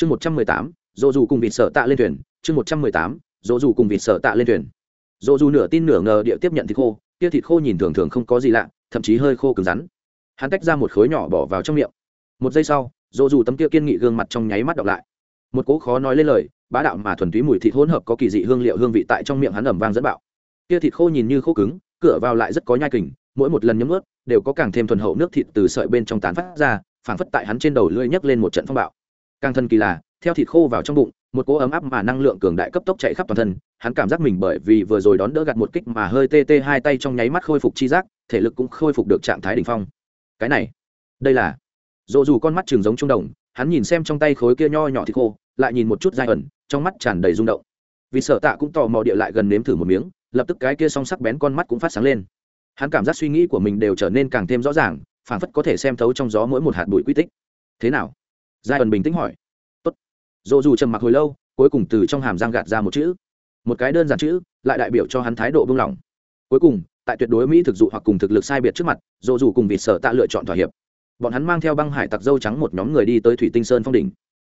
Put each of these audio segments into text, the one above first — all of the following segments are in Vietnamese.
chương một trăm mười tám, dỗ dù cùng vịt sợ tạ lên thuyền. Chương một trăm mười tám, dỗ dù cùng vịt sợ tạ lên thuyền. Dỗ dù nửa tin nửa ngờ địa tiếp nhận thịt khô. Kia thịt khô nhìn thường thường không có gì lạ, thậm chí hơi khô cứng rắn. Hắn tách ra một khối nhỏ bỏ vào trong miệng. Một giây sau, dỗ dù tấm kia kiên nghị gương mặt trong nháy mắt đọc lại. Một cỗ khó nói lên lời, bá đạo mà thuần túy mùi thịt hỗn hợp có kỳ dị hương liệu hương vị tại trong miệng hắn ẩm vang dẫn bạo. Kia thịt khô nhìn như khô cứng, cửa vào lại rất có nhai kình, mỗi một lần nhấm ướt, đều có càng thêm thuần hậu nước thịt từ sợi bên trong tán phát ra, phảng phất tại hắn trên đầu lưỡi nhấc lên một trận phong bạo càng thân kỳ là, theo thịt khô vào trong bụng, một cỗ ấm áp mà năng lượng cường đại cấp tốc chạy khắp toàn thân, hắn cảm giác mình bởi vì vừa rồi đón đỡ gặt một kích mà hơi tê tê hai tay trong nháy mắt khôi phục chi giác, thể lực cũng khôi phục được trạng thái đ ỉ n h phong. Cái này, đây là, dỗ dù con mắt trường giống trung đồng, hắn nhìn xem trong tay khối kia nho nhỏ thịt khô, lại nhìn một chút dai ẩn, trong mắt tràn đầy rung động. Vì sợ tạ cũng tò mò địa lại gần nếm thử một miếng, lập tức cái kia song sắc bén con mắt cũng phát sáng lên. Hắn cảm giác suy nghĩ của mình đều trở nên càng thêm rõ ràng, phảng phất có thể xem thấu trong gió mỗi một hạt bụi quy tích. Thế nào? Giai ẩn bình tĩnh hỏi. Tốt. Dồ dù trầm mặc hồi lâu, cuối cùng từ trong hàm răng gạt ra một chữ. Một cái đơn giản chữ, lại đại biểu cho hắn thái độ buông lỏng. Cuối cùng, tại tuyệt đối mỹ thực dụ hoặc cùng thực lực sai biệt trước mặt dồ dù cùng vịt sở tạ lựa chọn thỏa hiệp. Bọn hắn mang theo băng hải tặc dâu trắng một nhóm người đi tới thủy tinh sơn phong đỉnh.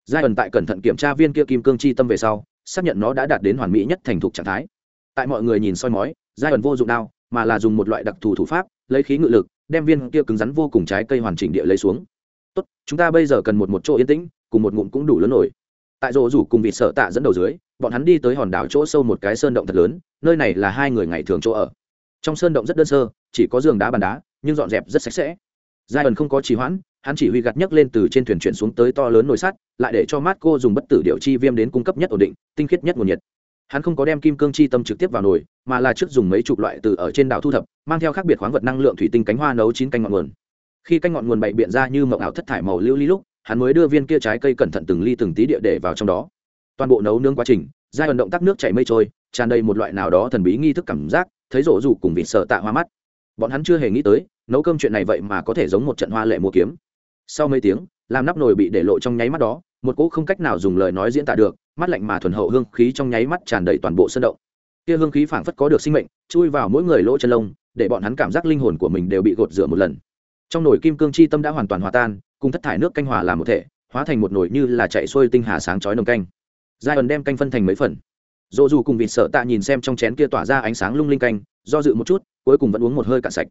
Giai ẩn tại cẩn thận kiểm tra viên kia kim cương chi tâm về sau, xác nhận nó đã đạt đến hoàn mỹ nhất thành thục trạng thái. Tại mọi người nhìn soi mói, giai ẩn vô dụng đao, mà là dùng một loại đặc thù thủ pháp, lấy khí ngự lực, đem viên kia cứng rắn vô cùng trái cây hoàn chỉnh địa lấy xuống tốt, chúng ta bây giờ cần một một chỗ yên tĩnh, cùng một ngụm cũng đủ lớn nổi tại rổ rủ cùng vịt sợ tạ dẫn đầu dưới, bọn hắn đi tới hòn đảo chỗ sâu một cái sơn động thật lớn, nơi này là hai người ngày thường chỗ ở. Trong sơn động rất đơn sơ, chỉ có giường đá bàn đá, nhưng dọn dẹp rất sạch sẽ. Giai ẩn không có trì hoãn, hắn chỉ huy gặt nhấc lên từ trên thuyền chuyển xuống tới to lớn nồi sắt, lại để cho mát cô dùng bất tử điệu chi viêm đến cung cấp nhất ổn định, tinh khiết nhất nguồn nhiệt. Hắn không có đem kim cương chi tâm trực tiếp vào nồi, mà là trước dùng mấy chục loại từ ở trên đảo thu thập, mang theo khác biệt khoáng vật năng lượng thủy tinh cánh hoa nấu chín canh ngọn nguồn khi canh ngọn nguồn bậy biện ra như mộng ảo thất thải màu lưu ly lúc, hắn mới đưa viên kia trái cây cẩn thận từng ly từng tí địa để vào trong đó. Toàn bộ nấu nướng quá trình, giai đoạn động tác nước chảy mây trôi, tràn đầy một loại nào đó thần bí nghi thức cảm giác, thấy rổ rủ cùng vịt sợ tạ hoa mắt. Bọn hắn chưa hề nghĩ tới, nấu cơm chuyện này vậy mà có thể giống một trận hoa lệ mua kiếm. Sau mấy tiếng, làm nắp nồi bị để lộ trong nháy mắt đó, một cỗ không cách nào dùng lời nói diễn tả được, mắt lạnh mà thuần hậu hương khí trong nháy mắt tràn đầy toàn bộ sân động. Kia hương khí phảng phất có được sinh mệnh, chui vào mỗi người lỗ chân lông, để bọn hắn cảm giác linh hồn của mình đều bị gột rửa một lần trong nồi kim cương chi tâm đã hoàn toàn hòa tan, cùng thất thải nước canh hòa làm một thể, hóa thành một nồi như là chạy xuôi tinh hà sáng chói nồng canh. Giai ẩn đem canh phân thành mấy phần. Dỗ dù cùng vịt sợ tạ nhìn xem trong chén kia tỏa ra ánh sáng lung linh canh, do dự một chút, cuối cùng vẫn uống một hơi cạn sạch.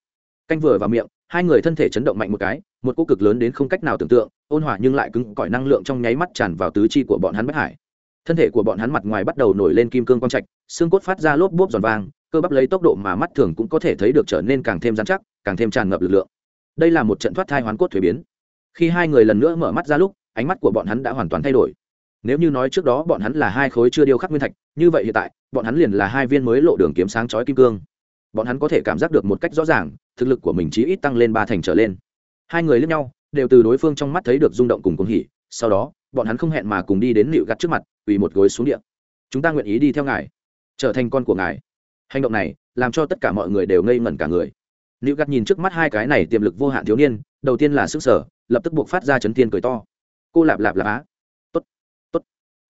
Canh vừa vào miệng, hai người thân thể chấn động mạnh một cái, một cỗ cực lớn đến không cách nào tưởng tượng, ôn hòa nhưng lại cứng cỏi năng lượng trong nháy mắt tràn vào tứ chi của bọn hắn bất hải. Thân thể của bọn hắn mặt ngoài bắt đầu nổi lên kim cương quang trạch, xương cốt phát ra lốp bốp giòn vang, cơ bắp lấy tốc độ mà mắt thường cũng có thể thấy được trở nên càng thêm dán chắc, càng thêm tràn ngập lực lượng đây là một trận thoát thai hoán cốt thuế biến. Khi hai người lần nữa mở mắt ra lúc, ánh mắt của bọn hắn đã hoàn toàn thay đổi. Nếu như nói trước đó bọn hắn là hai khối chưa điêu khắc nguyên thạch, như vậy hiện tại, bọn hắn liền là hai viên mới lộ đường kiếm sáng chói kim cương. Bọn hắn có thể cảm giác được một cách rõ ràng, thực lực của mình chí ít tăng lên ba thành trở lên. Hai người lẫn nhau, đều từ đối phương trong mắt thấy được rung động cùng cùng hỉ, sau đó, bọn hắn không hẹn mà cùng đi đến nịu gặt trước mặt ủy một gối xuống địa. chúng ta nguyện ý đi theo ngài, trở thành con của ngài. Hành động này, làm cho tất cả mọi người đều ngây ngẩn cả người nịu gặt nhìn trước mắt hai cái này tiềm lực vô hạn thiếu niên, đầu tiên là sức sở, lập tức buộc phát ra chấn thiên cười to. Cô lạp lạp lạp á. Tốt tốt.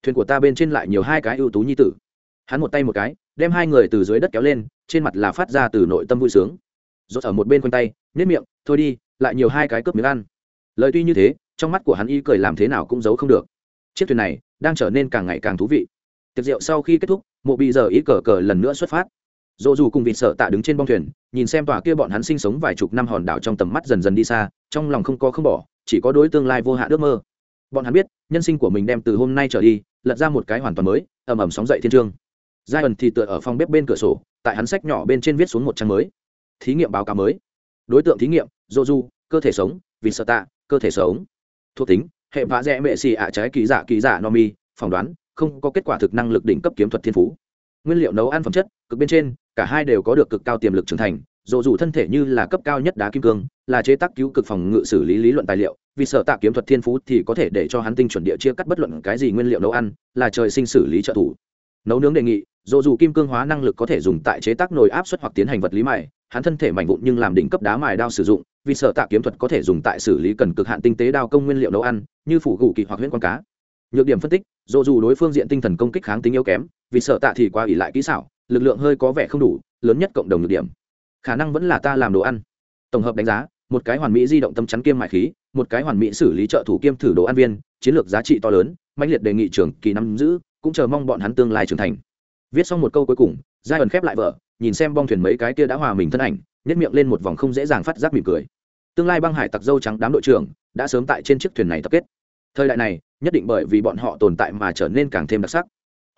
Thuyền của ta bên trên lại nhiều hai cái ưu tú nhi tử. Hắn một tay một cái, đem hai người từ dưới đất kéo lên, trên mặt là phát ra từ nội tâm vui sướng. Rốt ở một bên quanh tay, nhếch miệng, thôi đi, lại nhiều hai cái cướp miếng ăn. Lời tuy như thế, trong mắt của hắn y cười làm thế nào cũng giấu không được. Chiếc thuyền này đang trở nên càng ngày càng thú vị. Tiệc rượu sau khi kết thúc, mộ bị giờ ý cờ cờ lần nữa xuất phát dỗ dù cùng vịt sợ tạ đứng trên bong thuyền, nhìn xem tòa kia bọn hắn sinh sống vài chục năm hòn đảo trong tầm mắt dần dần đi xa, trong lòng không có không bỏ, chỉ có đối tương lai vô hạn ước mơ. Bọn hắn biết, nhân sinh của mình đem từ hôm nay trở đi, lật ra một cái hoàn toàn mới, ầm ầm sóng dậy thiên trương. Giai ẩn thì tựa ở phòng bếp bên cửa sổ, tại hắn sách nhỏ bên trên viết xuống một trang mới. Thí nghiệm báo cáo mới. Đối tượng thí nghiệm dô du cơ thể sống, vịt sợ tạ, cơ thể sống. Thuộc tính, hệ vã rẽ mệ xì ạ trái kỳ giả kỳ giả no mi, phỏng đoán, không có kết quả thực năng lực đỉnh cấp kiếm thuật thiên phú. Nguyên liệu nấu ăn phẩm chất, cực bên trên cả hai đều có được cực cao tiềm lực trưởng thành dù dù thân thể như là cấp cao nhất đá kim cương, là chế tác cứu cực phòng ngự xử lý lý luận tài liệu, vì sở tạ kiếm thuật thiên phú thì có thể để cho hắn tinh chuẩn địa chia cắt bất luận cái gì nguyên liệu nấu ăn, là trời sinh xử lý trợ thủ. Nấu nướng đề nghị dù dù kim cương hóa năng lực có thể dùng tại chế tác nồi áp suất hoặc tiến hành vật lý mài, hắn thân thể mảnh vụn nhưng làm đỉnh cấp đá mài đao sử dụng, vì sở tạ kiếm thuật có thể dùng tại xử lý cần cực hạn tinh tế đao công nguyên liệu nấu ăn, như phủ gù kỳ hoặc huyễn con cá. Nhược điểm phân tích dù dù đối phương diện tinh thần công kích kháng tính yếu kém, vì sở tạ thì qua ỉ lại kỹ xảo lực lượng hơi có vẻ không đủ, lớn nhất cộng đồng nhược điểm. Khả năng vẫn là ta làm đồ ăn. Tổng hợp đánh giá, một cái hoàn mỹ di động tâm chắn kiêm mại khí, một cái hoàn mỹ xử lý trợ thủ kiêm thử đồ ăn viên, chiến lược giá trị to lớn mạnh liệt đề nghị trưởng kỳ nắm giữ, cũng chờ mong bọn hắn tương lai trưởng thành. Viết xong một câu cuối cùng giai ẩn khép lại vợ nhìn xem bong thuyền mấy cái kia đã hòa mình thân ảnh nhất miệng lên một vòng không dễ dàng phát giác mỉm cười. Tương lai băng hải tặc dâu trắng đám đội trưởng đã sớm tại trên chiếc thuyền này tập kết. Thời đại này, nhất định bởi vì bọn họ tồn tại mà trở nên càng thêm đặc sắc.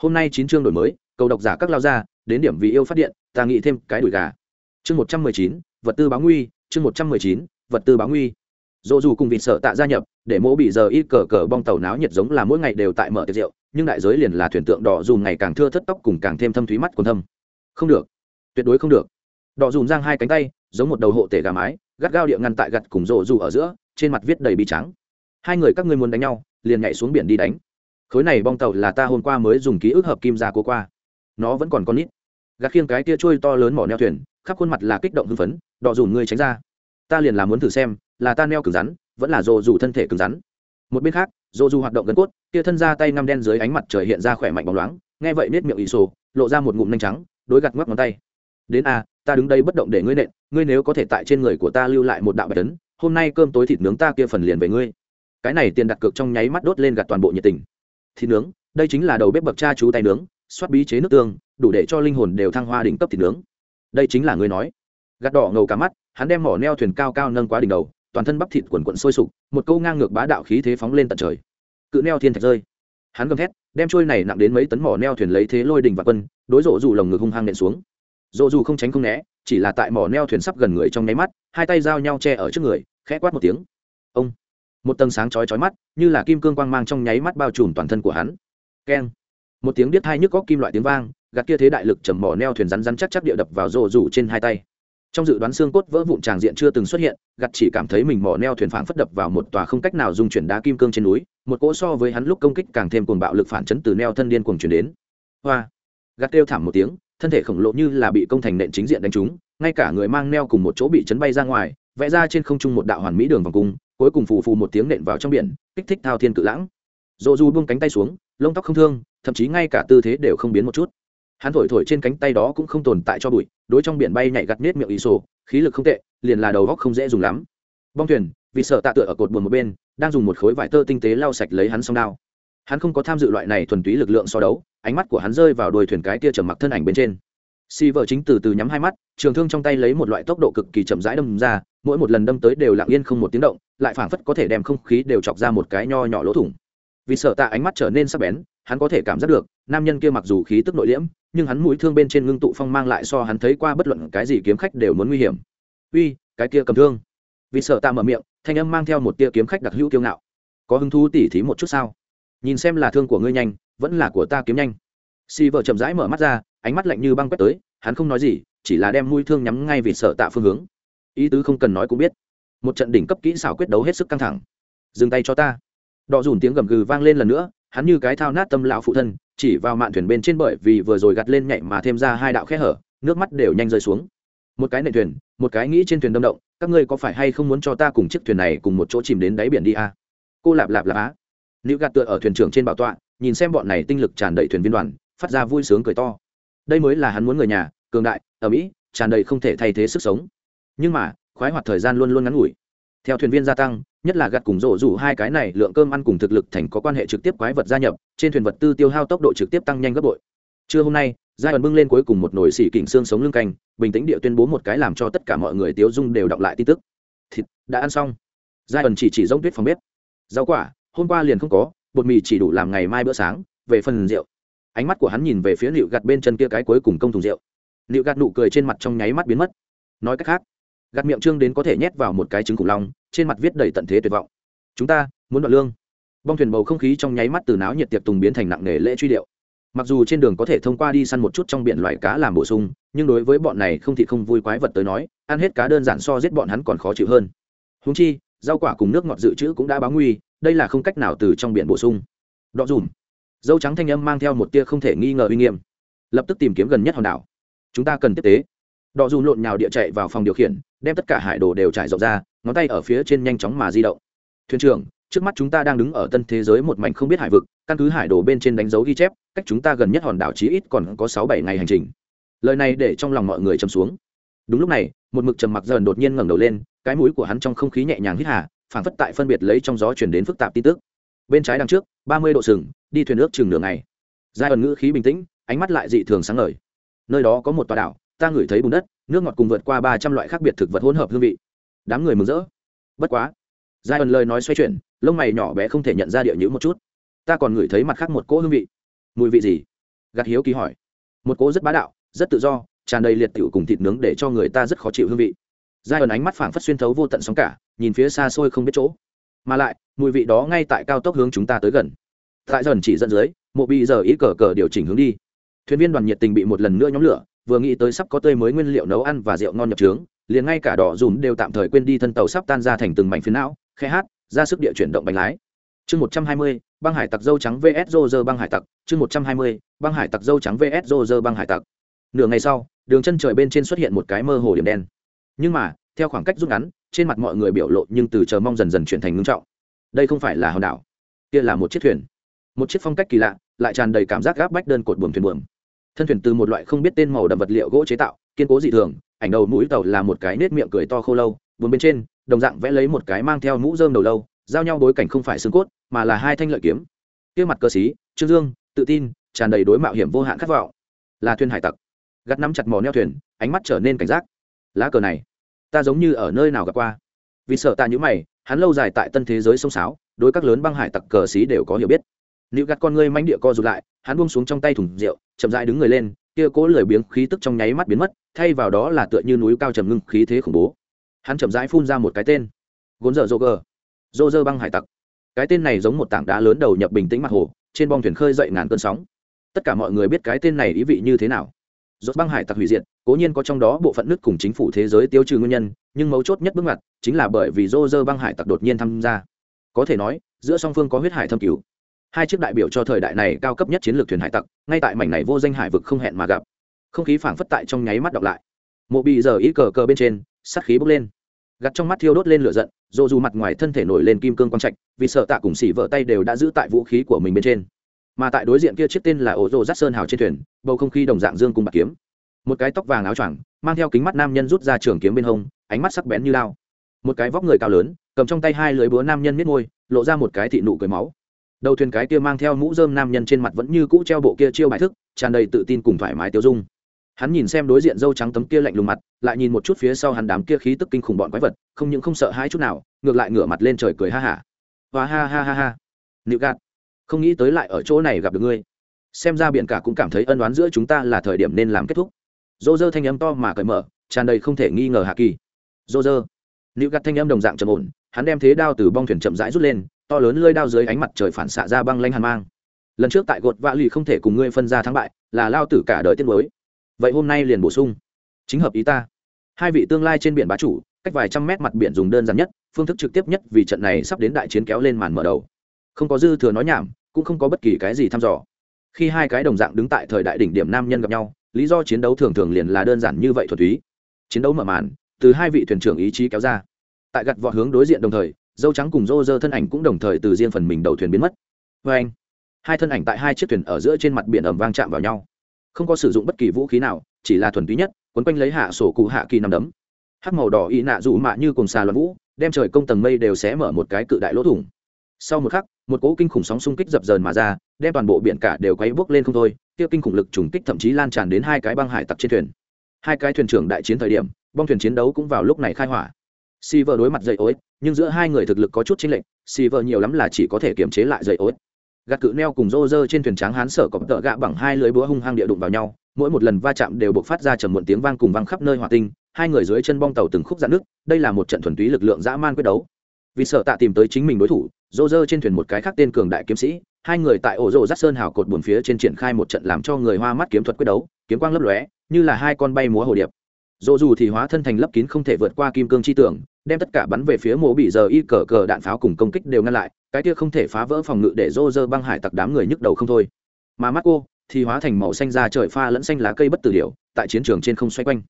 Hôm nay chín chương đổi mới, cầu độc giả các lao ra đến điểm vì yêu phát điện, ta nghĩ thêm cái đùi gà. Chương một trăm mười chín, vật tư báo nguy, chương một trăm mười chín, vật tư báo nguy. Dỗ dù cùng vịt sợ tạ gia nhập, để mỗ bị giờ ít cờ cờ bong tàu náo nhiệt giống là mỗi ngày đều tại mở tiệc rượu, nhưng đại giới liền là thuyền tượng đỏ dù ngày càng thưa thất tóc cùng càng thêm thâm thúy mắt còn thâm. Không được. Tuyệt đối không được. Đỏ dùm giang hai cánh tay, giống một đầu hộ tể gà mái, gắt gao địa ngăn tại gặt cùng rộ dù ở giữa, trên mặt viết đầy bi trắng hai người các ngươi muốn đánh nhau, liền nhảy xuống biển đi đánh. Khối này bong tàu là ta hôm qua mới dùng ký ức hợp kim ra cố qua. Nó vẫn còn con nít gạt khiêng cái tia trôi to lớn mỏ neo thuyền, khắp khuôn mặt là kích động hưng phấn, đỏ dùm ngươi tránh ra. Ta liền là muốn thử xem, là ta neo cứng rắn, vẫn là dồ dù thân thể cứng rắn. Một bên khác dồ dù hoạt động gần cốt tia thân ra tay năm đen dưới ánh mặt trời hiện ra khỏe mạnh bóng loáng, nghe vậy nết miệng ỷ sổ, lộ ra một ngụm nanh trắng, đối gặt ngoắc ngón tay. Đến a ta đứng đây bất động để ngươi nện, ngươi nếu có thể tại trên người của ta lưu lại một đạo bạch tấn hôm nay cơm tối thịt nướng ta kia phần liền về ngươi. Cái này tiền đặt cược trong nháy mắt đốt lên gạt toàn bộ nhiệt tình. Thịt nướng, đây chính là đầu bếp bậc cha chú tay nướng, xoát bí chế nước tương đủ để cho linh hồn đều thăng hoa đỉnh cấp thịt nướng. Đây chính là ngươi nói. Gạt đỏ ngầu cả mắt, hắn đem mỏ neo thuyền cao cao nâng quá đỉnh đầu, toàn thân bắp thịt quần quận sôi sục, một câu ngang ngược bá đạo khí thế phóng lên tận trời. Cự neo thiên thạch rơi. Hắn gầm thét, đem trôi này nặng đến mấy tấn mỏ neo thuyền lấy thế lôi đình và quân, đối rộ dù lồng ngực hung hăng nện xuống. Rộ dù không tránh không né, chỉ là tại mỏ neo thuyền sắp gần người trong nháy mắt, hai tay giao nhau che ở trước người, khẽ quát một tiếng. Ông. Một tầng sáng chói chói mắt, như là kim cương quang mang trong nháy mắt bao trùm toàn thân của hắn. Keng. Một tiếng điếc hai nhức góc kim loại tiếng vang gạt kia thế đại lực trầm mỏ neo thuyền rắn rắn chắc chắc địa đập vào rồ rủ trên hai tay. Trong dự đoán xương cốt vỡ vụn tràng diện chưa từng xuất hiện gặt chỉ cảm thấy mình mỏ neo thuyền phảng phất đập vào một tòa không cách nào dung chuyển đá kim cương trên núi, một cỗ so với hắn lúc công kích càng thêm cuồng bạo lực phản chấn từ neo thân điên cuồng chuyển đến. Hoa! Gặt kêu thảm một tiếng, thân thể khổng lồ như là bị công thành nện chính diện đánh trúng, ngay cả người mang neo cùng một chỗ bị chấn bay ra ngoài, vẽ ra trên không trung một đạo hoàn mỹ đường vòng cung, cuối cùng phù phù một tiếng nện vào trong biển, kích thích thao thiên cự lãng. Dỗ du buông cánh tay xuống, lông tóc không thương, thậm chí ngay cả tư thế đều không biến một chút hắn thổi thổi trên cánh tay đó cũng không tồn tại cho bụi, đối trong biển bay nhảy gặt nết miệng ý sổ, khí lực không tệ, liền là đầu góc không dễ dùng lắm. Bong thuyền, vì sợ tạ tựa ở cột buồn một bên, đang dùng một khối vải tơ tinh tế lau sạch lấy hắn xong đao. Hắn không có tham dự loại này thuần túy lực lượng so đấu, ánh mắt của hắn rơi vào đuôi thuyền cái tia trầm mặc thân ảnh bên trên. Si vợ chính từ từ nhắm hai mắt, trường thương trong tay lấy một loại tốc độ cực kỳ chậm rãi đâm ra, mỗi một lần đâm tới đều lặng yên không một tiếng động, lại phảng phất có thể đem không khí đều chọc ra một cái nho nhỏ lỗ thủng. Vì sợ tạ ánh mắt trở nên sắc bén hắn có thể cảm giác được, nam nhân kia mặc dù khí tức nội liễm, nhưng hắn mũi thương bên trên ngưng tụ phong mang lại so hắn thấy qua bất luận cái gì kiếm khách đều muốn nguy hiểm. Uy, cái kia cầm thương. Vì sợ ta mở miệng, thanh âm mang theo một tia kiếm khách đặc hữu kiêu ngạo. Có hứng thú tỉ thí một chút sao? Nhìn xem là thương của ngươi nhanh, vẫn là của ta kiếm nhanh. Si vợ chậm rãi mở mắt ra, ánh mắt lạnh như băng quét tới, hắn không nói gì, chỉ là đem mũi thương nhắm ngay vì sợ tạ phương hướng. Ý tứ không cần nói cũng biết. Một trận đỉnh cấp kỹ xảo quyết đấu hết sức căng thẳng. Dừng tay cho ta. Đọ dùn tiếng gầm gừ vang lên lần nữa hắn như cái thao nát tâm lão phụ thân, chỉ vào mạn thuyền bên trên bởi vì vừa rồi gặt lên nhảy mà thêm ra hai đạo khe hở, nước mắt đều nhanh rơi xuống. Một cái nệ thuyền, một cái nghĩ trên thuyền đâm động, các ngươi có phải hay không muốn cho ta cùng chiếc thuyền này cùng một chỗ chìm đến đáy biển đi à? cô lạp lạp lạp á. Nữ gạt tựa ở thuyền trưởng trên bảo tọa, nhìn xem bọn này tinh lực tràn đầy thuyền viên đoàn, phát ra vui sướng cười to. Đây mới là hắn muốn người nhà, cường đại ở mỹ tràn đầy không thể thay thế sức sống. Nhưng mà, khoái hoạt thời gian luôn luôn ngắn ngủi theo thuyền viên gia tăng, nhất là gặt cùng rổ rủ hai cái này, lượng cơm ăn cùng thực lực thành có quan hệ trực tiếp quái vật gia nhập, trên thuyền vật tư tiêu hao tốc độ trực tiếp tăng nhanh gấp bội. Trưa hôm nay giai đoạn bưng lên cuối cùng một nồi xỉ kỉnh xương sống lưng canh, bình tĩnh địa tuyên bố một cái làm cho tất cả mọi người tiêu dung đều đọc lại tin tức. Thịt, đã ăn xong. Giai đoạn chỉ chỉ giống tuyết phòng bếp. Rau quả, hôm qua liền không có, bột mì chỉ đủ làm ngày mai bữa sáng, về phần rượu. Ánh mắt của hắn nhìn về phía liệu gặt bên chân kia cái cuối cùng công thùng rượu. Liệu gặt nụ cười trên mặt trong nháy mắt biến mất. Nói cách khác gạt miệng trương đến có thể nhét vào một cái trứng khủng long, trên mặt viết đầy tận thế tuyệt vọng. Chúng ta, muốn đoạn lương. Bong thuyền bầu không khí trong nháy mắt từ náo nhiệt tiệc tùng biến thành nặng nề lễ truy điệu. Mặc dù trên đường có thể thông qua đi săn một chút trong biển loài cá làm bổ sung, nhưng đối với bọn này không thì không vui quái vật tới nói, ăn hết cá đơn giản so giết bọn hắn còn khó chịu hơn. Húng chi, rau quả cùng nước ngọt dự trữ cũng đã báo nguy, đây là không cách nào từ trong biển bổ sung. Đọ dùm. Dâu trắng thanh âm mang theo một tia không thể nghi ngờ uy nghiêm. Lập tức tìm kiếm gần nhất hòn đảo. Chúng ta cần tiếp tế. Đọ dùm lộn nhào địa chạy vào phòng điều khiển đem tất cả hải đồ đều trải rộng ra, ngón tay ở phía trên nhanh chóng mà di động. Thuyền trưởng, trước mắt chúng ta đang đứng ở tân thế giới một mảnh không biết hải vực, căn cứ hải đồ bên trên đánh dấu ghi chép, cách chúng ta gần nhất hòn đảo chí ít còn có sáu bảy ngày hành trình. Lời này để trong lòng mọi người chầm xuống. Đúng lúc này, một mực trầm mặc dần đột nhiên ngẩng đầu lên, cái mũi của hắn trong không khí nhẹ nhàng hít hà, phảng phất tại phân biệt lấy trong gió chuyển đến phức tạp tin tức. Bên trái đằng trước, ba mươi độ sừng, đi thuyền nước chừng nửa ngày. Giai ẩn ngữ khí bình tĩnh, ánh mắt lại dị thường sáng ngời. Nơi đó có một tòa đảo, ta ngửi thấy bùn đất nước ngọt cùng vượt qua ba trăm loại khác biệt thực vật hỗn hợp hương vị. Đám người mừng rỡ. Bất quá giai ẩn lời nói xoay chuyển, lông mày nhỏ bé không thể nhận ra địa nhữ một chút. Ta còn ngửi thấy mặt khác một cỗ hương vị. Mùi vị gì? Gạt hiếu kỳ hỏi. Một cỗ rất bá đạo, rất tự do, tràn đầy liệt tiểu cùng thịt nướng để cho người ta rất khó chịu hương vị. Giai ẩn ánh mắt phảng phất xuyên thấu vô tận sóng cả, nhìn phía xa xôi không biết chỗ. Mà lại, mùi vị đó ngay tại cao tốc hướng chúng ta tới gần. Tại dần chỉ dẫn dưới, mộ bị giờ ý cờ cờ điều chỉnh hướng đi. Thuyền viên đoàn nhiệt tình bị một lần nữa nhóm lửa vừa nghĩ tới sắp có tươi mới nguyên liệu nấu ăn và rượu ngon nhập trướng, liền ngay cả đỏ dùm đều tạm thời quên đi thân tàu sắp tan ra thành từng mảnh phiến não, khe hát, ra sức địa chuyển động bánh lái. Chương một trăm hai mươi, băng hải tặc dâu trắng vs rô rơ băng hải tặc. Chương một trăm hai mươi, băng hải tặc dâu trắng vs rô rơ băng hải tặc. Nửa ngày sau, đường chân trời bên trên xuất hiện một cái mơ hồ điểm đen. Nhưng mà, theo khoảng cách rút ngắn, trên mặt mọi người biểu lộ nhưng từ chờ mong dần dần chuyển thành ngưng trọng. Đây không phải là hòn đảo, kia là một chiếc thuyền. Một chiếc phong cách kỳ lạ, lại tràn đầy cảm giác gáp bách đơn cột buồm thuyền buồm thân thuyền từ một loại không biết tên màu đậm vật liệu gỗ chế tạo, kiên cố dị thường, ảnh đầu mũi tàu là một cái nết miệng cười to khô lâu buồm bên trên, đồng dạng vẽ lấy một cái mang theo mũ dơm đầu lâu, giao nhau bối cảnh không phải xương cốt, mà là hai thanh lợi kiếm. Kia mặt cơ sĩ, trương dương, tự tin, tràn đầy đối mạo hiểm vô hạn khát vọng. Là thuyền hải tặc. Gắt nắm chặt mò neo thuyền, ánh mắt trở nên cảnh giác. Lá cờ này, ta giống như ở nơi nào gặp qua. Vì sợ ta nhữ mày, hắn lâu dài tại tân thế giới sông sáo, đối các lớn băng hải tặc cờ xí đều có hiểu biết. Nữ gắt con ngươi manh địa co rụt lại, hắn buông xuống trong tay thùng rượu chậm rãi đứng người lên, kia cố lười biếng khí tức trong nháy mắt biến mất, thay vào đó là tựa như núi cao trầm ngưng khí thế khủng bố. Hắn chậm rãi phun ra một cái tên. Gốn dở dô gờ dô dơ băng hải tặc. Cái tên này giống một tảng đá lớn đầu nhập bình tĩnh mặt hồ, trên bong thuyền khơi dậy ngàn cơn sóng. Tất cả mọi người biết cái tên này ý vị như thế nào. Rốt băng hải tặc hủy diệt, cố nhiên có trong đó bộ phận nước cùng chính phủ thế giới tiêu trừ nguyên nhân, nhưng mấu chốt nhất bước ngoặt chính là bởi vì dô dơ băng hải tặc đột nhiên tham gia. Có thể nói, giữa song phương có huyết hải thâm cứu hai chiếc đại biểu cho thời đại này cao cấp nhất chiến lược thuyền hải tặc, ngay tại mảnh này vô danh hải vực không hẹn mà gặp. Không khí phảng phất tại trong nháy mắt đọc lại. Mộ bị giờ ý cờ cờ bên trên sắt khí bốc lên. Gặt trong mắt thiêu đốt lên lửa giận, dồ dù mặt ngoài thân thể nổi lên kim cương quang trạch, vì sợ tạ cùng xỉ vợ tay đều đã giữ tại vũ khí của mình bên trên. Mà tại đối diện kia chiếc tên là ổ rô rát sơn hào trên thuyền, bầu không khí đồng dạng dương cùng bạc kiếm. Một cái tóc vàng áo choàng, mang theo kính mắt nam nhân rút ra trường kiếm bên hông, ánh mắt sắc bén như lao. Một cái vóc người cao lớn, cầm trong tay hai lưới búa nam nhân miết môi, lộ ra một cái thị nụ cười máu đầu thuyền cái kia mang theo mũ dơm nam nhân trên mặt vẫn như cũ treo bộ kia chiêu bài thức, tràn đầy tự tin cùng thoải mái tiêu dung. Hắn nhìn xem đối diện dâu trắng tấm kia lạnh lùng mặt, lại nhìn một chút phía sau hắn đám kia khí tức kinh khủng bọn quái vật, không những không sợ hãi chút nào, ngược lại ngửa mặt lên trời cười ha hả. Và ha ha ha ha. Nịu gạt, không nghĩ tới lại ở chỗ này gặp được ngươi. Xem ra biển cả cũng cảm thấy ân đoán giữa chúng ta là thời điểm nên làm kết thúc. Dô dơ thanh âm to mà cởi mở, tràn đầy không thể nghi ngờ hạ kỳ. Dô dơ nịu gạt thanh âm đồng dạng trầm ổn, hắn đem thế đao từ bong thuyền chậm rãi rút lên to lớn lơi đao dưới ánh mặt trời phản xạ ra băng lanh hàn mang. Lần trước tại gột vạ lì không thể cùng ngươi phân ra thắng bại, là lao tử cả đời tiết mới vậy hôm nay liền bổ sung. Chính hợp ý ta. Hai vị tương lai trên biển bá chủ, cách vài trăm mét mặt biển dùng đơn giản nhất, phương thức trực tiếp nhất vì trận này sắp đến đại chiến kéo lên màn mở đầu. Không có dư thừa nói nhảm, cũng không có bất kỳ cái gì thăm dò. Khi hai cái đồng dạng đứng tại thời đại đỉnh điểm nam nhân gặp nhau, lý do chiến đấu thường thường liền là đơn giản như vậy thuật túy. Chiến đấu mở màn, từ hai vị thuyền trưởng ý chí kéo ra. Tại gặt vọt hướng đối diện đồng thời dâu trắng cùng rô rơ thân ảnh cũng đồng thời từ riêng phần mình đầu thuyền biến mất. Vê anh, hai thân ảnh tại hai chiếc thuyền ở giữa trên mặt biển ẩm vang chạm vào nhau. Không có sử dụng bất kỳ vũ khí nào, chỉ là thuần túy nhất, quấn quanh lấy hạ sổ cụ hạ kỳ nằm đấm. Hắc màu đỏ y nạ dụ mạ như cùng xà loạn vũ, đem trời công tầng mây đều xé mở một cái cự đại lỗ thủng. Sau một khắc, một cỗ kinh khủng sóng xung kích dập dờn mà ra, đem toàn bộ biển cả đều quay bốc lên không thôi tiêu kinh khủng lực trùng kích thậm chí lan tràn đến hai cái băng hải tặc trên thuyền. Hai cái thuyền trưởng đại chiến thời điểm, bong thuyền chiến đấu cũng vào lúc này khai hỏa si vợ đối mặt dậy ối, nhưng giữa hai người thực lực có chút chênh lệch si vợ nhiều lắm là chỉ có thể kiềm chế lại dậy ối. Gạt cự neo cùng rô rơ trên thuyền tráng hán sở cọp tợ gạ bằng hai lưới búa hung hăng địa đụng vào nhau, mỗi một lần va chạm đều buộc phát ra trầm muộn tiếng vang cùng vang khắp nơi hòa tinh, hai người dưới chân bong tàu từng khúc dạn nước, đây là một trận thuần túy lực lượng dã man quyết đấu. Vì sợ tạ tìm tới chính mình đối thủ, rô rơ trên thuyền một cái khác tên cường đại kiếm sĩ, hai người tại ổ rộ rát sơn hào cột buồn phía trên triển khai một trận làm cho người hoa mắt kiếm thuật quyết đấu, kiếm quang lấp lóe, như là hai con bay múa hồ điệp. Dỗ dù thì hóa thân thành lấp kín không thể vượt qua kim cương chi tưởng đem tất cả bắn về phía mộ bị giờ y cờ cờ đạn pháo cùng công kích đều ngăn lại, cái kia không thể phá vỡ phòng ngự để rô rơ băng hải tặc đám người nhức đầu không thôi. Mà mắt cô, thì hóa thành màu xanh da trời pha lẫn xanh lá cây bất tử điệu tại chiến trường trên không xoay quanh.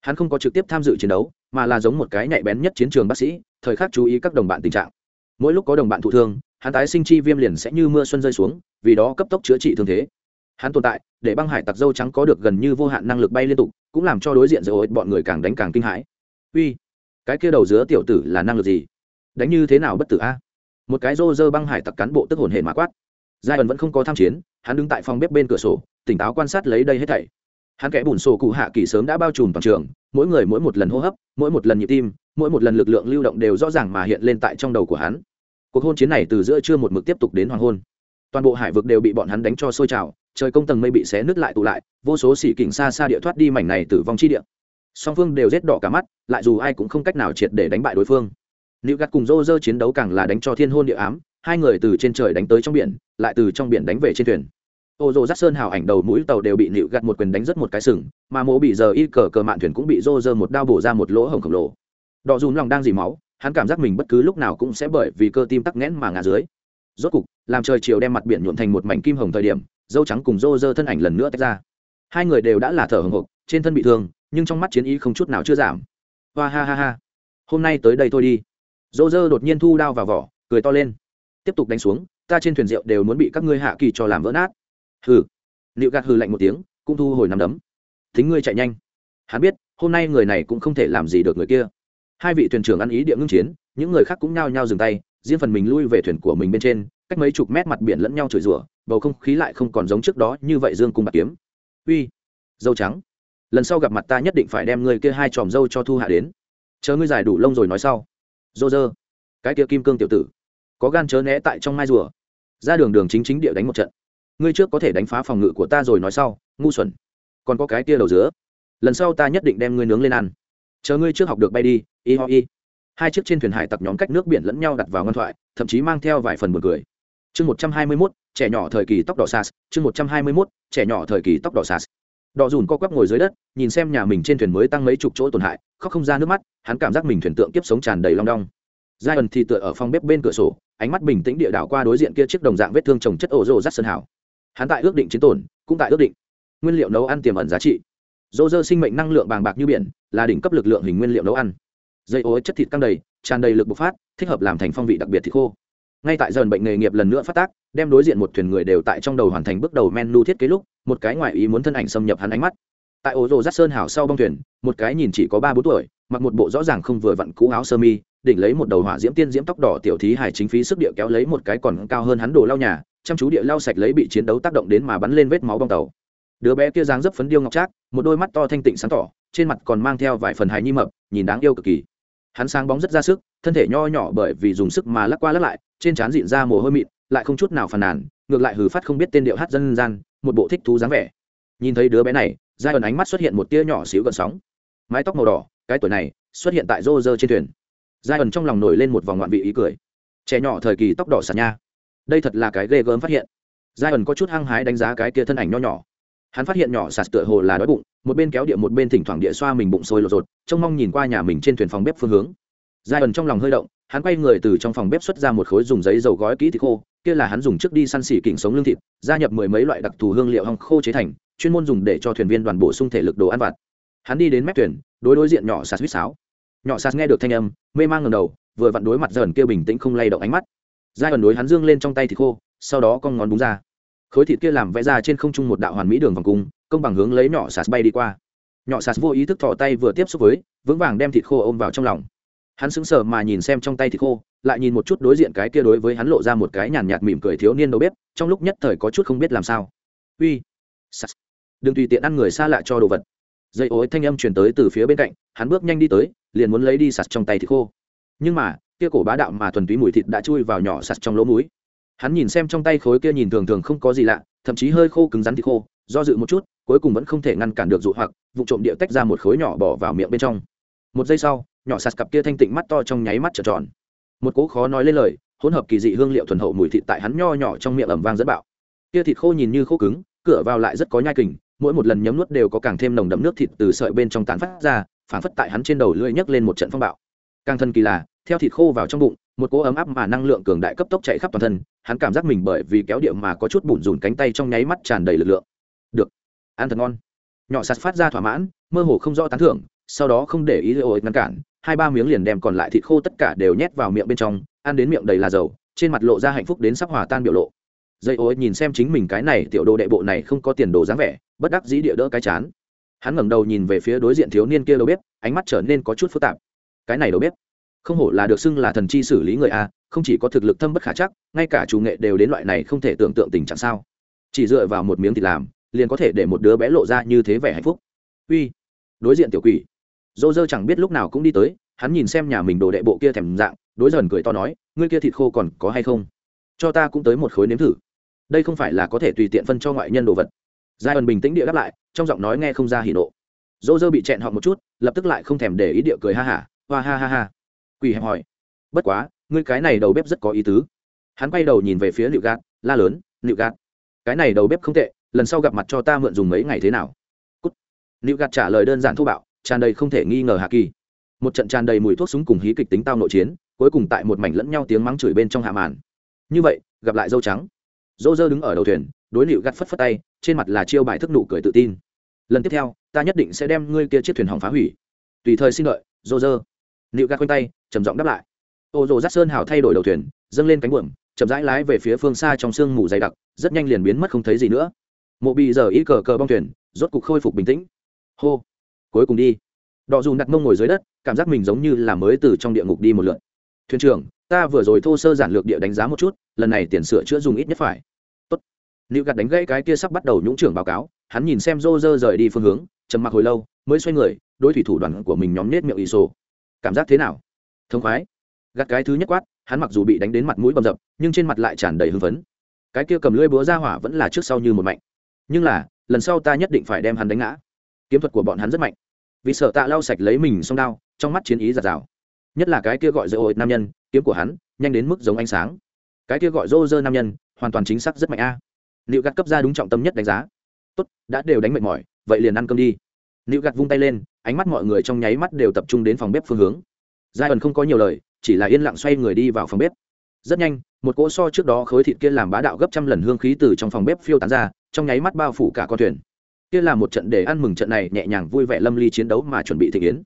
Hắn không có trực tiếp tham dự chiến đấu, mà là giống một cái nhạy bén nhất chiến trường bác sĩ, thời khắc chú ý các đồng bạn tình trạng. Mỗi lúc có đồng bạn thụ thương, hắn tái sinh chi viêm liền sẽ như mưa xuân rơi xuống, vì đó cấp tốc chữa trị thương thế. Hắn tồn tại, để băng hải tặc dâu trắng có được gần như vô hạn năng lực bay liên tục, cũng làm cho đối diện giữa ổi bọn người càng đánh càng kinh hãi. Uy cái kia đầu dứa tiểu tử là năng lực gì? Đánh như thế nào bất tử a? Một cái rô rơ băng hải tặc cán bộ tức hồn hề mã quát. Giai ẩn vẫn không có tham chiến, hắn đứng tại phòng bếp bên cửa sổ, tỉnh táo quan sát lấy đây hết thảy. Hắn kẽ bùn sổ cụ hạ kỳ sớm đã bao trùm toàn trường, mỗi người mỗi một lần hô hấp, mỗi một lần nhịp tim, mỗi một lần lực lượng lưu động đều rõ ràng mà hiện lên tại trong đầu của hắn. Cuộc hôn chiến này từ giữa trưa một mực tiếp tục đến hoàng hôn. Toàn bộ hải vực đều bị bọn hắn đánh cho sôi trào, trời công tầng mây bị xé nứt lại tụ lại, vô số xỉ kình xa xa địa thoát đi mảnh này tử vong chi địa song phương đều rét đỏ cả mắt, lại dù ai cũng không cách nào triệt để đánh bại đối phương. Nữ gắt cùng rô rơ chiến đấu càng là đánh cho thiên hôn địa ám, hai người từ trên trời đánh tới trong biển, lại từ trong biển đánh về trên thuyền. Ô rô rắt sơn hào ảnh đầu mũi tàu đều bị nịu Gắt một quyền đánh rất một cái sừng, mà mỗ bị giờ y cờ cờ mạn thuyền cũng bị rô rơ một đao bổ ra một lỗ hổng khổng lồ. Đỏ dùn lòng đang dì máu, hắn cảm giác mình bất cứ lúc nào cũng sẽ bởi vì cơ tim tắc nghẽn mà ngã dưới. Rốt cục, làm trời chiều đem mặt biển nhuộn thành một mảnh kim hồng thời điểm, dâu trắng cùng rô rơ thân ảnh lần nữa tách ra. Hai người đều đã là thở hồng hộc, trên thân bị thương nhưng trong mắt chiến ý không chút nào chưa giảm. Hoa ha ha ha. Hôm nay tới đây thôi đi. Rô dơ đột nhiên thu đao vào vỏ, cười to lên. Tiếp tục đánh xuống, ta trên thuyền rượu đều muốn bị các ngươi hạ kỳ cho làm vỡ nát. Hừ. Liệu gạt hừ lạnh một tiếng, cũng thu hồi nằm đấm. Thính ngươi chạy nhanh. Hắn biết, hôm nay người này cũng không thể làm gì được người kia. Hai vị thuyền trưởng ăn ý địa ngưng chiến, những người khác cũng nhao nhao dừng tay, riêng phần mình lui về thuyền của mình bên trên, cách mấy chục mét mặt biển lẫn nhau chửi rủa, bầu không khí lại không còn giống trước đó như vậy dương cung bạc kiếm. Uy. Dâu trắng lần sau gặp mặt ta nhất định phải đem người kia hai tròm dâu cho thu hạ đến. Chờ ngươi giải đủ lông rồi nói sau. Dô dơ. Cái kia kim cương tiểu tử. Có gan chớ né tại trong mai rùa. Ra đường đường chính chính địa đánh một trận. Ngươi trước có thể đánh phá phòng ngự của ta rồi nói sau, ngu xuẩn. Còn có cái kia đầu dứa. Lần sau ta nhất định đem ngươi nướng lên ăn. Chờ ngươi trước học được bay đi, y ho y. Hai chiếc trên thuyền hải tặc nhóm cách nước biển lẫn nhau đặt vào ngân thoại, thậm chí mang theo vài phần buồn cười. Chương một trăm hai mươi mốt, trẻ nhỏ thời kỳ tóc đỏ sas. Chương một trăm hai mươi mốt, trẻ nhỏ thời kỳ tóc đỏ sas đỏ dùn co quắp ngồi dưới đất, nhìn xem nhà mình trên thuyền mới tăng mấy chục chỗ tổn hại, khóc không ra nước mắt, hắn cảm giác mình thuyền tượng kiếp sống tràn đầy long đong. Giai ẩn thì tựa ở phòng bếp bên cửa sổ, ánh mắt bình tĩnh địa đảo qua đối diện kia chiếc đồng dạng vết thương trồng chất ổ rô rắt sơn hảo hắn tại ước định chiến tổn, cũng tại ước định nguyên liệu nấu ăn tiềm ẩn giá trị. Dô dơ sinh mệnh năng lượng bàng bạc như biển, là đỉnh cấp lực lượng hình nguyên liệu nấu ăn. Dây ô chất thịt căng đầy, tràn đầy lực bộc phát, thích hợp làm thành phong vị đặc biệt thịt khô. Ngay tại dần bệnh nghề nghiệp lần nữa phát tác, đem đối diện một thuyền người đều tại trong đầu hoàn thành bước đầu menu thiết kế lúc một cái ngoại ý muốn thân ảnh xâm nhập hắn ánh mắt. Tại ổ rồ rát sơn hảo sau bong thuyền, một cái nhìn chỉ có ba bốn tuổi, mặc một bộ rõ ràng không vừa vặn cũ áo sơ mi, đỉnh lấy một đầu hỏa diễm tiên diễm tóc đỏ tiểu thí hải chính phí sức địa kéo lấy một cái còn cao hơn hắn đồ lau nhà, chăm chú địa lau sạch lấy bị chiến đấu tác động đến mà bắn lên vết máu bong tàu. Đứa bé kia dáng dấp phấn điêu ngọc trác, một đôi mắt to thanh tịnh sáng tỏ, trên mặt còn mang theo vài phần hài nhi mập, nhìn đáng yêu cực kỳ. Hắn sáng bóng rất ra sức, thân thể nho nhỏ bởi vì dùng sức mà lắc qua lắc lại, trên trán dịn ra mồ hôi mịn, lại không chút nào phàn nàn, ngược lại hừ phát không biết tên điệu hát dân gian một bộ thích thú dáng vẻ. Nhìn thấy đứa bé này giai ẩn ánh mắt xuất hiện một tia nhỏ xíu gần sóng. Mái tóc màu đỏ, cái tuổi này xuất hiện tại rô rơ trên thuyền. Giai ẩn trong lòng nổi lên một vòng ngoạn vị ý cười. Trẻ nhỏ thời kỳ tóc đỏ sạt nha. Đây thật là cái ghê gớm phát hiện. Giai ẩn có chút hăng hái đánh giá cái kia thân ảnh nho nhỏ. Hắn phát hiện nhỏ sạt tựa hồ là đói bụng, một bên kéo địa một bên thỉnh thoảng địa xoa mình bụng sôi lột rột, trông mong nhìn qua nhà mình trên thuyền phòng bếp phương hướng. Giai ẩn trong lòng hơi động, hắn quay người từ trong phòng bếp xuất ra một khối dùng giấy dầu gói kỹ thịt khô kia là hắn dùng trước đi săn xỉ kỉnh sống lương thịt, gia nhập mười mấy loại đặc thù hương liệu hong khô chế thành, chuyên môn dùng để cho thuyền viên đoàn bổ sung thể lực đồ ăn vặt. Hắn đi đến mép thuyền, đối đối diện nhỏ sạt huýt sáo. Nhỏ sạt nghe được thanh âm, mê man ngầm đầu, vừa vặn đối mặt dần kia bình tĩnh không lay động ánh mắt. Giai ẩn đối hắn dương lên trong tay thịt khô, sau đó con ngón búng ra. Khối thịt kia làm vẽ ra trên không trung một đạo hoàn mỹ đường vòng cung, công bằng hướng lấy nhỏ sạt bay đi qua. Nhỏ sạt vô ý thức thò tay vừa tiếp xúc với, vững vàng đem thịt khô ôm vào trong lòng. Hắn sững sờ mà nhìn xem trong tay thịt khô lại nhìn một chút đối diện cái kia đối với hắn lộ ra một cái nhàn nhạt mỉm cười thiếu niên đầu bếp, trong lúc nhất thời có chút không biết làm sao. Uy đừng tùy tiện ăn người xa lạ cho đồ vật. Dây ối thanh âm truyền tới từ phía bên cạnh, hắn bước nhanh đi tới, liền muốn lấy đi sạt trong tay thịt khô. Nhưng mà, kia cổ bá đạo mà thuần túy mùi thịt đã chui vào nhỏ sạt trong lỗ mũi. Hắn nhìn xem trong tay khối kia nhìn thường thường không có gì lạ, thậm chí hơi khô cứng rắn thịt khô, do dự một chút, cuối cùng vẫn không thể ngăn cản được dụ hoặc, vụ trộm địa tách ra một khối nhỏ bỏ vào miệng bên trong. Một giây sau, nhỏ sạt cặp kia thanh tịnh mắt to trong nháy mắt tròn tròn một cố khó nói lên lời, hỗn hợp kỳ dị hương liệu thuần hậu mùi thịt tại hắn nho nhỏ trong miệng ẩm vang dẫn bạo. Kia thịt khô nhìn như khô cứng, cửa vào lại rất có nhai kình, mỗi một lần nhấm nuốt đều có càng thêm nồng đậm nước thịt từ sợi bên trong tán phát ra phản phất tại hắn trên đầu lưỡi nhấc lên một trận phong bạo. Càng thân kỳ là, theo thịt khô vào trong bụng, một cỗ ấm áp mà năng lượng cường đại cấp tốc chạy khắp toàn thân, hắn cảm giác mình bởi vì kéo điệu mà có chút bủn rủn cánh tay trong nháy mắt tràn đầy lực lượng. Được. Ăn thật ngon. Nhỏ sạt phát ra thỏa mãn, mơ hồ không rõ tán thưởng, sau đó không để ý ôi ngăn cản hai ba miếng liền đem còn lại thịt khô tất cả đều nhét vào miệng bên trong, ăn đến miệng đầy là dầu, trên mặt lộ ra hạnh phúc đến sắp hòa tan biểu lộ. Dây ối nhìn xem chính mình cái này tiểu đồ đệ bộ này không có tiền đồ dáng vẻ, bất đắc dĩ địa đỡ cái chán. Hắn ngẩng đầu nhìn về phía đối diện thiếu niên kia đầu biết ánh mắt trở nên có chút phức tạp. Cái này đầu biết không hổ là được xưng là thần chi xử lý người a, không chỉ có thực lực thâm bất khả chắc, ngay cả chủ nghệ đều đến loại này không thể tưởng tượng tình trạng sao. Chỉ dựa vào một miếng thịt làm, liền có thể để một đứa bé lộ ra như thế vẻ hạnh phúc. Uy, đối diện tiểu quỷ dô dơ chẳng biết lúc nào cũng đi tới, hắn nhìn xem nhà mình đồ đệ bộ kia thèm dạng, đối dần cười to nói, ngươi kia thịt khô còn có hay không? Cho ta cũng tới một khối nếm thử. Đây không phải là có thể tùy tiện phân cho ngoại nhân đồ vật. Giai ẩn bình tĩnh địa đáp lại, trong giọng nói nghe không ra hỉ nộ. Dô dơ bị chẹn họ một chút, lập tức lại không thèm để ý địa cười ha hả hoa ha ha ha. Quỳ hẹp hỏi, bất quá, ngươi cái này đầu bếp rất có ý tứ. Hắn quay đầu nhìn về phía liệu gạt, la lớn, liệu gạt, cái này đầu bếp không tệ, lần sau gặp mặt cho ta mượn dùng mấy ngày thế nào? Cút. Liệu gạt trả lời đơn giản thô bạo tràn đầy không thể nghi ngờ hạ kỳ. Một trận tràn đầy mùi thuốc súng cùng hí kịch tính tao nội chiến, cuối cùng tại một mảnh lẫn nhau tiếng mắng chửi bên trong hạ màn. Như vậy, gặp lại dâu trắng. Dô dơ đứng ở đầu thuyền, đối liệu gạt phất phất tay, trên mặt là chiêu bài thức nụ cười tự tin. Lần tiếp theo, ta nhất định sẽ đem ngươi kia chiếc thuyền hỏng phá hủy. Tùy thời xin lợi dô dơ liệu gạt quanh tay, trầm giọng đáp lại. Ô rồ giác sơn hào thay đổi đầu thuyền, dâng lên cánh buồm, chậm rãi lái về phía phương xa trong sương mù dày đặc, rất nhanh liền biến mất không thấy gì nữa. Mộ bị giờ ý cờ cờ bong thuyền, rốt cục khôi phục bình tĩnh. Hô cuối cùng đi. Đọ dù đặt mông ngồi dưới đất, cảm giác mình giống như là mới từ trong địa ngục đi một lượt. Thuyền trưởng, ta vừa rồi thô sơ giản lược địa đánh giá một chút, lần này tiền sửa chữa dùng ít nhất phải. Tốt. Nữ gạt đánh gãy cái kia sắp bắt đầu nhũng trưởng báo cáo, hắn nhìn xem rô rơ rời đi phương hướng, trầm mặc hồi lâu, mới xoay người, đối thủy thủ đoàn của mình nhóm nết miệng ỷ sô cảm giác thế nào? Thông khoái. Gạt cái thứ nhất quát, hắn mặc dù bị đánh đến mặt mũi bầm dập, nhưng trên mặt lại tràn đầy hưng phấn. Cái kia cầm lưỡi búa ra hỏa vẫn là trước sau như một mạnh nhưng là, lần sau ta nhất định phải đem hắn đánh ngã kiếm thuật của bọn hắn rất mạnh. Vì sợ tạ lau sạch lấy mình song đao, trong mắt chiến ý giạt rào. Nhất là cái kia gọi dỗ ổi nam nhân, kiếm của hắn, nhanh đến mức giống ánh sáng. Cái kia gọi rô rơ nam nhân, hoàn toàn chính xác rất mạnh a. À. liệu gạt cấp ra đúng trọng tâm nhất đánh giá. Tốt, đã đều đánh mệt mỏi, vậy liền ăn cơm đi. Liệu gạt vung tay lên, ánh mắt mọi người trong nháy mắt đều tập trung đến phòng bếp phương hướng. Giai ẩn không có nhiều lời, chỉ là yên lặng xoay người đi vào phòng bếp. Rất nhanh, một cỗ so trước đó khối thịt kia làm bá đạo gấp trăm lần hương khí từ trong phòng bếp phiêu tán ra, trong nháy mắt bao phủ cả con thuyền kia là một trận để ăn mừng trận này, nhẹ nhàng vui vẻ lâm ly chiến đấu mà chuẩn bị thị kiến.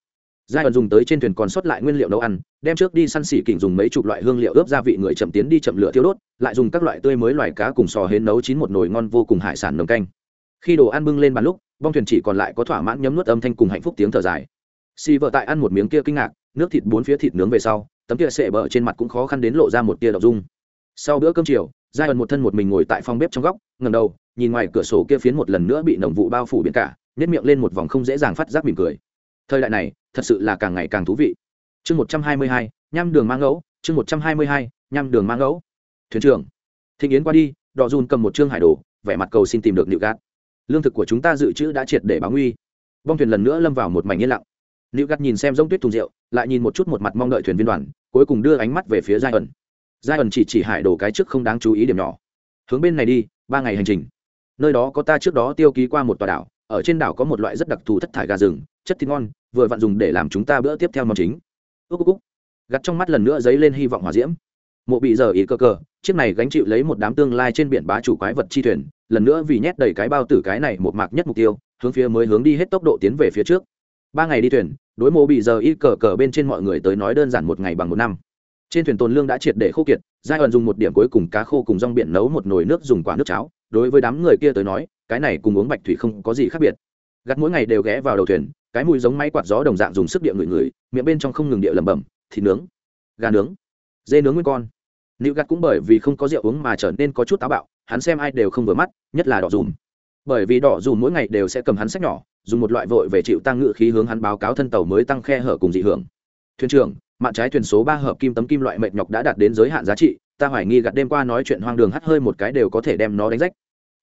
Giai đoạn dùng tới trên thuyền còn sót lại nguyên liệu nấu ăn, đem trước đi săn xỉ kỉnh dùng mấy chục loại hương liệu ướp gia vị người chậm tiến đi chậm lửa thiêu đốt, lại dùng các loại tươi mới loài cá cùng sò hến nấu chín một nồi ngon vô cùng hải sản nồng canh. Khi đồ ăn bưng lên bàn lúc, bong thuyền chỉ còn lại có thỏa mãn nhấm nuốt âm thanh cùng hạnh phúc tiếng thở dài. Xì vợ tại ăn một miếng kia kinh ngạc, nước thịt bốn phía thịt nướng về sau, tấm kia sệ bờ trên mặt cũng khó khăn đến lộ ra một tia đậu dung. Sau bữa cơm chiều, giai đoạn một thân một mình ngồi tại phòng bếp trong góc ngầm đầu nhìn ngoài cửa sổ kia phiến một lần nữa bị nồng vụ bao phủ biển cả nhét miệng lên một vòng không dễ dàng phát giác mỉm cười. Thời đại này, thật sự là càng ngày càng thú vị. Chương một trăm hai mươi hai nhăm đường mang ngẫu, chương một trăm hai mươi hai nhăm đường mang ngẫu. Thuyền trưởng, thịnh yến qua đi đò dùn cầm một chương hải đồ, vẻ mặt cầu xin tìm được nịu gạt lương thực của chúng ta dự trữ đã triệt để báo nguy. Bong thuyền lần nữa lâm vào một mảnh yên lặng. Nịu gạt nhìn xem giống tuyết thùng rượu, lại nhìn một chút một mặt mong đợi thuyền viên đoàn, cuối cùng đưa ánh mắt về phía giai ẩn giai ẩn chỉ chỉ hải đồ cái trước không đáng chú ý điểm nhỏ. Hướng bên này đi, ba ngày hành trình nơi đó có ta trước đó tiêu ký qua một tòa đảo, ở trên đảo có một loại rất đặc thù thất thải gà rừng, chất thịt ngon, vừa vặn dùng để làm chúng ta bữa tiếp theo món chính. Ước cúc gặt trong mắt lần nữa dấy lên hy vọng hòa diễm. Mộ bị giờ ý cơ cờ chiếc này gánh chịu lấy một đám tương lai trên biển bá chủ quái vật chi thuyền, lần nữa vì nhét đầy cái bao tử cái này một mạc nhất mục tiêu, hướng phía mới hướng đi hết tốc độ tiến về phía trước. Ba ngày đi thuyền, đối mộ bị giờ y cờ cờ bên trên mọi người tới nói đơn giản một ngày bằng một năm. Trên thuyền tồn lương đã triệt để khô kiệt, giai ẩn dùng một điểm cuối cùng cá khô cùng rong biển nấu một nồi nước dùng quả nước cháo đối với đám người kia tới nói, cái này cùng uống bạch thủy không có gì khác biệt. Gặt mỗi ngày đều ghé vào đầu thuyền, cái mùi giống máy quạt gió đồng dạng dùng sức địa người người miệng bên trong không ngừng địa lẩm bẩm, thịt nướng, gà nướng, dê nướng nguyên con. Nữ gặt cũng bởi vì không có rượu uống mà trở nên có chút táo bạo, hắn xem ai đều không vừa mắt, nhất là đỏ dùm. Bởi vì đỏ dùm mỗi ngày đều sẽ cầm hắn sách nhỏ, dùng một loại vội về chịu tăng ngự khí hướng hắn báo cáo thân tàu mới tăng khe hở cùng dị hưởng. Thuyền trưởng, mạn trái thuyền số ba hợp kim tấm kim loại mệt nhọc đã đạt đến giới hạn giá trị ta hoài nghi gặt đêm qua nói chuyện hoang đường hắt hơi một cái đều có thể đem nó đánh rách.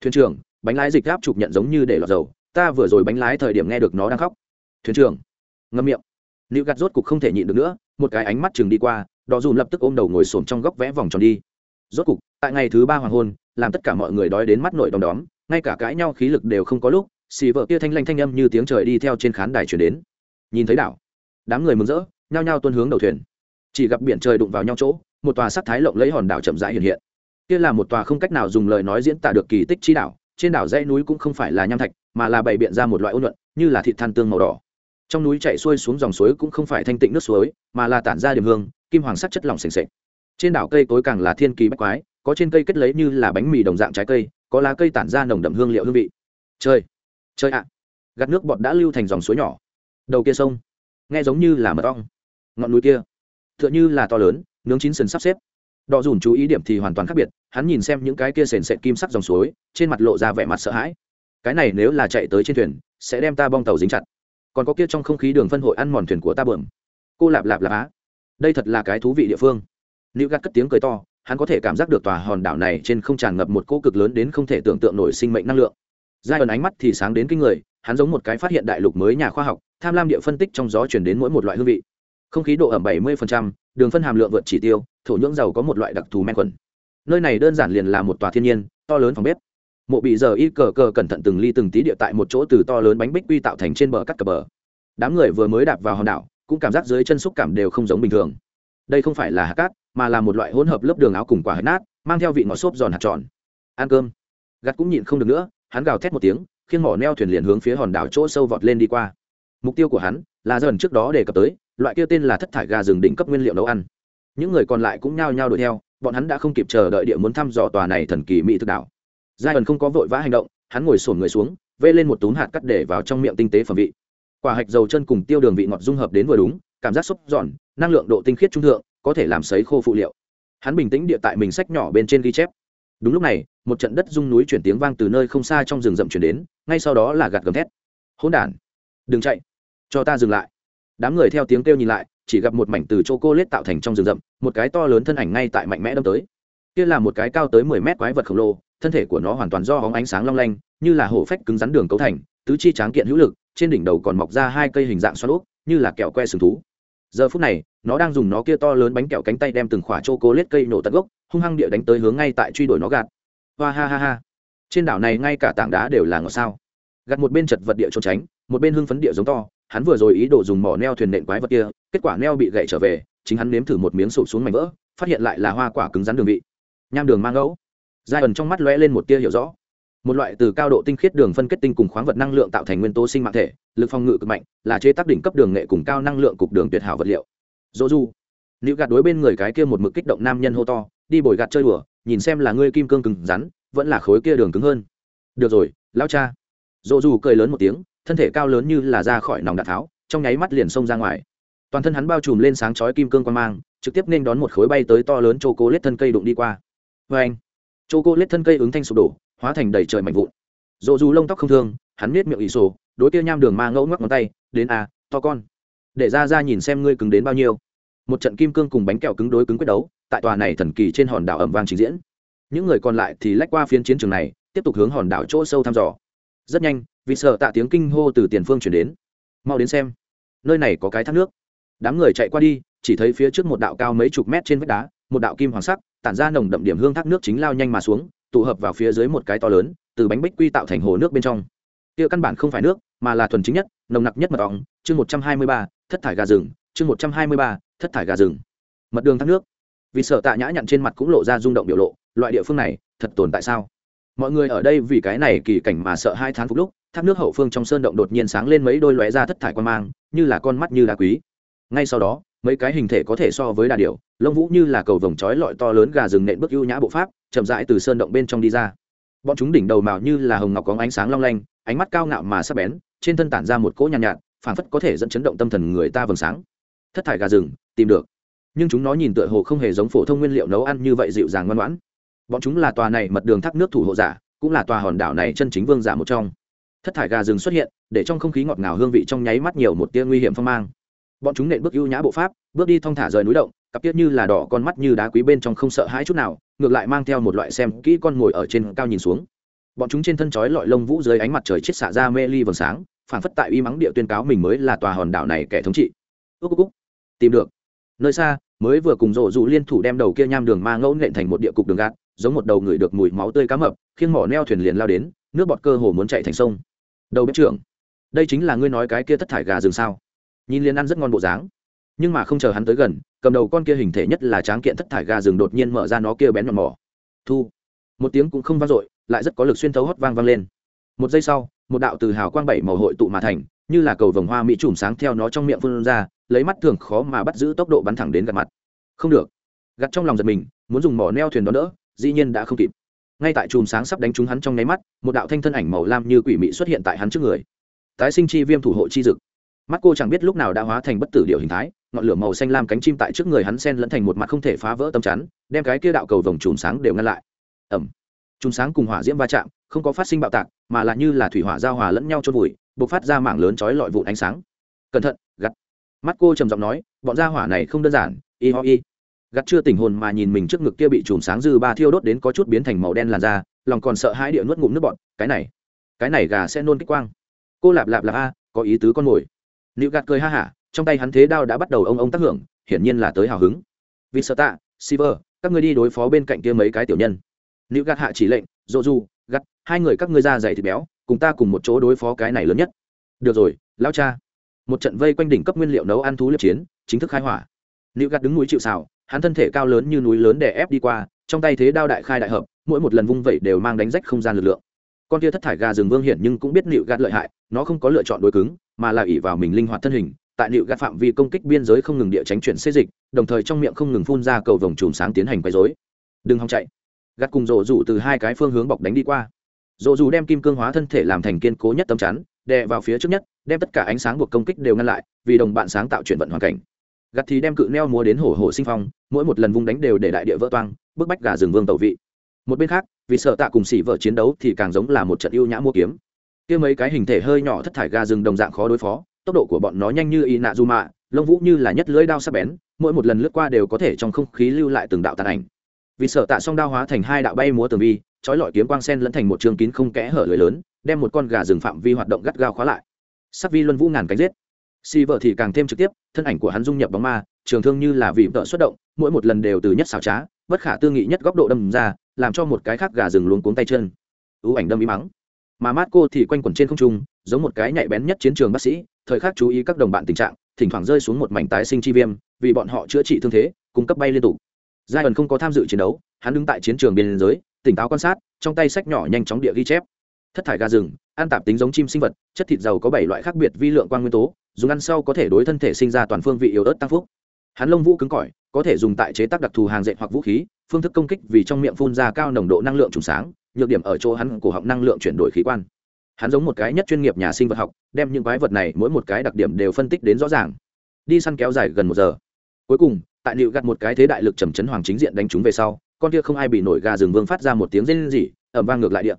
Thuyền trưởng, bánh lái dịch gáp chụp nhận giống như để lọt dầu. Ta vừa rồi bánh lái thời điểm nghe được nó đang khóc. Thuyền trưởng, ngâm miệng. Nữ gặt rốt cục không thể nhịn được nữa, một cái ánh mắt chừng đi qua, đỏ dùm lập tức ôm đầu ngồi xổm trong góc vẽ vòng tròn đi. Rốt cục, tại ngày thứ ba hoàng hôn, làm tất cả mọi người đói đến mắt nội đom đóm, ngay cả cãi nhau khí lực đều không có lúc, xì vợ kia thanh lanh thanh âm như tiếng trời đi theo trên khán đài chuyển đến. Nhìn thấy đảo, đám người mừng rỡ, nhao nhao tuân hướng đầu thuyền chỉ gặp biển trời đụng vào nhau chỗ, một tòa sắc thái lộng lấy hòn đảo chậm rãi hiện hiện. Kia là một tòa không cách nào dùng lời nói diễn tả được kỳ tích chi đảo, trên đảo dãy núi cũng không phải là nham thạch, mà là bày biện ra một loại ôn luận như là thịt than tương màu đỏ. Trong núi chạy xuôi xuống dòng suối cũng không phải thanh tịnh nước suối, mà là tản ra điểm hương, kim hoàng sắc chất lỏng sềnh sệch trên đảo cây tối càng là thiên kỳ bách quái, có trên cây kết lấy như là bánh mì đồng dạng trái cây, có lá cây tản ra nồng đậm hương liệu hương vị. Chơi chơi ạ! Gạt nước bọt đã lưu thành dòng suối nhỏ. Đầu kia sông, nghe giống như là mật ong. Ngọn núi kia Tựa như là to lớn, nướng chín sần sắp xếp. Đọ dùn chú ý điểm thì hoàn toàn khác biệt, hắn nhìn xem những cái kia sền sệt kim sắc dòng suối, trên mặt lộ ra vẻ mặt sợ hãi. Cái này nếu là chạy tới trên thuyền, sẽ đem ta bong tàu dính chặt. Còn có kia trong không khí đường phân hội ăn mòn thuyền của ta bờm cô lạp lạp lạp á. Đây thật là cái thú vị địa phương. Nữ gắt cất tiếng cười to, hắn có thể cảm giác được tòa hòn đảo này trên không tràn ngập một cỗ cực lớn đến không thể tưởng tượng nổi sinh mệnh năng lượng. Giai ẩn ánh mắt thì sáng đến kinh người, hắn giống một cái phát hiện đại lục mới nhà khoa học, tham lam địa phân tích trong gió chuyển đến mỗi một loại hương vị không khí độ ẩm 70%, đường phân hàm lượng vượt chỉ tiêu thổ nhưỡng giàu có một loại đặc thù men khuẩn. Nơi này đơn giản liền là một tòa thiên nhiên to lớn phòng bếp. Mộ bị giờ y cờ cờ cẩn thận từng ly từng tí địa tại một chỗ từ to lớn bánh bích quy tạo thành trên bờ cắt cờ bờ. Đám người vừa mới đạp vào hòn đảo cũng cảm giác dưới chân xúc cảm đều không giống bình thường. Đây không phải là hạt cát mà là một loại hỗn hợp lớp đường áo cùng quả hạt nát mang theo vị ngọt xốp giòn hạt tròn. Ăn cơm. Gắt cũng nhịn không được nữa hắn gào thét một tiếng khiến mỏ neo thuyền liền hướng phía hòn đảo chỗ sâu vọt lên đi qua. Mục tiêu của hắn là dần trước đó đề cập tới loại kia tên là thất thải gà rừng đỉnh cấp nguyên liệu nấu ăn. Những người còn lại cũng nhao nhao đuổi theo, bọn hắn đã không kịp chờ đợi địa muốn thăm dò tòa này thần kỳ mỹ thực đảo. Giai ẩn không có vội vã hành động, hắn ngồi sổn người xuống, vê lên một túm hạt cắt để vào trong miệng tinh tế phẩm vị. Quả hạch dầu chân cùng tiêu đường vị ngọt dung hợp đến vừa đúng, cảm giác súc giòn, năng lượng độ tinh khiết trung thượng, có thể làm sấy khô phụ liệu. Hắn bình tĩnh địa tại mình sách nhỏ bên trên ghi chép. Đúng lúc này, một trận đất rung núi chuyển tiếng vang từ nơi không xa trong rừng rậm chuyển đến, ngay sau đó là gạt gầm thét. Hỗn đản, đừng chạy, cho ta dừng lại đám người theo tiếng kêu nhìn lại, chỉ gặp một mảnh từ chỗ cô lết tạo thành trong rừng rậm, một cái to lớn thân ảnh ngay tại mạnh mẽ đâm tới. Kia là một cái cao tới mười mét quái vật khổng lồ, thân thể của nó hoàn toàn do hóng ánh sáng long lanh, như là hổ phách cứng rắn đường cấu thành, tứ chi tráng kiện hữu lực, trên đỉnh đầu còn mọc ra hai cây hình dạng xoắn úp như là kẹo que sừng thú. Giờ phút này, nó đang dùng nó kia to lớn bánh kẹo cánh tay đem từng khỏa chô cô lết cây nổ tận gốc, hung hăng địa đánh tới hướng ngay tại truy đuổi nó gạt. Hoa ha ha ha. Trên đảo này ngay cả tảng đá đều là ngọt sao. Gạt một bên chật vật địa trốn tránh, một bên hưng phấn địa giống to hắn vừa rồi ý đồ dùng mỏ neo thuyền nện quái vật kia, kết quả neo bị gậy trở về, chính hắn nếm thử một miếng sụp xuống mảnh vỡ, phát hiện lại là hoa quả cứng rắn đường vị. Nham đường mang ngẫu. Giai ẩn trong mắt lóe lên một tia hiểu rõ. Một loại từ cao độ tinh khiết đường phân kết tinh cùng khoáng vật năng lượng tạo thành nguyên tố sinh mạng thể, lực phòng ngự cực mạnh, là chế tác đỉnh cấp đường nghệ cùng cao năng lượng cục đường tuyệt hảo vật liệu. Dỗ du nữ gạt đối bên người cái kia một mực kích động nam nhân hô to, đi bồi gạt chơi đùa, nhìn xem là ngươi kim cương cứng rắn, vẫn là khối kia đường cứng hơn. Được rồi lao cha. Dỗ du cười lớn một tiếng thân thể cao lớn như là ra khỏi nòng đạn tháo, trong nháy mắt liền xông ra ngoài. Toàn thân hắn bao trùm lên sáng chói kim cương quan mang, trực tiếp nên đón một khối bay tới to lớn chô cố lết thân cây đụng đi qua. Vê anh chô cô lết thân cây ứng thanh sụp đổ, hóa thành đầy trời mạnh vụn. Dỗ dù lông tóc không thương, hắn miết miệng ỷ sổ, đối kia nham đường ma ngẫu ngoắc ngón tay, đến à to con. Để ra ra nhìn xem ngươi cứng đến bao nhiêu. Một trận kim cương cùng bánh kẹo cứng đối cứng quyết đấu, tại tòa này thần kỳ trên hòn đảo ẩm vang trình diễn. Những người còn lại thì lách qua phiến chiến trường này, tiếp tục hướng hòn đảo chỗ sâu thăm dò. Rất nhanh vì sợ tạ tiếng kinh hô từ tiền phương chuyển đến. Mau đến xem. Nơi này có cái thác nước. Đám người chạy qua đi, chỉ thấy phía trước một đạo cao mấy chục mét trên vách đá, một đạo kim hoàng sắc, tản ra nồng đậm điểm hương thác nước chính lao nhanh mà xuống, tụ hợp vào phía dưới một cái to lớn, từ bánh bích quy tạo thành hồ nước bên trong. Kia căn bản không phải nước, mà là thuần chính nhất, nồng nặc nhất mật ong, chương một trăm hai mươi ba, thất thải gà rừng, chương một trăm hai mươi ba, thất thải gà rừng. Mật đường thác nước. Vì sợ tạ nhã nhặn trên mặt cũng lộ ra rung động biểu lộ, loại địa phương này, thật tồn tại sao? Mọi người ở đây vì cái này kỳ cảnh mà sợ hai tháng phục lúc thác nước hậu phương trong sơn động đột nhiên sáng lên mấy đôi lóe ra thất thải quan mang như là con mắt như đá quý. Ngay sau đó mấy cái hình thể có thể so với đà điểu lông vũ như là cầu vồng trói lọi to lớn gà rừng nện bước ưu nhã bộ pháp chậm rãi từ sơn động bên trong đi ra. Bọn chúng đỉnh đầu màu như là hồng ngọc có ánh sáng long lanh ánh mắt cao ngạo mà sắc bén trên thân tản ra một cỗ nhàn nhạt, nhạt phảng phất có thể dẫn chấn động tâm thần người ta vầng sáng. Thất thải gà rừng tìm được. Nhưng chúng nó nhìn tựa hồ không hề giống phổ thông nguyên liệu nấu ăn như vậy dịu dàng ngoan ngoãn. Bọn chúng là tòa này mật đường thác nước thủ hộ giả cũng là tòa hòn đảo này chân chính vương giả một trong thất thải gà rừng xuất hiện, để trong không khí ngọt ngào hương vị trong nháy mắt nhiều một tia nguy hiểm phong mang. Bọn chúng nện bước ưu nhã bộ pháp, bước đi thong thả rời núi động, cặp tiết như là đỏ con mắt như đá quý bên trong không sợ hãi chút nào, ngược lại mang theo một loại xem kỹ con ngồi ở trên cao nhìn xuống. Bọn chúng trên thân chói lọi lông vũ dưới ánh mặt trời chết xả ra mê ly vầng sáng, phản phất tại uy mắng địa tuyên cáo mình mới là tòa hòn đảo này kẻ thống trị. Ước cúc tìm được. Nơi xa, mới vừa cùng rộ dù liên thủ đem đầu kia nham đường ma ngẫu nện thành một địa cục đường gạt, giống một đầu người được mùi máu tươi cá mập, khiêng mỏ neo thuyền liền lao đến, nước bọt cơ hồ muốn chạy thành sông đầu bếp trưởng, đây chính là ngươi nói cái kia thất thải gà rừng sao? Nhìn liền ăn rất ngon bộ dáng. Nhưng mà không chờ hắn tới gần, cầm đầu con kia hình thể nhất là tráng kiện thất thải gà rừng đột nhiên mở ra nó kia bén nhọn mỏ. Thu. Một tiếng cũng không vang dội, lại rất có lực xuyên thấu hót vang vang lên. Một giây sau, một đạo từ hào quang bảy màu hội tụ mà thành, như là cầu vồng hoa mỹ chùm sáng theo nó trong miệng phun ra, lấy mắt thường khó mà bắt giữ tốc độ bắn thẳng đến gạt mặt. Không được. Gặt trong lòng giật mình, muốn dùng mỏ neo thuyền đó đỡ, dĩ nhiên đã không kịp ngay tại chùm sáng sắp đánh trúng hắn trong nháy mắt, một đạo thanh thân ảnh màu lam như quỷ mị xuất hiện tại hắn trước người. Tái sinh chi viêm thủ hộ chi dực. Mắt cô chẳng biết lúc nào đã hóa thành bất tử điệu hình thái, ngọn lửa màu xanh lam cánh chim tại trước người hắn sen lẫn thành một mặt không thể phá vỡ tâm chắn, đem cái kia đạo cầu vòng chùm sáng đều ngăn lại. Ẩm chùm sáng cùng hỏa diễm va chạm, không có phát sinh bạo tạc, mà là như là thủy hỏa giao hòa lẫn nhau trôn vùi, bộc phát ra mảng lớn chói lọi vụn ánh sáng. Cẩn thận gặt mắt cô trầm giọng nói, bọn gia hỏa này không đơn giản, y ho y gắt chưa tỉnh hồn mà nhìn mình trước ngực kia bị chùm sáng dư ba thiêu đốt đến có chút biến thành màu đen làn da lòng còn sợ hãi địa nuốt ngụm nước bọn cái này cái này gà sẽ nôn kích quang. Cô lạp lạp lạp a có ý tứ con mồi. Nịu gạt cười ha hả trong tay hắn thế đao đã bắt đầu ông ông tác hưởng hiển nhiên là tới hào hứng. Vì sợ tạ Silver, các ngươi đi đối phó bên cạnh kia mấy cái tiểu nhân. Nịu gạt hạ chỉ lệnh dỗ du gắt hai người các ngươi ra dày thịt béo cùng ta cùng một chỗ đối phó cái này lớn nhất. Được rồi lao cha. Một trận vây quanh đỉnh cấp nguyên liệu nấu ăn thú liệp chiến chính thức khai hỏa. Nịu gạt đứng núi chịu xào hắn thân thể cao lớn như núi lớn đè ép đi qua, trong tay thế đao đại khai đại hợp, mỗi một lần vung vẩy đều mang đánh rách không gian lực lượng. Con kia thất thải gà rừng vương hiển nhưng cũng biết nịu gạt lợi hại, nó không có lựa chọn đối cứng, mà là ỉ vào mình linh hoạt thân hình, tại nịu gạt phạm vi công kích biên giới không ngừng địa tránh chuyển xê dịch, đồng thời trong miệng không ngừng phun ra cầu vồng chùm sáng tiến hành quấy dối đừng hòng chạy. Gạt cùng rộ rủ từ hai cái phương hướng bọc đánh đi qua. Rộ rủ đem kim cương hóa thân thể làm thành kiên cố nhất tấm chắn, đè vào phía trước nhất, đem tất cả ánh sáng buộc công kích đều ngăn lại, vì đồng bạn sáng tạo chuyển vận hoàn cảnh gặt thì đem cự neo múa đến hổ hổ sinh phong, mỗi một lần vung đánh đều để đại địa vỡ toang, bức bách gà rừng vương tẩu vị. Một bên khác, vì sợ tạ cùng xỉ vợ chiến đấu thì càng giống là một trận yêu nhã mua kiếm. Kia mấy cái hình thể hơi nhỏ thất thải gà rừng đồng dạng khó đối phó, tốc độ của bọn nó nhanh như y nạ du mạ lông vũ như là nhất lưỡi đao sắp bén, mỗi một lần lướt qua đều có thể trong không khí lưu lại từng đạo tàn ảnh. Vì sợ tạ song đao hóa thành hai đạo bay múa tường vi, trói lọi kiếm quang sen lẫn thành một trường kín không kẽ hở lưới lớn, đem một con gà rừng phạm vi hoạt động gắt gao khóa lại. Sắc vi luân vũ ngàn cánh giết si vợ thì càng thêm trực tiếp, thân ảnh của hắn dung nhập bóng ma, trường thương như là vì vợ xuất động, mỗi một lần đều từ nhất xảo trá, bất khả tư nghị nhất góc độ đâm ra, làm cho một cái khác gà rừng luống cuống tay chân. Ưu ảnh đâm ý mắng. Mà mát cô thì quanh quẩn trên không trung, giống một cái nhạy bén nhất chiến trường bác sĩ, thời khắc chú ý các đồng bạn tình trạng, thỉnh thoảng rơi xuống một mảnh tái sinh chi viêm, vì bọn họ chữa trị thương thế, cung cấp bay liên tục. Giai ẩn không có tham dự chiến đấu, hắn đứng tại chiến trường biên giới, tỉnh táo quan sát, trong tay sách nhỏ nhanh chóng địa ghi chép thất thải gà rừng, ăn tạp tính giống chim sinh vật, chất thịt giàu có bảy loại khác biệt vi lượng quan nguyên tố, dùng ăn sau có thể đối thân thể sinh ra toàn phương vị yếu ớt tăng phúc. Hắn lông vũ cứng cỏi, có thể dùng tại chế tác đặc thù hàng dệt hoặc vũ khí, phương thức công kích vì trong miệng phun ra cao nồng độ năng lượng trùng sáng, nhược điểm ở chỗ hắn cổ họng năng lượng chuyển đổi khí quan. Hắn giống một cái nhất chuyên nghiệp nhà sinh vật học, đem những quái vật này mỗi một cái đặc điểm đều phân tích đến rõ ràng. Đi săn kéo dài gần một giờ. Cuối cùng, tại nịu gặt một cái thế đại lực trầm chấn hoàng chính diện đánh chúng về sau, con kia không ai bị nổi gà rừng vương phát ra một tiếng rên rỉ ẩm vang ngược lại điện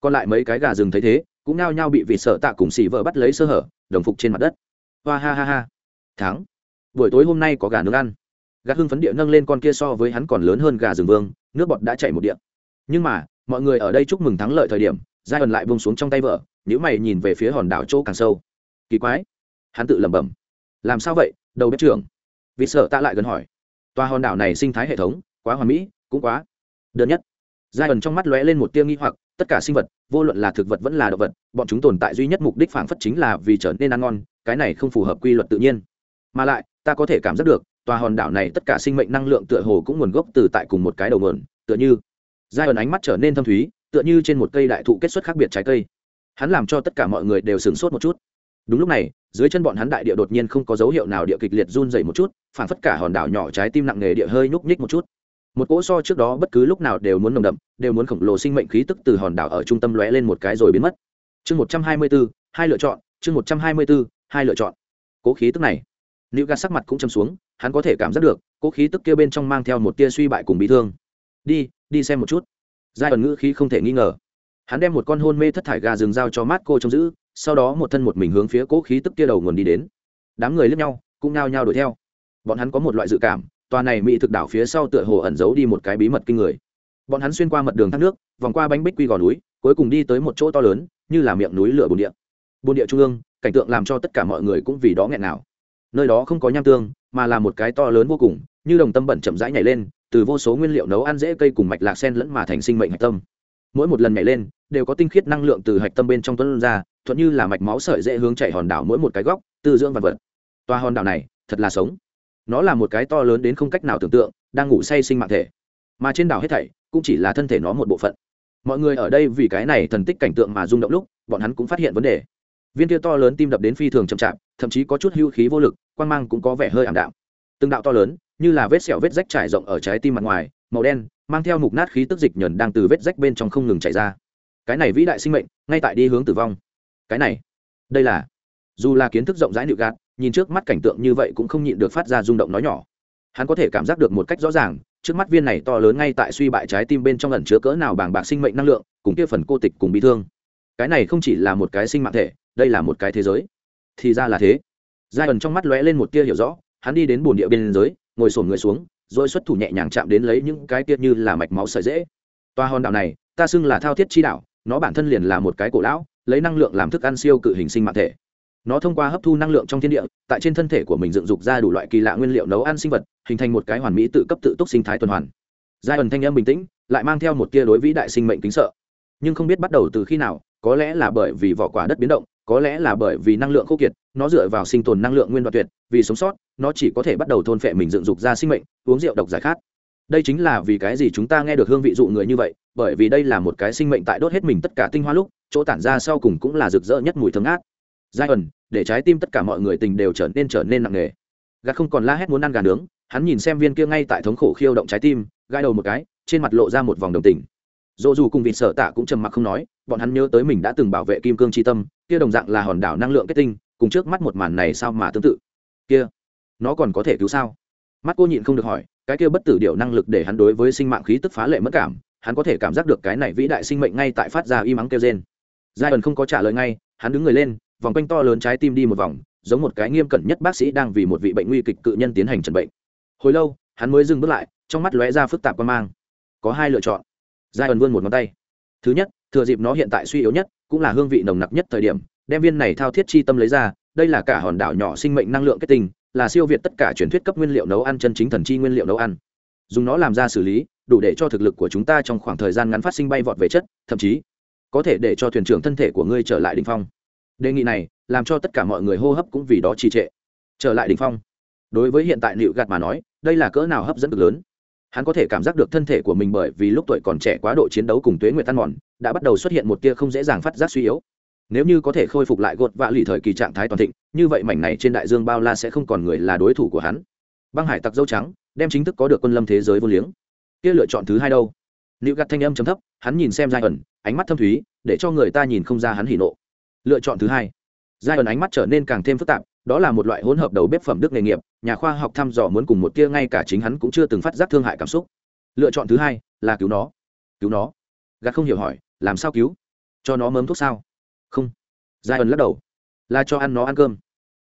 còn lại mấy cái gà rừng thấy thế, cũng nao nhao bị vị sợ tạ cùng xì vợ bắt lấy sơ hở, đồng phục trên mặt đất. Hoa ha ha ha. Tháng buổi tối hôm nay có gà nướng ăn. Gà hưng phấn địa nâng lên con kia so với hắn còn lớn hơn gà rừng vương, nước bọt đã chảy một điện nhưng mà, mọi người ở đây chúc mừng thắng lợi thời điểm giai ẩn lại bông xuống trong tay vợ nếu mày nhìn về phía hòn đảo chỗ càng sâu. Kỳ quái. Hắn tự lẩm bẩm. Làm sao vậy, đầu bếp trưởng? Vì sợ tạ lại gần hỏi. Tòa hòn đảo này sinh thái hệ thống, quá hoàn mỹ, cũng quá đơn nhất. Giai ẩn trong mắt lóe lên một tia nghi hoặc tất cả sinh vật, vô luận là thực vật vẫn là động vật, bọn chúng tồn tại duy nhất mục đích phảng phất chính là vì trở nên ăn ngon, cái này không phù hợp quy luật tự nhiên. Mà lại, ta có thể cảm giác được, tòa hòn đảo này tất cả sinh mệnh năng lượng tựa hồ cũng nguồn gốc từ tại cùng một cái đầu nguồn, tựa như giai ẩn ánh mắt trở nên thâm thúy, tựa như trên một cây đại thụ kết xuất khác biệt trái cây. Hắn làm cho tất cả mọi người đều sửng sốt một chút. Đúng lúc này, dưới chân bọn hắn đại địa đột nhiên không có dấu hiệu nào địa kịch liệt run dày một chút phản phất cả hòn đảo nhỏ trái tim nặng nề địa hơi nhúc nhích một chút một cỗ so trước đó bất cứ lúc nào đều muốn nồng đậm, đều muốn khổng lồ sinh mệnh khí tức từ hòn đảo ở trung tâm lóe lên một cái rồi biến mất. Chương một trăm hai mươi bốn, hai lựa chọn, chương một trăm hai mươi bốn, hai lựa chọn. Cố khí tức này nữ ga sắc mặt cũng châm xuống, hắn có thể cảm giác được, cố khí tức kia bên trong mang theo một tia suy bại cùng bị thương. Đi đi xem một chút. Giai ẩn ngữ khí không thể nghi ngờ. Hắn đem một con hôn mê thất thải gà rừng giao cho mát cô trông giữ, sau đó một thân một mình hướng phía cố khí tức kia đầu nguồn đi đến. Đám người lướt nhau, cũng nao nhao đuổi theo. Bọn hắn có một loại dự cảm tòa này mỹ thực đảo phía sau tựa hồ ẩn giấu đi một cái bí mật kinh người. Bọn hắn xuyên qua mật đường thác nước, vòng qua bánh bích quy gò núi, cuối cùng đi tới một chỗ to lớn, như là miệng núi lửa bồn địa. Bồn địa trung ương, cảnh tượng làm cho tất cả mọi người cũng vì đó nghẹn nào. Nơi đó không có nham tương, mà là một cái to lớn vô cùng, như đồng tâm bẩn chậm rãi nhảy lên, từ vô số nguyên liệu nấu ăn dễ cây cùng mạch lạc sen lẫn mà thành sinh mệnh hạch tâm. Mỗi một lần nhảy lên, đều có tinh khiết năng lượng từ hạch tâm bên trong tuấn ra, thuận như là mạch máu sợi dễ hướng chạy hòn đảo mỗi một cái góc, tư dưỡng vật vật. Toa hòn đảo này, thật là sống nó là một cái to lớn đến không cách nào tưởng tượng, đang ngủ say sinh mạng thể. Mà trên đảo hết thảy, cũng chỉ là thân thể nó một bộ phận. Mọi người ở đây vì cái này thần tích cảnh tượng mà rung động lúc, bọn hắn cũng phát hiện vấn đề. Viên kia to lớn tim đập đến phi thường chậm chạp, thậm chí có chút hưu khí vô lực quan mang cũng có vẻ hơi ảm đạm. Từng đạo to lớn, như là vết sẹo vết rách trải rộng ở trái tim mặt ngoài, màu đen, mang theo mục nát khí tức dịch nhờn đang từ vết rách bên trong không ngừng chảy ra. Cái này vĩ đại sinh mệnh, ngay tại đi hướng tử vong. Cái này, đây là, dù là kiến thức rộng rãi nịu gạt nhìn trước mắt cảnh tượng như vậy cũng không nhịn được phát ra rung động nói nhỏ. Hắn có thể cảm giác được một cách rõ ràng, trước mắt viên này to lớn ngay tại suy bại trái tim bên trong lần chứa cỡ nào bàng bạc sinh mệnh năng lượng, cùng kia phần cô tịch cùng bị thương. Cái này không chỉ là một cái sinh mạng thể, đây là một cái thế giới. Thì ra là thế. Giai ẩn trong mắt lóe lên một tia hiểu rõ, hắn đi đến bồn địa bên giới, ngồi sổn người xuống, rồi xuất thủ nhẹ nhàng chạm đến lấy những cái tiết như là mạch máu sợi dễ. Toa hòn đảo này, ta xưng là thao thiết chi đảo, nó bản thân liền là một cái cổ lão, lấy năng lượng làm thức ăn siêu cự hình sinh mạng thể nó thông qua hấp thu năng lượng trong thiên địa, tại trên thân thể của mình dựng dục ra đủ loại kỳ lạ nguyên liệu nấu ăn sinh vật, hình thành một cái hoàn mỹ tự cấp tự túc sinh thái tuần hoàn. Giai ẩn thanh âm bình tĩnh, lại mang theo một tia đối vĩ đại sinh mệnh kính sợ. Nhưng không biết bắt đầu từ khi nào, có lẽ là bởi vì vỏ quả đất biến động, có lẽ là bởi vì năng lượng khô kiệt, nó dựa vào sinh tồn năng lượng nguyên đoạn tuyệt, vì sống sót, nó chỉ có thể bắt đầu thôn phệ mình dựng dục ra sinh mệnh, uống rượu độc giải khát. Đây chính là vì cái gì chúng ta nghe được hương vị dụ người như vậy, bởi vì đây là một cái sinh mệnh tại đốt hết mình tất cả tinh hoa lúc, chỗ tản ra sau cùng cũng là rực rỡ nhất mùi thơm ngát giai ẩn, để trái tim tất cả mọi người tình đều trở nên trở nên nặng nề. Gạt không còn la hét muốn ăn gà nướng, hắn nhìn xem viên kia ngay tại thống khổ khiêu động trái tim gai đầu một cái, trên mặt lộ ra một vòng đồng tình. Dỗ dù cùng vịt sở tạ cũng trầm mặc không nói, bọn hắn nhớ tới mình đã từng bảo vệ kim cương tri tâm, kia đồng dạng là hòn đảo năng lượng kết tinh, cùng trước mắt một màn này sao mà tương tự? Kia, nó còn có thể cứu sao? Mắt cô nhịn không được hỏi, cái kia bất tử điệu năng lực để hắn đối với sinh mạng khí tức phá lệ mất cảm, hắn có thể cảm giác được cái này vĩ đại sinh mệnh ngay tại phát ra y mắng kêu gen giai ẩn không có trả lời ngay, hắn đứng người lên vòng quanh to lớn trái tim đi một vòng, giống một cái nghiêm cẩn nhất bác sĩ đang vì một vị bệnh nguy kịch cự nhân tiến hành trần bệnh. Hồi lâu, hắn mới dừng bước lại, trong mắt lóe ra phức tạp quan mang. Có hai lựa chọn. Giai ẩn vươn một ngón tay. Thứ nhất, thừa dịp nó hiện tại suy yếu nhất, cũng là hương vị nồng nặc nhất thời điểm, đem viên này thao thiết chi tâm lấy ra, đây là cả hòn đảo nhỏ sinh mệnh năng lượng kết tinh, là siêu việt tất cả truyền thuyết cấp nguyên liệu nấu ăn chân chính thần chi nguyên liệu nấu ăn. Dùng nó làm ra xử lý, đủ để cho thực lực của chúng ta trong khoảng thời gian ngắn phát sinh bay vọt về chất, thậm chí có thể để cho thuyền trưởng thân thể của ngươi trở lại đ ỉ n h phong đề nghị này làm cho tất cả mọi người hô hấp cũng vì đó trì trệ. Trở lại đ ỉ n h phong. Đối với hiện tại nịu gạt mà nói, đây là cỡ nào hấp dẫn cực lớn. Hắn có thể cảm giác được thân thể của mình bởi vì lúc tuổi còn trẻ quá độ chiến đấu cùng tuế nguyệt tan mòn, đã bắt đầu xuất hiện một tia không dễ dàng phát giác suy yếu. Nếu như có thể khôi phục lại gột vạ lì thời kỳ trạng thái toàn thịnh, như vậy mảnh này trên đại dương bao la sẽ không còn người là đối thủ của hắn. Băng hải tặc dâu trắng, đem chính thức có được quân lâm thế giới vô liếng. Kia lựa chọn thứ hai đâu? Nịu gạt thanh âm chấm thấp, hắn nhìn xem giai ẩn, ánh mắt thâm thúy, để cho người ta nhìn không ra hắn hỉ nộ lựa chọn thứ hai. Giai ẩn ánh mắt trở nên càng thêm phức tạp, đó là một loại hỗn hợp đầu bếp phẩm đức nghề nghiệp, nhà khoa học thăm dò muốn cùng một tia ngay cả chính hắn cũng chưa từng phát giác thương hại cảm xúc. Lựa chọn thứ hai là cứu nó. Cứu nó. Gạt không hiểu hỏi, làm sao cứu? Cho nó mớm thuốc sao? Không. Giai ẩn lắc đầu. Là cho ăn nó ăn cơm.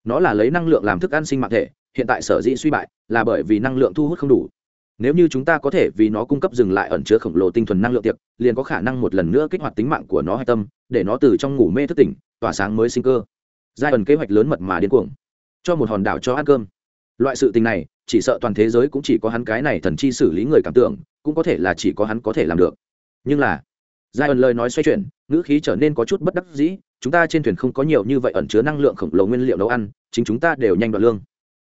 Nó là lấy năng lượng làm thức ăn sinh mạng thể, hiện tại sở dĩ suy bại là bởi vì năng lượng thu hút không đủ. Nếu như chúng ta có thể vì nó cung cấp dừng lại ẩn chứa khổng lồ tinh thuần năng lượng tiệc, liền có khả năng một lần nữa kích hoạt tính mạng của nó hay tâm, để nó từ trong ngủ mê thức tỉnh tỏa sáng mới sinh cơ. Giai ẩn kế hoạch lớn mật mà điên cuồng, cho một hòn đảo cho ăn cơm. Loại sự tình này, chỉ sợ toàn thế giới cũng chỉ có hắn cái này thần chi xử lý người cảm tưởng, cũng có thể là chỉ có hắn có thể làm được. Nhưng là, giai ẩn lời nói xoay chuyển, ngữ khí trở nên có chút bất đắc dĩ, chúng ta trên thuyền không có nhiều như vậy ẩn chứa năng lượng khổng lồ nguyên liệu nấu ăn, chính chúng ta đều nhanh đoạn lương.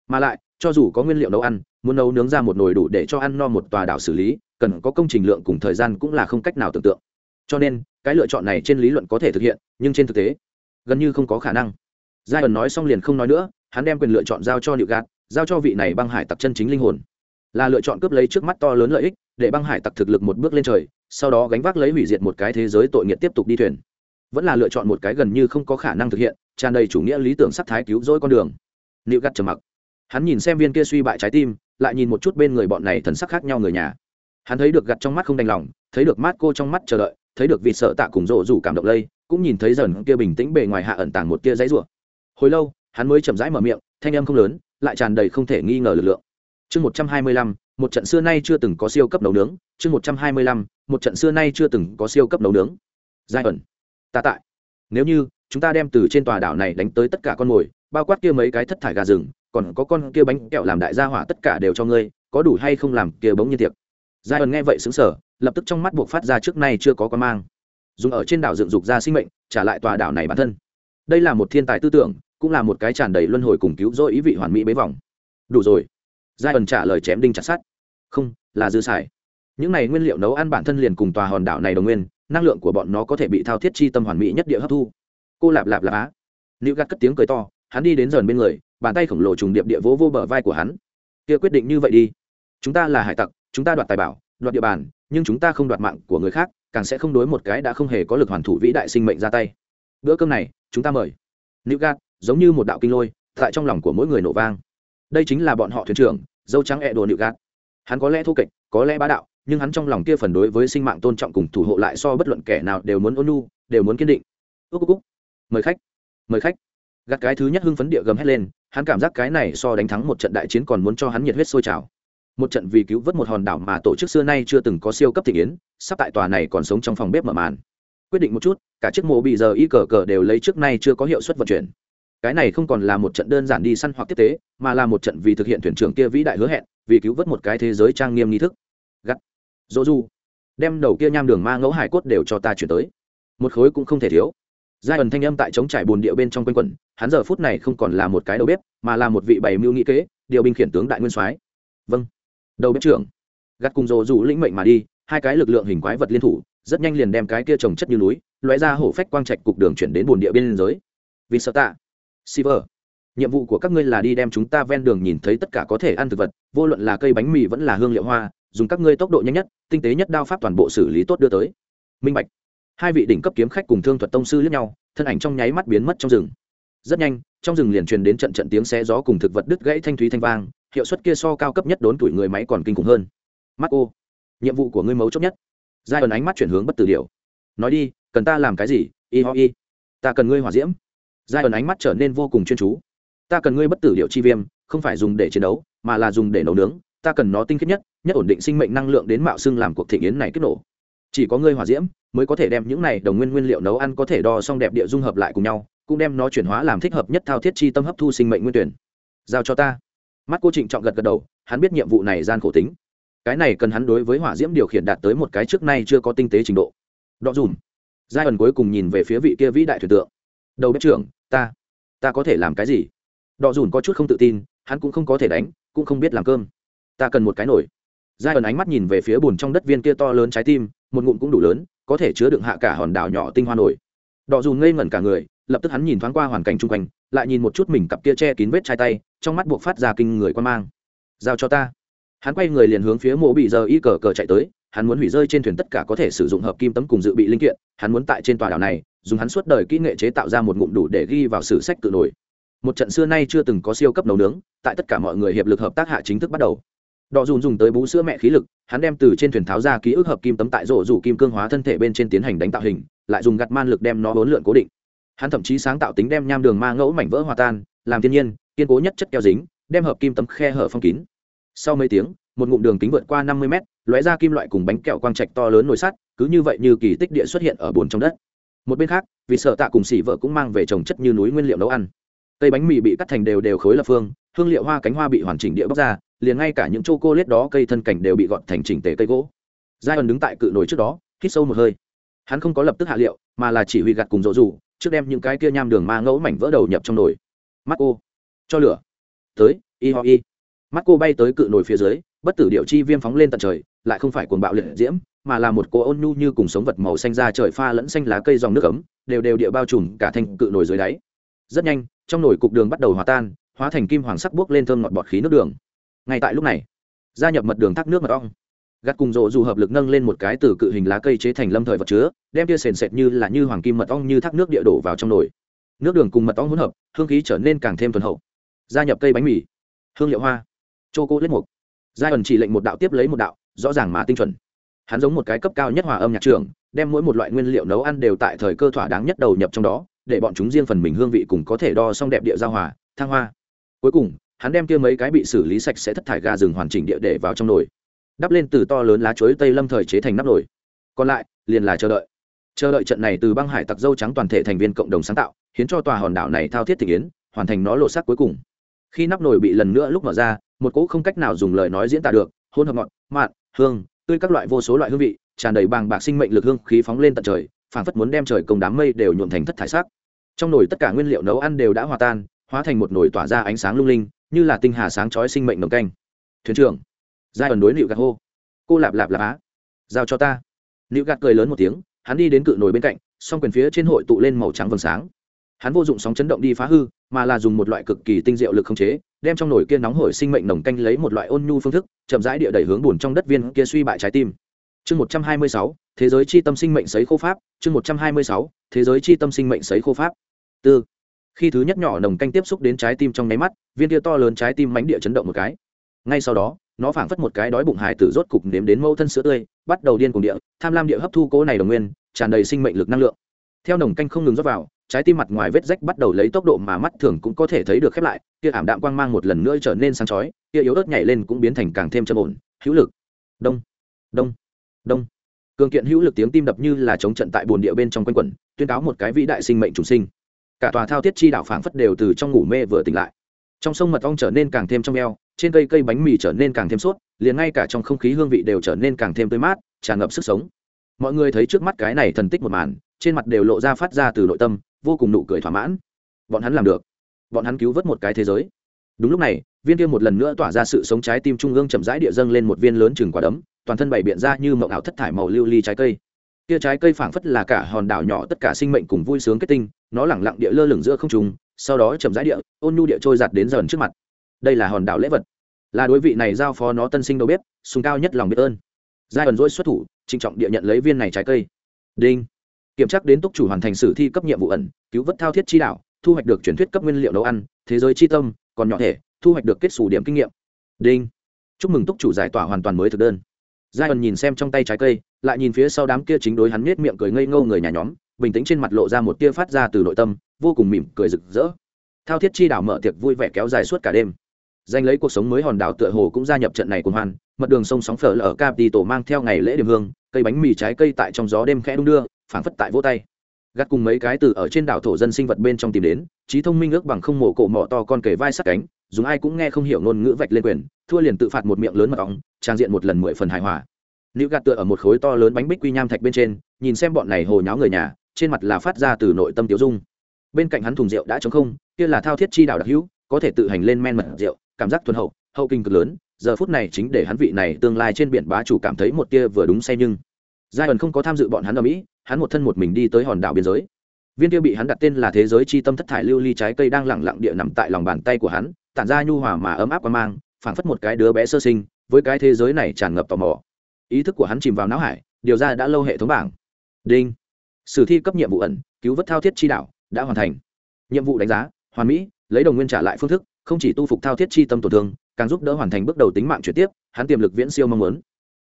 Mà lại, cho dù có nguyên liệu nấu ăn, muốn nấu nướng ra một nồi đủ để cho ăn no một tòa đảo xử lý, cần có công trình lượng cùng thời gian cũng là không cách nào tưởng tượng. Cho nên, cái lựa chọn này trên lý luận có thể thực hiện, nhưng trên thực tế gần như không có khả năng. Giai ẩn nói xong liền không nói nữa, hắn đem quyền lựa chọn giao cho nịu gạt giao cho vị này băng hải tặc chân chính linh hồn. Là lựa chọn cướp lấy trước mắt to lớn lợi ích, để băng hải tặc thực lực một bước lên trời, sau đó gánh vác lấy hủy diệt một cái thế giới tội nghiệt tiếp tục đi thuyền. Vẫn là lựa chọn một cái gần như không có khả năng thực hiện, tràn đầy chủ nghĩa lý tưởng sắc thái cứu rỗi con đường. Nịu gạt trầm mặc. Hắn nhìn xem viên kia suy bại trái tim, lại nhìn một chút bên người bọn này thần sắc khác nhau người nhà. Hắn thấy được gặt trong mắt không đành lòng, thấy được mát cô trong mắt chờ đợi, thấy được vịt sợ tạ cùng rộ rủ cảm động lây cũng nhìn thấy dần kia bình tĩnh bề ngoài hạ ẩn tàng một kia dãy rủa. Hồi lâu, hắn mới chậm rãi mở miệng, thanh âm không lớn, lại tràn đầy không thể nghi ngờ lực lượng. Chương một trăm hai mươi lăm, một trận xưa nay chưa từng có siêu cấp nấu nướng. Chương một trăm hai mươi lăm, một trận xưa nay chưa từng có siêu cấp nấu nướng. Giai ẩn. Ta tại. Nếu như, chúng ta đem từ trên tòa đảo này đánh tới tất cả con mồi, bao quát kia mấy cái thất thải gà rừng, còn có con kia bánh kẹo làm đại gia hỏa tất cả đều cho ngươi, có đủ hay không làm kia bỗng như tiệc? Giai ẩn nghe vậy xứng sở lập tức trong mắt buộc phát ra trước nay chưa có con mang dùng ở trên đảo dựng dục ra sinh mệnh, trả lại tòa đảo này bản thân. Đây là một thiên tài tư tưởng, cũng là một cái tràn đầy luân hồi cùng cứu rỗi ý vị hoàn mỹ bế vòng. Đủ rồi. Giai ẩn trả lời chém đinh chặt sát không, là dư xài. Những này nguyên liệu nấu ăn bản thân liền cùng tòa hòn đảo này đồng nguyên, năng lượng của bọn nó có thể bị thao thiết chi tâm hoàn mỹ nhất địa hấp thu. Cô lạp lạp lạp á. Nữ gạt cất tiếng cười to, hắn đi đến dần bên người, bàn tay khổng lồ trùng điệp địa vỗ vô bờ vai của hắn. Kia quyết định như vậy đi. Chúng ta là hải tặc, chúng ta đoạt tài bảo, đoạt địa bàn, nhưng chúng ta không đoạt mạng của người khác càng sẽ không đối một cái đã không hề có lực hoàn thủ vĩ đại sinh mệnh ra tay. Bữa cơm này, chúng ta mời. Nữ gạt, giống như một đạo kinh lôi, tại trong lòng của mỗi người nổ vang. Đây chính là bọn họ thuyền trưởng, dâu trắng ẹ đồ nịu gạt. Hắn có lẽ thô kệch, có lẽ bá đạo, nhưng hắn trong lòng kia phần đối với sinh mạng tôn trọng cùng thủ hộ lại so bất luận kẻ nào đều muốn ôn nhu, đều muốn kiên định. Ước cúc mời khách mời khách. Gạt cái thứ nhất hưng phấn địa gầm hét lên, hắn cảm giác cái này so đánh thắng một trận đại chiến còn muốn cho hắn nhiệt huyết sôi trào một trận vì cứu vớt một hòn đảo mà tổ chức xưa nay chưa từng có siêu cấp thị yến sắp tại tòa này còn sống trong phòng bếp mở màn. Quyết định một chút, cả chiếc mộ bị giờ y cờ cờ đều lấy trước nay chưa có hiệu suất vận chuyển. Cái này không còn là một trận đơn giản đi săn hoặc tiếp tế, mà là một trận vì thực hiện thuyền trưởng kia vĩ đại hứa hẹn, vì cứu vớt một cái thế giới trang nghiêm nghi thức. Gắt. Dỗ du. Đem đầu kia nham đường ma ngẫu hải cốt đều cho ta chuyển tới. Một khối cũng không thể thiếu. Giai ẩn thanh âm tại chống trải bồn địa bên trong quanh quẩn, hắn giờ phút này không còn là một cái đầu bếp, mà là một vị bày mưu nghĩ kế, điều binh khiển tướng đại nguyên soái. Vâng đầu bếp trưởng. Gắt cùng rồ rủ lĩnh mệnh mà đi hai cái lực lượng hình quái vật liên thủ rất nhanh liền đem cái kia trồng chất như núi loại ra hổ phách quang trạch cục đường chuyển đến bồn địa biên giới. Vì sợ tạ Silver, nhiệm vụ của các ngươi là đi đem chúng ta ven đường nhìn thấy tất cả có thể ăn thực vật vô luận là cây bánh mì vẫn là hương liệu hoa dùng các ngươi tốc độ nhanh nhất tinh tế nhất đao pháp toàn bộ xử lý tốt đưa tới. Minh bạch. Hai vị đỉnh cấp kiếm khách cùng thương thuật tông sư lẫn nhau thân ảnh trong nháy mắt biến mất trong rừng. Rất nhanh trong rừng liền truyền đến trận trận tiếng xé gió cùng thực vật đứt gãy thanh thúy thanh vang hiệu suất kia so cao cấp nhất đốn tuổi người máy còn kinh khủng hơn. Mắt nhiệm vụ của ngươi mấu chốt nhất. Giai ẩn ánh mắt chuyển hướng bất tử điểu. nói đi, cần ta làm cái gì? Y ho y. Ta cần ngươi hỏa diễm. Giai ẩn ánh mắt trở nên vô cùng chuyên chú. Ta cần ngươi bất tử điệu chi viêm, không phải dùng để chiến đấu, mà là dùng để nấu nướng. Ta cần nó tinh khiết nhất nhất ổn định sinh mệnh năng lượng đến mạo xưng làm cuộc thị yến này kích nổ. Chỉ có ngươi hỏa diễm mới có thể đem những này đồng nguyên nguyên liệu nấu ăn có thể đo xong đẹp địa dung hợp lại cùng nhau, cũng đem nó chuyển hóa làm thích hợp nhất thao thiết chi tâm hấp thu sinh mệnh nguyên tuyển. Giao cho ta mắt cô trịnh trọng gật gật đầu, hắn biết nhiệm vụ này gian khổ tính. Cái này cần hắn đối với hỏa diễm điều khiển đạt tới một cái trước nay chưa có tinh tế trình độ. Đọ dùn giai ẩn cuối cùng nhìn về phía vị kia vĩ đại thuyền tượng. Đầu bếp trưởng, ta ta có thể làm cái gì? Đọ dùn có chút không tự tin, hắn cũng không có thể đánh, cũng không biết làm cơm. Ta cần một cái nổi giai ẩn ánh mắt nhìn về phía bùn trong đất viên kia to lớn trái tim, một ngụm cũng đủ lớn, có thể chứa đựng hạ cả hòn đảo nhỏ tinh hoa nổi đọ dùn ngây ngẩn cả người lập tức hắn nhìn thoáng qua hoàn cảnh chung quanh, lại nhìn một chút mình cặp kia che kín vết chai tay, trong mắt buộc phát ra kinh người quan mang. Giao cho ta. Hắn quay người liền hướng phía mộ bị giờ y cờ cờ chạy tới, hắn muốn hủy rơi trên thuyền tất cả có thể sử dụng hợp kim tấm cùng dự bị linh kiện, hắn muốn tại trên tòa đảo này, dùng hắn suốt đời kỹ nghệ chế tạo ra một ngụm đủ để ghi vào sử sách tự nổi. Một trận xưa nay chưa từng có siêu cấp nấu nướng, tại tất cả mọi người hiệp lực hợp tác hạ chính thức bắt đầu. Đọ dùn dùng tới bú sữa mẹ khí lực, hắn đem từ trên thuyền tháo ra ký ức hợp kim tấm tại rổ rủ kim cương hóa thân thể bên trên tiến hành đánh tạo hình, lại dùng gặt man lực đem nó bốn lượn cố định hắn thậm chí sáng tạo tính đem nham đường ma ngẫu mảnh vỡ hòa tan, làm thiên nhiên, kiên cố nhất chất keo dính, đem hợp kim tấm khe hở phong kín. Sau mấy tiếng, một ngụm đường kính vượt qua năm mươi mét, lóe ra kim loại cùng bánh kẹo quang trạch to lớn nồi sắt, cứ như vậy như kỳ tích địa xuất hiện ở bồn trong đất. Một bên khác, vì sợ tạ cùng xỉ vợ cũng mang về trồng chất như núi nguyên liệu nấu ăn. Cây bánh mì bị cắt thành đều đều khối lập phương, hương liệu hoa cánh hoa bị hoàn chỉnh địa bóc ra, liền ngay cả những chô cô lết đó cây thân cảnh đều bị gọn thành chỉnh tề cây gỗ. Giai ẩn đứng tại cự nồi trước đó, hít sâu một hơi. Hắn không có lập tức hạ liệu, mà là chỉ huy gặt cùng dỗ dù trước đem những cái kia nham đường ma ngẫu mảnh vỡ đầu nhập trong nồi. Mắt cô, cho lửa. Tới, y ho y. Mắt cô bay tới cự nồi phía dưới, bất tử điệu chi viêm phóng lên tận trời, lại không phải cuồng bạo liệt diễm, mà là một cô ôn nhu như cùng sống vật màu xanh ra trời pha lẫn xanh lá cây dòng nước ấm, đều đều địa bao trùm cả thành cự nồi dưới đáy. Rất nhanh, trong nồi cục đường bắt đầu hòa tan, hóa thành kim hoàng sắc buốc lên thơm ngọt bọt khí nước đường. Ngay tại lúc này, gia nhập mật đường thác nước mật ong gắt cùng rộ dù hợp lực nâng lên một cái từ cự hình lá cây chế thành lâm thời vật chứa, đem tia sền sệt như là như hoàng kim mật ong như thác nước địa đổ vào trong nồi. Nước đường cùng mật ong hỗn hợp, hương khí trở nên càng thêm thuần hậu. Gia nhập cây bánh mì. Hương liệu hoa. Chô cô lết mục. Giai ẩn chỉ lệnh một đạo tiếp lấy một đạo, rõ ràng mà tinh chuẩn. Hắn giống một cái cấp cao nhất hòa âm nhạc trường đem mỗi một loại nguyên liệu nấu ăn đều tại thời cơ thỏa đáng nhất đầu nhập trong đó, để bọn chúng riêng phần mình hương vị cùng có thể đo xong đẹp địa giao hòa, thăng hoa. Cuối cùng, hắn đem kia mấy cái bị xử lý sạch sẽ thất thải gà rừng hoàn chỉnh địa để vào trong nồi đắp lên từ to lớn lá chuối tây lâm thời chế thành nắp nồi. Còn lại, liền là chờ đợi. Chờ đợi trận này từ băng hải tặc dâu trắng toàn thể thành viên cộng đồng sáng tạo, khiến cho tòa hòn đảo này thao thiết thị kiến hoàn thành nó lột sắc cuối cùng. Khi nắp nồi bị lần nữa lúc mở ra, một cỗ không cách nào dùng lời nói diễn tả được hôn hợp ngọt mặn hương, tươi các loại vô số loại hương vị, tràn đầy bàng bạc sinh mệnh lực hương khí phóng lên tận trời, phảng phất muốn đem trời công đám mây đều nhuộm thành thất thải sắc. Trong nồi tất cả nguyên liệu nấu ăn đều đã hòa tan, hóa thành một nồi tỏa ra ánh sáng lung linh, như là tinh hà sáng chói sinh mệnh nồng canh. Thuyền trưởng giai ẩn đối nịu gạt hô. Cô lạp lạp lạp á. Giao cho ta. Nịu gạt cười lớn một tiếng, hắn đi đến cự nồi bên cạnh, song quyền phía trên hội tụ lên màu trắng vầng sáng. Hắn vô dụng sóng chấn động đi phá hư, mà là dùng một loại cực kỳ tinh diệu lực khống chế, đem trong nồi kia nóng hổi sinh mệnh nồng canh lấy một loại ôn nhu phương thức, chậm rãi địa đẩy hướng buồn trong đất viên kia suy bại trái tim. Chương một trăm hai mươi sáu, thế giới chi tâm sinh mệnh sấy khô pháp. Chương một trăm hai mươi sáu, thế giới chi tâm sinh mệnh sấy khô pháp. Tư. Khi thứ nhất nhỏ nồng canh tiếp xúc đến trái tim trong nháy mắt, viên kia to lớn trái tim mánh địa chấn động một cái. Ngay sau đó nó phảng phất một cái đói bụng hải tử rốt cục nếm đến mâu thân sữa tươi, bắt đầu điên cùng địa, tham lam địa hấp thu cố này đồng nguyên, tràn đầy sinh mệnh lực năng lượng. Theo nồng canh không ngừng rót vào, trái tim mặt ngoài vết rách bắt đầu lấy tốc độ mà mắt thường cũng có thể thấy được khép lại, kia ảm đạm quang mang một lần nữa trở nên sáng chói, kia yếu ớt nhảy lên cũng biến thành càng thêm trầm ổn, hữu lực. Đông đông đông. Cường kiện hữu lực tiếng tim đập như là chống trận tại bồn địa bên trong quanh quẩn, tuyên cáo một cái vĩ đại sinh mệnh chủ sinh. Cả tòa thao thiết chi đạo phảng phất đều từ trong ngủ mê vừa tỉnh lại. Trong sông mật ong trở nên càng thêm trong eo trên cây cây bánh mì trở nên càng thêm sốt, liền ngay cả trong không khí hương vị đều trở nên càng thêm tươi mát, tràn ngập sức sống. Mọi người thấy trước mắt cái này thần tích một màn, trên mặt đều lộ ra phát ra từ nội tâm, vô cùng nụ cười thỏa mãn. Bọn hắn làm được. Bọn hắn cứu vớt một cái thế giới. Đúng lúc này, viên kia một lần nữa tỏa ra sự sống trái tim trung ương chậm rãi địa dâng lên một viên lớn chừng quả đấm, toàn thân bày biện ra như mậu ảo thất thải màu lưu ly trái cây. Kia trái cây phảng phất là cả hòn đảo nhỏ tất cả sinh mệnh cùng vui sướng kết tinh, nó lẳng lặng địa lơ lửng giữa không trùng sau đó chậm rãi địa, ôn nhu địa trôi giặt đến dần trước mặt đây là hòn đảo lễ vật. Là đối vị này giao phó nó tân sinh đầu bếp, sùng cao nhất lòng biết ơn. Giai ẩn dỗi xuất thủ, trịnh trọng địa nhận lấy viên này trái cây. Đinh. Kiểm tra đến túc chủ hoàn thành sử thi cấp nhiệm vụ ẩn, cứu vớt thao thiết chi đạo, thu hoạch được truyền thuyết cấp nguyên liệu nấu ăn, thế giới chi tâm, còn nhỏ thể, thu hoạch được kết xù điểm kinh nghiệm. Đinh. Chúc mừng túc chủ giải tỏa hoàn toàn mới thực đơn. Giai ẩn nhìn xem trong tay trái cây, lại nhìn phía sau đám kia chính đối hắn nết miệng cười ngây ngô người nhà nhóm, bình tĩnh trên mặt lộ ra một tia phát ra từ nội tâm, vô cùng mỉm cười rực rỡ. Thao thiết chi đảo mở tiệc vui vẻ kéo dài suốt cả đêm danh lấy cuộc sống mới hòn đảo tựa hồ cũng gia nhập trận này cùng hoan, mật đường sông sóng phở lở cap đi tổ mang theo ngày lễ điểm hương, cây bánh mì trái cây tại trong gió đêm khẽ đung đưa, phảng phất tại vỗ tay. Gắt cùng mấy cái từ ở trên đảo thổ dân sinh vật bên trong tìm đến, trí thông minh ước bằng không mổ cổ mỏ to con kể vai sát cánh, dùng ai cũng nghe không hiểu ngôn ngữ vạch lên quyền, thua liền tự phạt một miệng lớn mật ong, trang diện một lần mười phần hài hòa. Nữ gạt tựa ở một khối to lớn bánh bích quy nham thạch bên trên, nhìn xem bọn này hồ nháo người nhà, trên mặt là phát ra từ nội tâm tiểu dung. Bên cạnh hắn thùng rượu đã trống không, kia là thao thiết chi đảo đặc hữu, có thể tự hành lên men mật rượu cảm giác thuần hậu hậu kinh cực lớn, giờ phút này chính để hắn vị này tương lai trên biển bá chủ cảm thấy một tia vừa đúng say nhưng. Giai ẩn không có tham dự bọn hắn ở mỹ, hắn một thân một mình đi tới hòn đảo biên giới. Viên tiêu bị hắn đặt tên là thế giới chi tâm thất thải lưu ly trái cây đang lẳng lặng địa nằm tại lòng bàn tay của hắn, tản ra nhu hòa mà ấm áp qua mang, phảng phất một cái đứa bé sơ sinh, với cái thế giới này tràn ngập tò mò. Ý thức của hắn chìm vào não hải, điều ra đã lâu hệ thống bảng. Đinh. Sử thi cấp nhiệm vụ ẩn, cứu vớt thao thiết chi đạo, đã hoàn thành. Nhiệm vụ đánh giá, hoàn mỹ, lấy đồng nguyên trả lại phương thức không chỉ tu phục thao thiết chi tâm tổn thương, càng giúp đỡ hoàn thành bước đầu tính mạng chuyển tiếp, hắn tiềm lực viễn siêu mong muốn.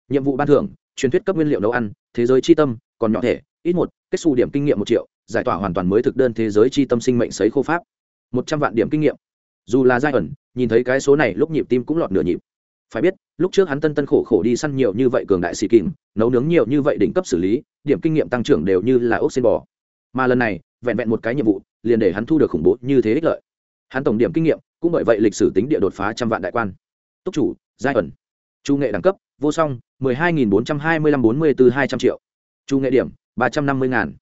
Nhiệm vụ ban thưởng, truyền thuyết cấp nguyên liệu nấu ăn, thế giới chi tâm, còn nhỏ thể, ít một, kết xu điểm kinh nghiệm một triệu, giải tỏa hoàn toàn mới thực đơn thế giới chi tâm sinh mệnh sấy khô pháp. Một trăm vạn điểm kinh nghiệm. Dù là giai ẩn, nhìn thấy cái số này lúc nhịp tim cũng lọt nửa nhịp. Phải biết, lúc trước hắn tân tân khổ khổ đi săn nhiều như vậy cường đại sĩ kìm nấu nướng nhiều như vậy đỉnh cấp xử lý, điểm kinh nghiệm tăng trưởng đều như là ốc xin bò. Mà lần này, vẹn vẹn một cái nhiệm vụ, liền để hắn thu được khủng bố như thế ích lợi hắn tổng điểm kinh nghiệm, cũng bởi vậy lịch sử tính địa đột phá trăm vạn đại quan. Túc chủ, giai ẩn. Chu nghệ đẳng cấp, vô song, mười hai nghìn bốn trăm hai mươi lăm bốn mươi từ hai trăm triệu. Chu nghệ điểm, ba trăm năm mươi ngàn.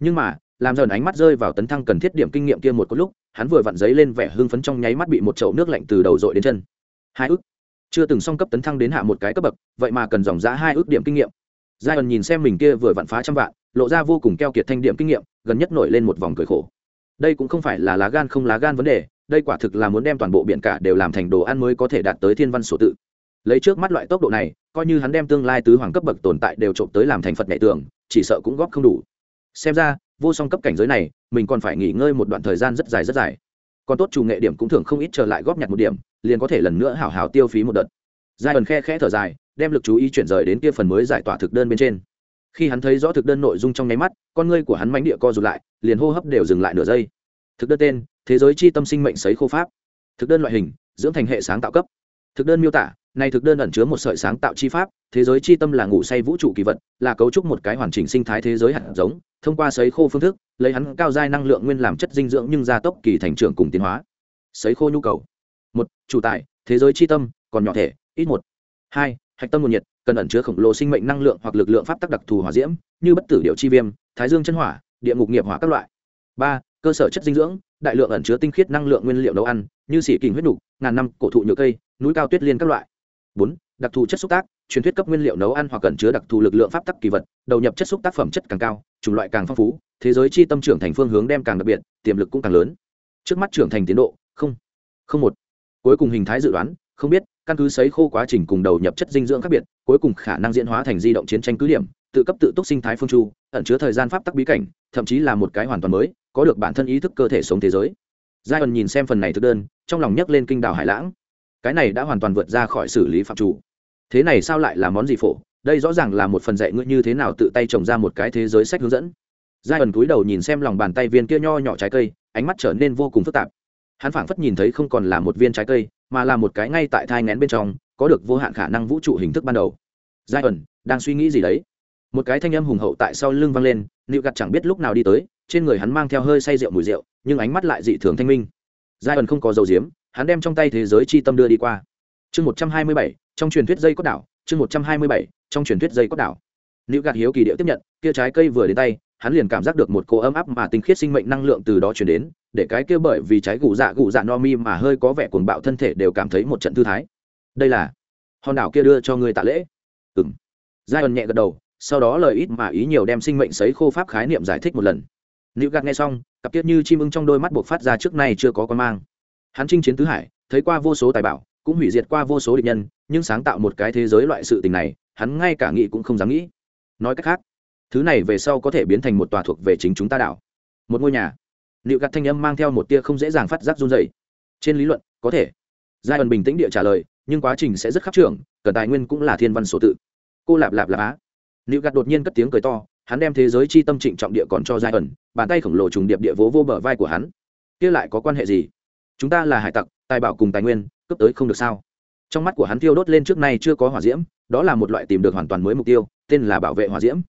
Nhưng mà, làm dần ánh mắt rơi vào tấn thăng cần thiết điểm kinh nghiệm kia một có lúc, hắn vừa vặn giấy lên vẻ hưng phấn trong nháy mắt bị một chậu nước lạnh từ đầu dội đến chân. Hai ước. Chưa từng song cấp tấn thăng đến hạ một cái cấp bậc, vậy mà cần dòng giá hai ước điểm kinh nghiệm. Giai ẩn nhìn xem mình kia vừa vặn phá trăm vạn, lộ ra vô cùng keo kiệt thanh điểm kinh nghiệm, gần nhất nổi lên một vòng cười khổ. Đây cũng không phải là lá gan không lá gan vấn đề đây quả thực là muốn đem toàn bộ biển cả đều làm thành đồ ăn mới có thể đạt tới thiên văn sổ tự. Lấy trước mắt loại tốc độ này, coi như hắn đem tương lai tứ hoàng cấp bậc tồn tại đều trộm tới làm thành phật nhạy tường, chỉ sợ cũng góp không đủ. Xem ra, vô song cấp cảnh giới này, mình còn phải nghỉ ngơi một đoạn thời gian rất dài rất dài. Còn tốt chủ nghệ điểm cũng thường không ít trở lại góp nhặt một điểm, liền có thể lần nữa hảo hảo tiêu phí một đợt. Giai ẩn khe khẽ thở dài, đem lực chú ý chuyển rời đến kia phần mới giải tỏa thực đơn bên trên. Khi hắn thấy rõ thực đơn nội dung trong nháy mắt, con ngươi của hắn mánh địa co rụt lại, liền hô hấp đều dừng lại nửa giây thực đơn tên, thế giới chi tâm sinh mệnh sấy khô pháp. Thực đơn loại hình, dưỡng thành hệ sáng tạo cấp. Thực đơn miêu tả, này thực đơn ẩn chứa một sợi sáng tạo chi pháp, thế giới chi tâm là ngủ say vũ trụ kỳ vật, là cấu trúc một cái hoàn chỉnh sinh thái thế giới hạt giống, thông qua sấy khô phương thức, lấy hắn cao giai năng lượng nguyên làm chất dinh dưỡng nhưng gia tốc kỳ thành trưởng cùng tiến hóa. Sấy khô nhu cầu. Một, chủ tài, thế giới chi tâm, còn nhỏ thể, ít một. Hai, hạch tâm nguồn nhiệt, cần ẩn chứa khổng lồ sinh mệnh năng lượng hoặc lực lượng pháp tắc đặc thù hỏa diễm, như bất tử điệu chi viêm, thái dương chân hỏa, địa ngục nghiệp hỏa các loại. Ba cơ sở chất dinh dưỡng đại lượng ẩn chứa tinh khiết năng lượng nguyên liệu nấu ăn như xỉ kình huyết đủ, ngàn năm cổ thụ nhựa cây núi cao tuyết liên các loại. Bốn đặc thù chất xúc tác truyền thuyết cấp nguyên liệu nấu ăn hoặc ẩn chứa đặc thù lực lượng pháp tắc kỳ vật đầu nhập chất xúc tác phẩm chất càng cao chủng loại càng phong phú thế giới chi tâm trưởng thành phương hướng đem càng đặc biệt tiềm lực cũng càng lớn. Trước mắt trưởng thành tiến độ không không một. Cuối cùng hình thái dự đoán không biết căn cứ sấy khô quá trình cùng đầu nhập chất dinh dưỡng khác biệt cuối cùng khả năng diễn hóa thành di động chiến tranh cứ điểm tự cấp tự túc sinh thái phương chu, ẩn chứa thời gian pháp tắc bí cảnh, thậm chí là một cái hoàn toàn mới, có được bản thân ý thức cơ thể sống thế giới. Giai ẩn nhìn xem phần này thực đơn, trong lòng nhấc lên kinh đảo hải lãng. Cái này đã hoàn toàn vượt ra khỏi xử lý phạm chủ. Thế này sao lại là món gì phổ? Đây rõ ràng là một phần dạy ngươi như thế nào tự tay trồng ra một cái thế giới sách hướng dẫn. Giai ẩn cúi đầu nhìn xem lòng bàn tay viên kia nho nhỏ trái cây, ánh mắt trở nên vô cùng phức tạp. Hắn phảng phất nhìn thấy không còn là một viên trái cây, mà là một cái ngay tại thai ngén bên trong, có được vô hạn khả năng vũ trụ hình thức ban đầu. Giai ẩn đang suy nghĩ gì đấy? Một cái thanh âm hùng hậu tại sau lưng vang lên, nịu gặt chẳng biết lúc nào đi tới, trên người hắn mang theo hơi say rượu mùi rượu, nhưng ánh mắt lại dị thường thanh minh. Giai ẩn không có dầu diếm, hắn đem trong tay thế giới chi tâm đưa đi qua. Chương một trăm hai mươi bảy, trong truyền thuyết dây cốt đảo, chương một trăm hai mươi bảy, trong truyền thuyết dây cốt đảo. Nịu gặt hiếu kỳ điệu tiếp nhận, kia trái cây vừa đến tay, hắn liền cảm giác được một cô ấm áp mà tinh khiết sinh mệnh năng lượng từ đó chuyển đến, để cái kia bởi vì trái gù dạ gù dạ no mi mà hơi có vẻ cuồng bạo thân thể đều cảm thấy một trận thư thái. Đây là hòn đảo kia đưa cho người tạ lễ. Ừ m giai ẩn nhẹ gật đầu sau đó lời ít mà ý nhiều đem sinh mệnh sấy khô pháp khái niệm giải thích một lần. Nữ gạt nghe xong, cặp tiết như chim ưng trong đôi mắt buộc phát ra trước nay chưa có con mang. Hắn chinh chiến tứ hải, thấy qua vô số tài bảo, cũng hủy diệt qua vô số địch nhân, nhưng sáng tạo một cái thế giới loại sự tình này, hắn ngay cả nghĩ cũng không dám nghĩ. Nói cách khác, thứ này về sau có thể biến thành một tòa thuộc về chính chúng ta đảo. Một ngôi nhà. Liệu gạt thanh âm mang theo một tia không dễ dàng phát giác run dày trên lý luận, có thể. Giai ẩn bình tĩnh địa trả lời, nhưng quá trình sẽ rất khắc trưởng, cần tài nguyên cũng là thiên văn số tự. Cô lạp lạp lạp á. Liễu gạt đột nhiên cất tiếng cười to, hắn đem thế giới chi tâm trịnh trọng địa còn cho giai ẩn, bàn tay khổng lồ trùng điệp địa vỗ vô bờ vai của hắn. Kia lại có quan hệ gì? Chúng ta là hải tặc, tài bảo cùng tài nguyên cấp tới không được sao? Trong mắt của hắn thiêu đốt lên trước nay chưa có hỏa diễm, đó là một loại tìm được hoàn toàn mới mục tiêu, tên là bảo vệ hỏa diễm.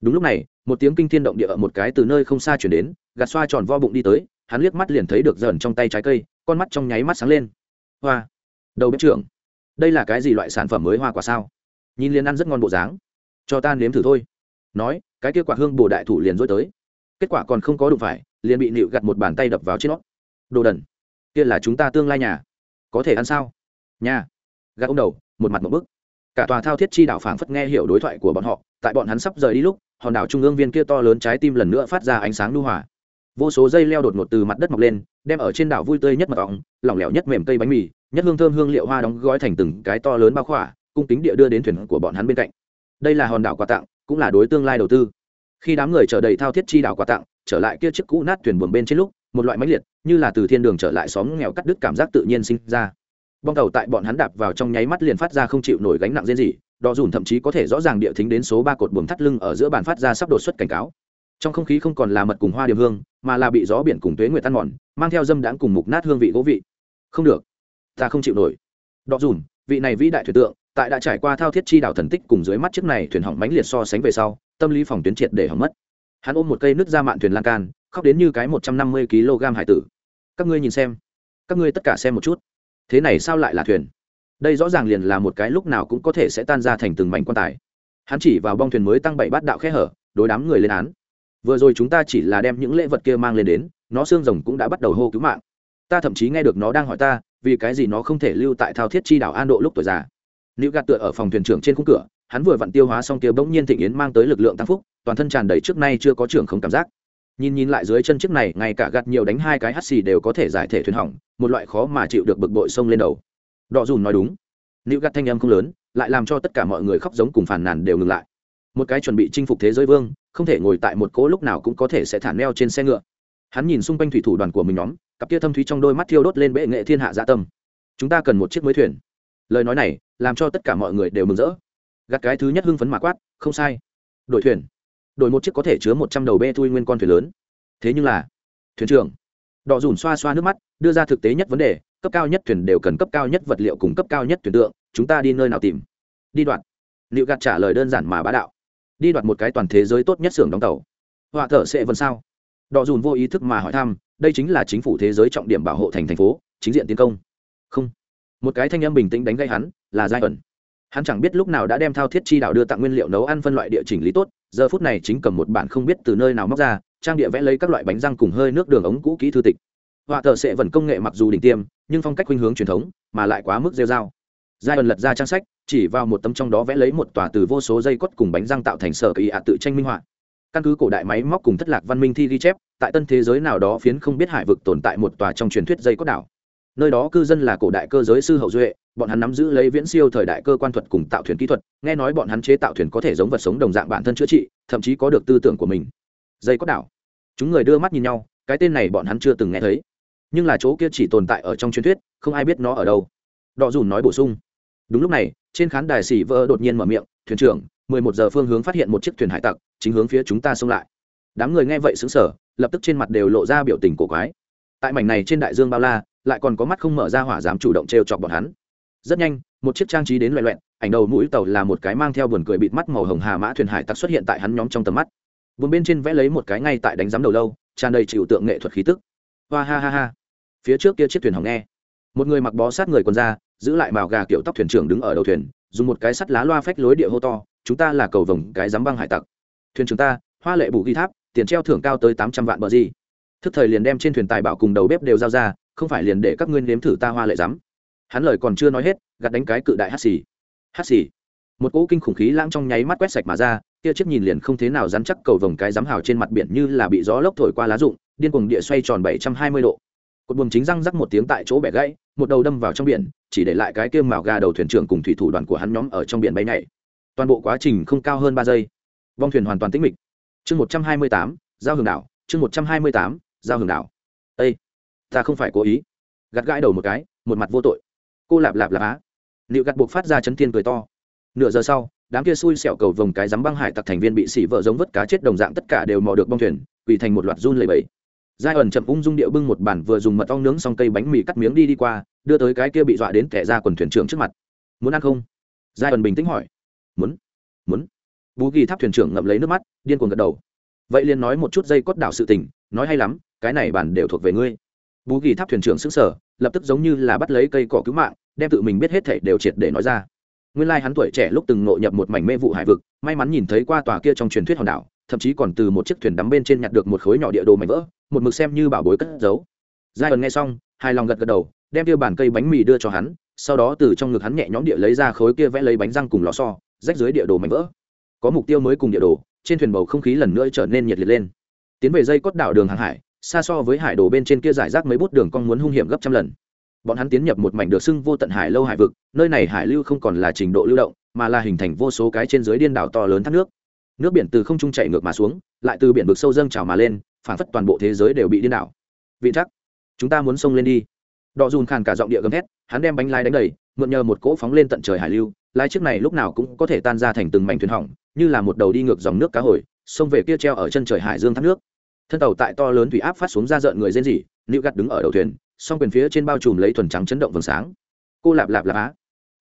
Đúng lúc này, một tiếng kinh thiên động địa ở một cái từ nơi không xa chuyển đến, gạt xoa tròn vo bụng đi tới, hắn liếc mắt liền thấy được dần trong tay trái cây, con mắt trong nháy mắt sáng lên. Hoa! Đầu bếp trưởng, đây là cái gì loại sản phẩm mới hoa quả sao? Nhìn liền ăn rất ngon bộ dáng cho ta nếm thử thôi. Nói, cái kia quả hương bồ đại thủ liền dối tới. Kết quả còn không có đụng phải, liền bị nịu gặt một bàn tay đập vào trên nó. Đồ đần, kia là chúng ta tương lai nhà. Có thể ăn sao? Nhà. Gạt ông đầu, một mặt một bức. Cả tòa thao thiết chi đảo phảng phất nghe hiểu đối thoại của bọn họ, tại bọn hắn sắp rời đi lúc, hòn đảo trung ương viên kia to lớn trái tim lần nữa phát ra ánh sáng lưu hỏa vô số dây leo đột ngột từ mặt đất mọc lên, đem ở trên đảo vui tươi nhất mật ong, lỏng lẻo nhất mềm cây bánh mì, nhất hương thơm hương liệu hoa đóng gói thành từng cái to lớn bao khỏa, cung kính địa đưa đến thuyền của bọn hắn bên cạnh đây là hòn đảo quà tặng, cũng là đối tương lai đầu tư. Khi đám người chờ đầy thao thiết chi đảo quà tặng, trở lại kia chiếc cũ nát thuyền buồm bên trên lúc, một loại máy liệt, như là từ thiên đường trở lại xóm nghèo cắt đứt cảm giác tự nhiên sinh ra. Bong tàu tại bọn hắn đạp vào trong nháy mắt liền phát ra không chịu nổi gánh nặng riêng gì đò dùn thậm chí có thể rõ ràng địa thính đến số ba cột buồm thắt lưng ở giữa bàn phát ra sắp đột xuất cảnh cáo. Trong không khí không còn là mật cùng hoa điểm hương, mà là bị gió biển cùng tuế nguyệt tan mòn, mang theo dâm đãng cùng mục nát hương vị gỗ vị. Không được, ta không chịu nổi. Đọ dùn, vị này vĩ đại thuyền tượng tại đã trải qua thao thiết chi đảo thần tích cùng dưới mắt chiếc này thuyền hỏng mánh liệt so sánh về sau, tâm lý phòng tuyến triệt để hỏng mất. Hắn ôm một cây nước ra mạn thuyền lan can, khóc đến như cái một trăm năm mươi kg hải tử. Các ngươi nhìn xem, các ngươi tất cả xem một chút. Thế này sao lại là thuyền? Đây rõ ràng liền là một cái lúc nào cũng có thể sẽ tan ra thành từng mảnh quan tài. Hắn chỉ vào bong thuyền mới tăng bảy bát đạo khe hở, đối đám người lên án. Vừa rồi chúng ta chỉ là đem những lễ vật kia mang lên đến, nó xương rồng cũng đã bắt đầu hô cứu mạng. Ta thậm chí nghe được nó đang hỏi ta, vì cái gì nó không thể lưu tại thao thiết chi đảo an độ lúc tuổi già? Nữ gạt tựa ở phòng thuyền trưởng trên khung cửa, hắn vừa vặn tiêu hóa xong kia bỗng nhiên thịnh yến mang tới lực lượng tăng phúc, toàn thân tràn đầy trước nay chưa có trưởng không cảm giác. Nhìn nhìn lại dưới chân chiếc này, ngay cả gạt nhiều đánh hai cái hắt xì đều có thể giải thể thuyền hỏng, một loại khó mà chịu được bực bội sông lên đầu. Đọ dùn nói đúng. Nữ gạt thanh âm không lớn, lại làm cho tất cả mọi người khóc giống cùng phàn nàn đều ngừng lại. Một cái chuẩn bị chinh phục thế giới vương, không thể ngồi tại một cỗ lúc nào cũng có thể sẽ thả neo trên xe ngựa. Hắn nhìn xung quanh thủy thủ đoàn của mình nhóm, cặp kia thâm thúy trong đôi mắt thiêu đốt lên bệ nghệ thiên hạ dạ tâm. Chúng ta cần một chiếc mới thuyền lời nói này làm cho tất cả mọi người đều mừng rỡ. Gặt cái thứ nhất hưng phấn mạ quát, không sai. Đổi thuyền. Đổi một chiếc có thể chứa một trăm đầu bê thui nguyên con thuyền lớn. Thế nhưng là, thuyền trưởng. Đỏ dùn xoa xoa nước mắt, đưa ra thực tế nhất vấn đề, cấp cao nhất thuyền đều cần cấp cao nhất vật liệu cùng cấp cao nhất thuyền tượng, chúng ta đi nơi nào tìm? Đi đoạt liệu gạt trả lời đơn giản mà bá đạo. Đi đoạt một cái toàn thế giới tốt nhất xưởng đóng tàu. Họa thở sẽ vân sao? Đỏ dùn vô ý thức mà hỏi thăm, đây chính là chính phủ thế giới trọng điểm bảo hộ thành thành phố, chính diện tiến công. Không một cái thanh âm bình tĩnh đánh gây hắn, là giai ẩn. Hắn chẳng biết lúc nào đã đem thao thiết chi đạo đưa tặng nguyên liệu nấu ăn phân loại địa chỉnh lý tốt, giờ phút này chính cầm một bản không biết từ nơi nào móc ra, trang địa vẽ lấy các loại bánh răng cùng hơi nước đường ống cũ kỹ thư tịch. Họa thợ sẽ vẫn công nghệ mặc dù đỉnh tiêm, nhưng phong cách khuynh hướng truyền thống, mà lại quá mức rêu dao giai ẩn lật ra trang sách, chỉ vào một tấm trong đó vẽ lấy một tòa từ vô số dây cốt cùng bánh răng tạo thành sở kỳ ạ tự tranh minh họa. Căn cứ cổ đại máy móc cùng thất lạc văn minh thi ghi chép, tại tân thế giới nào đó phiến không biết hải vực tồn tại một tòa trong truyền thuyết dây cốt đảo nơi đó cư dân là cổ đại cơ giới sư hậu duệ, bọn hắn nắm giữ lấy viễn siêu thời đại cơ quan thuật cùng tạo thuyền kỹ thuật, nghe nói bọn hắn chế tạo thuyền có thể giống vật sống đồng dạng bản thân chữa trị, thậm chí có được tư tưởng của mình. Dây cốt đảo. Chúng người đưa mắt nhìn nhau, cái tên này bọn hắn chưa từng nghe thấy. Nhưng là chỗ kia chỉ tồn tại ở trong truyền thuyết, không ai biết nó ở đâu. Đọ dùn nói bổ sung. Đúng lúc này, trên khán đài xỉ vỡ đột nhiên mở miệng, thuyền trưởng, mười một giờ phương hướng phát hiện một chiếc thuyền hải tặc, chính hướng phía chúng ta xông lại. Đám người nghe vậy xứng sở lập tức trên mặt đều lộ ra biểu tình cổ quái. Tại mảnh này trên đại dương bao la lại còn có mắt không mở ra hỏa dám chủ động t chọc bọn hắn. Rất nhanh, một chiếc trang trí đến loẹ loẹn ảnh đầu mũi tàu là một cái mang theo buồn cười bịt mắt màu hồng hà mã thuyền hải tặc xuất hiện tại hắn nhóm trong tầm mắt. Vùng bên trên vẽ lấy một cái ngay tại đánh giám đầu lâu, tràn đầy chịu tượng nghệ thuật khí tức. Hoa ha ha ha. Phía trước kia chiếc thuyền hỏng nghe. Một người mặc bó sát người quần ra giữ lại màu gà kiểu tóc thuyền trưởng đứng ở đầu thuyền, dùng một cái sắt lá loa phách lối địa hô to, chúng ta là cầu vồng, cái giám băng hải tặc. Thuyền trưởng ta, hoa lệ bù ghi tháp, tiền treo thưởng cao tới tám trăm vạn bờ gì. Thức thời liền đem trên thuyền tài bảo cùng đầu bếp đều giao ra không phải liền để các ngươi nếm thử ta hoa lệ rắm. Hắn lời còn chưa nói hết, gạt đánh cái cự đại hát xì. Hát xì. Một cỗ kinh khủng khí lãng trong nháy mắt quét sạch mà ra, kia chiếc nhìn liền không thế nào dám chắc cầu vồng cái giám hào trên mặt biển như là bị gió lốc thổi qua lá rụng, điên cuồng địa xoay tròn bảy trăm hai mươi độ. Cột buồm chính răng rắc một tiếng tại chỗ bẻ gãy, một đầu đâm vào trong biển, chỉ để lại cái kia màu gà đầu thuyền trưởng cùng thủy thủ đoàn của hắn nhóm ở trong biển bay nhảy. Toàn bộ quá trình không cao hơn ba giây. Vong thuyền hoàn toàn tĩnh mịch. Chương một trăm hai mươi tám, giao hưởng đảo. Chương một trăm hai mươi tám, giao hưởng đảo ta không phải cố ý. Gạt gãi đầu một cái, một mặt vô tội. Cô lạp lạp lạp á. Liệu gạt buộc phát ra chấn thiên cười to. Nửa giờ sau, đám kia xui xẻo cầu vồng cái dám băng hải tặc thành viên bị xỉ vợ giống vớt cá chết đồng dạng tất cả đều mò được bong thuyền, quỳ thành một loạt run lầy bẫy giai ẩn chậm ung dung điệu bưng một bản vừa dùng mật ong nướng xong cây bánh mì cắt miếng đi đi qua, đưa tới cái kia bị dọa đến kẻ ra quần thuyền trưởng trước mặt. Muốn ăn không? Giai ẩn bình tĩnh hỏi. Muốn muốn. Bú ghi tháp thuyền trưởng ngậm lấy nước mắt, điên cuồng gật đầu. Vậy liền nói một chút dây cốt đảo sự tình, nói hay lắm, cái này bản đều thuộc về ngươi bú ghi tháp thuyền trưởng xứng sở lập tức giống như là bắt lấy cây cỏ cứu mạng, đem tự mình biết hết thể đều triệt để nói ra. Nguyên lai hắn tuổi trẻ lúc từng ngộ nhập một mảnh mê vụ hải vực, may mắn nhìn thấy qua tòa kia trong truyền thuyết hòn đảo, thậm chí còn từ một chiếc thuyền đắm bên trên nhặt được một khối nhỏ địa đồ mảnh vỡ, một mực xem như bảo bối cất giấu. Giai ẩn nghe xong, hài lòng gật gật đầu, đem kia bàn cây bánh mì đưa cho hắn, sau đó từ trong ngực hắn nhẹ nhõm địa lấy ra khối kia vẽ lấy bánh răng cùng lò xo, rách dưới địa đồ mảnh vỡ. Có mục tiêu mới cùng địa đồ, trên thuyền bầu không khí lần nữa trở nên nhiệt liệt lên. Tiến về dây cốt đảo đường hàng hải xa so với hải đồ bên trên kia giải rác mấy bút đường cong muốn hung hiểm gấp trăm lần. Bọn hắn tiến nhập một mảnh được xưng vô tận hải lâu hải vực, nơi này hải lưu không còn là trình độ lưu động, mà là hình thành vô số cái trên dưới điên đảo to lớn thác nước. Nước biển từ không trung chảy ngược mà xuống, lại từ biển vực sâu dâng trào mà lên, phản phất toàn bộ thế giới đều bị điên đảo. Vị chắc chúng ta muốn xông lên đi. Đọ dùn khàn cả giọng địa gầm thét, hắn đem bánh lái đánh đầy, mượn nhờ một cỗ phóng lên tận trời hải lưu, lái chiếc này lúc nào cũng có thể tan ra thành từng mảnh thuyền hỏng, như là một đầu đi ngược dòng nước cá hồi, xông về kia treo ở chân trời hải dương thác nước thân tàu tại to lớn thủy áp phát xuống ra rợn người rên rỉ nữ gắt đứng ở đầu thuyền song quyền phía trên bao trùm lấy thuần trắng chấn động vầng sáng. Cô lạp lạp lạp á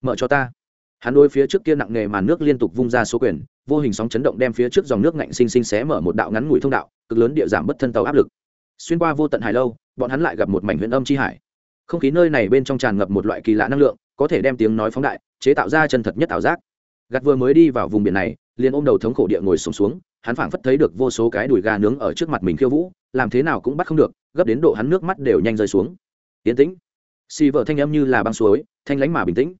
mở cho ta. Hắn đôi phía trước kia nặng nghề màn nước liên tục vung ra số quyền vô hình sóng chấn động đem phía trước dòng nước ngạnh xinh xinh xé mở một đạo ngắn ngủi thông đạo cực lớn địa giảm bất thân tàu áp lực. Xuyên qua vô tận hải lâu bọn hắn lại gặp một mảnh huyện âm chi hải. Không khí nơi này bên trong tràn ngập một loại kỳ lạ năng lượng có thể đem tiếng nói phóng đại chế tạo ra chân thật nhất ảo giác. Gặt vừa mới đi vào vùng biển này liền ôm đầu thống khổ địa ngồi sùng xuống, xuống hắn phảng phất thấy được vô số cái đùi gà nướng ở trước mặt mình khiêu vũ, làm thế nào cũng bắt không được, gấp đến độ hắn nước mắt đều nhanh rơi xuống. Yến tĩnh. Xì vợ thanh âm như là băng suối, thanh lánh mà bình tĩnh.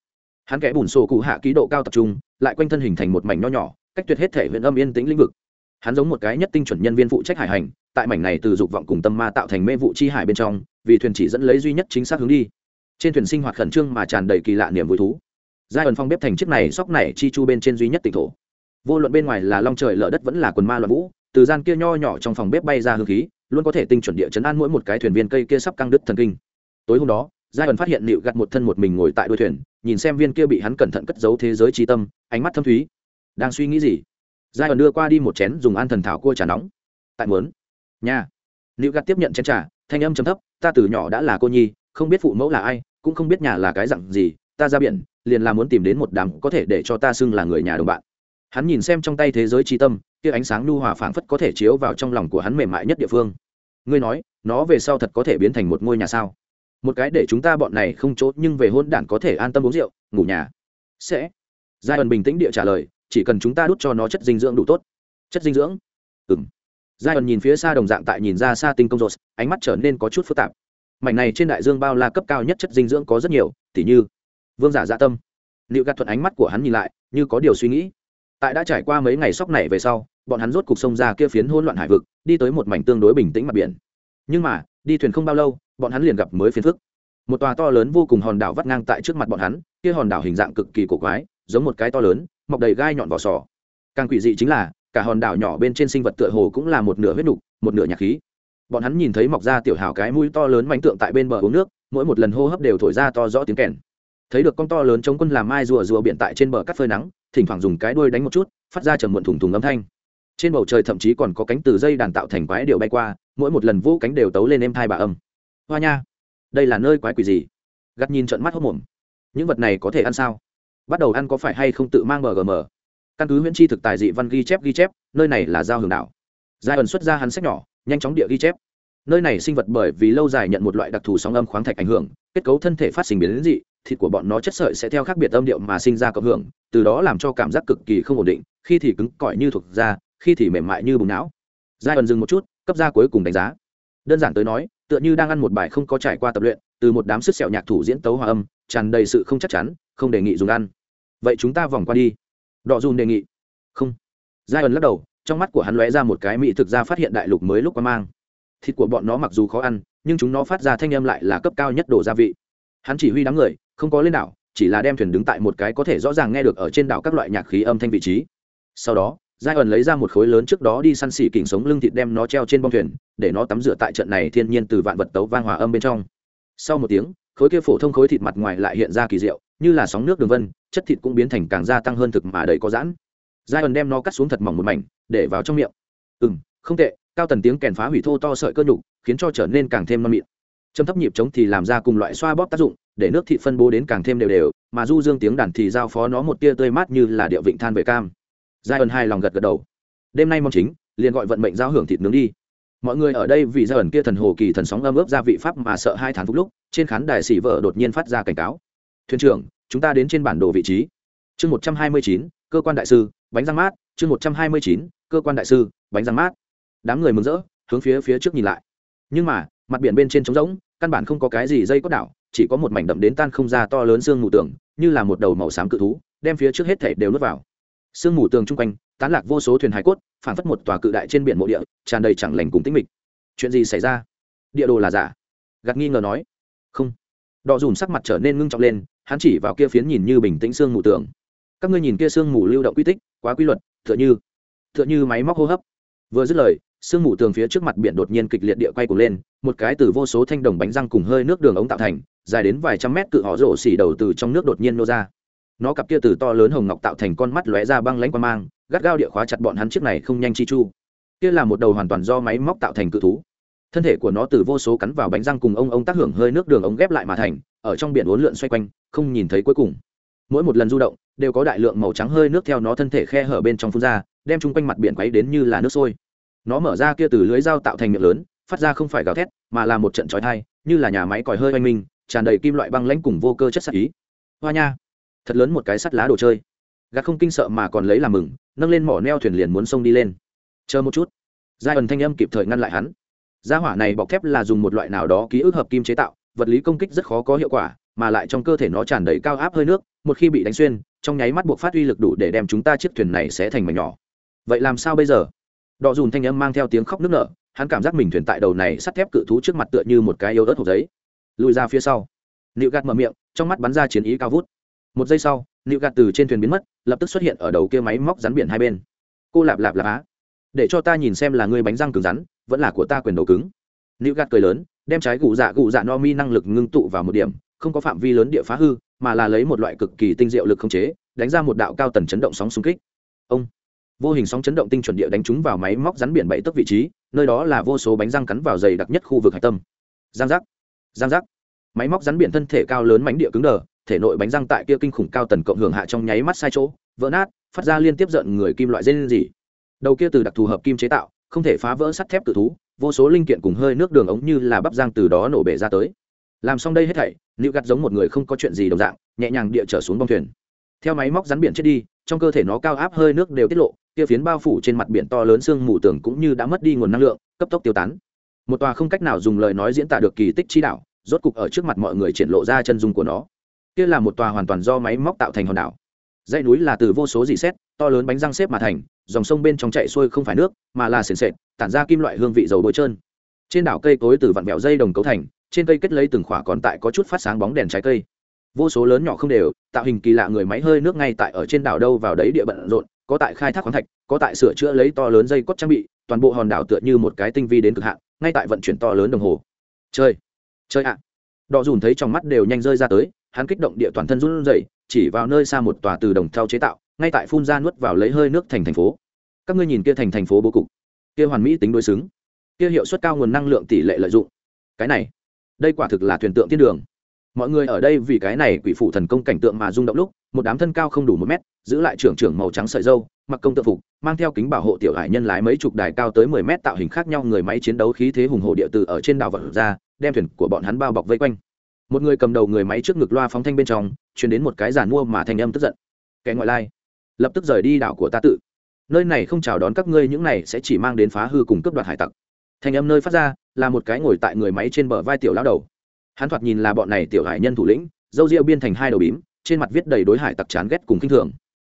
Hắn kẽ bùn sổ cụ hạ ký độ cao tập trung, lại quanh thân hình thành một mảnh nho nhỏ, cách tuyệt hết thể huyện âm yên tĩnh lĩnh vực. Hắn giống một cái nhất tinh chuẩn nhân viên phụ trách hải hành, tại mảnh này từ dục vọng cùng tâm ma tạo thành mê vụ chi hải bên trong, vì thuyền chỉ dẫn lấy duy nhất chính xác hướng đi. Trên thuyền sinh hoạt khẩn trương mà tràn đầy kỳ lạ niềm vui thú. Giai ẩn phong bếp thành chiếc này, sóc này chi chu bên trên duy nhất tỉnh thổ vô luận bên ngoài là long trời lở đất vẫn là quần ma loạn vũ, từ gian kia nho nhỏ trong phòng bếp bay ra hương khí, luôn có thể tinh chuẩn địa chấn an mỗi một cái thuyền viên cây kia sắp căng đứt thần kinh. Tối hôm đó, giai ẩn phát hiện nịu gặt một thân một mình ngồi tại đuôi thuyền, nhìn xem viên kia bị hắn cẩn thận cất giấu thế giới trí tâm, ánh mắt thâm thúy. Đang suy nghĩ gì? Giai ẩn đưa qua đi một chén dùng an thần thảo cua trà nóng. Tại muốn. Nhà nịu gặt tiếp nhận chén trà, thanh âm trầm thấp, ta từ nhỏ đã là cô nhi, không biết phụ mẫu là ai, cũng không biết nhà là cái dặn gì, ta ra biển, liền là muốn tìm đến một đám có thể để cho ta xưng là người nhà đồng bạn hắn nhìn xem trong tay thế giới trí tâm, kia ánh sáng nhu hòa phảng phất có thể chiếu vào trong lòng của hắn mềm mại nhất địa phương. Ngươi nói, nó về sau thật có thể biến thành một ngôi nhà sao? Một cái để chúng ta bọn này không chốt nhưng về hôn đản có thể an tâm uống rượu, ngủ nhà. Sẽ. Giai ẩn bình tĩnh địa trả lời, chỉ cần chúng ta đút cho nó chất dinh dưỡng đủ tốt. Chất dinh dưỡng? Ừng giai ẩn nhìn phía xa đồng dạng tại nhìn ra xa tinh công rột ánh mắt trở nên có chút phức tạp. Mảnh này trên đại dương bao la cấp cao nhất chất dinh dưỡng có rất nhiều, tỉ như, vương giả dạ tâm. Liệu gạt thuận ánh mắt của hắn nhìn lại, như có điều suy nghĩ tại đã trải qua mấy ngày sóc này về sau, bọn hắn rốt cục sông ra kia phiến hỗn loạn hải vực, đi tới một mảnh tương đối bình tĩnh mặt biển. Nhưng mà, đi thuyền không bao lâu, bọn hắn liền gặp mới phiền phức. Một tòa to lớn vô cùng hòn đảo vắt ngang tại trước mặt bọn hắn, kia hòn đảo hình dạng cực kỳ cổ quái, giống một cái to lớn, mọc đầy gai nhọn vỏ sò. Càng quỷ dị chính là, cả hòn đảo nhỏ bên trên sinh vật tựa hồ cũng là một nửa huyết nục, một nửa nhạc khí. Bọn hắn nhìn thấy mọc ra tiểu hào cái mũi to lớn mánh tượng tại bên bờ uống nước, mỗi một lần hô hấp đều thổi ra to rõ tiếng kèn. Thấy được con to lớn chống quân làm mai rùa rùa biển tại trên bờ cắt phơi nắng thỉnh thoảng dùng cái đuôi đánh một chút, phát ra trầm muộn thùng thùng âm thanh. Trên bầu trời thậm chí còn có cánh từ dây đàn tạo thành quái điệu bay qua, mỗi một lần vũ cánh đều tấu lên êm thai bà âm. Hoa nha, đây là nơi quái quỷ gì? Gắt nhìn trận mắt hốc mồm. Những vật này có thể ăn sao? Bắt đầu ăn có phải hay không tự mang mgm căn cứ huyễn chi thực tài dị văn ghi chép ghi chép, nơi này là giao hưởng đảo. Giai ẩn xuất ra hắn sách nhỏ, nhanh chóng địa ghi chép. Nơi này sinh vật bởi vì lâu dài nhận một loại đặc thù sóng âm khoáng thạch ảnh hưởng, kết cấu thân thể phát sinh biến dị thịt của bọn nó chất sợi sẽ theo khác biệt âm điệu mà sinh ra cộng hưởng, từ đó làm cho cảm giác cực kỳ không ổn định, khi thì cứng, cỏi như thuộc da, khi thì mềm mại như bùng não. Giai ẩn dừng một chút, cấp ra cuối cùng đánh giá. Đơn giản tới nói, tựa như đang ăn một bài không có trải qua tập luyện, từ một đám sức sẹo nhạc thủ diễn tấu hòa âm, tràn đầy sự không chắc chắn, không đề nghị dùng ăn. Vậy chúng ta vòng qua đi. Đọ dùn đề nghị. Không. Giai ẩn lắc đầu, trong mắt của hắn lóe ra một cái mỹ thực ra phát hiện đại lục mới lúc qua mang. Thịt của bọn nó mặc dù khó ăn, nhưng chúng nó phát ra thanh âm lại là cấp cao nhất đồ gia vị. Hắn chỉ huy đám người không có lên đảo, chỉ là đem thuyền đứng tại một cái có thể rõ ràng nghe được ở trên đảo các loại nhạc khí âm thanh vị trí. Sau đó giai ẩn lấy ra một khối lớn trước đó đi săn xỉ kỉnh sống lưng thịt đem nó treo trên bông thuyền, để nó tắm rửa tại trận này thiên nhiên từ vạn vật tấu vang hòa âm bên trong. Sau một tiếng, khối kia phổ thông khối thịt mặt ngoài lại hiện ra kỳ diệu, như là sóng nước đường vân, chất thịt cũng biến thành càng gia tăng hơn thực mà đầy có giãn. Giai ẩn đem nó cắt xuống thật mỏng một mảnh, để vào trong miệng. Ừ không tệ, cao tần tiếng kèn phá hủy thô to sợi cơ nhục, khiến cho trở nên càng thêm non miệng châm thấp nhịp trống thì làm ra cùng loại xoa bóp tác dụng, để nước thịt phân bố đến càng thêm đều đều, mà du dương tiếng đàn thì giao phó nó một tia tươi mát như là điệu vịnh than về cam. Giai ẩn hai lòng gật gật đầu. Đêm nay mong chính, liền gọi vận mệnh giao hưởng thịt nướng đi. Mọi người ở đây vì giai ẩn kia thần hồ kỳ thần sóng âm ướp ra vị pháp mà sợ hai tháng phút lúc, trên khán đài xỉ vợ đột nhiên phát ra cảnh cáo. Thuyền trưởng, chúng ta đến trên bản đồ vị trí. Chương một trăm hai mươi chín, cơ quan đại sư, bánh răng mát. Chương một trăm hai mươi chín, cơ quan đại sư, bánh răng mát. Đám người mừng rỡ, hướng phía phía trước nhìn lại. Nhưng mà mặt biển bên trên trống rỗng, căn bản không có cái gì dây cốt đảo, chỉ có một mảnh đậm đến tan không ra to lớn xương mù tường, như là một đầu màu xám cự thú, đem phía trước hết thể đều nuốt vào. Sương mù tường chung quanh, tán lạc vô số thuyền hải cốt phản phất một tòa cự đại trên biển mộ địa, tràn đầy chẳng lành cùng tĩnh mịch. Chuyện gì xảy ra? Địa đồ là giả. Gạt nghi ngờ nói. Không. Đọ dùm sắc mặt trở nên ngưng trọng lên, hắn chỉ vào kia phiến nhìn như bình tĩnh sương mù tường. Các ngươi nhìn kia sương mù lưu động quy tích, quá quy luật, tựa như tựa như máy móc hô hấp. Vừa dứt lời, sương mù tường phía trước mặt biển đột nhiên kịch liệt địa quay cuồng lên một cái từ vô số thanh đồng bánh răng cùng hơi nước đường ống tạo thành, dài đến vài trăm mét cự họ rổ xỉ đầu từ trong nước đột nhiên nô ra. Nó cặp kia từ to lớn hồng ngọc tạo thành con mắt lóe ra băng lãnh qua mang, gắt gao địa khóa chặt bọn hắn chiếc này không nhanh chi chu. Kia là một đầu hoàn toàn do máy móc tạo thành cự thú. Thân thể của nó từ vô số cắn vào bánh răng cùng ông ông tác hưởng hơi nước đường ống ghép lại mà thành, ở trong biển uốn lượn xoay quanh, không nhìn thấy cuối cùng. Mỗi một lần du động, đều có đại lượng màu trắng hơi nước theo nó thân thể khe hở bên trong phun ra, đem chung quanh mặt biển quấy đến như là nước sôi. Nó mở ra kia từ lưới dao tạo thành miệng lớn phát ra không phải gào thét, mà là một trận trói thai như là nhà máy còi hơi oanh minh, tràn đầy kim loại băng lãnh cùng vô cơ chất sắc ý. Hoa nha, thật lớn một cái sắt lá đồ chơi. Gạt không kinh sợ mà còn lấy làm mừng, nâng lên mỏ neo thuyền liền muốn xông đi lên. Chờ một chút. Giai ẩn thanh âm kịp thời ngăn lại hắn. Gia hỏa này bọc thép là dùng một loại nào đó ký ức hợp kim chế tạo, vật lý công kích rất khó có hiệu quả, mà lại trong cơ thể nó tràn đầy cao áp hơi nước, một khi bị đánh xuyên, trong nháy mắt buộc phát uy lực đủ để đem chúng ta chiếc thuyền này sẽ thành mảnh nhỏ. Vậy làm sao bây giờ? Đọ dùn thanh âm mang theo tiếng khóc nức nở hắn cảm giác mình thuyền tại đầu này sắt thép cự thú trước mặt tựa như một cái yếu ớt hộp giấy. Lùi ra phía sau. Nịu gạt mở miệng, trong mắt bắn ra chiến ý cao vút. Một giây sau, nịu gạt từ trên thuyền biến mất, lập tức xuất hiện ở đầu kia máy móc rắn biển hai bên. Cô lạp lạp lạp á. Để cho ta nhìn xem là ngươi bánh răng cứng rắn, vẫn là của ta quyền đầu cứng. Nịu gạt cười lớn, đem trái gù dạ gù dạ no mi năng lực ngưng tụ vào một điểm, không có phạm vi lớn địa phá hư, mà là lấy một loại cực kỳ tinh diệu lực không chế, đánh ra một đạo cao tần chấn động sóng xung kích. Ông vô hình sóng chấn động tinh chuẩn địa đánh trúng vào máy móc rắn biển bảy tấc vị trí, nơi đó là vô số bánh răng cắn vào dày đặc nhất khu vực hạch tâm. Giang giác giang giác. Máy móc rắn biển thân thể cao lớn mánh địa cứng đờ, thể nội bánh răng tại kia kinh khủng cao tần cộng hưởng hạ trong nháy mắt sai chỗ, vỡ nát, phát ra liên tiếp giận người kim loại dây lên gì đầu kia từ đặc thù hợp kim chế tạo, không thể phá vỡ sắt thép tự thú, vô số linh kiện cùng hơi nước đường ống như là bắp giang từ đó nổ bể ra tới. Làm xong đây hết thảy nữ gặt giống một người không có chuyện gì đồng dạng, nhẹ nhàng địa trở xuống bông thuyền. Theo máy móc rắn biển chết đi, trong cơ thể nó cao áp hơi nước đều tiết lộ kia phiến bao phủ trên mặt biển to lớn sương mù tường cũng như đã mất đi nguồn năng lượng cấp tốc tiêu tán. Một tòa không cách nào dùng lời nói diễn tả được kỳ tích chi đảo, rốt cục ở trước mặt mọi người triển lộ ra chân dung của nó. Kia là một tòa hoàn toàn do máy móc tạo thành hòn đảo. Dãy núi là từ vô số dị xét to lớn bánh răng xếp mà thành dòng sông bên trong chạy xuôi không phải nước mà là sền sệt tản ra kim loại hương vị dầu bôi trơn. Trên đảo cây cối từ vặn vẹo dây đồng cấu thành trên cây kết lấy từng khỏa còn tại có chút phát sáng bóng đèn trái cây. Vô số lớn nhỏ không đều tạo hình kỳ lạ người máy hơi nước ngay tại ở trên đảo đâu vào đấy địa bận rộn có tại khai thác khoáng thạch, có tại sửa chữa lấy to lớn dây cốt trang bị, toàn bộ hòn đảo tựa như một cái tinh vi đến cực hạn, ngay tại vận chuyển to lớn đồng hồ. Chơi chơi ạ! Đỏ dùn thấy trong mắt đều nhanh rơi ra tới, hắn kích động địa toàn thân run rẩy, chỉ vào nơi xa một tòa từ đồng thau chế tạo, ngay tại phun ra nuốt vào lấy hơi nước thành thành phố. Các ngươi nhìn kia thành thành phố bố cục. Kia hoàn mỹ tính đối xứng. Kia hiệu suất cao nguồn năng lượng tỷ lệ lợi dụng. Cái này, đây quả thực là thuyền tượng thiên đường mọi người ở đây vì cái này quỷ phủ thần công cảnh tượng mà rung động lúc, một đám thân cao không đủ một mét, giữ lại trưởng trưởng màu trắng sợi dâu mặc công tự phục, mang theo kính bảo hộ tiểu hải nhân lái mấy chục đài cao tới mười mét tạo hình khác nhau người máy chiến đấu khí thế hùng hổ địa từ ở trên đảo vật ra, đem thuyền của bọn hắn bao bọc vây quanh. Một người cầm đầu người máy trước ngực loa phóng thanh bên trong chuyển đến một cái giàn mua mà thanh âm tức giận. Kẻ ngoại lai, lập tức rời đi đảo của ta tự. Nơi này không chào đón các ngươi, những này sẽ chỉ mang đến phá hư cùng cướp đoạt hải tặc. Thanh âm nơi phát ra, là một cái ngồi tại người máy trên bờ vai tiểu lão đầu hắn thoạt nhìn là bọn này tiểu hải nhân thủ lĩnh, dâu rượu biên thành hai đầu bím, trên mặt viết đầy đối hải tặc chán ghét cùng kinh thường.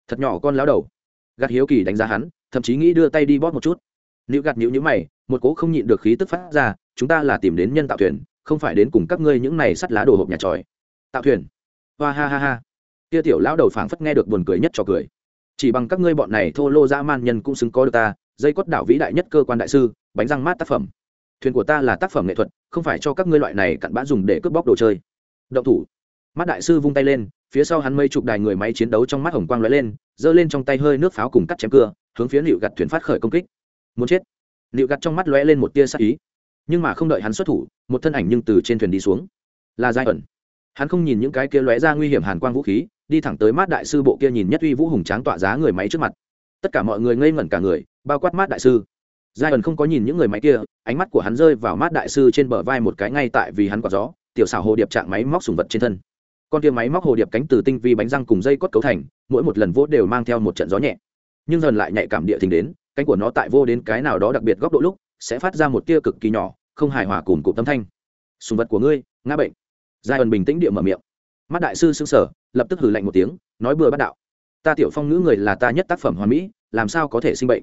Thật nhỏ con lão đầu. Gạt hiếu kỳ đánh giá hắn, thậm chí nghĩ đưa tay đi bóp một chút. Nữ gạt nhữ nhữ mày, một cố không nhịn được khí tức phát ra, chúng ta là tìm đến nhân tạo thuyền, không phải đến cùng các ngươi những này sắt lá đồ hộp nhà tròi. Tạo thuyền. Hoa ha ha ha. Tia tiểu lão đầu phảng phất nghe được buồn cười nhất cho cười. Chỉ bằng các ngươi bọn này thô lô dã man nhân cũng xứng có được ta, dây cốt đảo vĩ đại nhất cơ quan đại sư, bánh răng mát tác phẩm thuyền của ta là tác phẩm nghệ thuật, không phải cho các ngươi loại này cặn bã dùng để cướp bóc đồ chơi. Động thủ. Mắt đại sư vung tay lên, phía sau hắn mây chụp đài người máy chiến đấu trong mắt hồng quang lóe lên, giơ lên trong tay hơi nước pháo cùng cắt chém cưa, hướng phía Liệu gặt thuyền phát khởi công kích. Muốn chết. Liệu gặt trong mắt lóe lên một tia sắc ý. Nhưng mà không đợi hắn xuất thủ, một thân ảnh nhưng từ trên thuyền đi xuống. Là giai ẩn. Hắn không nhìn những cái kia lóe ra nguy hiểm hàn quang vũ khí, đi thẳng tới mát đại sư bộ kia nhìn nhất uy vũ hùng tráng tọa giá người máy trước mặt. Tất cả mọi người ngây ngẩn cả người, bao quát mát đại sư giai ẩn không có nhìn những người máy kia, ánh mắt của hắn rơi vào mát đại sư trên bờ vai một cái ngay tại vì hắn quả gió, tiểu xảo hồ điệp trạng máy móc sùng vật trên thân. Con kia máy móc hồ điệp cánh từ tinh vi bánh răng cùng dây cốt cấu thành, mỗi một lần vỗ đều mang theo một trận gió nhẹ. Nhưng dần lại nhạy cảm địa thình đến, cánh của nó tại vô đến cái nào đó đặc biệt góc độ lúc, sẽ phát ra một tia cực kỳ nhỏ, không hài hòa cùng cụm tâm thanh. Sùng vật của ngươi, ngã bệnh. Giai ẩn bình tĩnh địa mở miệng. Mắt đại sư xưng sở lập tức hử lạnh một tiếng, nói bừa bắt đạo. Ta tiểu phong ngữ người là ta nhất tác phẩm hoàn mỹ, làm sao có thể sinh bệnh?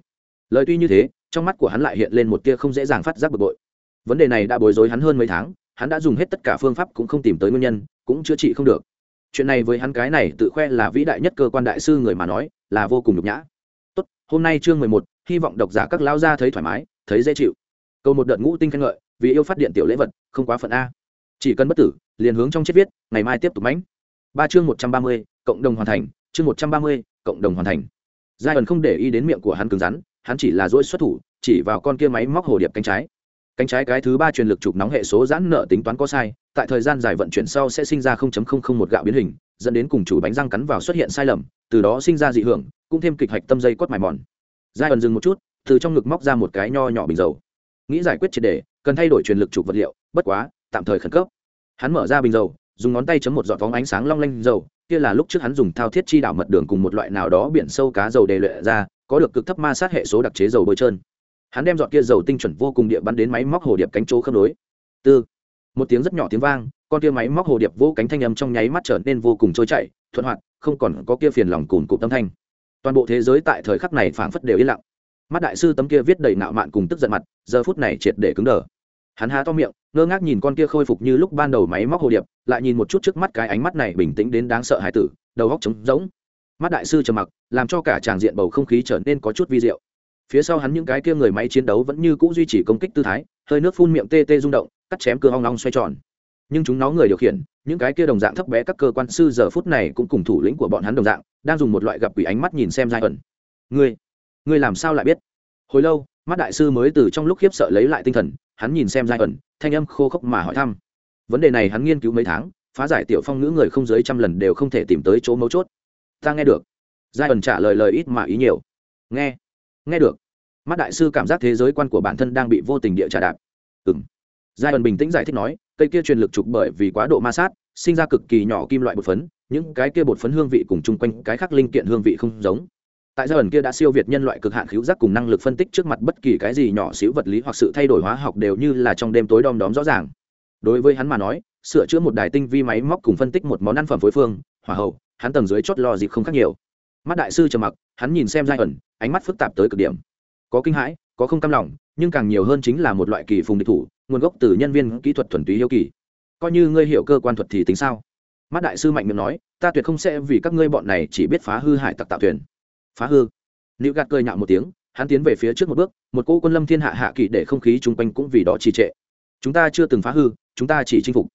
Lời tuy như thế trong mắt của hắn lại hiện lên một tia không dễ dàng phát giác bực bội. Vấn đề này đã bối rối hắn hơn mấy tháng, hắn đã dùng hết tất cả phương pháp cũng không tìm tới nguyên nhân, cũng chữa trị không được. Chuyện này với hắn cái này tự khoe là vĩ đại nhất cơ quan đại sư người mà nói, là vô cùng nhục nhã. Tốt, hôm nay chương mười một, hy vọng độc giả các lao gia thấy thoải mái, thấy dễ chịu. Câu một đợt ngũ tinh khen ngợi, vì yêu phát điện tiểu lễ vật, không quá phận a. Chỉ cần bất tử, liền hướng trong chết viết, ngày mai tiếp tục mãnh. Ba chương một trăm ba mươi, cộng đồng hoàn thành, chương một trăm ba mươi, cộng đồng hoàn thành. Giai ẩn không để ý đến miệng của hắn cứng rắn hắn chỉ là dỗi xuất thủ, chỉ vào con kia máy móc hồ điệp cánh trái. Cánh trái cái thứ ba truyền lực chụp nóng hệ số giãn nợ tính toán có sai, tại thời gian dài vận chuyển sau sẽ sinh ra một gạo biến hình, dẫn đến cùng chủ bánh răng cắn vào xuất hiện sai lầm, từ đó sinh ra dị hưởng, cũng thêm kịch hạch tâm dây cốt mài mòn. Giai ẩn dừng một chút, từ trong ngực móc ra một cái nho nhỏ bình dầu. Nghĩ giải quyết triệt đề cần thay đổi truyền lực chụp vật liệu, bất quá, tạm thời khẩn cấp. Hắn mở ra bình dầu, dùng ngón tay chấm một giọt phóng ánh sáng long lanh dầu, kia là lúc trước hắn dùng thao thiết chi đảo mật đường cùng một loại nào đó biển sâu cá dầu đề luyện ra có được cực thấp ma sát hệ số đặc chế dầu bôi trơn. Hắn đem giọt kia dầu tinh chuẩn vô cùng địa bắn đến máy móc hồ điệp cánh chỗ khớp nối. Tư. Một tiếng rất nhỏ tiếng vang, con kia máy móc hồ điệp vô cánh thanh âm trong nháy mắt trở nên vô cùng trôi chảy, thuận hoạt, không còn có kia phiền lòng cùn cụm tâm thanh. Toàn bộ thế giới tại thời khắc này phảng phất đều yên lặng. Mắt đại sư tấm kia viết đầy nạo mạn cùng tức giận mặt, giờ phút này triệt để cứng đờ. Hắn há to miệng, ngơ ngác nhìn con kia khôi phục như lúc ban đầu máy móc hồ điệp, lại nhìn một chút trước mắt cái ánh mắt này bình tĩnh đến đáng sợ hải tử, đầu góc trống rỗng mắt đại sư trầm mặc, làm cho cả tràng diện bầu không khí trở nên có chút vi diệu. Phía sau hắn những cái kia người máy chiến đấu vẫn như cũ duy trì công kích tư thái, hơi nước phun miệng tê tê rung động, cắt chém cơ hong long xoay tròn. Nhưng chúng nó người điều khiển, những cái kia đồng dạng thấp bé các cơ quan sư giờ phút này cũng cùng thủ lĩnh của bọn hắn đồng dạng, đang dùng một loại gặp quỷ ánh mắt nhìn xem giai ẩn. Ngươi ngươi làm sao lại biết? Hồi lâu, mắt đại sư mới từ trong lúc khiếp sợ lấy lại tinh thần, hắn nhìn xem giai ẩn, thanh âm khô khốc mà hỏi thăm. Vấn đề này hắn nghiên cứu mấy tháng, phá giải tiểu phong ngữ người không dưới trăm lần đều không thể tìm tới chỗ mấu chốt ta nghe được. Giai ẩn trả lời lời ít mà ý nhiều. Nghe. Nghe được. Mắt đại sư cảm giác thế giới quan của bản thân đang bị vô tình địa trả đạp. Ừng giai ẩn bình tĩnh giải thích nói, cây kia truyền lực trục bởi vì quá độ ma sát, sinh ra cực kỳ nhỏ kim loại bột phấn, những cái kia bột phấn hương vị cùng chung quanh cái khác linh kiện hương vị không giống. Tại giai ẩn kia đã siêu việt nhân loại cực hạn khíu giác cùng năng lực phân tích trước mặt bất kỳ cái gì nhỏ xíu vật lý hoặc sự thay đổi hóa học đều như là trong đêm tối đom đóm rõ ràng. Đối với hắn mà nói, sửa chữa một đài tinh vi máy móc cùng phân tích một món ăn phẩm phối phương, hỏa hậu hắn tầng dưới chót lo dịp không khác nhiều. Mắt đại sư trầm mặc, hắn nhìn xem giai ẩn, ánh mắt phức tạp tới cực điểm. Có kinh hãi, có không cam lòng, nhưng càng nhiều hơn chính là một loại kỳ phùng địch thủ, nguồn gốc từ nhân viên kỹ thuật thuần túy yêu kỳ. Coi như ngươi hiểu cơ quan thuật thì tính sao? Mắt đại sư mạnh miệng nói, ta tuyệt không sẽ vì các ngươi bọn này chỉ biết phá hư hải tặc tạo thuyền. Phá hư? Nữ gạt cười nhạo một tiếng, hắn tiến về phía trước một bước, một cô quân lâm thiên hạ hạ kỳ để không khí chung quanh cũng vì đó trì trệ. Chúng ta chưa từng phá hư, chúng ta chỉ chinh phục.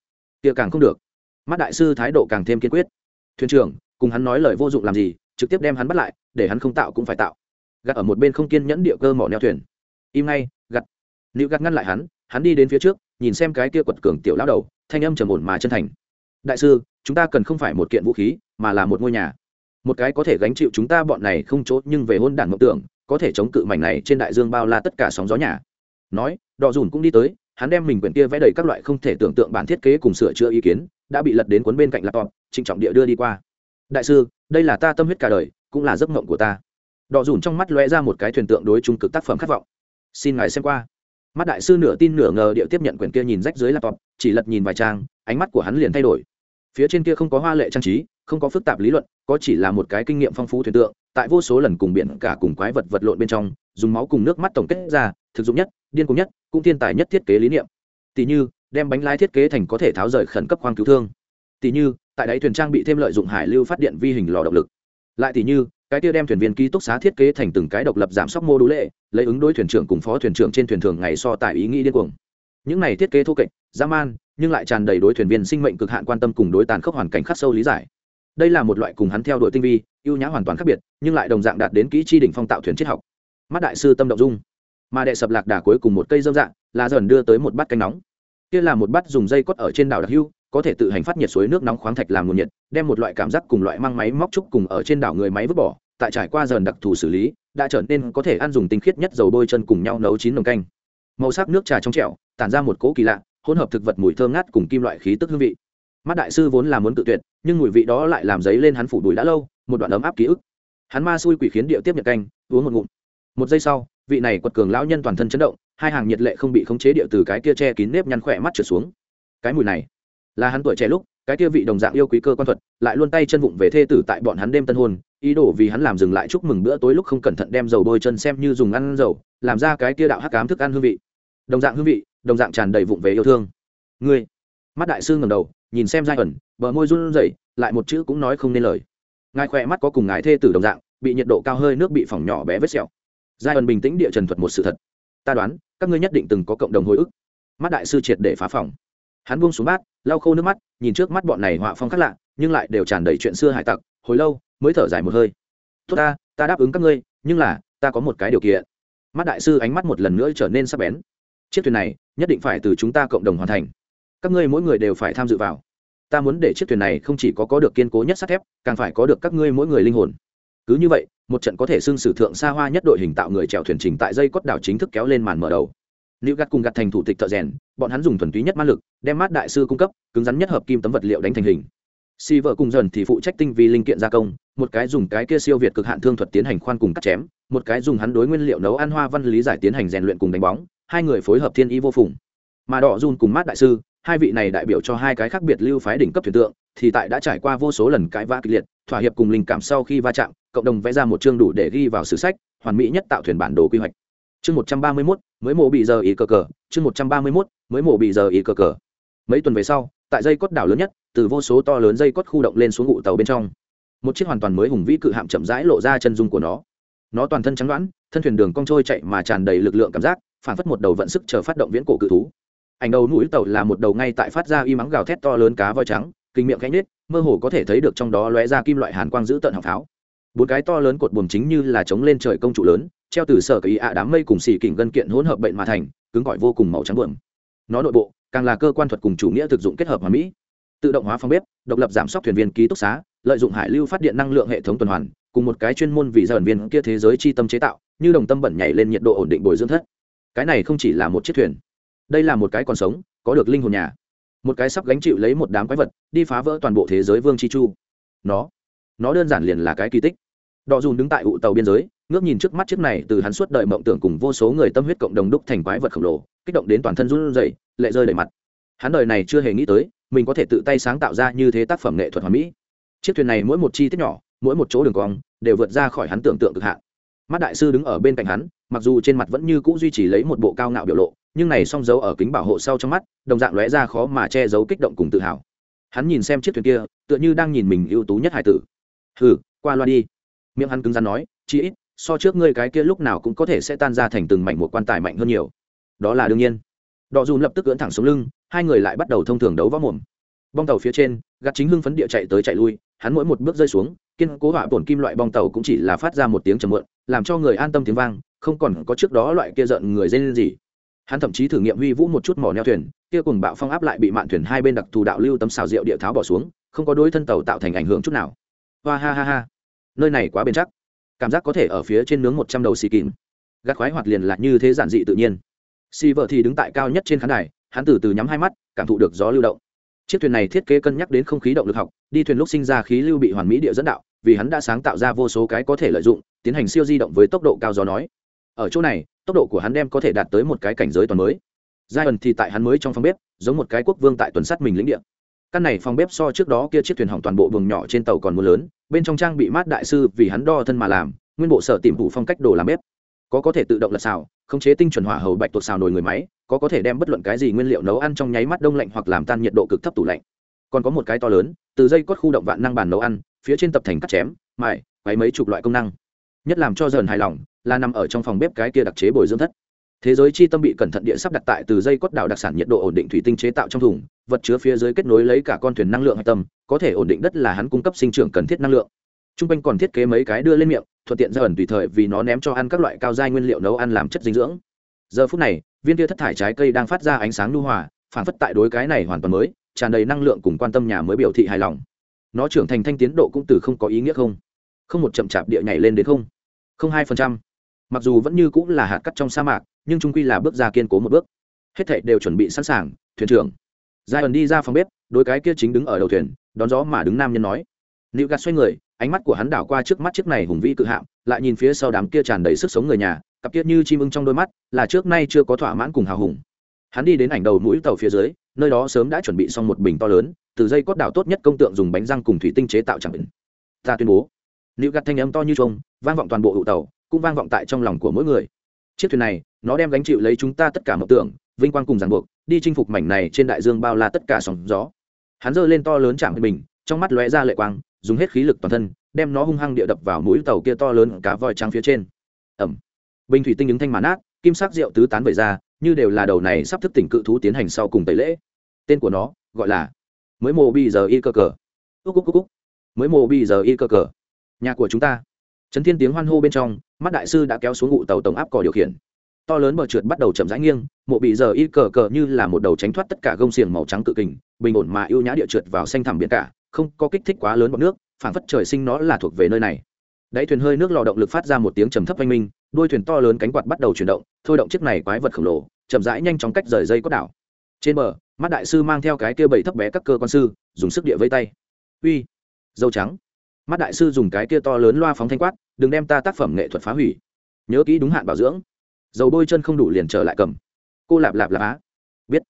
Kia càng không được. Mắt đại sư thái độ càng thêm kiên quyết thuyền trưởng, cùng hắn nói lời vô dụng làm gì, trực tiếp đem hắn bắt lại, để hắn không tạo cũng phải tạo. Gặt ở một bên không kiên nhẫn địa cơ mỏ neo thuyền. Im ngay gặt nữ gặt ngăn lại hắn hắn đi đến phía trước, nhìn xem cái kia quật cường tiểu lão đầu, thanh âm trầm ổn mà chân thành. Đại sư, chúng ta cần không phải một kiện vũ khí, mà là một ngôi nhà. Một cái có thể gánh chịu chúng ta bọn này không chốt nhưng về hôn đản mộng tưởng, có thể chống cự mảnh này trên đại dương bao la tất cả sóng gió nhà. Nói đò dùn cũng đi tới, hắn đem mình quyển kia vẽ đầy các loại không thể tưởng tượng bản thiết kế cùng sửa chữa ý kiến đã bị lật đến cuốn bên cạnh laptop, trịnh trọng địa đưa đi qua. Đại sư, đây là ta tâm huyết cả đời, cũng là giấc mộng của ta. Đọ dùn trong mắt lóe ra một cái thuyền tượng đối trung cực tác phẩm khát vọng. Xin ngài xem qua. Mắt đại sư nửa tin nửa ngờ địa tiếp nhận quyển kia nhìn rách dưới laptop, chỉ lật nhìn vài trang, ánh mắt của hắn liền thay đổi. Phía trên kia không có hoa lệ trang trí, không có phức tạp lý luận, có chỉ là một cái kinh nghiệm phong phú thuyền tượng, tại vô số lần cùng biển cả cùng quái vật vật lộn bên trong, dùng máu cùng nước mắt tổng kết ra, thực dụng nhất, điên cùng nhất, cũng thiên tài nhất thiết kế lý niệm. Tỷ như đem bánh lái thiết kế thành có thể tháo rời khẩn cấp khoang cứu thương. Tỷ như, tại đáy thuyền trang bị thêm lợi dụng hải lưu phát điện vi hình lò động lực. Lại tỷ như, cái kia đem thuyền viên ký túc xá thiết kế thành từng cái độc lập giảm sóc mô đũ lệ, lấy ứng đối thuyền trưởng cùng phó thuyền trưởng trên thuyền thường ngày so tại ý nghĩ điên cuồng. Những này thiết kế thô kệch, dã man, nhưng lại tràn đầy đối thuyền viên sinh mệnh cực hạn quan tâm cùng đối tàn khốc hoàn cảnh khắc sâu lý giải. Đây là một loại cùng hắn theo đuổi tinh vi, ưu nhã hoàn toàn khác biệt, nhưng lại đồng dạng đạt đến kỹ chi đỉnh phong tạo thuyền triết học. Mắt đại sư tâm động dung. Mà đệ sập lạc đà cuối cùng một cây dâm dạng, là dần đưa tới một bát canh nóng kia là một bát dùng dây cốt ở trên đảo đặc hưu, có thể tự hành phát nhiệt suối nước nóng khoáng thạch làm nguồn nhiệt, đem một loại cảm giác cùng loại mang máy móc trúc cùng ở trên đảo người máy vứt bỏ, tại trải qua dần đặc thù xử lý, đã trở nên có thể ăn dùng tinh khiết nhất dầu bôi chân cùng nhau nấu chín nồng canh. Màu sắc nước trà trong trẻo, tản ra một cỗ kỳ lạ, hỗn hợp thực vật mùi thơm ngát cùng kim loại khí tức hương vị. Mắt đại sư vốn là muốn tự tuyệt, nhưng mùi vị đó lại làm giấy lên hắn phủ đùi đã lâu, một đoạn ấm áp ký ức. Hắn ma xui quỷ khiến điệu tiếp nhật canh, uống một ngụm. Một giây sau, vị này quật cường lão nhân toàn thân chấn động hai hàng nhiệt lệ không bị khống chế địa từ cái kia che kín nếp nhăn khỏe mắt trượt xuống. Cái mùi này, là hắn tuổi trẻ lúc, cái kia vị đồng dạng yêu quý cơ quan thuật, lại luôn tay chân vụng về thê tử tại bọn hắn đêm tân hôn, ý đồ vì hắn làm dừng lại chúc mừng bữa tối lúc không cẩn thận đem dầu bôi chân xem như dùng ăn dầu, làm ra cái kia đạo hắc cám thức ăn hương vị. Đồng dạng hương vị, đồng dạng tràn đầy vụng về yêu thương. Ngươi, mắt đại sư ngầm đầu, nhìn xem giai ẩn, bờ môi run rẩy, lại một chữ cũng nói không nên lời. Ngài khỏe mắt có cùng ngài thê tử đồng dạng, bị nhiệt độ cao hơi nước bị phỏng nhỏ bé vết sẹo. Giai ẩn bình tĩnh địa trần thuật một sự thật. Ta đoán các ngươi nhất định từng có cộng đồng hồi ức. Mắt đại sư triệt để phá phòng. Hắn buông xuống bát lau khô nước mắt, nhìn trước mắt bọn này họa phong khác lạ, nhưng lại đều tràn đầy chuyện xưa hải tặc, hồi lâu mới thở dài một hơi. Tốt ta ta đáp ứng các ngươi, nhưng là, ta có một cái điều kiện. Mắt đại sư ánh mắt một lần nữa trở nên sắc bén. Chiếc thuyền này, nhất định phải từ chúng ta cộng đồng hoàn thành. Các ngươi mỗi người đều phải tham dự vào. Ta muốn để chiếc thuyền này không chỉ có có được kiên cố nhất sắt thép, càng phải có được các ngươi mỗi người linh hồn. Cứ như vậy một trận có thể xưng sử thượng xa hoa nhất đội hình tạo người chèo thuyền trình tại dây cốt đảo chính thức kéo lên màn mở đầu Lưu Gạt cùng gạt thành thủ tịch thợ rèn, bọn hắn dùng thuần túy nhất ma lực, đem mát đại sư cung cấp, cứng rắn nhất hợp kim tấm vật liệu đánh thành hình. Si vợ cùng dần thì phụ trách tinh vi linh kiện gia công, một cái dùng cái kia siêu việt cực hạn thương thuật tiến hành khoan cùng cắt chém, một cái dùng hắn đối nguyên liệu nấu ăn hoa văn lý giải tiến hành rèn luyện cùng đánh bóng, hai người phối hợp thiên ý vô phùng. Mà Đỏ Jun cùng mát đại sư, hai vị này đại biểu cho hai cái khác biệt lưu phái đỉnh cấp thuyền tượng, thì tại đã trải qua vô số lần cãi vã kịch liệt, thỏa hiệp cùng linh cảm sau khi va chạm, cộng đồng vẽ ra một chương đủ để ghi vào sử sách, hoàn mỹ nhất tạo thuyền bản đồ quy hoạch. Chương một trăm ba mươi mốt mới mổ bị giờ ý cờ cờ. Chương một trăm ba mươi mốt mới mổ bị giờ ý cờ cờ. Mấy tuần về sau tại dây cốt đảo lớn nhất từ vô số to lớn dây cốt khu động lên xuống ngụ tàu bên trong. Một chiếc hoàn toàn mới hùng vĩ cự hạm chậm rãi lộ ra chân dung của nó. Nó toàn thân trắng đoãn thân thuyền đường cong trôi chạy mà tràn đầy lực lượng cảm giác phản phất một đầu vận sức chờ phát động viễn cổ cự thú. Ảnh đầu mũi tàu là một đầu ngay tại phát ra y mắng gào thét to lớn cá voi trắng kinh miệng cánh nết mơ hồ có thể thấy được trong đó lóe ra kim loại hàn quang giữ tận hạng pháo. Bốn cái to lớn cột buồm chính như là chống lên trời công trụ lớn, treo từ sở kỳ ạ đám mây cùng xì kỉnh gân kiện hỗn hợp bệnh mà thành, cứng gọi vô cùng màu trắng buồm. Nó nội bộ, càng là cơ quan thuật cùng chủ nghĩa thực dụng kết hợp hòa mỹ. Tự động hóa phòng bếp, độc lập giảm sóc thuyền viên ký túc xá, lợi dụng hải lưu phát điện năng lượng hệ thống tuần hoàn, cùng một cái chuyên môn vì dần viên kia thế giới chi tâm chế tạo, như đồng tâm bẩn nhảy lên nhiệt độ ổn định bồi dưỡng thất. Cái này không chỉ là một chiếc thuyền, đây là một cái còn sống, có được linh hồn nhà một cái sắp gánh chịu lấy một đám quái vật, đi phá vỡ toàn bộ thế giới vương chi chu. Nó nó đơn giản liền là cái kỳ tích. Đọ dùn đứng tại ụ tàu biên giới, ngước nhìn trước mắt chiếc này từ hắn suốt đời mộng tưởng cùng vô số người tâm huyết cộng đồng đúc thành quái vật khổng lồ, kích động đến toàn thân run rẩy, lệ rơi đầy mặt. Hắn đời này chưa hề nghĩ tới, mình có thể tự tay sáng tạo ra như thế tác phẩm nghệ thuật hoàn mỹ. Chiếc thuyền này mỗi một chi tiết nhỏ, mỗi một chỗ đường cong, đều vượt ra khỏi hắn tưởng tượng cực hạn. Mắt đại sư đứng ở bên cạnh hắn mặc dù trên mặt vẫn như cũ duy trì lấy một bộ cao ngạo biểu lộ, nhưng này song dấu ở kính bảo hộ sau trong mắt, đồng dạng lóe ra khó mà che giấu kích động cùng tự hào. Hắn nhìn xem chiếc thuyền kia, tựa như đang nhìn mình ưu tú nhất hải tử. Hừ, qua loa đi. Miệng hắn cứng rắn nói chỉ ít, so trước ngươi cái kia lúc nào cũng có thể sẽ tan ra thành từng mảnh một quan tài mạnh hơn nhiều. Đó là đương nhiên. Đọ dùn lập tức cưỡn thẳng xuống lưng, hai người lại bắt đầu thông thường đấu võ mồm. Bong tàu phía trên, gạt chính hưng phấn địa chạy tới chạy lui, hắn mỗi một bước rơi xuống, kiên cố hỏa bổn kim loại bong tàu cũng chỉ là phát ra một tiếng trầm muộn, làm cho người an tâm tiếng vang không còn có trước đó loại kia giận người dây lên gì. Hắn thậm chí thử nghiệm huy vũ một chút mỏ neo thuyền, kia cùng bạo phong áp lại bị mạn thuyền hai bên đặc thù đạo lưu tấm xào rượu địa tháo bỏ xuống, không có đối thân tàu tạo thành ảnh hưởng chút nào. Hoa ha ha ha. Nơi này quá bền chắc. Cảm giác có thể ở phía trên nướng một trăm đầu xì kín gạt khoái hoạt liền là như thế giản dị tự nhiên. Xì vợ thì đứng tại cao nhất trên khán đài, hắn từ từ nhắm hai mắt, cảm thụ được gió lưu động. Chiếc thuyền này thiết kế cân nhắc đến không khí động lực học, đi thuyền lúc sinh ra khí lưu bị hoàn mỹ địa dẫn đạo, vì hắn đã sáng tạo ra vô số cái có thể lợi dụng, tiến hành siêu di động với tốc độ cao gió nói ở chỗ này, tốc độ của hắn đem có thể đạt tới một cái cảnh giới toàn mới. Giai ẩn thì tại hắn mới trong phòng bếp, giống một cái quốc vương tại tuần sắt mình lĩnh địa. Căn này phòng bếp so trước đó kia chiếc thuyền hỏng toàn bộ buồng nhỏ trên tàu còn mưa lớn, bên trong trang bị mát đại sư vì hắn đo thân mà làm, nguyên bộ sở tìm vụ phong cách đồ làm bếp. Có có thể tự động lật xào, khống chế tinh chuẩn hỏa hầu bạch tuộc xào nồi người máy, có có thể đem bất luận cái gì nguyên liệu nấu ăn trong nháy mắt đông lạnh hoặc làm tan nhiệt độ cực thấp tủ lạnh. Còn có một cái to lớn, từ dây cốt khu động vạn năng bàn nấu ăn, phía trên tập thành cắt chém, mài quấy mấy chục loại công năng. Nhất làm cho dần hài lòng là nằm ở trong phòng bếp cái kia đặc chế bồi dưỡng thất. Thế giới chi tâm bị cẩn thận địa sắp đặt tại từ dây cốt đảo đặc sản nhiệt độ ổn định thủy tinh chế tạo trong thùng, vật chứa phía dưới kết nối lấy cả con thuyền năng lượng hạch tâm, có thể ổn định đất là hắn cung cấp sinh trưởng cần thiết năng lượng. T r u n g quanh còn thiết kế mấy cái đưa lên miệng, thuận tiện ra ẩn tùy thời vì nó ném cho ăn các loại cao giai nguyên liệu nấu ăn làm chất dinh dưỡng. Giờ phút này, viên tia thất thải trái cây đang phát ra ánh sáng lưu hòa, phản phất tại đối cái này hoàn toàn mới, tràn đầy năng lượng cùng quan tâm nhà mới biểu thị hài lòng. Nó trưởng thành thanh tiến độ cũng từ không có ý nghĩa không? Không một chậm chạp địa nhảy lên đến không? Không hai phần trăm mặc dù vẫn như cũng là hạt cắt trong sa mạc, nhưng trung quy là bước ra kiên cố một bước. Hết thảy đều chuẩn bị sẵn sàng, thuyền trưởng. Giai ẩn đi ra phòng bếp đôi cái kia chính đứng ở đầu thuyền, đón gió mà đứng nam nhân nói. Nịu gạt xoay người, ánh mắt của hắn đảo qua trước mắt chiếc này hùng vĩ cự hạm, lại nhìn phía sau đám kia tràn đầy sức sống người nhà, cặp kia như chim ưng trong đôi mắt, là trước nay chưa có thỏa mãn cùng hào hùng. Hắn đi đến ảnh đầu mũi tàu phía dưới, nơi đó sớm đã chuẩn bị xong một bình to lớn, từ dây cốt đảo tốt nhất công tượng dùng bánh răng cùng thủy tinh chế tạo chẳng định ta tuyên bố. Nịu gạt thanh âm to như trông vang vọng toàn bộ hụ tàu cũng vang vọng tại trong lòng của mỗi người. Chiếc thuyền này, nó đem gánh chịu lấy chúng ta tất cả mộng tưởng, vinh quang cùng ràng buộc, đi chinh phục mảnh này trên đại dương bao la tất cả sóng gió. Hắn giơ lên to lớn chạm mình, trong mắt lóe ra lệ quang, dùng hết khí lực toàn thân, đem nó hung hăng địa đập vào mũi tàu kia to lớn cá voi trắng phía trên. Ẩm bình thủy tinh ứng thanh màn át kim sắc rượu tứ tán vẩy ra, như đều là đầu này sắp thức tỉnh cự thú tiến hành sau cùng tẩy lễ. Tên của nó, gọi là mới mồ bi giờ y cơ cờ. Úc úc úc úc. Mới mồ bi giờ y cơ cờ. Nhà của chúng ta trấn thiên tiếng hoan hô bên trong, mắt đại sư đã kéo xuống ngụ tàu tổng áp cò điều khiển. To lớn bờ trượt bắt đầu chậm rãi nghiêng, mộ bị giờ y cờ cờ như là một đầu tránh thoát tất cả gông xiềng màu trắng cự kình, bình ổn mà ưu nhã địa trượt vào xanh thẳm biển cả, không có kích thích quá lớn bọt nước phản phất trời sinh nó là thuộc về nơi này. Đáy thuyền hơi nước lò động lực phát ra một tiếng trầm thấp oanh minh, đuôi thuyền to lớn cánh quạt bắt đầu chuyển động, thôi động chiếc này quái vật khổng lồ, chậm rãi nhanh chóng cách rời dây cốt đảo. Trên bờ, mắt đại sư mang theo cái kia bảy thấp bé các cơ quan sư, dùng sức địa vây tay. Uy, dâu trắng mắt đại sư dùng cái kia to lớn loa phóng thanh quát, đừng đem ta tác phẩm nghệ thuật phá hủy. Nhớ kỹ đúng hạn bảo dưỡng. Dầu bôi chân không đủ liền trở lại cầm. Cô lạp lạp lạp á. Biết.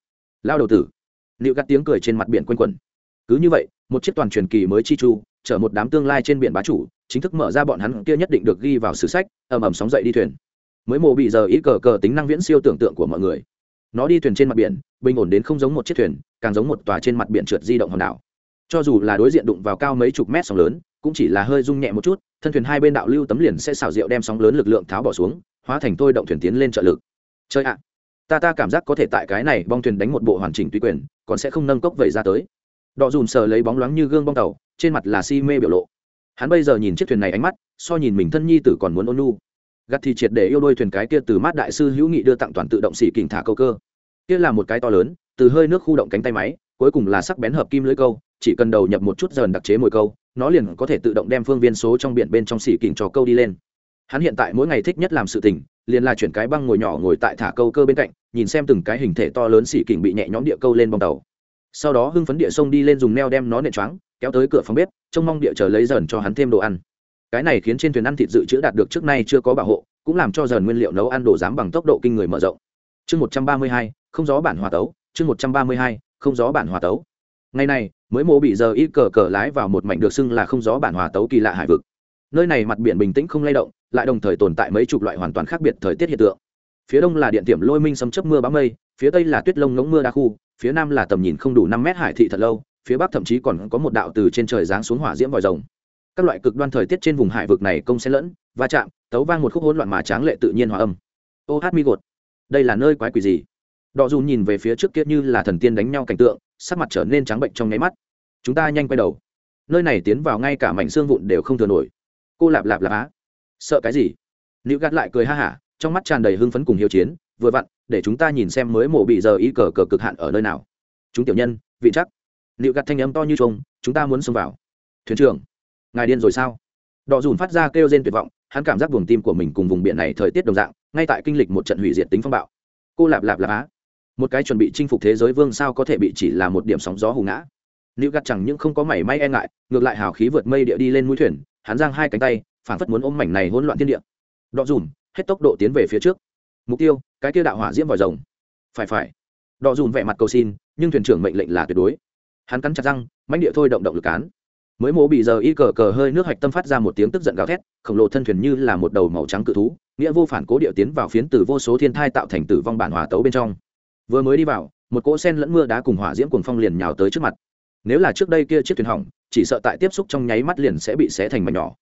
Lao đầu tử. Liệu gắt tiếng cười trên mặt biển quanh quẩn. Cứ như vậy, một chiếc toàn truyền kỳ mới chi chu, chở một đám tương lai trên biển bá chủ, chính thức mở ra bọn hắn kia nhất định được ghi vào sử sách, ầm ầm sóng dậy đi thuyền. Mới mồ bị giờ ý cờ cờ tính năng viễn siêu tưởng tượng của mọi người. Nó đi thuyền trên mặt biển, bình ổn đến không giống một chiếc thuyền, càng giống một tòa trên mặt biển trượt di động hòn đảo. Cho dù là đối diện đụng vào cao mấy chục mét sóng lớn cũng chỉ là hơi rung nhẹ một chút, thân thuyền hai bên đạo lưu tấm liền sẽ xào rượu đem sóng lớn lực lượng tháo bỏ xuống, hóa thành tôi động thuyền tiến lên trợ lực. Chơi ạ. Ta ta cảm giác có thể tại cái này bong thuyền đánh một bộ hoàn chỉnh tùy quyền, còn sẽ không nâng cốc vẩy ra tới. Đọ dùm sờ lấy bóng loáng như gương bong tàu, trên mặt là si mê biểu lộ. Hắn bây giờ nhìn chiếc thuyền này ánh mắt, so nhìn mình thân nhi tử còn muốn ôn nu gặt thì triệt để yêu đôi thuyền cái kia từ mát đại sư hữu nghị đưa tặng toàn tự động xỉ kình thả câu cơ. Kia là một cái to lớn, từ hơi nước khu động cánh tay máy, cuối cùng là sắc bén hợp kim lưỡi câu chỉ cần đầu nhập một chút dần đặc chế mồi câu, nó liền có thể tự động đem phương viên số trong biển bên trong xỉ kình cho câu đi lên. Hắn hiện tại mỗi ngày thích nhất làm sự tình, liền là chuyển cái băng ngồi nhỏ ngồi tại thả câu cơ bên cạnh, nhìn xem từng cái hình thể to lớn xỉ kình bị nhẹ nhõm địa câu lên bong tàu. Sau đó hưng phấn địa sông đi lên dùng neo đem nó nện choáng, kéo tới cửa phòng bếp, trông mong địa chờ lấy dần cho hắn thêm đồ ăn. Cái này khiến trên thuyền ăn thịt dự trữ đạt được trước nay chưa có bảo hộ, cũng làm cho dần nguyên liệu nấu ăn đồ dám bằng tốc độ kinh người mở rộng. Chương một trăm ba mươi hai, không gió bản hòa tấu, chương một trăm ba mươi hai, không gió bản hòa tấu. Ngày này mới mô bị giờ ít cờ cờ lái vào một mảnh được xưng là không gió bản hòa tấu kỳ lạ hải vực. Nơi này mặt biển bình tĩnh không lay động, lại đồng thời tồn tại mấy chục loại hoàn toàn khác biệt thời tiết hiện tượng. Phía đông là điện tiệm lôi minh sấm chấp mưa bám mây, phía tây là tuyết lông ngống mưa đa khu, phía nam là tầm nhìn không đủ năm mét hải thị thật lâu, phía bắc thậm chí còn có một đạo từ trên trời giáng xuống hỏa diễm vòi rồng. Các loại cực đoan thời tiết trên vùng hải vực này công xen lẫn, va chạm, tấu vang một khúc hỗn loạn mà tráng lệ tự nhiên hòa âm. Ô hát mi gột. Đây là nơi quái quỷ gì? Đọ dù nhìn về phía trước kia như là thần tiên đánh nhau cảnh tượng sắc mặt trở nên trắng bệnh trong nháy mắt. Chúng ta nhanh quay đầu. Nơi này tiến vào ngay cả mảnh xương vụn đều không thừa nổi. Cô lạp lạp lạp á. Sợ cái gì? Nữ gạt lại cười ha hả, trong mắt tràn đầy hưng phấn cùng hiếu chiến, vừa vặn, để chúng ta nhìn xem mới mổ bị giờ y cờ cờ cực hạn ở nơi nào. Chúng tiểu nhân, vị chắc. Nữ gạt thanh âm to như trông chúng ta muốn xông vào. Thuyền trưởng, ngài điên rồi sao? Đỏ dùn phát ra kêu rên tuyệt vọng, hắn cảm giác buồng tim của mình cùng vùng biển này thời tiết đồng dạng, ngay tại kinh lịch một trận hủy diệt tính phong bạo. Cô lạp lạp lạp á một cái chuẩn bị chinh phục thế giới vương sao có thể bị chỉ là một điểm sóng gió hù ngã. Nữ gắt chẳng những không có mảy may e ngại, ngược lại hào khí vượt mây địa đi lên mũi thuyền, hắn giang hai cánh tay phản phất muốn ôm mảnh này hỗn loạn thiên địa. Đọ dùm, hết tốc độ tiến về phía trước. Mục tiêu, cái kia đạo hỏa diễm vòi rồng. Phải phải. Đọ dùm vẻ mặt cầu xin, nhưng thuyền trưởng mệnh lệnh là tuyệt đối. Hắn cắn chặt răng, mãnh địa thôi động động lực cán. Mới mổ bị giờ y cờ cờ hơi nước hạch tâm phát ra một tiếng tức giận gào thét, khổng lồ thân thuyền như là một đầu màu trắng cự thú, nghĩa vô phản cố địa tiến vào phiến từ vô số thiên thai tạo thành tử vong bản hòa tấu bên trong vừa mới đi vào, một cỗ sen lẫn mưa đá cùng hỏa diễm cuồng phong liền nhào tới trước mặt. Nếu là trước đây kia chiếc thuyền hỏng, chỉ sợ tại tiếp xúc trong nháy mắt liền sẽ bị xé thành mảnh nhỏ.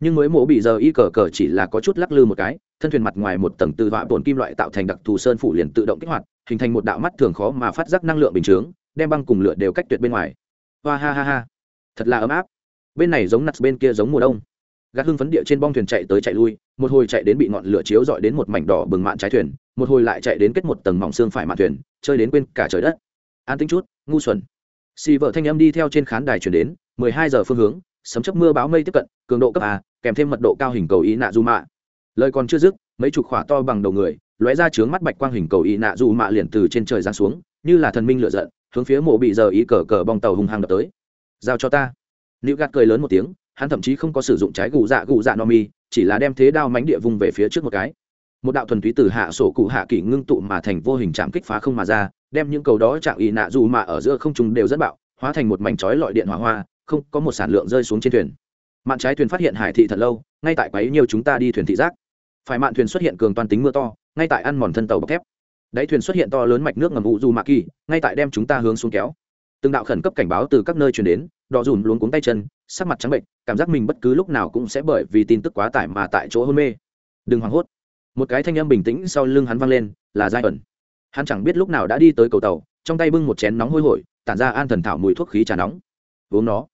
Nhưng mới mổ bị giờ y cờ cờ chỉ là có chút lắc lư một cái, thân thuyền mặt ngoài một tầng từ vạ bồn kim loại tạo thành đặc thù sơn phủ liền tự động kích hoạt, hình thành một đạo mắt thường khó mà phát giác năng lượng bình chướng, đem băng cùng lửa đều cách tuyệt bên ngoài. Hoa ha ha ha. Thật là ấm áp. Bên này giống nặt bên kia giống mùa đông. Gạt hưng phấn địa trên bong thuyền chạy tới chạy lui, một hồi chạy đến bị ngọn lửa chiếu dọi đến một mảnh đỏ bừng mạn trái thuyền một hồi lại chạy đến kết một tầng mỏng xương phải mạn thuyền, chơi đến quên cả trời đất. An tính chút, ngu xuẩn. Xì vợ thanh âm đi theo trên khán đài chuyển đến, mười hai giờ phương hướng, sấm chấp mưa báo mây tiếp cận, cường độ cấp a, kèm thêm mật độ cao hình cầu ý nạ du mạ lời còn chưa dứt, mấy chục khỏa to bằng đầu người, lóe ra chướng mắt bạch quang hình cầu ý nạ du mạ liền từ trên trời giáng xuống, như là thần minh lựa giận, hướng phía mộ bị giờ ý cờ cờ bong tàu hung hăng đập tới. Giao cho ta. Nữ gạt cười lớn một tiếng, hắn thậm chí không có sử dụng trái gù dạ gù dạ no mi, chỉ là đem thế đao mánh địa vùng về phía trước một cái một đạo thuần túy từ hạ sổ cụ hạ kỷ ngưng tụ mà thành vô hình chạm kích phá không mà ra, đem những cầu đó chạm y nạ dù mà ở giữa không trung đều rất bạo, hóa thành một mảnh chói lọi điện hỏa hoa, không có một sản lượng rơi xuống trên thuyền. Mạn trái thuyền phát hiện hải thị thật lâu, ngay tại quấy nhiều chúng ta đi thuyền thị giác. Phải mạn thuyền xuất hiện cường toàn tính mưa to, ngay tại ăn mòn thân tàu bọc thép. Đáy thuyền xuất hiện to lớn mạch nước ngầm vụ dù mạ kỳ ngay tại đem chúng ta hướng xuống kéo. Từng đạo khẩn cấp cảnh báo từ các nơi truyền đến, đỏ dùn luống cuống tay chân, sắc mặt trắng bệnh, cảm giác mình bất cứ lúc nào cũng sẽ bởi vì tin tức quá tải mà tại chỗ hôn mê. Đừng hoảng hốt một cái thanh âm bình tĩnh sau lưng hắn vang lên, là giai ẩn. Hắn chẳng biết lúc nào đã đi tới cầu tàu, trong tay bưng một chén nóng hôi hổi, tản ra an thần thảo mùi thuốc khí trà nóng. Uống nó.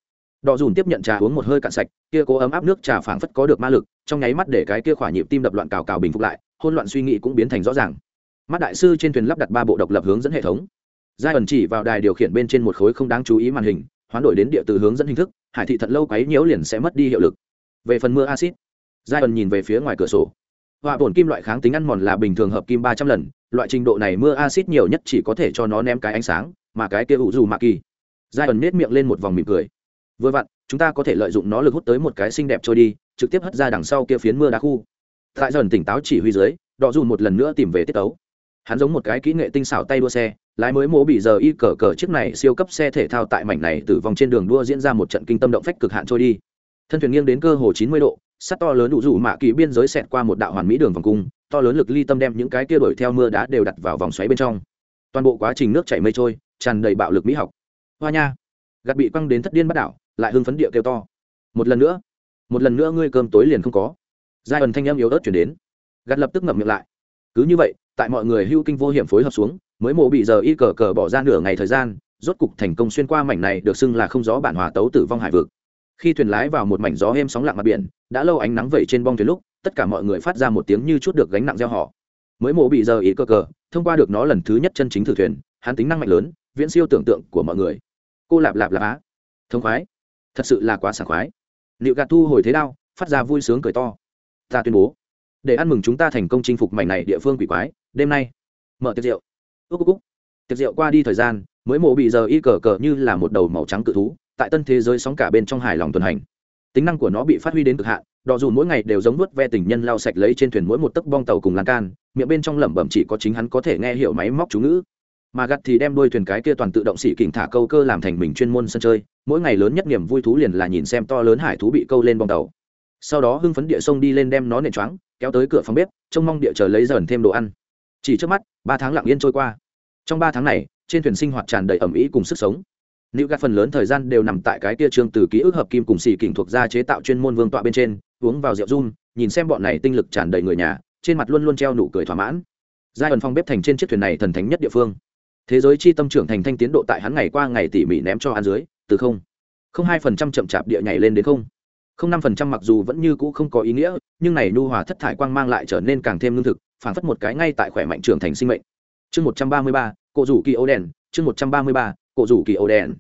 Đỏ dùn tiếp nhận trà uống một hơi cạn sạch, kia cố ấm áp nước trà phảng phất có được ma lực, trong nháy mắt để cái kia khỏa nhịp tim đập loạn cào cào bình phục lại hôn loạn suy nghĩ cũng biến thành rõ ràng. Mắt đại sư trên thuyền lắp đặt ba bộ độc lập hướng dẫn hệ thống. Giai ẩn chỉ vào đài điều khiển bên trên một khối không đáng chú ý màn hình, hoán đổi đến địa từ hướng dẫn hình thức, hải thị thật lâu quấy nhiễu liền sẽ mất đi hiệu lực. Về phần mưa acid giai ẩn nhìn về phía ngoài cửa sổ hòa bổn kim loại kháng tính ăn mòn là bình thường hợp kim ba trăm lần, loại trình độ này mưa acid nhiều nhất chỉ có thể cho nó ném cái ánh sáng, mà cái kia ủ dù mạ kỳ. Giai ẩn nết miệng lên một vòng mỉm cười. Vừa vặn, chúng ta có thể lợi dụng nó lực hút tới một cái xinh đẹp trôi đi, trực tiếp hất ra đằng sau kia phiến mưa đá khu. Tại dần tỉnh táo chỉ huy dưới, đọ dù một lần nữa tìm về tiết tấu. Hắn giống một cái kỹ nghệ tinh xảo tay đua xe, lái mới mố bị giờ y cờ cờ chiếc này siêu cấp xe thể thao tại mảnh này tử vong trên đường đua diễn ra một trận kinh tâm động phách cực hạn trôi đi. Thân thuyền nghiêng đến cơ hồ chín mươi độ sắt to lớn đủ rủ mạ kỳ biên giới xẹt qua một đạo hoàn mỹ đường vòng cung, to lớn lực ly tâm đem những cái kia đuổi theo mưa đá đều đặt vào vòng xoáy bên trong. Toàn bộ quá trình nước chảy mây trôi, tràn đầy bạo lực mỹ học. Hoa nha, gạt bị quăng đến thất điên bắt đảo, lại hưng phấn địa kêu to. Một lần nữa, một lần nữa ngươi cơm tối liền không có. Giai ẩn thanh em yếu ớt chuyển đến. Gạt lập tức ngậm miệng lại. Cứ như vậy, tại mọi người hưu kinh vô hiểm phối hợp xuống, mới mộ bị giờ y cờ cờ bỏ ra nửa ngày thời gian, rốt cục thành công xuyên qua mảnh này được xưng là không gió bản hòa tấu tử vong hải vực khi thuyền lái vào một mảnh gió êm sóng lặng mặt biển, đã lâu ánh nắng vẩy trên bong thuyền lúc, tất cả mọi người phát ra một tiếng như chút được gánh nặng gieo họ. Mới mộ bị giờ ý cơ cờ thông qua được nó lần thứ nhất chân chính thử thuyền, hắn tính năng mạnh lớn, viễn siêu tưởng tượng của mọi người. Cô lạp lạp lạp á. Thông khoái. Thật sự là quá sảng khoái. Liệu gạt thu hồi thế đao, phát ra vui sướng cười to. Ta tuyên bố. Để ăn mừng chúng ta thành công chinh phục mảnh này địa phương quỷ quái, đêm nay. Mở tiệc rượu. Ước cúc tiệc rượu qua đi thời gian, mới mộ bị giờ y cờ cờ như là một đầu màu trắng cự thú tại tân thế giới sóng cả bên trong hài lòng tuần hành. Tính năng của nó bị phát huy đến cực hạn đò dù mỗi ngày đều giống nuốt ve tình nhân lau sạch lấy trên thuyền mỗi một tấc bong tàu cùng lan can, miệng bên trong lẩm bẩm chỉ có chính hắn có thể nghe hiểu máy móc chú ngữ. Mà gặt thì đem đôi thuyền cái kia toàn tự động xỉ kỉnh thả câu cơ làm thành mình chuyên môn sân chơi, mỗi ngày lớn nhất niềm vui thú liền là nhìn xem to lớn hải thú bị câu lên bong tàu. Sau đó hưng phấn địa sông đi lên đem nó nện choáng, kéo tới cửa phòng bếp, trông mong địa chờ lấy dần thêm đồ ăn. Chỉ trước mắt, ba tháng lặng yên trôi qua. Trong ba tháng này, trên thuyền sinh hoạt tràn đầy ẩm ý cùng sức sống nữ gạt phần lớn thời gian đều nằm tại cái kia trường từ ký ức hợp kim cùng xì kỉnh thuộc ra chế tạo chuyên môn vương tọa bên trên, uống vào rượu run, nhìn xem bọn này tinh lực tràn đầy người nhà, trên mặt luôn luôn treo nụ cười thỏa mãn. Giai ẩn phong bếp thành trên chiếc thuyền này thần thánh nhất địa phương. Thế giới chi tâm trưởng thành thanh tiến độ tại hắn ngày qua ngày tỉ mỉ ném cho ăn dưới, từ không. Không hai phần trăm chậm chạp địa nhảy lên đến không. Không năm phần trăm mặc dù vẫn như cũ không có ý nghĩa, nhưng này nhu hòa thất thải quang mang lại trở nên càng thêm lương thực, phản phất một cái ngay tại khỏe mạnh trưởng thành sinh mệnh. Chương một trăm ba mươi ba cộ rủ kỳ ô đèn, chương một trăm ba mươi ba cổ rủ kỳ ô đèn.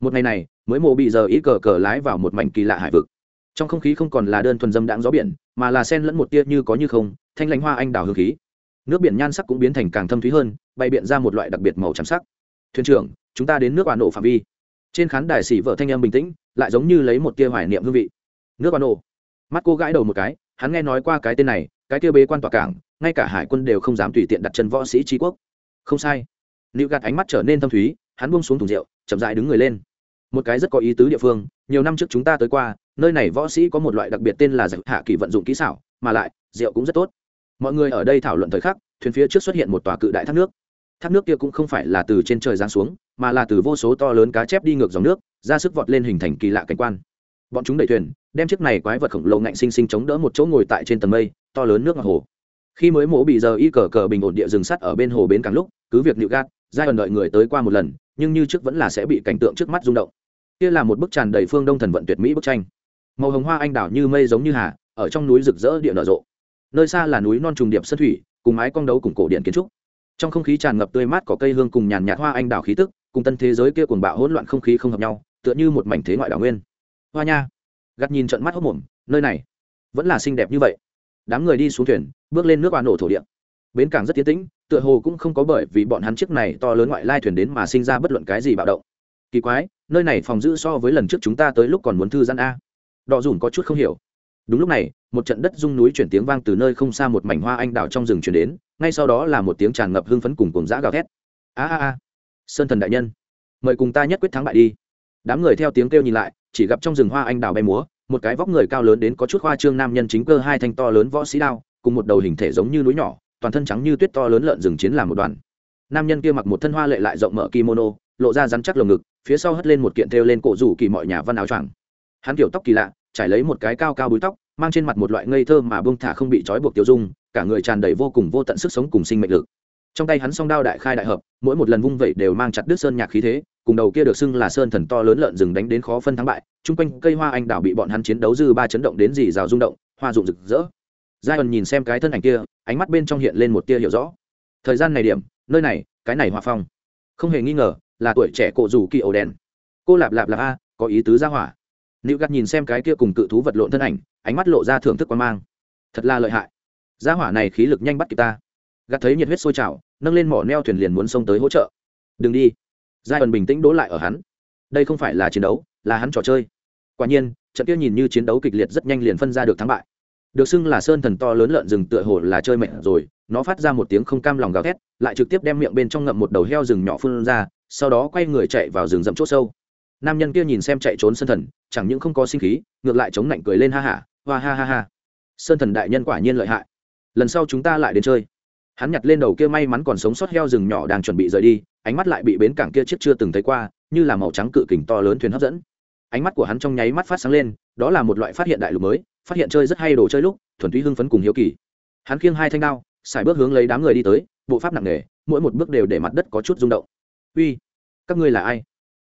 Một ngày này, mới mộ bị giờ ít cờ cờ lái vào một mảnh kỳ lạ hải vực. Trong không khí không còn là đơn thuần dâm đãng gió biển, mà là sen lẫn một tia như có như không, thanh lãnh hoa anh đào hương khí. Nước biển nhan sắc cũng biến thành càng thâm thúy hơn bay biện ra một loại đặc biệt màu trắng sắc. Thuyền trưởng, chúng ta đến nước bà nổ phạm vi. Trên khán đài xỉ vợ thanh em bình tĩnh, lại giống như lấy một tia hoài niệm hương vị. Nước bà nổ. Mắt cô gãi đầu một cái, hắn nghe nói qua cái tên này, cái tia bế quan tỏa cảng, ngay cả hải quân đều không dám tùy tiện đặt chân võ sĩ trí quốc. Không sai. Nữ gạt ánh mắt trở nên thâm thúy hắn buông xuống thùng rượu, chậm dại đứng người lên. Một cái rất có ý tứ địa phương, nhiều năm trước chúng ta tới qua, nơi này võ sĩ có một loại đặc biệt tên là giải hạ kỳ vận dụng kỹ xảo, mà lại, rượu cũng rất tốt. Mọi người ở đây thảo luận thời khắc, thuyền phía trước xuất hiện một tòa cự đại thác nước. Thác nước kia cũng không phải là từ trên trời giáng xuống, mà là từ vô số to lớn cá chép đi ngược dòng nước, ra sức vọt lên hình thành kỳ lạ cảnh quan. Bọn chúng đẩy thuyền, đem chiếc này quái vật khổng lồ ngạnh sinh sinh chống đỡ một chỗ ngồi tại trên tầng mây, to lớn nước ngọc hồ. Khi mới mổ bị giờ y cờ cờ bình ổn địa rừng sắt ở bên hồ bến càng lúc, cứ việc nịu gạt giai ẩn đợi người tới qua một lần nhưng như trước vẫn là sẽ bị cảnh tượng trước mắt rung động. Kia là một bức tràn đầy phương đông thần vận tuyệt mỹ bức tranh. Màu hồng hoa anh đào như mây giống như hà, ở trong núi rực rỡ địa nở rộ. Nơi xa là núi non trùng điệp sân thủy, cùng mái cong đấu cùng cổ điện kiến trúc. Trong không khí tràn ngập tươi mát có cây hương cùng nhàn nhạt hoa anh đào khí tức, cùng tân thế giới kia cuồng bạo hỗn loạn không khí không hợp nhau, tựa như một mảnh thế ngoại đảo nguyên. Hoa nha. Gắt nhìn trận mắt hốc mồm, nơi này vẫn là xinh đẹp như vậy. Đám người đi xuống thuyền, bước lên nước oan nổ thổ địa bến cảng rất tiến tĩnh, tựa hồ cũng không có bởi vì bọn hắn chiếc này to lớn ngoại lai thuyền đến mà sinh ra bất luận cái gì bạo động. Kỳ quái, nơi này phòng giữ so với lần trước chúng ta tới lúc còn muốn thư giãn a. Đọ dùn có chút không hiểu. Đúng lúc này, một trận đất rung núi chuyển tiếng vang từ nơi không xa một mảnh hoa anh đào trong rừng chuyển đến, ngay sau đó là một tiếng tràn ngập hưng phấn cùng cùng giã gào thét. A a a. Sơn thần đại nhân, mời cùng ta nhất quyết thắng bại đi. Đám người theo tiếng kêu nhìn lại, chỉ gặp trong rừng hoa anh đào bay múa, một cái vóc người cao lớn đến có chút hoa trương nam nhân chính cơ hai thanh to lớn võ sĩ đao, cùng một đầu hình thể giống như núi nhỏ toàn thân trắng như tuyết to lớn lợn rừng chiến làm một đoàn. Nam nhân kia mặc một thân hoa lệ lại rộng mở kimono, lộ ra rắn chắc lồng ngực, phía sau hất lên một kiện thêu lên cổ rủ kỳ mọi nhà văn áo choàng. Hắn kiểu tóc kỳ lạ, trải lấy một cái cao cao búi tóc, mang trên mặt một loại ngây thơ mà bông thả không bị trói buộc tiêu dung, cả người tràn đầy vô cùng vô tận sức sống cùng sinh mệnh lực. Trong tay hắn song đao đại khai đại hợp, mỗi một lần vung vẩy đều mang chặt đứt sơn nhạc khí thế, cùng đầu kia được xưng là sơn thần to lớn lợn rừng đánh đến khó phân thắng bại, chung quanh cây hoa anh đào bị bọn hắn chiến đấu dư ba chấn động đến dì rào rung động, hoa rụng rực rỡ giai ẩn nhìn xem cái thân ảnh kia, ánh mắt bên trong hiện lên một tia hiểu rõ. Thời gian này điểm, nơi này, cái này hòa phong. Không hề nghi ngờ, là tuổi trẻ cộ rủ kỳ ổ đen cô lạp lạp lạp a, có ý tứ ra hỏa. Nữ gắt nhìn xem cái kia cùng cự thú vật lộn thân ảnh, ánh mắt lộ ra thưởng thức quan mang. Thật là lợi hại. Gia hỏa này khí lực nhanh bắt kịp ta. Gắt thấy nhiệt huyết sôi trào, nâng lên mỏ neo thuyền liền muốn xông tới hỗ trợ. Đừng đi. Giai ẩn bình tĩnh đỗ lại ở hắn. Đây không phải là chiến đấu, là hắn trò chơi. Quả nhiên, trận kia nhìn như chiến đấu kịch liệt rất nhanh liền phân ra được thắng bại được xưng là sơn thần to lớn lợn rừng tựa hồ là chơi mệt rồi, nó phát ra một tiếng không cam lòng gào thét, lại trực tiếp đem miệng bên trong ngậm một đầu heo rừng nhỏ phun ra, sau đó quay người chạy vào rừng rậm c h ỗ sâu. Nam nhân kia nhìn xem chạy trốn sơn thần, chẳng những không có sinh khí, ngược lại chống lạnh cười lên ha hả, hoa ha ha ha. Sơn thần đại nhân quả nhiên lợi hại. Lần sau chúng ta lại đến chơi. Hắn nhặt lên đầu kia may mắn còn sống sót heo rừng nhỏ đang chuẩn bị rời đi, ánh mắt lại bị bến cảng kia chiếc chưa từng thấy qua, như là màu trắng cự kình to lớn thuyền hấp dẫn ánh mắt của hắn trong nháy mắt phát sáng lên, đó là một loại phát hiện đại lục mới, phát hiện chơi rất hay đồ chơi lúc, thuần túy hưng phấn cùng hiếu kỳ. Hắn khiêng hai thanh đao, xài bước hướng lấy đám người đi tới, bộ pháp nặng nề, mỗi một bước đều để mặt đất có chút rung động. Uy, các ngươi là ai?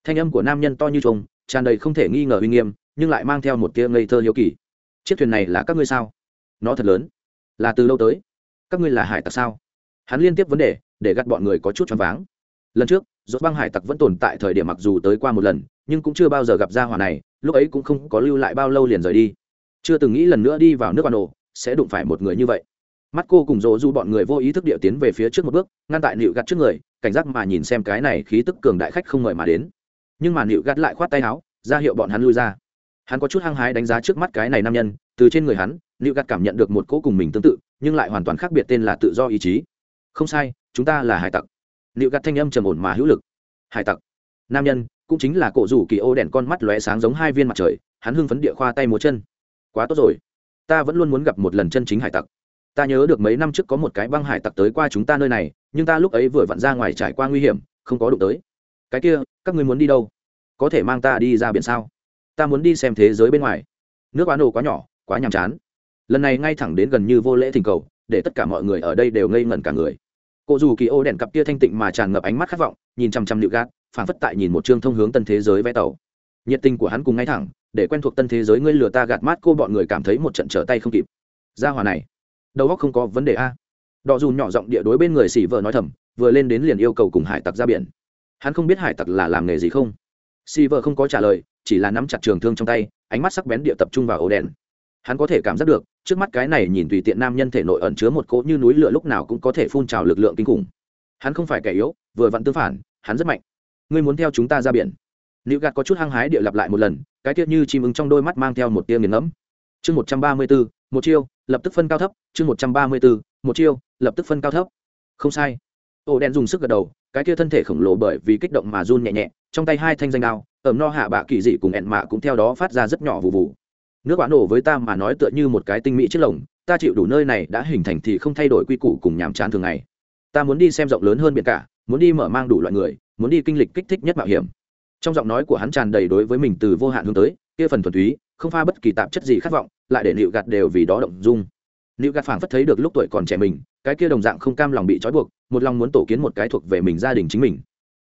Thanh âm của nam nhân to như trùng tràn đầy không thể nghi ngờ uy nghiêm, nhưng lại mang theo một tia ngây thơ hiếu kỳ. Chiếc thuyền này là các ngươi sao? Nó thật lớn. Là từ lâu tới? Các ngươi là hải tặc sao? Hắn liên tiếp vấn đề, để gắt bọn người có chút choáng váng lần trước dốt băng hải tặc vẫn tồn tại thời điểm mặc dù tới qua một lần, nhưng cũng chưa bao giờ gặp ra hỏa này, lúc ấy cũng không có lưu lại bao lâu liền rời đi. Chưa từng nghĩ lần nữa đi vào nước bà nổ, sẽ đụng phải một người như vậy. Mắt cô cùng dỗ du bọn người vô ý thức địa tiến về phía trước một bước, ngăn tại nịu gắt trước người, cảnh giác mà nhìn xem cái này khí tức cường đại khách không mời mà đến. Nhưng mà nịu gắt lại khoát tay áo, ra hiệu bọn hắn lui ra. Hắn có chút hăng hái đánh giá trước mắt cái này nam nhân, từ trên người hắn, nịu gắt cảm nhận được một cỗ cùng mình tương tự, nhưng lại hoàn toàn khác biệt tên là tự do ý chí. Không sai, chúng ta là hải tặc nịu gạt thanh âm trầm ổn mà hữu lực. Hải tặc. Nam nhân, cũng chính là cổ rủ kỳ ô đèn con mắt lóe sáng giống hai viên mặt trời, hắn hưng phấn địa khoa tay múa chân. Quá tốt rồi. Ta vẫn luôn muốn gặp một lần chân chính hải tặc. Ta nhớ được mấy năm trước có một cái băng hải tặc tới qua chúng ta nơi này, nhưng ta lúc ấy vừa vặn ra ngoài trải qua nguy hiểm, không có đụng tới. Cái kia, các ngươi muốn đi đâu? Có thể mang ta đi ra biển sao? Ta muốn đi xem thế giới bên ngoài. Nước quá nổ quá nhỏ, quá nhàm chán. Lần này ngay thẳng đến gần như vô lễ thỉnh cầu, để tất cả mọi người ở đây đều ngây ngẩn cả người cô dù kỳ ô đèn cặp kia thanh tịnh mà tràn ngập ánh mắt khát vọng, nhìn chăm chăm liệu gạt phản phất tại nhìn một chương thông hướng tân thế giới vé tàu. Nhiệt tình của hắn cùng ngay thẳng, để quen thuộc tân thế giới ngươi lừa ta gạt mát cô bọn người cảm thấy một trận trở tay không kịp. Ra hòa này, đầu óc không có vấn đề a. Đọ dù nhỏ giọng địa đối bên người xỉ vợ nói thầm, vừa lên đến liền yêu cầu cùng hải tặc ra biển. Hắn không biết hải tặc là làm nghề gì không. Xỉ vợ không có trả lời, chỉ là nắm chặt trường thương trong tay, ánh mắt sắc bén địa tập trung vào ổ đèn hắn có thể cảm giác được, trước mắt cái này nhìn tùy tiện nam nhân thể nội ẩn chứa một cỗ như núi lửa lúc nào cũng có thể phun trào lực lượng kinh khủng. Hắn không phải kẻ yếu, vừa vặn tương phản, hắn rất mạnh. Ngươi muốn theo chúng ta ra biển. Nữ gạt có chút hăng hái địa lặp lại một lần, cái tiết như chim ứng trong đôi mắt mang theo một tia nghiền ngẫm. Chương một trăm ba mươi bốn, một chiêu, lập tức phân cao thấp. Chương một trăm ba mươi bốn, một chiêu, lập tức phân cao thấp. Không sai. Ổ đen dùng sức gật đầu, cái kia thân thể khổng lồ bởi vì kích động mà run nhẹ nhẹ, trong tay hai thanh danh đao, ẩm no hạ bạ kỳ dị cùng ẹn mạ cũng theo đó phát ra rất nhỏ vụ vụ nước bán nổ với ta mà nói tựa như một cái tinh mỹ chiếc lồng, ta chịu đủ nơi này đã hình thành thì không thay đổi quy củ cùng nhàm chán thường ngày. Ta muốn đi xem rộng lớn hơn biển cả, muốn đi mở mang đủ loại người, muốn đi kinh lịch kích thích nhất mạo hiểm. Trong giọng nói của hắn tràn đầy đối với mình từ vô hạn hướng tới, kia phần thuần túy, không pha bất kỳ tạp chất gì khát vọng, lại để nịu gạt đều vì đó động dung. Nịu gạt phảng phất thấy được lúc tuổi còn trẻ mình, cái kia đồng dạng không cam lòng bị trói buộc, một lòng muốn tổ kiến một cái thuộc về mình gia đình chính mình.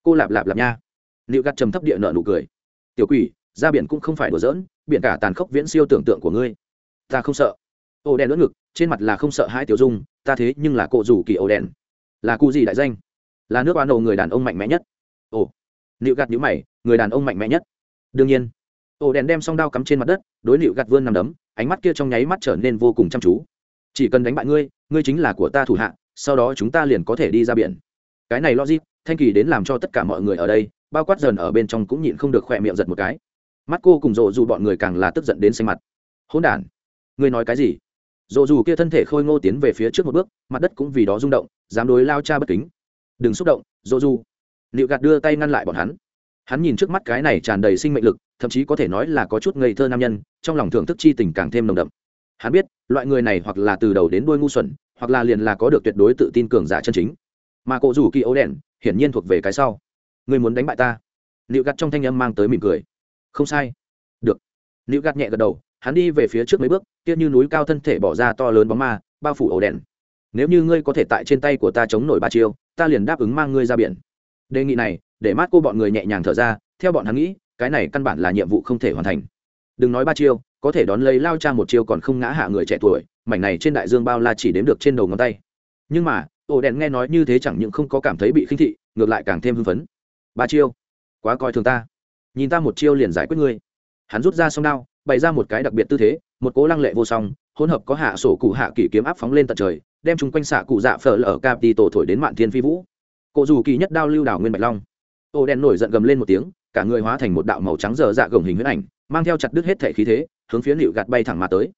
Cô lạp lạp lạp nha. Nịu gạt trầm thấp địa nợ nụ cười. Tiểu quỷ, ra biển cũng không phải đùa giỡn biển cả tàn khốc viễn siêu tưởng tượng của ngươi. Ta không sợ. Ô đen lẫn ngực, trên mặt là không sợ hai tiểu dung, ta thế nhưng là cộ rủ kỳ ô đen. Là cụ gì đại danh? Là nước oan ồ người đàn ông mạnh mẽ nhất. Ồ. Nịu gạt nhữ mày, người đàn ông mạnh mẽ nhất. Đương nhiên. Ổ đèn đem song đao cắm trên mặt đất, đối nịu gạt vươn nằm đấm, ánh mắt kia trong nháy mắt trở nên vô cùng chăm chú. Chỉ cần đánh bại ngươi ngươi chính là của ta thủ hạ, sau đó chúng ta liền có thể đi ra biển. Cái này logic, thanh kỳ đến làm cho tất cả mọi người ở đây, bao quát dần ở bên trong cũng nhịn không được khỏe miệng giật một cái mắt cô cùng rộ dù bọn người càng là tức giận đến xanh mặt. Hỗn đản, ngươi nói cái gì? Rộ dù kia thân thể khôi ngô tiến về phía trước một bước, mặt đất cũng vì đó rung động, dám đối lao cha bất kính. Đừng xúc động, rộ dù. Liệu gạt đưa tay ngăn lại bọn hắn. Hắn nhìn trước mắt cái này tràn đầy sinh mệnh lực, thậm chí có thể nói là có chút ngây thơ nam nhân, trong lòng thưởng thức chi tình càng thêm nồng đậm. Hắn biết, loại người này hoặc là từ đầu đến đuôi ngu xuẩn, hoặc là liền là có được tuyệt đối tự tin cường giả chân chính. Mà cộ rủ kỳ ấu đèn hiển nhiên thuộc về cái sau. Người muốn đánh bại ta? Liệu gặt trong thanh âm mang tới mỉm cười không sai. Được. Nữ gạt nhẹ gật đầu, hắn đi về phía trước mấy bước, kia như núi cao thân thể bỏ ra to lớn bóng ma, bao phủ ổ đèn. Nếu như ngươi có thể tại trên tay của ta chống nổi ba chiêu, ta liền đáp ứng mang ngươi ra biển. Đề nghị này, để mát cô bọn người nhẹ nhàng thở ra, theo bọn hắn nghĩ, cái này căn bản là nhiệm vụ không thể hoàn thành. Đừng nói ba chiêu, có thể đón lấy lao cha một chiêu còn không ngã hạ người trẻ tuổi, mảnh này trên đại dương bao la chỉ đếm được trên đầu ngón tay. Nhưng mà, ổ đèn nghe nói như thế chẳng những không có cảm thấy bị khinh thị, ngược lại càng thêm hưng phấn. Ba chiêu, quá coi thường ta nhìn ta một chiêu liền giải quyết ngươi. Hắn rút ra song đao bày ra một cái đặc biệt tư thế một cố lăng lệ vô song hỗn hợp có hạ sổ cụ hạ kỷ kiếm áp phóng lên tận trời đem chúng quanh xạ cụ dạ phở lở cap đi tổ thổi đến mạn thiên phi vũ. Cụ dù kỳ nhất đao lưu đảo nguyên bạch long. Ô đen nổi giận gầm lên một tiếng cả người hóa thành một đạo màu trắng dở dạ gồng hình huyết ảnh mang theo chặt đứt hết thể khí thế hướng phía liệu gạt bay thẳng mà tới.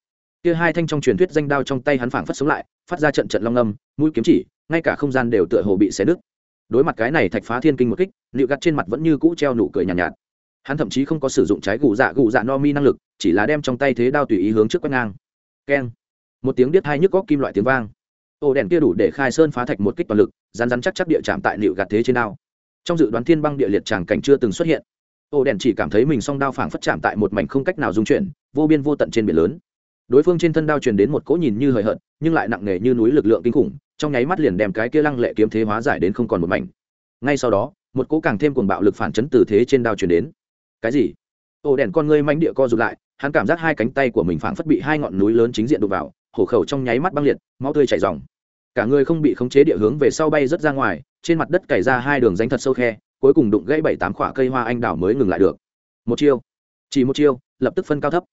Kia hai thanh trong truyền thuyết danh đao trong tay hắn phảng phất sống lại phát ra trận trận long âm mũi kiếm chỉ ngay cả không gian đều tựa hồ bị xé nứt. Đối mặt cái này thạch phá thiên kinh một kích liệu gạt trên mặt vẫn như cũ treo nụ cười nhàn nhạt, nhạt hắn thậm chí không có sử dụng trái gù dạ gù dạ no mi năng lực, chỉ là đem trong tay thế đao tùy ý hướng trước quét ngang. Keng. Một tiếng điếc hai nhức góc kim loại tiếng vang. Ổ đèn kia đủ để khai sơn phá thạch một kích toàn lực rán rán chắc chắc địa chạm tại liệu gạt thế trên đao. Trong dự đoán thiên băng địa liệt tràng cảnh chưa từng xuất hiện. Ổ đèn chỉ cảm thấy mình song đao phảng phất chạm tại một mảnh không cách nào dung chuyển, vô biên vô tận trên biển lớn. Đối phương trên thân đao truyền đến một cỗ nhìn như hời hợt, nhưng lại nặng nề như núi lực lượng kinh khủng, trong nháy mắt liền đem cái kia lăng lệ kiếm thế hóa giải đến không còn một mảnh. Ngay sau đó, một cỗ càng thêm cuồng bạo lực phản chấn từ thế trên đao truyền đến cái gì? Ổ đèn con ngươi manh địa co rụt lại, hắn cảm giác hai cánh tay của mình phảng phất bị hai ngọn núi lớn chính diện đụng vào, hổ khẩu trong nháy mắt băng liệt, máu tươi chảy ròng. Cả người không bị khống chế địa hướng về sau bay rất ra ngoài, trên mặt đất cày ra hai đường danh thật sâu khe, cuối cùng đụng gãy bảy tám khoả cây hoa anh đào mới ngừng lại được. Một chiêu. Chỉ một chiêu, lập tức phân cao thấp.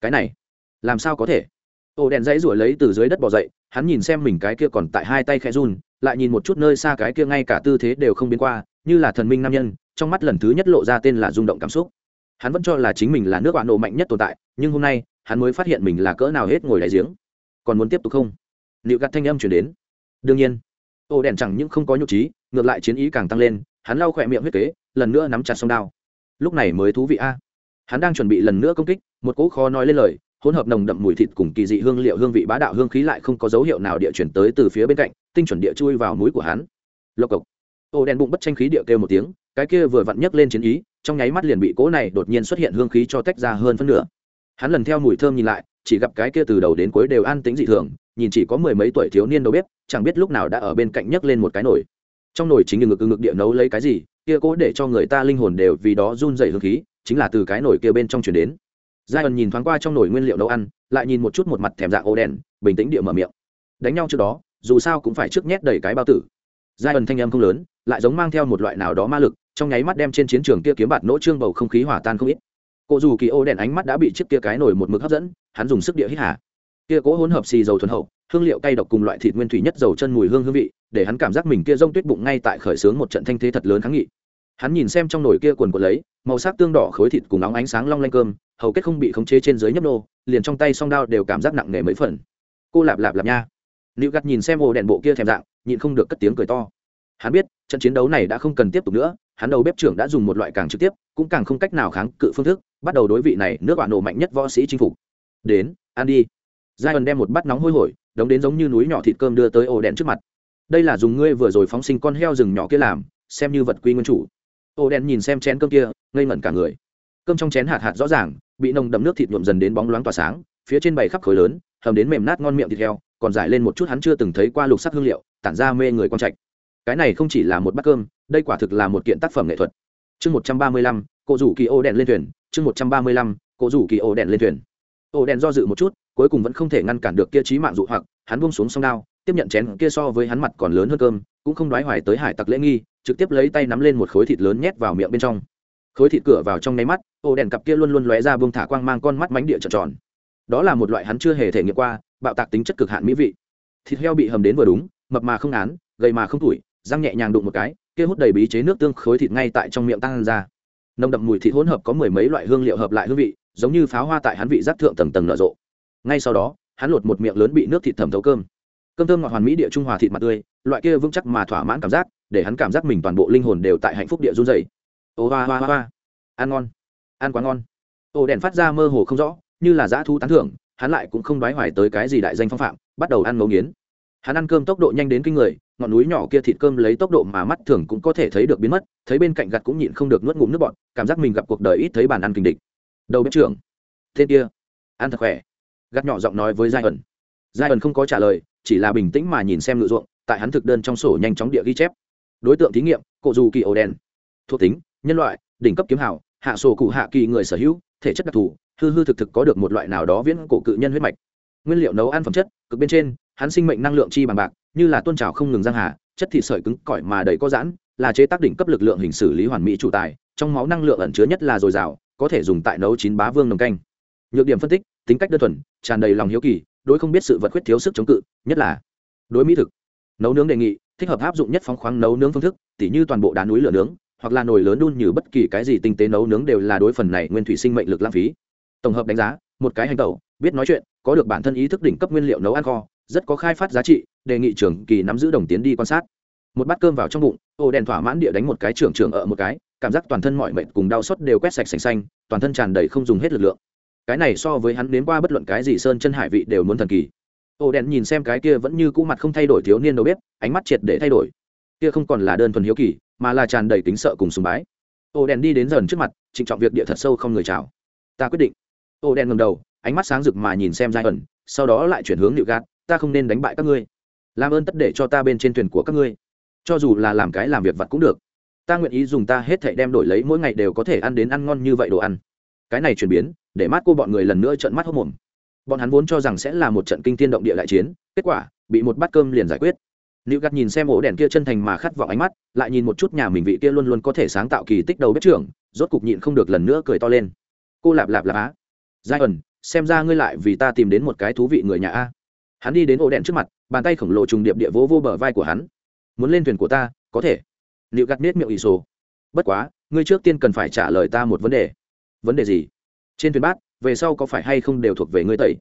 Cái này, làm sao có thể? Ổ đèn dãy ruổi lấy từ dưới đất bỏ dậy, hắn nhìn xem mình cái kia còn tại hai tay khe run, lại nhìn một chút nơi xa cái kia ngay cả tư thế đều không biến qua, như là thần minh nam nhân trong mắt lần thứ nhất lộ ra tên là rung động cảm xúc. Hắn vẫn cho là chính mình là nước bạn nổ mạnh nhất tồn tại, nhưng hôm nay, hắn mới phát hiện mình là cỡ nào hết ngồi đại giếng. Còn muốn tiếp tục không? Liệu gạt thanh âm chuyển đến. Đương nhiên. Ô đèn chẳng những không có nhục trí, ngược lại chiến ý càng tăng lên, hắn lau khỏe miệng huyết kế, lần nữa nắm chặt sông đao. Lúc này mới thú vị a. Hắn đang chuẩn bị lần nữa công kích, một cỗ khó nói lên lời, hỗn hợp nồng đậm mùi thịt cùng kỳ dị hương liệu hương vị bá đạo hương khí lại không có dấu hiệu nào địa chuyển tới từ phía bên cạnh, tinh chuẩn địa chui vào mũi của hắn. Lộc cộc. Ô đèn bụng bất tranh khí địa kêu một tiếng cái kia vừa vặn nhấc lên chiến ý, trong nháy mắt liền bị cỗ này đột nhiên xuất hiện hương khí cho tách ra hơn phân nửa. Hắn lần theo mùi thơm nhìn lại, chỉ gặp cái kia từ đầu đến cuối đều an tính dị thường, nhìn chỉ có mười mấy tuổi thiếu niên đầu bếp, chẳng biết lúc nào đã ở bên cạnh nhấc lên một cái nồi. Trong nồi chính như ngực ngực địa nấu lấy cái gì, kia cố để cho người ta linh hồn đều vì đó run dày hương khí, chính là từ cái nồi kia bên trong chuyển đến. Giai ẩn nhìn thoáng qua trong nồi nguyên liệu nấu ăn, lại nhìn một chút một mặt thèm dạng ô đèn, bình tĩnh địa mở miệng. Đánh nhau trước đó, dù sao cũng phải trước nhét đầy cái bao tử giai ẩn thanh âm không lớn, lại giống mang theo một loại nào đó ma lực, trong nháy mắt đem trên chiến trường kia kiếm bạt nỗ trương bầu không khí hỏa tan không ít. Cụ dù kỳ ô đèn ánh mắt đã bị chiếc kia cái nổi một mực hấp dẫn, hắn dùng sức địa hít hà. Kia cố hỗn hợp xì dầu thuần hậu, hương liệu cay độc cùng loại thịt nguyên thủy nhất dầu chân mùi hương hương vị, để hắn cảm giác mình kia rông tuyết bụng ngay tại khởi xướng một trận thanh thế thật lớn kháng nghị. Hắn nhìn xem trong nồi kia quần quần lấy, màu sắc tương đỏ khối thịt cùng nóng ánh sáng long lanh cơm, hầu kết không bị khống chế trên dưới nhấp nô, liền trong tay song đao đều cảm giác nặng nề mấy phần. Cô lạp lạp lạp nha. Liệu gắt nhìn xem ồ đèn bộ kia thèm dạng nhịn không được cất tiếng cười to. Hắn biết, trận chiến đấu này đã không cần tiếp tục nữa, hắn đầu bếp trưởng đã dùng một loại càng trực tiếp, cũng càng không cách nào kháng cự phương thức, bắt đầu đối vị này nước bạn nổ mạnh nhất võ sĩ chinh phục. Đến, ăn đi. Giai ẩn đem một bát nóng hôi hổi, đống đến giống như núi nhỏ thịt cơm đưa tới ổ đèn trước mặt. Đây là dùng ngươi vừa rồi phóng sinh con heo rừng nhỏ kia làm, xem như vật quy nguyên chủ. Ổ đèn nhìn xem chén cơm kia, ngây ngẩn cả người. Cơm trong chén hạt hạt rõ ràng, bị nồng đậm nước thịt nhuộm dần đến bóng loáng tỏa sáng, phía trên bày khắp khối lớn, hầm đến mềm nát ngon miệng thịt heo, còn giải lên một chút hắn chưa từng thấy qua lục sắc hương liệu tản ra mê người quan trạch. Cái này không chỉ là một bát cơm, đây quả thực là một kiện tác phẩm nghệ thuật. Chương một trăm ba mươi lăm cộ rủ kỳ ô đèn lên thuyền, chương một trăm ba mươi lăm cộ rủ kỳ ô đèn lên thuyền. Ô đèn do dự một chút, cuối cùng vẫn không thể ngăn cản được kia trí mạng dụ hoặc, hắn buông xuống sông đao, tiếp nhận chén kia so với hắn mặt còn lớn hơn cơm, cũng không đoái hoài tới hải tặc lễ nghi, trực tiếp lấy tay nắm lên một khối thịt lớn nhét vào miệng bên trong. Khối thịt cửa vào trong nháy mắt, ô đèn cặp kia luôn luôn lóe ra buông thả quang mang con mắt mánh địa trợn tròn. Đó là một loại hắn chưa hề thể nghiệm qua, bạo tạc tính chất cực hạn mỹ vị. Thịt heo bị hầm đến vừa đúng mập mà không án, gầy mà không tuổi, răng nhẹ nhàng đụng một cái, kia hút đầy bí chế nước tương khối thịt ngay tại trong miệng tăng ra. Nồng đậm mùi thịt hỗn hợp có mười mấy loại hương liệu hợp lại hương vị, giống như pháo hoa tại hắn vị giác thượng tầng tầng nở rộ. Ngay sau đó, hắn lột một miệng lớn bị nước thịt thẩm thấu cơm. Cơm thơm ngọt hoàn mỹ địa trung hòa thịt mặt tươi, loại kia vững chắc mà thỏa mãn cảm giác, để hắn cảm giác mình toàn bộ linh hồn đều tại hạnh phúc địa run dày ô hoa hoa hoa ăn ngon. Ăn quá ngon. Ô đèn phát ra mơ hồ không rõ, như là dã thu tán thưởng, hắn lại cũng không đoái hoài tới cái gì đại danh phong phạm, bắt đầu ăn ngấu nghiến hắn ăn cơm tốc độ nhanh đến kinh người, ngọn núi nhỏ kia thịt cơm lấy tốc độ mà mắt thường cũng có thể thấy được biến mất, thấy bên cạnh gặt cũng nhịn không được nuốt ngụm nước bọn cảm giác mình gặp cuộc đời ít thấy bàn ăn kinh địch. Đầu bếp trưởng, tên kia, ăn thật khỏe. Gặt nhỏ giọng nói với giai ẩn. Giai ẩn không có trả lời, chỉ là bình tĩnh mà nhìn xem ngự ruộng, tại hắn thực đơn trong sổ nhanh chóng địa ghi chép. Đối tượng thí nghiệm cộ dù kỳ ổ đen thuộc tính, nhân loại, đỉnh cấp kiếm hảo hạ sổ cụ hạ kỳ người sở hữu, thể chất đặc thù, hư hư thực thực có được một loại nào đó viễn cổ cự nhân huyết mạch. Nguyên liệu nấu ăn phẩm chất, cực bên trên hắn sinh mệnh năng lượng chi bằng bạc, như là tôn trào không ngừng giang hà, chất thịt sợi cứng cỏi mà đầy có giãn, là chế tác đỉnh cấp lực lượng hình xử lý hoàn mỹ chủ tài, trong máu năng lượng ẩn chứa nhất là dồi dào, có thể dùng tại nấu chín bá vương nồng canh. Nhược điểm phân tích, tính cách đơn thuần, tràn đầy lòng hiếu kỳ, đối không biết sự vật khuyết thiếu sức chống cự, nhất là đối mỹ thực. Nấu nướng đề nghị, thích hợp áp dụng nhất phóng khoáng nấu nướng phương thức, tỉ như toàn bộ đá núi lửa nướng, hoặc là nồi lớn đun như bất kỳ cái gì tinh tế nấu nướng đều là đối phần này nguyên thủy sinh mệnh lực lãng phí. Tổng hợp đánh giá, một cái hành tẩu, biết nói chuyện, có được bản thân ý thức đỉnh cấp nguyên liệu nấu ăn kho rất có khai phát giá trị, đề nghị trưởng kỳ nắm giữ đồng tiến đi quan sát. Một bát cơm vào trong bụng ô đèn thỏa mãn địa đánh một cái trưởng trưởng ở một cái, cảm giác toàn thân mọi mệnh cùng đau xót đều quét sạch sành xanh, toàn thân tràn đầy không dùng hết lực lượng. Cái này so với hắn đến qua bất luận cái gì sơn chân hải vị đều muốn thần kỳ. Ô đèn nhìn xem cái kia vẫn như cũ mặt không thay đổi thiếu niên đâu biết ánh mắt triệt để thay đổi. Kia không còn là đơn thuần hiếu kỳ, mà là tràn đầy tính sợ cùng sùng bái. Ô đèn đi đến dần trước mặt, trịnh trọng việc địa thật sâu không người chào. Ta quyết định. Ô đèn ngầm đầu, ánh mắt sáng rực mà nhìn xem giai ẩn, sau đó lại chuyển hướng nịu gạt ta không nên đánh bại các ngươi làm ơn tất để cho ta bên trên thuyền của các ngươi cho dù là làm cái làm việc vặt cũng được ta nguyện ý dùng ta hết thảy đem đổi lấy mỗi ngày đều có thể ăn đến ăn ngon như vậy đồ ăn cái này chuyển biến để mắt cô bọn người lần nữa trợn mắt hốc mồm bọn hắn vốn cho rằng sẽ là một trận kinh tiên động địa đại chiến kết quả bị một bát cơm liền giải quyết Lưu Gạt nhìn xem ổ đèn kia chân thành mà khát vọng ánh mắt, lại nhìn một chút nhà mình vị kia luôn luôn có thể sáng tạo kỳ tích đầu bếp trưởng, rốt cục nhịn không được lần nữa cười to lên. Cô lạp lạp lạp á. Giai ẩn, xem ra ngươi lại vì ta tìm đến một cái thú vị người nhà a. Hắn đi đến ổ đèn trước mặt, bàn tay khổng lồ trùng điệp địa vỗ vô bờ vai của hắn. Muốn lên thuyền của ta, có thể. liệu Gạt nết miệng ỷ sổ. Bất quá, ngươi trước tiên cần phải trả lời ta một vấn đề. Vấn đề gì? Trên thuyền bát, về sau có phải hay không đều thuộc về ngươi tẩy?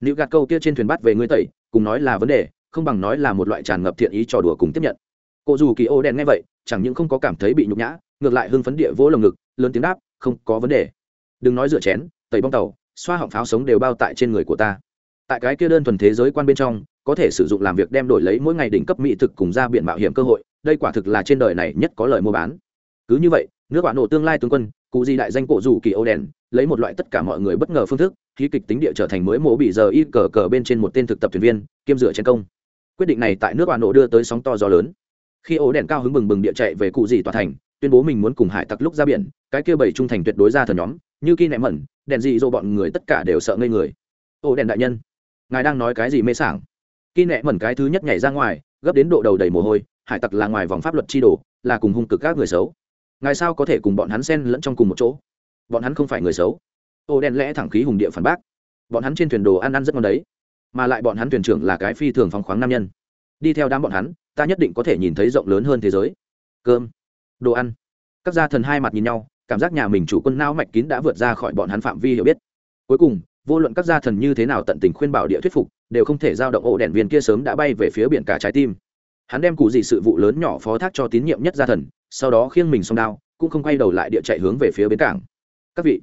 liệu Gạt câu kia trên thuyền bát về ngươi tẩy, cùng nói là vấn đề, không bằng nói là một loại tràn ngập thiện ý trò đùa cùng tiếp nhận cô dù kỳ ô đen nghe vậy chẳng những không có cảm thấy bị nhục nhã ngược lại hưng phấn địa vỗ lồng ngực lớn tiếng đáp không có vấn đề đừng nói rửa chén tẩy bong tàu xoa họng pháo sống đều bao tại trên người của ta tại cái kia đơn thuần thế giới quan bên trong, có thể sử dụng làm việc đem đổi lấy mỗi ngày đỉnh cấp mỹ thực cùng ra biển mạo hiểm cơ hội, đây quả thực là trên đời này nhất có lời mua bán. Cứ như vậy, nước bạn nổ tương lai tướng quân, cụ gì đại danh cổ dù kỳ Âu đèn, lấy một loại tất cả mọi người bất ngờ phương thức, khí kịch tính địa trở thành mới mổ bị giờ y cờ cờ bên trên một tên thực tập thuyền viên, kiêm dựa chiến công. Quyết định này tại nước bạn nổ đưa tới sóng to gió lớn. Khi ổ đèn cao hứng bừng bừng địa chạy về cụ gì tòa thành, tuyên bố mình muốn cùng hải tặc lúc ra biển, cái kia bảy trung thành tuyệt đối ra thần nhóm, như khi nẹ mẩn, đèn dị dỗ bọn người tất cả đều sợ ngây người. Ổ đèn đại nhân ngài đang nói cái gì mê sảng? Khi nẹ mẩn cái thứ nhất nhảy ra ngoài, gấp đến độ đầu đầy mồ hôi, hải tặc là ngoài vòng pháp luật chi đồ, là cùng hung cực các người xấu. Ngài sao có thể cùng bọn hắn xen lẫn trong cùng một chỗ? Bọn hắn không phải người xấu. Ô đen lẽ thẳng khí hùng địa phản bác. Bọn hắn trên thuyền đồ ăn ăn rất ngon đấy, mà lại bọn hắn thuyền trưởng là cái phi thường phóng khoáng nam nhân. Đi theo đám bọn hắn, ta nhất định có thể nhìn thấy rộng lớn hơn thế giới. Cơm, đồ ăn. Các gia thần hai mặt nhìn nhau, cảm giác nhà mình chủ quân não mạch kín đã vượt ra khỏi bọn hắn phạm vi hiểu biết. Cuối cùng vô luận các gia thần như thế nào tận tình khuyên bảo địa thuyết phục, đều không thể giao động ổ đèn viên kia sớm đã bay về phía biển cả trái tim. Hắn đem cụ gì sự vụ lớn nhỏ phó thác cho tín nhiệm nhất gia thần, sau đó khiêng mình xong đao, cũng không quay đầu lại địa chạy hướng về phía bến cảng. Các vị,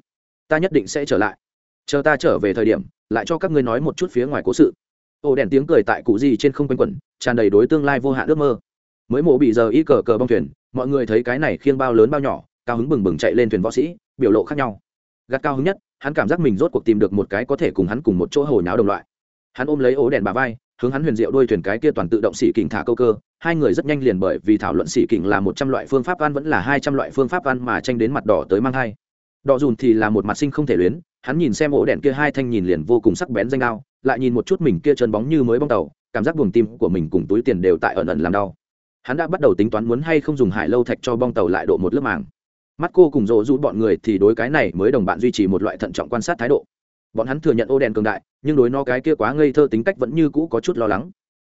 ta nhất định sẽ trở lại. Chờ ta trở về thời điểm, lại cho các ngươi nói một chút phía ngoài cố sự. Ổ đèn tiếng cười tại cụ gì trên không quanh quẩn, tràn đầy đối tương lai vô hạn ước mơ. Mới mổ bị giờ y cờ cờ bong thuyền, mọi người thấy cái này khiêng bao lớn bao nhỏ, cao hứng bừng bừng chạy lên thuyền võ sĩ, biểu lộ khác nhau. Gạt cao hứng nhất hắn cảm giác mình rốt cuộc tìm được một cái có thể cùng hắn cùng một chỗ hồi nháo đồng loại. Hắn ôm lấy ố đèn bà vai hướng hắn huyền diệu đôi thuyền cái kia toàn tự động xỉ kình thả câu cơ. Hai người rất nhanh liền bởi vì thảo luận xỉ kình là một trăm loại phương pháp ăn vẫn là hai trăm loại phương pháp ăn mà tranh đến mặt đỏ tới mang hai đỏ dùn thì là một mặt sinh không thể luyến hắn nhìn xem ổ đèn kia hai thanh nhìn liền vô cùng sắc bén danh ao, lại nhìn một chút mình kia chân bóng như mới bong tàu cảm giác buồng tim của mình cùng túi tiền đều tại ẩn ẩn làm đau. Hắn đã bắt đầu tính toán muốn hay không dùng hải lâu thạch cho bong tàu lại độ một lớp màng mắt cô cùng rộ rút bọn người thì đối cái này mới đồng bạn duy trì một loại thận trọng quan sát thái độ. Bọn hắn thừa nhận ô đèn cường đại, nhưng đối nó cái kia quá ngây thơ tính cách vẫn như cũ có chút lo lắng.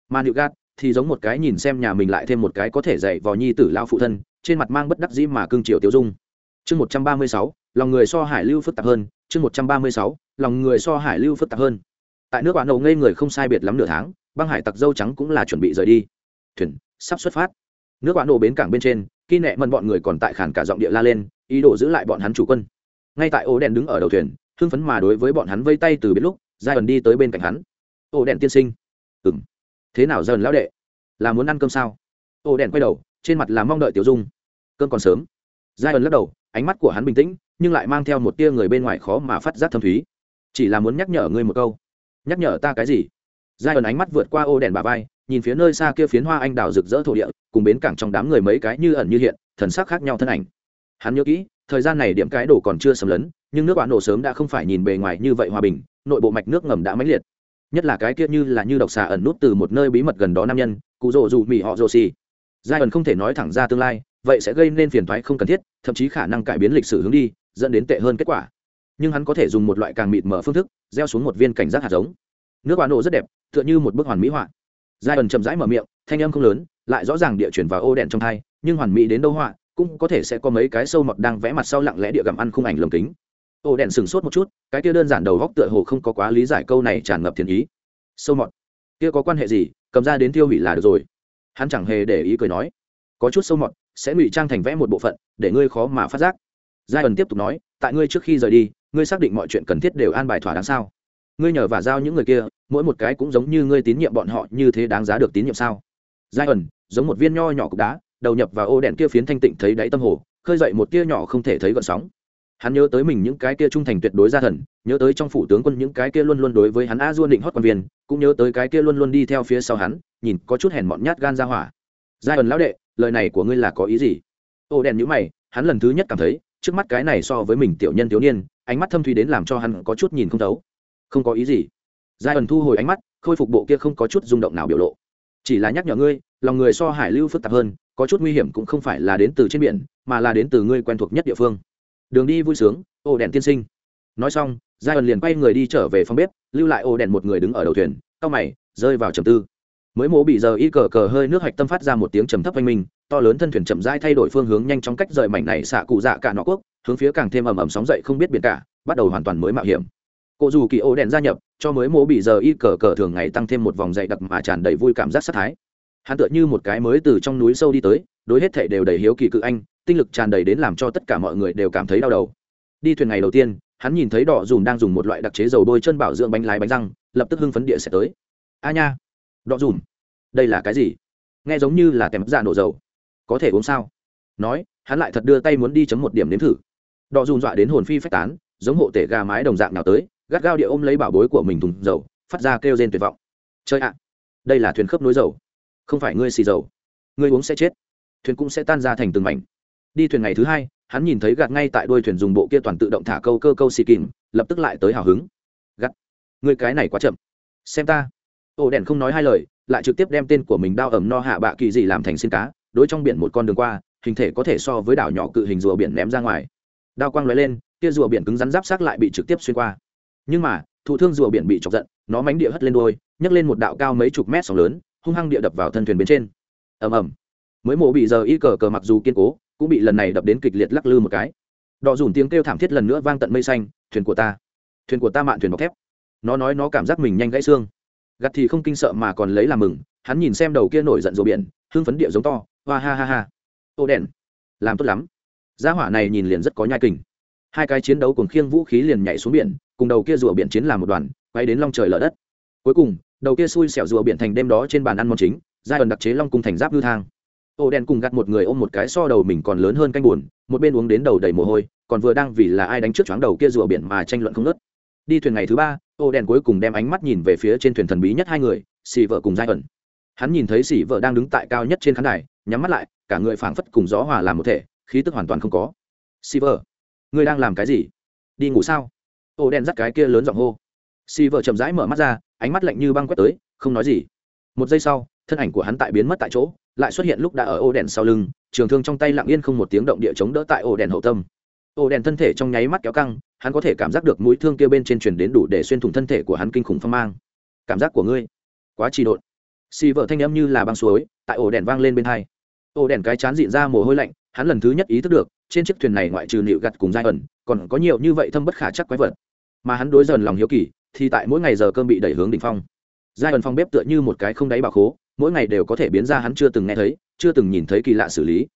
Mà nịu gạt thì giống một cái nhìn xem nhà mình lại thêm một cái có thể dạy vào nhi tử lao phụ thân, trên mặt mang bất đắc dĩ mà cương triều tiêu dung. Chương một trăm ba mươi sáu, lòng người so hải lưu phức tạp hơn. Chương một trăm ba mươi sáu, lòng người so hải lưu phức tạp hơn. Tại nước bạn đầu ngây người không sai biệt lắm nửa tháng, băng hải tặc dâu trắng cũng là chuẩn bị rời đi. Thuyền sắp xuất phát. Nước bạn nổ bến cảng bên trên khi nẹ mần bọn người còn tại khản cả giọng địa la lên, ý đồ giữ lại bọn hắn chủ quân. Ngay tại ổ đèn đứng ở đầu thuyền, hưng phấn mà đối với bọn hắn vây tay từ biết lúc giai ẩn đi tới bên cạnh hắn. Ổ đèn tiên sinh. Ừng thế nào dần lão đệ? Là muốn ăn cơm sao? Ổ đèn quay đầu, trên mặt là mong đợi tiểu dung. Cơm còn sớm. Giai ẩn lắc đầu, ánh mắt của hắn bình tĩnh, nhưng lại mang theo một tia người bên ngoài khó mà phát giác thâm thúy. Chỉ là muốn nhắc nhở ngươi một câu. Nhắc nhở ta cái gì? Giai ẩn ánh mắt vượt qua ô đèn bà vai nhìn phía nơi xa kia phiến hoa anh đào rực rỡ thổ địa, cùng bến cảng trong đám người mấy cái như ẩn như hiện, thần sắc khác nhau thân ảnh. Hắn nhớ kỹ, thời gian này điểm cái đổ còn chưa sầm lấn, nhưng nước bạn nổ sớm đã không phải nhìn bề ngoài như vậy hòa bình, nội bộ mạch nước ngầm đã mãnh liệt. Nhất là cái kia như là như độc xà ẩn nút từ một nơi bí mật gần đó nam nhân, cụ rồ dù mỹ họ rồ xì. Giai ẩn không thể nói thẳng ra tương lai, vậy sẽ gây nên phiền thoái không cần thiết, thậm chí khả năng cải biến lịch sử hướng đi, dẫn đến tệ hơn kết quả. Nhưng hắn có thể dùng một loại càng mịt mở phương thức, gieo xuống một viên cảnh giác hạt giống. Nước bạn nổ rất đẹp, tựa như một bức hoàn mỹ họa giai ẩn chậm rãi mở miệng, thanh âm không lớn, lại rõ ràng địa chuyển vào ô đèn trong thai, nhưng hoàn mỹ đến đâu họa, cũng có thể sẽ có mấy cái sâu mọt đang vẽ mặt sau lặng lẽ địa gặm ăn khung ảnh lồng kính. Ô đèn sừng sốt một chút, cái kia đơn giản đầu góc tựa hồ không có quá lý giải câu này tràn ngập thiền ý. Sâu mọt. Kia có quan hệ gì? Cầm ra đến tiêu hủy là được rồi. Hắn chẳng hề để ý cười nói. Có chút sâu mọt, sẽ ngụy trang thành vẽ một bộ phận, để ngươi khó mà phát giác. Giai ẩn tiếp tục nói, tại ngươi trước khi rời đi, ngươi xác định mọi chuyện cần thiết đều an bài thỏa đáng sao? Ngươi nhờ và giao những người kia, mỗi một cái cũng giống như ngươi tín nhiệm bọn họ như thế đáng giá được tín nhiệm sao? Giai ẩn giống một viên nho nhỏ cục đá, đầu nhập vào ô đèn kia phiến thanh tịnh thấy đáy tâm hồ, khơi dậy một tia nhỏ không thể thấy gợn sóng. Hắn nhớ tới mình những cái kia trung thành tuyệt đối gia thần, nhớ tới trong phủ tướng quân những cái kia luôn luôn đối với hắn a duôn định hót quan viên, cũng nhớ tới cái kia luôn luôn đi theo phía sau hắn, nhìn có chút hèn mọn nhát gan ra hỏa. Giai ẩn lão đệ, lời này của ngươi là có ý gì? Ô đèn nhữ mày, hắn lần thứ nhất cảm thấy, trước mắt cái này so với mình tiểu nhân thiếu niên, ánh mắt thâm thủy đến làm cho hắn có chút nhìn không thấu không có ý gì. Giai ẩn thu hồi ánh mắt, khôi phục bộ kia không có chút rung động nào biểu lộ. Chỉ là nhắc nhở ngươi, lòng người so hải lưu phức tạp hơn, có chút nguy hiểm cũng không phải là đến từ trên biển, mà là đến từ ngươi quen thuộc nhất địa phương. Đường đi vui sướng, ô đèn tiên sinh. Nói xong, giai ẩn liền quay người đi trở về phòng bếp, lưu lại ô đèn một người đứng ở đầu thuyền cau mày, rơi vào trầm tư. Mới mố bị giờ y cờ cờ hơi nước hạch tâm phát ra một tiếng trầm thấp oanh minh, to lớn thân thuyền chậm rãi thay đổi phương hướng nhanh chóng cách rời mảnh này xạ cụ dạ cả nọ quốc, hướng phía càng thêm ầm ầm sóng dậy không biết biển cả, bắt đầu hoàn toàn mới mạo hiểm cụ dù kỳ ô đèn gia nhập, cho mới mố bị giờ y cờ cờ thường ngày tăng thêm một vòng dạy đặc mà tràn đầy vui cảm giác sát thái. Hắn tựa như một cái mới từ trong núi sâu đi tới, đối hết thệ đều đầy hiếu kỳ cự anh, tinh lực tràn đầy đến làm cho tất cả mọi người đều cảm thấy đau đầu. Đi thuyền ngày đầu tiên, hắn nhìn thấy đỏ dùm đang dùng một loại đặc chế dầu bôi chân bảo dưỡng bánh lái bánh răng, lập tức hưng phấn địa sẽ tới. A nha! Đỏ dùm đây là cái gì? Nghe giống như là kèm dạ nổ dầu. Có thể uống sao? Nói, hắn lại thật đưa tay muốn đi chấm một điểm nếm thử. Đỏ dùm dọa đến hồn phi phách tán, giống hộ tể gà mái đồng dạng nào tới gắt gao địa ôm lấy bảo bối của mình thùng dầu, phát ra kêu rên tuyệt vọng. Chơi ạ, đây là thuyền khớp nối dầu. Không phải ngươi xì dầu. Ngươi uống sẽ chết. Thuyền cũng sẽ tan ra thành từng mảnh. Đi thuyền ngày thứ hai, hắn nhìn thấy gạt ngay tại đuôi thuyền dùng bộ kia toàn tự động thả câu cơ câu xì kìm, lập tức lại tới hào hứng. Gắt người cái này quá chậm. Xem ta. Ổ đèn không nói hai lời, lại trực tiếp đem tên của mình đao ẩm no hạ bạ kỳ dị làm thành xin cá, đối trong biển một con đường qua, hình thể có thể so với đảo nhỏ cự hình rùa biển ném ra ngoài. Đao quang lóe lên, kia rùa biển cứng rắn giáp sát lại bị trực tiếp xuyên qua nhưng mà, thụ thương rùa biển bị chọc giận, nó mánh địa hất lên đôi, nhấc lên một đạo cao mấy chục mét sóng lớn, hung hăng địa đập vào thân thuyền bên trên. Ầm ầm. Mới mổ bị giờ y cờ cờ mặc dù kiên cố, cũng bị lần này đập đến kịch liệt lắc lư một cái. Đỏ dùn tiếng kêu thảm thiết lần nữa vang tận mây xanh, thuyền của ta, thuyền của ta mạn thuyền bọc thép. Nó nói nó cảm giác mình nhanh gãy xương. Gặt thì không kinh sợ mà còn lấy làm mừng, hắn nhìn xem đầu kia nổi giận rùa biển, hưng phấn địa giống to, hoa ha ha ha. Ô đèn, làm tốt lắm. Gia hỏa này nhìn liền rất có nhai kình. Hai cái chiến đấu cùng khiêng vũ khí liền nhảy xuống biển cùng đầu kia rùa biển chiến làm một đoàn, quay đến long trời lở đất. Cuối cùng, đầu kia xui xẻo rùa biển thành đêm đó trên bàn ăn món chính, giai ẩn đặc chế long cung thành giáp ngư thang. Ô đen cùng gặt một người ôm một cái so đầu mình còn lớn hơn canh buồn, một bên uống đến đầu đầy mồ hôi, còn vừa đang vì là ai đánh trước chóng đầu kia rùa biển mà tranh luận không nớt đi thuyền ngày thứ ba, ô đen cuối cùng đem ánh mắt nhìn về phía trên thuyền thần bí nhất hai người, xì vợ cùng giai ẩn. Hắn nhìn thấy xì vợ đang đứng tại cao nhất trên khán đài, nhắm mắt lại, cả người phảng phất cùng gió hòa làm một thể, khí tức hoàn toàn không có. Xì vợ, ngươi đang làm cái gì? Đi ngủ sao? Ô đen dắt cái kia lớn giọng hô. Xì vợ chậm rãi mở mắt ra, ánh mắt lạnh như băng quét tới, không nói gì. Một giây sau, thân ảnh của hắn tại biến mất tại chỗ, lại xuất hiện lúc đã ở ô đèn sau lưng, trường thương trong tay lặng yên không một tiếng động địa chống đỡ tại ô đèn hậu tâm. Ô đèn thân thể trong nháy mắt kéo căng, hắn có thể cảm giác được mũi thương kia bên trên truyền đến đủ để xuyên thủng thân thể của hắn kinh khủng phong mang. Cảm giác của ngươi, quá trì độn. Xì vợ thanh âm như là băng suối, tại ổ đèn vang lên bên hai. Ổ đèn cái chán dịn ra mồ hôi lạnh, hắn lần thứ nhất ý thức được, trên chiếc thuyền này ngoại trừ nịu gặt cùng giai ẩn, còn có nhiều như vậy thâm bất khả chắc quái vật mà hắn đối dần lòng hiếu kỳ, thì tại mỗi ngày giờ cơm bị đẩy hướng đ ỉ n h phong. Giai ẩn phong bếp tựa như một cái không đáy bà khố mỗi ngày đều có thể biến ra hắn chưa từng nghe thấy, chưa từng nhìn thấy kỳ lạ xử lý.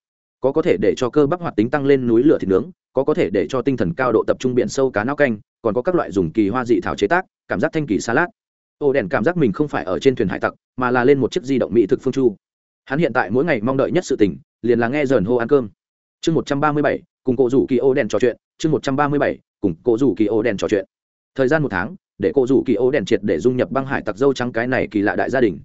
Có có thể để cho cơ bắp hoạt tính tăng lên núi lửa thịt nướng, có có thể để cho tinh thần cao độ tập trung biển sâu cá nao canh, còn có các loại dùng kỳ hoa dị thảo chế tác, cảm giác thanh kỳ salad. Ô đèn cảm giác mình không phải ở trên thuyền hải tặc, mà là lên một chiếc di động mỹ thực phương chu. Hắn hiện tại mỗi ngày mong đợi nhất sự tình, liền là nghe dần hô ăn cơm. Chương một trăm ba mươi bảy, cùng cộ rủ kỳ ô đèn trò chuyện, chương một trăm ba mươi bảy, cùng cộ rủ kỳ ô đèn trò chuyện thời gian một tháng, để cô rủ kỳ ô đèn triệt để dung nhập băng hải tặc dâu trắng cái này kỳ lạ đại gia đình.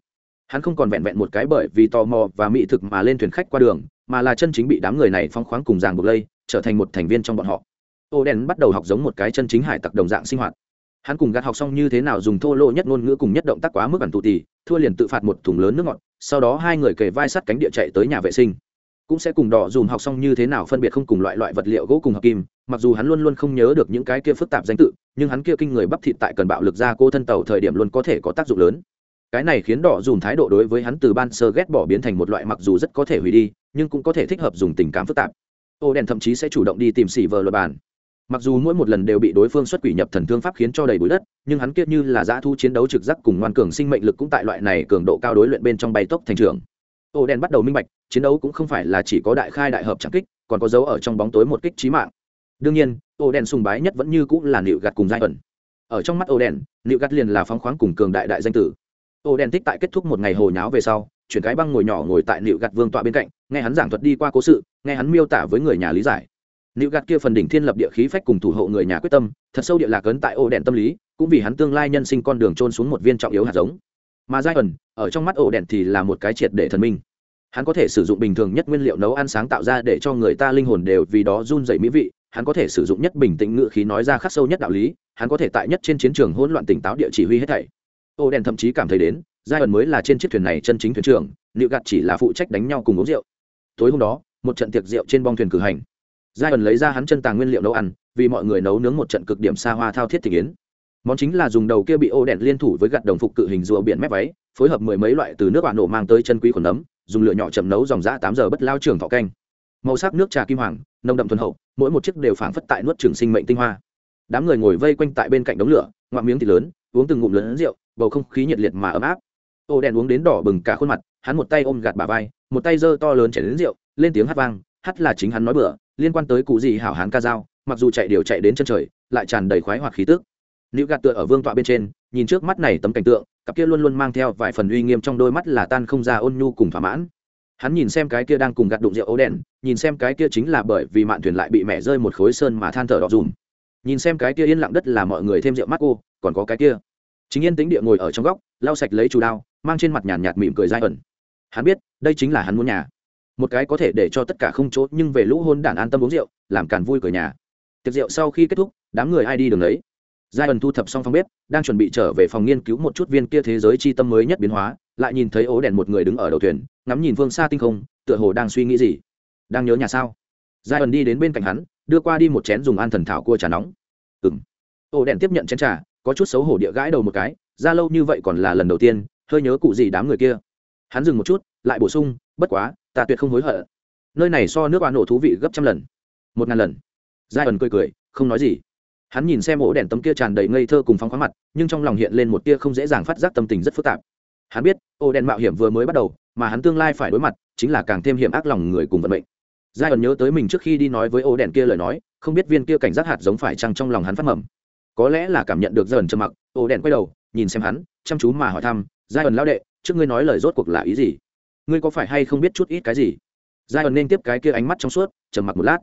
Hắn không còn vẹn vẹn một cái bởi vì tò mò và mỹ thực mà lên thuyền khách qua đường, mà là chân chính bị đám người này phong khoáng cùng ràng buộc lây, trở thành một thành viên trong bọn họ. Ô đèn bắt đầu học giống một cái chân chính hải tặc đồng dạng sinh hoạt. Hắn cùng gạt học xong như thế nào dùng thô lỗ nhất ngôn ngữ cùng nhất động tác quá mức ẩn tụ tì, thua liền tự phạt một thùng lớn nước ngọt, sau đó hai người kề vai sắt cánh địa chạy tới nhà vệ sinh. Cũng sẽ cùng đỏ dùm học xong như thế nào phân biệt không cùng loại loại vật liệu gỗ cùng hợp kim, mặc dù hắn luôn luôn không nhớ được những cái kia phức tạp danh tự nhưng hắn kia kinh người bắp thịt tại cần bạo lực ra cô thân tàu thời điểm luôn có thể có tác dụng lớn. Cái này khiến đỏ dùng thái độ đối với hắn từ ban sơ ghét bỏ biến thành một loại mặc dù rất có thể hủy đi, nhưng cũng có thể thích hợp dùng tình cảm phức tạp. Ô đèn thậm chí sẽ chủ động đi tìm xỉ vờ luật bàn mặc dù mỗi một lần đều bị đối phương xuất quỷ nhập thần thương pháp khiến cho đầy bụi đất, nhưng hắn kiết như là dã thu chiến đấu trực giác cùng ngoan cường sinh mệnh lực cũng tại loại này cường độ cao đối luyện bên trong bay tốc thành trường ô đen bắt đầu minh bạch, chiến đấu cũng không phải là chỉ có đại khai đại hợp trạng kích, còn có dấu ở trong bóng tối một kích trí mạng. Đương nhiên ô đèn sùng bái nhất vẫn như cũng là nịu gạt cùng giai ẩn. Ở trong mắt ô đèn, nịu gạt liền là phóng khoáng cùng cường đại đại danh tử. Ô đen thích tại kết thúc một ngày hồi nháo về sau, chuyển cái băng ngồi nhỏ ngồi tại nịu gạt vương tọa bên cạnh, nghe hắn giảng thuật đi qua cố sự, nghe hắn miêu tả với người nhà lý giải. Nịu gạt kia phần đỉnh thiên lập địa khí phách cùng thủ hộ người nhà quyết tâm, thật sâu địa lạc ấn tại ô đèn tâm lý, cũng vì hắn tương lai nhân sinh con đường trôn xuống một viên trọng yếu hạt giống. Mà giai ẩn, ở trong mắt ổ đèn thì là một cái triệt để thần minh. Hắn có thể sử dụng bình thường nhất nguyên liệu nấu ăn sáng tạo ra để cho người ta linh hồn đều vì đó run dậy mỹ vị hắn có thể sử dụng nhất bình tĩnh ngự khí nói ra khắc sâu nhất đạo lý, hắn có thể tại nhất trên chiến trường hỗn loạn tỉnh táo địa chỉ huy hết thảy. Ô đèn thậm chí cảm thấy đến giai ẩn mới là trên chiếc thuyền này chân chính thuyền trưởng liệu gạt chỉ là phụ trách đánh nhau cùng uống rượu. Tối hôm đó, một trận tiệc rượu trên bong thuyền cử hành. Giai ẩn lấy ra hắn chân tàng nguyên liệu nấu ăn, vì mọi người nấu nướng một trận cực điểm xa hoa thao thiết thị kiến món chính là dùng đầu kia bị ô đèn liên thủ với gạt đồng phục cự hình rùa biển mép váy, phối hợp mười mấy loại từ nước bạn nổ mang tới chân quý khuẩn nấm, dùng lửa nhỏ chậm nấu dòng dã tám giờ bất lao trường thọ canh màu sắc nước trà kim hoàng, nồng đậm thuần hậu, mỗi một chiếc đều phảng phất tại nuốt trường sinh mệnh tinh hoa. Đám người ngồi vây quanh tại bên cạnh đống lửa, ngoạm miếng thịt lớn, uống từng ngụm lớn rượu, bầu không khí nhiệt liệt mà ấm áp. Ô đèn uống đến đỏ bừng cả khuôn mặt, hắn một tay ôm gạt bà vai, một tay giơ to lớn chảy đến rượu, lên tiếng hát vang, hát là chính hắn nói bữa liên quan tới cụ gì hảo hán ca dao, mặc dù chạy điều chạy đến chân trời, lại tràn đầy khoái hoặc khí tức. Nữ gạt tựa ở vương tọa bên trên, nhìn trước mắt này tấm cảnh tượng, cặp kia luôn luôn mang theo vài phần uy nghiêm trong đôi mắt là tan không ra ôn nhu cùng thỏa mãn hắn nhìn xem cái kia đang cùng gạt đụng rượu ấu đèn nhìn xem cái kia chính là bởi vì mạn thuyền lại bị mẹ rơi một khối sơn mà than thở đỏ dùm. Nhìn xem cái kia yên lặng đất là mọi người thêm rượu mắt cô, còn có cái kia. Chính yên tính địa ngồi ở trong góc, lau sạch lấy chú đao, mang trên mặt nhàn nhạt mỉm cười dai ẩn. Hắn biết, đây chính là hắn muốn nhà. Một cái có thể để cho tất cả không chỗ nhưng về lũ hôn đản an tâm uống rượu, làm càn vui cửa nhà. Tiệc rượu sau khi kết thúc, đám người ai đi đường đấy giai ẩn thu thập xong phòng bếp, đang chuẩn bị trở về phòng nghiên cứu một chút viên kia thế giới chi tâm mới nhất biến hóa lại nhìn thấy ố đèn một người đứng ở đầu thuyền, ngắm nhìn phương xa tinh không, tựa hồ đang suy nghĩ gì. Đang nhớ nhà sao? Giai ẩn đi đến bên cạnh hắn, đưa qua đi một chén dùng an thần thảo cua trà nóng. Ừng ố đèn tiếp nhận chén trà, có chút xấu hổ địa gãi đầu một cái, ra lâu như vậy còn là lần đầu tiên, hơi nhớ cụ gì đám người kia. Hắn dừng một chút, lại bổ sung, bất quá, ta tuyệt không hối hận. Nơi này so nước oan nổ thú vị gấp trăm lần. Một ngàn lần. Giai ẩn cười cười, không nói gì. Hắn nhìn xem ổ đèn tấm kia tràn đầy ngây thơ cùng phóng khoáng mặt, nhưng trong lòng hiện lên một tia không dễ dàng phát giác tâm tình rất phức tạp hắn biết, ô đen mạo hiểm vừa mới bắt đầu, mà hắn tương lai phải đối mặt, chính là càng thêm hiểm ác lòng người cùng vận mệnh. Giai ẩn nhớ tới mình trước khi đi nói với ô đèn kia lời nói, không biết viên kia cảnh giác hạt giống phải chăng trong lòng hắn phát mầm. Có lẽ là cảm nhận được dần trầm mặc, ô đèn quay đầu, nhìn xem hắn, chăm chú mà hỏi thăm giai ẩn lao đệ, trước ngươi nói lời rốt cuộc là ý gì? Ngươi có phải hay không biết chút ít cái gì? Giai ẩn nên tiếp cái kia ánh mắt trong suốt, trầm mặc một lát.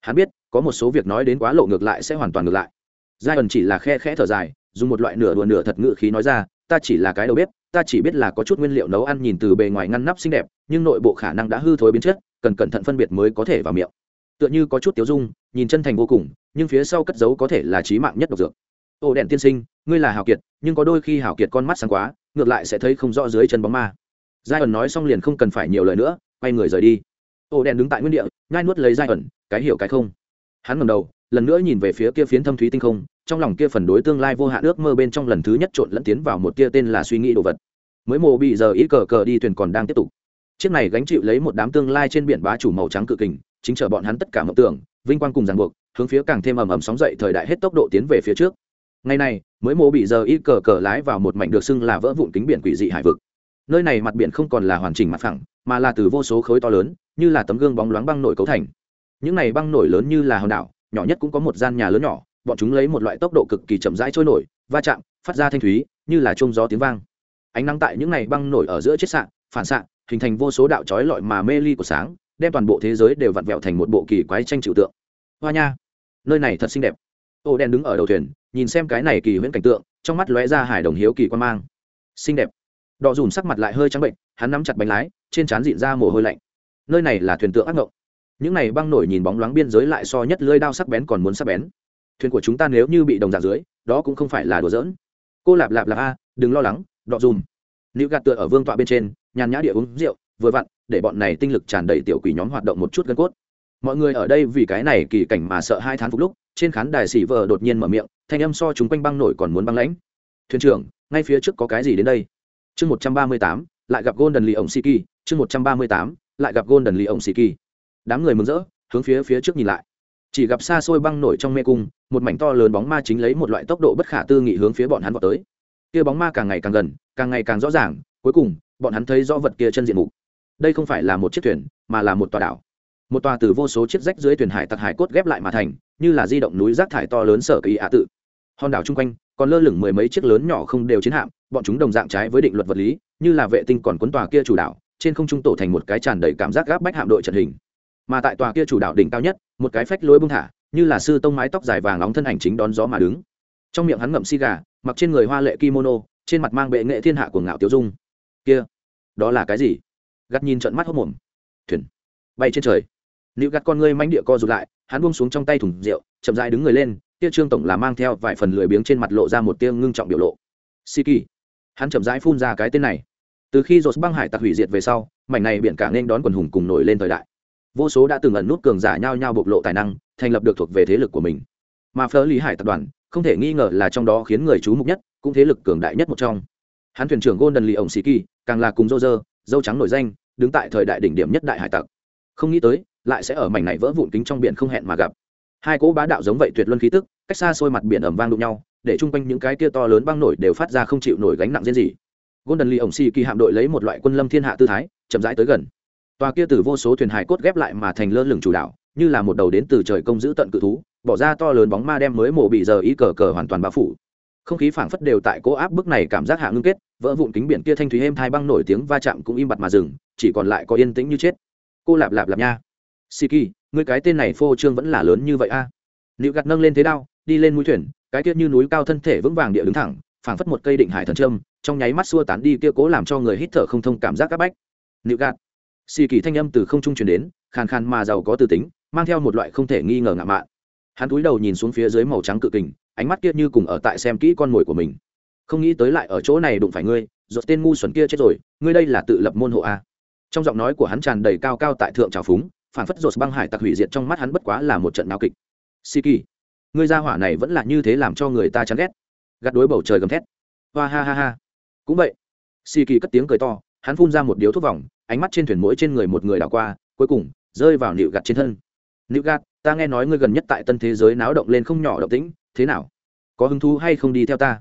Hắn biết, có một số việc nói đến quá lộ ngược lại sẽ hoàn toàn ngược lại. Giai ẩn chỉ là khe khẽ thở dài, dùng một loại nửa đùa nửa thật ngự khí nói ra ta chỉ là cái đầu bếp, ta chỉ biết là có chút nguyên liệu nấu ăn nhìn từ bề ngoài ngăn nắp xinh đẹp, nhưng nội bộ khả năng đã hư thối biến chất, cần cẩn thận phân biệt mới có thể vào miệng. Tựa như có chút tiếu dung, nhìn chân thành vô cùng, nhưng phía sau cất giấu có thể là trí mạng nhất độc dược. Ô đèn tiên sinh, ngươi là hào kiệt, nhưng có đôi khi hào kiệt con mắt sáng quá, ngược lại sẽ thấy không rõ dưới chân bóng ma. Giai ẩn nói xong liền không cần phải nhiều lời nữa, quay người rời đi. Ô đèn đứng tại nguyên địa, nhai nuốt lấy giai ẩn cái hiểu cái không. Hắn ngầm đầu, lần nữa nhìn về phía kia phiến thâm thúy tinh không trong lòng kia phần đối tương lai vô hạn ước mơ bên trong lần thứ nhất trộn lẫn tiến vào một tia tên là suy nghĩ đồ vật. Mới mồ bị giờ ít cờ cờ đi thuyền còn đang tiếp tục. Chiếc này gánh chịu lấy một đám tương lai trên biển bá chủ màu trắng cự kình, chính chở bọn hắn tất cả mộng tưởng, vinh quang cùng ràng buộc, hướng phía càng thêm ầm ầm sóng dậy thời đại hết tốc độ tiến về phía trước. Ngày này, mới mồ bị giờ ít cờ cờ lái vào một mảnh được xưng là vỡ vụn kính biển quỷ dị hải vực. Nơi này mặt biển không còn là hoàn chỉnh mặt phẳng, mà là từ vô số khối to lớn, như là tấm gương bóng loáng băng nổi cấu thành. Những này băng nổi lớn như là hòn đảo, nhỏ nhất cũng có một gian nhà lớn nhỏ bọn chúng lấy một loại tốc độ cực kỳ chậm rãi trôi nổi, va chạm, phát ra thanh thúy, như là trông gió tiếng vang. Ánh nắng tại những này băng nổi ở giữa chiết sạn phản xạ, hình thành vô số đạo trói lọi mà mê ly của sáng, đem toàn bộ thế giới đều vặn vẹo thành một bộ kỳ quái tranh trừu tượng. Hoa nha, nơi này thật xinh đẹp. Ô đen đứng ở đầu thuyền, nhìn xem cái này kỳ huyễn cảnh tượng, trong mắt lóe ra hải đồng hiếu kỳ quan mang. Xinh đẹp. Đỏ dùm sắc mặt lại hơi trắng bệnh, hắn nắm chặt bánh lái, trên trán dịn ra mồ hôi lạnh. Nơi này là thuyền tượng ác ngộng. Những này băng nổi nhìn bóng loáng biên giới lại so nhất lưỡi đao sắc bén còn muốn sắc bén thuyền của chúng ta nếu như bị đồng giả dưới, đó cũng không phải là đùa giỡn. Cô lạp lạp lạp a, đừng lo lắng, đọ dùm. Nữ gạt tựa ở vương tọa bên trên, nhàn nhã địa uống rượu, vừa vặn, để bọn này tinh lực tràn đầy tiểu quỷ nhóm hoạt động một chút gân cốt. Mọi người ở đây vì cái này kỳ cảnh mà sợ hai tháng phục lúc, trên khán đài xỉ vờ đột nhiên mở miệng, thanh âm so chúng quanh băng nổi còn muốn băng lãnh. Thuyền trưởng, ngay phía trước có cái gì đến đây? Chương một trăm ba mươi tám, lại gặp golden lì ổng siki, chương một trăm ba mươi tám, lại gặp golden lì ổng siki. Đám người mừng rỡ, hướng phía phía trước nhìn lại. Chỉ gặp xa xôi băng nổi trong mê cung một mảnh to lớn bóng ma chính lấy một loại tốc độ bất khả tư nghị hướng phía bọn hắn vào tới. Kia bóng ma càng ngày càng gần, càng ngày càng rõ ràng, cuối cùng, bọn hắn thấy rõ vật kia chân diện mục. Đây không phải là một chiếc thuyền, mà là một tòa đảo. Một tòa từ vô số chiếc rách dưới thuyền hải tặc hải cốt ghép lại mà thành, như là di động núi rác thải to lớn sở kỳ ạ tự. Hòn đảo chung quanh, còn lơ lửng mười mấy chiếc lớn nhỏ không đều chiến hạm, bọn chúng đồng dạng trái với định luật vật lý, như là vệ tinh còn quấn tòa kia chủ đảo, trên không trung tổ thành một cái tràn đầy cảm giác gáp bách hạm đội trận hình. Mà tại tòa kia chủ đảo đỉnh cao nhất, một cái phách lối bung thả như là sư tông mái tóc dài vàng nóng thân ảnh chính đón gió mà đứng. Trong miệng hắn ngậm xi gà, mặc trên người hoa lệ kimono, trên mặt mang bệ nghệ thiên hạ của ngạo tiểu dung. Kia, đó là cái gì? Gắt nhìn trận mắt hốc mồm. Thuyền, bay trên trời. Nữ gắt con ngươi manh địa co rụt lại, hắn buông xuống trong tay thùng rượu, chậm dại đứng người lên tia trương tổng là mang theo vài phần lười biếng trên mặt lộ ra một tia ngưng trọng biểu lộ. Siki, hắn chậm rãi phun ra cái tên này. Từ khi dột băng hải tặc hủy diệt về sau, mảnh này biển cả nên đón quần hùng cùng nổi lên thời đại. Vô số đã từng ẩn nút cường giả nhao nhau bộc lộ tài năng thành lập được thuộc về thế lực của mình. Mà phở lý hải tập đoàn, không thể nghi ngờ là trong đó khiến người chú mục nhất, cũng thế lực cường đại nhất một trong. Hắn thuyền trưởng golden lì ổng sĩ kỳ càng là cùng dô dơ dâu trắng nổi danh, đứng tại thời đại đỉnh điểm nhất đại hải tặc. Không nghĩ tới, lại sẽ ở mảnh này vỡ vụn kính trong biển không hẹn mà gặp. Hai cỗ bá đạo giống vậy tuyệt luân khí tức, cách xa xôi mặt biển ẩm vang đụng nhau, để chung quanh những cái kia to lớn băng nổi đều phát ra không chịu nổi gánh nặng riêng gì. Golden lì ổng sĩ kỳ hạm đội lấy một loại quân lâm thiên hạ tư thái, chậm rãi tới gần. Tòa kia từ vô số thuyền hải cốt ghép lại mà thành lơ lửng chủ đạo như là một đầu đến từ trời công giữ tận cự thú, bỏ ra to lớn bóng ma đem mới mổ bị giờ ý cờ cờ hoàn toàn bao phủ. Không khí phảng phất đều tại cố áp bức này cảm giác hạ ngưng kết, vỡ vụn kính biển kia thanh thúy êm thai băng nổi tiếng va chạm cũng im bặt mà dừng, chỉ còn lại có yên tĩnh như chết. Cô lạp lạp lạp nha. Siki, ngươi cái tên này phô trương vẫn là lớn như vậy a? À? Gạt nâng lên thế đao, đi lên mũi thuyền, cái kia như núi cao thân thể vững vàng địa đứng thẳng, phảng phất một cây định hải thần trâm trong nháy mắt xua tán đi kia cố làm cho người hít thở không thông cảm giác áp bách. Nịu gạt. Xì kỳ thanh âm từ không trung truyền đến, khàn khàn mà giàu có tư tính mang theo một loại không thể nghi ngờ ngạo mạn. Hắn cúi đầu nhìn xuống phía dưới màu trắng cự kình, ánh mắt kia như cùng ở tại xem kỹ con mồi của mình. Không nghĩ tới lại ở chỗ này đụng phải ngươi, rốt tên ngu xuẩn kia chết rồi, ngươi đây là tự lập môn hộ a. Trong giọng nói của hắn tràn đầy cao cao tại thượng trào phúng, phản phất rột băng hải tặc hủy diệt trong mắt hắn bất quá là một trận náo kịch. Si kỳ, ngươi ra hỏa này vẫn là như thế làm cho người ta chán ghét. Gạt đối bầu trời gầm thét. Hoa ha ha ha. Cũng vậy. Si kỳ cất tiếng cười to, hắn phun ra một điếu thuốc vòng, ánh mắt trên thuyền mỗi trên người một người đảo qua, cuối cùng rơi vào nịu gạt trên thân nịu gạt ta nghe nói ngươi gần nhất tại tân thế giới náo động lên không nhỏ động tĩnh, thế nào? Có hứng thú hay không đi theo ta?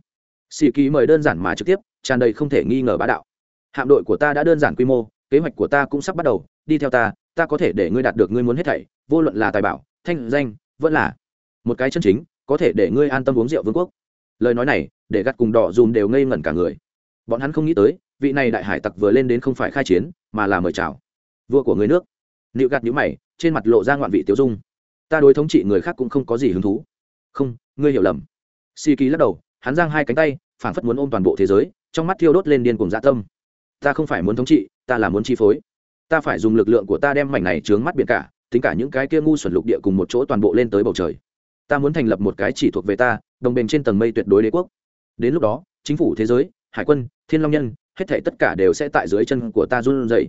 Sĩ kỳ mời đơn giản mà trực tiếp, tràn đầy không thể nghi ngờ bá đạo. Hạm đội của ta đã đơn giản quy mô, kế hoạch của ta cũng sắp bắt đầu, đi theo ta ta có thể để ngươi đạt được ngươi muốn hết thảy, vô luận là tài bảo, thanh danh, vẫn là một cái chân chính, có thể để ngươi an tâm uống rượu vương quốc. Lời nói này, để gắt cùng đỏ dùm đều ngây ngẩn cả người. Bọn hắn không nghĩ tới, vị này đại hải tặc vừa lên đến không phải khai chiến, mà là mời chào vua của người nước nịu gạt nhữ mày, trên mặt lộ ra ngoạn vị tiêu dung. Ta đối thống trị người khác cũng không có gì hứng thú. Không, ngươi hiểu lầm. Si kỳ lắc đầu, hắn giang hai cánh tay, phảng phất muốn ôm toàn bộ thế giới, trong mắt thiêu đốt lên điên cùng dạ tâm. Ta không phải muốn thống trị, ta là muốn chi phối. Ta phải dùng lực lượng của ta đem mảnh này trướng mắt biển cả, tính cả những cái kia ngu xuẩn lục địa cùng một chỗ toàn bộ lên tới bầu trời. Ta muốn thành lập một cái chỉ thuộc về ta, đồng bền trên tầng mây tuyệt đối đế quốc. Đến lúc đó, chính phủ thế giới, hải quân, thiên long nhân, hết thể tất cả đều sẽ tại dưới chân của ta run dậy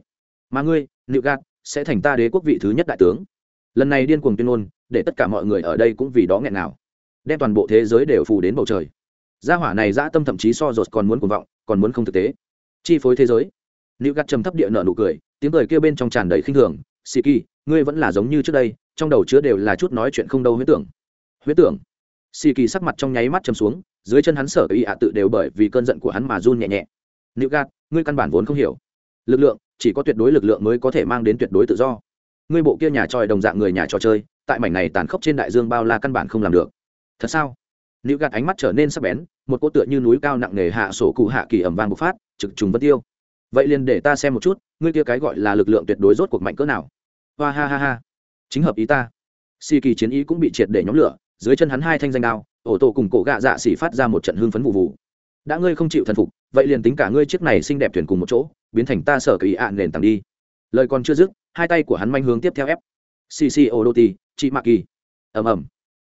mà ngươi, nịu gạt sẽ thành ta đế quốc vị thứ nhất đại tướng. Lần này điên cuồng tuyên ngôn, để tất cả mọi người ở đây cũng vì đó nghẹn nào đem toàn bộ thế giới đều phù đến bầu trời. Gia hỏa này dã tâm thậm chí so dột còn muốn cuồng vọng, còn muốn không thực tế. Chi phối thế giới. Nữ gắt trầm thấp địa nợ nụ cười, tiếng cười kêu bên trong tràn đầy khinh thường. Sĩ kỳ, ngươi vẫn là giống như trước đây, trong đầu chứa đều là chút nói chuyện không đâu huyết tưởng. Huyết tưởng? Sĩ kỳ sắc mặt trong nháy mắt chầm xuống, dưới chân hắn sở ý ạ tự đều bởi vì cơn giận của hắn mà run nhẹ nhẹ. Nữ gạt ngươi căn bản vốn không hiểu. Lực lượng chỉ có tuyệt đối lực lượng mới có thể mang đến tuyệt đối tự do. Ngươi bộ kia nhà tròi đồng dạng người nhà trò chơi, tại mảnh này tàn khốc trên đại dương bao la căn bản không làm được. Thật sao? Nữ gạt ánh mắt trở nên sắc bén, một cô tựa như núi cao nặng nề hạ sổ cụ hạ kỳ ẩm vàng bộc phát, trực trùng vân tiêu. Vậy liền để ta xem một chút, ngươi kia cái gọi là lực lượng tuyệt đối rốt cuộc mạnh cỡ nào? Hoa ha ha ha. Chính hợp ý ta. Si kỳ chiến ý cũng bị triệt để nhóm lửa, dưới chân hắn hai thanh danh đao, ổ tổ cùng cổ gạ dạ xỉ phát ra một trận hương phấn vụ vụ. Đã ngươi không chịu thần phục, vậy liền tính cả ngươi chiếc này xinh đẹp thuyền cùng một chỗ biến thành ta sở kỳ ạ nền tảng đi. Lời còn chưa dứt, hai tay của hắn manh hướng tiếp theo ép. Cc O đô ti chị mạc kỳ. Ầm ầm.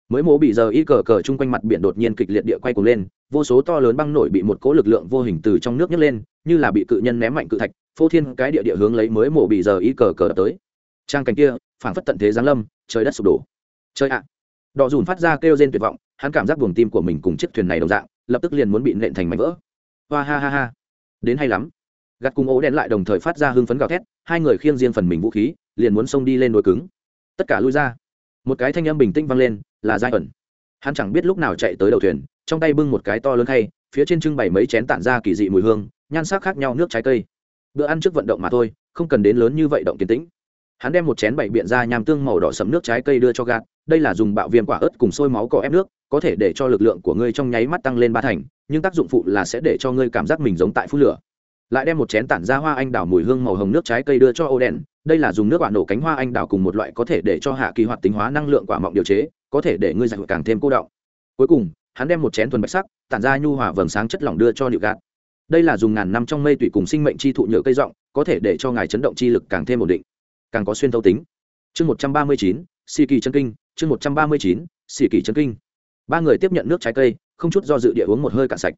Mới mố bị giờ y cờ cờ chung quanh mặt biển đột nhiên kịch liệt địa quay cuồng lên, vô số to lớn băng nổi bị một cỗ lực lượng vô hình từ trong nước nhấc lên, như là bị cự nhân ném mạnh cự thạch, phô thiên cái địa địa hướng lấy mới mổ bị giờ y cờ cờ tới. Trang cảnh kia, phảng phất tận thế giáng lâm, trời đất sụp đổ. Chơi ạ. Đỏ dùn phát ra kêu rên tuyệt vọng, hắn cảm giác buồng tim của mình cùng chiếc thuyền này đồng dạng, lập tức liền muốn bị nện thành mảnh vỡ. Hoa ha ha ha. Đến hay lắm gạt cùng ố đen lại đồng thời phát ra hưng phấn gào thét, hai người khiêng riêng phần mình vũ khí, liền muốn xông đi lên đồi cứng. Tất cả lui ra. Một cái thanh âm bình tĩnh vang lên, là giai ẩn. Hắn chẳng biết lúc nào chạy tới đầu thuyền, trong tay bưng một cái to lớn khay, phía trên trưng bày mấy chén tản ra kỳ dị mùi hương, nhan sắc khác nhau nước trái cây. Bữa ăn trước vận động mà thôi, không cần đến lớn như vậy động kiến tĩnh. Hắn đem một chén bảy biện ra nham tương màu đỏ sẫm nước trái cây đưa cho gạt, đây là dùng bạo viêm quả ớt cùng sôi máu cỏ ép nước, có thể để cho lực lượng của ngươi trong nháy mắt tăng lên ba thành, nhưng tác dụng phụ là sẽ để cho ngươi cảm giác mình giống tại phút lửa lại đem một chén tản ra hoa anh đào mùi hương màu hồng nước trái cây đưa cho ô đen đây là dùng nước quả nổ cánh hoa anh đào cùng một loại có thể để cho hạ kỳ hoạt tính hóa năng lượng quả mọng điều chế, có thể để ngươi giải càng thêm cô đọng. Cuối cùng, hắn đem một chén thuần bạch sắc, tản ra nhu hòa vầng sáng chất lỏng đưa cho liệu gạt. Đây là dùng ngàn năm trong mây tủy cùng sinh mệnh chi thụ nhựa cây rộng, có thể để cho ngài chấn động chi lực càng thêm ổn định, càng có xuyên thấu tính. Chương một trăm ba mươi chín xì kỳ chân kinh, chương một trăm ba mươi chín xì kỳ chân kinh. Ba người tiếp nhận nước trái cây, không chút do dự địa uống một hơi cạn sạch.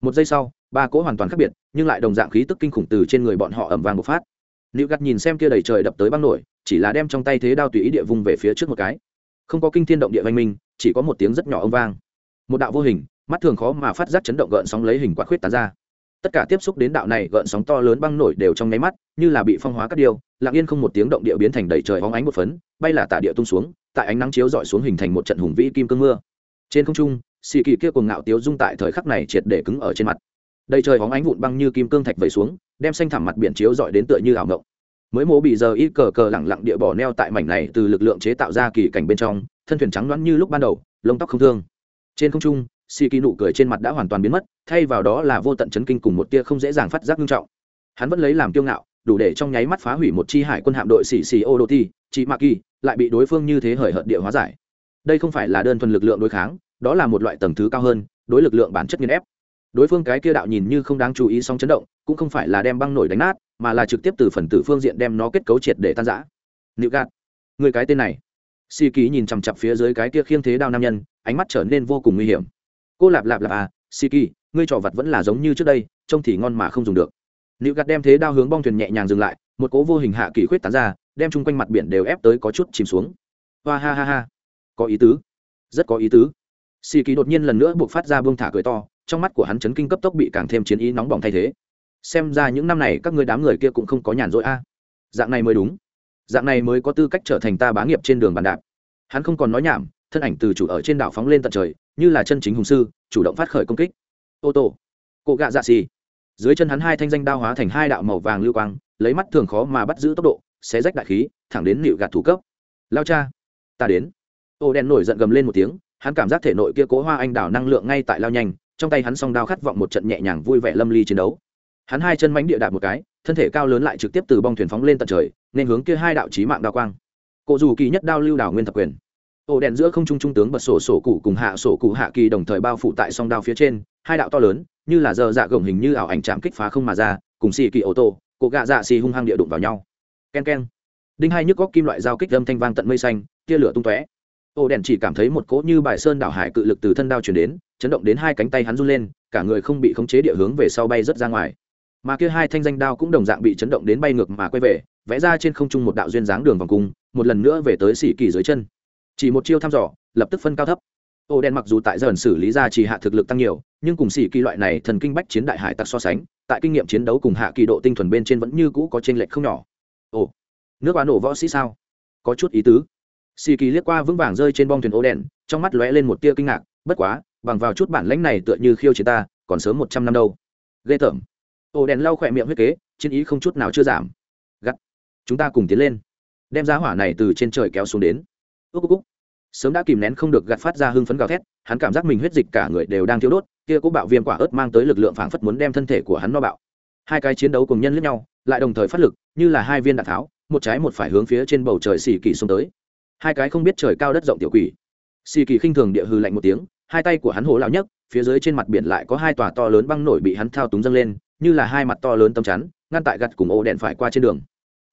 Một giây sau ba cỗ hoàn toàn khác biệt, nhưng lại đồng dạng khí tức kinh khủng từ trên người bọn họ ẩm vàng một phát. Liệu gặt nhìn xem kia đầy trời đập tới băng nổi, chỉ là đem trong tay thế đao tùy ý địa vùng về phía trước một cái. Không có kinh thiên động địa văn minh, chỉ có một tiếng rất nhỏ âm vang. Một đạo vô hình, mắt thường khó mà phát giác chấn động gợn sóng lấy hình quạt khuyết tán ra. Tất cả tiếp xúc đến đạo này gợn sóng to lớn băng nổi đều trong nháy mắt, như là bị phong hóa các điều lặng yên không một tiếng động địa biến thành đầy trời hóng ánh một phấn, bay là tả địa tung xuống, tại ánh nắng chiếu dọi xuống hình thành một trận hùng vĩ kim cương mưa. Trên không trung xì kỳ kia cuồng ngạo tiếu dung tại thời khắc này triệt để cứng ở trên mặt đầy trời hóng ánh vụn băng như kim cương thạch vẩy xuống, đem xanh thẳm mặt biển chiếu dọi đến tựa như ảo ngộng. Mới mố bị giờ ít cờ cờ lẳng lặng địa bỏ neo tại mảnh này từ lực lượng chế tạo ra kỳ cảnh bên trong, thân thuyền trắng đoán như lúc ban đầu, lông tóc không thương. Trên không trung si kỳ nụ cười trên mặt đã hoàn toàn biến mất, thay vào đó là vô tận chấn kinh cùng một tia không dễ dàng phát giác nghiêm trọng. Hắn vẫn lấy làm kiêu ngạo, đủ để trong nháy mắt phá hủy một chi hải quân hạm đội xì xì ô đô ti chị mạc kỳ lại bị đối phương như thế hời hợt địa hóa giải. Đây không phải là đơn thuần lực lượng đối kháng, đó là một loại tầng thứ cao hơn, đối lực lượng bản chất nghiên ép đối phương cái kia đạo nhìn như không đáng chú ý song chấn động, cũng không phải là đem băng nổi đánh nát, mà là trực tiếp từ phần tử phương diện đem nó kết cấu triệt để tan giã nịu gạt, người cái tên này. Si ký nhìn chằm chặp phía dưới cái kia khiêng thế đao nam nhân, ánh mắt trở nên vô cùng nguy hiểm. Cô lạp lạp lạp à si kỳ ngươi trò vật vẫn là giống như trước đây, trông thì ngon mà không dùng được. Nịu gạt đem thế đao hướng bong thuyền nhẹ nhàng dừng lại, một cố vô hình hạ kỳ khuyết tán ra, đem chung quanh mặt biển đều ép tới có chút chìm xuống. Hoa ha ha ha. Có ý tứ. Rất có ý tứ. Si kỳ đột nhiên lần nữa buộc phát ra buông thả cười to trong mắt của hắn chấn kinh cấp tốc bị càng thêm chiến ý nóng bỏng thay thế. Xem ra những năm này các người đám người kia cũng không có nhàn rỗi a. À. Dạng này mới đúng. Dạng này mới có tư cách trở thành ta bá nghiệp trên đường bàn đạp. Hắn không còn nói nhảm, thân ảnh từ chủ ở trên đảo phóng lên tận trời, như là chân chính hùng sư, chủ động phát khởi công kích. Ô tô. Cộ gạ dạ xì. Dưới chân hắn hai thanh danh đao hóa thành hai đạo màu vàng lưu quang, lấy mắt thường khó mà bắt giữ tốc độ, xé rách đại khí, thẳng đến nịu gạt thủ cấp. Lao cha, ta đến. Ô đen nổi giận gầm lên một tiếng, hắn cảm giác thể nội kia cố hoa anh đào năng lượng ngay tại lao nhanh trong tay hắn song đao khát vọng một trận nhẹ nhàng vui vẻ lâm ly chiến đấu. Hắn hai chân mánh địa đạp một cái, thân thể cao lớn lại trực tiếp từ bong thuyền phóng lên tận trời, nên hướng kia hai đạo chí mạng đao quang. Cụ dù kỳ nhất đao lưu đảo nguyên thập quyền. Ổ đèn giữa không trung trung tướng bật sổ sổ cụ cùng hạ sổ cụ hạ kỳ đồng thời bao phủ tại song đao phía trên, hai đạo to lớn, như là giờ dạ gồng hình như ảo ảnh chạm kích phá không mà ra, cùng xì kỳ ô tô cụ gạ dạ xì hung hăng địa đụng vào nhau. Ken ken. Đinh hai nhức góc kim loại dao kích âm thanh vang tận mây xanh, tia lửa tung tóe. Ô đèn chỉ cảm thấy một cỗ như bài sơn đảo hải cự lực từ thân đao chuyển đến, chấn động đến hai cánh tay hắn run lên, cả người không bị khống chế địa hướng về sau bay rớt ra ngoài. Mà kia hai thanh danh đao cũng đồng dạng bị chấn động đến bay ngược mà quay về, vẽ ra trên không trung một đạo duyên dáng đường vòng cung, một lần nữa về tới xỉ kỳ dưới chân. Chỉ một chiêu thăm dò, lập tức phân cao thấp. Ô đen mặc dù tại dần xử lý ra chỉ hạ thực lực tăng nhiều, nhưng cùng xỉ kỳ loại này thần kinh bách chiến đại hải tặc so sánh, tại kinh nghiệm chiến đấu cùng hạ kỳ độ tinh thuần bên trên vẫn như cũ có t r ê n lệch không nhỏ. Ồ, nước bán nổ võ sĩ sao? Có chút ý tứ. Si kỳ liếc qua vững vàng rơi trên bong thuyền ô đen trong mắt lóe lên một tia kinh ngạc bất quá bằng vào chút bản lãnh này tựa như khiêu chiến ta còn sớm một trăm năm đâu. Ghê tởm. Ô đèn lau khỏe miệng huyết kế chiến ý không chút nào chưa giảm. Gắt. Chúng ta cùng tiến lên. Đem giá hỏa này từ trên trời kéo xuống đến. Ước Cúc, sớm đã kìm nén không được gạt phát ra hưng phấn gào thét hắn cảm giác mình huyết dịch cả người đều đang thiếu đốt kia cũng bạo viêm quả ớt mang tới lực lượng phảng phất muốn đem thân thể của hắn no bạo. Hai cái chiến đấu cùng nhân lẫn nhau lại đồng thời phát lực như là hai viên đạn tháo một trái một phải hướng phía trên bầu trời xì kỳ xuống tới hai cái không biết trời cao đất rộng tiểu quỷ. Xì kỳ khinh thường địa hư lạnh một tiếng, hai tay của hắn hổ lão nhất phía dưới trên mặt biển lại có hai tòa to lớn băng nổi bị hắn thao túng dâng lên, như là hai mặt to lớn tấm chắn, ngăn tại gặt cùng ô đèn phải qua trên đường.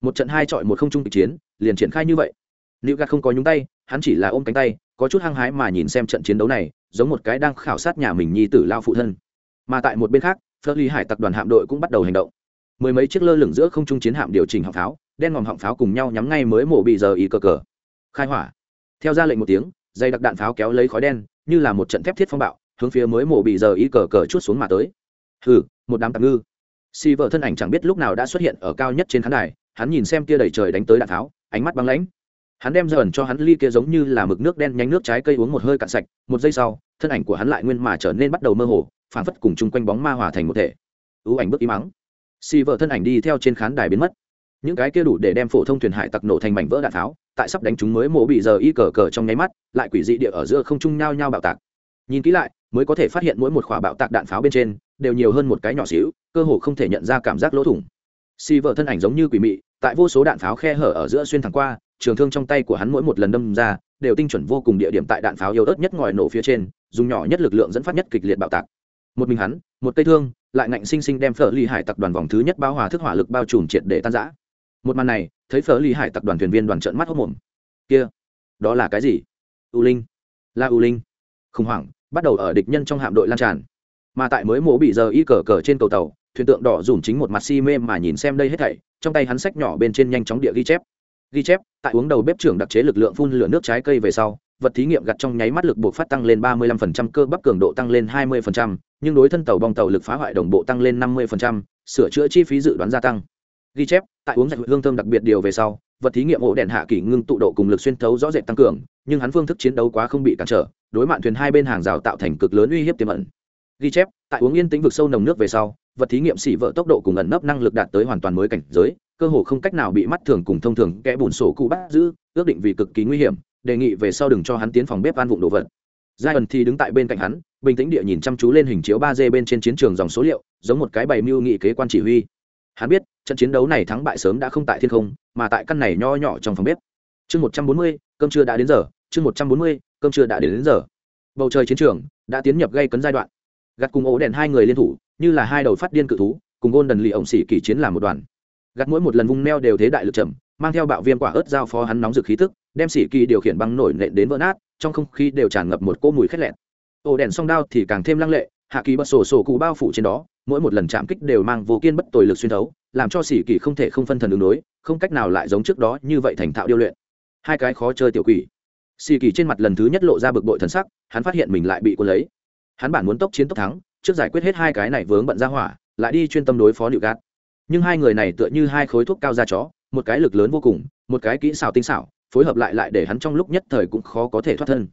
Một trận hai trọi một không trung kịch chiến, liền triển khai như vậy. Nữ gạt không có nhúng tay, hắn chỉ là ôm cánh tay, có chút hăng hái mà nhìn xem trận chiến đấu này, giống một cái đang khảo sát nhà mình nhi tử lao phụ thân. Mà tại một bên khác, phớt ly hải tặc đoàn hạm đội cũng bắt đầu hành động. Mười mấy chiếc lơ lửng giữa không trung chiến hạm điều chỉnh họng pháo, đen ngòm họng pháo cùng nhau nhắm ngay mới mổ bị giờ ý cờ cờ khai hỏa. Theo ra lệnh một tiếng, dây đặc đạn pháo kéo lấy khói đen, như là một trận thép thiết phong bạo, hướng phía mới mổ bị giờ y cờ cờ chút xuống mà tới. Hừ, một đám tạm ngư. Si vợ thân ảnh chẳng biết lúc nào đã xuất hiện ở cao nhất trên khán đài, hắn nhìn xem kia đầy trời đánh tới đạn pháo, ánh mắt băng lãnh. Hắn đem dần cho hắn ly kia giống như là mực nước đen nhánh nước trái cây uống một hơi cạn sạch, một giây sau, thân ảnh của hắn lại nguyên mà trở nên bắt đầu mơ hồ, phảng phất cùng chung quanh bóng ma hòa thành một thể. Ưu ảnh bước im mắng xì vợ thân ảnh đi theo trên khán đài biến mất. Những cái kia đủ để đem phổ thông thuyền hải tặc nổ thành mảnh vỡ đạn tháo tại sắp đánh chúng mới mổ bị giờ y cờ cờ trong nháy mắt, lại quỷ dị địa ở giữa không trung nhao nhao bạo tạc. Nhìn kỹ lại, mới có thể phát hiện mỗi một khỏa bạo tạc đạn pháo bên trên, đều nhiều hơn một cái nhỏ xíu, cơ hồ không thể nhận ra cảm giác lỗ thủng. Xì vợ thân ảnh giống như quỷ mị, tại vô số đạn pháo khe hở ở giữa xuyên thẳng qua, trường thương trong tay của hắn mỗi một lần đâm ra, đều tinh chuẩn vô cùng địa điểm tại đạn pháo yếu ớt nhất ngòi nổ phía trên, dùng nhỏ nhất lực lượng dẫn phát nhất kịch liệt bạo tạc. Một mình hắn, một cây thương, lại ngạnh sinh sinh đem phở ly hải tặc đoàn vòng thứ nhất bao hòa thức hỏa lực bao trùm triệt để tan giã một màn này thấy phở Lý hải tặc đoàn thuyền viên đoàn trợn mắt hốc mồm. Kia đó là cái gì? U linh. Là u linh. Khủng hoảng bắt đầu ở địch nhân trong hạm đội lan tràn. Mà tại mới mổ bị giờ y cờ cờ trên cầu tàu thuyền tượng đỏ dùm chính một mặt si mê mà nhìn xem đây hết thảy trong tay hắn sách nhỏ bên trên nhanh chóng địa ghi chép. Ghi chép tại uống đầu bếp trưởng đặc chế lực lượng phun lửa nước trái cây về sau vật thí nghiệm gặt trong nháy mắt lực buộc phát tăng lên 35%, cơ bắp cường độ tăng lên 20%, nhưng đối thân tàu bong tàu lực phá hoại đồng bộ tăng lên 50%, sửa chữa chi phí dự đoán gia tăng. Ghi chép, tại uống dạch hương thơm đặc biệt điều về sau, vật thí nghiệm ổ đèn hạ kỳ ngưng tụ độ cùng lực xuyên thấu rõ rệt tăng cường, nhưng hắn phương thức chiến đấu quá không bị cản trở, đối mạn thuyền hai bên hàng rào tạo thành cực lớn uy hiếp tiềm ẩn. Ghi chép, tại uống yên tĩnh vực sâu nồng nước về sau, vật thí nghiệm xỉ vỡ tốc độ cùng ẩn nấp năng lực đạt tới hoàn toàn mới cảnh giới, cơ hồ không cách nào bị mắt thường cùng thông thường kẽ bùn sổ cụ bắt giữ ước định vì cực kỳ nguy hiểm đề nghị về sau đừng cho hắn tiến phòng bếp ăn vụng đồ vật giai ẩn thì đứng tại bên cạnh hắn bình tĩnh địa nhìn chăm chú lên hình chiếu ba d bên trên chiến trường dòng số liệu giống một cái bày mưu nghị kế quan chỉ huy hắn biết trận chiến đấu này thắng bại sớm đã không tại thiên không mà tại căn này nho nhỏ trong phòng bếp. Chương một trăm bốn mươi cơm trưa đã đến giờ. Chương một trăm bốn mươi cơm trưa đã đến, đến giờ. Bầu trời chiến trường đã tiến nhập gây cấn giai đoạn. Gặt cùng ổ đèn hai người liên thủ như là hai đầu phát điên cự thú cùng gôn đần lì ổng xỉ kỳ chiến làm một đoàn. Gặt mỗi một lần vung neo đều thế đại lực chậm mang theo bạo viêm quả ớt giao phó hắn nóng rực khí tức đem xỉ kỳ điều khiển băng nổi nện đến vỡ nát trong không khí đều tràn ngập một cỗ mùi khét lẹn ổ đèn song đao thì càng thêm lăng lệ hạ kỳ bật sổ sổ cụ bao phủ trên đó, mỗi một lần chạm kích đều mang vô kiên bất tồi lực xuyên thấu, làm cho xỉ kỳ không thể không phân thần ứng đối, không cách nào lại giống trước đó như vậy thành thạo điêu luyện. Hai cái khó chơi tiểu quỷ. Xỉ kỳ trên mặt lần thứ nhất lộ ra bực bội thần sắc, hắn phát hiện mình lại bị cuốn lấy. Hắn bản muốn tốc chiến tốc thắng, trước giải quyết hết hai cái này vướng bận ra hỏa, lại đi chuyên tâm đối phó nịu gạt. Nhưng hai người này tựa như hai khối thuốc cao da chó, một cái lực lớn vô cùng, một cái kỹ xảo tinh xảo, phối hợp lại lại để hắn trong lúc nhất thời cũng khó có thể thoát thân.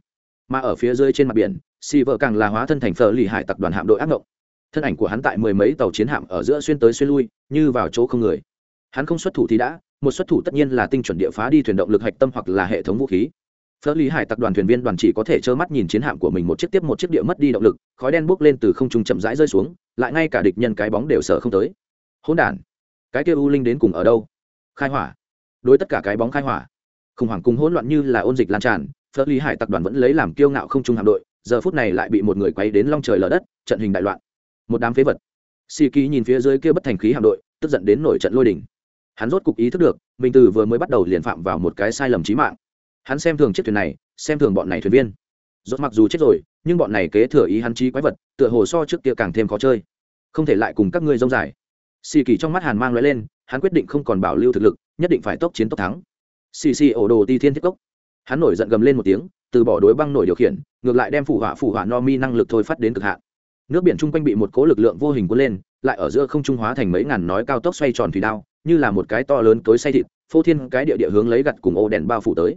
Mà ở phía dưới trên mặt biển xì vợ càng là hóa thân thành phở lì hải tặc đoàn hạm đội ác mộng thân ảnh của hắn tại mười mấy tàu chiến hạm ở giữa xuyên tới xuyên lui, như vào chỗ không người. Hắn không xuất thủ thì đã, một xuất thủ tất nhiên là tinh chuẩn địa phá đi thuyền động lực hạch tâm hoặc là hệ thống vũ khí. Phở lý hải tặc đoàn thuyền viên đoàn chỉ có thể trơ mắt nhìn chiến hạm của mình một chiếc tiếp một chiếc địa mất đi động lực, khói đen bốc lên từ không trung chậm rãi rơi xuống, lại ngay cả địch nhân cái bóng đều sợ không tới. Hỗn đản, cái kia u linh đến cùng ở đâu? Khai hỏa. Đối tất cả cái bóng khai hỏa. Khủng hoảng cùng hỗn loạn như là ôn dịch lan tràn phớt lý hải tập đoàn vẫn lấy làm kiêu ngạo không trung hạm đội giờ phút này lại bị một người quay đến long trời lở đất, trận hình đại loạn. Một đám phế vật. Si ký nhìn phía dưới kia bất thành khí hạm đội, tức giận đến nổi trận lôi đình. Hắn rốt cục ý thức được, mình từ vừa mới bắt đầu liền phạm vào một cái sai lầm chí mạng. Hắn xem thường chiếc thuyền này, xem thường bọn này thuyền viên. Rốt mặc dù chết rồi, nhưng bọn này kế thừa ý hắn trí quái vật, tựa hồ so trước kia càng thêm khó chơi. Không thể lại cùng các ngươi rông dài. Xì kỳ trong mắt hàn mang lóe lên, hắn quyết định không còn bảo lưu thực lực, nhất định phải tốc chiến tốc thắng. Xì xì ổ đồ ti thiên thiết cốc. Hắn nổi giận gầm lên một tiếng, từ bỏ đối băng nổi điều khiển ngược lại đem phủ hỏa phủ hỏa no mi năng lực thôi phát đến cực hạn. Nước biển chung quanh bị một cố lực lượng vô hình cuốn lên, lại ở giữa không trung hóa thành mấy ngàn nói cao tốc xoay tròn thủy đao, như là một cái to lớn cối say thịt, phô thiên cái địa địa hướng lấy gặt cùng ô đèn bao phủ tới.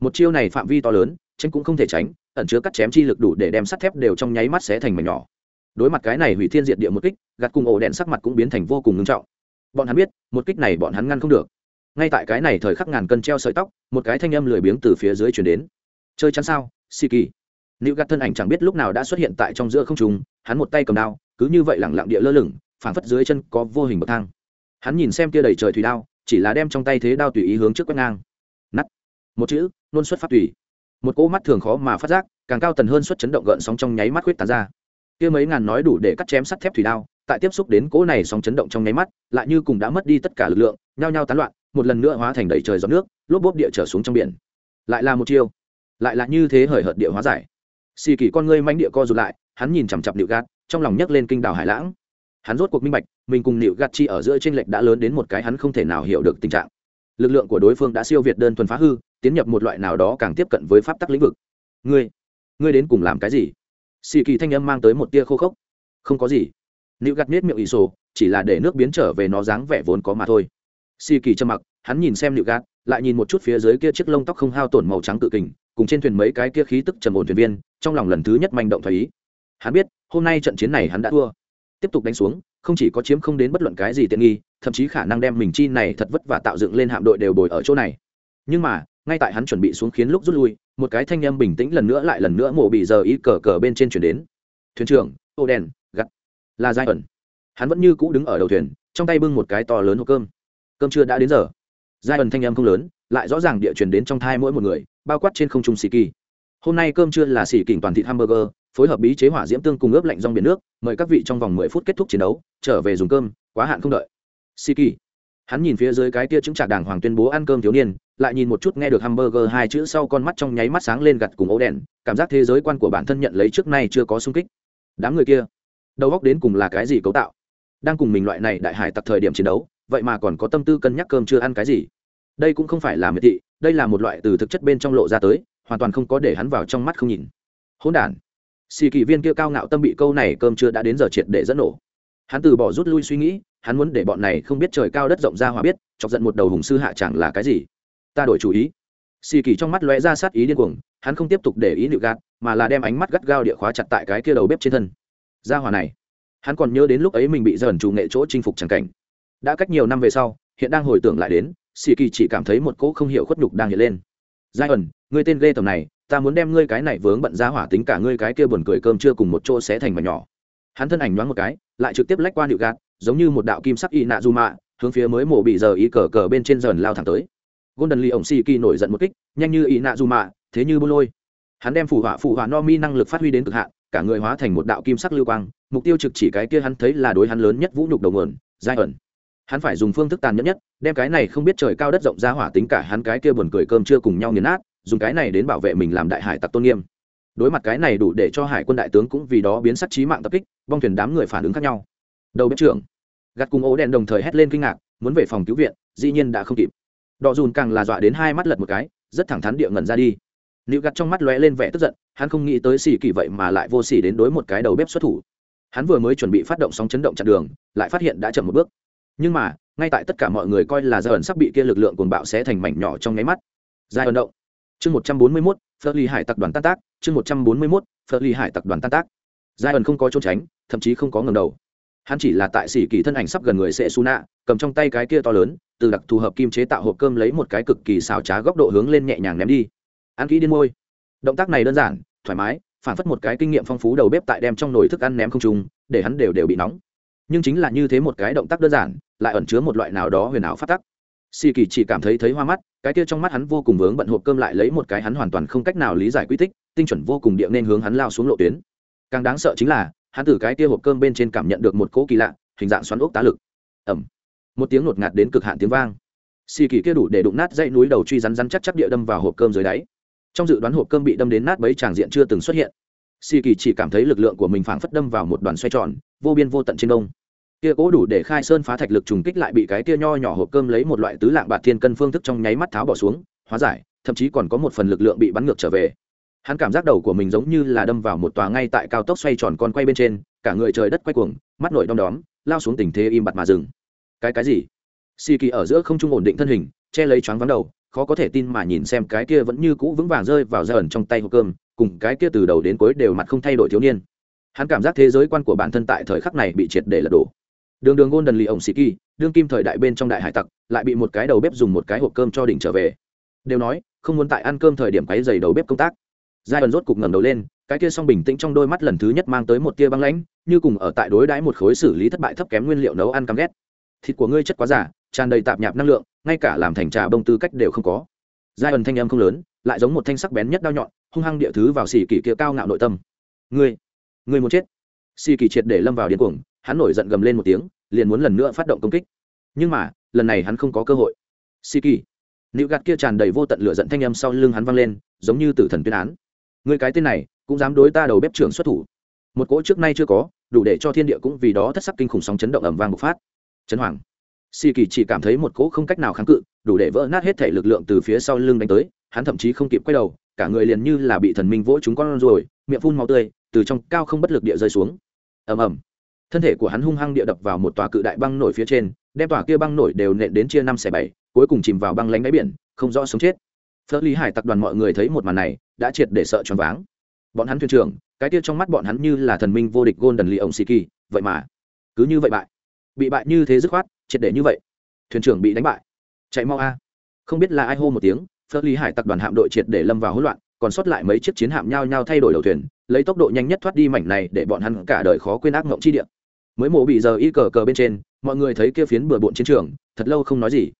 Một chiêu này phạm vi to lớn, tránh cũng không thể tránh, ẩn chứa cắt chém chi lực đủ để đem sắt thép đều trong nháy mắt xé thành mảnh nhỏ. Đối mặt cái này hủy thiên diệt địa một kích, gặt cùng ổ đèn sắc mặt cũng biến thành vô cùng ngưng trọng. Bọn hắn biết, một kích này bọn hắn ngăn không được. Ngay tại cái này thời khắc ngàn cân treo sợi tóc, một cái thanh âm lười biếng từ phía dưới chuyển đến. Chơi chắn sao si kỳ nữ gạt thân ảnh chẳng biết lúc nào đã xuất hiện tại trong giữa không trùng hắn một tay cầm đao, cứ như vậy lẳng lặng địa lơ lửng, phảng phất dưới chân có vô hình bậc thang. Hắn nhìn xem kia đầy trời thủy đao, chỉ là đem trong tay thế đao tùy ý hướng trước quét ngang. Nắt một chữ luôn xuất phát tùy. Một cỗ mắt thường khó mà phát giác, càng cao tần hơn xuất chấn động gợn sóng trong nháy mắt huyết tán ra. Kia mấy ngàn nói đủ để cắt chém sắt thép thủy đao, tại tiếp xúc đến cỗ này sóng chấn động trong nháy mắt, lại như cùng đã mất đi tất cả lực lượng, nhao nhao tán loạn, một lần nữa hóa thành đầy trời giọt nước, lốp bốp địa trở xuống trong biển. Lại là một chiêu. Lại là như thế hời hợt địa hóa giải xì kỳ con ngươi manh địa co rụt lại, hắn nhìn chằm chặp nịu gạt, trong lòng nhấc lên kinh đảo hải lãng. Hắn rốt cuộc minh bạch, mình cùng nịu gạt chi ở giữa tranh lệch đã lớn đến một cái hắn không thể nào hiểu được tình trạng. Lực lượng của đối phương đã siêu việt đơn thuần phá hư, tiến nhập một loại nào đó càng tiếp cận với pháp tắc lĩnh vực. Ngươi ngươi đến cùng làm cái gì? Xì kỳ thanh âm mang tới một tia khô khốc. Không có gì. Nịu gạt nết miệng ỷ sổ, chỉ là để nước biến trở về nó dáng vẻ vốn có mà thôi. Xì kỳ trầm mặc, hắn nhìn xem nịu gạt, lại nhìn một chút phía dưới kia chiếc lông tóc không hao tổn màu trắng tự kình, cùng trên thuyền mấy cái kia khí tức trầm ổn thuyền viên trong lòng lần thứ nhất manh động thoái ý. Hắn biết, hôm nay trận chiến này hắn đã thua. Tiếp tục đánh xuống, không chỉ có chiếm không đến bất luận cái gì tiện nghi, thậm chí khả năng đem mình chi này thật vất vả tạo dựng lên hạm đội đều bồi ở chỗ này. Nhưng mà, ngay tại hắn chuẩn bị xuống khiến lúc rút lui, một cái thanh âm bình tĩnh lần nữa lại lần nữa mổ bị giờ ý cờ cờ bên trên chuyển đến. Thuyền trưởng ô đèn gặt là giai ẩn. Hắn vẫn như cũ đứng ở đầu thuyền, trong tay bưng một cái to lớn hộp cơm. Cơm chưa đã đến giờ. Giai ẩn thanh âm không lớn, lại rõ ràng địa truyền đến trong thai mỗi một người, bao quát trên không trung xì kỳ hôm nay cơm trưa là xỉ kỉnh toàn thịt hamburger, phối hợp bí chế hỏa diễm tương cùng ướp lạnh rong biển nước, mời các vị trong vòng mười phút kết thúc chiến đấu, trở về dùng cơm, quá hạn không đợi. Xì kỳ hắn nhìn phía dưới cái tia chứng trạc đàng hoàng tuyên bố ăn cơm thiếu niên, lại nhìn một chút nghe được hamburger hai chữ sau con mắt trong nháy mắt sáng lên gặt cùng ố đèn, cảm giác thế giới quan của bản thân nhận lấy trước nay chưa có sung kích. Đám người kia, đầu góc đến cùng là cái gì cấu tạo? Đang cùng mình loại này đại hải tặc thời điểm chiến đấu, vậy mà còn có tâm tư cân nhắc cơm chưa ăn cái gì? Đây cũng không phải là miệt thị, đây là một loại từ thực chất bên trong lộ ra tới hoàn toàn không có để hắn vào trong mắt không nhìn. Hỗn đản. Xì kỵ viên kia cao ngạo tâm bị câu này cơm chưa đã đến giờ triệt để dẫn nổ. Hắn từ bỏ rút lui suy nghĩ, hắn muốn để bọn này không biết trời cao đất rộng ra hòa biết, chọc giận một đầu hùng sư hạ chẳng là cái gì. Ta đổi chủ ý. Xì kỳ trong mắt lóe ra sát ý điên cuồng, hắn không tiếp tục để ý nịu gạt, mà là đem ánh mắt gắt gao địa khóa chặt tại cái kia đầu bếp trên thân. Ra hòa này. Hắn còn nhớ đến lúc ấy mình bị dởn chủ nghệ chỗ chinh phục chẳng cảnh. Đã cách nhiều năm về sau, hiện đang hồi tưởng lại đến, xì kỳ chỉ cảm thấy một cỗ không hiểu khuất nhục đang hiện lên. Giai ẩn ngươi tên ghê tầm này, ta muốn đem ngươi cái này vướng bận ra hỏa tính cả ngươi cái kia buồn cười cơm chưa cùng một chỗ xé thành mà nhỏ. Hắn thân ảnh nhoáng một cái, lại trực tiếp lách qua nịu gạt, giống như một đạo kim sắc y nạ du mạ, hướng phía mới mổ bị giờ ý cờ cờ bên trên dần lao thẳng tới. Golden lee ổng si kỳ nổi giận một kích, nhanh như y nạ du mạ, thế như bô lôi. Hắn đem phù họa phù họa no mi năng lực phát huy đến cực hạn, cả người hóa thành một đạo kim sắc lưu quang, mục tiêu trực chỉ cái kia hắn thấy là đối hắn lớn nhất vũ nhục đầu nguồn, giai ẩn. Hắn phải dùng phương thức tàn nhẫn nhất, đem cái này không biết trời cao đất rộng ra hỏa tính cả hắn cái kia buồn cười cơm chưa cùng nhau nghiền nát dùng cái này đến bảo vệ mình làm đại hải tặc tôn nghiêm. Đối mặt cái này đủ để cho hải quân đại tướng cũng vì đó biến sắc trí mạng tập kích, bong thuyền đám người phản ứng khác nhau. Đầu bếp trưởng gặt cùng ố đèn đồng thời hét lên kinh ngạc, muốn về phòng cứu viện, dĩ nhiên đã không kịp. Đọ dùn càng là dọa đến hai mắt lật một cái, rất thẳng thắn địa ngẩn ra đi. Nữ gặt trong mắt lóe lên vẻ tức giận, hắn không nghĩ tới xì kỳ vậy mà lại vô xì đến đối một cái đầu bếp xuất thủ. Hắn vừa mới chuẩn bị phát động sóng chấn động chặn đường, lại phát hiện đã chậm một bước. Nhưng mà, ngay tại tất cả mọi người coi là giai ẩn sắp bị kia lực lượng cuồng bạo sẽ thành mảnh nhỏ trong nháy mắt. Giai ẩn động chương một trăm bốn mươi mốt, phật ly hải tập đoàn tan tác. Chương một trăm bốn mươi mốt, phật ly hải tập đoàn tan tác. Giai ẩn không có trốn tránh, thậm chí không có ngầm đầu. Hắn chỉ là tại sĩ kỳ thân ảnh sắp gần người sẽ su nạ, cầm trong tay cái kia to lớn, từ đặc thù hợp kim chế tạo hộp cơm lấy một cái cực kỳ xào trá góc độ hướng lên nhẹ nhàng ném đi. Ăn kỹ điên môi. Động tác này đơn giản, thoải mái, phản phất một cái kinh nghiệm phong phú đầu bếp tại đem trong nồi thức ăn ném không trùng để hắn đều đều bị nóng. Nhưng chính là như thế một cái động tác đơn giản, lại ẩn chứa một loại nào đó huyền ảo phát tắc xì kỳ chỉ cảm thấy thấy hoa mắt, cái kia trong mắt hắn vô cùng vướng bận hộp cơm lại lấy một cái hắn hoàn toàn không cách nào lý giải quy tích, tinh chuẩn vô cùng địa nên hướng hắn lao xuống lộ tuyến. Càng đáng sợ chính là, hắn từ cái kia hộp cơm bên trên cảm nhận được một cỗ kỳ lạ, hình dạng xoắn ốc tá lực. Ẩm một tiếng ngột ngạt đến cực hạn tiếng vang. Xì kỳ kia đủ để đụng nát dãy núi đầu truy rắn rắn chắc chắc địa đâm vào hộp cơm dưới đáy. Trong dự đoán hộp cơm bị đâm đến nát bấy tràng diện chưa từng xuất hiện. Xì kỳ chỉ cảm thấy lực lượng của mình phảng phất đâm vào một đoàn xoay tròn, vô biên vô tận trên đông kia cố đủ để khai sơn phá thạch lực trùng kích lại bị cái kia nho nhỏ hộp cơm lấy một loại tứ lạng bạc thiên cân phương thức trong nháy mắt tháo bỏ xuống, hóa giải, thậm chí còn có một phần lực lượng bị bắn ngược trở về. Hắn cảm giác đầu của mình giống như là đâm vào một tòa ngay tại cao tốc xoay tròn con quay bên trên, cả người trời đất quay cuồng, mắt nổi đom đóm, lao xuống tình thế im bặt mà dừng. Cái cái gì? Xì kỳ ở giữa không trung ổn định thân hình, che lấy choáng vắng đầu, khó có thể tin mà nhìn xem cái kia vẫn như cũ vững vàng rơi vào da ẩn trong tay hộp cơm, cùng cái kia từ đầu đến cuối đều mặt không thay đổi thiếu niên. Hắn cảm giác thế giới quan của bản thân tại thời khắc này bị triệt để lật đổ đường đường gôn đần lì ổng xì kỳ, đương kim thời đại bên trong đại hải tặc, lại bị một cái đầu bếp dùng một cái hộp cơm cho đỉnh trở về. Đều nói, không muốn tại ăn cơm thời điểm quáy dày đầu bếp công tác. Giai ẩn rốt cục ngẩng đầu lên, cái kia song bình tĩnh trong đôi mắt lần thứ nhất mang tới một tia băng lãnh, như cùng ở tại đối đãi một khối xử lý thất bại thấp kém nguyên liệu nấu ăn căm ghét. Thịt của ngươi chất quá giả tràn đầy tạp nhạp năng lượng, ngay cả làm thành trà bông tư cách đều không có. Giai ẩn thanh âm không lớn, lại giống một thanh sắc bén nhất đao nhọn, hung hăng địa thứ vào xì kỳ kia cao ngạo nội tâm. Ngươi ngươi muốn chết. Xì kỳ triệt để lâm vào điên cuồng hắn nổi giận gầm lên một tiếng, liền muốn lần nữa phát động công kích. Nhưng mà, lần này hắn không có cơ hội. Si kỳ. Nịu gạt kia tràn đầy vô tận lửa giận thanh âm sau lưng hắn vang lên, giống như tử thần tuyên án. Người cái tên này, cũng dám đối ta đầu bếp trưởng xuất thủ. Một cỗ trước nay chưa có, đủ để cho thiên địa cũng vì đó thất sắc kinh khủng sóng chấn động ẩm vang bộc phát. Chấn hoàng. Si kỳ chỉ cảm thấy một cỗ không cách nào kháng cự, đủ để vỡ nát hết thể lực lượng từ phía sau lưng đánh tới, hắn thậm chí không kịp quay đầu, cả người liền như là bị thần minh vỗ chúng con rồi, miệng phun màu tươi, từ trong cao không bất lực địa rơi xuống. Ầm ầm thân thể của hắn hung hăng địa đập vào một tòa cự đại băng nổi phía trên, đem tòa kia băng nổi đều nện đến chia năm xẻ bảy, cuối cùng chìm vào băng lánh đáy biển, không rõ sống chết. Phớt lý hải tặc đoàn mọi người thấy một màn này, đã triệt để sợ choáng váng. Bọn hắn thuyền trưởng, cái kia trong mắt bọn hắn như là thần minh vô địch gôn đần lì ông xì kỳ vậy mà, cứ như vậy bại. Bị bại như thế dứt khoát, triệt để như vậy. Thuyền trưởng bị đánh bại. Chạy mau a. Không biết là ai hô một tiếng, phớt lý hải tặc đoàn hạm đội triệt để lâm vào hỗn loạn, còn sót lại mấy chiếc chiến hạm nhau nhau thay đổi đầu thuyền, lấy tốc độ nhanh nhất thoát đi mảnh này để bọn hắn cả đời khó quên ác ngộng chi địa mới mổ bị giờ y cờ cờ bên trên, mọi người thấy kia phiến bừa bộn chiến trường, thật lâu không nói gì.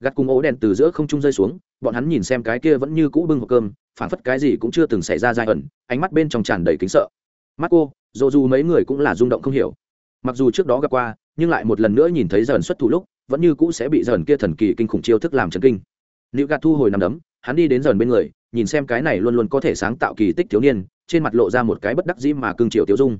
Gắt cùng ố đèn từ giữa không trung rơi xuống, bọn hắn nhìn xem cái kia vẫn như cũ bưng hộp cơm, phản phất cái gì cũng chưa từng xảy ra dài ẩn, ánh mắt bên trong tràn đầy kính sợ. Mắt cô dù dù mấy người cũng là rung động không hiểu. Mặc dù trước đó gặp qua, nhưng lại một lần nữa nhìn thấy dần xuất thủ lúc, vẫn như cũ sẽ bị dần kia thần kỳ kinh khủng chiêu thức làm chấn kinh. Nữ gạt thu hồi nằm đấm, hắn đi đến dần bên người, nhìn xem cái này luôn luôn có thể sáng tạo kỳ tích thiếu niên, trên mặt lộ ra một cái bất đắc dĩ mà cương triều tiêu dung.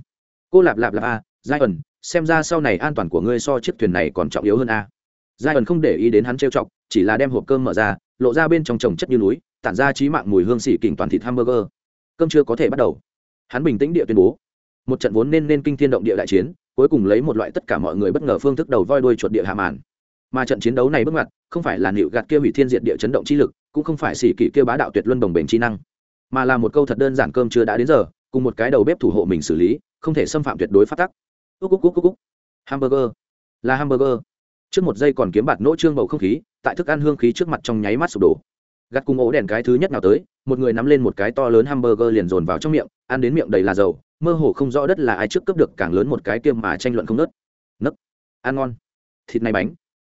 Cô lạp lạp lạp a giai ẩn xem ra sau này an toàn của ngươi so chiếc thuyền này còn trọng yếu hơn a. Giai ẩn không để ý đến hắn trêu chọc, chỉ là đem hộp cơm mở ra, lộ ra bên trong trồng chất như núi, tản ra trí mạng mùi hương xỉ kỉnh toàn thịt hamburger. Cơm chưa có thể bắt đầu. Hắn bình tĩnh địa tuyên bố. Một trận vốn nên nên kinh thiên động địa đại chiến, cuối cùng lấy một loại tất cả mọi người bất ngờ phương thức đầu voi đuôi chuột địa hạ màn. Mà trận chiến đấu này bước ngoặt, không phải là nịu gạt kia hủy thiên diệt địa chấn động chi lực, cũng không phải xỉ kỷ kia bá đạo tuyệt luân đồng bền chi năng, mà là một câu thật đơn giản cơm chưa đã đến giờ, cùng một cái đầu bếp thủ hộ mình xử lý, không thể xâm phạm tuyệt đối phát tắc úc úc úc úc úc hamburger. Là hamburger. Trước một giây còn kiếm bạt nỗ trương bầu không khí, tại thức ăn hương khí trước mặt trong nháy mắt sụp đổ. Gắt cùng ổ đèn cái thứ nhất nào tới, một người nắm lên một cái to lớn hamburger liền dồn vào trong miệng, ăn đến miệng đầy là dầu, mơ hồ không rõ đất là ai trước cướp được càng lớn một cái tiêm mà tranh luận không nớt. Nấc. Ăn ngon. Thịt này bánh.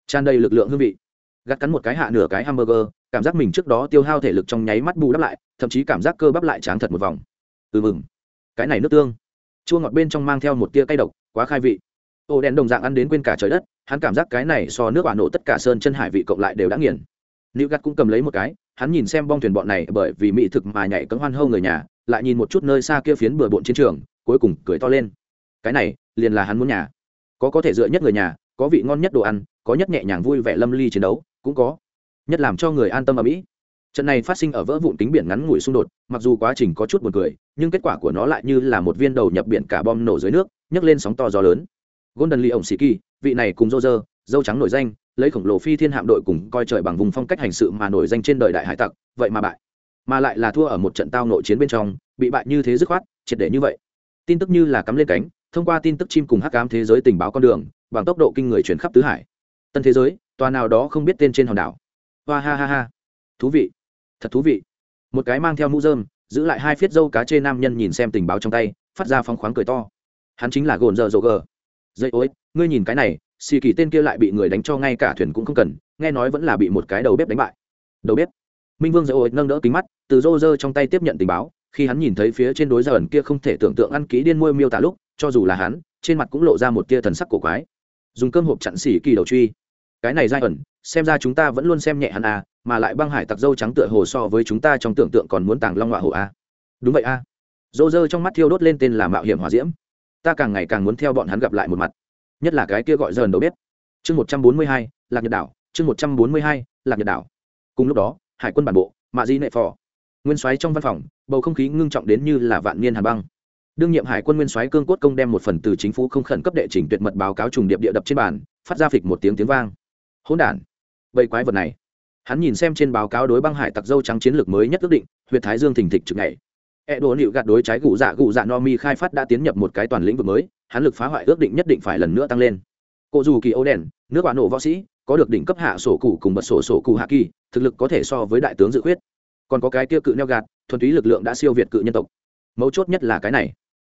Tràn đầy lực lượng hương vị. Gắt cắn một cái hạ nửa cái hamburger, cảm giác mình trước đó tiêu hao thể lực trong nháy mắt bù đắp lại, thậm chí cảm giác cơ bắp lại tráng thật một vòng. Ừ mừng. Cái này nước tương. Chua ngọt bên trong mang theo một tia cay độc quá khai vị. Ô đen đồng dạng ăn đến quên cả trời đất, hắn cảm giác cái này so nước bà nổ tất cả sơn chân hải vị cộng lại đều đã nghiền. Nữ gắt cũng cầm lấy một cái, hắn nhìn xem bong thuyền bọn này bởi vì mỹ thực mà nhảy cấm hoan hâu người nhà, lại nhìn một chút nơi xa kia phiến bừa bộn chiến trường, cuối cùng cười to lên. Cái này, liền là hắn muốn nhà. Có có thể dựa nhất người nhà, có vị ngon nhất đồ ăn, có nhất nhẹ nhàng vui vẻ lâm ly chiến đấu, cũng có. Nhất làm cho người an tâm ở mỹ trận này phát sinh ở vỡ vụn kính biển ngắn ngủi xung đột, mặc dù quá trình có chút buồn cười, nhưng kết quả của nó lại như là một viên đầu nhập biển cả bom nổ dưới nước, nhấc lên sóng to gió lớn. Golden lee ổng sĩ kỳ vị này cùng rô rơ dâu trắng nổi danh, lấy khổng lồ phi thiên hạm đội cùng coi trời bằng vùng phong cách hành sự mà nổi danh trên đời đại hải tặc, vậy mà bại. Mà lại là thua ở một trận tao nội chiến bên trong, bị bại như thế dứt khoát, triệt để như vậy. Tin tức như là cắm lên cánh, thông qua tin tức chim cùng hắc cám thế giới tình báo con đường, bằng tốc độ kinh người chuyển khắp tứ hải. Tân thế giới, tòa nào đó không biết tên trên hòn đảo. Hoa ha ha ha. Thú vị thật thú vị. Một cái mang theo mũ dơm giữ lại hai phiết dâu cá chê nam nhân nhìn xem tình báo trong tay, phát ra phong khoáng cười to. Hắn chính là gồn dợ dỗ gờ. Dây ối ngươi nhìn cái này, xì kỳ tên kia lại bị người đánh cho ngay cả thuyền cũng không cần, nghe nói vẫn là bị một cái đầu bếp đánh bại. Đầu bếp? Minh vương dây ối nâng đỡ kính mắt, từ rô rơ trong tay tiếp nhận tình báo, khi hắn nhìn thấy phía trên đối giờ ẩn kia không thể tưởng tượng ăn ký điên môi miêu tả lúc, cho dù là hắn, trên mặt cũng lộ ra một tia thần sắc cổ quái. Dùng cơm hộp chặn xỉ kỳ đầu truy cái này giai ẩn, xem ra chúng ta vẫn luôn xem nhẹ hắn à mà lại băng hải tặc dâu trắng tựa hồ so với chúng ta trong tưởng tượng còn muốn tàng long họa hồ a à. đúng vậy à. a dô dơ trong mắt thiêu đốt lên tên là mạo hiểm hòa diễm. Ta càng ngày càng muốn theo bọn hắn gặp lại một mặt. Nhất là cái kia gọi dần đầu biết chương một trăm bốn mươi hai, lạc nhật đảo. Chương một trăm bốn mươi hai, lạc nhật đảo. Cùng lúc đó, hải quân bản bộ, mạ di nệ phò. Nguyên soái trong văn phòng, bầu không khí ngưng trọng đến như là vạn niên hàn băng. Đương nhiệm hải quân nguyên soái cương cốt công đem một phần từ chính phủ không khẩn cấp đệ trình tuyệt mật báo cáo trùng điệp địa đập trên bàn, phát ra phịch một tiếng tiếng vang hỗn đản. Bầy quái vật này. Hắn nhìn xem trên báo cáo đối băng hải tặc dâu trắng chiến lược mới nhất ước định huyện thái dương thình thịch trực ngày. E đồ nịu gạt đối trái gù dạ gù dạ no mi khai phát đã tiến nhập một cái toàn lĩnh vực mới, hắn lực phá hoại ước định nhất định phải lần nữa tăng lên. Cụ dù kỳ ô đèn, nước bạn nổ võ sĩ, có được đỉnh cấp hạ sổ cụ cùng bật sổ sổ cụ hạ kỳ, thực lực có thể so với đại tướng dự khuyết. Còn có cái kia cự neo gạt, thuần túy lực lượng đã siêu việt cự nhân tộc. Mấu chốt nhất là cái này.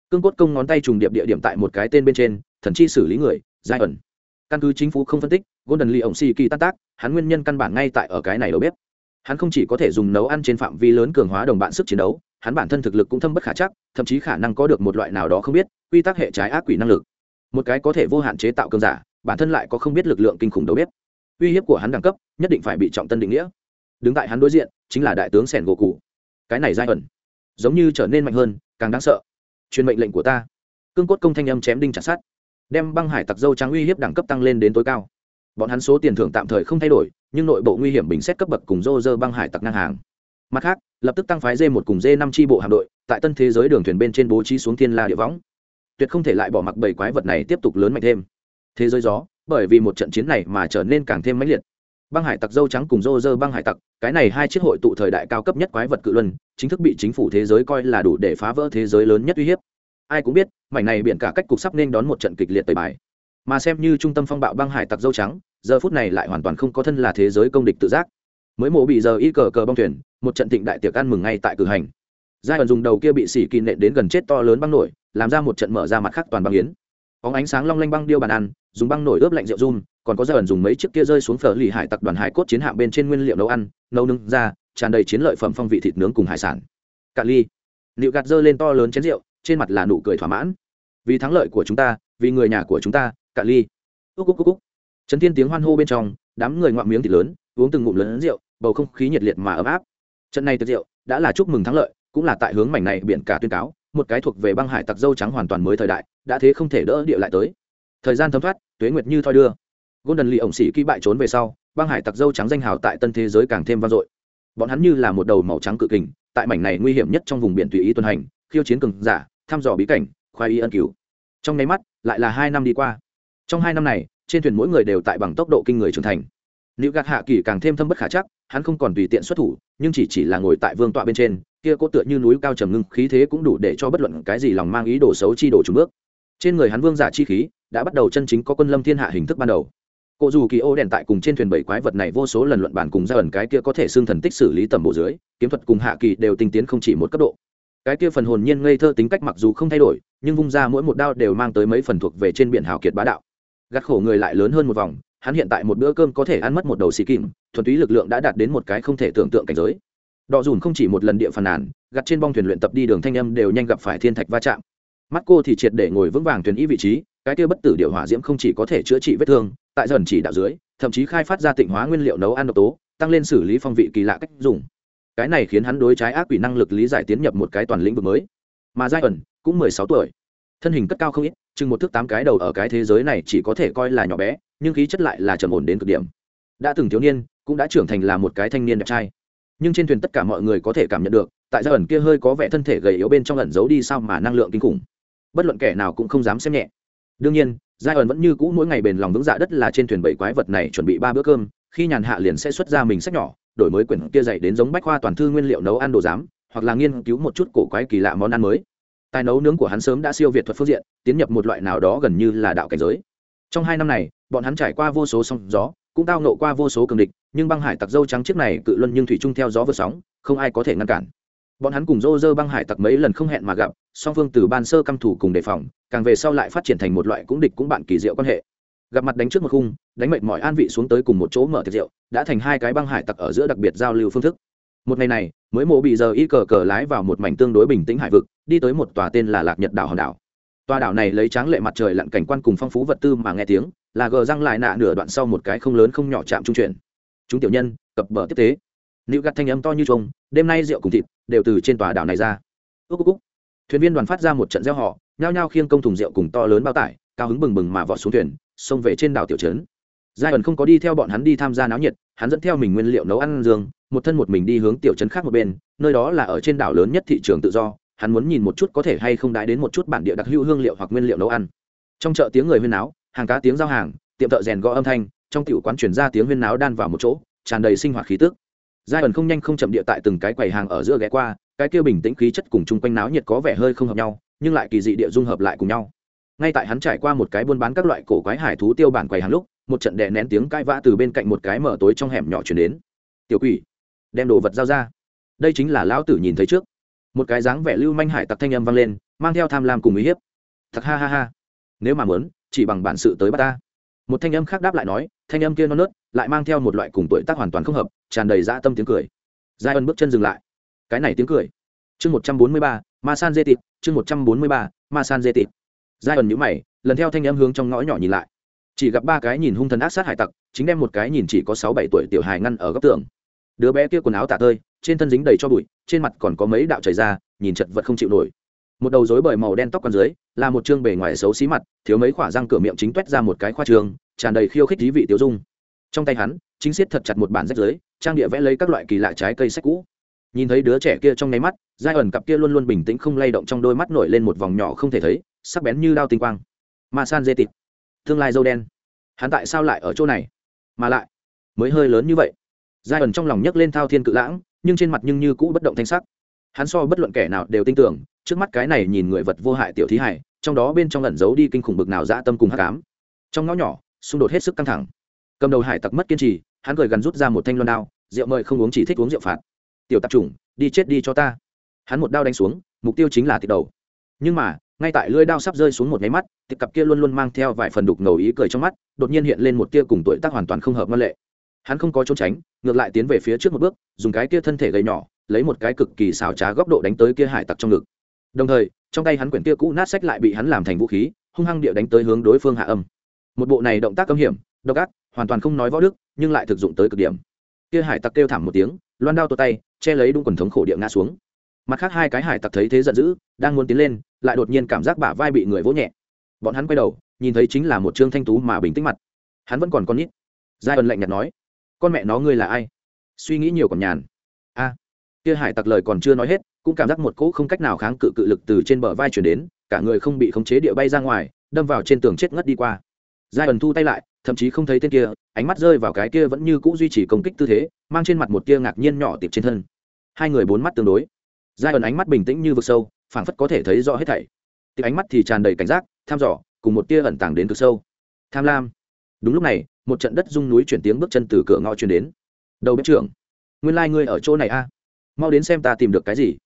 Cương cốt công ngón tay trùng điệp địa điểm tại một cái tên bên trên, thần chi xử lý người giai ẩn căn cứ chính phủ không phân tích, golden lee ổng xì kỳ tan tác, hắn nguyên nhân căn bản ngay tại ở cái này đầu bếp. Hắn không chỉ có thể dùng nấu ăn trên phạm vi lớn cường hóa đồng bạn sức chiến đấu, hắn bản thân thực lực cũng thâm bất khả chắc, thậm chí khả năng có được một loại nào đó không biết, quy tắc hệ trái ác quỷ năng lực. Một cái có thể vô hạn chế tạo cường giả, bản thân lại có không biết lực lượng kinh khủng đầu bếp. Uy hiếp của hắn đẳng cấp, nhất định phải bị trọng tân định nghĩa. Đứng tại hắn đối diện, chính là đại tướng sẻn gỗ cụ. Cái này dai ẩn, giống như trở nên mạnh hơn, càng đáng sợ. Truyền mệnh lệnh của ta. Cương cốt công thanh âm chém đinh chặt sát đem băng hải tặc dâu trắng uy hiếp đẳng cấp tăng lên đến tối cao. Bọn hắn số tiền thưởng tạm thời không thay đổi, nhưng nội bộ nguy hiểm bình xét cấp bậc cùng dô dơ băng hải tặc ngang hàng. Mặt khác, lập tức tăng phái d một cùng d năm tri bộ hạm đội, tại tân thế giới đường thuyền bên trên bố trí xuống thiên la địa võng. Tuyệt không thể lại bỏ mặc bảy quái vật này tiếp tục lớn mạnh thêm. Thế giới gió, bởi vì một trận chiến này mà trở nên càng thêm mãnh liệt. Băng hải tặc dâu trắng cùng dô dơ băng hải tặc, cái này hai chiếc hội tụ thời đại cao cấp nhất quái vật cự luân, chính thức bị chính phủ thế giới coi là đủ để phá vỡ thế giới lớn nhất uy hiếp ai cũng biết, mảnh này biển cả cách cục sắp nên đón một trận kịch liệt tẩy bài. Mà xem như trung tâm phong bạo băng hải tặc dâu trắng, giờ phút này lại hoàn toàn không có thân là thế giới công địch tự giác. Mới mổ bị giờ y cờ cờ bong thuyền, một trận thịnh đại tiệc ăn mừng ngay tại cử hành. Giai đoạn dùng đầu kia bị xỉ kỳ nện đến gần chết to lớn băng nổi, làm ra một trận mở ra mặt khác toàn băng yến. Óng ánh sáng long lanh băng điêu bàn ăn, dùng băng nổi ướp lạnh rượu run, còn có giai đoạn dùng mấy chiếc kia rơi xuống phở lì hải tặc đoàn hải cốt chiến hạm bên trên nguyên liệu nấu ăn, nấu nướng ra, tràn đầy chiến lợi phẩm phong vị thịt nướng cùng hải sản. Cạn ly. Liệu gạt dơ lên to lớn chén rượu trên mặt là nụ cười thỏa mãn. Vì thắng lợi của chúng ta, vì người nhà của chúng ta cạn ly. Úc úc úc úc trấn thiên tiếng hoan hô bên trong, đám người ngoạm miếng thịt lớn, uống từng ngụm lớn rượu, bầu không khí nhiệt liệt mà ấm áp. Trận này tiệc rượu đã là chúc mừng thắng lợi, cũng là tại hướng mảnh này biển cả tuyên cáo, một cái thuộc về băng hải tặc dâu trắng hoàn toàn mới thời đại, đã thế không thể đỡ địa lại tới. Thời gian thấm thoát, tuế nguyệt như thoi đưa. Golden lì ổng sĩ ký bại trốn về sau, băng hải tặc dâu trắng danh hào tại tân thế giới càng thêm vang dội. Bọn hắn như là một đầu màu trắng cự kình, tại mảnh này nguy hiểm nhất trong vùng biển tùy ý tuần hành khiêu chiến cường giả, thăm dò bí cảnh khoai y ân cứu. Trong nháy mắt, lại là hai năm đi qua. Trong hai năm này, trên thuyền mỗi người đều tại bằng tốc độ kinh người trưởng thành. Nữ gạt hạ kỳ càng thêm thâm bất khả chắc, hắn không còn tùy tiện xuất thủ, nhưng chỉ chỉ là ngồi tại vương tọa bên trên, kia có tựa như núi cao trầm ngưng, khí thế cũng đủ để cho bất luận cái gì lòng mang ý đồ xấu chi đổ trùng bước. Trên người hắn vương giả chi khí, đã bắt đầu chân chính có quân lâm thiên hạ hình thức ban đầu. Cụ dù kỳ ô đèn tại cùng trên thuyền bảy quái vật này vô số lần luận bản cùng ra ẩn cái kia có thể xương thần tích xử lý tầm bộ dưới, kiếm thuật cùng hạ kỳ đều tinh tiến không chỉ một cấp độ cái kia phần hồn nhiên ngây thơ tính cách mặc dù không thay đổi, nhưng vung ra mỗi một đao đều mang tới mấy phần thuộc về trên biển hào kiệt bá đạo. Gắt khổ người lại lớn hơn một vòng, hắn hiện tại một bữa cơm có thể ăn mất một đầu xì kìm, thuần túy lực lượng đã đạt đến một cái không thể tưởng tượng cảnh giới. Đọ dùn không chỉ một lần địa phàn nàn gặt trên bong thuyền luyện tập đi đường thanh âm đều nhanh gặp phải thiên thạch va chạm. Mắt cô thì triệt để ngồi vững vàng thuyền ý vị trí, cái kia bất tử điệu hỏa diễm không chỉ có thể chữa trị vết thương, tại dần chỉ đạo dưới, thậm chí khai phát ra tịnh hóa nguyên liệu nấu ăn độc tố, tăng lên xử lý phong vị kỳ lạ cách dùng cái này khiến hắn đối trái ác quỷ năng lực lý giải tiến nhập một cái toàn lĩnh vực mới. Mà giai ẩn cũng mười sáu tuổi. Thân hình cất cao không ít, chừng một thước tám cái đầu ở cái thế giới này chỉ có thể coi là nhỏ bé, nhưng khí chất lại là trầm ổn đến cực điểm. Đã từng thiếu niên, cũng đã trưởng thành là một cái thanh niên đẹp trai. Nhưng trên thuyền tất cả mọi người có thể cảm nhận được, tại giai ẩn kia hơi có vẻ thân thể gầy yếu bên trong ẩn giấu đi sao mà năng lượng kinh khủng. Bất luận kẻ nào cũng không dám xem nhẹ. Đương nhiên, giai ẩn vẫn như cũ mỗi ngày bền lòng vững dạ đất là trên thuyền bảy quái vật này chuẩn bị ba bữa cơm, khi nhàn hạ liền sẽ xuất ra mình sách nhỏ đổi mới quyển kia dạy đến giống bách khoa toàn thư nguyên liệu nấu ăn đồ giám, hoặc là nghiên cứu một chút cổ quái kỳ lạ món ăn mới. Tài nấu nướng của hắn sớm đã siêu việt thuật phương diện, tiến nhập một loại nào đó gần như là đạo cảnh giới. Trong hai năm này, bọn hắn trải qua vô số sóng gió, cũng tao nộ qua vô số cường địch, nhưng băng hải tặc dâu trắng chiếc này cự luân nhưng thủy chung theo gió vượt sóng, không ai có thể ngăn cản. Bọn hắn cùng dô dơ băng hải tặc mấy lần không hẹn mà gặp, song phương từ ban sơ căm thủ cùng đề phòng, càng về sau lại phát triển thành một loại cũng địch cũng bạn kỳ diệu quan hệ. Gặp mặt đánh trước một khung đánh mệt mọi an vị xuống tới cùng một chỗ mở tiệc rượu, đã thành hai cái băng hải tặc ở giữa đặc biệt giao lưu phương thức. Một ngày này, mới mộ bị giờ y cờ cờ lái vào một mảnh tương đối bình tĩnh hải vực, đi tới một tòa tên là lạc nhật đảo hòn đảo. Tòa đảo này lấy tráng lệ mặt trời lặn cảnh quan cùng phong phú vật tư mà nghe tiếng, là gờ răng lại nạ nửa đoạn sau một cái không lớn không nhỏ chạm trung chuyển. Chúng tiểu nhân, cập bờ tiếp tế. Nữ gạt thanh âm to như trông đêm nay rượu cùng thịt đều từ trên tòa đảo này ra. Ước ước thuyền viên đoàn phát ra một trận gieo họ nhao nhao khiêng công thùng rượu cùng to lớn bao tải, cao hứng bừng bừng mà vọt xuống thuyền, xông về trên đảo tiểu trấn giai ẩn không có đi theo bọn hắn đi tham gia náo nhiệt, hắn dẫn theo mình nguyên liệu nấu ăn dương, một thân một mình đi hướng tiểu trấn khác một bên, nơi đó là ở trên đảo lớn nhất thị trường tự do, hắn muốn nhìn một chút có thể hay không đái đến một chút bản địa đặc hữu hương liệu hoặc nguyên liệu nấu ăn. Trong chợ tiếng người huyên náo, hàng cá tiếng giao hàng, tiệm thợ rèn gõ âm thanh, trong tiểu quán chuyển ra tiếng huyên náo đan vào một chỗ, tràn đầy sinh hoạt khí tức. Giai ẩn không nhanh không chậm địa tại từng cái quầy hàng ở giữa ghé qua, cái kia bình tĩnh khí chất cùng chung quanh náo nhiệt có vẻ hơi không hợp nhau, nhưng lại kỳ dị địa dung hợp lại cùng nhau. Ngay tại hắn trải qua một cái buôn bán các loại cổ quái hải thú tiêu bản quầy hàng lúc một trận đè nén tiếng cãi vã từ bên cạnh một cái mở tối trong hẻm nhỏ chuyển đến. Tiểu quỷ, đem đồ vật giao ra. Đây chính là lão tử nhìn thấy trước. Một cái dáng vẻ lưu manh hải tặc thanh âm vang lên, mang theo tham lam cùng uy hiếp. Thật ha ha ha, nếu mà muốn, chỉ bằng bản sự tới bắt ta. Một thanh âm khác đáp lại nói, thanh âm kia non nớt, lại mang theo một loại cùng tuổi tác hoàn toàn không hợp, tràn đầy dã tâm tiếng cười. Giai ân bước chân dừng lại. Cái này tiếng cười. Chương một trăm bốn mươi ba, ma san dê tịt, chương một trăm bốn mươi ba, ma san dê tịt. Giai ẩn nhữ mày, lần theo thanh âm hướng trong ngõ nhỏ nhìn lại chỉ gặp ba cái nhìn hung thần ác sát hải tặc, chính đem một cái nhìn chỉ có sáu bảy tuổi tiểu hài ngăn ở góc tường. Đứa bé kia quần áo tả tơi, trên thân dính đầy cho bụi, trên mặt còn có mấy đạo chảy ra, nhìn chật vật không chịu nổi. Một đầu rối bời màu đen tóc còn dưới, là một chương bề ngoài xấu xí mặt, thiếu mấy khỏa răng cửa miệng chính toét ra một cái khoa trường, tràn đầy khiêu khích thí vị tiêu dung. Trong tay hắn, chính siết thật chặt một bản rách dưới, trang địa vẽ lấy các loại kỳ lạ trái cây sách cũ. Nhìn thấy đứa trẻ kia trong nháy mắt, giai ẩn cặp kia luôn luôn bình tĩnh không lay động trong đôi mắt nổi lên một vòng nhỏ không thể thấy, sắc bén như đao tinh quang. Ma san dê tịt tương lai dâu đen. Hắn tại sao lại ở chỗ này? Mà lại, mới hơi lớn như vậy. Giai ẩn trong lòng nhấc lên thao thiên cự lãng, nhưng trên mặt nhưng như cũ bất động thanh sắc. Hắn so bất luận kẻ nào đều tin tưởng, trước mắt cái này nhìn người vật vô hại tiểu thí hải, trong đó bên trong ẩn giấu đi kinh khủng bực nào dã tâm cùng hắc ám. Trong ngõ nhỏ, xung đột hết sức căng thẳng. Cầm đầu hải tặc mất kiên trì, hắn cười gần rút ra một thanh loan đao, rượu mời không uống chỉ thích uống rượu phạt. Tiểu tạp chủng, đi chết đi cho ta. Hắn một đao đánh xuống, mục tiêu chính là thịt đầu. Nhưng mà ngay tại lưỡi đao sắp rơi xuống một nháy mắt thì cặp kia luôn luôn mang theo vài phần đục ngầu ý cười trong mắt, đột nhiên hiện lên một tia cùng tuổi tác hoàn toàn không hợp ngân lệ. Hắn không có trốn tránh, ngược lại tiến về phía trước một bước, dùng cái kia thân thể gầy nhỏ, lấy một cái cực kỳ xào trá góc độ đánh tới kia hải tặc trong ngực. Đồng thời, trong tay hắn quyển kia cũ nát sách lại bị hắn làm thành vũ khí, hung hăng địa đánh tới hướng đối phương hạ âm. Một bộ này động tác âm hiểm, độc ác, hoàn toàn không nói võ đức, nhưng lại thực dụng tới cực điểm. Kia hải tặc kêu thảm một tiếng, loan đao tuột tay, che lấy đúng quần thống khổ địa ngã xuống mặt khác hai cái hải tặc thấy thế giận dữ, đang muốn tiến lên, lại đột nhiên cảm giác bả vai bị người vỗ nhẹ. Bọn hắn quay đầu, nhìn thấy chính là một trương thanh tú mà bình tĩnh mặt. Hắn vẫn còn con nít. Giai ẩn lạnh nhạt nói, con mẹ nó ngươi là ai? Suy nghĩ nhiều còn nhàn. A. Kia hải tặc lời còn chưa nói hết, cũng cảm giác một cỗ không cách nào kháng cự cự lực từ trên bờ vai chuyển đến, cả người không bị khống chế địa bay ra ngoài, đâm vào trên tường chết ngất đi qua. Giai ẩn thu tay lại, thậm chí không thấy tên kia, ánh mắt rơi vào cái kia vẫn như cũ duy trì công kích tư thế, mang trên mặt một tia ngạc nhiên nhỏ tiệp trên thân. Hai người bốn mắt tương đối giai ẩn ánh mắt bình tĩnh như vực sâu, phảng phất có thể thấy rõ hết thảy. Tiệp ánh mắt thì tràn đầy cảnh giác, tham dò, cùng một tia ẩn tàng đến cực sâu. Tham lam. Đúng lúc này, một trận đất rung núi chuyển tiếng bước chân từ cửa ngõ chuyển đến. Đầu bếp trưởng, nguyên lai、like、ngươi ở chỗ này a. Mau đến xem ta tìm được cái gì.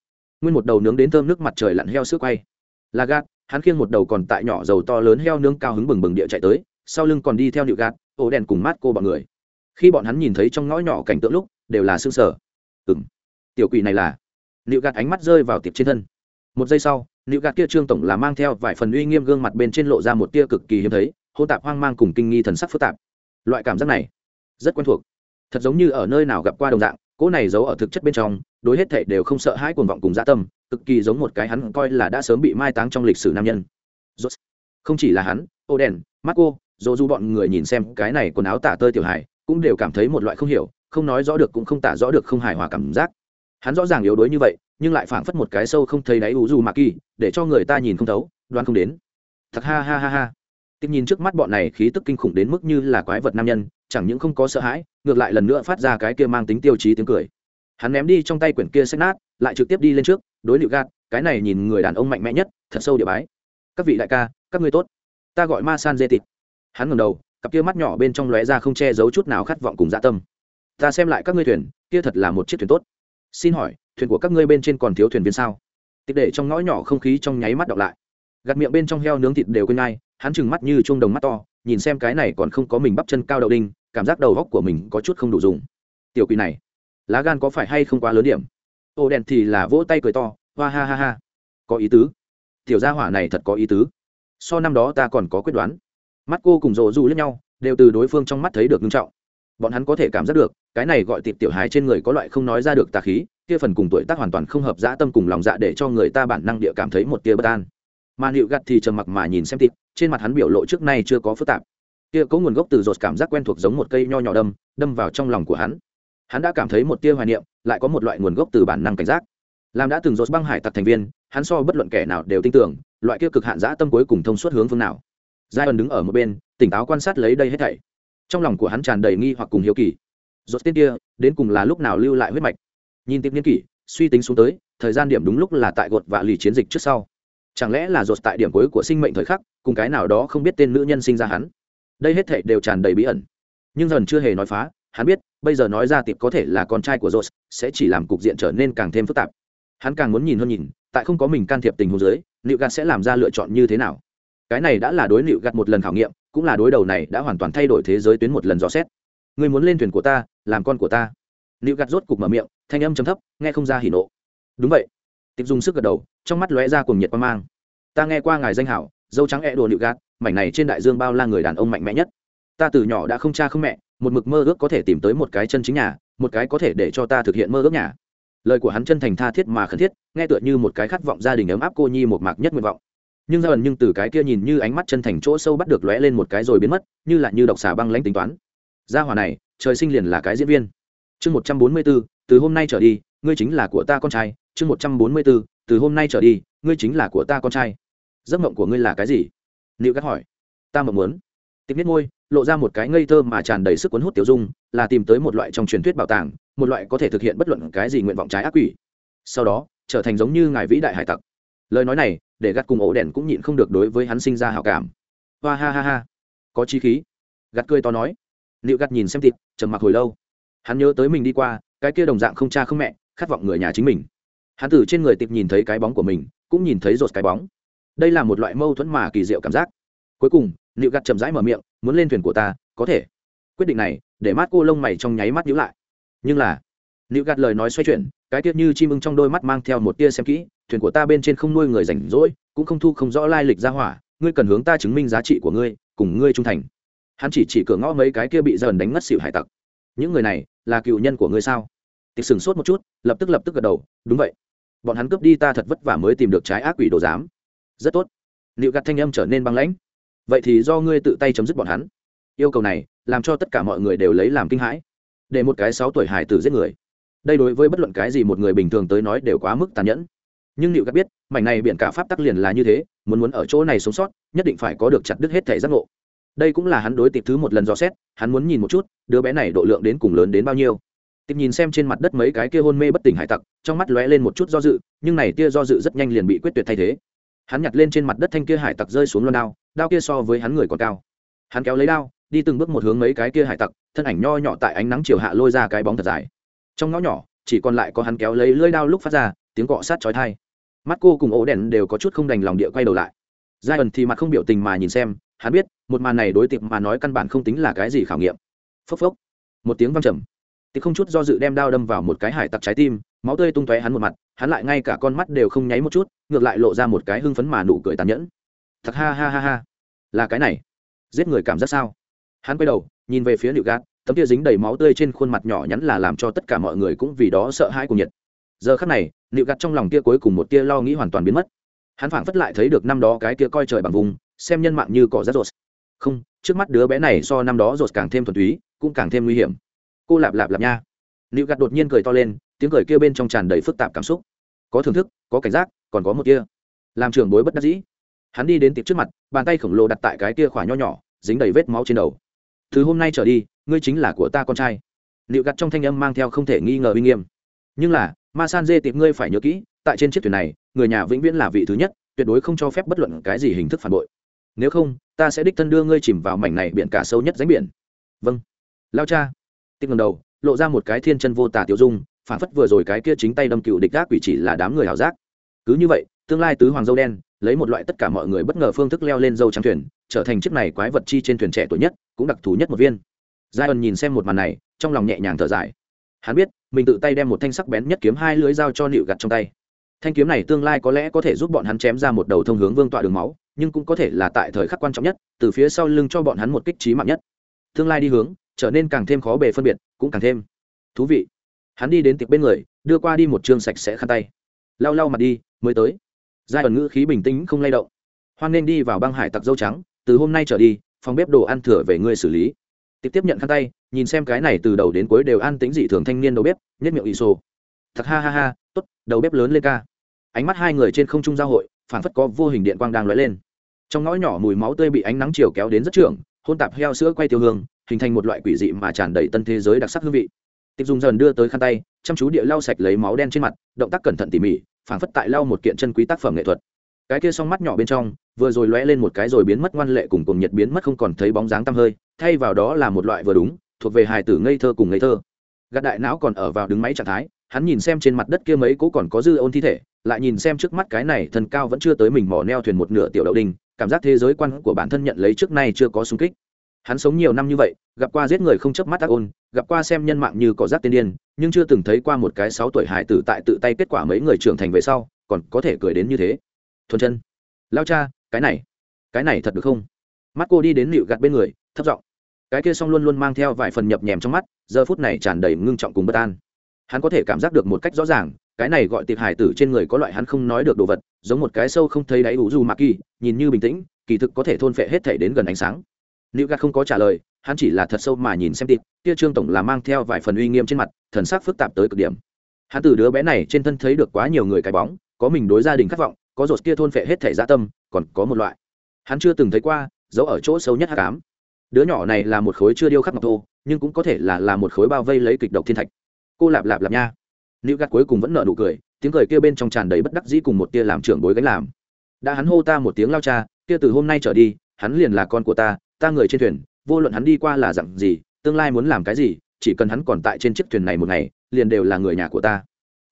Nguyên một đầu nướng đến thơm nước mặt trời lặn heo sữa quay. Là gạt, hắn khiêng một đầu còn tại nhỏ dầu to lớn heo nướng cao hứng bừng bừng địa chạy tới, sau lưng còn đi theo nịu gạt, ổ đèn cùng mát cô bọn người. Khi bọn hắn nhìn thấy trong ngõ nhỏ cảnh tượng lúc, đều là xương sở ừ m tiểu quỷ này là nịu gạt ánh mắt rơi vào tiệp trên thân. Một giây sau, nịu gạt kia trương tổng là mang theo vài phần uy nghiêm gương mặt bên trên lộ ra một tia cực kỳ hiếm thấy hô tạp hoang mang cùng kinh nghi thần sắc phức tạp. Loại cảm giác này, rất quen thuộc. Thật giống như ở nơi nào gặp qua đồng dạng, cỗ này giấu ở thực chất bên trong, đối hết thệ đều không sợ hãi cuồng vọng cùng dã tâm, cực kỳ giống một cái hắn coi là đã sớm bị mai táng trong lịch sử nam nhân. Rốt. không chỉ là hắn ô đèn mắt cô dỗ du bọn người nhìn xem cái này quần áo tả tơi tiểu hải cũng đều cảm thấy một loại không hiểu, không nói rõ được cũng không tả rõ được không hài hòa cảm giác hắn rõ ràng yếu đuối như vậy, nhưng lại phảng phất một cái sâu không thấy đáy u dù mạc kỳ, để cho người ta nhìn không thấu, đoán không đến. Thật ha ha ha ha. Tiếp nhìn trước mắt bọn này khí tức kinh khủng đến mức như là quái vật nam nhân, chẳng những không có sợ hãi, ngược lại lần nữa phát ra cái kia mang tính tiêu chí tiếng cười. Hắn ném đi trong tay quyển kia sách nát, lại trực tiếp đi lên trước, đối liệu gạt, cái này nhìn người đàn ông mạnh mẽ nhất, thật sâu địa bái. Các vị đại ca, các ngươi tốt. Ta gọi ma san dê tịt. Hắn ngầm đầu, cặp kia mắt nhỏ bên trong lóe ra không che giấu chút nào khát vọng cùng dạ tâm. Ta xem lại các ngươi thuyền, kia thật là một chiếc thuyền tốt xin hỏi, thuyền của các ngươi bên trên còn thiếu thuyền viên sao? Tịch để trong ngõ nhỏ không khí trong nháy mắt đọc lại. Gạt miệng bên trong heo nướng thịt đều quên ngay, hắn chừng mắt như chuông đồng mắt to, nhìn xem cái này còn không có mình bắp chân cao đầu đinh, cảm giác đầu góc của mình có chút không đủ dùng. Tiểu quỷ này, lá gan có phải hay không quá lớn điểm? Ô đèn thì là vỗ tay cười to, hoa ha ha ha. Có ý tứ. Tiểu gia hỏa này thật có ý tứ. So năm đó ta còn có quyết đoán. Mắt cô cùng rộ du lẫn nhau, đều từ đối phương trong mắt thấy được nghiêm trọng bọn hắn có thể cảm giác được, cái này gọi tiệp tiểu hái trên người có loại không nói ra được tà khí, kia phần cùng tuổi tác hoàn toàn không hợp dã tâm cùng lòng dạ để cho người ta bản năng địa cảm thấy một tia bất an. Mà nịu gặt thì trầm mặc mà nhìn xem tịp, trên mặt hắn biểu lộ trước nay chưa có phức tạp. Kia có nguồn gốc từ rột cảm giác quen thuộc giống một cây nho nhỏ đâm đâm vào trong lòng của hắn. Hắn đã cảm thấy một tia hoài niệm, lại có một loại nguồn gốc từ bản năng cảnh giác. Làm đã từng rột băng hải tặc thành viên, hắn so bất luận kẻ nào đều tin tưởng, loại kia cực hạn dã tâm cuối cùng thông suốt hướng phương nào. Giai ẩn đứng ở một bên, tỉnh táo quan sát lấy đây hết thảy trong lòng của hắn tràn đầy nghi hoặc cùng hiếu kỳ. Rốt tên kia, đến cùng là lúc nào lưu lại huyết mạch? Nhìn tiếp niên kỷ, suy tính xuống tới, thời gian điểm đúng lúc là tại gột và lì chiến dịch trước sau. Chẳng lẽ là rột tại điểm cuối của sinh mệnh thời khắc, cùng cái nào đó không biết tên nữ nhân sinh ra hắn? Đây hết thảy đều tràn đầy bí ẩn. Nhưng dần chưa hề nói phá, hắn biết, bây giờ nói ra tiệp có thể là con trai của rột sẽ chỉ làm cục diện trở nên càng thêm phức tạp. Hắn càng muốn nhìn hơn nhìn, tại không có mình can thiệp tình huống dưới liệu gạt sẽ làm ra lựa chọn như thế nào? Cái này đã là đối liệu gạt một lần khảo nghiệm cũng là đối đầu này đã hoàn toàn thay đổi thế giới tuyến một lần dò xét. Người muốn lên thuyền của ta, làm con của ta. Liệu gạt rốt cục mở miệng, thanh âm chấm thấp, nghe không ra hỉ nộ. Đúng vậy. Tịch dùng sức gật đầu, trong mắt lóe ra cùng nhiệt quan mang. Ta nghe qua ngài danh hảo, dâu trắng e đồ liệu gạt, mảnh này trên đại dương bao la người đàn ông mạnh mẽ nhất. Ta từ nhỏ đã không cha không mẹ, một mực mơ ước có thể tìm tới một cái chân chính nhà, một cái có thể để cho ta thực hiện mơ ước nhà. Lời của hắn chân thành tha thiết mà khẩn thiết, nghe tựa như một cái khát vọng gia đình ấm áp cô nhi một mạc nhất nguyện vọng nhưng ra ẩn nhưng từ cái kia nhìn như ánh mắt chân thành chỗ sâu bắt được lóe lên một cái rồi biến mất, như là như độc xà băng lãnh tính toán. Gia hỏa này, trời sinh liền là cái diễn viên. Chương một trăm bốn mươi bốn, từ hôm nay trở đi, ngươi chính là của ta con trai. Chương một trăm bốn mươi bốn, từ hôm nay trở đi, ngươi chính là của ta con trai. Giấc mộng của ngươi là cái gì? Liệu gắt hỏi. Ta mộng muốn. Tiếp biết ngôi lộ ra một cái ngây thơ mà tràn đầy sức cuốn hút tiểu dung, là tìm tới một loại trong truyền thuyết bảo tàng, một loại có thể thực hiện bất luận cái gì nguyện vọng trái ác quỷ. Sau đó, trở thành giống như ngài vĩ đại hải tặc. Lời nói này để gắt cùng ổ đèn cũng nhịn không được đối với hắn sinh ra hào cảm. Hoa ha ha ha. Có chi khí. Gắt cười to nói. Liệu gắt nhìn xem thịt, trầm mặc hồi lâu. Hắn nhớ tới mình đi qua, cái kia đồng dạng không cha không mẹ, khát vọng người nhà chính mình. Hắn từ trên người tịp nhìn thấy cái bóng của mình, cũng nhìn thấy rột cái bóng. Đây là một loại mâu thuẫn mà kỳ diệu cảm giác. Cuối cùng liệu gắt chậm rãi mở miệng, muốn lên thuyền của ta, có thể. Quyết định này, để mắt cô lông mày trong nháy mắt nhíu lại. Nhưng là liệu gặt lời nói xoay chuyển, cái tiết như chim ưng trong đôi mắt mang theo một tia xem kỹ thuyền của ta bên trên không nuôi người rảnh rỗi, cũng không thu không rõ lai lịch ra hỏa, ngươi cần hướng ta chứng minh giá trị của ngươi, cùng ngươi trung thành. Hắn chỉ chỉ cửa ngõ mấy cái kia bị dần đánh ngất xỉu hải tặc. Những người này là cựu nhân của ngươi sao? Tịch sừng sốt một chút, lập tức lập tức gật đầu, đúng vậy. Bọn hắn cướp đi ta thật vất vả mới tìm được trái ác quỷ đồ giám. Rất tốt. Liệu gạt thanh âm trở nên băng lãnh. Vậy thì do ngươi tự tay chấm dứt bọn hắn. Yêu cầu này làm cho tất cả mọi người đều lấy làm kinh hãi. Để một cái sáu tuổi hải tử giết người. Đây đối với bất luận cái gì một người bình thường tới nói đều quá mức tàn nhẫn nhưng liệu các biết, mảnh này biển cả pháp tắc liền là như thế, muốn muốn ở chỗ này sống sót, nhất định phải có được chặt đứt hết thể giác ngộ. Đây cũng là hắn đối tiệp thứ một lần dò xét, hắn muốn nhìn một chút, đứa bé này độ lượng đến cùng lớn đến bao nhiêu. Tiệp nhìn xem trên mặt đất mấy cái kia hôn mê bất tỉnh hải tặc, trong mắt lóe lên một chút do dự, nhưng này kia do dự rất nhanh liền bị quyết tuyệt thay thế. Hắn nhặt lên trên mặt đất thanh kia hải tặc rơi xuống loan đao đao kia so với hắn người còn cao. Hắn kéo lấy đao, đi từng bước một hướng mấy cái kia hải tặc, thân ảnh nho nhỏ tại ánh nắng chiều hạ lôi ra cái bóng thật dài. Trong ngõ nhỏ, chỉ còn lại có hắn kéo lấy lưỡi đao lúc phát ra tiếng cọ sát chói tai. Mắt cô cùng ổ đèn đều có chút không đành lòng địa quay đầu lại. Giai ẩn thì mặt không biểu tình mà nhìn xem, hắn biết, một màn này đối tiệp mà nói căn bản không tính là cái gì khảo nghiệm. Phốc phốc. Một tiếng văng trầm. Tiệp không chút do dự đem đao đâm vào một cái hải tặc trái tim, máu tươi tung tóe hắn một mặt, hắn lại ngay cả con mắt đều không nháy một chút, ngược lại lộ ra một cái hưng phấn mà nụ cười tàn nhẫn. Thật ha ha ha ha. Là cái này. Giết người cảm giác sao? Hắn quay đầu, nhìn về phía liệu gạt, tấm kia dính đầy máu tươi trên khuôn mặt nhỏ nhắn là làm cho tất cả mọi người cũng vì đó sợ hãi cùng nhiệt giờ khắc này liệu gặt trong lòng kia cuối cùng một tia lo nghĩ hoàn toàn biến mất. Hắn phảng phất lại thấy được năm đó cái kia coi trời bằng vùng, xem nhân mạng như cỏ rát rột. Không, trước mắt đứa bé này so năm đó rột càng thêm thuần túy, cũng càng thêm nguy hiểm. Cô lạp lạp lạp nha. Liệu gặt đột nhiên cười to lên, tiếng cười kia bên trong tràn đầy phức tạp cảm xúc. Có thưởng thức, có cảnh giác, còn có một kia làm trưởng bối bất đắc dĩ. Hắn đi đến tiệp trước mặt, bàn tay khổng lồ đặt tại cái kia khỏa nho nhỏ, dính đầy vết máu trên đầu. Từ hôm nay trở đi, ngươi chính là của ta con trai. Liệu gặt trong thanh âm mang theo không thể nghi ngờ uy nghiêm. Nhưng là ma san dê tiệp ngươi phải nhớ kỹ, tại trên chiếc thuyền này, người nhà vĩnh viễn là vị thứ nhất, tuyệt đối không cho phép bất luận cái gì hình thức phản bội. Nếu không, ta sẽ đích thân đưa ngươi chìm vào mảnh này biển cả sâu nhất ránh biển. Vâng. Lao cha. Tiệp ngầm đầu, lộ ra một cái thiên chân vô tả tiêu dung, phản phất vừa rồi cái kia chính tay đâm cựu địch gác quỷ chỉ là đám người hảo giác. Cứ như vậy, tương lai tứ hoàng dâu đen, lấy một loại tất cả mọi người bất ngờ phương thức leo lên dâu trắng thuyền, trở thành chiếc này quái vật chi trên thuyền trẻ tuổi nhất, cũng đặc thù nhất một viên. Giai ân nhìn xem một màn này, trong lòng nhẹ nhàng thở dài. Hắn biết mình tự tay đem một thanh sắc bén nhất kiếm hai lưới dao cho nịu gặt trong tay. Thanh kiếm này tương lai có lẽ có thể giúp bọn hắn chém ra một đầu thông hướng vương tọa đường máu, nhưng cũng có thể là tại thời khắc quan trọng nhất, từ phía sau lưng cho bọn hắn một kích trí mạng nhất. Tương lai đi hướng, trở nên càng thêm khó bề phân biệt, cũng càng thêm thú vị. Hắn đi đến tiệc bên người, đưa qua đi một chương sạch sẽ khăn tay. Lau lau mặt đi, mới tới. Giai ẩn ngữ khí bình tĩnh không lay động. Hoan nên đi vào băng hải tặc dâu trắng, từ hôm nay trở đi, phòng bếp đồ ăn thừa về ngươi xử lý. Tiếp tiếp nhận khăn tay nhìn xem cái này từ đầu đến cuối đều an tính dị thường thanh niên đầu bếp, nhất miệng ỷ sô thật ha ha ha, tốt, đầu bếp lớn lên ca. Ánh mắt hai người trên không trung giao hội phản phất có vô hình điện quang đang lóe lên. Trong ngõ nhỏ mùi máu tươi bị ánh nắng chiều kéo đến rất trưởng, hôn tạp heo sữa quay tiêu hương, hình thành một loại quỷ dị mà tràn đầy tân thế giới đặc sắc hương vị. Tịch dùng dần đưa tới khăn tay, chăm chú địa lau sạch lấy máu đen trên mặt, động tác cẩn thận tỉ mỉ, phảng phất tại lau một kiện chân quý tác phẩm nghệ thuật. Cái kia song mắt nhỏ bên trong, vừa rồi lóe lên một cái rồi biến mất ngoan lệ cùng cùng nhiệt biến mất không còn thấy bóng dáng tăm hơi, thay vào đó là một loại vừa đúng thuộc về hài tử ngây thơ cùng ngây thơ. Gạt đại não còn ở vào đứng máy trạng thái, hắn nhìn xem trên mặt đất kia mấy cỗ còn có dư ôn thi thể, lại nhìn xem trước mắt cái này thần cao vẫn chưa tới mình mỏ neo thuyền một nửa tiểu đậu đình cảm giác thế giới quan của bản thân nhận lấy trước nay chưa có sung kích. Hắn sống nhiều năm như vậy, gặp qua giết người không chớp mắt ác ôn, gặp qua xem nhân mạng như cỏ rác tiên điên, nhưng chưa từng thấy qua một cái sáu tuổi hải tử tại tự tay kết quả mấy người trưởng thành về sau, còn có thể cười đến như thế. Thuần chân. Lao cha, cái này cái này thật được không? Mắt cô đi đến nịu gạt bên người, thấp giọng cái kia song luôn luôn mang theo vài phần nhập nhèm trong mắt, giờ phút này tràn đầy ngưng trọng cùng bất an. Hắn có thể cảm giác được một cách rõ ràng, cái này gọi tiệp hải tử trên người có loại hắn không nói được đồ vật, giống một cái sâu không thấy đáy ủ dù mạc kỳ, nhìn như bình tĩnh, kỳ thực có thể thôn phệ hết thể đến gần ánh sáng. Nữ gạt không có trả lời, hắn chỉ là thật sâu mà nhìn xem tiệp kia trương tổng là mang theo vài phần uy nghiêm trên mặt, thần sắc phức tạp tới cực điểm. Hắn từ đứa bé này trên thân thấy được quá nhiều người cái bóng, có mình đối gia đình khát vọng, có rột kia thôn phệ hết thể gia tâm, còn có một loại. Hắn chưa từng thấy qua giấu ở chỗ sâu nhất hát cám đứa nhỏ này là một khối chưa điêu khắc ngọc thô, nhưng cũng có thể là là một khối bao vây lấy kịch độc thiên thạch. Cô lạp lạp lạp nha. Nữ gạt cuối cùng vẫn nợ nụ cười, tiếng cười kia bên trong tràn đầy bất đắc dĩ cùng một tia làm trưởng bối gánh làm. Đã hắn hô ta một tiếng lao cha, kia từ hôm nay trở đi, hắn liền là con của ta ta người trên thuyền, vô luận hắn đi qua là dặn gì, tương lai muốn làm cái gì, chỉ cần hắn còn tại trên chiếc thuyền này một ngày, liền đều là người nhà của ta.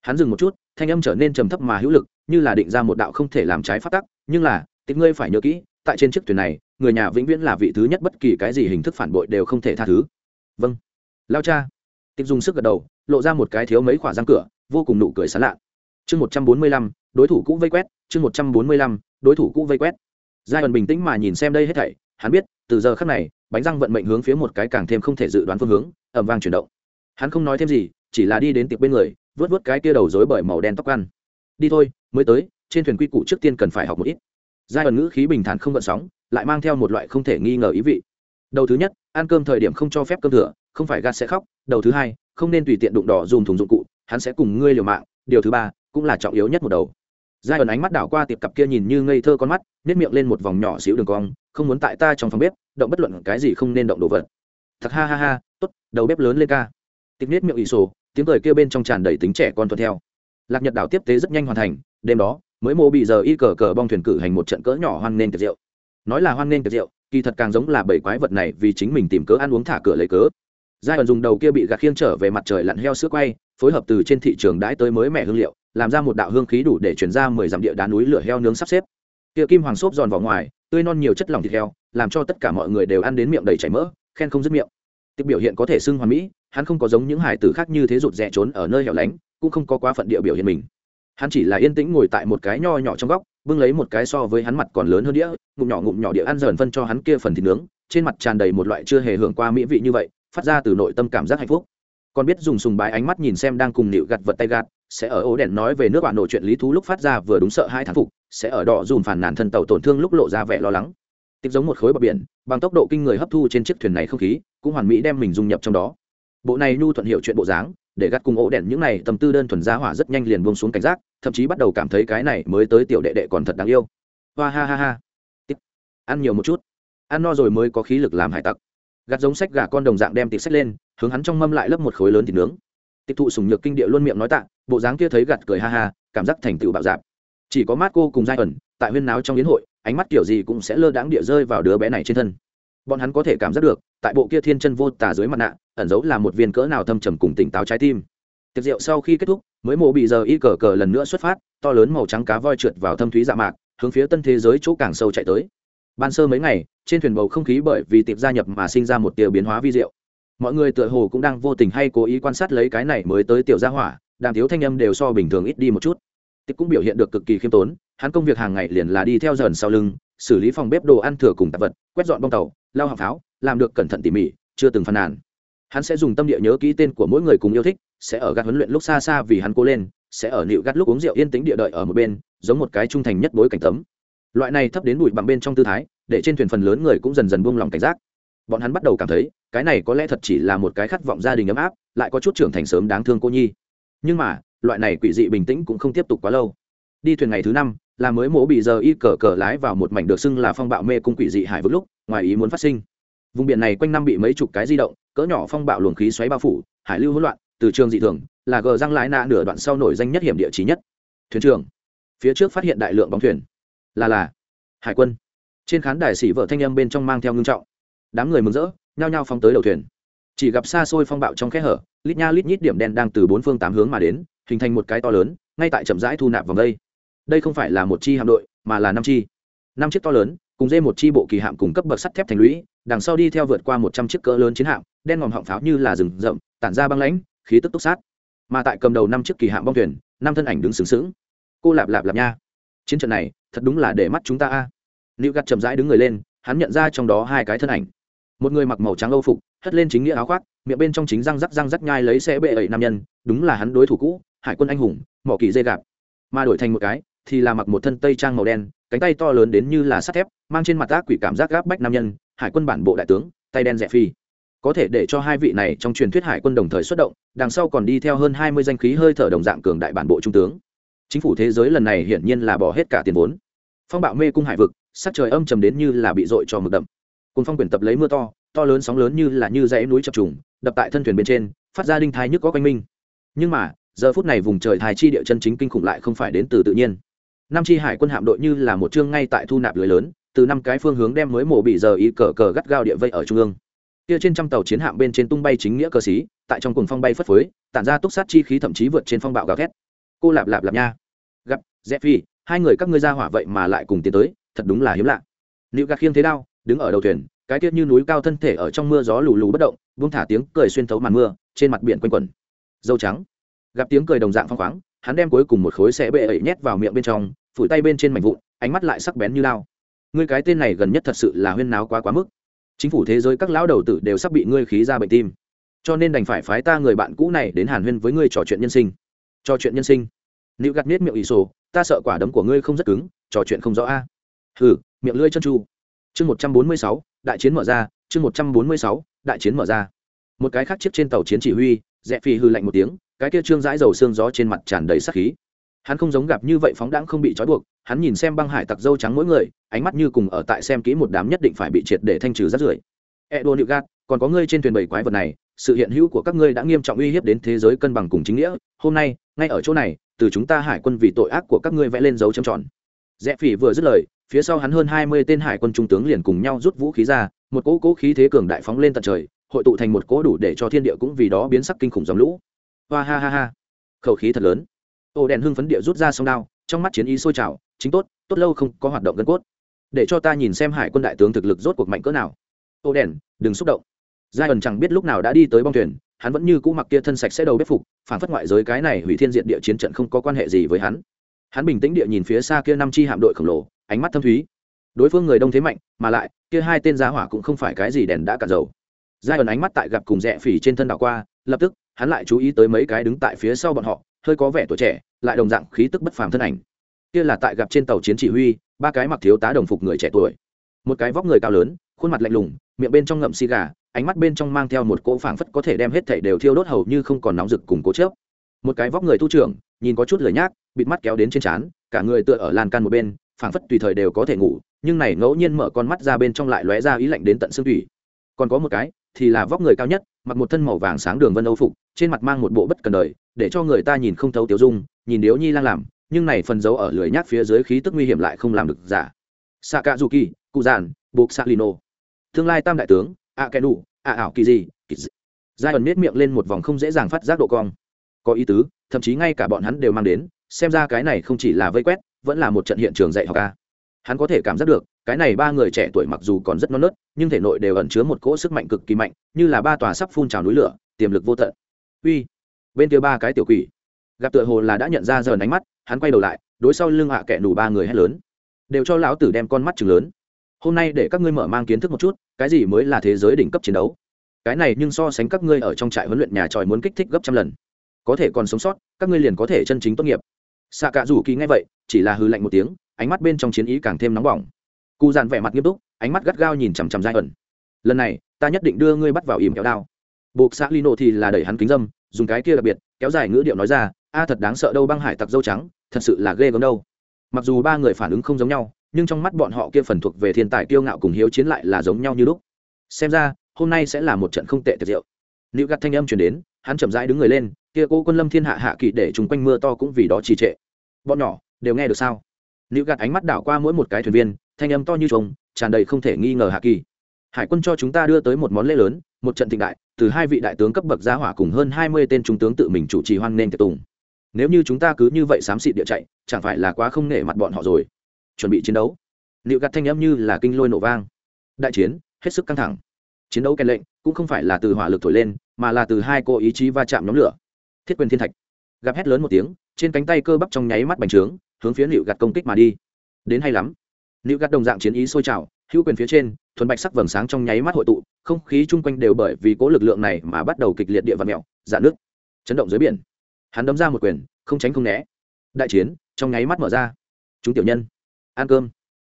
Hắn dừng một chút, thanh âm trở nên trầm thấp mà hữu lực, như là định ra một đạo không thể làm trái phát tắc, nhưng là, tịch ngươi phải nhớ kỹ, tại trên chiếc thuyền này người nhà vĩnh viễn là vị thứ nhất bất kỳ cái gì hình thức phản bội đều không thể tha thứ. Vâng. Lao cha. Tịch dùng sức gật đầu, lộ ra một cái thiếu mấy khỏa răng cửa, vô cùng nụ cười sán lạ. Chương một trăm bốn mươi lăm, đối thủ cũ vây quét, chương một trăm bốn mươi lăm, đối thủ cũ vây quét. Giai đoạn bình tĩnh mà nhìn xem đây hết thảy, hắn biết, từ giờ khắc này, bánh răng vận mệnh hướng phía một cái càng thêm không thể dự đoán phương hướng ẩm vang chuyển động. Hắn không nói thêm gì, chỉ là đi đến tiệc bên người, vớt vớt cái kia đầu rối bởi màu đen tóc ăn. Đi thôi, mới tới, trên thuyền quy củ trước tiên cần phải học một ít. Giai đoạn ngữ khí bình thản không gợn sóng lại mang theo một loại không thể nghi ngờ ý vị. Đầu thứ nhất, ăn cơm thời điểm không cho phép cơm thừa không phải gạt sẽ khóc. Đầu thứ hai, không nên tùy tiện đụng đỏ dùng thùng dụng cụ, hắn sẽ cùng ngươi liều mạng. Điều thứ ba, cũng là trọng yếu nhất một đầu. Giai ẩn ánh mắt đảo qua tiệp cặp kia nhìn như ngây thơ con mắt nếp miệng lên một vòng nhỏ xíu đường cong, không muốn tại ta trong phòng bếp, động bất luận cái gì không nên động đồ vật. Thật ha ha ha, tốt, đầu bếp lớn lên ca. Tiệp nếp miệng ỷ sổ, tiếng cười kia bên trong tràn đầy tính trẻ con thuận theo. Lạc nhật đảo tiếp tế rất nhanh hoàn thành, đêm đó, mới mô bị giờ y cờ cờ bong thuyền cử hành một trận cỡ nhỏ hoan nên tiệc rượu nói là hoan nên tiệc rượu, kỳ thật càng giống là bảy quái vật này vì chính mình tìm cớ ăn uống thả cửa lấy cớ. Giai đoạn dùng đầu kia bị gạt khiêng trở về mặt trời lặn heo sữa quay, phối hợp từ trên thị trường đãi tới mới mẻ hương liệu, làm ra một đạo hương khí đủ để chuyển ra mười dặm địa đá núi lửa heo nướng sắp xếp. Kia kim hoàng xốp giòn vào ngoài, tươi non nhiều chất lỏng thịt heo, làm cho tất cả mọi người đều ăn đến miệng đầy chảy mỡ, khen không dứt miệng. Tiếp biểu hiện có thể xưng hoàn mỹ, hắn không có giống những hải tử khác như thế rụt rè trốn ở nơi hẻo lánh, cũng không có quá phận địa biểu hiện mình. Hắn chỉ là yên tĩnh ngồi tại một cái nho nhỏ trong góc bưng lấy một cái so với hắn mặt còn lớn hơn đĩa, ngụm nhỏ ngụm nhỏ đĩa ăn dần phân cho hắn kia phần thịt nướng, trên mặt tràn đầy một loại chưa hề hưởng qua mỹ vị như vậy, phát ra từ nội tâm cảm giác hạnh phúc. Còn biết dùng sùng bái ánh mắt nhìn xem đang cùng nịu gặt vật tay gạt, sẽ ở ố đèn nói về nước bạn nội chuyện lý thú lúc phát ra vừa đúng sợ hai thán phục, sẽ ở đỏ dùm phản nàn thân tàu tổn thương lúc lộ ra vẻ lo lắng. Tiếp giống một khối bờ biển, bằng tốc độ kinh người hấp thu trên chiếc thuyền này không khí, cũng hoàn mỹ đem mình dung nhập trong đó bộ này nhu thuận hiệu chuyện bộ dáng, để gắt cùng ổ đèn những này tâm tư đơn thuần giá hỏa rất nhanh liền buông xuống cảnh giác, thậm chí bắt đầu cảm thấy cái này mới tới tiểu đệ đệ còn thật đáng yêu. Hoa ha ha ha. Tiếp ăn nhiều một chút. Ăn no rồi mới có khí lực làm hải tặc. Gắt giống sách gà con đồng dạng đem tịch sách lên, hướng hắn trong mâm lại lấp một khối lớn thịt nướng. Tịch thụ sùng nhược kinh địa luôn miệng nói tạ, bộ dáng kia thấy gặt cười ha ha, cảm giác thành tựu bạo dạp chỉ có mát cô cùng giai ẩn, tại huyên náo trong yến hội, ánh mắt kiểu gì cũng sẽ lơ đãng địa rơi vào đứa bé này trên thân bọn hắn có thể cảm giác được, tại bộ kia thiên chân vô tà dưới mặt nạ, ẩn giấu là một viên cỡ nào thâm trầm cùng tỉnh táo trái tim. Tiệc rượu sau khi kết thúc, mới mộ bị giờ y cờ cờ lần nữa xuất phát, to lớn màu trắng cá voi trượt vào thâm thúy dạ mạc, hướng phía tân thế giới chỗ càng sâu chạy tới. Ban sơ mấy ngày, trên thuyền bầu không khí bởi vì tiệp gia nhập mà sinh ra một tia biến hóa vi diệu. Mọi người tựa hồ cũng đang vô tình hay cố ý quan sát lấy cái này mới tới tiểu gia hỏa, đàm thiếu thanh âm đều so bình thường ít đi một chút. Tiệp cũng biểu hiện được cực kỳ khiêm tốn, hắn công việc hàng ngày liền là đi theo dần sau lưng, xử lý phòng bếp đồ ăn thừa cùng tạp vật, quét dọn bong tàu lao học pháo, làm được cẩn thận tỉ mỉ, chưa từng phàn nàn. Hắn sẽ dùng tâm địa nhớ kỹ tên của mỗi người cùng yêu thích, sẽ ở gạt huấn luyện lúc xa xa vì hắn cố lên, sẽ ở nịu gắt lúc uống rượu yên tĩnh địa đợi ở một bên, giống một cái trung thành nhất bối cảnh tấm. Loại này thấp đến bụi bằng bên trong tư thái, để trên thuyền phần lớn người cũng dần dần buông lòng cảnh giác. Bọn hắn bắt đầu cảm thấy, cái này có lẽ thật chỉ là một cái khát vọng gia đình ấm áp, lại có chút trưởng thành sớm đáng thương cô nhi. Nhưng mà, loại này quỷ dị bình tĩnh cũng không tiếp tục quá lâu. Đi thuyền ngày thứ năm là mới mổ bị giờ y cờ cờ lái vào một mảnh được xưng là phong bạo mê cung quỷ dị hải vực lúc, ngoài ý muốn phát sinh. Vùng biển này quanh năm bị mấy chục cái di động, cỡ nhỏ phong bạo luồng khí xoáy bao phủ, hải lưu hỗn loạn, từ trường dị thường, là gờ răng lái nạ nửa đoạn sau nổi danh nhất hiểm địa trí nhất. Thuyền trưởng, phía trước phát hiện đại lượng bóng thuyền. Là là, hải quân. Trên khán đài xỉ vợ thanh âm bên trong mang theo ngưng trọng. Đám người mừng rỡ, nhao nhao phóng tới đầu thuyền. Chỉ gặp xa xôi phong bạo trong khe hở, lít nha lít nhít điểm đen đang từ bốn phương tám hướng mà đến, hình thành một cái to lớn, ngay tại chậm rãi thu nạp vòng đây đây không phải là một chi hạm đội, mà là năm chi. Năm chiếc to lớn, cùng dê một chi bộ kỳ hạm cùng cấp bậc sắt thép thành lũy, đằng sau đi theo vượt qua một trăm chiếc cỡ lớn chiến hạm, đen ngòm họng pháo như là rừng rậm, tản ra băng lãnh, khí tức túc sát. Mà tại cầm đầu năm chiếc kỳ hạm bong thuyền, năm thân ảnh đứng sướng sướng cô lạp lạp lạp nha. Chiến trận này, thật đúng là để mắt chúng ta a. Nữ gắt chậm rãi đứng người lên, hắn nhận ra trong đó hai cái thân ảnh. Một người mặc màu trắng âu phục, hất lên chính nghĩa áo khoác, miệng bên trong chính răng rắc răng rắc nhai lấy xe bệ ẩy nam nhân, đúng là hắn đối thủ cũ, hải quân anh hùng, mỏ kỳ dây gạp mà đổi thành một cái thì là mặc một thân tây trang màu đen, cánh tay to lớn đến như là sắt thép, mang trên mặt ác quỷ cảm giác gáp bách nam nhân, hải quân bản bộ đại tướng, tay đen rẻ phi. Có thể để cho hai vị này trong truyền thuyết hải quân đồng thời xuất động, đằng sau còn đi theo hơn hai mươi danh khí hơi thở đồng dạng cường đại bản bộ trung tướng. Chính phủ thế giới lần này hiển nhiên là bỏ hết cả tiền vốn. Phong bạo mê cung hải vực, sắc trời âm trầm đến như là bị dội cho mực đậm. Cùng phong quyển tập lấy mưa to to lớn sóng lớn như là như dãy núi chập trùng, đập tại thân thuyền bên trên, phát ra đinh thái nhức có quanh minh nhưng mà, giờ phút này vùng trời thái chi địa chân chính kinh khủng lại không phải đến từ tự nhiên năm chi hải quân hạm đội như là một chương ngay tại thu nạp lưới lớn, từ năm cái phương hướng đem mới mổ bị giờ ý cờ cờ gắt gao địa vây ở trung ương. Kia trên trăm tàu chiến hạm bên trên tung bay chính nghĩa cờ xí tại trong cùng phong bay phất phới, tản ra túc sát chi khí thậm chí vượt trên phong bạo gào thét. Cô lạp lạp lạp nha. Gặp dễ phi hai người các ngươi ra hỏa vậy mà lại cùng tiến tới, thật đúng là hiếm lạ. Liệu gạt khiêng thế đao, đứng ở đầu thuyền, cái tiết như núi cao thân thể ở trong mưa gió lù lù bất động, buông thả tiếng cười xuyên thấu màn mưa, trên mặt biển quanh quẩn. Dâu trắng. Gặp tiếng cười đồng dạng phong khoáng, hắn đem cuối cùng một khối xe bệ ẩy nhét vào miệng bên trong phủi tay bên trên mảnh vụn, ánh mắt lại sắc bén như lao. Ngươi cái tên này gần nhất thật sự là huyên náo quá quá mức. Chính phủ thế giới các lão đầu tử đều sắp bị ngươi khí ra bệnh tim. Cho nên đành phải phái ta người bạn cũ này đến hàn huyên với ngươi trò chuyện nhân sinh. Trò chuyện nhân sinh. Nữ gạt miết miệng ỷ sổ, ta sợ quả đấm của ngươi không rất cứng, trò chuyện không rõ a. À. hừ, miệng lưỡi chân tru chương một trăm bốn mươi sáu, đại chiến mở ra, chương một trăm bốn mươi sáu, đại chiến mở ra. Một cái khác chiếc trên tàu chiến chỉ huy, rẽ phi hư lạnh một tiếng, cái kia trương dãi dầu xương gió trên mặt tràn đầy sắc khí hắn không giống gặp như vậy phóng đãng không bị trói buộc, hắn nhìn xem băng hải tặc dâu trắng mỗi người, ánh mắt như cùng ở tại xem kỹ một đám nhất định phải bị triệt để thanh trừ rát rưởi. Edo nữ gạt còn có ngươi trên thuyền bảy quái vật này, sự hiện hữu của các ngươi đã nghiêm trọng uy hiếp đến thế giới cân bằng cùng chính nghĩa. Hôm nay, ngay ở chỗ này, từ chúng ta hải quân vì tội ác của các ngươi vẽ lên dấu trầm tròn. Rẽ phỉ vừa dứt lời, phía sau hắn hơn hai mươi tên hải quân trung tướng liền cùng nhau rút vũ khí ra, một cỗ cỗ khí thế cường đại phóng lên tận trời, hội tụ thành một cỗ đủ để cho thiên địa cũng vì đó biến sắc kinh khủng dòng lũ. Hoa ha ha ha. Khẩu khí thật lớn ô đèn hưng phấn địa rút ra sông đao, trong mắt chiến ý sôi trào, chính tốt tốt lâu không có hoạt động gân cốt. Để cho ta nhìn xem hải quân đại tướng thực lực rốt cuộc mạnh cỡ nào. Ô đèn, đừng xúc động. Giai ẩn chẳng biết lúc nào đã đi tới bong thuyền, hắn vẫn như cũ mặc kia thân sạch sẽ đầu bếp phục, phản phất ngoại giới cái này hủy thiên diện địa chiến trận không có quan hệ gì với hắn. Hắn bình tĩnh địa nhìn phía xa kia năm chi hạm đội khổng lồ, ánh mắt thâm thúy. Đối phương người đông thế mạnh, mà lại, kia hai tên giá hỏa cũng không phải cái gì đèn đã cạn dầu. Giai ẩn ánh mắt tại gặp cùng rẽ phỉ trên thân đảo qua, lập tức, hắn lại chú ý tới mấy cái đứng tại phía sau bọn họ hơi có vẻ tuổi trẻ, lại đồng dạng khí tức bất phàm thân ảnh. Kia là tại gặp trên tàu chiến chỉ huy, ba cái mặc thiếu tá đồng phục người trẻ tuổi. Một cái vóc người cao lớn, khuôn mặt lạnh lùng, miệng bên trong ngậm xì gà, ánh mắt bên trong mang theo một cỗ phảng phất có thể đem hết thảy đều thiêu đốt hầu như không còn nóng rực cùng cố chớp. Một cái vóc người tu trưởng, nhìn có chút lười nhác, bịt mắt kéo đến trên trán, cả người tựa ở lan can một bên, phảng phất tùy thời đều có thể ngủ, nhưng này ngẫu nhiên mở con mắt ra bên trong lại lóe ra ý lạnh đến tận xương thủy còn có một cái, thì là vóc người cao nhất mặc một thân màu vàng sáng đường vân âu phục, trên mặt mang một bộ bất cần đời, để cho người ta nhìn không thấu tiểu dung, nhìn điếu nhi lang làm, nhưng này phần dấu ở lưỡi nhát phía dưới khí tức nguy hiểm lại không làm được giả. Xạ cạ dù kỳ cụ giản buộc xạ lino tương lai tam đại tướng a kẻ đủ a ảo kỳ gì giai ẩn miết miệng lên một vòng không dễ dàng phát giác độ cong. Có ý tứ, thậm chí ngay cả bọn hắn đều mang đến, xem ra cái này không chỉ là vây quét, vẫn là một trận hiện trường dạy học ca. Hắn có thể cảm giác được cái này ba người trẻ tuổi mặc dù còn rất non nớt, nhưng thể nội đều ẩn chứa một cỗ sức mạnh cực kỳ mạnh, như là ba tòa sắp phun trào núi lửa, tiềm lực vô tận. Uy, bên kia ba cái tiểu quỷ. Gặp tựa hồ là đã nhận ra giờ ánh mắt, hắn quay đầu lại, đối sau lưng hạ kẻ nủ ba người hét lớn. Đều cho lão tử đem con mắt chừng lớn. Hôm nay để các ngươi mở mang kiến thức một chút, cái gì mới là thế giới đỉnh cấp chiến đấu? Cái này nhưng so sánh các ngươi ở trong trại huấn luyện nhà tròi muốn kích thích gấp trăm lần. Có thể còn sống sót, các ngươi liền có thể chân chính tốt nghiệp. Xạ cạ rủ kỳ ngay vậy, chỉ là hư lạnh một tiếng, ánh mắt bên trong chiến ý càng thêm nóng bỏng cụ dàn vẻ mặt nghiêm túc, ánh mắt gắt gao nhìn chằm chằm giai ẩn. Lần này, ta nhất định đưa ngươi bắt vào ỉm kéo đao. Buộc xã lino thì là đẩy hắn kính dâm, dùng cái kia đặc biệt, kéo dài ngữ điệu nói ra, a, thật đáng sợ đâu, băng hải tặc dâu trắng, thật sự là ghê gớm đâu. Mặc dù ba người phản ứng không giống nhau, nhưng trong mắt bọn họ kia phần thuộc về thiên tài kiêu ngạo cùng hiếu chiến lại là giống nhau như lúc. Xem ra, hôm nay sẽ là một trận không tệ tiệt diệu nữ gạt thanh âm chuyển đến, hắn chậm rãi đứng người lên, kia cô quân lâm thiên hạ hạ kỵ để chúng quanh mưa to cũng vì đó trì trệ. Bọn nhỏ, đều nghe được sao? Nữ gạt ánh mắt đảo qua mỗi một cái thuyền viên thanh âm to như trống tràn đầy không thể nghi ngờ hạ kỳ. Hải quân cho chúng ta đưa tới một món lễ lớn, một trận thịnh đại, từ hai vị đại tướng cấp bậc gia hỏa cùng hơn hai mươi tên trung tướng tự mình chủ trì hoan nghênh tiệc tùng. Nếu như chúng ta cứ như vậy xám xịt địa chạy, chẳng phải là quá không nể mặt bọn họ rồi. Chuẩn bị chiến đấu. Liệu gặt thanh âm như là kinh lôi nổ vang. Đại chiến, hết sức căng thẳng. Chiến đấu kèn lệnh, cũng không phải là từ hỏa lực thổi lên, mà là từ hai cô ý chí va chạm nhóm lửa. Thiết quyền thiên thạch. Gặp hét lớn một tiếng, trên cánh tay cơ bắp trong nháy mắt bành trướng, hướng phía liệu gặt công kích mà đi. Đến hay lắm liệu gắt đồng dạng chiến ý sôi trào, hữu quyền phía trên, thuần bạch sắc vầng sáng trong nháy mắt hội tụ, không khí chung quanh đều bởi vì cố lực lượng này mà bắt đầu kịch liệt địa vật mẹo dạn nước chấn động dưới biển. Hắn đấm ra một quyền, không tránh không né. Đại chiến, trong nháy mắt mở ra. Chúng tiểu nhân, ăn cơm.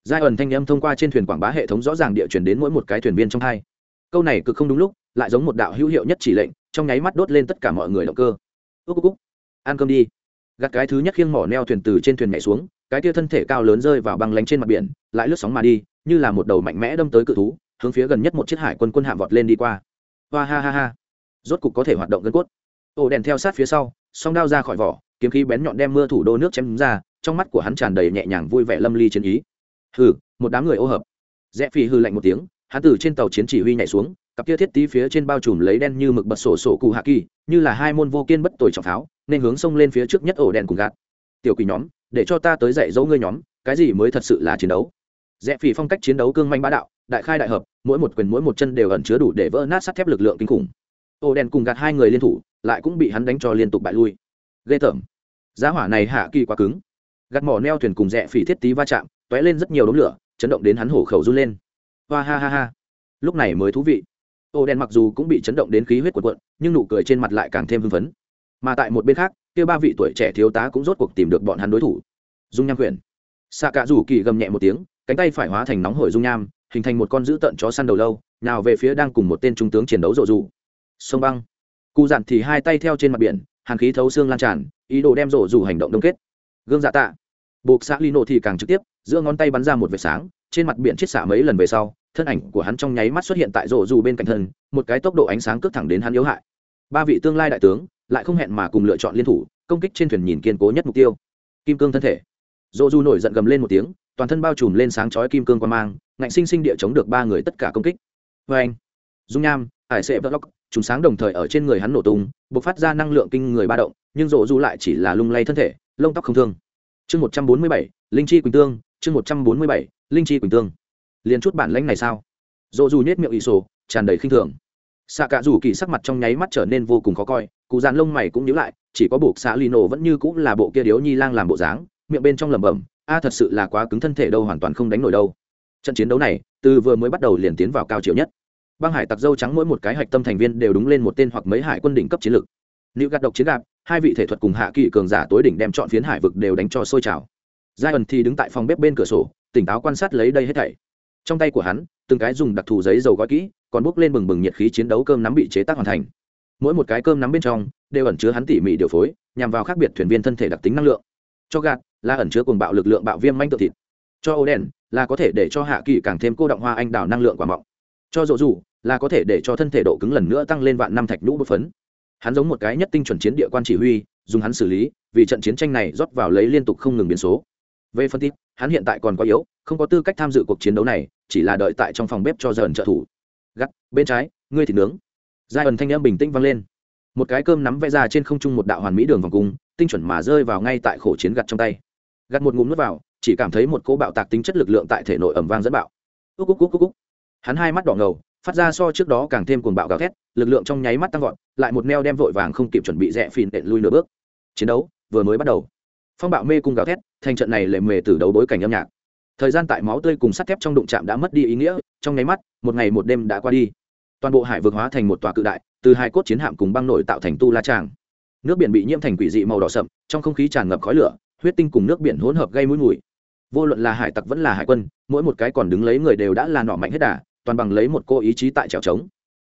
Giai ẩn thanh âm thông qua trên thuyền quảng bá hệ thống rõ ràng địa chuyển đến mỗi một cái thuyền viên trong hai. Câu này cực không đúng lúc, lại giống một đạo hữu hiệu nhất chỉ lệnh, trong nháy mắt đốt lên tất cả mọi người động cơ. Ước cúc ăn cơm đi. Gạt cái thứ nhất khiêng mỏ neo thuyền từ trên thuyền nhảy xuống cái tia thân thể cao lớn rơi vào băng lánh trên mặt biển, lại lướt sóng mà đi, như là một đầu mạnh mẽ đâm tới cự thú, hướng phía gần nhất một chiếc hải quân quân hạm vọt lên đi qua. Hoa ha ha ha. Rốt cục có thể hoạt động gân cốt. Ổ đèn theo sát phía sau, song đao ra khỏi vỏ, kiếm khí bén nhọn đem mưa thủ đô nước chém ra, trong mắt của hắn tràn đầy nhẹ nhàng vui vẻ lâm ly chiến ý. Hừ, một đám người ô hợp. Rẽ phi hư lạnh một tiếng, hắn từ trên tàu chiến chỉ huy nhảy xuống, cặp kia thiết tí phía trên bao trùm lấy đen như mực bật sổ sổ cụ hạ kỳ, như là hai môn vô kiên bất tồi trọng pháo, nên hướng sông lên phía trước nhất ổ đèn cùng gạt. Tiểu quỷ nhóm để cho ta tới dạy dỗ ngươi nhóm, cái gì mới thật sự là chiến đấu? Rẽ phì phong cách chiến đấu cương manh bá đạo, đại khai đại hợp, mỗi một quyền mỗi một chân đều ẩn chứa đủ để vỡ nát sắt thép lực lượng kinh khủng. Ô đen cùng gạt hai người liên thủ, lại cũng bị hắn đánh cho liên tục bại lui. Ghê tởm. Giá hỏa này hạ kỳ quá cứng. Gạt mỏ neo thuyền cùng rẽ phỉ thiết tí va chạm t ó é lên rất nhiều đống lửa, chấn động đến hắn hổ khẩu run lên. Hoa ha ha ha. Lúc này mới thú vị. Ô đen mặc dù cũng bị chấn động đến khí huyết quần quận nhưng nụ cười trên mặt lại càng thêm hưng phấn. Mà tại một bên khác kia ba vị tuổi trẻ thiếu tá cũng rốt cuộc tìm được bọn hắn đối thủ. Dung nham quyển xạ cả rủ kỳ gầm nhẹ một tiếng, cánh tay phải hóa thành nóng hổi dung nham, hình thành một con dữ tợn chó săn đầu lâu, nào về phía đang cùng một tên trung tướng chiến đấu rộ rụ. Sông băng. Cụ dặn thì hai tay theo trên mặt biển hàn khí thấu xương lan tràn, ý đồ đem rộ rủ hành động đông kết. Gương dạ tạ. Buộc xã lino thì càng trực tiếp, giữa ngón tay bắn ra một vệt sáng, trên mặt biển chiết xả mấy lần về sau, thân ảnh của hắn trong nháy mắt xuất hiện tại rộ rủ bên cạnh thân, một cái tốc độ ánh sáng cướp thẳng đến hắn yếu hại. Ba vị tương lai đại tướng lại không hẹn mà cùng lựa chọn liên thủ, công kích trên thuyền nhìn kiên cố nhất mục tiêu. Kim cương thân thể. Dỗ du nổi giận gầm lên một tiếng, toàn thân bao trùm lên sáng chói kim cương quan mang, ngạnh sinh sinh địa chống được ba người tất cả công kích. Vê anh, dung nham hải sệ vlog chúng sáng đồng thời ở trên người hắn nổ tung, bộc phát ra năng lượng kinh người ba động, nhưng dỗ du lại chỉ là lung lay thân thể, lông tóc không thương. Chương một trăm bốn mươi bảy, linh chi quỳnh tương, chương một trăm bốn mươi bảy, linh chi quỳnh tương. Liền chút bản lãnh này sao? Dỗ du nhét miệng ỷ sổ, tràn đầy khinh thường xạ cả rủ kỳ sắc mặt trong nháy mắt trở nên vô cùng khó coi, cụ dàn lông mày cũng nhíu lại, chỉ có buộc xạ lì nổ vẫn như cũng là bộ kia điếu nhi lang làm bộ dáng, miệng bên trong lẩm bẩm, a, thật sự là quá cứng thân thể đâu, hoàn toàn không đánh nổi đâu. Trận chiến đấu này, từ vừa mới bắt đầu liền tiến vào cao chiều nhất. Băng hải tặc dâu trắng mỗi một cái hạch tâm thành viên đều đúng lên một tên hoặc mấy hải quân đỉnh cấp chiến lược nữ gạt độc chiến gạp hai vị thể thuật cùng hạ kỳ cường giả tối đỉnh đem chọn phiến hải vực đều đánh cho sôi trào. Giai ẩn thì đứng tại phòng bếp bên cửa sổ, tỉnh táo quan sát lấy đây hết thảy. Trong tay của hắn từng cái dùng đặc thù giấy dầu gói kỹ, còn bốc lên bừng bừng nhiệt khí chiến đấu cơm nắm bị chế tác hoàn thành. Mỗi một cái cơm nắm bên trong đều ẩn chứa hắn tỉ mỉ điều phối, nhằm vào khác biệt thuyền viên thân thể đặc tính năng lượng. Cho gạt, là ẩn chứa cùng bạo lực lượng bạo viêm manh tự thịt. Cho ô đen là có thể để cho hạ kỳ càng thêm cô động hoa anh đào năng lượng quả mọng. Cho dỗ dù là có thể để cho thân thể độ cứng lần nữa tăng lên vạn năm thạch nhũ bột phấn. Hắn giống một cái nhất tinh chuẩn chiến địa quan chỉ huy, dùng hắn xử lý, vì trận chiến tranh này rót vào lấy liên tục không ngừng biến số. Về phân tích, hắn hiện tại còn quá yếu, không có tư cách tham dự cuộc chiến đấu này chỉ là đợi tại trong phòng bếp cho dần trợ thủ. Gắt, bên trái, ngươi thì nướng. Giai ẩn thanh em bình tĩnh vang lên. Một cái cơm nắm vẽ ra trên không trung một đạo hoàn mỹ đường vòng cung, tinh chuẩn mà rơi vào ngay tại khổ chiến gặt trong tay. Gặt một ngụm nước vào, chỉ cảm thấy một cỗ bạo tạc tính chất lực lượng tại thể nội ẩm vang dẫn bạo. Úc úc úc úc úc. Hắn hai mắt đỏ ngầu, phát ra so trước đó càng thêm cuồng bạo gào thét, lực lượng trong nháy mắt tăng vọt, lại một neo đem vội vàng không kịp chuẩn bị rẽ phìn đệm lui nửa bước. Chiến đấu vừa mới bắt đầu. Phong bạo mê cung gào thét, thành trận này lệ mề từ đấu bối cảnh âm nhạc thời gian tại máu tươi cùng sắt thép trong đụng chạm đã mất đi ý nghĩa, trong nháy mắt, một ngày một đêm đã qua đi. Toàn bộ hải vực hóa thành một tòa cự đại, từ hai cốt chiến hạm cùng băng nổi tạo thành tu la tràng. Nước biển bị nhiễm thành quỷ dị màu đỏ sậm, trong không khí tràn ngập khói lửa, huyết tinh cùng nước biển hỗn hợp gây mũi mùi. Vô luận là hải tặc vẫn là hải quân, mỗi một cái còn đứng lấy người đều đã là nọ mạnh hết đà, toàn bằng lấy một cô ý chí tại trèo trống.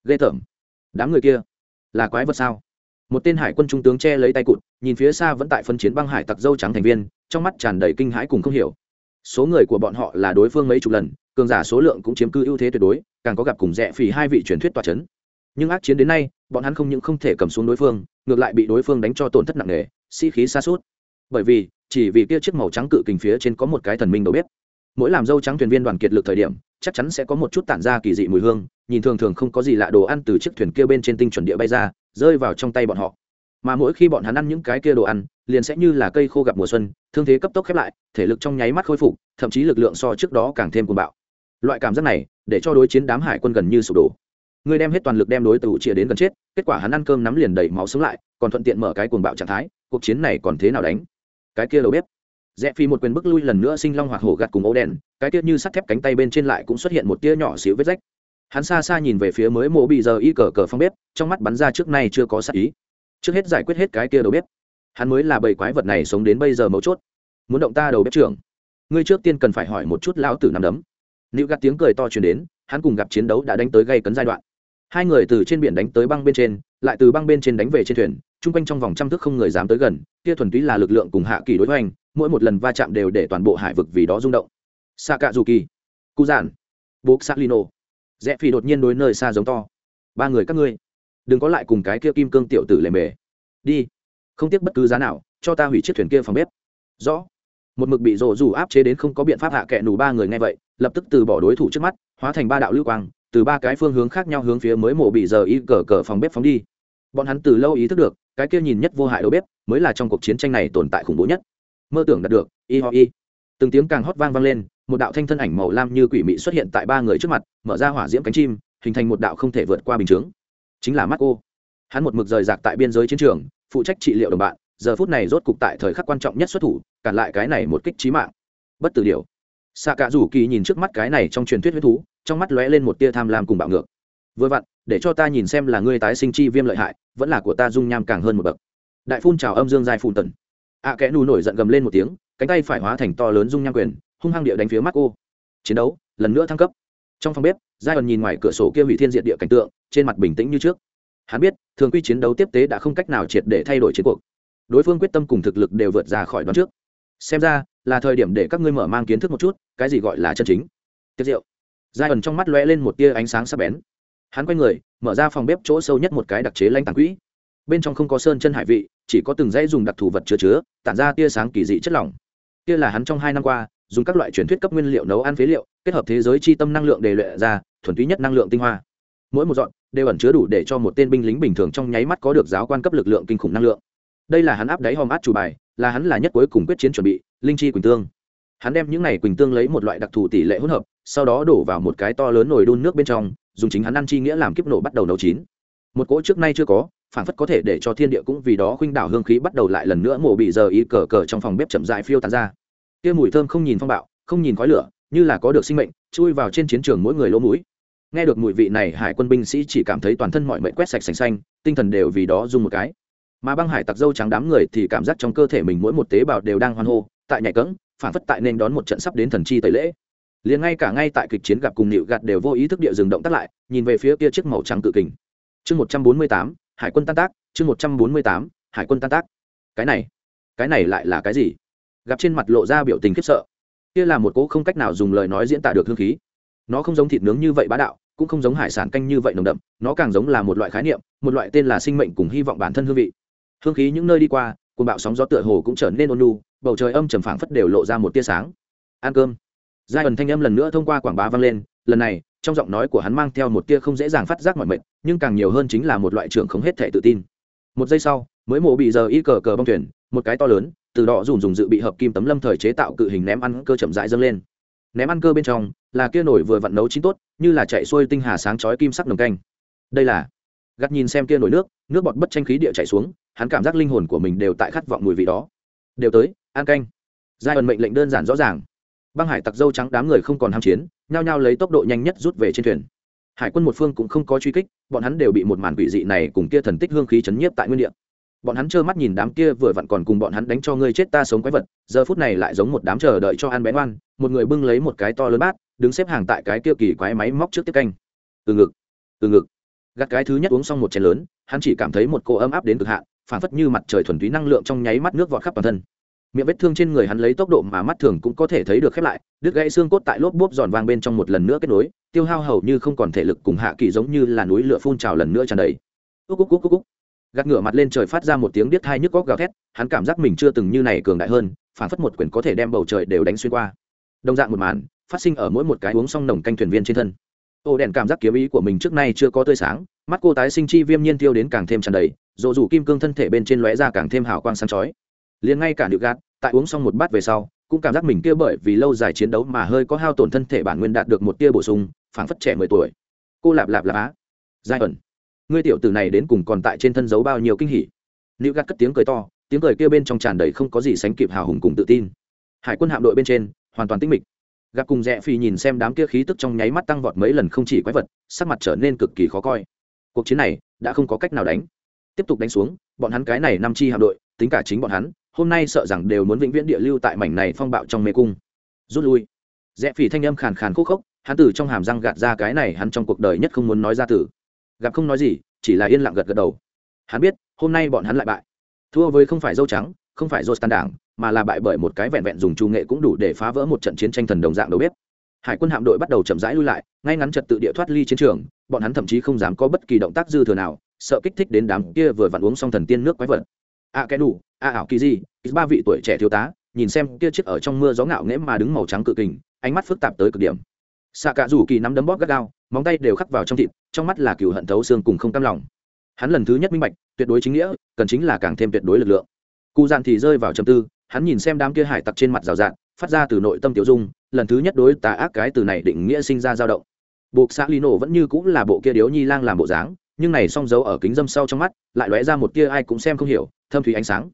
Ghê tởm. Đám người kia là quái vật sao? Một tên hải quân trung tướng che lấy tay cụt, nhìn phía xa vẫn tại phân chiến băng hải tặc dâu trắng thành viên, trong mắt tràn đầy kinh hãi cùng không hiểu số người của bọn họ là đối phương mấy chục lần, cường giả số lượng cũng chiếm cứ ưu thế tuyệt đối, càng có gặp cùng rẽ phì hai vị truyền thuyết tòa c h ấ n nhưng ác chiến đến nay, bọn hắn không những không thể cầm xuống đối phương, ngược lại bị đối phương đánh cho tổn thất nặng nề, sĩ、si、khí xa suốt bởi vì, chỉ vì kia chiếc màu trắng cự kình phía trên có một cái thần minh đầu bếp. Mỗi làm dâu trắng thuyền viên đoàn kiệt lực thời điểm, chắc chắn sẽ có một chút tản ra kỳ dị mùi hương, nhìn thường thường không có gì lạ đồ ăn từ chiếc thuyền kia bên trên tinh chuẩn địa bay ra, rơi vào trong tay bọn họ mà mỗi khi bọn hắn ăn những cái kia đồ ăn, liền sẽ như là cây khô gặp mùa xuân, thương thế cấp tốc khép lại, thể lực trong nháy mắt khôi phục, thậm chí lực lượng so trước đó càng thêm cuồng bạo. Loại cảm giác này, để cho đối chiến đám hải quân gần như sụp đổ. Người đem hết toàn lực đem đối tử chia đến gần chết, kết quả hắn ăn cơm nắm liền đầy máu sống lại, còn thuận tiện mở cái cuồng bạo trạng thái, cuộc chiến này còn thế nào đánh? Cái kia đầu bếp. Rẽ phi một quyền bức lui lần nữa sinh long hoặc hổ gạt cùng ấu đèn, cái tiết như sắt thép cánh tay bên trên lại cũng xuất hiện một tia nhỏ xíu vết rách. Hắn xa xa nhìn về phía mới mộ bị giờ y cờ cờ phong bếp, trong mắt bắn ra trước nay chưa có sắc ý trước hết giải quyết hết cái kia đầu bếp. Hắn mới là bầy quái vật này sống đến bây giờ mấu chốt. Muốn động ta đầu bếp trưởng. Ngươi trước tiên cần phải hỏi một chút lão tử nằm đấm. Nữ gạt tiếng cười to chuyển đến, hắn cùng gặp chiến đấu đã đánh tới gây cấn giai đoạn. Hai người từ trên biển đánh tới băng bên trên, lại từ băng bên trên đánh về trên thuyền, chung quanh trong vòng trăm thước không người dám tới gần, kia thuần túy là lực lượng cùng hạ kỳ đối hoành, mỗi một lần va chạm đều để toàn bộ hải vực vì đó rung động. Xa cạ dù kỳ cụ giản buộc xác lino rẽ phi đột nhiên đối nơi xa giống to. Ba người các ngươi đừng có lại cùng cái kia kim cương tiểu tử lề mề. Đi. Không tiếc bất cứ giá nào, cho ta hủy chiếc thuyền kia phòng bếp. Rõ. Một mực bị rộ rủ áp chế đến không có biện pháp hạ kệ nù ba người nghe vậy, lập tức từ bỏ đối thủ trước mắt, hóa thành ba đạo lưu quang, từ ba cái phương hướng khác nhau hướng phía mới mổ bị giờ y cờ cờ phòng bếp phóng đi. Bọn hắn từ lâu ý thức được, cái kia nhìn nhất vô hại đầu bếp mới là trong cuộc chiến tranh này tồn tại khủng bố nhất. Mơ tưởng đạt được, y ho y. Từng tiếng càng hót vang vang lên, một đạo thanh thân ảnh màu lam như quỷ mị xuất hiện tại ba người trước mặt, mở ra hỏa diễm cánh chim, hình thành một đạo không thể vượt qua bình chướng chính là mắt cô hắn một mực rời rạc tại biên giới chiến trường phụ trách trị liệu đồng bạn giờ phút này rốt cục tại thời khắc quan trọng nhất xuất thủ cản lại cái này một kích trí mạng. Bất tử điều xạ cả rủ kỳ nhìn trước mắt cái này trong truyền thuyết huyết thú trong mắt lóe lên một tia tham lam cùng bạo ngược. Vừa vặn để cho ta nhìn xem là ngươi tái sinh chi viêm lợi hại vẫn là của ta dung nham càng hơn một bậc. Đại phun trào âm dương dài phun tần. Ạ à, kẽ nù nổi giận gầm lên một tiếng cánh tay phải hóa thành to lớn dung nham quyền hung hăng địa đánh phía mắt cô chiến đấu lần nữa thăng cấp trong phòng bếp giai ẩn nhìn ngoài cửa sổ kia hủy thiên diệt địa cảnh tượng, trên mặt bình tĩnh như trước. Hắn biết, thường quy chiến đấu tiếp tế đã không cách nào triệt để thay đổi chiến cuộc. Đối phương quyết tâm cùng thực lực đều vượt ra khỏi đoán trước. Xem ra, là thời điểm để các ngươi mở mang kiến thức một chút, cái gì gọi là chân chính. Tiết rượu giai ẩn trong mắt lóe lên một tia ánh sáng sắc bén. Hắn quay người, mở ra phòng bếp chỗ sâu nhất một cái đặc chế lanh tàng quỹ. Bên trong không có sơn chân hải vị, chỉ có từng dãy dùng đặc thù vật chứa chứa, tản ra tia sáng kỳ dị chất lỏng. Kia là hắn trong hai năm qua dùng các loại truyền thuyết cấp nguyên liệu nấu ăn phế liệu, kết hợp thế giới chi tâm năng lượng để luyện ra thuần túy nhất năng lượng tinh hoa. Mỗi một dọn đều ẩn chứa đủ để cho một tên binh lính bình thường trong nháy mắt có được giáo quan cấp lực lượng kinh khủng năng lượng. Đây là hắn áp đáy hòm át chủ bài, là hắn là nhất cuối cùng quyết chiến chuẩn bị, linh chi quỳnh tương. Hắn đem những này quỳnh tương lấy một loại đặc thù tỷ lệ hỗn hợp, sau đó đổ vào một cái to lớn nồi đun nước bên trong, dùng chính hắn ăn chi nghĩa làm kiếp nổ bắt đầu nấu chín. Một cỗ trước nay chưa có phản phất có thể để cho thiên địa cũng vì đó khuynh đảo hương khí bắt đầu lại lần nữa mổ bị giờ y cờ cờ trong phòng bếp chậm dại phiêu tán ra kia mùi thơm không nhìn phong bạo, không nhìn khói lửa, như là có được sinh mệnh, chui vào trên chiến trường mỗi người lỗ mũi. Nghe được mùi vị này, hải quân binh sĩ chỉ cảm thấy toàn thân mọi mệnh quét sạch sành xanh, tinh thần đều vì đó dùng một cái. Mà băng hải tặc dâu trắng đám người thì cảm giác trong cơ thể mình mỗi một tế bào đều đang hoan hô, tại nhảy cẫng, phản phất tại nên đón một trận sắp đến thần chi tẩy lễ. Liền ngay cả ngay tại kịch chiến gặp cùng nịu gạt đều vô ý thức địa dừng động tác lại, nhìn về phía kia chiếc màu trắng cự kình. Chương một trăm bốn mươi tám, hải quân tan tác, chương một trăm bốn mươi tám, hải quân tan tác. Cái này cái này lại là cái gì? Gặp trên mặt lộ ra biểu tình khiếp sợ. Kia là một cỗ không cách nào dùng lời nói diễn tả được hương khí. Nó không giống thịt nướng như vậy bá đạo, cũng không giống hải sản canh như vậy nồng đậm, nó càng giống là một loại khái niệm, một loại tên là sinh mệnh cùng hy vọng bản thân hương vị. Hương khí những nơi đi qua, cuồng bạo sóng gió tựa hồ cũng trở nên ôn lu bầu trời âm trầm phảng phất đều lộ ra một tia sáng. Ăn cơm. Giai ẩn thanh âm lần nữa thông qua quảng bá vang lên, lần này, trong giọng nói của hắn mang theo một tia không dễ dàng phát giác mọi mệnh, nhưng càng nhiều hơn chính là một loại trưởng không hết thể tự tin. Một giây sau, mới mổ bị giờ y cờ cờ bong thuyền, một cái to lớn từ đó dùng dùng dự bị hợp kim tấm lâm thời chế tạo cự hình ném ăn cơ chậm rãi dâng lên. Ném ăn cơ bên trong là kia nổi vừa vặn nấu chín tốt, như là chạy xuôi tinh hà sáng chói kim sắc nồng canh. Đây là, gắt nhìn xem kia nổi nước nước bọt bất tranh khí địa chạy xuống, hắn cảm giác linh hồn của mình đều tại khát vọng mùi vị đó. Đều tới, ăn canh. Giai ẩn mệnh lệnh đơn giản rõ ràng. Băng hải tặc dâu trắng đám người không còn ham chiến, nhao nhao lấy tốc độ nhanh nhất rút về trên thuyền. Hải quân một phương cũng không có truy kích, bọn hắn đều bị một màn quỷ dị này cùng kia thần tích hương khí chấn nhiếp tại nguyên địa bọn hắn trơ mắt nhìn đám kia vừa vặn còn cùng bọn hắn đánh cho ngươi chết ta sống quái vật, giờ phút này lại giống một đám chờ đợi cho ăn bén oan một người bưng lấy một cái to lớn bát, đứng xếp hàng tại cái kia kỳ quái máy móc trước tiếp canh. Từ ngực từ ngực. Gắt cái thứ nhất uống xong một chén lớn, hắn chỉ cảm thấy một cô ấm áp đến cực hạn, phản phất như mặt trời thuần túy năng lượng trong nháy mắt nước vọt khắp toàn thân. Miệng vết thương trên người hắn lấy tốc độ mà mắt thường cũng có thể thấy được khép lại, đứt gãy xương cốt tại lốp bốp giòn vang bên trong một lần nữa kết nối, tiêu hao hầu như không còn thể lực cùng hạ kỳ giống như là núi lửa phun trào lần nữa tràn đầy. Úc úc úc úc úc gạt ngửa mặt lên trời phát ra một tiếng điếc thai nhức góc gào thét, hắn cảm giác mình chưa từng như này cường đại hơn, phản phất một quyền có thể đem bầu trời đều đánh xuyên qua. Đồng dạng một màn, phát sinh ở mỗi một cái uống xong nồng canh thuyền viên trên thân. Ô đèn cảm giác kiếm ý của mình trước nay chưa có tươi sáng, mắt cô tái sinh chi viêm nhiên tiêu đến càng thêm tràn đầy dồ dù kim cương thân thể bên trên lóe ra càng thêm hào quang sáng chói. Liền ngay cả nữ gạt, tại uống xong một bát về sau, cũng cảm giác mình kia bởi vì lâu dài chiến đấu mà hơi có hao tổn thân thể bản nguyên đạt được một tia bổ sung, phảng phất trẻ mười tuổi. Cô lạp lạp lạp á. Giai ẩn ngươi tiểu tử này đến cùng còn tại trên thân giấu bao nhiêu kinh hỉ? Nữ gạt cất tiếng cười to, tiếng cười kia bên trong tràn đầy không có gì sánh kịp hào hùng cùng tự tin. Hải quân hạm đội bên trên, hoàn toàn tĩnh mịch. Gặp cùng rẽ phi nhìn xem đám kia khí tức trong nháy mắt tăng vọt mấy lần không chỉ quái vật, sắc mặt trở nên cực kỳ khó coi. Cuộc chiến này, đã không có cách nào đánh. Tiếp tục đánh xuống, bọn hắn cái này năm chi hạm đội, tính cả chính bọn hắn, hôm nay sợ rằng đều muốn vĩnh viễn địa lưu tại mảnh này phong bạo trong mê cung. Rút lui. Rẽ phi thanh âm khàn khàn khúc khốc, hắn từ trong hàm răng gạt ra cái này hắn trong cuộc đời nhất không muốn nói ra từ gặp không nói gì, chỉ là yên lặng gật gật đầu. Hắn biết, hôm nay bọn hắn lại bại. Thua với không phải dâu trắng, không phải dô stan đảng, mà là bại bởi một cái vẹn vẹn dùng trù nghệ cũng đủ để phá vỡ một trận chiến tranh thần đồng dạng đầu bếp. Hải quân hạm đội bắt đầu chậm rãi lui lại, ngay ngắn trật tự địa thoát ly chiến trường, bọn hắn thậm chí không dám có bất kỳ động tác dư thừa nào, sợ kích thích đến đám kia vừa vặn uống xong thần tiên nước quái vật. A cái đủ a ảo kỳ gì ba vị tuổi trẻ thiếu tá, nhìn xem kia chiếc ở trong mưa gió ngạo nghễ mà đứng màu trắng cự kình, ánh mắt phức tạp tới cực điểm xạ cả rủ kỳ nắm đấm bóp gắt gao, móng tay đều khắc vào trong thịt, trong mắt là cựu hận thấu xương cùng không cam lòng. Hắn lần thứ nhất minh bạch, tuyệt đối chính nghĩa, cần chính là càng thêm tuyệt đối lực lượng. Cụ dạn thì rơi vào trầm tư, hắn nhìn xem đám kia hải tặc trên mặt rào rạt, phát ra từ nội tâm tiểu dung, lần thứ nhất đối tà ác cái từ này định nghĩa sinh ra dao động. Buộc xã lino vẫn như cũng là bộ kia điếu nhi lang làm bộ dáng, nhưng này song dấu ở kính dâm sau trong mắt, lại lóe ra một tia ai cũng xem không hiểu, thâm thủy ánh sáng.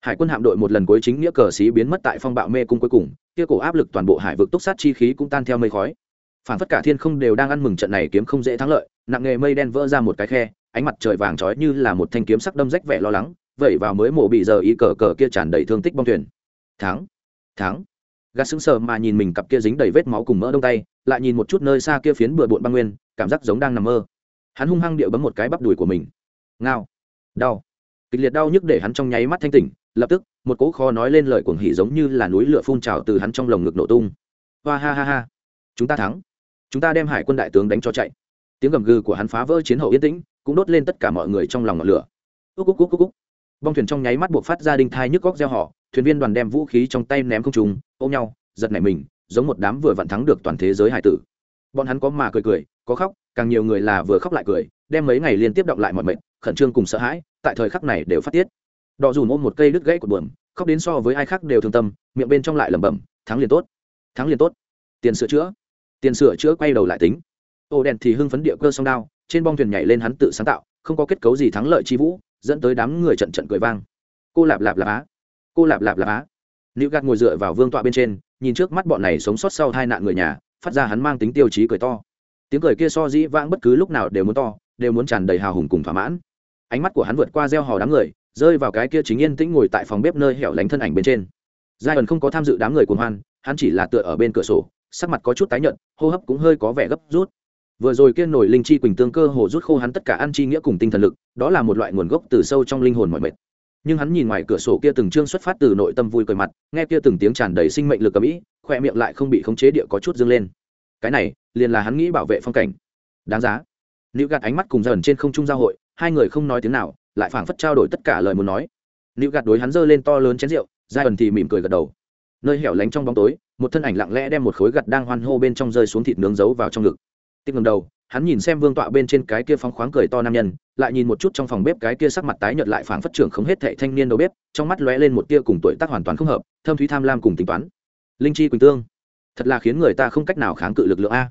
Hải quân hạm đội một lần cuối chính nghĩa cờ xí biến mất tại phong bạo mê cung cuối cùng, kia cổ áp lực toàn bộ hải vực túc sát chi khí cũng tan theo mây khói phản phất cả thiên không đều đang ăn mừng trận này kiếm không dễ thắng lợi, nặng nghề mây đen vỡ ra một cái khe, ánh mặt trời vàng trói như là một thanh kiếm sắc đâm rách vẻ lo lắng vậy vào mới mổ bị giờ ý cờ cờ kia tràn đầy thương tích bong thuyền. Thắng thắng. Gạt sững sờ mà nhìn mình cặp kia dính đầy vết máu cùng mỡ đông tay, lại nhìn một chút nơi xa kia phiến bừa bộn băng nguyên, cảm giác giống đang nằm mơ. Hắn hung hăng điệu bấm một cái bắp đùi của mình. Ngao. Đau. Kịch liệt đau nhức để hắn trong nháy mắt thanh tỉnh, lập tức, một cỗ kho nói lên lời cuồng hỉ giống như là núi lửa phun trào từ hắn trong lồng ngực nổ tung. Hoa ha ha ha. Chúng ta thắng chúng ta đem hải quân đại tướng đánh cho chạy. Tiếng gầm gừ của hắn phá vỡ chiến hậu yên tĩnh, cũng đốt lên tất cả mọi người trong lòng ngọn lửa. Úc úc úc úc úc. Bong thuyền trong nháy mắt buộc phát ra đinh thai nhức góc gieo họ, thuyền viên đoàn đem vũ khí trong tay ném không trùng ôm nhau, giật nảy mình, giống một đám vừa vặn thắng được toàn thế giới hải tử. Bọn hắn có mà cười cười, có khóc, càng nhiều người là vừa khóc lại cười, đem mấy ngày liên tiếp động lại mọi mệnh, khẩn trương cùng sợ hãi, tại thời khắc này đều phát tiết. Đọ dùn ôm một cây đứt gãy của buồm, khóc đến so với ai khác đều thương tâm, miệng bên trong lại lẩm bẩm, thắng liền tốt, thắng liền tốt, tiền sửa chữa tiền sửa chữa quay đầu lại tính. Ô đèn thì hưng phấn địa cơ song đao, trên bong thuyền nhảy lên hắn tự sáng tạo, không có kết cấu gì thắng lợi chi vũ, dẫn tới đám người trận trận cười vang. Cô lạp lạp lạp á, cô lạp lạp lạp á. Nữ gạt ngồi dựa vào vương tọa bên trên, nhìn trước mắt bọn này sống sót sau hai nạn người nhà, phát ra hắn mang tính tiêu chí cười to. Tiếng cười kia so dĩ vãng bất cứ lúc nào đều muốn to, đều muốn tràn đầy hào hùng cùng thỏa mãn. Ánh mắt của hắn vượt qua gieo hò đám người, rơi vào cái kia chính yên tĩnh ngồi tại phòng bếp nơi hẻo lánh thân ảnh bên trên. Giai ẩn không có tham dự đám người cuồng hoan, hắn chỉ là tựa ở bên cửa sổ sắc mặt có chút tái nhợt, hô hấp cũng hơi có vẻ gấp rút. Vừa rồi kia nổi linh chi quỳnh tương cơ hồ rút khô hắn tất cả ăn chi nghĩa cùng tinh thần lực, đó là một loại nguồn gốc từ sâu trong linh hồn mọi mệt. Nhưng hắn nhìn ngoài cửa sổ kia từng chương xuất phát từ nội tâm vui cười mặt, nghe kia từng tiếng tràn đầy sinh mệnh lực cầm ĩ khoe miệng lại không bị khống chế địa có chút dâng lên. Cái này, liền là hắn nghĩ bảo vệ phong cảnh. Đáng giá. Nữ gạt ánh mắt cùng dần trên không trung giao hội, hai người không nói tiếng nào, lại phảng phất trao đổi tất cả lời muốn nói. Nữ gạt đối hắn giơ lên to lớn chén rượu, giai ẩn thì mỉm cười gật đầu. Nơi hẻo lánh trong bóng tối một thân ảnh lặng lẽ đem một khối gặt đang hoan hô bên trong rơi xuống thịt nướng giấu vào trong ngực. Tích ngầm đầu, hắn nhìn xem vương tọa bên trên cái kia phóng khoáng cười to nam nhân, lại nhìn một chút trong phòng bếp cái kia sắc mặt tái nhợt lại phảng phất trưởng không hết thệ thanh niên đầu bếp, trong mắt lóe lên một tia cùng tuổi tác hoàn toàn không hợp, thâm thúy tham lam cùng tính toán. Linh chi quỳnh tương, thật là khiến người ta không cách nào kháng cự lực lượng a.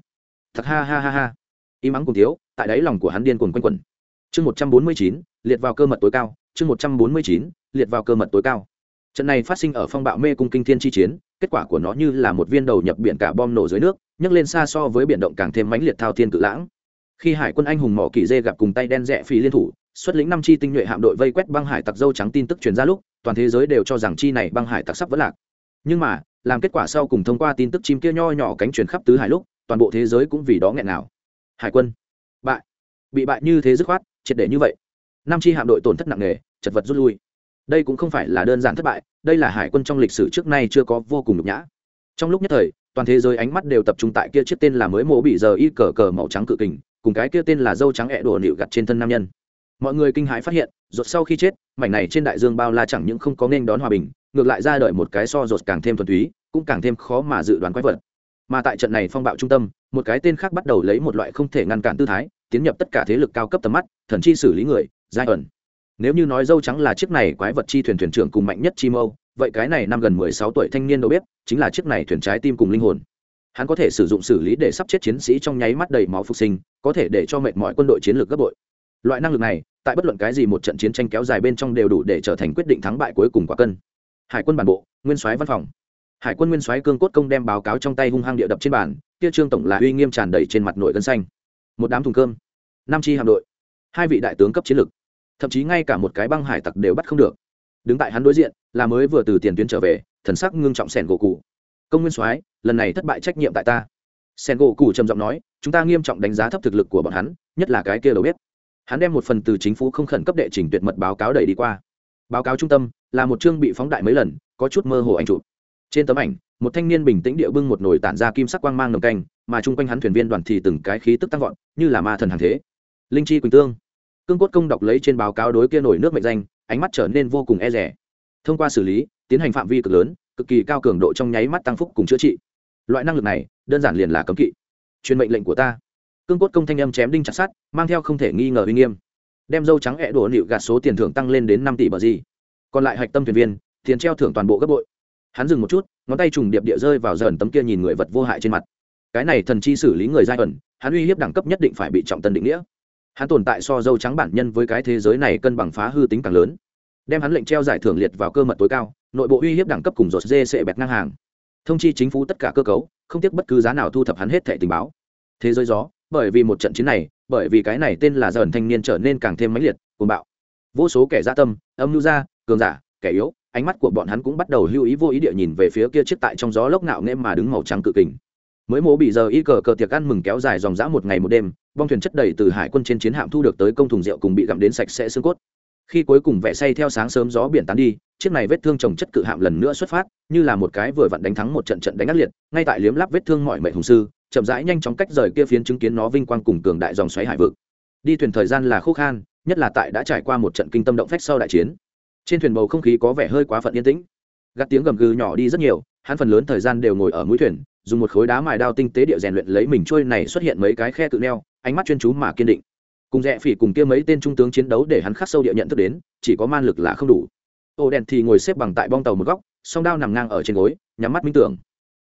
Thật ha ha ha ha. Im ắng cùng thiếu, tại đáy lòng của hắn điên cuồng quanh quẩn. Chương một trăm bốn mươi chín, liệt vào cơ mật tối cao, chương một trăm bốn mươi chín, liệt vào cơ mật tối cao. Trận này phát sinh ở phong bạo mê cung kinh thiên chi chiến kết quả của nó như là một viên đầu nhập biển cả bom nổ dưới nước, nhấc lên xa so với biển động càng thêm mãnh liệt thao thiên cự lãng. Khi hải quân anh hùng mỏ kỳ dê gặp cùng tay đen rẽ phi liên thủ, xuất lĩnh năm chi tinh nhuệ hạm đội vây quét băng hải tặc dâu trắng tin tức truyền ra lúc, toàn thế giới đều cho rằng chi này băng hải tặc sắp vỡ lạc. Nhưng mà, làm kết quả sau cùng thông qua tin tức chim kia nho nhỏ cánh truyền khắp tứ hải lúc, toàn bộ thế giới cũng vì đó nghẹn nào hải quân, bại. Bị bại như thế dứt khoát, triệt để như vậy. Năm chi hạm đội tổn thất nặng nề, chật vật rút lui đây cũng không phải là đơn giản thất bại, đây là hải quân trong lịch sử trước nay chưa có vô cùng nhục nhã. Trong lúc nhất thời, toàn thế giới ánh mắt đều tập trung tại kia chiếc tên là mới mổ bị giờ y cờ cờ màu trắng cự kình, cùng cái kia tên là dâu trắng ẹ đổ nịu gặt trên thân nam nhân. Mọi người kinh hãi phát hiện rột sau khi chết, mảnh này trên đại dương bao la chẳng những không có nên đón hòa bình, ngược lại ra đợi một cái so rột càng thêm thuần túy, cũng càng thêm khó mà dự đoán quái vật. Mà tại trận này phong bạo trung tâm, một cái tên khác bắt đầu lấy một loại không thể ngăn cản tư thái, tiến nhập tất cả thế lực cao cấp tầm mắt, thần chi xử lý người, giai ẩn nếu như nói dâu trắng là chiếc này quái vật chi thuyền thuyền trưởng cùng mạnh nhất chi mâu, vậy cái này năm gần mười sáu tuổi thanh niên đâu biết chính là chiếc này thuyền trái tim cùng linh hồn. Hắn có thể sử dụng xử lý để sắp chết chiến sĩ trong nháy mắt đầy máu phục sinh, có thể để cho mệt mọi quân đội chiến lược gấp bội. Loại năng lực này, tại bất luận cái gì một trận chiến tranh kéo dài bên trong đều đủ để trở thành quyết định thắng bại cuối cùng quả cân. Hải quân bản bộ, nguyên soái văn phòng. Hải quân nguyên soái cương cốt công đem báo cáo trong tay hung hăng địa đập trên bàn, kia trương tổng là uy nghiêm tràn đầy trên mặt nội gân xanh. Một đám thùng cơm. Năm chi hạm đội. Hai vị đại tướng cấp chiến lược thậm chí ngay cả một cái băng hải tặc đều bắt không được. Đứng tại hắn đối diện, là mới vừa từ tiền tuyến trở về, thần sắc ngưng trọng sẻn gỗ cụ công nguyên soái, lần này thất bại trách nhiệm tại ta. Sẻn gỗ cụ trầm giọng nói, chúng ta nghiêm trọng đánh giá thấp thực lực của bọn hắn, nhất là cái kia đầu bếp. Hắn đem một phần từ chính phủ không khẩn cấp đệ trình tuyệt mật báo cáo đẩy đi qua. Báo cáo trung tâm, là một chương bị phóng đại mấy lần, có chút mơ hồ anh chụp. Trên tấm ảnh, một thanh niên bình tĩnh địa bưng một nồi tản ra kim sắc quang mang nồng canh, mà chung quanh hắn thuyền viên đoàn thì từng cái khí tức tăng vọt, như là ma thần hàng thế. Linh chi quỳnh tương cương cốt công đọc lấy trên báo cáo đối kia nổi nước mệnh danh, ánh mắt trở nên vô cùng e rẻ thông qua xử lý, tiến hành phạm vi cực lớn, cực kỳ cao cường độ trong nháy mắt tăng phúc cùng chữa trị. Loại năng lực này, đơn giản liền là cấm kỵ. Truyền mệnh lệnh của ta. Cương cốt công thanh âm chém đinh chặt sát mang theo không thể nghi ngờ uy nghiêm. Đem dâu trắng hẹ đổ nịu gạt số tiền thưởng tăng lên đến năm tỷ bờ gì. Còn lại hạch tâm thuyền viên, tiền treo thưởng toàn bộ gấp bội. Hắn dừng một chút, ngón tay trùng điệp địa rơi vào dần tấm kia nhìn người vật vô hại trên mặt. Cái này thần chi xử lý người giai ẩn, hắn uy hiếp đẳng cấp nhất định phải bị trọng tân định nghĩa hắn tồn tại so dâu trắng bản nhân với cái thế giới này cân bằng phá hư tính càng lớn. Đem hắn lệnh treo giải thưởng liệt vào cơ mật tối cao, nội bộ uy hiếp đẳng cấp cùng rột dê sệ bẹt ngang hàng. Thông chi chính phủ tất cả cơ cấu, không tiếc bất cứ giá nào thu thập hắn hết thẻ tình báo. Thế giới gió, bởi vì một trận chiến này, bởi vì cái này tên là dần thanh niên trở nên càng thêm mãnh liệt, cuồng bạo. Vô số kẻ gia tâm, âm lưu gia cường giả, kẻ yếu, ánh mắt của bọn hắn cũng bắt đầu lưu ý vô ý địa nhìn về phía kia chiếc tại trong gió lốc nạo nghễ mà đứng màu trắng cự kình mới mố bị giờ y cờ cờ tiệc ăn mừng kéo dài dòng dã một ngày một đêm, bong thuyền chất đầy từ hải quân trên chiến hạm thu được tới công thùng rượu cùng bị gặm đến sạch sẽ xương cốt. Khi cuối cùng vẽ say theo sáng sớm gió biển tán đi, chiếc này vết thương trồng chất cự hạm lần nữa xuất phát, như là một cái vừa vặn đánh thắng một trận trận đánh ác liệt, ngay tại liếm lắp vết thương mọi mệnh hùng sư, chậm rãi nhanh chóng cách rời kia phiến chứng kiến nó vinh quang cùng cường đại dòng xoáy hải vực. Đi thuyền thời gian là khúc khan, nhất là tại đã trải qua một trận kinh tâm động phách sau đại chiến. Trên thuyền bầu không khí có vẻ hơi quá phận yên tĩnh. Gắt tiếng gầm gừ nhỏ đi rất nhiều, hắn phần lớn thời gian đều ngồi ở mũi thuyền dùng một khối đá mài đao tinh tế địa rèn luyện lấy mình trôi này xuất hiện mấy cái khe tự neo, ánh mắt chuyên chú mà kiên định. Cùng rẽ phỉ cùng kia mấy tên trung tướng chiến đấu để hắn khắc sâu địa nhận thức đến, chỉ có man lực là không đủ. Ô đèn thì ngồi xếp bằng tại bong tàu một góc, song đao nằm ngang ở trên gối, nhắm mắt minh tưởng.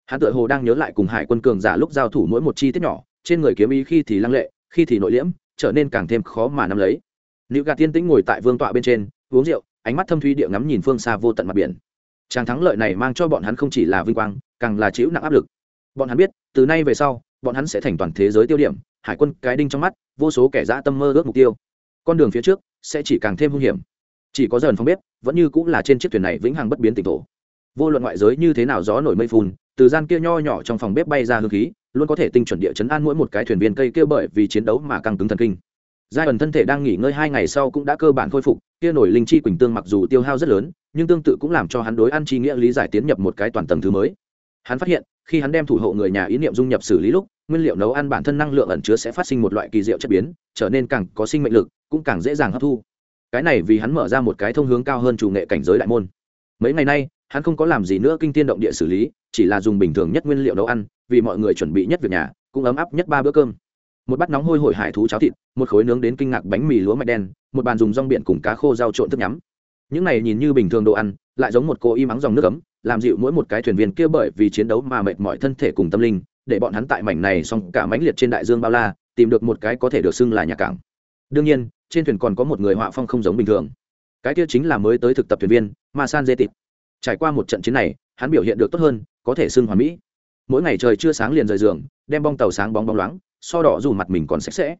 Hắn tự hồ đang nhớ lại cùng hải quân cường giả lúc giao thủ mỗi một chi tiết nhỏ, trên người kiếm ý khi thì lăng lệ, khi thì nội liễm, trở nên càng thêm khó mà nắm lấy. Nữ gạt tiên tĩnh ngồi tại vương tọa bên trên, uống rượu, ánh mắt thâm thuy địa ngắm nhìn phương xa vô tận mặt biển. Tràng thắng lợi này mang cho bọn hắn không chỉ là vinh quang, càng là chịu nặng áp lực bọn hắn biết, từ nay về sau, bọn hắn sẽ thành toàn thế giới tiêu điểm, hải quân, cái đinh trong mắt, vô số kẻ dã tâm mơ ước mục tiêu. Con đường phía trước sẽ chỉ càng thêm hung hiểm. Chỉ có dần phong bếp, vẫn như cũng là trên chiếc thuyền này vĩnh hằng bất biến tỉnh thổ. Vô luận ngoại giới như thế nào gió nổi mây phun từ gian kia nho nhỏ trong phòng bếp bay ra hương khí, luôn có thể tinh chuẩn địa chấn an mỗi một cái thuyền viên cây kia bởi vì chiến đấu mà căng cứng thần kinh. Giai ẩn thân thể đang nghỉ ngơi hai ngày sau cũng đã cơ bản khôi phục, kia nổi linh chi quỳnh tương mặc dù tiêu hao rất lớn, nhưng tương tự cũng làm cho hắn đối ăn chi nghĩa lý giải tiến nhập một cái toàn tầng thứ mới hắn phát hiện, khi hắn đem thủ hộ người nhà ý niệm dung nhập xử lý lúc, nguyên liệu nấu ăn bản thân năng lượng ẩn chứa sẽ phát sinh một loại kỳ diệu chất biến, trở nên càng có sinh mệnh lực, cũng càng dễ dàng hấp thu. Cái này vì hắn mở ra một cái thông hướng cao hơn chủ nghệ cảnh giới đại môn. Mấy ngày nay, hắn không có làm gì nữa kinh tiên động địa xử lý, chỉ là dùng bình thường nhất nguyên liệu nấu ăn, vì mọi người chuẩn bị nhất việc nhà, cũng ấm áp nhất ba bữa cơm. Một bát nóng hôi hổi hải thú cháo thịt, một khối nướng đến kinh ngạc bánh mì lúa mạch đen, một bàn dùng rong biển cùng cá khô rau trộn thức nhắm. Những này nhìn như bình thường đồ ăn, lại giống một cô y mắng dòng nước ấm làm dịu mỗi một cái thuyền viên kia bởi vì chiến đấu mà mệt mỏi thân thể cùng tâm linh, để bọn hắn tại mảnh này xong cả mảnh liệt trên đại dương bao la, tìm được một cái có thể được xưng là nhà cảng. Đương nhiên, trên thuyền còn có một người họa phong không giống bình thường. Cái kia chính là mới tới thực tập thuyền viên ma san dê tịt trải qua một trận chiến này, hắn biểu hiện được tốt hơn, có thể xưng hoàn mỹ. Mỗi ngày trời chưa sáng liền rời giường, đem bong tàu sáng bóng bóng loáng, so đỏ dù mặt mình còn sạch sẽ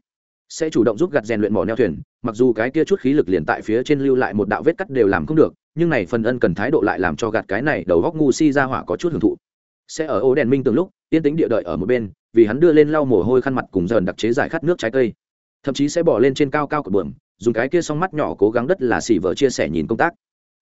sẽ chủ động giúp gặt rèn luyện mỏ neo thuyền, mặc dù cái kia chút khí lực liền tại phía trên lưu lại một đạo vết cắt đều làm không được, nhưng này phần ân cần thái độ lại làm cho gạt cái này đầu góc ngu si ra hỏa có chút hưởng thụ. Sẽ ở ô đèn minh từng lúc, yên tính địa đợi ở một bên, vì hắn đưa lên lau mồ hôi khăn mặt cùng dần đặc chế giải khát nước trái cây. Thậm chí sẽ bỏ lên trên cao cao của bờm dùng cái kia song mắt nhỏ cố gắng đất là xỉ vợ chia sẻ nhìn công tác.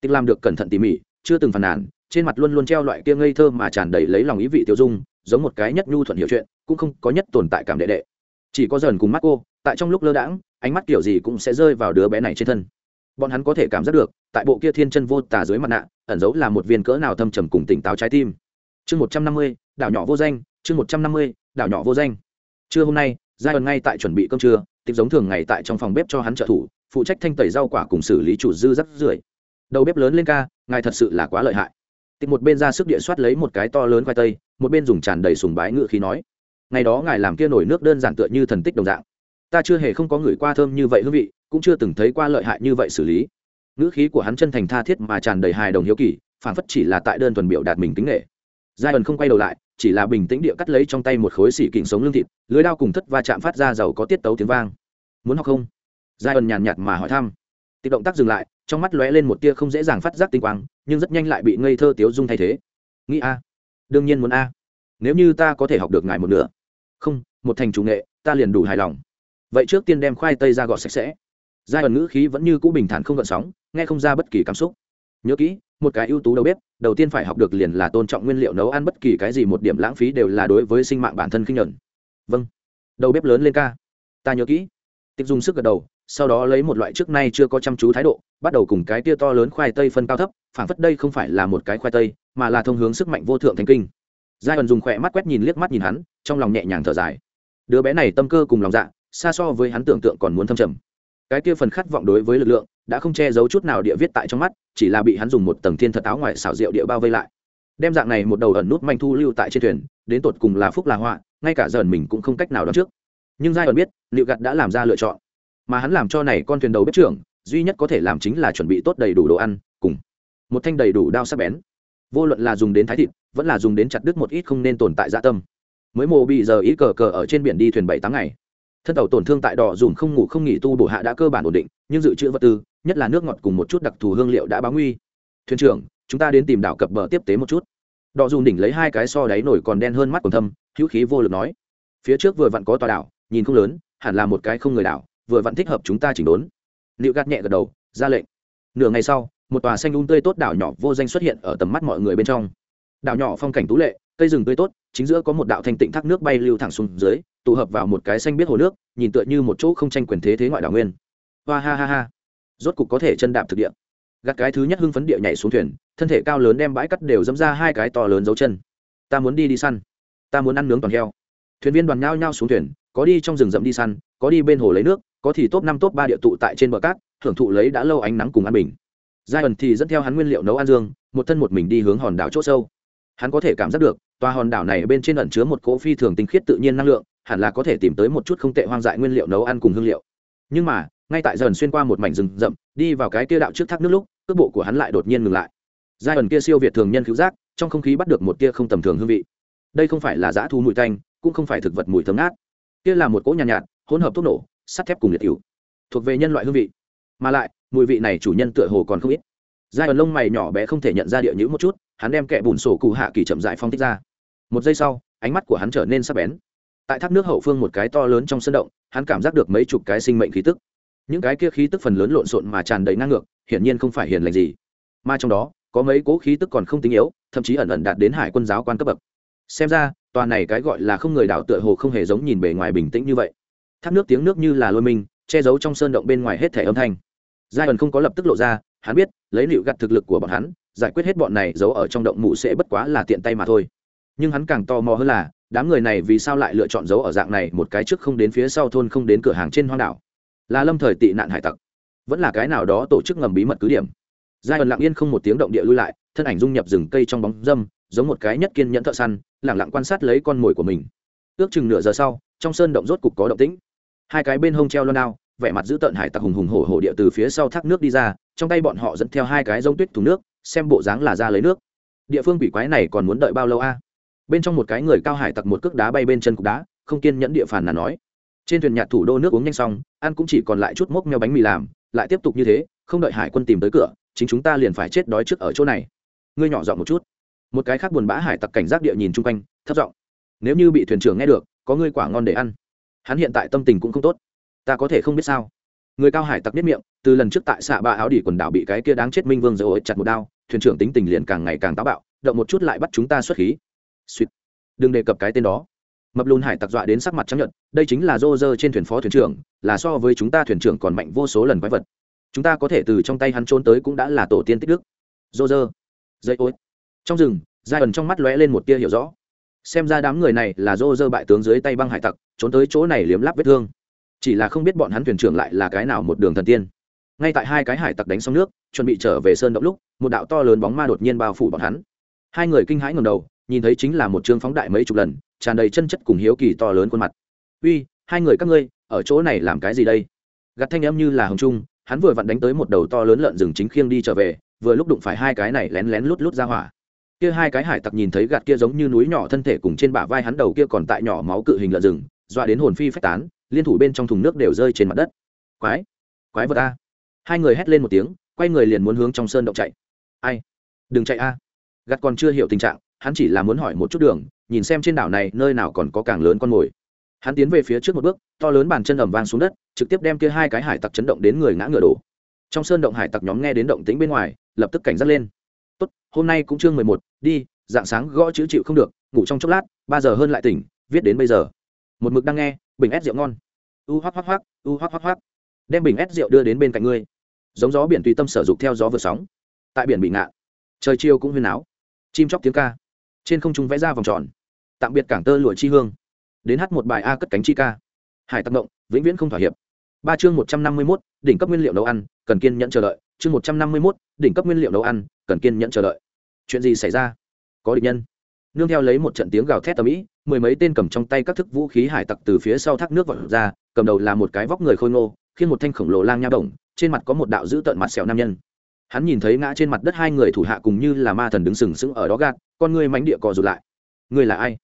Tích làm được cẩn thận tỉ mỉ, chưa từng phàn nàn, trên mặt luôn luôn treo loại kia ngây thơ mà tràn đầy lấy lòng ý vị tiêu dung, giống một cái nhất nhu thuận hiểu chuyện, cũng không có nhất tồn tại cảm đệ đệ. Chỉ có dần cùng mắt cô tại trong lúc lơ đãng, ánh mắt kiểu gì cũng sẽ rơi vào đứa bé này trên thân. Bọn hắn có thể cảm giác được, tại bộ kia thiên chân vô tà dưới mặt nạ, ẩn giấu là một viên cỡ nào thâm trầm cùng tỉnh táo trái tim. Chương một trăm năm mươi, đảo nhỏ vô danh, chương một trăm năm mươi, đảo nhỏ vô danh. Trưa hôm nay giai ẩn ngay tại chuẩn bị cơm trưa tịch giống thường ngày tại trong phòng bếp cho hắn trợ thủ, phụ trách thanh tẩy rau quả cùng xử lý chủ dư rắc rưởi. Đầu bếp lớn lên ca, ngài thật sự là quá lợi hại. Tịch một bên ra sức địa soát lấy một cái to lớn khoai tây, một bên dùng tràn đầy sùng bái ngự khí nói, ngày đó ngài làm kia nổi nước đơn giản tựa như thần tích đồng dạng ta chưa hề không có người qua thơm như vậy hương vị, cũng chưa từng thấy qua lợi hại như vậy xử lý. Ngữ khí của hắn chân thành tha thiết mà tràn đầy hài đồng hiếu kỳ phản phất chỉ là tại đơn thuần biểu đạt mình tính nghệ giai ẩn không quay đầu lại, chỉ là bình tĩnh địa cắt lấy trong tay một khối xỉ kình sống lương thịt, lưới đao cùng thất va chạm phát ra giàu có tiết tấu tiếng vang. Muốn học không? Giai ẩn nhàn nhạt mà hỏi thăm. Tiết động tác dừng lại, trong mắt lóe lên một tia không dễ dàng phát giác tinh quang, nhưng rất nhanh lại bị ngây thơ tiếu dung thay thế. Nghĩ a? Đương nhiên muốn a. Nếu như ta có thể học được ngài một nửa. Không, một thành chủ nghệ, ta liền đủ hài lòng vậy trước tiên đem khoai tây ra gọt sạch sẽ. Giai ẩn ngữ khí vẫn như cũ bình thản không gợn sóng, nghe không ra bất kỳ cảm xúc. Nhớ kỹ, một cái ưu tú đầu bếp, đầu tiên phải học được liền là tôn trọng nguyên liệu nấu ăn bất kỳ cái gì một điểm lãng phí đều là đối với sinh mạng bản thân kinh nhuận. Vâng. Đầu bếp lớn lên ca. Ta nhớ kỹ. Tịch dùng sức gật đầu, sau đó lấy một loại trước nay chưa có chăm chú thái độ, bắt đầu cùng cái tia to lớn khoai tây phân cao thấp phản phất đây không phải là một cái khoai tây, mà là thông hướng sức mạnh vô thượng thành kinh. Giai ẩn dùng khỏe mắt quét nhìn liếc mắt nhìn hắn, trong lòng nhẹ nhàng thở dài. Đứa bé này tâm cơ cùng lòng dạ xa so với hắn tưởng tượng còn muốn thâm trầm. Cái kia phần khát vọng đối với lực lượng đã không che giấu chút nào địa viết tại trong mắt, chỉ là bị hắn dùng một tầng thiên thật áo ngoài xảo diệu địa bao vây lại. Đem dạng này một đầu ẩn nút manh thu lưu tại trên thuyền, đến tột cùng là phúc là họa, ngay cả dần mình cũng không cách nào đoán trước. Nhưng giai ẩn biết, liệu gặt đã làm ra lựa chọn. Mà hắn làm cho này con thuyền đầu bếp trưởng, duy nhất có thể làm chính là chuẩn bị tốt đầy đủ đồ ăn, cùng một thanh đầy đủ đao sắc bén. Vô luận là dùng đến thái thịt, vẫn là dùng đến chặt đứt một ít không nên tồn tại dạ tâm. Mới mồ bị giờ ý cờ cờ ở trên biển đi thuyền bảy tháng ngày thân tàu tổn thương tại đỏ dùng không ngủ không nghỉ tu bổ hạ đã cơ bản ổn định, nhưng dự trữ vật tư, nhất là nước ngọt cùng một chút đặc thù hương liệu đã báo nguy. Thuyền trưởng, chúng ta đến tìm đảo cập bờ tiếp tế một chút. Đỏ dùng đỉnh lấy hai cái so đáy nổi còn đen hơn mắt còn thâm, hữu khí vô lực nói. Phía trước vừa vặn có tòa đảo, nhìn không lớn, hẳn là một cái không người đảo, vừa vặn thích hợp chúng ta chỉnh đốn. Liệu gạt nhẹ gật đầu, ra lệnh. Nửa ngày sau, một tòa xanh un um tươi tốt đảo nhỏ vô danh xuất hiện ở tầm mắt mọi người bên trong. Đảo nhỏ phong cảnh tú lệ, cây rừng tươi tốt chính giữa có một đạo thanh tịnh thác nước bay lưu thẳng xuống dưới, tụ hợp vào một cái xanh biết hồ nước, nhìn tựa như một chỗ không tranh quyền thế thế ngoại đảo nguyên. Hoa ha ha ha. Rốt cục có thể chân đạp thực địa. Gạt cái thứ nhất hưng phấn địa nhảy xuống thuyền, thân thể cao lớn đem bãi cắt đều dẫm ra hai cái to lớn dấu chân. Ta muốn đi đi săn. Ta muốn ăn nướng toàn heo. Thuyền viên đoàn nhao nhao xuống thuyền, có đi trong rừng rậm đi săn, có đi bên hồ lấy nước, có thì top năm top ba địa tụ tại trên bờ cát hưởng thụ lấy đã lâu ánh nắng cùng ăn bình. Giai ẩn thì dẫn theo hắn nguyên liệu nấu ăn dương, một thân một mình đi hướng hòn đảo c h ỗ sâu. Hắn có thể cảm giác được tòa hòn đảo này bên trên ẩn chứa một cỗ phi thường tinh khiết tự nhiên năng lượng hẳn là có thể tìm tới một chút không tệ hoang dại nguyên liệu nấu ăn cùng hương liệu. Nhưng mà ngay tại dần xuyên qua một mảnh rừng rậm đi vào cái kia đạo trước thác nước lúc cước bộ của hắn lại đột nhiên ngừng lại. Giai ẩn kia siêu việt thường nhân cứu giác trong không khí bắt được một tia không tầm thường hương vị. Đây không phải là dã thu mùi tanh cũng không phải thực vật mùi thấm ngát. Kia là một cỗ nhàn nhạt, nhạt hỗn hợp thuốc nổ sắt thép cùng liệt cựu thuộc về nhân loại hương vị. Mà lại mùi vị này chủ nhân tựa hồ còn không ít. Giai ẩn lông mày nhỏ bé không thể nhận ra địa nhữ một chút hắn đem kẻ bùn sổ cụ hạ kỳ chậm dại phong tích ra một giây sau, ánh mắt của hắn trở nên sắc bén. Tại thác nước hậu phương một cái to lớn trong sân động, hắn cảm giác được mấy chục cái sinh mệnh khí tức. Những cái kia khí tức phần lớn lộn xộn mà tràn đầy ngang ngược, hiển nhiên không phải hiền lành gì. Mà trong đó, có mấy cố khí tức còn không tính yếu, thậm chí ẩn ẩn đạt đến hải quân giáo quan cấp bậc. Xem ra, tòa này cái gọi là không người đảo tựa hồ không hề giống nhìn bề ngoài bình tĩnh như vậy. Thác nước tiếng nước như là lôi mình che giấu trong sơn động bên ngoài hết thẻ âm thanh. Giai ẩn không có lập tức lộ ra, hắn biết, lấy liệu gặt thực lực của bọn hắn, giải quyết hết bọn này giấu ở trong động mụ sẽ bất quá là tiện tay mà thôi nhưng hắn càng tò mò hơn là, đám người này vì sao lại lựa chọn giấu ở dạng này một cái trước không đến phía sau thôn không đến cửa hàng trên hoang đảo? Là lâm thời tị nạn hải tặc. Vẫn là cái nào đó tổ chức ngầm bí mật cứ điểm. Giai ẩn lặng yên không một tiếng động địa lui lại, thân ảnh dung nhập rừng cây trong bóng dâm, giống một cái nhất kiên nhẫn thợ săn lẳng lặng quan sát lấy con mồi của mình. Ước chừng nửa giờ sau, trong sơn động rốt cục có động tĩnh. Hai cái bên hông treo lon ao vẻ mặt giữ tợn hải tặc hùng hùng hổ hổ địa từ phía sau thác nước đi ra, trong tay bọn họ dẫn theo hai cái rông tuyết thùng nước, xem bộ dáng là ra lấy nước. Địa phương quỷ quái này còn muốn đợi bao lâu a? Bên trong một cái người cao hải tặc một cước đá bay bên chân cục đá, không kiên nhẫn địa phản là nói. Trên thuyền nhạt thủ đô nước uống nhanh xong, ăn cũng chỉ còn lại chút mốc meo bánh mì làm, lại tiếp tục như thế, không đợi hải quân tìm tới cửa, chính chúng ta liền phải chết đói trước ở chỗ này. Ngươi nhỏ giọng một chút. Một cái khác buồn bã hải tặc cảnh giác địa nhìn chung quanh, thấp giọng. Nếu như bị thuyền trưởng nghe được, có ngươi quả ngon để ăn. Hắn hiện tại tâm tình cũng không tốt. Ta có thể không biết sao. Người cao hải tặc biết miệng, từ lần trước tại xạ ba áo đỉ quần đảo bị cái kia đáng chết minh vương rồi chặt một đao, thuyền trưởng tính tình liền càng ngày càng táo bạo, động một chút lại bắt chúng ta xuất khí suýt đừng đề cập cái tên đó. Mập lùn hải tặc dọa đến sắc mặt chấp nhận đây chính là rô rơ trên thuyền phó thuyền trưởng, là so với chúng ta thuyền trưởng còn mạnh vô số lần quái vật. Chúng ta có thể từ trong tay hắn trốn tới cũng đã là tổ tiên tích đức. Rô rơ dây ối trong rừng giai ẩn trong mắt lóe lên một tia hiểu rõ. Xem ra đám người này là rô rơ bại tướng dưới tay băng hải tặc, trốn tới chỗ này liếm láp vết thương. Chỉ là không biết bọn hắn thuyền trưởng lại là cái nào một đường thần tiên. Ngay tại hai cái hải tặc đánh xong nước, chuẩn bị trở về sơn động lúc, một đạo to lớn bóng ma đột nhiên bao phủ bọn hắn. Hai người kinh hãi ngầm đầu nhìn thấy chính là một chương phóng đại mấy chục lần, tràn đầy chân chất cùng hiếu kỳ to lớn khuôn mặt. Uy, hai người các ngươi, ở chỗ này làm cái gì đây? Gặt thanh em như là hồng trung, hắn vừa vặn đánh tới một đầu to lớn lợn rừng chính khiêng đi trở về, vừa lúc đụng phải hai cái này lén lén lút lút ra hỏa. Kia hai cái hải tặc nhìn thấy gạt kia giống như núi nhỏ thân thể cùng trên bả vai hắn đầu kia còn tại nhỏ máu cự hình lợn rừng, dọa đến hồn phi phách tán, liên thủ bên trong thùng nước đều rơi trên mặt đất. Quái quái vật a. Hai người hét lên một tiếng, quay người liền muốn hướng trong sơn động chạy. Ai, đừng chạy a. Gạt còn chưa hiểu tình trạng hắn chỉ là muốn hỏi một chút đường, nhìn xem trên đảo này nơi nào còn có càng lớn con mồi. Hắn tiến về phía trước một bước, to lớn bàn chân ầm vang xuống đất, trực tiếp đem kia hai cái hải tặc chấn động đến người ngã ngựa đổ. Trong sơn động hải tặc nhóm nghe đến động tĩnh bên ngoài, lập tức cảnh giác lên. Tốt, hôm nay cũng chương mười một, đi, dạng sáng gõ chữ chịu không được, ngủ trong chốc lát, ba giờ hơn lại tỉnh, viết đến bây giờ. Một mực đang nghe, bình ép rượu ngon. U hoác hoác hoác u hoác hoác hoác đem bình ép rượu đưa đến bên cạnh ngươi. Giống gió biển tùy tâm sở dục theo gió vượt sóng. Tại biển bị ngạn trời chiều cũng huyên áo. Chim chóc tiếng ca trên không trung vẽ ra vòng tròn. Tạm biệt cảng tơ lụa chi hương. Đến hát một bài a cất cánh chi ca. Hải tác động vĩnh viễn không thỏa hiệp. Ba chương một trăm năm mươi mốt, đỉnh cấp nguyên liệu nấu ăn, cần kiên nhẫn chờ đợi. Chương một trăm năm mươi mốt, đỉnh cấp nguyên liệu nấu ăn, cần kiên nhẫn chờ đợi. Chuyện gì xảy ra? Có địch nhân. Nương theo lấy một trận tiếng gào thét tầm ĩ, mười mấy tên cầm trong tay các thức vũ khí hải tặc từ phía sau thác nước vọt ra, cầm đầu là một cái vóc người khôi ngô khiến một thanh khổng lồ lang nha đồng trên mặt có một đạo dữ tợn mặt sẹo nam nhân hắn nhìn thấy ngã trên mặt đất hai người thủ hạ cùng như là ma thần đứng sừng sững ở đó gạt, con người mánh địa cò rụt lại. Người là ai?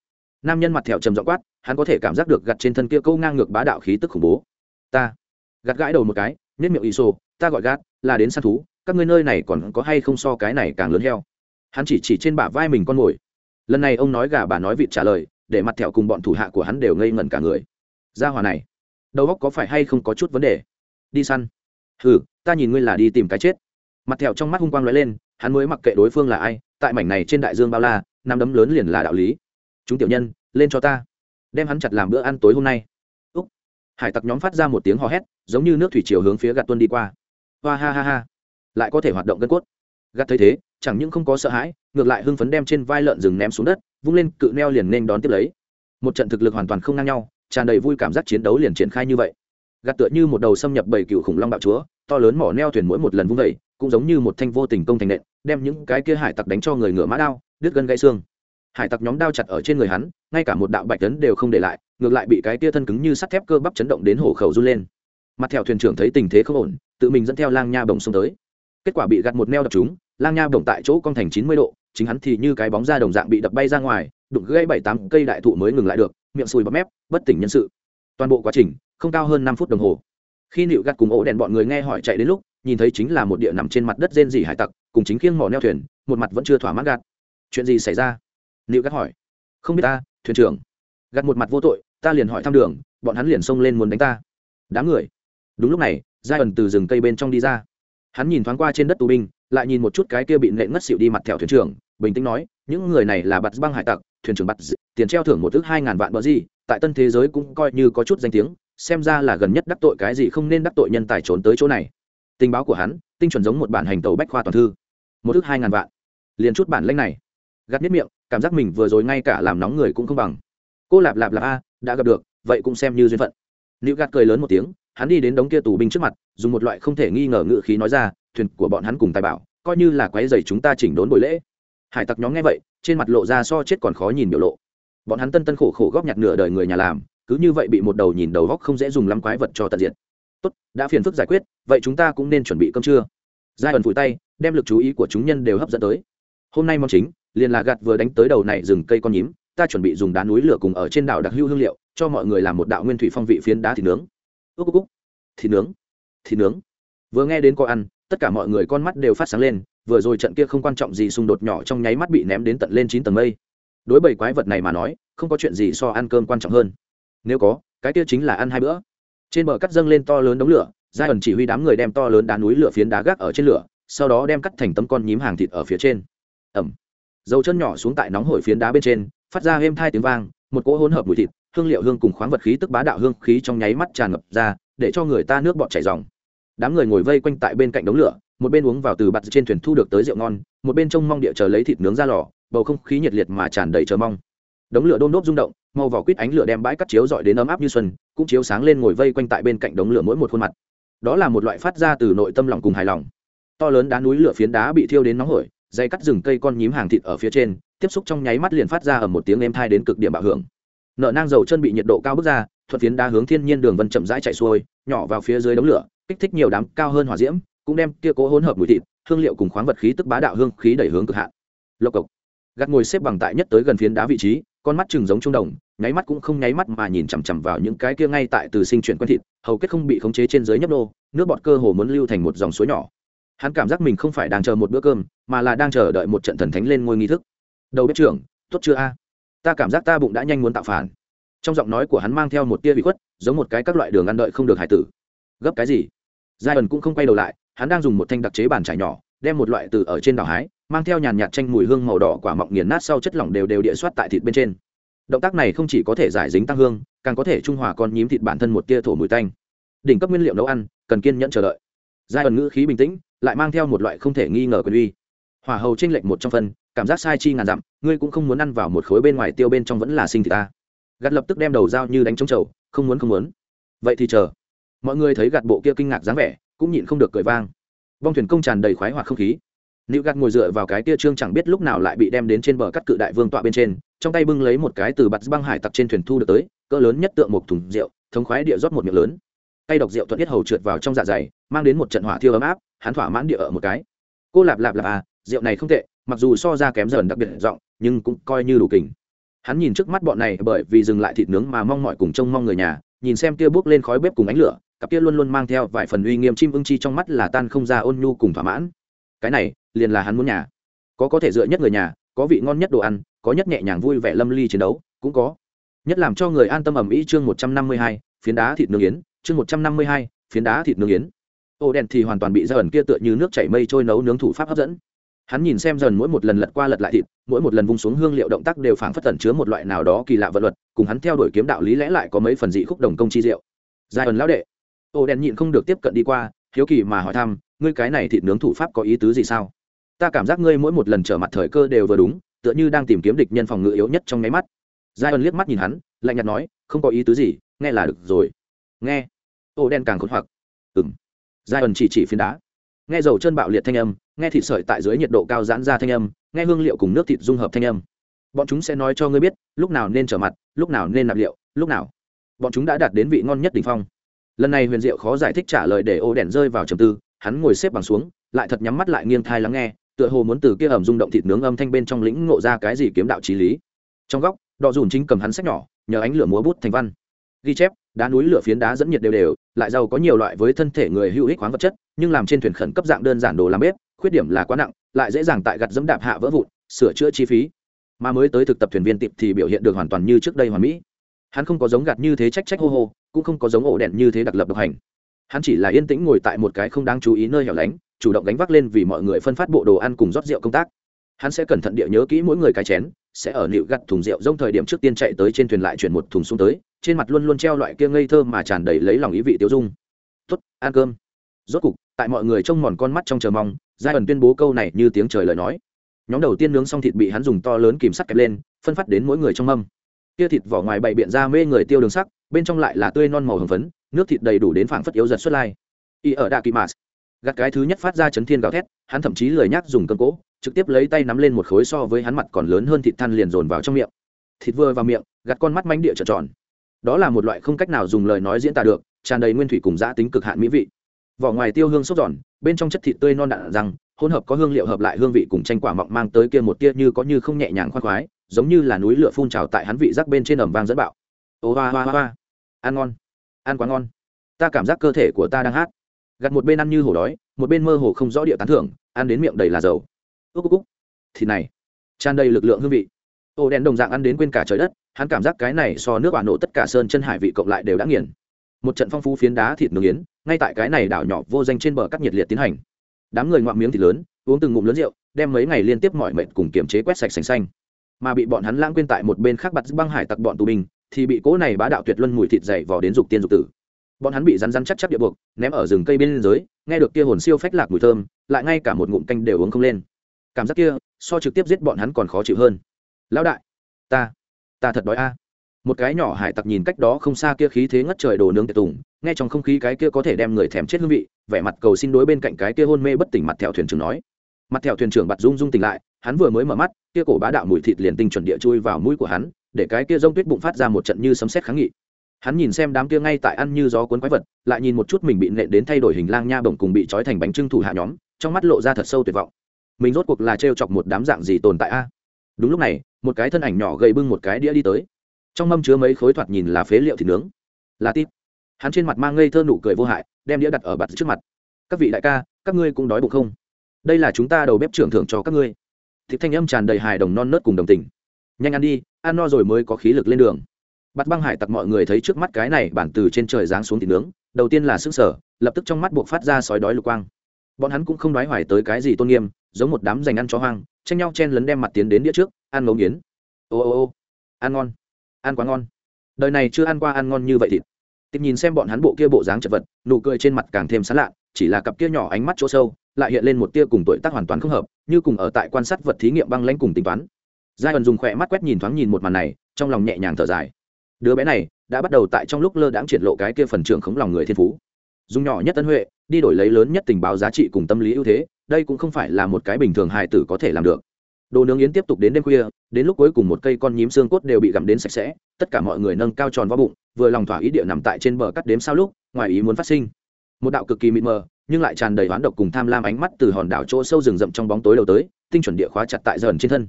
Nam nhân mặt thẹo trầm dọ quát, hắn có thể cảm giác được gặt trên thân kia câu ngang ngược bá đạo khí tức khủng bố. Ta. Gạt gãi đầu một cái nếp miệng y sô. ta gọi gạt, là đến săn thú, các ngươi nơi này còn có hay không so cái này càng lớn heo? Hắn chỉ chỉ trên bả vai mình con mồi. Lần này ông nói gà bà nói vịt trả lời, để mặt thẹo cùng bọn thủ hạ của hắn đều ngây ngẩn cả người. Ra hòa này, đầu óc có phải hay không có chút vấn đề? Đi săn. Hừ, ta nhìn ngươi là đi tìm cái chết mặt thẹo trong mắt hung quang lóe lên, hắn mới mặc kệ đối phương là ai, tại mảnh này trên đại dương bao la năm đấm lớn liền là đạo lý. Chúng tiểu nhân, lên cho ta. Đem hắn chặt làm bữa ăn tối hôm nay. Úc. Hải tặc nhóm phát ra một tiếng hò hét, giống như nước thủy chiều hướng phía gạt tuân đi qua. Hoa ha ha ha. Lại có thể hoạt động gân cốt. Gạt thấy thế, chẳng những không có sợ hãi, ngược lại hưng phấn đem trên vai lợn rừng ném xuống đất, vung lên cự neo liền nên đón tiếp lấy. Một trận thực lực hoàn toàn không ngang nhau, tràn đầy vui cảm giác chiến đấu liền triển khai như vậy. Gạt tựa như một đầu xâm nhập bảy cựu khủng long bạo chúa, to lớn mỏ neo thuyền mỗi một lần vung vẩy cũng giống như một thanh vô tình công thành nện, đem những cái kia hải tặc đánh cho người ngựa mã đao, đứt gân gãy xương. Hải tặc nhóm đao chặt ở trên người hắn, ngay cả một đạo bạch tấn đều không để lại, ngược lại bị cái kia thân cứng như sắt thép cơ bắp chấn động đến hổ khẩu run lên. Mặt theo thuyền trưởng thấy tình thế không ổn, tự mình dẫn theo lang nha bồng xông tới. Kết quả bị gặt một neo đập chúng lang nha bồng tại chỗ cong thành chín mươi độ, chính hắn thì như cái bóng da đồng dạng bị đập bay ra ngoài, đụng gãy bảy tám cây đại thụ mới ngừng lại được, miệng sùi bắp mép, bất tỉnh nhân sự. Toàn bộ quá trình không cao hơn năm phút đồng hồ. Khi nịu gặt cùng ổ đèn bọn người nghe hỏi chạy đến lúc nhìn thấy chính là một địa nằm trên mặt đất rên rỉ hải tặc, cùng chính khiêng mỏ neo thuyền, một mặt vẫn chưa thỏa mãn gạt. Chuyện gì xảy ra? Nịu gắt hỏi. Không biết ta, thuyền trưởng. Gặt một mặt vô tội, ta liền hỏi thăm đường, bọn hắn liền xông lên muốn đánh ta. Đám người. Đúng lúc này giai ẩn từ rừng cây bên trong đi ra. Hắn nhìn thoáng qua trên đất tù binh, lại nhìn một chút cái kia bị nệ ngất xịu đi mặt thẻo thuyền trưởng, bình tĩnh nói, những người này là bạt băng hải tặc, thuyền trưởng bắt tiền treo thưởng một thước hai ngàn vạn bờ gì, tại tân thế giới cũng coi như có chút danh tiếng, xem ra là gần nhất đắc tội cái gì không nên đắc tội nhân tài trốn tới chỗ này tình báo của hắn, tinh chuẩn giống một bản hành tàu bách khoa toàn thư. Một thước hai ngàn vạn. Liền chút bản lanh này. Gắt nhất miệng, cảm giác mình vừa rồi ngay cả làm nóng người cũng không bằng. Cô lạp lạp lạp a, đã gặp được, vậy cũng xem như duyên phận. Nữ gạt cười lớn một tiếng, hắn đi đến đống kia tù binh trước mặt, dùng một loại không thể nghi ngờ ngự khí nói ra, thuyền của bọn hắn cùng tài bảo, coi như là quái dày chúng ta chỉnh đốn buổi lễ. Hải tặc nhóm nghe vậy, trên mặt lộ ra so chết còn khó nhìn biểu lộ. Bọn hắn tân tân khổ khổ góp nhặt nửa đời người nhà làm, cứ như vậy bị một đầu nhìn đầu góc không dễ dùng lắm quái vật cho tận diện tốt, đã phiền phức giải quyết, vậy chúng ta cũng nên chuẩn bị cơm trưa. Giai ẩn phủi tay, đem lực chú ý của chúng nhân đều hấp dẫn tới. Hôm nay mong chính, liền là gạt vừa đánh tới đầu này rừng cây con nhím, ta chuẩn bị dùng đá núi lửa cùng ở trên đảo đặc hưu hương liệu, cho mọi người làm một đạo nguyên thủy phong vị phiến đá thịt nướng. Ước cúc thịt nướng thịt nướng. Vừa nghe đến có ăn, tất cả mọi người con mắt đều phát sáng lên, vừa rồi trận kia không quan trọng gì xung đột nhỏ trong nháy mắt bị ném đến tận lên chín tầng mây. Đối bảy quái vật này mà nói, không có chuyện gì so ăn cơm quan trọng hơn. Nếu có, cái kia chính là ăn hai bữa trên bờ cắt dâng lên to lớn đống lửa giai ẩn chỉ huy đám người đem to lớn đá núi lửa phiến đá gác ở trên lửa, sau đó đem cắt thành tấm con nhím hàng thịt ở phía trên. Ẩm. Dầu chân nhỏ xuống tại nóng hổi phiến đá bên trên, phát ra êm thai tiếng vang, một cỗ hỗn hợp mùi thịt, hương liệu hương cùng khoáng vật khí tức bá đạo hương khí trong nháy mắt tràn ngập ra, để cho người ta nước bọt chảy dòng đám người ngồi vây quanh tại bên cạnh đống lửa, một bên uống vào từ bạt trên thuyền thu được tới rượu ngon, một bên trông mong địa chờ lấy thịt nướng ra lò, bầu không khí nhiệt liệt mà tràn đầy chờ mong. Đống lửa đôm đốp rung động, màu vỏ quýt ánh lửa đem bãi cắt chiếu dọi đến ấm áp như xuân cũng chiếu sáng lên ngồi vây quanh tại bên cạnh đống lửa mỗi một khuôn mặt. Đó là một loại phát ra từ nội tâm lòng cùng hài lòng. To lớn đá núi lửa phiến đá bị thiêu đến nóng hổi, dây cắt rừng cây con nhím hàng thịt ở phía trên, tiếp xúc trong nháy mắt liền phát ra ở một tiếng êm thai đến cực điểm bạo hưởng. Nợ nang dầu chân bị nhiệt độ cao bước ra, thuận phiến đá hướng thiên nhiên đường vân chậm rãi chạy xuôi, nhỏ vào phía dưới đống lửa, kích thích nhiều đám cao hơn hỏa diễm, cũng đem kia cố hỗn hợp mùi thịt, hương liệu cùng khoáng vật khí tức bá đạo hương khí đẩy hướng cực hạn. Lộc cộc. Gắt ngồi xếp bằng tại nhất tới gần phiến đá vị trí, con mắt chừng giống trung đồng nháy mắt cũng không nháy mắt mà nhìn chằm chằm vào những cái kia ngay tại từ sinh chuyển quen thịt, hầu kết không bị khống chế trên dưới nhấp nô, nước bọt cơ hồ muốn lưu thành một dòng suối nhỏ. Hắn cảm giác mình không phải đang chờ một bữa cơm, mà là đang chờ đợi một trận thần thánh lên ngôi nghi thức. Đầu bếp trưởng, tốt chưa a? Ta cảm giác ta bụng đã nhanh muốn tạo phản. Trong giọng nói của hắn mang theo một tia bị khuất, giống một cái các loại đường ăn đợi không được hải tử. Gấp cái gì? Giai ẩn cũng không quay đầu lại, hắn đang dùng một thanh đặc chế bàn trải nhỏ, đem một loại từ ở trên đảo hái, mang theo nhàn nhạt tranh mùi hương màu đỏ quả mọng nghiền nát sau chất lỏng đều đều địa soát tại thịt bên trên động tác này không chỉ có thể giải dính tăng hương, càng có thể trung hòa con nhím thịt bản thân một tia thổ mùi tanh. Đỉnh cấp nguyên liệu nấu ăn, cần kiên nhẫn chờ đợi. Giai ẩn ngữ khí bình tĩnh, lại mang theo một loại không thể nghi ngờ quyền uy. Hỏa hầu tranh lệch một trong phân, cảm giác sai chi ngàn dặm, ngươi cũng không muốn ăn vào một khối bên ngoài tiêu bên trong vẫn là sinh thịt ta. Gạt lập tức đem đầu dao như đánh trống trầu, không muốn không muốn. Vậy thì chờ. Mọi người thấy gạt bộ kia kinh ngạc dáng vẻ, cũng nhịn không được cười vang. Bong thuyền công tràn đầy khoái hoặc không khí nữ gạt ngồi dựa vào cái tia trương chẳng biết lúc nào lại bị đem đến trên bờ cắt cự đại vương tọa bên trên, trong tay bưng lấy một cái từ bặt băng hải tặc trên thuyền thu được tới, cỡ lớn nhất tượng một thùng rượu, thống khoái địa rót một miệng lớn. Tay độc rượu thuận nhất hầu trượt vào trong dạ dày, mang đến một trận hỏa thiêu ấm áp, hắn thỏa mãn địa ở một cái. Cô lạp lạp lạp à rượu này không tệ, mặc dù so ra kém dần đặc biệt giọng, nhưng cũng coi như đủ kình. Hắn nhìn trước mắt bọn này bởi vì dừng lại thịt nướng mà mong mọi cùng trông mong người nhà, nhìn xem kia bước lên khói bếp cùng ánh lửa, cặp kia luôn luôn mang theo vài phần uy nghiêm chim ưng chi trong mắt là tan không ra ôn nhu cùng thỏa mãn cái này, liền là hắn muốn nhà. Có có thể dựa nhất người nhà, có vị ngon nhất đồ ăn, có nhất nhẹ nhàng vui vẻ lâm ly chiến đấu, cũng có. Nhất làm cho người an tâm ẩm ý chương một trăm năm mươi hai, phiến đá thịt nướng yến, chương một trăm năm mươi hai, phiến đá thịt nướng yến. Ô đèn thì hoàn toàn bị ra ẩn kia tựa như nước chảy mây trôi nấu nướng thủ pháp hấp dẫn. Hắn nhìn xem dần mỗi một lần lật qua lật lại thịt, mỗi một lần vung xuống hương liệu động tác đều phảng phất tẩn chứa một loại nào đó kỳ lạ vật luật, cùng hắn theo đuổi kiếm đạo lý lẽ lại có mấy phần dị khúc đồng công chi diệu. Dài ẩn lão đệ. Ô đèn nhịn không được tiếp cận đi qua, hiếu kỳ mà hỏi thăm ngươi cái này thịt nướng thủ pháp có ý tứ gì sao? Ta cảm giác ngươi mỗi một lần trở mặt thời cơ đều vừa đúng, tựa như đang tìm kiếm địch nhân phòng ngự yếu nhất trong nháy mắt. Giai ẩn liếc mắt nhìn hắn, lạnh nhạt nói, không có ý tứ gì, nghe là được rồi. Nghe. Ô, đen càng khốn hoặc. Ừng giai ẩn chỉ chỉ phiến đá. Nghe dầu chân bạo liệt thanh âm, nghe thịt sợi tại dưới nhiệt độ cao giãn ra thanh âm, nghe hương liệu cùng nước thịt dung hợp thanh âm. Bọn chúng sẽ nói cho ngươi biết, lúc nào nên trở mặt, lúc nào nên nạp liệu, lúc nào. Bọn chúng đã đạt đến vị ngon nhất đ ỉ n h phong. Lần này huyền diệu khó giải thích trả lời để ô đèn rơi vào trầm tư hắn ngồi xếp bằng xuống, lại thật nhắm mắt lại nghiêng thai lắng nghe, tựa hồ muốn từ kia ẩm rung động thịt nướng âm thanh bên trong lĩnh ngộ ra cái gì kiếm đạo trí lý. Trong góc đọ dùn chính cầm hắn sách nhỏ, nhờ ánh lửa múa bút thành văn. Ghi chép, đá núi lửa phiến đá dẫn nhiệt đều đều, lại giàu có nhiều loại với thân thể người hữu ích khoáng vật chất, nhưng làm trên thuyền khẩn cấp dạng đơn giản đồ làm bếp, khuyết điểm là quá nặng, lại dễ dàng tại gặt dẫm đạp hạ vỡ vụn, sửa chữa chi phí. Mà mới tới thực tập thuyền viên tiệp thì biểu hiện được hoàn toàn như trước đây hoàn mỹ. Hắn không có giống gạt như thế trách trách hô hô, cũng không có giống ổ đèn như thế đặc lập độc hành hắn chỉ là yên tĩnh ngồi tại một cái không đáng chú ý nơi hẻo lánh, chủ động đánh vác lên vì mọi người phân phát bộ đồ ăn cùng rót rượu công tác. Hắn sẽ cẩn thận địa nhớ kỹ mỗi người cái chén, sẽ ở nịu gặt thùng rượu rông thời điểm trước tiên chạy tới trên thuyền lại chuyển một thùng xuống tới, trên mặt luôn luôn treo loại kia ngây thơ mà tràn đầy lấy lòng ý vị tiêu dung. Tuất ăn cơm. Rốt cục, tại mọi người trông mòn con mắt trong chờ mong, giai ẩn tuyên bố câu này như tiếng trời lời nói. Nhóm đầu tiên nướng xong thịt bị hắn dùng to lớn kìm sắt kẹp lên, phân phát đến mỗi người trong mâm. Kia thịt vỏ ngoài bày biện ra mê người tiêu đường sắc, bên trong lại là tươi non màu hồng phấn nước thịt đầy đủ đến phảng phất yếu giật xuất lai. Y ở đạ kỳ mạt. Gạt cái thứ nhất phát ra chấn thiên gào thét, hắn thậm chí lười nhác dùng cơn cỗ, trực tiếp lấy tay nắm lên một khối so với hắn mặt còn lớn hơn thịt than liền dồn vào trong miệng. Thịt vừa vào miệng, gạt con mắt mánh địa trợn tròn. Đó là một loại không cách nào dùng lời nói diễn tả được, tràn đầy nguyên thủy cùng giã tính cực hạn mỹ vị. Vỏ ngoài tiêu hương sốt giòn, bên trong chất thịt tươi non đạn răng, hỗn hợp có hương liệu hợp lại hương vị cùng tranh quả mọng mang tới kia một tia như có như không nhẹ nhàng khoan khoái, giống như là núi lửa phun trào tại hắn vị giác bên trên ẩm vang dẫn bạo. Ô hoa hoa hoa. Ăn ngon ăn quá ngon. Ta cảm giác cơ thể của ta đang hát. Gặt một bên ăn như hổ đói, một bên mơ hồ không rõ địa tán thưởng, ăn đến miệng đầy là dầu. Ước cúc thịt này, tràn đầy lực lượng hương vị. Ô đen đồng dạng ăn đến quên cả trời đất, hắn cảm giác cái này so nước bà nổ tất cả sơn chân hải vị cộng lại đều đã nghiền. Một trận phong phú phiến đá thịt nướng yến ngay tại cái này đảo nhỏ vô danh trên bờ cắt nhiệt liệt tiến hành. Đám người ngoạm miếng thịt lớn, uống từng ngụm lớn rượu, đem mấy ngày liên tiếp mọi mệt cùng kiềm chế quét sạch sành xanh. Mà bị bọn hắn lãng quên tại một bên khác bặt băng hải tặc bọn tù binh thì bị cỗ này bá đạo tuyệt luân mùi thịt dày vò đến dục tiên dục tử. Bọn hắn bị rắn rắn chắc chắc địa buộc, ném ở rừng cây bên dưới, nghe được kia hồn siêu phách lạc mùi thơm, lại ngay cả một ngụm canh đều uống không lên. Cảm giác kia, so trực tiếp giết bọn hắn còn khó chịu hơn. Lão đại, ta ta thật đói a. Một cái nhỏ hải tặc nhìn cách đó không xa kia khí thế ngất trời đồ nướng tiệt tùng, nghe trong không khí cái kia có thể đem người thèm chết hương vị, vẻ mặt cầu xin đối bên cạnh cái kia hôn mê bất tỉnh mặt thẹo thuyền trưởng nói. Mặt thẹo thuyền trưởng bặt rung rung tỉnh lại, hắn vừa mới mở mắt, kia cổ bá đạo mùi thịt liền tinh chuẩn địa chui vào mũi của hắn để cái kia rông tuyết bụng phát ra một trận như sấm sét kháng nghị. Hắn nhìn xem đám kia ngay tại ăn như gió cuốn quái vật, lại nhìn một chút mình bị nện đến thay đổi hình lang nha bổng cùng bị trói thành bánh trưng thủ hạ nhóm, trong mắt lộ ra thật sâu tuyệt vọng. Mình rốt cuộc là trêu chọc một đám dạng gì tồn tại a? À? Đúng lúc này, một cái thân ảnh nhỏ gầy bưng một cái đĩa đi tới. Trong mâm chứa mấy khối thoạt nhìn là phế liệu thịt nướng. Là tít. Hắn trên mặt mang ngây thơ nụ cười vô hại, đem đĩa đặt ở bạt trước mặt. Các vị đại ca, các ngươi cũng đói bụng không? Đây là chúng ta đầu bếp trưởng thưởng cho các ngươi. Thịt thanh âm tràn đầy hài đồng non nớt cùng đồng tình. Nhanh ăn đi ăn no rồi mới có khí lực lên đường. Bắt băng hải tặc mọi người thấy trước mắt cái này bản từ trên trời giáng xuống thịt nướng, đầu tiên là sức sở lập tức trong mắt buộc phát ra sói đói lục quang. Bọn hắn cũng không đoái hoài tới cái gì tôn nghiêm, giống một đám dành ăn chó hoang, tranh nhau chen lấn đem mặt tiến đến đĩa trước, ăn ngấu nghiến. Ô ô ô, ăn ngon, ăn quá ngon. Đời này chưa ăn qua ăn ngon như vậy thịt. Tìm nhìn xem bọn hắn bộ kia bộ dáng chật vật, nụ cười trên mặt càng thêm sán lạ, chỉ là cặp kia nhỏ ánh mắt chỗ sâu, lại hiện lên một tia cùng tuổi tác hoàn toàn không hợp, như cùng ở tại quan sát vật thí nghiệm băng lãnh cùng tính toán giai ẩn dùng khỏe mắt quét nhìn thoáng nhìn một màn này, trong lòng nhẹ nhàng thở dài. Đứa bé này đã bắt đầu tại trong lúc lơ đãng triển lộ cái kia phần trưởng khống lòng người thiên phú. Dùng nhỏ nhất tân huệ, đi đổi lấy lớn nhất tình báo giá trị cùng tâm lý ưu thế, đây cũng không phải là một cái bình thường hài tử có thể làm được. Đồ nướng yến tiếp tục đến đêm khuya, đến lúc cuối cùng một cây con nhím xương cốt đều bị gặm đến sạch sẽ, tất cả mọi người nâng cao tròn vào bụng, vừa lòng thỏa ý địa nằm tại trên bờ cắt đếm sao lúc, ngoài ý muốn phát sinh. Một đạo cực kỳ mịt mờ, nhưng lại tràn đầy oán độc cùng tham lam ánh mắt từ hòn đảo chỗ sâu rừng rậm trong bóng tối đầu tới, tinh chuẩn địa khóa chặt tại dần trên thân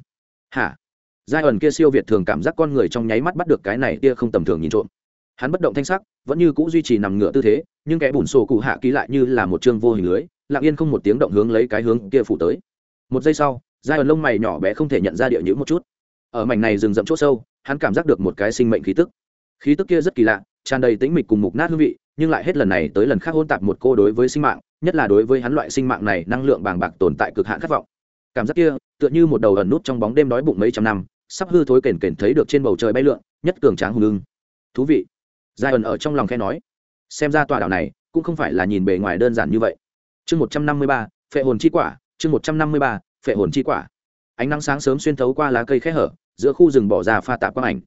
hả? Giai ẩn kia siêu việt thường cảm giác con người trong nháy mắt bắt được cái này kia không tầm thường nhìn trộm. Hắn bất động thanh sắc, vẫn như cũ duy trì nằm ngửa tư thế, nhưng kẻ bùn sổ cụ hạ ký lại như là một chương vô hình lưới, lặng yên không một tiếng động hướng lấy cái hướng kia phủ tới. Một giây sau, giai ẩn lông mày nhỏ bé không thể nhận ra địa nhữ một chút. Ở mảnh này rừng rậm chỗ sâu, hắn cảm giác được một cái sinh mệnh khí tức. Khí tức kia rất kỳ lạ, tràn đầy tĩnh mịch cùng mục nát hương vị, nhưng lại hết lần này tới lần khác hôn tạp một cô đối với sinh mạng, nhất là đối với hắn loại sinh mạng này năng lượng bàng bạc tồn tại cực hạn khát vọng. Cảm giác kia tựa như một đầu ẩn nút trong bóng đêm đói bụng mấy trăm năm, sắp hư thối kền kền thấy được trên bầu trời bay lượn, nhất cường tráng hùng lưng thú vị. Giai ẩn ở trong lòng khe nói. Xem ra tòa đảo này cũng không phải là nhìn bề ngoài đơn giản như vậy. Chương một trăm năm mươi ba, phệ hồn chi quả, chương một trăm năm mươi ba, phệ hồn chi quả. Ánh nắng sáng sớm xuyên thấu qua lá cây khẽ hở, giữa khu rừng bỏ ra pha tạp quang ảnh.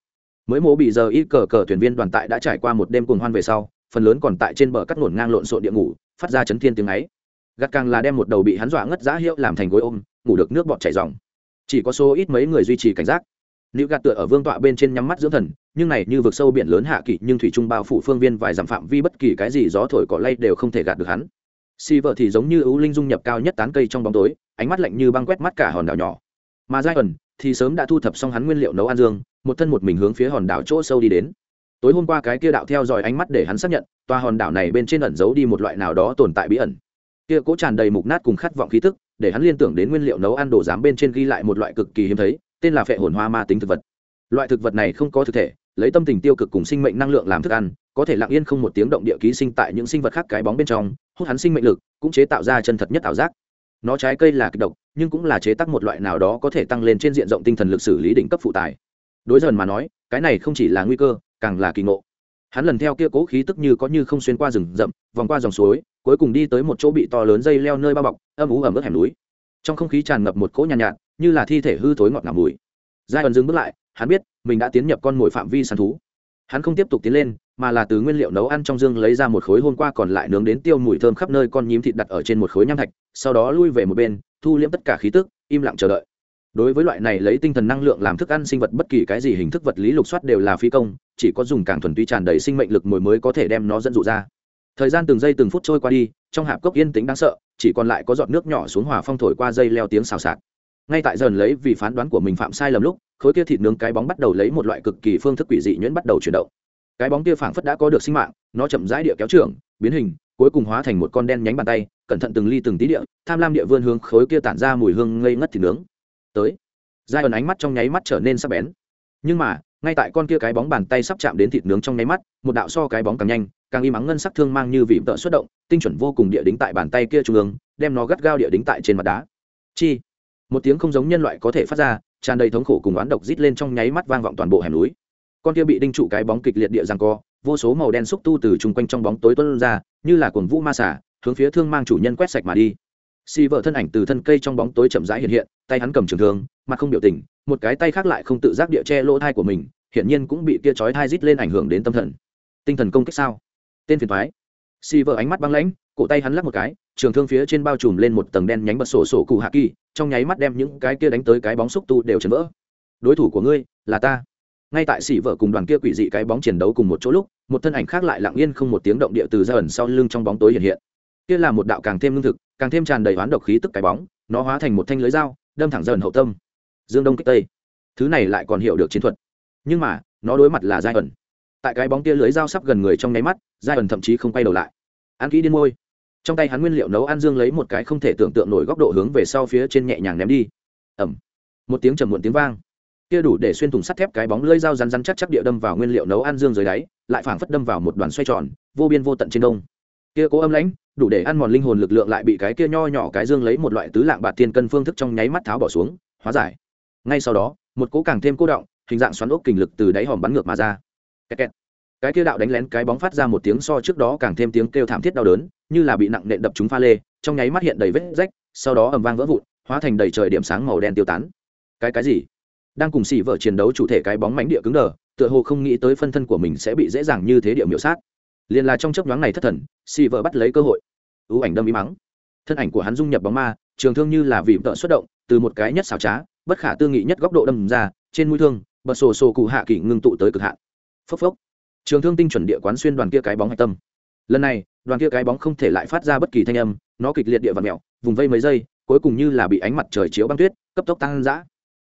Mới mố bị giờ ít cờ cờ thuyền viên đoàn tại đã trải qua một đêm cuồng hoan về sau, phần lớn còn tại trên bờ cắt ngổn ngang lộn xộn địa ngủ, phát ra chấn thiên tiếng ấy. Gắt càng là đem một đầu bị hắn dọa ngất giá hiệu làm thành gối ôm ngủ được nước bọt chảy dòng chỉ có số ít mấy người duy trì cảnh giác. Nữ gạt tựa ở vương tọa bên trên nhắm mắt dưỡng thần, nhưng này như vực sâu biển lớn hạ kỵ nhưng thủy trung bao phủ phương viên vài dặm phạm vi bất kỳ cái gì gió thổi cỏ lay đều không thể gạt được hắn. Si vợ thì giống như ưu linh dung nhập cao nhất tán cây trong bóng tối, ánh mắt lạnh như băng quét mắt cả hòn đảo nhỏ. Mà giai ẩn thì sớm đã thu thập xong hắn nguyên liệu nấu ăn dương, một thân một mình hướng phía hòn đảo chỗ sâu đi đến. Tối hôm qua cái kia đạo theo dõi ánh mắt để hắn xác nhận, tòa hòn đảo này bên trên ẩn giấu đi một loại nào đó tồn tại bí ẩn. Kia cố tràn đầy mục nát cùng khát vọng khí tức để hắn liên tưởng đến nguyên liệu nấu ăn đồ giám bên trên ghi lại một loại cực kỳ hiếm thấy, tên là phệ hồn hoa ma tính thực vật. Loại thực vật này không có thực thể, lấy tâm tình tiêu cực cùng sinh mệnh năng lượng làm thức ăn, có thể lặng yên không một tiếng động địa ký sinh tại những sinh vật khác cái bóng bên trong, hút hắn sinh mệnh lực, cũng chế tạo ra chân thật nhất ảo giác. Nó trái cây là kịch độc, nhưng cũng là chế tác một loại nào đó có thể tăng lên trên diện rộng tinh thần lực xử lý đỉnh cấp phụ tài đối dần mà nói, cái này không chỉ là nguy cơ, càng là kỳ ngộ hắn lần theo kia cố khí tức như có như không xuyên qua rừng rậm vòng qua dòng suối cuối cùng đi tới một chỗ bị to lớn dây leo nơi bao bọc âm ú ẩm ướt hẻm núi. Trong không khí tràn ngập một cỗ nhàn nhạt, nhạt như là thi thể hư thối ngọt ngào mùi. Giai ẩn dừng bước lại hắn biết mình đã tiến nhập con mồi phạm vi săn thú. Hắn không tiếp tục tiến lên mà là từ nguyên liệu nấu ăn trong dương lấy ra một khối hôm qua còn lại nướng đến tiêu mùi thơm khắp nơi con nhím thịt đặt ở trên một khối nham thạch sau đó lui về một bên thu liễm tất cả khí tức im lặng chờ đợi đối với loại này lấy tinh thần năng lượng làm thức ăn sinh vật, bất kỳ cái gì hình thức vật lý lục soát đều là phi công, chỉ có dùng càng thuần túy tràn đầy sinh mệnh lực mồi mới có thể đem nó dẫn dụ ra. Thời gian từng giây từng phút trôi qua đi, trong hạp cốc yên tĩnh đáng sợ, chỉ còn lại có giọt nước nhỏ xuống hòa phong thổi qua dây leo tiếng xào xạc. Ngay tại dần lấy vì phán đoán của mình phạm sai lầm lúc, khối kia thịt nướng cái bóng bắt đầu lấy một loại cực kỳ phương thức quỷ dị nhuyễn bắt đầu chuyển động. Cái bóng kia phảng phất đã có được sinh mạng, nó chậm rãi địa kéo trưởng, biến hình, cuối cùng hóa thành một con đen nhánh bàn tay, cẩn thận từng ly từng tí địa, tham lam địa vươn hướng khối kia tản ra mùi hương ngây ngất thịt nướng tới. Giai ẩn ánh mắt trong nháy mắt trở nên sắc bén. Nhưng mà, ngay tại con kia cái bóng bàn tay sắp chạm đến thịt nướng trong nháy mắt, một đạo so cái bóng càng nhanh, càng im ắng ngân sắc thương mang như vị vợ xuất động, tinh chuẩn vô cùng địa đính tại bàn tay kia trung ương, đem nó gắt gao địa đính tại trên mặt đá. Chi? Một tiếng không giống nhân loại có thể phát ra, tràn đầy thống khổ cùng oán độc rít lên trong nháy mắt vang vọng toàn bộ hẻm núi. Con kia bị đinh trụ cái bóng kịch liệt địa rằng co, vô số màu đen xúc tu từ chung quanh trong bóng tối tuôn ra, như là cuồng vũ ma xả hướng phía thương mang chủ nhân quét sạch mà đi xì vợ thân ảnh từ thân cây trong bóng tối chậm rãi hiện hiện, tay hắn cầm trường thương, mặt không biểu tình, một cái tay khác lại không tự giác địa che lỗ thai của mình, hiển nhiên cũng bị kia chói thai rít lên ảnh hưởng đến tâm thần. Tinh thần công kích sao? Tên phiền thoái xì vợ ánh mắt băng lãnh, cổ tay hắn lắc một cái, trường thương phía trên bao trùm lên một tầng đen nhánh bật sổ sổ cụ hạ kỳ, trong nháy mắt đem những cái kia đánh tới cái bóng xúc tu đều chấn vỡ. Đối thủ của ngươi là ta. Ngay tại xỉ vợ cùng đoàn kia quỷ dị cái bóng chiến đấu cùng một chỗ lúc, một thân ảnh khác lại lặng yên không một tiếng động địa từ ra ẩn sau lưng trong bóng tối hiện hiện. Kia là một đạo càng thêm lương thực càng thêm tràn đầy oán độc khí tức cái bóng, nó hóa thành một thanh lưới dao, đâm thẳng dần hậu tâm. Dương đông kích tây. Thứ này lại còn hiểu được chiến thuật. Nhưng mà, nó đối mặt là giai ẩn. Tại cái bóng kia lưới dao sắp gần người trong nháy mắt, giai ẩn thậm chí không quay đầu lại. Ăn kỹ điên môi. Trong tay hắn nguyên liệu nấu ăn dương lấy một cái không thể tưởng tượng nổi góc độ hướng về sau phía trên nhẹ nhàng ném đi. Ẩm một tiếng trầm muộn tiếng vang. Kia đủ để xuyên thủng sắt thép cái bóng lưỡi dao rắn rắn chắc chắc địa đâm vào nguyên liệu nấu ăn dương dưới đáy, lại phảng phất đâm vào một đoàn xoay tròn, vô biên vô tận trên đông. Kia cố âm lãnh đủ để ăn mòn linh hồn lực lượng lại bị cái kia nho nhỏ cái dương lấy một loại tứ lạng bạc tiên cân phương thức trong nháy mắt tháo bỏ xuống, hóa giải. Ngay sau đó, một cố càng thêm cố động, hình dạng xoắn ốc kình lực từ đáy hòm bắn ngược mà ra. Kẹt kẹt. cái kia đạo đánh lén cái bóng phát ra một tiếng so trước đó càng thêm tiếng kêu thảm thiết đau đớn, như là bị nặng nện đập trúng pha lê, trong nháy mắt hiện đầy vết rách, sau đó ầm vang vỡ vụn, hóa thành đầy trời điểm sáng màu đen tiêu tán. Cái cái gì? Đang cùng xỉ vợ chiến đấu chủ thể cái bóng mánh địa cứng đờ, tựa hồ không nghĩ tới phân thân của mình sẽ bị dễ dàng như thế địa miểu sát liền là trong chớp nhoáng này thất thần xì vợ bắt lấy cơ hội. Ưu ảnh đâm ý mắng. Thân ảnh của hắn dung nhập bóng ma, trường thương như là vì vợ xuất động, từ một cái nhất xảo trá, bất khả tư nghị nhất góc độ đâm ra, trên mũi thương, bật sổ sổ cụ hạ kỷ ngưng tụ tới cực hạn. Phốc phốc. Trường thương tinh chuẩn địa quán xuyên đoàn kia cái bóng hạch tâm. Lần này, đoàn kia cái bóng không thể lại phát ra bất kỳ thanh âm, nó kịch liệt địa vật mẹo vùng vây mấy giây, cuối cùng như là bị ánh mặt trời chiếu băng tuyết, cấp tốc tăng dã.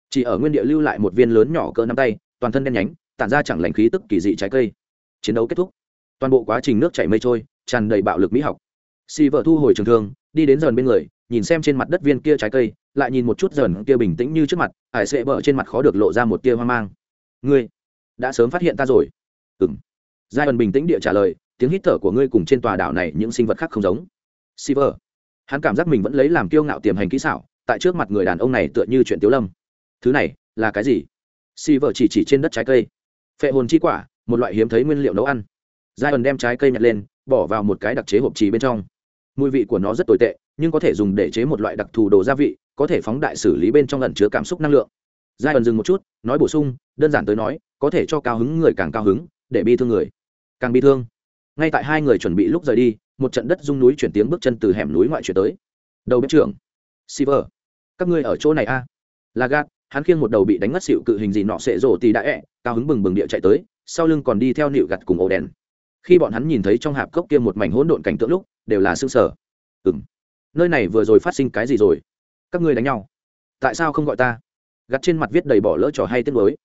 Chỉ ở nguyên địa lưu lại một viên lớn nhỏ cỡ nắm tay, toàn thân đen nhánh, tản ra chẳng lành khí tức kỳ dị trái cây. Chiến đấu kết thúc toàn bộ quá trình nước chảy mây trôi tràn đầy bạo lực mỹ học xì vợ thu hồi trường thương đi đến dần bên người nhìn xem trên mặt đất viên kia trái cây lại nhìn một chút dần kia bình tĩnh như trước mặt ải sệ bờ trên mặt khó được lộ ra một tia hoang mang ngươi đã sớm phát hiện ta rồi ừng giai ẩn bình tĩnh địa trả lời tiếng hít thở của ngươi cùng trên tòa đảo này những sinh vật khác không giống Silver. Hắn cảm giác mình vẫn lấy làm kiêu ngạo tiềm hành kỹ xảo, tại trước mặt người đàn ông này tựa như chuyện tiếu lâm. Thứ này, là cái gì? Silver chỉ chỉ trên đất trái cây. Phệ hồn chi quả, một loại hiếm thấy nguyên liệu nấu ăn. Giai đem trái cây nhặt lên, bỏ vào một cái đặc chế hộp trì bên trong. Mùi vị của nó rất tồi tệ, nhưng có thể dùng để chế một loại đặc thù đồ gia vị, có thể phóng đại xử lý bên trong ẩn chứa cảm xúc năng lượng. Giai dừng một chút, nói bổ sung, đơn giản tới nói, có thể cho cao hứng người càng cao hứng, để bi thương người càng bi thương ngay tại hai người chuẩn bị lúc rời đi một trận đất rung núi chuyển tiếng bước chân từ hẻm núi ngoại chuyển tới đầu bếp trưởng Silver, các ngươi ở chỗ này a à? là gạt hắn khiêng một đầu bị đánh ngất xịu cự hình gì nọ sệ rổ tì đã ẹ cao hứng bừng bừng địa chạy tới sau lưng còn đi theo nịu gặt cùng ổ đèn khi bọn hắn nhìn thấy trong hạp cốc kia một mảnh hỗn độn cảnh tượng lúc, đều là xương sở ừ m nơi này vừa rồi phát sinh cái gì rồi? Các ngươi đánh nhau. Tại sao không gọi ta? Gặt trên mặt viết đầy bỏ lỡ trò hay tiếc lối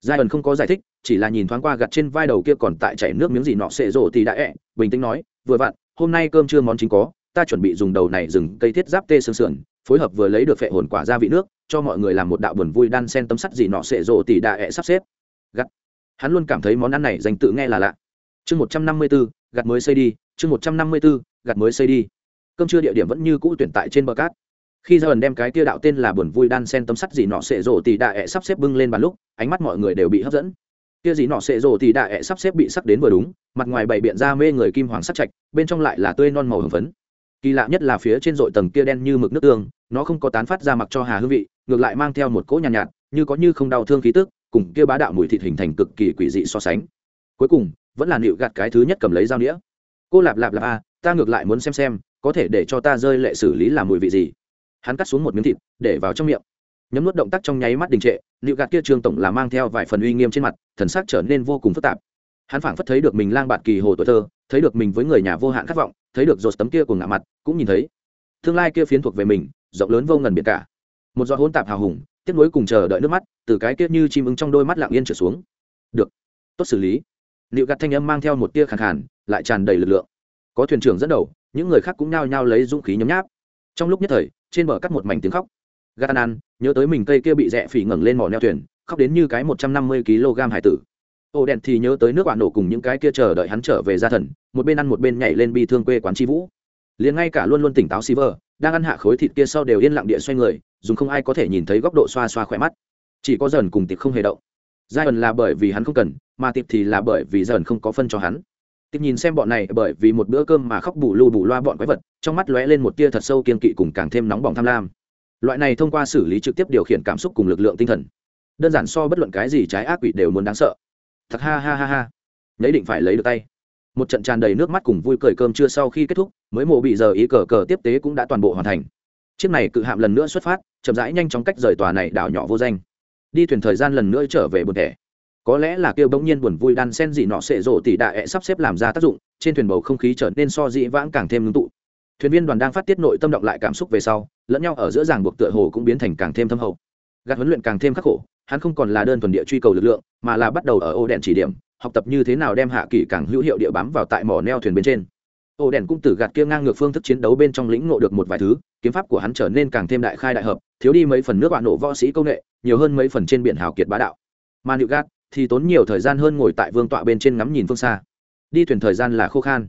giai ẩn không có giải thích, chỉ là nhìn thoáng qua gặt trên vai đầu kia còn tại chảy nước miếng gì nọ sệ rổ thì đã ẹ, bình tĩnh nói, vừa vặn, hôm nay cơm chưa món chính có, ta chuẩn bị dùng đầu này dừng cây thiết giáp tê sương sườn, phối hợp vừa lấy được phệ hồn quả gia vị nước, cho mọi người làm một đạo buồn vui đan sen tấm sắt gì nọ sệ rổ thì đã ẹ sắp xếp. Gặt hắn luôn cảm thấy món ăn này dành tự nghe là lạ chương một trăm năm mươi bốn gặt mới xây đi chương một trăm năm mươi bốn gặt mới xây đi. Cơm trưa địa điểm vẫn như cũ tuyển tại trên bờ cát. Khi ra ẩn đem cái tia đạo tên là buồn vui đan sen tấm sắt gì nọ sệ rộ thì đạ ẹ sắp xếp bưng lên bàn lúc ánh mắt mọi người đều bị hấp dẫn. Kia gì nọ sệ rộ thì đạ ẹ sắp xếp bị sắc đến vừa đúng mặt ngoài bày biện ra mê người kim hoàng sắc chạch bên trong lại là tươi non màu hồng phấn. Kỳ lạ nhất là phía trên dội tầng kia đen như mực nước tương nó không có tán phát ra mặc cho hà hương vị ngược lại mang theo một cỗ nhàn nhạt, nhạt như có như không đau thương khí tức cùng kia bá đạo mùi thịt hình thành cực kỳ quỷ dị so sánh. Cuối cùng vẫn là nịu gạt cái thứ nhất cầm lấy dao đĩa cô lạp lạp lạp a ta ngược lại muốn xem xem, có thể để cho ta rơi lệ xử lý làm mùi vị gì. Hắn cắt xuống một miếng thịt, để vào trong miệng. Nhấm nuốt động tác trong nháy mắt đình trệ, nịu gạt kia trương tổng là mang theo vài phần uy nghiêm trên mặt, thần sắc trở nên vô cùng phức tạp. Hắn phảng phất thấy được mình lang bạt kỳ hồ tuổi thơ, thấy được mình với người nhà vô hạn khát vọng, thấy được rột tấm kia cùng ngạ mặt, cũng nhìn thấy. Tương lai kia phiến thuộc về mình, rộng lớn vô ngần biển cả. Một giọt hỗn tạp hào hùng tiếp nối cùng chờ đợi nước mắt, từ cái kia như chim ưng trong đôi mắt lặng yên trở xuống. Được, tốt xử lý nịu gạt thanh âm mang theo một tia khẳng hẳn lại tràn đầy lực lượng. Có thuyền trưởng dẫn đầu, những người khác cũng nhao nhao lấy dũng khí nhấm nháp. Trong lúc nhất thời, trên bờ cắt một mảnh tiếng khóc. Gạt ăn nhớ tới mình cây kia bị rẽ phỉ ngẩng lên mỏ neo thuyền, khóc đến như cái một trăm năm mươi kg hải tử. Ô đèn thì nhớ tới nước bạn nổ cùng những cái kia chờ đợi hắn trở về gia thần, một bên ăn một bên nhảy lên bi thương quê quán chi vũ. Liền ngay cả luôn luôn tỉnh táo Silver, đang ăn hạ khối thịt kia sau đều yên lặng địa xoay người, dùng không ai có thể nhìn thấy góc độ xoa xoa khỏe mắt. Chỉ có dần cùng tịp không hề động giai ẩn là bởi vì hắn không cần, mà tịp thì là bởi vì dần không có phân cho hắn. Tịp nhìn xem bọn này bởi vì một bữa cơm mà khóc bù lù bù loa bọn quái vật, trong mắt lóe lên một tia thật sâu kiên kỵ cùng càng thêm nóng bỏng tham lam. Loại này thông qua xử lý trực tiếp điều khiển cảm xúc cùng lực lượng tinh thần. Đơn giản so bất luận cái gì trái ác quỷ đều muốn đáng sợ. Thật ha ha ha ha. Lấy định phải lấy được tay. Một trận tràn đầy nước mắt cùng vui cười cơm trưa sau khi kết thúc, mới mộ bị giờ ý cờ cờ tiếp tế cũng đã toàn bộ hoàn thành. Chiếc này cự hạm lần nữa xuất phát, chậm rãi nhanh chóng cách rời tòa này đảo nhỏ vô danh đi thuyền thời gian lần nữa trở về bờ thẻ. Có lẽ là kêu bỗng nhiên buồn vui đan sen dị nọ sệ rộ tỷ đại ẹ sắp xếp làm ra tác dụng, trên thuyền bầu không khí trở nên so dị vãng càng thêm ngưng tụ. Thuyền viên đoàn đang phát tiết nội tâm động lại cảm xúc về sau, lẫn nhau ở giữa ràng buộc tựa hồ cũng biến thành càng thêm thâm hậu. Gạt huấn luyện càng thêm khắc khổ, hắn không còn là đơn thuần địa truy cầu lực lượng, mà là bắt đầu ở ô đèn chỉ điểm, học tập như thế nào đem hạ kỳ càng hữu hiệu địa bám vào tại mỏ neo thuyền bên trên. Ô đèn cũng từ gạt kia ngang ngược phương thức chiến đấu bên trong lĩnh ngộ được một vài thứ, kiếm pháp của hắn trở nên càng thêm đại khai đại hợp, thiếu đi mấy phần nước bạn nổ võ sĩ công nghệ nhiều hơn mấy phần trên biển hào kiệt bá đạo. Mà nịu gạt thì tốn nhiều thời gian hơn ngồi tại vương tọa bên trên ngắm nhìn phương xa. Đi thuyền thời gian là khô khan.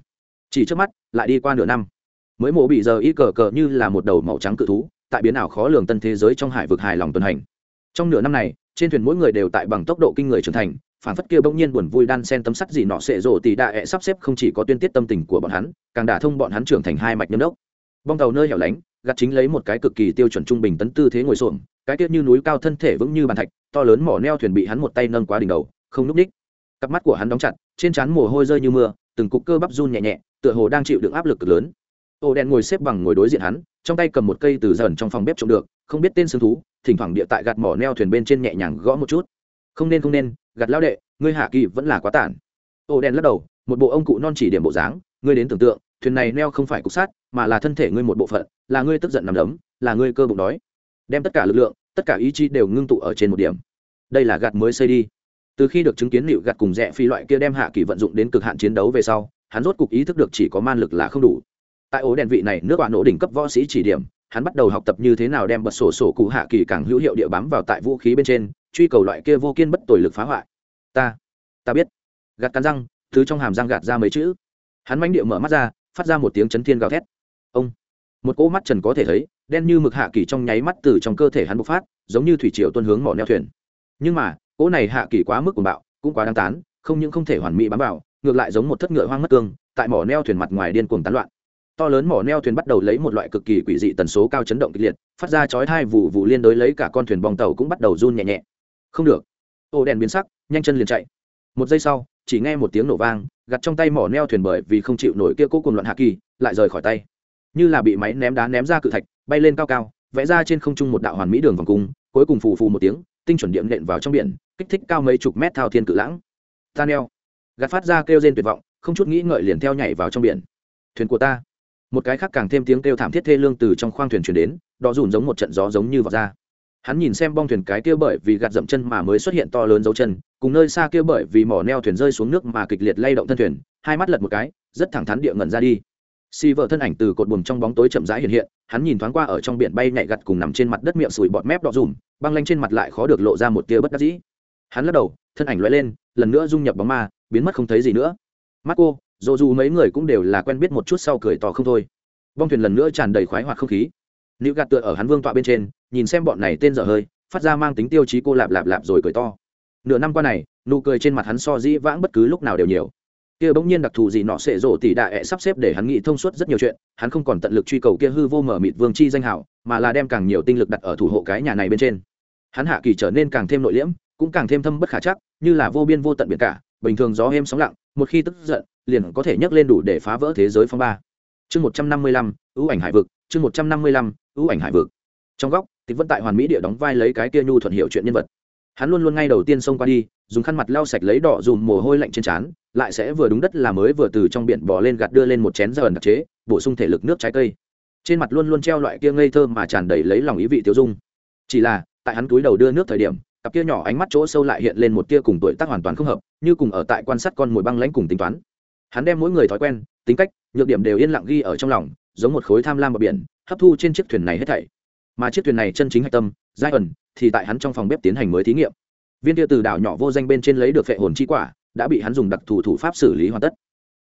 Chỉ trước mắt, lại đi qua nửa năm. Mới mổ bị giờ y cờ cờ như là một đầu màu trắng cự thú, tại biến ảo khó lường tân thế giới trong hải vực hài lòng tuần hành. Trong nửa năm này, trên thuyền mỗi người đều tại bằng tốc độ kinh người trưởng thành phản phất kia bỗng nhiên buồn vui đan sen tấm sắt gì nọ sệ rộ tỷ đại ẹ sắp xếp không chỉ có tuyên tiết tâm tình của bọn hắn, càng đả thông bọn hắn trưởng thành hai mạch nhâm đốc. Bong tàu nơi hẻo lánh gặt chính lấy một cái cực kỳ tiêu chuẩn trung bình tấn tư thế ngồi xổm cái tiết như núi cao thân thể vững như bàn thạch, to lớn mỏ neo thuyền bị hắn một tay nâng quá đỉnh đầu, không núp ních cặp mắt của hắn đóng chặt, trên trán mồ hôi rơi như mưa, từng cục cơ bắp run nhẹ nhẹ, tựa hồ đang chịu đựng áp lực cực lớn. Ô đen ngồi xếp bằng ngồi đối diện hắn, trong tay cầm một cây từ dần trong phòng bếp trộm được, không biết tên sương thú, thỉnh thoảng địa tại gạt mỏ neo thuyền bên trên nhẹ nhàng gõ một chút. Không nên không nên, gạt lao đệ, ngươi hạ kỳ vẫn là quá tản ô đen lắc đầu, một bộ ông cụ non chỉ điểm bộ dáng, ngươi đến tưởng tượng, thuyền này neo không phải cục sát mà là thân thể ngươi một bộ phận, là ngươi tức giận nằm đấm, là ngươi cơ bụng đói đem tất cả lực lượng, tất cả ý chí đều ngưng tụ ở trên một điểm. Đây là gạt mới xây đi. Từ khi được chứng kiến liệu gạt cùng rẽ phi loại kia đem hạ kỳ vận dụng đến cực hạn chiến đấu về sau, hắn rốt cục ý thức được chỉ có man lực là không đủ. Tại ố đèn vị này, nước bạn nổ đỉnh cấp võ sĩ chỉ điểm, hắn bắt đầu học tập như thế nào đem bật sổ sổ cụ hạ kỳ càng hữu hiệu địa bám vào tại vũ khí bên trên, truy cầu loại kia vô kiên bất tội lực phá hoại. Ta ta biết. Gạt cắn răng, thứ trong hàm răng gạt ra mấy chữ. Hắn mánh địa mở mắt ra, phát ra một tiếng chấn thiên gào thét một cỗ mắt trần có thể thấy, đen như mực hạ kỳ trong nháy mắt từ trong cơ thể hắn bộc phát, giống như thủy triều tuân hướng mỏ neo thuyền. Nhưng mà, cỗ này hạ kỳ quá mức cuồng bạo, cũng quá đáng tán, không những không thể hoàn mỹ bám vào, ngược lại giống một thất ngựa hoang mất cương, tại mỏ neo thuyền mặt ngoài điên cuồng tán loạn. To lớn mỏ neo thuyền bắt đầu lấy một loại cực kỳ quỷ dị tần số cao chấn động kịch liệt, phát ra chói hai vụ vụ liên đối lấy cả con thuyền bong tàu cũng bắt đầu run nhẹ nhẹ. Không được. Ô đèn biến sắc, nhanh chân liền chạy. Một giây sau, chỉ nghe một tiếng nổ vang gặt trong tay mỏ neo thuyền bởi vì không chịu nổi kia cố cùng loạn hạ kỳ, lại rời khỏi tay như là bị máy ném đá ném ra cự thạch, bay lên cao cao, vẽ ra trên không trung một đạo hoàn mỹ đường vòng cung, cuối cùng phù phù một tiếng, tinh chuẩn điện nện vào trong biển, kích thích cao mấy chục mét thao thiên cự lãng. Ta neo gạt phát ra kêu rên tuyệt vọng, không chút nghĩ ngợi liền theo nhảy vào trong biển. Thuyền của ta. Một cái khác càng thêm tiếng kêu thảm thiết thê lương từ trong khoang thuyền chuyển đến, đỏ dùn giống một trận gió giống như vọt ra. Hắn nhìn xem bong thuyền cái kia bởi vì gạt dậm chân mà mới xuất hiện to lớn dấu chân, cùng nơi xa kia bởi vì mỏ neo thuyền rơi xuống nước mà kịch liệt lay động thân thuyền, hai mắt lật một cái, rất thẳng thắn địa ngẩn ra đi xì vợ thân ảnh từ cột buồm trong bóng tối chậm rãi hiện hiện, hắn nhìn thoáng qua ở trong biển bay nhảy gặt cùng nằm trên mặt đất miệng sùi bọt mép đỏ dùm băng lanh trên mặt lại khó được lộ ra một tia bất đắc dĩ. Hắn lắc đầu, thân ảnh l lên, lần nữa dung nhập bóng ma, biến mất không thấy gì nữa. Mắt cô dù dù mấy người cũng đều là quen biết một chút sau cười tỏ không thôi. Bong thuyền lần nữa tràn đầy khoái hoặc không khí. Nữ gạt tựa ở hắn vương tọa bên trên, nhìn xem bọn này tên dở hơi, phát ra mang tính tiêu chí cô lạp lạp lạp rồi cười to. Nửa năm qua này, nụ cười trên mặt hắn so dĩ vãng bất cứ lúc nào đều nhiều kia bỗng nhiên đặc thù gì nọ sẽ rộ tỷ đại ẹ sắp xếp để hắn nghĩ thông suốt rất nhiều chuyện, hắn không còn tận lực truy cầu kia hư vô mở mịt vương chi danh hảo, mà là đem càng nhiều tinh lực đặt ở thủ hộ cái nhà này bên trên. Hắn hạ kỳ trở nên càng thêm nội liễm, cũng càng thêm thâm bất khả chắc, như là vô biên vô tận biển cả, bình thường gió êm sóng lặng, một khi tức giận, liền có thể nhấc lên đủ để phá vỡ thế giới phong ba. Chương một trăm năm mươi lăm, ưu ảnh hải vực, chương một trăm năm mươi lăm, ưu ảnh hải vực. Trong góc, tịch vẫn tại hoàn mỹ địa đóng vai lấy cái kia nhu thuận hiệu chuyện nhân vật. Hắn luôn luôn ngay đầu tiên xông qua đi dùng khăn mặt lau sạch lấy đỏ dùm mồ hôi lạnh trên trán, lại sẽ vừa đúng đất là mới vừa từ trong biển bò lên gạt đưa lên một chén dởn đặc chế, bổ sung thể lực nước trái cây. Trên mặt luôn luôn treo loại kia ngây thơ mà tràn đầy lấy lòng ý vị tiêu dung. Chỉ là, tại hắn túi đầu đưa nước thời điểm, cặp kia nhỏ ánh mắt chỗ sâu lại hiện lên một tia cùng tuổi tác hoàn toàn không hợp, như cùng ở tại quan sát con mồi băng lãnh cùng tính toán. Hắn đem mỗi người thói quen, tính cách, nhược điểm đều yên lặng ghi ở trong lòng, giống một khối tham lam bờ biển, hấp thu trên chiếc thuyền này hết thảy. Mà chiếc thuyền này chân chính hạch tâm, giai ẩn, thì tại hắn trong phòng bếp tiến hành mới thí nghiệm viên tia từ đảo nhỏ vô danh bên trên lấy được phệ hồn chi quả, đã bị hắn dùng đặc thù thủ pháp xử lý hoàn tất.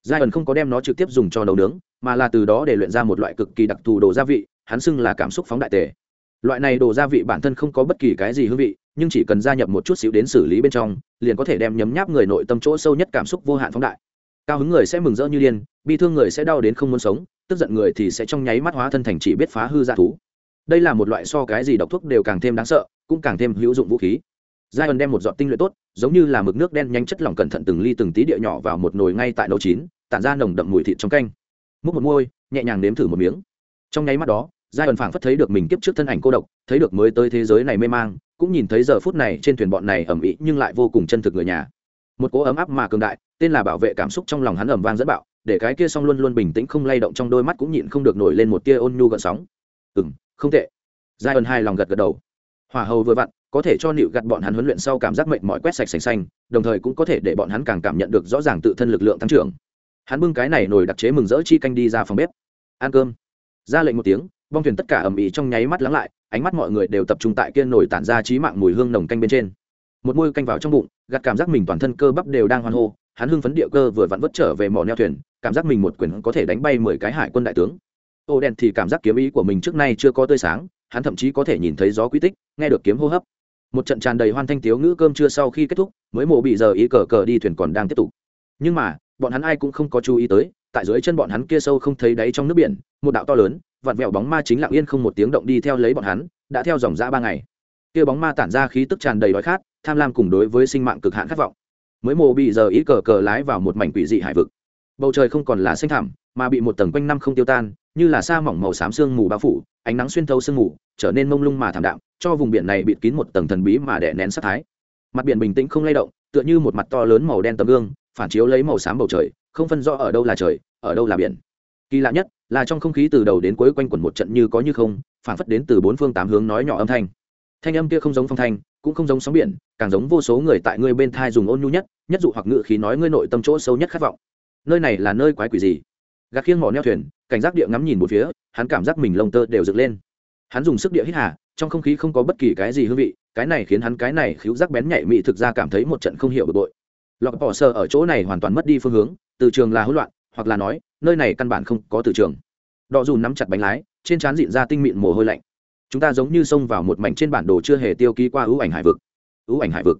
Giai ẩn không có đem nó trực tiếp dùng cho nấu nướng, mà là từ đó để luyện ra một loại cực kỳ đặc thù đồ gia vị, hắn xưng là cảm xúc phóng đại tề. Loại này đồ gia vị bản thân không có bất kỳ cái gì hương vị, nhưng chỉ cần gia nhập một chút xíu đến xử lý bên trong, liền có thể đem nhấm nháp người nội tâm chỗ sâu nhất cảm xúc vô hạn phóng đại. Cao hứng người sẽ mừng rỡ như điên, bi thương người sẽ đau đến không muốn sống, tức giận người thì sẽ trong nháy mắt hóa thân thành chỉ biết phá hư dạ thú. Đây là một loại so cái gì độc thuốc đều càng thêm đáng sợ, cũng càng thêm hữu dụng vũ khí giai ẩn đem một giọt tinh luyện tốt, giống như là mực nước đen nhanh chất lỏng cẩn thận từng ly từng tí địa nhỏ vào một nồi ngay tại nấu chín, tản ra nồng đậm mùi thịt trong canh. Múc một môi nhẹ nhàng nếm thử một miếng. Trong nháy mắt đó giai ẩn phảng phất thấy được mình kiếp trước thân ảnh cô độc, thấy được mới tới thế giới này mê mang, cũng nhìn thấy giờ phút này trên thuyền bọn này ẩm ĩ nhưng lại vô cùng chân thực người nhà. Một cỗ ấm áp mà cường đại, tên là bảo vệ cảm xúc trong lòng hắn ẩm vang dẫn bạo, để cái kia song luôn luôn bình tĩnh không lay động trong đôi mắt cũng nhịn không được nổi lên một tia ôn nhu gợn sóng. Ừ không tệ. Giai ẩn hai lòng gật gật đầu hỏa hầu vừa vặn, có thể cho nịu gặt bọn hắn huấn luyện sau cảm giác mệnh mọi quét sạch sành xanh, đồng thời cũng có thể để bọn hắn càng cảm nhận được rõ ràng tự thân lực lượng tăng trưởng. Hắn bưng cái này nồi đặc chế mừng rỡ chi canh đi ra phòng bếp. Ăn cơm. Ra lệnh một tiếng, bong thuyền tất cả ầm ĩ trong nháy mắt lắng lại, ánh mắt mọi người đều tập trung tại kia nồi tản ra trí mạng mùi hương nồng canh bên trên. Một môi canh vào trong bụng gặt cảm giác mình toàn thân cơ bắp đều đang hoan hô, hắn hưng phấn địa cơ vừa vặn vất trở về mỏ neo thuyền, cảm giác mình một quyền có thể đánh bay mười cái hải quân đại tướng. Ô đen thì cảm giác kiếm ý của mình trước nay chưa có tươi sáng hắn thậm chí có thể nhìn thấy gió quy tích, nghe được kiếm hô hấp. Một trận tràn đầy hoan thanh tiếu ngữ cơm trưa sau khi kết thúc, mới mổ bị giờ ý cờ cờ đi thuyền còn đang tiếp tục. Nhưng mà, bọn hắn ai cũng không có chú ý tới, tại dưới chân bọn hắn kia sâu không thấy đáy trong nước biển, một đạo to lớn, vặn vẹo bóng ma chính lặng yên không một tiếng động đi theo lấy bọn hắn, đã theo dòng dã ba ngày. Kia bóng ma tản ra khí tức tràn đầy đói khát, tham lam cùng đối với sinh mạng cực hạn khát vọng. Mới mồ bị giờ ý cờ cờ lái vào một mảnh quỷ dị hải vực. Bầu trời không còn là xanh thảm mà bị một tầng quanh năm không tiêu tan như là sa mỏng màu xám sương mù bao phủ, ánh nắng xuyên thấu sương mù, trở nên mông lung mà thảm đạm, cho vùng biển này bịt kín một tầng thần bí mà đè nén sát thái. Mặt biển bình tĩnh không lay động, tựa như một mặt to lớn màu đen tấm gương, phản chiếu lấy màu xám bầu trời, không phân rõ ở đâu là trời, ở đâu là biển. Kỳ lạ nhất là trong không khí từ đầu đến cuối quanh quẩn một trận như có như không, phản phất đến từ bốn phương tám hướng nói nhỏ âm thanh. Thanh âm kia không giống phong thanh, cũng không giống sóng biển, càng giống vô số người tại ngươi bên thai dùng ôn nhu nhất nhất dụ hoặc ngự khí nói ngươi nội tâm chỗ sâu nhất khát vọng. Nơi này là nơi quái quỷ gì? Gạt khiêng mỏ neo thuyền, cảnh giác địa ngắm nhìn một phía, hắn cảm giác mình lông tơ đều dựng lên. Hắn dùng sức địa hít hà, trong không khí không có bất kỳ cái gì hương vị, cái này khiến hắn cái này khiếu giác bén nhạy mị thực ra cảm thấy một trận không hiểu bực bội. Lọc bỏ sơ ở chỗ này hoàn toàn mất đi phương hướng, từ trường là hỗn loạn, hoặc là nói, nơi này căn bản không có từ trường. Đọ dù nắm chặt bánh lái, trên trán dịn ra tinh mịn mồ hôi lạnh. Chúng ta giống như xông vào một mảnh trên bản đồ chưa hề tiêu ký qua ưu ảnh hải vực. Ưu ảnh hải vực.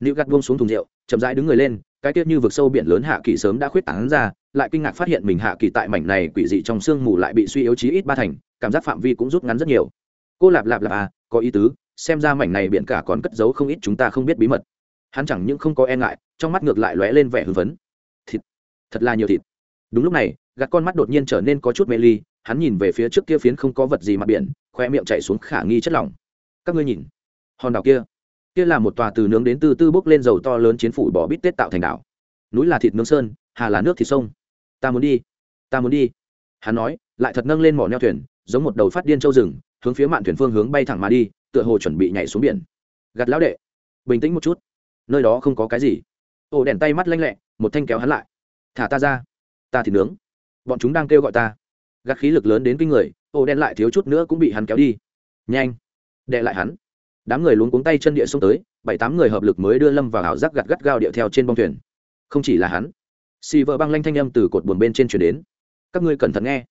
Nữ gắt buông xuống thùng rượu, chậm rãi đứng người lên cái tiết như vực sâu biển lớn hạ kỳ sớm đã khuyết tán ra, lại kinh ngạc phát hiện mình hạ kỳ tại mảnh này quỷ dị trong sương mù lại bị suy yếu chí ít ba thành, cảm giác phạm vi cũng rút ngắn rất nhiều. Cô lạp lạp lạp à có ý tứ, xem ra mảnh này biển cả còn cất giấu không ít chúng ta không biết bí mật. Hắn chẳng những không có e ngại, trong mắt ngược lại lóe lên vẻ hưng phấn. Thịt, thật là nhiều thịt. Đúng lúc này, gạt con mắt đột nhiên trở nên có chút mê ly, hắn nhìn về phía trước kia phiến không có vật gì mặt biển, khoe miệng chạy xuống khả nghi chất lỏng. Các ngươi nhìn, hòn đảo kia kia là một tòa từ nướng đến từ tư bốc lên dầu to lớn chiến phủ bỏ bít tết tạo thành đảo. Núi là thịt nướng sơn, hà là nước thịt sông. Ta muốn đi. Ta muốn đi. Hắn nói, lại thật nâng lên mỏ neo thuyền, giống một đầu phát điên châu rừng, hướng phía mạn thuyền phương hướng bay thẳng mà đi, tựa hồ chuẩn bị nhảy xuống biển. Gạt lão đệ. Bình tĩnh một chút. Nơi đó không có cái gì. Ổ đèn tay mắt lanh lẹ, một thanh kéo hắn lại. Thả ta ra. Ta thì nướng. Bọn chúng đang kêu gọi ta. Gạt khí lực lớn đến kinh người ổ đen lại thiếu chút nữa cũng bị hắn kéo đi. Nhanh. Đệ lại hắn đám người luống cuống tay chân địa xông tới, bảy tám người hợp lực mới đưa lâm vào ảo giác gặt gắt gao điệu theo trên bông thuyền. Không chỉ là hắn xì vợ băng lanh thanh âm từ cột buồn bên trên chuyển đến. Các ngươi cẩn thận nghe.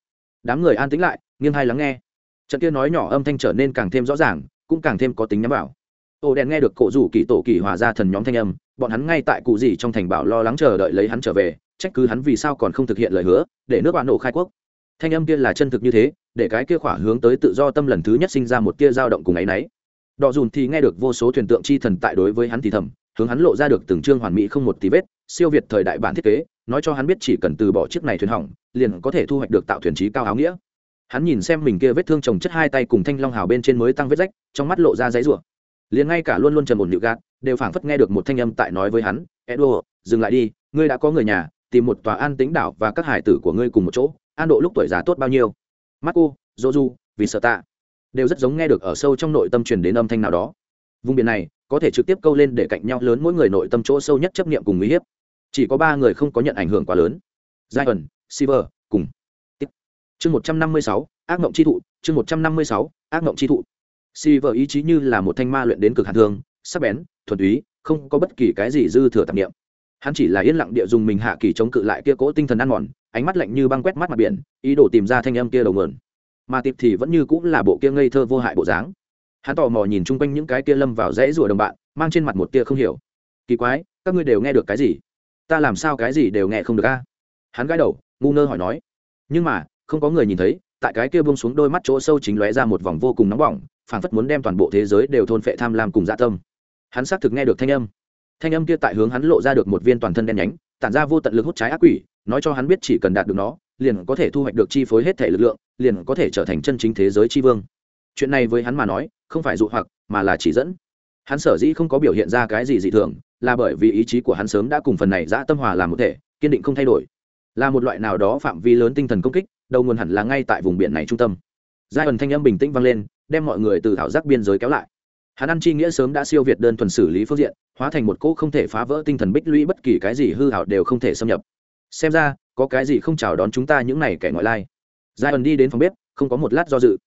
Đám người an tĩnh lại, nghiêng hai lắng nghe. Trận kia nói nhỏ âm thanh trở nên càng thêm rõ ràng, cũng càng thêm có tính nhắm vào. Ô đèn nghe được cổ rủ kỳ tổ kỳ hòa ra thần nhóm thanh âm, bọn hắn ngay tại cụ gì trong thành bảo lo lắng chờ đợi lấy hắn trở về, trách cứ hắn vì sao còn không thực hiện lời hứa, để nước bạn nổ khai quốc. Thanh âm kia là chân thực như thế, để cái kia khỏa hướng tới tự do tâm lần thứ nhất sinh ra một tia dao động cùng ấ y n ấ y đọ dùn thì nghe được vô số thuyền tượng chi thần tại đối với hắn thì thầm, hướng hắn lộ ra được từng chương hoàn mỹ không một tí vết, siêu việt thời đại bản thiết kế, nói cho hắn biết chỉ cần từ bỏ chiếc này thuyền hỏng, liền có thể thu hoạch được tạo thuyền trí cao áo nghĩa. Hắn nhìn xem mình kia vết thương trồng chất hai tay cùng thanh long hào bên trên mới tăng vết rách, trong mắt lộ ra giấy rủa. Liền ngay cả luôn luôn trầm ổn nhự gạt, đều phảng phất nghe được một thanh âm tại nói với hắn edo dừng lại đi, ngươi đã có người nhà, tìm một tòa an tính đảo và các hải tử của ngươi cùng một chỗ, an độ lúc tuổi già tốt bao nhiêu? Marco, joju, vì sợ tạ đều rất giống nghe được ở sâu trong nội tâm truyền đến âm thanh nào đó. Vùng biển này, có thể trực tiếp câu lên để cạnh nhau lớn mỗi người nội tâm chỗ sâu nhất chấp niệm cùng uy hiếp. Chỉ có ba người không có nhận ảnh hưởng quá lớn. Giai ẩn silver, cùng chương một trăm năm mươi sáu, ác mộng chi thụ, chương một trăm năm mươi sáu, ác mộng chi thụ. Silver ý chí như là một thanh ma luyện đến cực hạt thương, sắc bén, thuần túy, không có bất kỳ cái gì dư thừa tạp niệm. Hắn chỉ là yên lặng địa dùng mình hạ kỳ chống cự lại kia cỗ tinh thần ăn mòn, ánh mắt lạnh như băng quét mắt mặt biển, ý đồ tìm ra thanh âm kia đầu mượn mà tiệp thì vẫn như cũng là bộ kia ngây thơ vô hại bộ dáng. Hắn tò mò nhìn chung quanh những cái kia lâm vào rẽ rùa đồng bạn, mang trên mặt một tia không hiểu. Kỳ quái, các ngươi đều nghe được cái gì? Ta làm sao cái gì đều nghe không được a? Hắn gãi đầu, ngu ngơ hỏi nói. Nhưng mà, không có người nhìn thấy, tại cái kia bông xuống đôi mắt chỗ sâu chính lóe ra một vòng vô cùng nóng bỏng, phảng phất muốn đem toàn bộ thế giới đều thôn phệ tham lam cùng dạ tâm. Hắn xác thực nghe được thanh âm. Thanh âm kia tại hướng hắn lộ ra được một viên toàn thân đen nhánh, tản ra vô tận lực hút trái ác quỷ, nói cho hắn biết chỉ cần đạt được nó liền có thể thu hoạch được chi phối hết thể lực lượng, liền có thể trở thành chân chính thế giới tri vương. Chuyện này với hắn mà nói, không phải dụ hoặc, mà là chỉ dẫn. Hắn sở dĩ không có biểu hiện ra cái gì dị thường, là bởi vì ý chí của hắn sớm đã cùng phần này giã tâm hòa làm một thể, kiên định không thay đổi. Là một loại nào đó phạm vi lớn tinh thần công kích, đầu nguồn hẳn là ngay tại vùng biển này trung tâm. Giai ẩn thanh âm bình tĩnh vang lên, đem mọi người từ thảo giác biên giới kéo lại. Hắn ăn chi nghĩa sớm đã siêu việt đơn thuần xử lý phương diện, hóa thành một cỗ không thể phá vỡ tinh thần bích lũy bất kỳ cái gì hư hảo đều không thể xâm nhập xem ra, có cái gì không chào đón chúng ta những này kẻ ngoại lai. Giai ẩn đi đến phòng bếp, không có một lát do dự.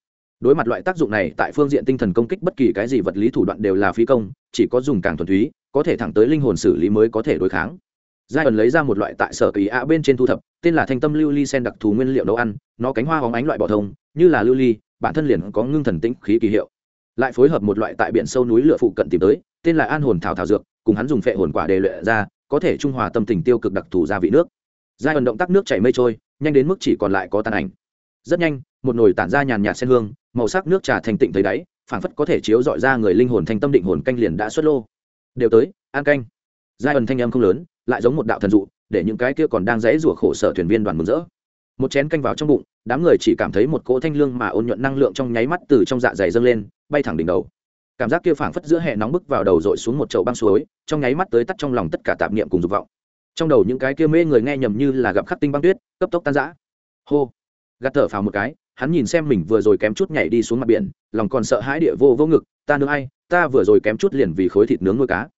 Đối mặt loại tác dụng này, tại phương diện tinh thần công kích bất kỳ cái gì vật lý thủ đoạn đều là phi công, chỉ có dùng càng thuần túy, có thể thẳng tới linh hồn xử lý mới có thể đối kháng. Giai ẩn lấy ra một loại tại sở kỳ ạ bên trên thu thập, tên là thanh tâm lưu ly sen đặc thù nguyên liệu nấu ăn, nó cánh hoa hóng ánh loại bọ thông, như là lưu ly, bản thân liền có ngưng thần tĩnh khí kỳ hiệu. Lại phối hợp một loại tại biển sâu núi lửa phụ cận tìm tới, tên là an hồn thảo thảo dược, cùng hắn dùng phệ hồn quả đề luyện ra, có thể trung hòa tâm tình tiêu cực đặc thù gia vị nước giai ẩn động tác nước chảy mây trôi, nhanh đến mức chỉ còn lại có tàn ảnh. Rất nhanh, một nồi tản ra nhàn nhạt sen hương, màu sắc nước trà thành tịnh thấy đáy, phảng phất có thể chiếu dọi ra người linh hồn thanh tâm định hồn canh liền đã xuất lô. Đều tới an canh. Giai ẩn thanh âm không lớn, lại giống một đạo thần dụ, để những cái kia còn đang dãy rủa khổ sở thuyền viên đoàn mừng rỡ. Một chén canh vào trong bụng, đám người chỉ cảm thấy một cỗ thanh lương mà ôn nhuận năng lượng trong nháy mắt từ trong dạ dày dâng lên, bay thẳng đỉnh đầu. Cảm giác kia phảng phất giữa hè nóng bức vào đầu dội xuống một chậu băng suối, trong nháy mắt tới tắt trong lòng tất cả tạp niệm cùng dục vọng trong đầu những cái kia mê người nghe nhầm như là gặp khắc tinh băng tuyết, cấp tốc tan rã. Hô. Gạt thở phào một cái, hắn nhìn xem mình vừa rồi kém chút nhảy đi xuống mặt biển, lòng còn sợ hãi địa vô vô ngực, ta nướng ai, ta vừa rồi kém chút liền vì khối thịt nướng nuôi cá.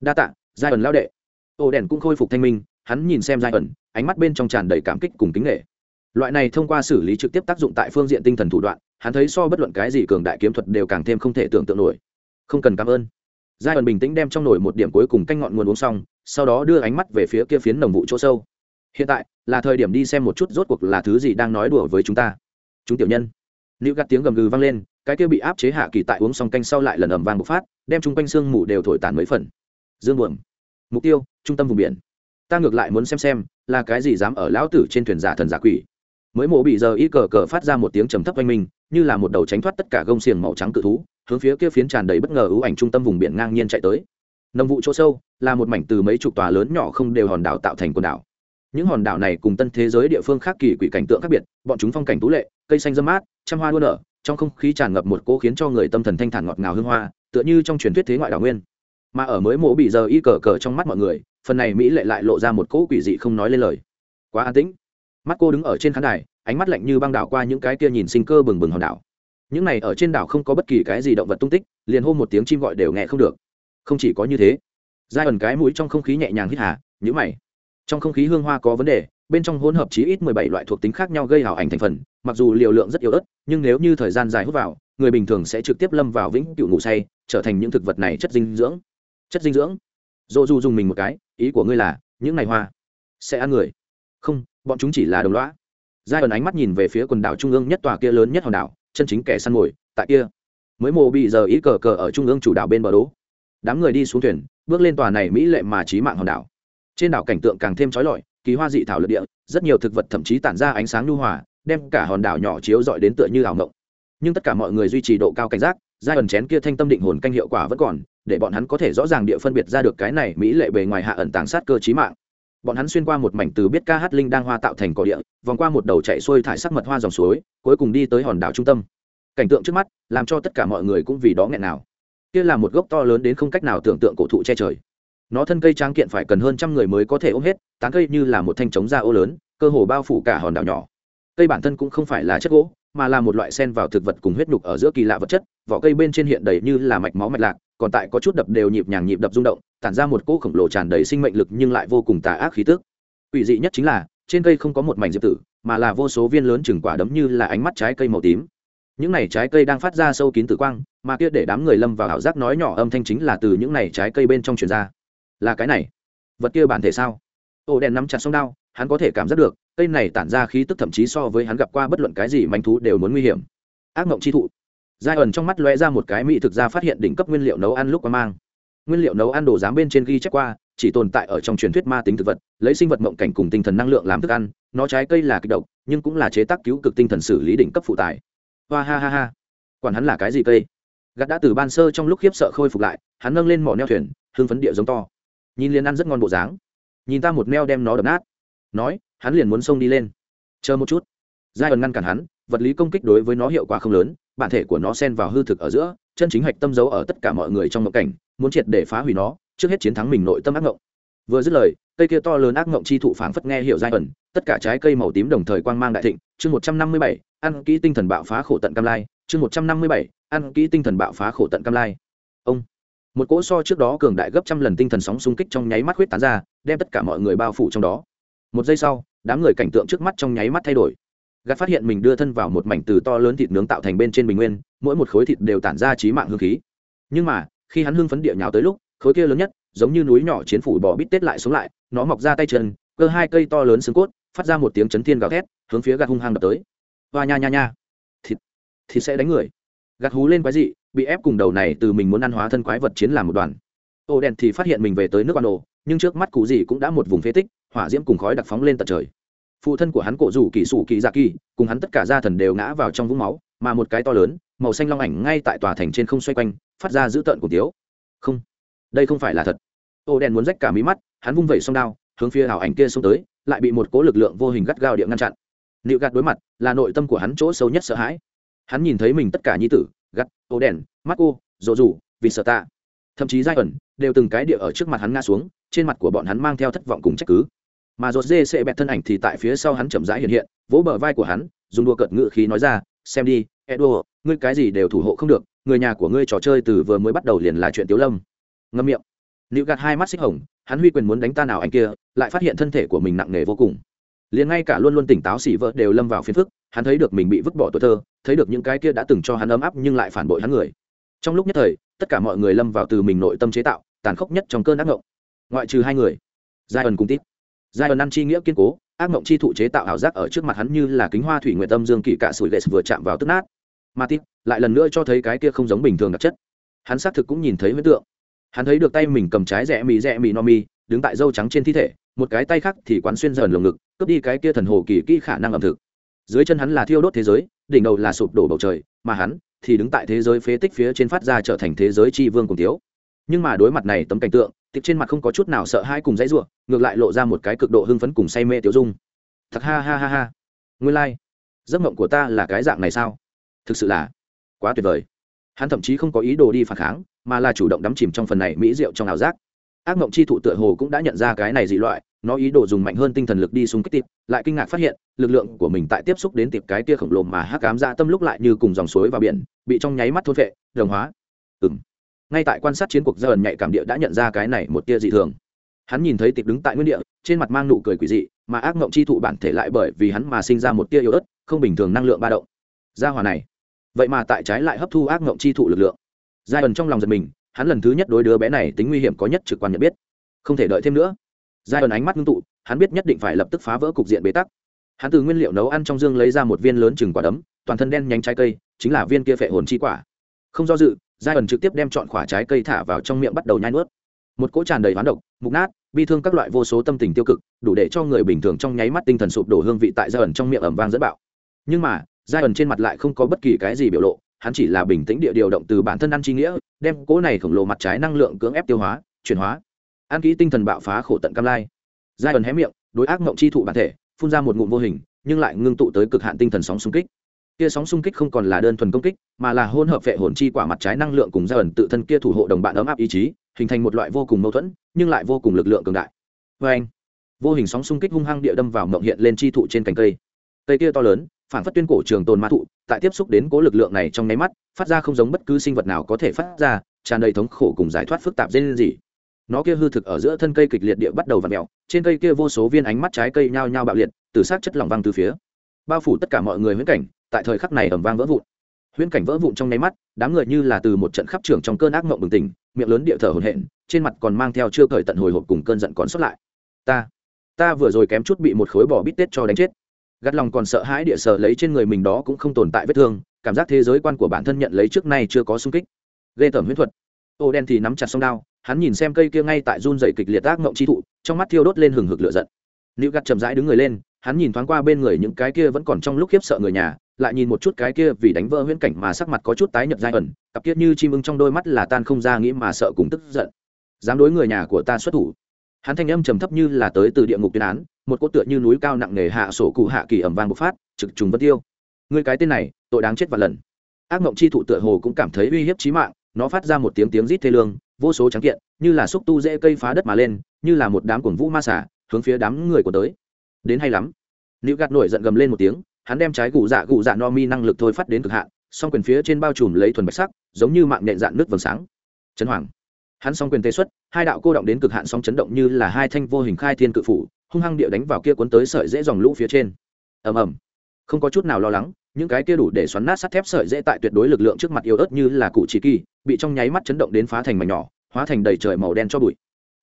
Đa tạ, giai ẩn lao đệ. Ô đèn cũng khôi phục thanh minh, hắn nhìn xem giai ẩn, ánh mắt bên trong tràn đầy cảm kích cùng kính nghệ loại này thông qua xử lý trực tiếp tác dụng tại phương diện tinh thần thủ đoạn, hắn thấy so bất luận cái gì cường đại kiếm thuật đều càng thêm không thể tưởng tượng nổi. Không cần cảm ơn. Giai ẩn bình tĩnh đem trong nồi một điểm cuối cùng canh ngọn nguồn uống xong sau đó đưa ánh mắt về phía kia phiến nồng vụ chỗ sâu. Hiện tại, là thời điểm đi xem một chút rốt cuộc là thứ gì đang nói đùa với chúng ta. Chúng tiểu nhân. Nữ gắt tiếng gầm gừ vang lên, cái kia bị áp chế hạ kỳ tại uống xong canh sau lại lần ầm vang bộc phát, đem chung quanh xương mù đều thổi tàn mấy phần. Dương buồm. Mục tiêu, trung tâm vùng biển. Ta ngược lại muốn xem xem, là cái gì dám ở lão tử trên thuyền giả thần giả quỷ. Mới mổ bị giờ y cờ cờ phát ra một tiếng trầm thấp oanh minh, như là một đầu tránh thoát tất cả gông xiềng màu trắng cự thú, hướng phía kia phiến tràn đầy bất ngờ ưu ảnh trung tâm vùng biển ngang nhiên chạy tới nông vụ chỗ sâu là một mảnh từ mấy chục tòa lớn nhỏ không đều hòn đảo tạo thành quần đảo. Những hòn đảo này cùng tân thế giới địa phương khác kỳ quỷ cảnh tượng khác biệt, bọn chúng phong cảnh tú lệ, cây xanh dâm mát, trăm hoa đua nở, trong không khí tràn ngập một cỗ khiến cho người tâm thần thanh thản ngọt ngào hương hoa, tựa như trong truyền thuyết thế ngoại đảo nguyên. Mà ở mới mộ bị giờ y cờ cờ trong mắt mọi người, phần này mỹ lệ lại lộ ra một cỗ quỷ dị không nói lên lời. Quá an tĩnh. Mắt cô đứng ở trên khán đài, ánh mắt lạnh như băng đảo qua những cái kia nhìn sinh cơ bừng bừng hòn đảo. Những này ở trên đảo không có bất kỳ cái gì động vật tung tích, liền hô một tiếng chim gọi đều nghe không được không chỉ có như thế. Giai ẩn cái mũi trong không khí nhẹ nhàng hít hà nhữ mày. Trong không khí hương hoa có vấn đề, bên trong hỗn hợp chí ít mười bảy loại thuộc tính khác nhau gây hào ảnh thành phần, mặc dù liều lượng rất yếu ớt, nhưng nếu như thời gian dài hút vào, người bình thường sẽ trực tiếp lâm vào vĩnh cựu ngủ say, trở thành những thực vật này chất dinh dưỡng. Chất dinh dưỡng? Dỗ dù dùng mình một cái, ý của ngươi là, những ngày hoa sẽ ăn người. Không, bọn chúng chỉ là đồng loã giai ẩn ánh mắt nhìn về phía quần đảo trung ương nhất tòa kia lớn nhất hòn đảo, chân chính kẻ săn mồi, tại kia. Mới mồ bị giờ ý cờ cờ ở trung ương chủ đảo bên bờ đố đám người đi xuống thuyền, bước lên tòa này mỹ lệ mà trí mạng hòn đảo. Trên đảo cảnh tượng càng thêm trói lọi, kỳ hoa dị thảo lượt địa, rất nhiều thực vật thậm chí tản ra ánh sáng nhu hòa, đem cả hòn đảo nhỏ chiếu dọi đến tựa như ảo ngộng nhưng tất cả mọi người duy trì độ cao cảnh giác, giai ẩn chén kia thanh tâm định hồn canh hiệu quả vẫn còn, để bọn hắn có thể rõ ràng địa phân biệt ra được cái này mỹ lệ bề ngoài hạ ẩn tàng sát cơ trí mạng. Bọn hắn xuyên qua một mảnh từ biết ca hát linh đang hoa tạo thành cỏ địa, vòng qua một đầu chạy xuôi thải sắc mật hoa dòng suối, cuối cùng đi tới hòn đảo trung tâm. Cảnh tượng trước mắt, làm cho tất cả mọi người cũng vì đó nghẹn nào kia là một gốc to lớn đến không cách nào tưởng tượng cổ thụ che trời. Nó thân cây tráng kiện phải cần hơn trăm người mới có thể ôm hết, tán cây như là một thanh trống da ô lớn, cơ hồ bao phủ cả hòn đảo nhỏ. Cây bản thân cũng không phải là chất gỗ, mà là một loại sen vào thực vật cùng huyết nhục ở giữa kỳ lạ vật chất, vỏ cây bên trên hiện đầy như là mạch máu mạch lạc, còn tại có chút đập đều nhịp nhàng nhịp đập rung động, tản ra một cỗ khổng lồ tràn đầy sinh mệnh lực nhưng lại vô cùng tà ác khí tức. Ủy dị nhất chính là, trên cây không có một mảnh diệp tử, mà là vô số viên lớn chừng quả đấm như là ánh mắt trái cây màu tím những này trái cây đang phát ra sâu kín tử quang, mà kia để đám người lâm vào ảo giác nói nhỏ âm thanh chính là từ những này trái cây bên trong truyền ra. Là cái này. Vật kia bản thể sao? Ô đèn nắm chặt sông đao, hắn có thể cảm giác được, cây này tản ra khí tức thậm chí so với hắn gặp qua bất luận cái gì manh thú đều muốn nguy hiểm. Ác mộng chi thụ. Giai ẩn trong mắt lóe ra một cái mỹ thực ra phát hiện đỉnh cấp nguyên liệu nấu ăn lúc qua mang. Nguyên liệu nấu ăn đồ dám bên trên ghi chép qua, chỉ tồn tại ở trong truyền thuyết ma tính thực vật, lấy sinh vật mộng cảnh cùng tinh thần năng lượng làm thức ăn, nó trái cây là kịch độc, nhưng cũng là chế tác cứu cực tinh thần xử lý đỉnh cấp phụ tài hoa ha ha ha. Quản hắn là cái gì cây? Gạt đã từ ban sơ trong lúc khiếp sợ khôi phục lại, hắn nâng lên mỏ neo thuyền hương phấn địa giống to. Nhìn liền ăn rất ngon bộ dáng. Nhìn ta một meo đem nó đập nát. Nói, hắn liền muốn xông đi lên. Chờ một chút. Giai ẩn ngăn cản hắn, vật lý công kích đối với nó hiệu quả không lớn, bản thể của nó xen vào hư thực ở giữa, chân chính hạch tâm giấu ở tất cả mọi người trong mộng cảnh, muốn triệt để phá hủy nó, trước hết chiến thắng mình nội tâm ác ngộng vừa dứt lời, cây kia to lớn ác ngộng chi thụ phảng phất nghe hiệu giai ẩn tất cả trái cây màu tím đồng thời quang mang đại thịnh, chương một trăm năm mươi bảy ăn kỹ tinh thần bạo phá khổ tận cam lai, chương một trăm năm mươi bảy, ăn kỹ tinh thần bạo phá khổ tận cam lai. Ông. Một cỗ so trước đó cường đại gấp trăm lần tinh thần sóng xung kích trong nháy mắt huyết tán ra, đem tất cả mọi người bao phủ trong đó. Một giây sau, đám người cảnh tượng trước mắt trong nháy mắt thay đổi. Gạt phát hiện mình đưa thân vào một mảnh từ to lớn thịt nướng tạo thành bên trên bình nguyên, mỗi một khối thịt đều tản ra trí mạng hương khí. Nhưng mà, khi hắn hưng phấn địa nhào tới lúc, khối kia lớn nhất, giống như núi nhỏ chiến phủ bò bít tết lại xuống lại, nó mọc ra tay chân, cơ hai cây to lớn xương cốt, phát ra một tiếng chấn thiên gào thét, hướng phía gạt hung hăng đập tới hoa nha nha nha. Thịt thịt sẽ đánh người. Gạt hú lên quái dị, bị ép cùng đầu này từ mình muốn ăn hóa thân quái vật chiến làm một đoàn. Ô đèn thì phát hiện mình về tới nước quan đồ nhưng trước mắt cụ gì cũng đã một vùng phế tích, hỏa diễm cùng khói đặc phóng lên tận trời. Phụ thân của hắn cổ rủ kỳ sủ kỳ dạ kỳ, cùng hắn tất cả gia thần đều ngã vào trong vũng máu, mà một cái to lớn, màu xanh long ảnh ngay tại tòa thành trên không xoay quanh, phát ra dữ tợn của tiếu. Không, đây không phải là thật. Ô đèn muốn rách cả mí mắt, hắn vung vẩy song đao, hướng phía hảo ảnh kia xông tới, lại bị một cố lực lượng vô hình gắt gao địa ngăn chặn nịu gạt đối mặt, là nội tâm của hắn chỗ sâu nhất sợ hãi. Hắn nhìn thấy mình tất cả nhi tử gắt ô đèn mắt cô rộ rủ vì sợ tạ thậm chí giai ẩn đều từng cái địa ở trước mặt hắn ngã xuống, trên mặt của bọn hắn mang theo thất vọng cùng trách cứ. Mà rột dê sẽ bẹt thân ảnh thì tại phía sau hắn chậm rãi hiện hiện, vỗ bờ vai của hắn, dùng đua cợt ngự khí nói ra, xem đi, edo, ngươi cái gì đều thủ hộ không được, người nhà của ngươi trò chơi từ vừa mới bắt đầu liền là chuyện tiếu lâm. Ngâm miệng. Nịu gạt hai mắt xích hồng, hắn huy quyền muốn đánh ta nào anh kia, lại phát hiện thân thể của mình nặng nề vô cùng liền ngay cả luôn luôn tỉnh táo xỉ vợ đều lâm vào phiền phức, hắn thấy được mình bị vứt bỏ tuổi thơ, thấy được những cái kia đã từng cho hắn ấm áp nhưng lại phản bội hắn người. Trong lúc nhất thời, tất cả mọi người lâm vào từ mình nội tâm chế tạo, tàn khốc nhất trong cơn ác ngộng. Ngoại trừ hai người, giai ẩn cùng tít. Giai ẩn ăn chi nghĩa kiên cố, ác mộng chi thụ chế tạo ảo giác ở trước mặt hắn như là kính hoa thủy nguyện tâm dương kỳ cạ sủi lệ vừa chạm vào tức nát. Mà tít lại lần nữa cho thấy cái kia không giống bình thường đặc chất. Hắn xác thực cũng nhìn thấy huyết tượng. Hắn thấy được tay mình cầm trái rẽ mì rẽ mì no mi đứng tại dâu trắng trên thi thể, một cái tay khác thì quán xuyên dần lồng ngực, cướp đi cái kia thần hồ kỳ kỹ khả năng ẩm thực. Dưới chân hắn là thiêu đốt thế giới, đỉnh đầu là sụp đổ bầu trời, mà hắn thì đứng tại thế giới phế tích phía trên phát ra trở thành thế giới tri vương cùng tiếu nhưng mà đối mặt này tấm cảnh tượng tiệp trên mặt không có chút nào sợ hãi cùng dãy ruộng ngược lại lộ ra một cái cực độ hưng phấn cùng say mê tiểu dung. Thật ha ha ha ha. Nguyên lai、like. giấc mộng của ta là cái dạng này sao? Thực sự là quá tuyệt vời. Hắn thậm chí không có ý đồ đi phản kháng, mà là chủ động đắm chìm trong phần này mỹ diệu trong ảo giác ác mộng chi thụ tựa hồ cũng đã nhận ra cái này dị loại, nó ý đồ dùng mạnh hơn tinh thần lực đi xung kích tịp, lại kinh ngạc phát hiện, lực lượng của mình tại tiếp xúc đến tiệp cái tia khổng lồ mà hắc cám dạ tâm lúc lại như cùng dòng suối vào biển, bị trong nháy mắt thôn vệ đồng hóa. Ừng ngay tại quan sát chiến cuộc gia ẩn nhạy cảm địa đã nhận ra cái này một tia dị thường. Hắn nhìn thấy tiệp đứng tại nguyên địa, trên mặt mang nụ cười quỷ dị, mà ác mộng chi thụ bản thể lại bởi vì hắn mà sinh ra một tia yếu ớt, không bình thường năng lượng ba động. Gia hòa này. Vậy mà tại trái lại hấp thu ác mộng chi thụ lực lượng. Giai ẩn trong lòng giật mình hắn lần thứ nhất đối đứa bé này tính nguy hiểm có nhất trực quan nhận biết. Không thể đợi thêm nữa. Giai ẩn ánh mắt ngưng tụ, hắn biết nhất định phải lập tức phá vỡ cục diện bế tắc. Hắn từ nguyên liệu nấu ăn trong dương lấy ra một viên lớn chừng quả đấm, toàn thân đen nhánh trái cây, chính là viên kia phệ hồn chi quả. Không do dự, giai ẩn trực tiếp đem chọn quả trái cây thả vào trong miệng bắt đầu nhai nuốt. Một cỗ tràn đầy hoán độc, mục nát, bi thương các loại vô số tâm tình tiêu cực, đủ để cho người bình thường trong nháy mắt tinh thần sụp đổ hương vị tại giai ẩn trong miệng ẩm vang dẫn bạo. Nhưng mà, giai ẩn trên mặt lại không có bất kỳ cái gì biểu lộ hắn chỉ là bình tĩnh địa điều động từ bản thân ăn chi nghĩa, đem cỗ này khổng lồ mặt trái năng lượng cưỡng ép tiêu hóa, chuyển hóa. Ăn kỹ tinh thần bạo phá khổ tận cam lai. Giai ẩn hé miệng, đối ác mộng chi thụ bản thể, phun ra một ngụm vô hình, nhưng lại ngưng tụ tới cực hạn tinh thần sóng xung kích. Kia sóng xung kích không còn là đơn thuần công kích, mà là hôn hợp vệ hồn chi quả mặt trái năng lượng cùng giai ẩn tự thân kia thủ hộ đồng bạn ấm áp ý chí, hình thành một loại vô cùng mâu thuẫn, nhưng lại vô cùng lực lượng cường đại. Vê anh vô hình sóng xung kích hung hăng địa đâm vào mộng hiện lên chi thụ trên cành cây. Cây kia to lớn phản phất tuyên cổ trường tồn ma thụ, tại tiếp xúc đến cố lực lượng này trong nháy mắt, phát ra không giống bất cứ sinh vật nào có thể phát ra, tràn đầy thống khổ cùng giải thoát phức tạp dây lên gì nó kia hư thực ở giữa thân cây kịch liệt địa bắt đầu vặn mèo, trên cây kia vô số viên ánh mắt trái cây nhao nhao bạo liệt, từ sát chất lỏng văng từ phía. Bao phủ tất cả mọi người huyễn cảnh, tại thời khắc này ẩm vang vỡ vụn. Huyễn cảnh vỡ vụn trong nháy mắt, đám người như là từ một trận khắp trường trong cơn ác mộng bừng tỉnh, miệng lớn địa thở hổn hển, trên mặt còn mang theo chưa cởi tận hồi hộp cùng cơn giận còn sót lại. Ta ta vừa rồi kém chút bị một khối bò bít tết cho đánh chết gắt lòng còn sợ hãi địa sở lấy trên người mình đó cũng không tồn tại vết thương, cảm giác thế giới quan của bản thân nhận lấy trước nay chưa có sung kích. Ghê tởm huyễn thuật. Ô đen thì nắm chặt song đao, hắn nhìn xem cây kia ngay tại run dày kịch liệt ác mộng chi thụ, trong mắt thiêu đốt lên hừng hực lửa giận. Nữ gắt chậm rãi đứng người lên, hắn nhìn thoáng qua bên người những cái kia vẫn còn trong lúc khiếp sợ người nhà, lại nhìn một chút cái kia vì đánh vỡ huyễn cảnh mà sắc mặt có chút tái nhợt dai ẩn, cặp kia như chim ưng trong đôi mắt là tan không ra nghĩ mà sợ cùng tức giận. Dám đối người nhà của ta xuất thủ. Hắn thanh âm trầm thấp như là tới từ địa ngục tuyên án một cốt tựa như núi cao nặng nề hạ sổ cụ hạ kỳ ẩm vang bộc phát, trực trùng vân tiêu. Người cái tên này, tội đáng chết và lần. Ác mộng chi thụ tựa hồ cũng cảm thấy uy hiếp chí mạng, nó phát ra một tiếng tiếng rít thê lương, vô số trắng kiện, như là xúc tu dễ cây phá đất mà lên, như là một đám cuồng vũ ma xả, hướng phía đám người của tới. Đến hay lắm. Nữ gạt nổi giận gầm lên một tiếng, hắn đem trái gù dạ gù dạ no mi năng lực thôi phát đến cực hạn, song quyền phía trên bao trùm lấy thuần bạch sắc, giống như mạng nhện dạn nước vầng sáng. Trấn hoàng. Hắn song quyền tê xuất, hai đạo cô động đến cực hạn song chấn động như là hai thanh vô hình khai thiên cự phủ hung hăng địa đánh vào kia cuốn tới sợi dễ dòng lũ phía trên. Ầm ầm. Không có chút nào lo lắng, những cái kia đủ để xoắn nát sắt thép sợi dễ tại tuyệt đối lực lượng trước mặt yếu ớt như là cụ chỉ kỳ, bị trong nháy mắt chấn động đến phá thành mảnh nhỏ, hóa thành đầy trời màu đen cho bụi.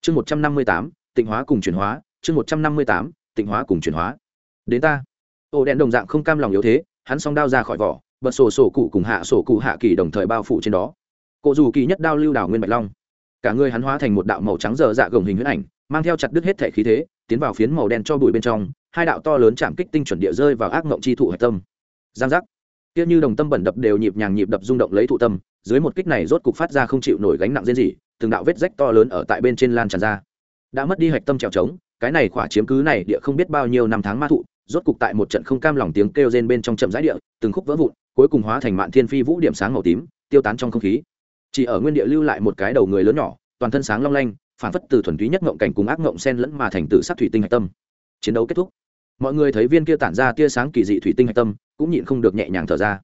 Chương một trăm năm mươi tám, tịnh hóa cùng chuyển hóa, chương một trăm năm mươi tám, tịnh hóa cùng chuyển hóa. Đến ta. Ô đen đồng dạng không cam lòng yếu thế, hắn song đao ra khỏi vỏ, bật sổ sổ cụ cùng hạ sổ cụ hạ kỳ đồng thời bao phủ trên đó. Cụ dù kỳ nhất đao lưu đảo nguyên bạch long. Cả người hắn hóa thành một đạo màu trắng dở dạ gồng hình huyết ảnh, mang theo chặt đứt hết thể khí thế tiến vào phiến màu đen cho bụi bên trong, hai đạo to lớn chạm kích tinh chuẩn địa rơi vào ác mộng chi thụ hạch tâm. Giang giác. Kia như đồng tâm bẩn đập đều nhịp nhàng nhịp đập rung động lấy thụ tâm, dưới một kích này rốt cục phát ra không chịu nổi gánh nặng diễn gì từng đạo vết rách to lớn ở tại bên trên lan tràn ra. Đã mất đi hạch tâm trèo trống, cái này khỏa chiếm cứ này địa không biết bao nhiêu năm tháng ma thụ, rốt cục tại một trận không cam lòng tiếng kêu rên bên trong chậm rãi địa, từng khúc vỡ vụn, cuối cùng hóa thành mạn thiên phi vũ điểm sáng màu tím, tiêu tán trong không khí. Chỉ ở nguyên địa lưu lại một cái đầu người lớn nhỏ, toàn thân sáng long lanh phản phất từ thuần túy nhất ngộng cảnh cùng ác ngộng sen lẫn mà thành tự sắc thủy tinh hạch tâm. Chiến đấu kết thúc. Mọi người thấy viên kia tản ra tia sáng kỳ dị thủy tinh hạch tâm, cũng nhịn không được nhẹ nhàng thở ra.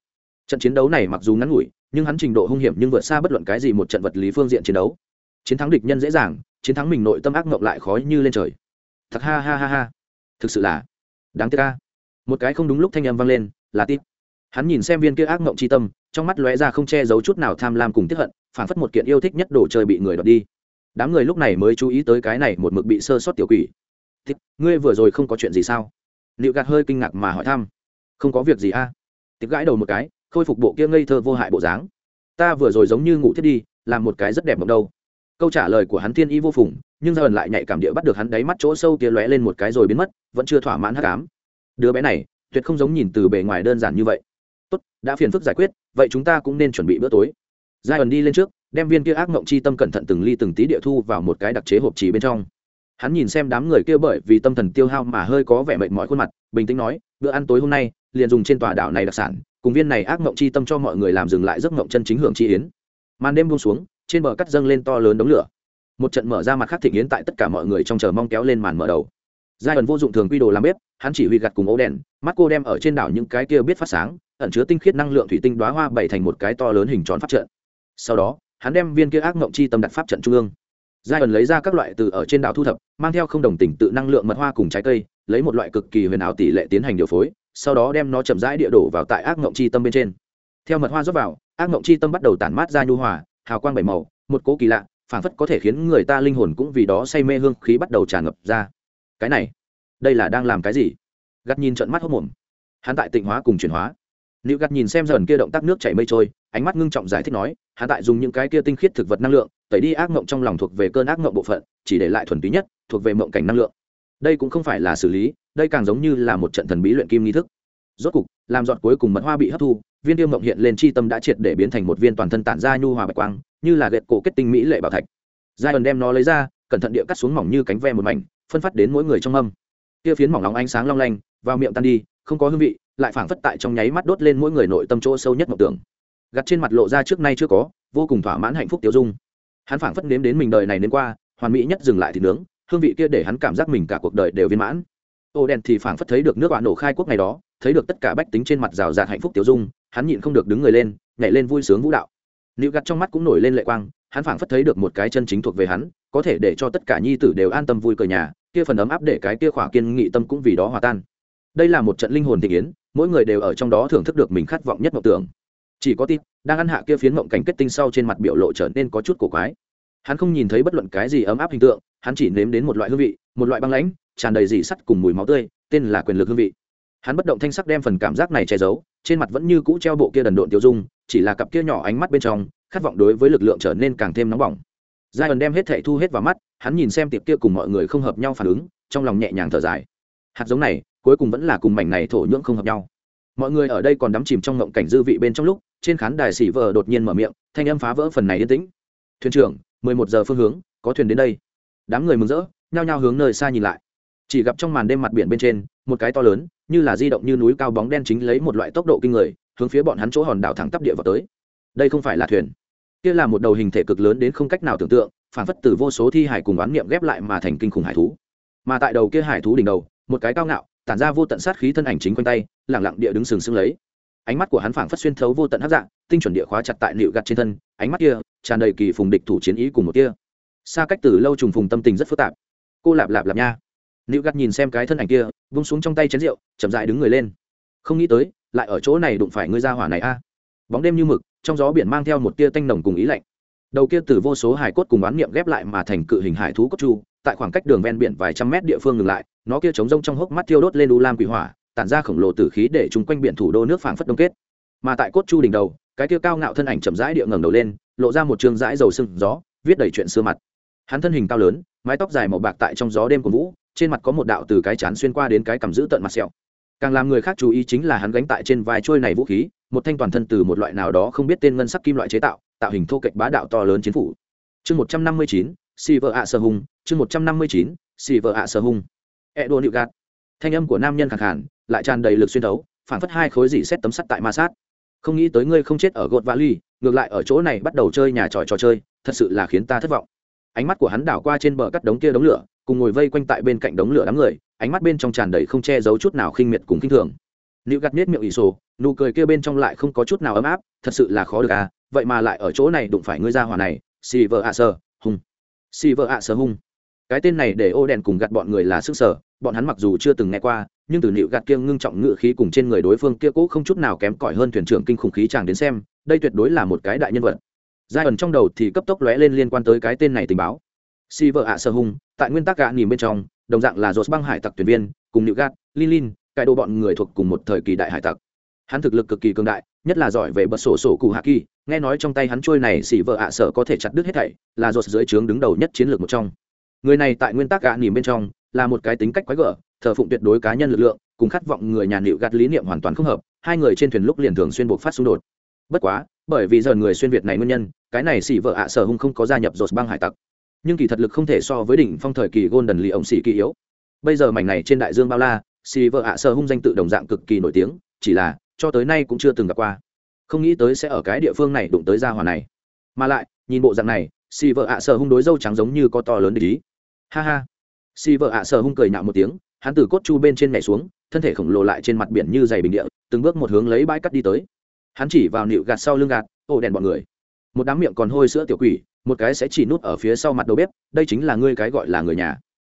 Trận chiến đấu này mặc dù ngắn ngủi, nhưng hắn trình độ hung hiểm nhưng vượt xa bất luận cái gì một trận vật lý phương diện chiến đấu. Chiến thắng địch nhân dễ dàng, chiến thắng mình nội tâm ác ngộng lại khó như lên trời. Thật ha ha ha ha. Thực sự là đáng tiếc ca một cái không đúng lúc thanh âm vang lên, là tít. Hắn nhìn xem viên kia ác ngộng c tâm, trong mắt lóe ra không che giấu chút nào tham lam cùng tiếp hận phản phất một kiện yêu thích nhất đồ chơi bị người đoạt đi đám người lúc này mới chú ý tới cái này một mực bị sơ sót tiểu quỷ. Thích ngươi vừa rồi không có chuyện gì sao? Liệu gạt hơi kinh ngạc mà hỏi thăm. Không có việc gì a. À? tiếp gãi đầu một cái, khôi phục bộ kia ngây thơ vô hại bộ dáng. Ta vừa rồi giống như ngủ thiết đi, làm một cái rất đẹp mộng đâu. Câu trả lời của hắn thiên y vô phùng, nhưng giờ lại nhạy cảm địa bắt được hắn đáy mắt chỗ sâu kia lóe lên một cái rồi biến mất, vẫn chưa thỏa mãn hắc ám. Đứa bé này, tuyệt không giống nhìn từ bề ngoài đơn giản như vậy. Tốt, đã phiền phức giải quyết, vậy chúng ta cũng nên chuẩn bị bữa tối. Giai ẩn đi lên trước đem viên kia ác mộng chi tâm cẩn thận từng ly từng tí địa thu vào một cái đặc chế hộp chỉ bên trong. Hắn nhìn xem đám người kia bởi vì tâm thần tiêu hao mà hơi có vẻ mệt mỏi khuôn mặt, bình tĩnh nói, bữa ăn tối hôm nay, liền dùng trên tòa đảo này đặc sản, cùng viên này ác mộng chi tâm cho mọi người làm dừng lại giấc mộng chân chính hưởng chi yến. Màn đêm buông xuống, trên bờ cắt dâng lên to lớn đống lửa. Một trận mở ra mặt khác thịnh yến tại tất cả mọi người trong chờ mong kéo lên màn mở đầu. Giai ẩn vô dụng thường quy đồ làm bếp, hắn chỉ huy gặt cùng ố đèn, mắt cô đem ở trên đảo những cái kia biết phát sáng, ẩn chứa tinh khiết năng lượng thủy tinh đoá hoa bày thành một cái to lớn hình tròn phát trận. Sau đó hắn đem viên kia ác ngộng chi tâm đặt pháp trận trung ương. Giai ẩn lấy ra các loại từ ở trên đảo thu thập, mang theo không đồng tình tự năng lượng mật hoa cùng trái cây, lấy một loại cực kỳ huyền ảo tỷ lệ tiến hành điều phối, sau đó đem nó chậm rãi địa đổ vào tại ác ngộng chi tâm bên trên. Theo mật hoa rót vào, ác ngộng chi tâm bắt đầu tản mát ra nhu hòa, hào quang bảy màu, một cố kỳ lạ, phảng phất có thể khiến người ta linh hồn cũng vì đó say mê hương khí bắt đầu tràn ngập ra. Cái này, đây là đang làm cái gì? Gắt nhìn trận mắt hốc mồm. Hắn tại tịnh hóa cùng chuyển hóa. Liễu gắt nhìn xem dần kia động tác nước chảy mây trôi, ánh mắt ngưng trọng giải thích nói, hắn tại dùng những cái kia tinh khiết thực vật năng lượng, tẩy đi ác mộng trong lòng thuộc về cơn ác mộng bộ phận, chỉ để lại thuần túy nhất, thuộc về mộng cảnh năng lượng. Đây cũng không phải là xử lý, đây càng giống như là một trận thần bí luyện kim nghi thức. Rốt cục, làm giọt cuối cùng mật hoa bị hấp thu, viên tiêu mộng hiện lên chi tâm đã triệt để biến thành một viên toàn thân tản ra nhu hòa bạch quang, như là gậy cổ kết tinh mỹ lệ bảo thạch. Giai ẩn đem nó lấy ra, cẩn thận địa cắt xuống mỏng như cánh ve một mảnh, phân phát đến mỗi người trong âm. Kia phiến mỏng nóng ánh sáng long lanh, vào miệng tan đi, không có hương vị lại phảng phất tại trong nháy mắt đốt lên mỗi người nội tâm chỗ sâu nhất mộng tưởng. Gặt trên mặt lộ ra trước nay chưa có, vô cùng thỏa mãn hạnh phúc tiêu dung. Hắn phảng phất nếm đến mình đời này đến qua, hoàn mỹ nhất dừng lại thì nướng, hương vị kia để hắn cảm giác mình cả cuộc đời đều viên mãn. Ô đen thì phảng phất thấy được nước bạn nổ khai quốc ngày đó, thấy được tất cả bách tính trên mặt rào rạt hạnh phúc tiêu dung, hắn nhịn không được đứng người lên, nhảy lên vui sướng vũ đạo. Nịu gặt trong mắt cũng nổi lên lệ quang, hắn phảng phất thấy được một cái chân chính thuộc về hắn, có thể để cho tất cả nhi tử đều an tâm vui cờ nhà, kia phần ấm áp để cái kia khỏa kiên nghị tâm cũng vì đó hòa tan đây là một trận linh hồn thị yến, mỗi người đều ở trong đó thưởng thức được mình khát vọng nhất mộng tưởng. Chỉ có tin đang ăn hạ kia phiến mộng cảnh kết tinh sau trên mặt biểu lộ trở nên có chút cổ quái. Hắn không nhìn thấy bất luận cái gì ấm áp hình tượng, hắn chỉ nếm đến một loại hương vị, một loại băng lãnh, tràn đầy dỉ sắt cùng mùi máu tươi, tên là quyền lực hương vị. Hắn bất động thanh sắc đem phần cảm giác này che giấu, trên mặt vẫn như cũ treo bộ kia đần độn tiêu dung, chỉ là cặp kia nhỏ ánh mắt bên trong, khát vọng đối với lực lượng trở nên càng thêm nóng bỏng. Giai ẩn đem hết thệ thu hết vào mắt, hắn nhìn xem tiệp kia cùng mọi người không hợp nhau phản ứng, trong lòng nhẹ nhàng thở dài. Hạt giống này cuối cùng vẫn là cùng mảnh này thổ nhưỡng không hợp nhau. Mọi người ở đây còn đắm chìm trong ngộng cảnh dư vị bên trong lúc, trên khán đài xỉ vờ đột nhiên mở miệng, thanh âm phá vỡ phần này yên tĩnh. Thuyền trưởng, mười một giờ phương hướng, có thuyền đến đây. Đám người mừng rỡ, nhao nhao hướng nơi xa nhìn lại. Chỉ gặp trong màn đêm mặt biển bên trên, một cái to lớn, như là di động như núi cao bóng đen chính lấy một loại tốc độ kinh người, hướng phía bọn hắn chỗ hòn đảo thẳng tắp địa vào tới. Đây không phải là thuyền. Kia là một đầu hình thể cực lớn đến không cách nào tưởng tượng, phản phất từ vô số thi hải cùng oán niệm ghép lại mà thành kinh khủng hải thú. Mà tại đầu kia hải thú đỉnh đầu, một cái cao ngạo tản ra vô tận sát khí thân ảnh chính quanh tay, lẳng lặng địa đứng sừng sững lấy. Ánh mắt của hắn phảng phất xuyên thấu vô tận hấp dạng, tinh chuẩn địa khóa chặt tại liệu gặt trên thân, ánh mắt kia tràn đầy kỳ phùng địch thủ chiến ý cùng một kia. Xa cách từ lâu trùng phùng tâm tình rất phức tạp. Cô lạp lạp lạp nha. Liệu gặt nhìn xem cái thân ảnh kia, vung xuống trong tay chén rượu, chậm dại đứng người lên. Không nghĩ tới, lại ở chỗ này đụng phải ngươi ra hỏa này a. Bóng đêm như mực, trong gió biển mang theo một tia tanh nồng cùng ý lạnh. Đầu kia từ vô số hải cốt cùng oán niệm ghép lại mà thành cự hình hải thú cốt chu tại khoảng cách đường ven biển vài trăm mét địa phương ngừng lại nó kia chống rông trong hốc mắt thiêu đốt lên u lam quỷ hỏa, tản ra khổng lồ tử khí để chung quanh biển thủ đô nước phảng phất đông kết. Mà tại cốt chu đỉnh đầu, cái kia cao ngạo thân ảnh chậm rãi địa ngẩng đầu lên, lộ ra một trường dãi dầu sưng gió, viết đầy chuyện xưa mặt. Hắn thân hình cao lớn, mái tóc dài màu bạc tại trong gió đêm của vũ, trên mặt có một đạo từ cái chán xuyên qua đến cái cầm giữ tận mặt sẹo. Càng làm người khác chú ý chính là hắn gánh tại trên vai trôi này vũ khí, một thanh toàn thân từ một loại nào đó không biết tên ngân sắc kim loại chế tạo tạo hình thô kệch bá đạo to lớn chiến phủ. Chương một trăm năm mươi chín xì vợ ạ sơ hung, chương một trăm năm mươi chín xì vợ ạ sơ hung e đô nịu gạt thanh âm của nam nhân khẳng hẳn lại tràn đầy lực xuyên thấu phản phất hai khối dỉ xét tấm sắt tại ma sát. Không nghĩ tới ngươi không chết ở gột vali ngược lại ở chỗ này bắt đầu chơi nhà tròi trò chơi, thật sự là khiến ta thất vọng. Ánh mắt của hắn đảo qua trên bờ cắt đống kia đống lửa, cùng ngồi vây quanh tại bên cạnh đống lửa đám người, ánh mắt bên trong tràn đầy không che giấu chút nào khinh miệt cùng khinh thường. Nịu gạt nết miệng ỷ sổ, nụ cười kia bên trong lại không có chút nào ấm áp, thật sự là khó được à vậy mà lại ở chỗ này đụng phải ngươi ra hỏa này xì vợ ạ sơ hung. Xì vợ ạ sơ hung cái tên này để ô đèn cùng gạt bọn người là sức sở, bọn hắn mặc dù chưa từng nghe qua, nhưng từ nịu gạt kia ngưng trọng ngự khí cùng trên người đối phương kia cũ không chút nào kém cỏi hơn thuyền trưởng kinh khủng khí chàng đến xem, đây tuyệt đối là một cái đại nhân vật. Giai ẩn trong đầu thì cấp tốc lóe lên liên quan tới cái tên này tình báo. Si vợ ạ sơ hung, tại nguyên tắc gạ nhìn bên trong, đồng dạng là dột băng hải tặc thuyền viên, cùng nịu gạt, lin lin cải đồ bọn người thuộc cùng một thời kỳ đại hải tặc. Hắn thực lực cực kỳ cường đại, nhất là giỏi về bật sổ sổ cụ hạ kỳ, nghe nói trong tay hắn trôi này xỉ vợ ạ sợ có thể chặt đứt hết thảy, là dột dưới trướng đứng đầu nhất chiến lược một trong người này tại nguyên tắc gạ nỉm bên trong, là một cái tính cách quái gở, thờ phụng tuyệt đối cá nhân lực lượng, cùng khát vọng người nhà nịu gạt lý niệm hoàn toàn không hợp, hai người trên thuyền lúc liền thường xuyên buộc phát xung đột. Bất quá, bởi vì giờ người xuyên việt này nguyên nhân, cái này xỉ vợ ạ sở hung không có gia nhập dột băng hải tặc. Nhưng kỳ thật lực không thể so với đỉnh phong thời kỳ golden lì ổng xỉ kỳ yếu. Bây giờ mảnh này trên đại dương bao la, xỉ vợ ạ sở hung danh tự đồng dạng cực kỳ nổi tiếng, chỉ là, cho tới nay cũng chưa từng gặp qua. Không nghĩ tới sẽ ở cái địa phương này đụng tới gia hòa này. Mà lại, nhìn bộ dạng này xì vợ ạ sở hung đối dâu trắng giống như có to lớn để ý ha ha. Xì vợ ạ sờ hung cười nhạo một tiếng, hắn từ cốt chu bên trên nhảy xuống, thân thể khổng lồ lại trên mặt biển như dày bình địa, từng bước một hướng lấy bãi cắt đi tới. Hắn chỉ vào nịu gạt sau lưng gạt ổ đèn bọn người. Một đám miệng còn hôi sữa tiểu quỷ, một cái sẽ chỉ nút ở phía sau mặt đầu bếp, đây chính là ngươi cái gọi là người nhà.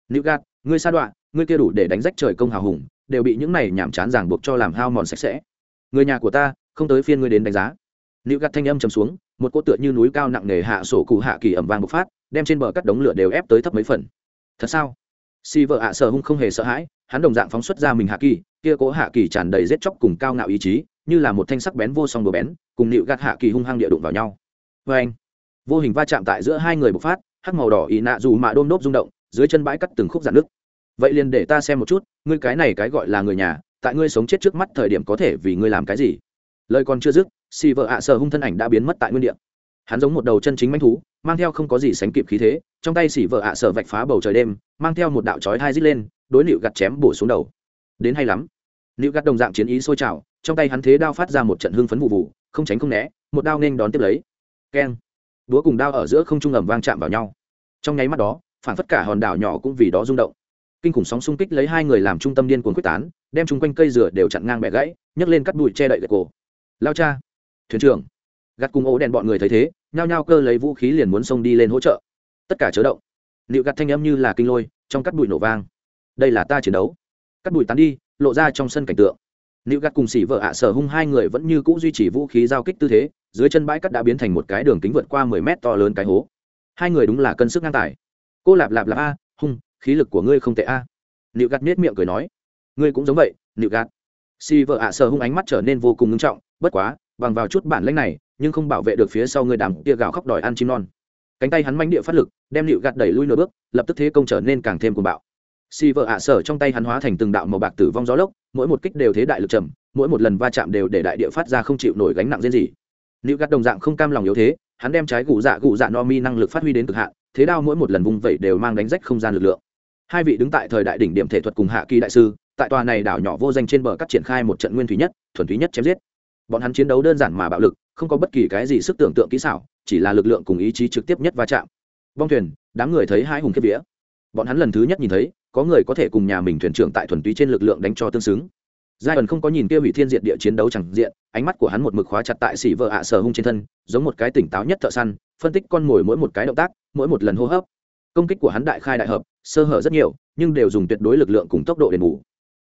Nịu gạt, ngươi sa đoạn ngươi kia đủ để đánh rách trời công hào hùng, đều bị những này nhảm chán ràng buộc cho làm hao mòn sạch sẽ. Người nhà của ta, không tới phiên ngươi đến đánh giá. Nịu gạt thanh âm chầm xuống, một cô tựa như núi cao nặng nề hạ sổ cụ hạ kỳ ẩm vàng bộc phát, đem trên bờ các đống lửa đều ép tới thấp mấy phần thật sao? Si vợ ạ sở hung không hề sợ hãi, hắn đồng dạng phóng xuất ra mình hạ kỳ, kia cố hạ kỳ tràn đầy rết chóc cùng cao ngạo ý chí, như là một thanh sắc bén vô song đồ bén, cùng nịu gạt hạ kỳ hung hăng địa đụng vào nhau. Vê anh, vô hình va chạm tại giữa hai người bộc phát, hắc màu đỏ ý nạ dù mạ đôm đốp rung động, dưới chân bãi cắt từng khúc dạn nước vậy liền để ta xem một chút, ngươi cái này cái gọi là người nhà, tại ngươi sống chết trước mắt thời điểm có thể vì ngươi làm cái gì? Lời còn chưa dứt xì vợ ạ sợ hung thân ảnh đã biến mất tại nguyên địa hắn giống một đầu chân chính manh thú, mang theo không có gì sánh kịp khí thế, trong tay xỉ vợ ạ sợ vạch phá bầu trời đêm, mang theo một đạo chói hai dít lên, đối liệu gặt chém bổ xuống đầu. Đến hay lắm. Liệu gặt đồng dạng chiến ý sôi trào, trong tay hắn thế đao phát ra một trận hưng phấn vụ vụ, không tránh không né, một đao nên đón tiếp lấy. Keng. Búa cùng đao ở giữa không trung ẩm vang chạm vào nhau. Trong nháy mắt đó, phản phất cả hòn đảo nhỏ cũng vì đó rung động. Kinh khủng sóng xung kích lấy hai người làm trung tâm điên cuồng quyết tán, đem chung quanh cây dừa đều chặn ngang bẻ gãy, nhấc lên cắt bụi che đậy gậy cổ. Lao cha. Thuyền trưởng gạt cùng ố đèn bọn người thấy thế, nhao nhao cơ lấy vũ khí liền muốn xông đi lên hỗ trợ. Tất cả chớ động. Liệu gạt thanh âm như là kinh lôi, trong cắt bụi nổ vang. Đây là ta chiến đấu. Cắt bụi tán đi, lộ ra trong sân cảnh tượng. Liệu gạt cùng xỉ vợ ạ sở hung hai người vẫn như cũ duy trì vũ khí giao kích tư thế, dưới chân bãi cắt đã biến thành một cái đường kính vượt qua mười mét to lớn cái hố. Hai người đúng là cân sức ngang tài. Cô lạp lạp lạp a, hung, khí lực của ngươi không tệ a. Liệu gạt nết miệng cười nói. Ngươi cũng giống vậy, liệu gạt. xỉ vợ ạ sở hung ánh mắt trở nên vô cùng ngưng trọng, bất quá, bằng vào chút bản lãnh này nhưng không bảo vệ được phía sau người đàm tia gào khóc đòi ăn chim non. Cánh tay hắn manh địa phát lực, đem nịu gạt đẩy lui nửa bước, lập tức thế công trở nên càng thêm cuồng bạo. Si vợ ạ sở trong tay hắn hóa thành từng đạo màu bạc tử vong gió lốc, mỗi một kích đều thế đại lực trầm, mỗi một lần va chạm đều để đại địa phát ra không chịu nổi gánh nặng riêng gì. Nịu gạt đồng dạng không cam lòng yếu thế, hắn đem trái gù dạ gù dạ no mi năng lực phát huy đến cực hạn, thế đao mỗi một lần vung vẩy đều mang đánh rách không gian lực lượng. Hai vị đứng tại thời đại đỉnh điểm thể thuật cùng hạ kỳ đại sư, tại tòa này đảo nhỏ vô danh trên bờ cắt triển khai một trận nguyên thủy nhất, thuần thủy nhất chém giết. Bọn hắn chiến đấu đơn giản mà bạo lực không có bất kỳ cái gì sức tưởng tượng kỹ xảo, chỉ là lực lượng cùng ý chí trực tiếp nhất va chạm. Bong thuyền, đám người thấy hai hùng kiếp vía. Bọn hắn lần thứ nhất nhìn thấy, có người có thể cùng nhà mình thuyền trưởng tại thuần túy trên lực lượng đánh cho tương xứng. Giai ẩn không có nhìn kia hủy thiên diện địa chiến đấu chẳng diện, ánh mắt của hắn một mực khóa chặt tại xỉ vợ ạ sở hung trên thân, giống một cái tỉnh táo nhất thợ săn, phân tích con mồi mỗi một cái động tác, mỗi một lần hô hấp. Công kích của hắn đại khai đại hợp, sơ hở rất nhiều, nhưng đều dùng tuyệt đối lực lượng cùng tốc độ đền bù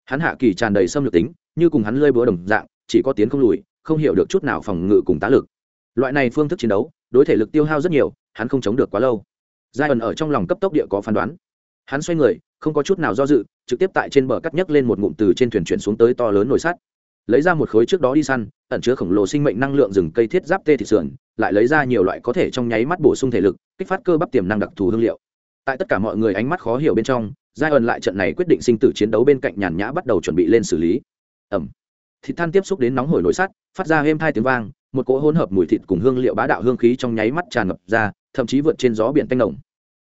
hắn hạ kỳ tràn đầy xâm lược tính, như cùng hắn lơi búa đồng dạng, chỉ có tiến không lùi không hiểu được chút nào phòng ngự cùng tá lực. Loại này phương thức chiến đấu, đối thể lực tiêu hao rất nhiều, hắn không chống được quá lâu. Giai ẩn ở trong lòng cấp tốc địa có phán đoán. Hắn xoay người, không có chút nào do dự, trực tiếp tại trên bờ cắt nhấc lên một ngụm từ trên thuyền chuyển xuống tới to lớn nồi sắt. Lấy ra một khối trước đó đi săn, ẩn chứa khổng lồ sinh mệnh năng lượng rừng cây thiết giáp tê thịt sườn, lại lấy ra nhiều loại có thể trong nháy mắt bổ sung thể lực, kích phát cơ bắp tiềm năng đặc thù hương liệu. Tại tất cả mọi người ánh mắt khó hiểu bên trong giai ẩn lại trận này quyết định sinh tử chiến đấu bên cạnh nhàn nhã bắt đầu chuẩn bị lên xử lý. Ẩm thịt than tiếp xúc đến nóng hổi nồi sắt, phát ra êm hai tiếng vang, một cỗ hỗn hợp mùi thịt cùng hương liệu bá đạo hương khí trong nháy mắt tràn ngập ra, thậm chí vượt trên gió biển tanh nồng.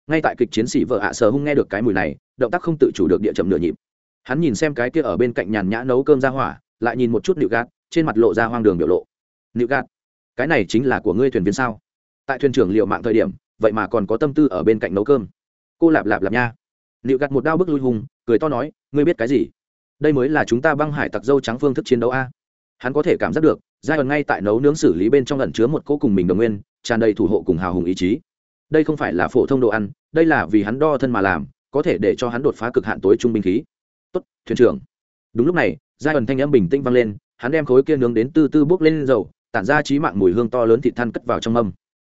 Ngay tại kịch chiến sĩ vợ ạ sờ hung nghe được cái mùi này, động tác không tự chủ được địa chậm nửa nhịp. Hắn nhìn xem cái kia ở bên cạnh nhàn nhã nấu cơm ra hỏa, lại nhìn một chút nịu gạt, trên mặt lộ ra hoang đường biểu lộ. Nịu gạt, cái này chính là của ngươi thuyền viên sao? Tại thuyền trưởng liệu mạng thời điểm, vậy mà còn có tâm tư ở bên cạnh nấu cơm. Cô lạp lạp lạp nha. Nịu gạt một đao bước lui hùng, cười to nói, ngươi biết cái gì? Đây mới là chúng ta băng hải tặc dâu trắng phương thức chiến đấu a. Hắn có thể cảm giác được giai ẩn ngay tại nấu nướng xử lý bên trong ẩn chứa một cỗ cùng mình đồng nguyên, tràn đầy thủ hộ cùng hào hùng ý chí. Đây không phải là phổ thông đồ ăn, đây là vì hắn đo thân mà làm, có thể để cho hắn đột phá cực hạn tối trung binh khí. Tốt, thuyền trưởng. Đúng lúc này giai ẩn thanh âm bình tĩnh vang lên, hắn đem khối kia nướng đến từ từ bốc lên dầu, tản ra trí mạng mùi hương to lớn thịt than cất vào trong mâm.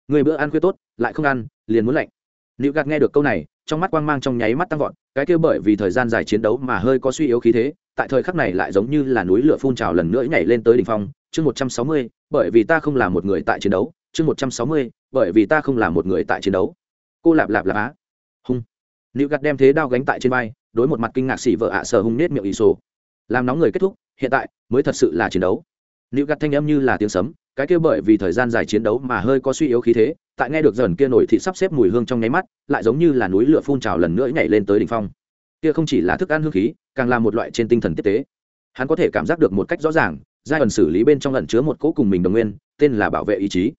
Người bữa ăn khuya tốt, lại không ăn, liền muốn lạnh. Nữ gạt nghe được câu này trong mắt quang mang trong nháy mắt tăng vọt, cái kia bởi vì thời gian dài chiến đấu mà hơi có suy yếu khí thế, tại thời khắc này lại giống như là núi lửa phun trào lần nữa nhảy lên tới đỉnh phong, chương một trăm sáu mươi, bởi vì ta không là một người tại chiến đấu, chương một trăm sáu mươi, bởi vì ta không là một người tại chiến đấu. Cô lạp lạp lạp á. Hung. Nữ gạt đem thế đao gánh tại trên vai, đối một mặt kinh ngạc xỉ vợ ạ sở hung nết miệng ỷ sổ. Làm nóng người kết thúc, hiện tại mới thật sự là chiến đấu. Nữ gạt thanh âm như là tiếng sấm cái kia bởi vì thời gian dài chiến đấu mà hơi có suy yếu khí thế, tại nghe được dần kia nổi thị sắp xếp mùi hương trong nháy mắt, lại giống như là núi lửa phun trào lần nữa nhảy lên tới đỉnh phong. Kia không chỉ là thức ăn hương khí, càng là một loại trên tinh thần tiếp tế. Hắn có thể cảm giác được một cách rõ ràng, giai ẩn xử lý bên trong lẩn chứa một cỗ cùng mình đồng nguyên, tên là bảo vệ ý chí.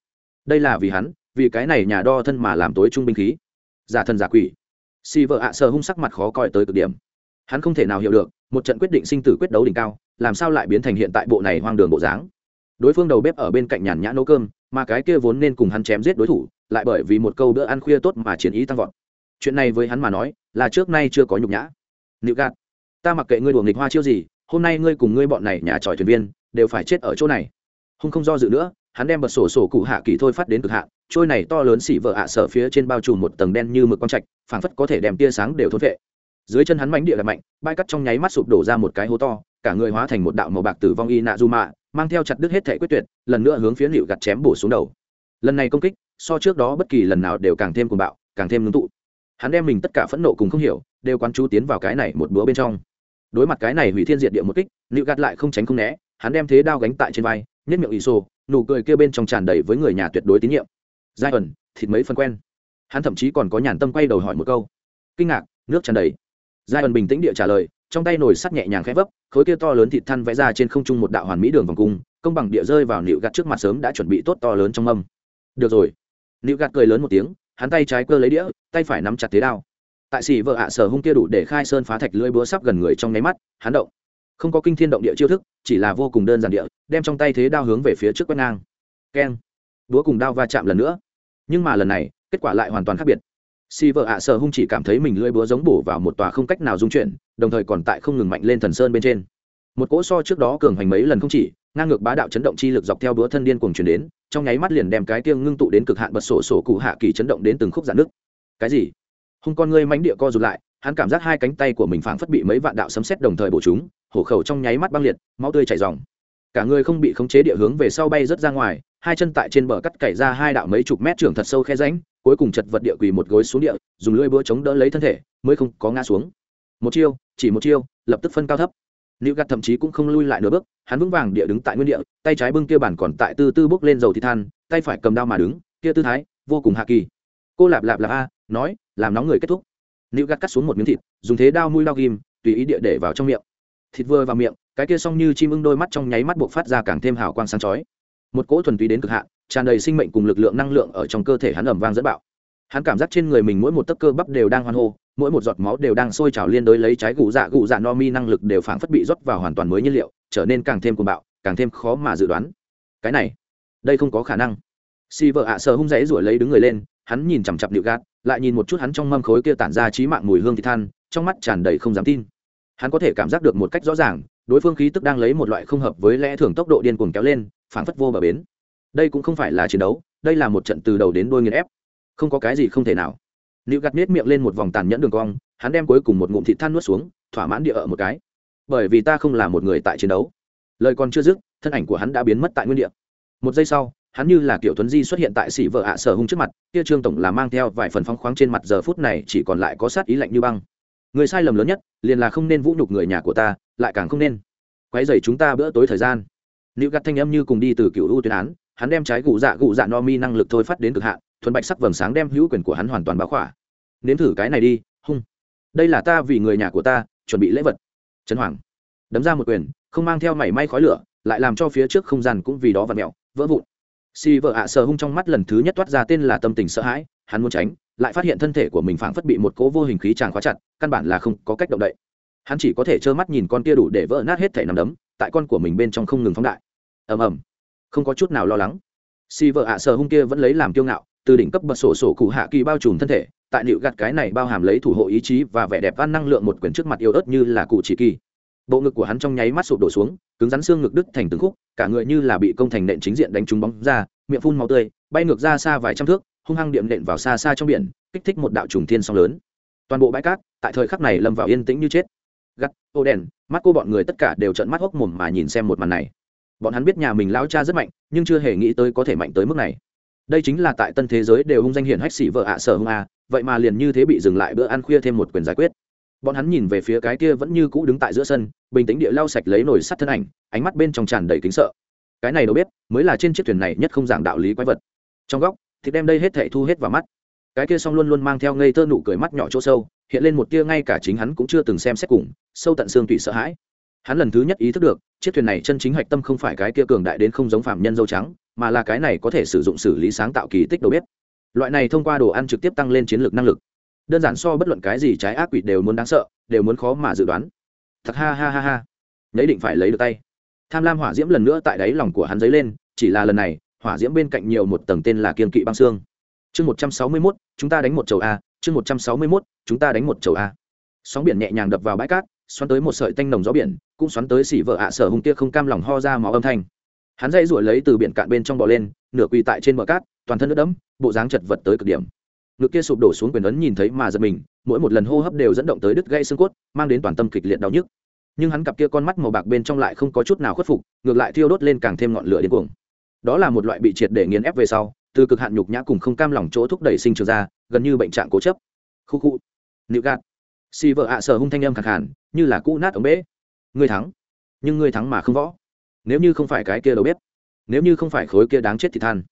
Đây là vì hắn, vì cái này nhà đo thân mà làm tối trung binh khí. Giả thân giả quỷ. Si vợ ạ sờ hung sắc mặt khó coi tới cực điểm. Hắn không thể nào hiểu được, một trận quyết định sinh tử quyết đấu đỉnh cao, làm sao lại biến thành hiện tại bộ này hoang đường bộ dáng đối phương đầu bếp ở bên cạnh nhàn nhã nấu cơm, mà cái kia vốn nên cùng hắn chém giết đối thủ, lại bởi vì một câu bữa ăn khuya tốt mà chiến ý tăng vọt. Chuyện này với hắn mà nói, là trước nay chưa có nhục nhã. Nịu gạt, ta mặc kệ ngươi đùa nghịch hoa chiêu gì, hôm nay ngươi cùng ngươi bọn này nhà tròi thuyền viên, đều phải chết ở chỗ này. Hung không do dự nữa, hắn đem bật sổ sổ cụ hạ kỳ thôi phát đến cực hạ, trôi này to lớn xỉ vợ ạ sở phía trên bao trùm một tầng đen như mực quang trạch, phảng phất có thể đem tia sáng đều thốt vệ. Dưới chân hắn mánh địa là mạnh, bãi cắt trong nháy mắt sụp đổ ra một cái hố to, cả người hóa thành một đạo màu bạc tử vong y nạ du mạ mang theo chặt đứt hết thể quyết tuyệt, lần nữa hướng phía liệu gặt chém bổ xuống đầu. Lần này công kích, so trước đó bất kỳ lần nào đều càng thêm cuồng bạo, càng thêm ngưng tụ. Hắn đem mình tất cả phẫn nộ cùng không hiểu, đều quán chú tiến vào cái này một bữa bên trong. Đối mặt cái này hủy thiên diệt địa một kích liệu gặt lại không tránh không né, hắn đem thế đao gánh tại trên vai nhất miệng ỷ xô nụ cười kia bên trong tràn đầy với người nhà tuyệt đối tín nhiệm. Giai ẩn, thịt mấy phân quen. Hắn thậm chí còn có nhàn tâm quay đầu hỏi một câu. Kinh ngạc, nước tràn đầy. Giai ẩn bình tĩnh địa trả lời trong tay nồi sắt nhẹ nhàng khẽ vấp, khối kia to lớn thịt than vẽ ra trên không trung một đạo hoàn mỹ đường vòng cung, công bằng địa rơi vào nịu gạt trước mặt sớm đã chuẩn bị tốt to lớn trong âm. Được rồi. Nịu gạt cười lớn một tiếng, hắn tay trái cơ lấy đĩa, tay phải nắm chặt thế đao. Tại xì vợ ạ sở hung kia đủ để khai sơn phá thạch lưỡi búa sắp gần người trong nháy mắt, hắn động. Không có kinh thiên động địa chiêu thức, chỉ là vô cùng đơn giản địa, đem trong tay thế đao hướng về phía trước quét ngang. Keng. Búa cùng đao va chạm lần nữa. Nhưng mà lần này, kết quả lại hoàn toàn khác biệt si vợ ạ sợ hung chỉ cảm thấy mình lưỡi búa giống bổ vào một tòa không cách nào dung chuyển, đồng thời còn tại không ngừng mạnh lên thần sơn bên trên. Một cỗ so trước đó cường hành mấy lần không chỉ, ngang ngược bá đạo chấn động chi lực dọc theo búa thân điên cuồng chuyển đến, trong nháy mắt liền đem cái tiêng ngưng tụ đến cực hạn bật sổ sổ cụ hạ kỳ chấn động đến từng khúc giãn nước cái gì? Hung con ngươi mánh địa co rụt lại, hắn cảm giác hai cánh tay của mình phảng phất bị mấy vạn đạo sấm sét đồng thời bổ chúng, hổ khẩu trong nháy mắt băng liệt, máu tươi chảy ròng. Cả người không bị khống chế địa hướng về sau bay rất ra ngoài, hai chân tại trên bờ cắt cày ra hai đạo mấy chục mét trưởng thật sâu khe ránh cuối cùng chật vật địa quỳ một gối xuống địa, dùng lưỡi búa chống đỡ lấy thân thể, mới không có ngã xuống. Một chiêu, chỉ một chiêu, lập tức phân cao thấp. Nữ gạt thậm chí cũng không lui lại nửa bước, hắn vững vàng địa đứng tại nguyên địa, tay trái bưng kia bản còn tại tư tư bốc lên dầu thì than, tay phải cầm đao mà đứng, kia tư thái, vô cùng hạ kỳ. Cô lạp lạp lạp a, nói, làm nóng người kết thúc. Nữ gạt cắt xuống một miếng thịt, dùng thế đao mũi lao ghim, tùy ý địa để vào trong miệng. Thịt vừa vào miệng, cái kia xong như chim ưng đôi mắt trong nháy mắt buộc phát ra càng thêm hào quang sáng chói. Một cỗ thuần túy đến cực hạn tràn đầy sinh mệnh cùng lực lượng năng lượng ở trong cơ thể hắn ẩm vang dẫn bạo. Hắn cảm giác trên người mình mỗi một tấc cơ bắp đều đang hoan hô, mỗi một giọt máu đều đang sôi trào liên đối lấy trái gù dạ gù dạ no mi năng lực đều phảng phất bị rót vào hoàn toàn mới nhiên liệu, trở nên càng thêm cuồng bạo, càng thêm khó mà dự đoán. Cái này, đây không có khả năng. Si vợ ạ sờ hung dãy rủi lấy đứng người lên, hắn nhìn chằm chặp điệu gạt lại nhìn một chút hắn trong mâm khối kia tản ra trí mạng mùi hương thịt than, trong mắt tràn đầy không dám tin. Hắn có thể cảm giác được một cách rõ ràng, đối phương khí tức đang lấy một loại không hợp với lẽ thường tốc độ điên cuồng kéo lên, phảng phất vô bờ bến đây cũng không phải là chiến đấu, đây là một trận từ đầu đến đôi nghiền ép. Không có cái gì không thể nào. Nữ gạt nết miệng lên một vòng tàn nhẫn đường cong, hắn đem cuối cùng một ngụm thịt than nuốt xuống, thỏa mãn địa ở một cái. Bởi vì ta không là một người tại chiến đấu. Lời còn chưa dứt, thân ảnh của hắn đã biến mất tại nguyên địa. Một giây sau, hắn như là kiểu tuấn di xuất hiện tại xỉ vợ ạ sở hung trước mặt, kia trương tổng là mang theo vài phần phong khoáng trên mặt giờ phút này chỉ còn lại có sát ý lạnh như băng. Người sai lầm lớn nhất, liền là không nên vũ nhục người nhà của ta, lại càng không nên. Quấy dày chúng ta bữa tối thời gian. Nữ gạt thanh âm như cùng đi từ cựu u tuyên án hắn đem trái gù dạ gù dạ no mi năng lực thôi phát đến cực hạn, thuần bạch sắc vầng sáng đem hữu quyền của hắn hoàn toàn báo khỏa. Nếm thử cái này đi, hung. Đây là ta vì người nhà của ta, chuẩn bị lễ vật. Trần hoàng. Đấm ra một quyền, không mang theo mảy may khói lửa, lại làm cho phía trước không gian cũng vì đó và mẹo vỡ vụn. Si vợ ạ sờ hung trong mắt lần thứ nhất toát ra tên là tâm tình sợ hãi, hắn muốn tránh, lại phát hiện thân thể của mình phảng phất bị một cố vô hình khí tràn khóa chặt, căn bản là không có cách động đậy. Hắn chỉ có thể trơ mắt nhìn con kia đủ để vỡ nát hết thể nằm đấm, tại con của mình bên trong không ngừng phóng đại. Ầm ầm không có chút nào lo lắng. Si vợ ạ sờ hung kia vẫn lấy làm kiêu ngạo, từ đỉnh cấp bật sổ sổ cụ hạ kỳ bao trùm thân thể, tại liệu gặt cái này bao hàm lấy thủ hộ ý chí và vẻ đẹp văn năng lượng một quyển trước mặt yêu ớt như là cụ chỉ kỳ. Bộ ngực của hắn trong nháy mắt sụp đổ xuống, cứng rắn xương ngực đứt thành từng khúc, cả người như là bị công thành nện chính diện đánh trúng bóng ra, miệng phun màu tươi, bay ngược ra xa vài trăm thước, hung hăng điệm nện vào xa xa trong biển, kích thích một đạo trùng thiên song lớn. Toàn bộ bãi cát, tại thời khắc này lâm vào yên tĩnh như chết. Gắt ô đèn mắt cô bọn người tất cả đều trợn mắt hốc mồm mà nhìn xem một màn này bọn hắn biết nhà mình lão cha rất mạnh, nhưng chưa hề nghĩ tới có thể mạnh tới mức này. Đây chính là tại tân thế giới đều hung danh hiển hách sĩ vợ ạ sở hung a, vậy mà liền như thế bị dừng lại bữa ăn khuya thêm một quyền giải quyết. Bọn hắn nhìn về phía cái kia vẫn như cũ đứng tại giữa sân, bình tĩnh địa lau sạch lấy nồi sắt thân ảnh, ánh mắt bên trong tràn đầy kính sợ. Cái này đâu biết, mới là trên chiếc thuyền này nhất không giảng đạo lý quái vật. Trong góc, thì đem đây hết thệ thu hết vào mắt. Cái kia song luôn luôn mang theo ngây thơ nụ cười mắt nhỏ chỗ sâu, hiện lên một tia ngay cả chính hắn cũng chưa từng xem xét cùng, sâu tận xương tủy sợ hãi hắn lần thứ nhất ý thức được, chiếc thuyền này chân chính hạch tâm không phải cái kia cường đại đến không giống phạm nhân dâu trắng, mà là cái này có thể sử dụng xử lý sáng tạo kỳ tích đâu biết loại này thông qua đồ ăn trực tiếp tăng lên chiến lược năng lực. Đơn giản so bất luận cái gì trái ác quỷ đều muốn đáng sợ, đều muốn khó mà dự đoán. Thật ha ha ha ha. Lấy định phải lấy được tay. Tham lam hỏa diễm lần nữa tại đáy lòng của hắn dấy lên, chỉ là lần này, hỏa diễm bên cạnh nhiều một tầng tên là kiên kỵ băng xương. Chương một trăm sáu mươi mốt, chúng ta đánh một chầu a, chương một trăm sáu mươi mốt, chúng ta đánh một chầu a. Sóng biển nhẹ nhàng đập vào bãi cát xoắn tới một sợi tanh nồng gió biển, cũng xoắn tới xỉ vợ ạ sở hung kia không cam lòng ho ra máu âm thanh. Hắn dây ruổi lấy từ biển cạn bên trong bò lên, nửa quỳ tại trên bờ cát, toàn thân nước đẫm, bộ dáng chật vật tới cực điểm. Ngực kia sụp đổ xuống quyền ấn nhìn thấy mà giật mình, mỗi một lần hô hấp đều dẫn động tới đứt gây xương cốt, mang đến toàn tâm kịch liệt đau nhức. Nhưng hắn cặp kia con mắt màu bạc bên trong lại không có chút nào khuất phục, ngược lại thiêu đốt lên càng thêm ngọn lửa điên cuồng. Đó là một loại bị triệt để nghiền ép về sau, từ cực hạn nhục nhã cùng không cam lòng chỗ thúc đẩy sinh trường ra, gần như bệnh trạng cố chấp. Khu khu. Nịu gạt. Xì vợ ạ sở hung thanh âm khẳng hẳn như là cũ nát ống bể. Ngươi thắng. Nhưng ngươi thắng mà không võ. Nếu như không phải cái kia đầu bếp, nếu như không phải khối kia đáng chết thì than.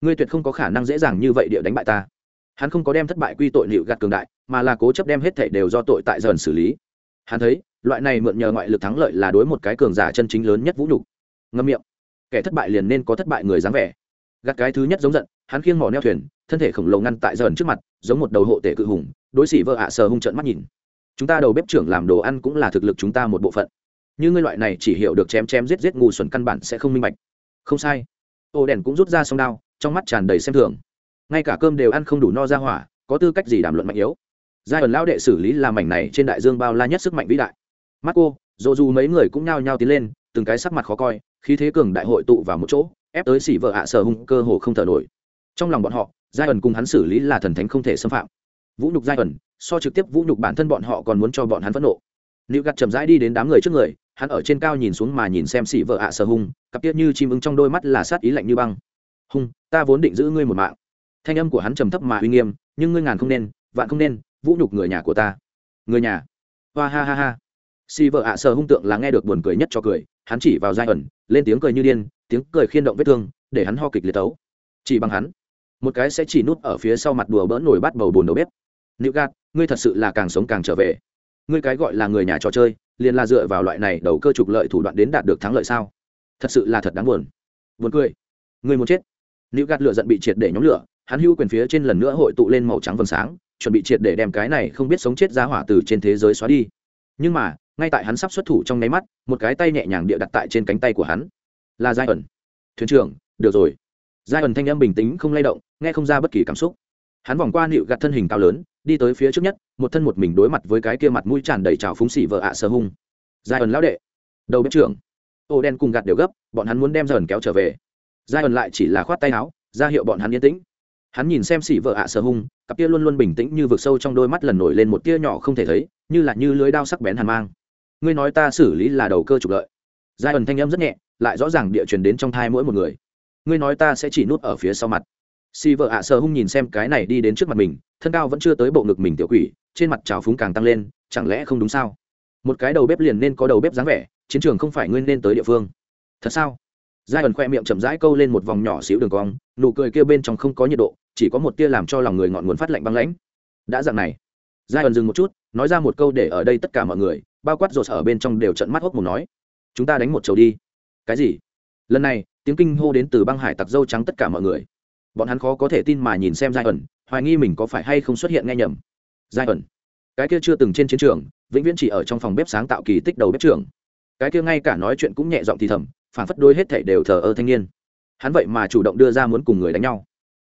Ngươi tuyệt không có khả năng dễ dàng như vậy địa đánh bại ta. Hắn không có đem thất bại quy tội liệu gạt cường đại, mà là cố chấp đem hết thảy đều do tội tại dần xử lý. Hắn thấy, loại này mượn nhờ ngoại lực thắng lợi là đối một cái cường giả chân chính lớn nhất vũ nhục. Ngâm miệng. Kẻ thất bại liền nên có thất bại người dáng vẻ. Gạt cái thứ nhất giống giận, hắn khiêng mỏ neo thuyền, thân thể khổng lồ ngăn tại dần trước mặt, giống một đầu hộ tể cự hùng, đối xỉ vợ ạ sờ hung trận mắt nhìn chúng ta đầu bếp trưởng làm đồ ăn cũng là thực lực chúng ta một bộ phận. Như ngươi loại này chỉ hiểu được chém chém giết giết ngu xuẩn căn bản sẽ không minh bạch. Không sai. Ô đèn cũng rút ra song đao, trong mắt tràn đầy xem thường. Ngay cả cơm đều ăn không đủ no ra hỏa, có tư cách gì đàm luận mạnh yếu? Giai ẩn lao đệ xử lý làm mảnh này trên đại dương bao la nhất sức mạnh vĩ đại. Marco, dù dù mấy người cũng nhao nhao tiến lên, từng cái sắc mặt khó coi khi thế cường đại hội tụ vào một chỗ, ép tới xỉ vợ ạ sở hung cơ hồ không thở nổi. Trong lòng bọn họ, giai ẩn cùng hắn xử lý là thần thánh không thể xâm phạm vũ nhục giai ẩn, so trực tiếp vũ nhục bản thân bọn họ còn muốn cho bọn hắn phẫn nộ. Nữ gặt chậm rãi đi đến đám người trước người, hắn ở trên cao nhìn xuống mà nhìn xem xỉ vợ ạ sở hung cặp tiết như chim ưng trong đôi mắt là sát ý lạnh như băng. Hung ta vốn định giữ ngươi một mạng. Thanh âm của hắn trầm thấp mà uy nghiêm, nhưng ngươi ngàn không nên, vạn không nên, vũ nhục người nhà của ta. Người nhà? Hoa ha ha ha. Xỉ vợ ạ sờ hung tượng là nghe được buồn cười nhất cho cười, hắn chỉ vào giai ẩn, lên tiếng cười như điên, tiếng cười khiên động vết thương, để hắn ho kịch liệt tấu. Chỉ bằng hắn, một cái sẽ chỉ nút ở phía sau mặt đùa bỡn nổi bắt bầu bùn đầu bếp nữ gạt, ngươi thật sự là càng sống càng trở về. Ngươi cái gọi là người nhà trò chơi, liền là dựa vào loại này đầu cơ trục lợi thủ đoạn đến đạt được thắng lợi sao? Thật sự là thật đáng buồn. Buồn cười. Ngươi muốn chết. Nữ gạt lửa giận bị triệt để nhóm lửa, hắn hưu quyền phía trên lần nữa hội tụ lên màu trắng vầng sáng, chuẩn bị triệt để đem cái này không biết sống chết ra hỏa từ trên thế giới xóa đi. Nhưng mà, ngay tại hắn sắp xuất thủ trong nháy mắt, một cái tay nhẹ nhàng địa đặt tại trên cánh tay của hắn. Là giai ẩn. Thuyền trưởng, được rồi. Giai ẩn thanh âm bình tĩnh không lay động, nghe không ra bất kỳ cảm xúc. Hắn vòng qua nịu gạt thân hình cao lớn đi tới phía trước nhất, một thân một mình đối mặt với cái kia mặt mũi tràn đầy trào phúng xỉ vợ ạ sơ hung. Giai ẩn lão đệ. Đầu bếp trưởng. Ô đen cùng gạt đều gấp, bọn hắn muốn đem giai ẩn kéo trở về. Giai ẩn lại chỉ là khoát tay áo, ra hiệu bọn hắn yên tĩnh. Hắn nhìn xem xỉ vợ ạ sơ hung, cặp kia luôn luôn bình tĩnh như vực sâu trong đôi mắt lần nổi lên một tia nhỏ không thể thấy, như là như lưới đao sắc bén hàn mang. Ngươi nói ta xử lý là đầu cơ trục lợi. Giai ẩn thanh âm rất nhẹ, lại rõ ràng địa truyền đến trong thai mỗi một người. Ngươi nói ta sẽ chỉ nút ở phía sau mặt. Si vợ ạ sơ hung nhìn xem cái này đi đến trước mặt mình thân cao vẫn chưa tới bộ ngực mình tiểu quỷ, trên mặt trào phúng càng tăng lên, chẳng lẽ không đúng sao? Một cái đầu bếp liền nên có đầu bếp dáng vẻ, chiến trường không phải nguyên nên tới địa phương. Thật sao? Giai ẩn khoe miệng chậm rãi câu lên một vòng nhỏ xíu đường cong, nụ cười kia bên trong không có nhiệt độ, chỉ có một tia làm cho lòng người ngọn nguồn phát lạnh băng lãnh. Đã dạng này. Giai ẩn dừng một chút, nói ra một câu để ở đây tất cả mọi người, bao quát rột ở bên trong đều trận mắt hốc một nói. Chúng ta đánh một chầu đi. Cái gì? Lần này, tiếng kinh hô đến từ băng hải tặc dâu trắng tất cả mọi người. Bọn hắn khó có thể tin mà nhìn xem giai ẩn hoài nghi mình có phải hay không xuất hiện nghe nhầm. Giai ẩn. Cái kia chưa từng trên chiến trường, vĩnh viễn chỉ ở trong phòng bếp sáng tạo kỳ tích đầu bếp trưởng. Cái kia ngay cả nói chuyện cũng nhẹ giọng thì thầm, phản phất đôi hết thảy đều thờ ơ thanh niên. Hắn vậy mà chủ động đưa ra muốn cùng người đánh nhau.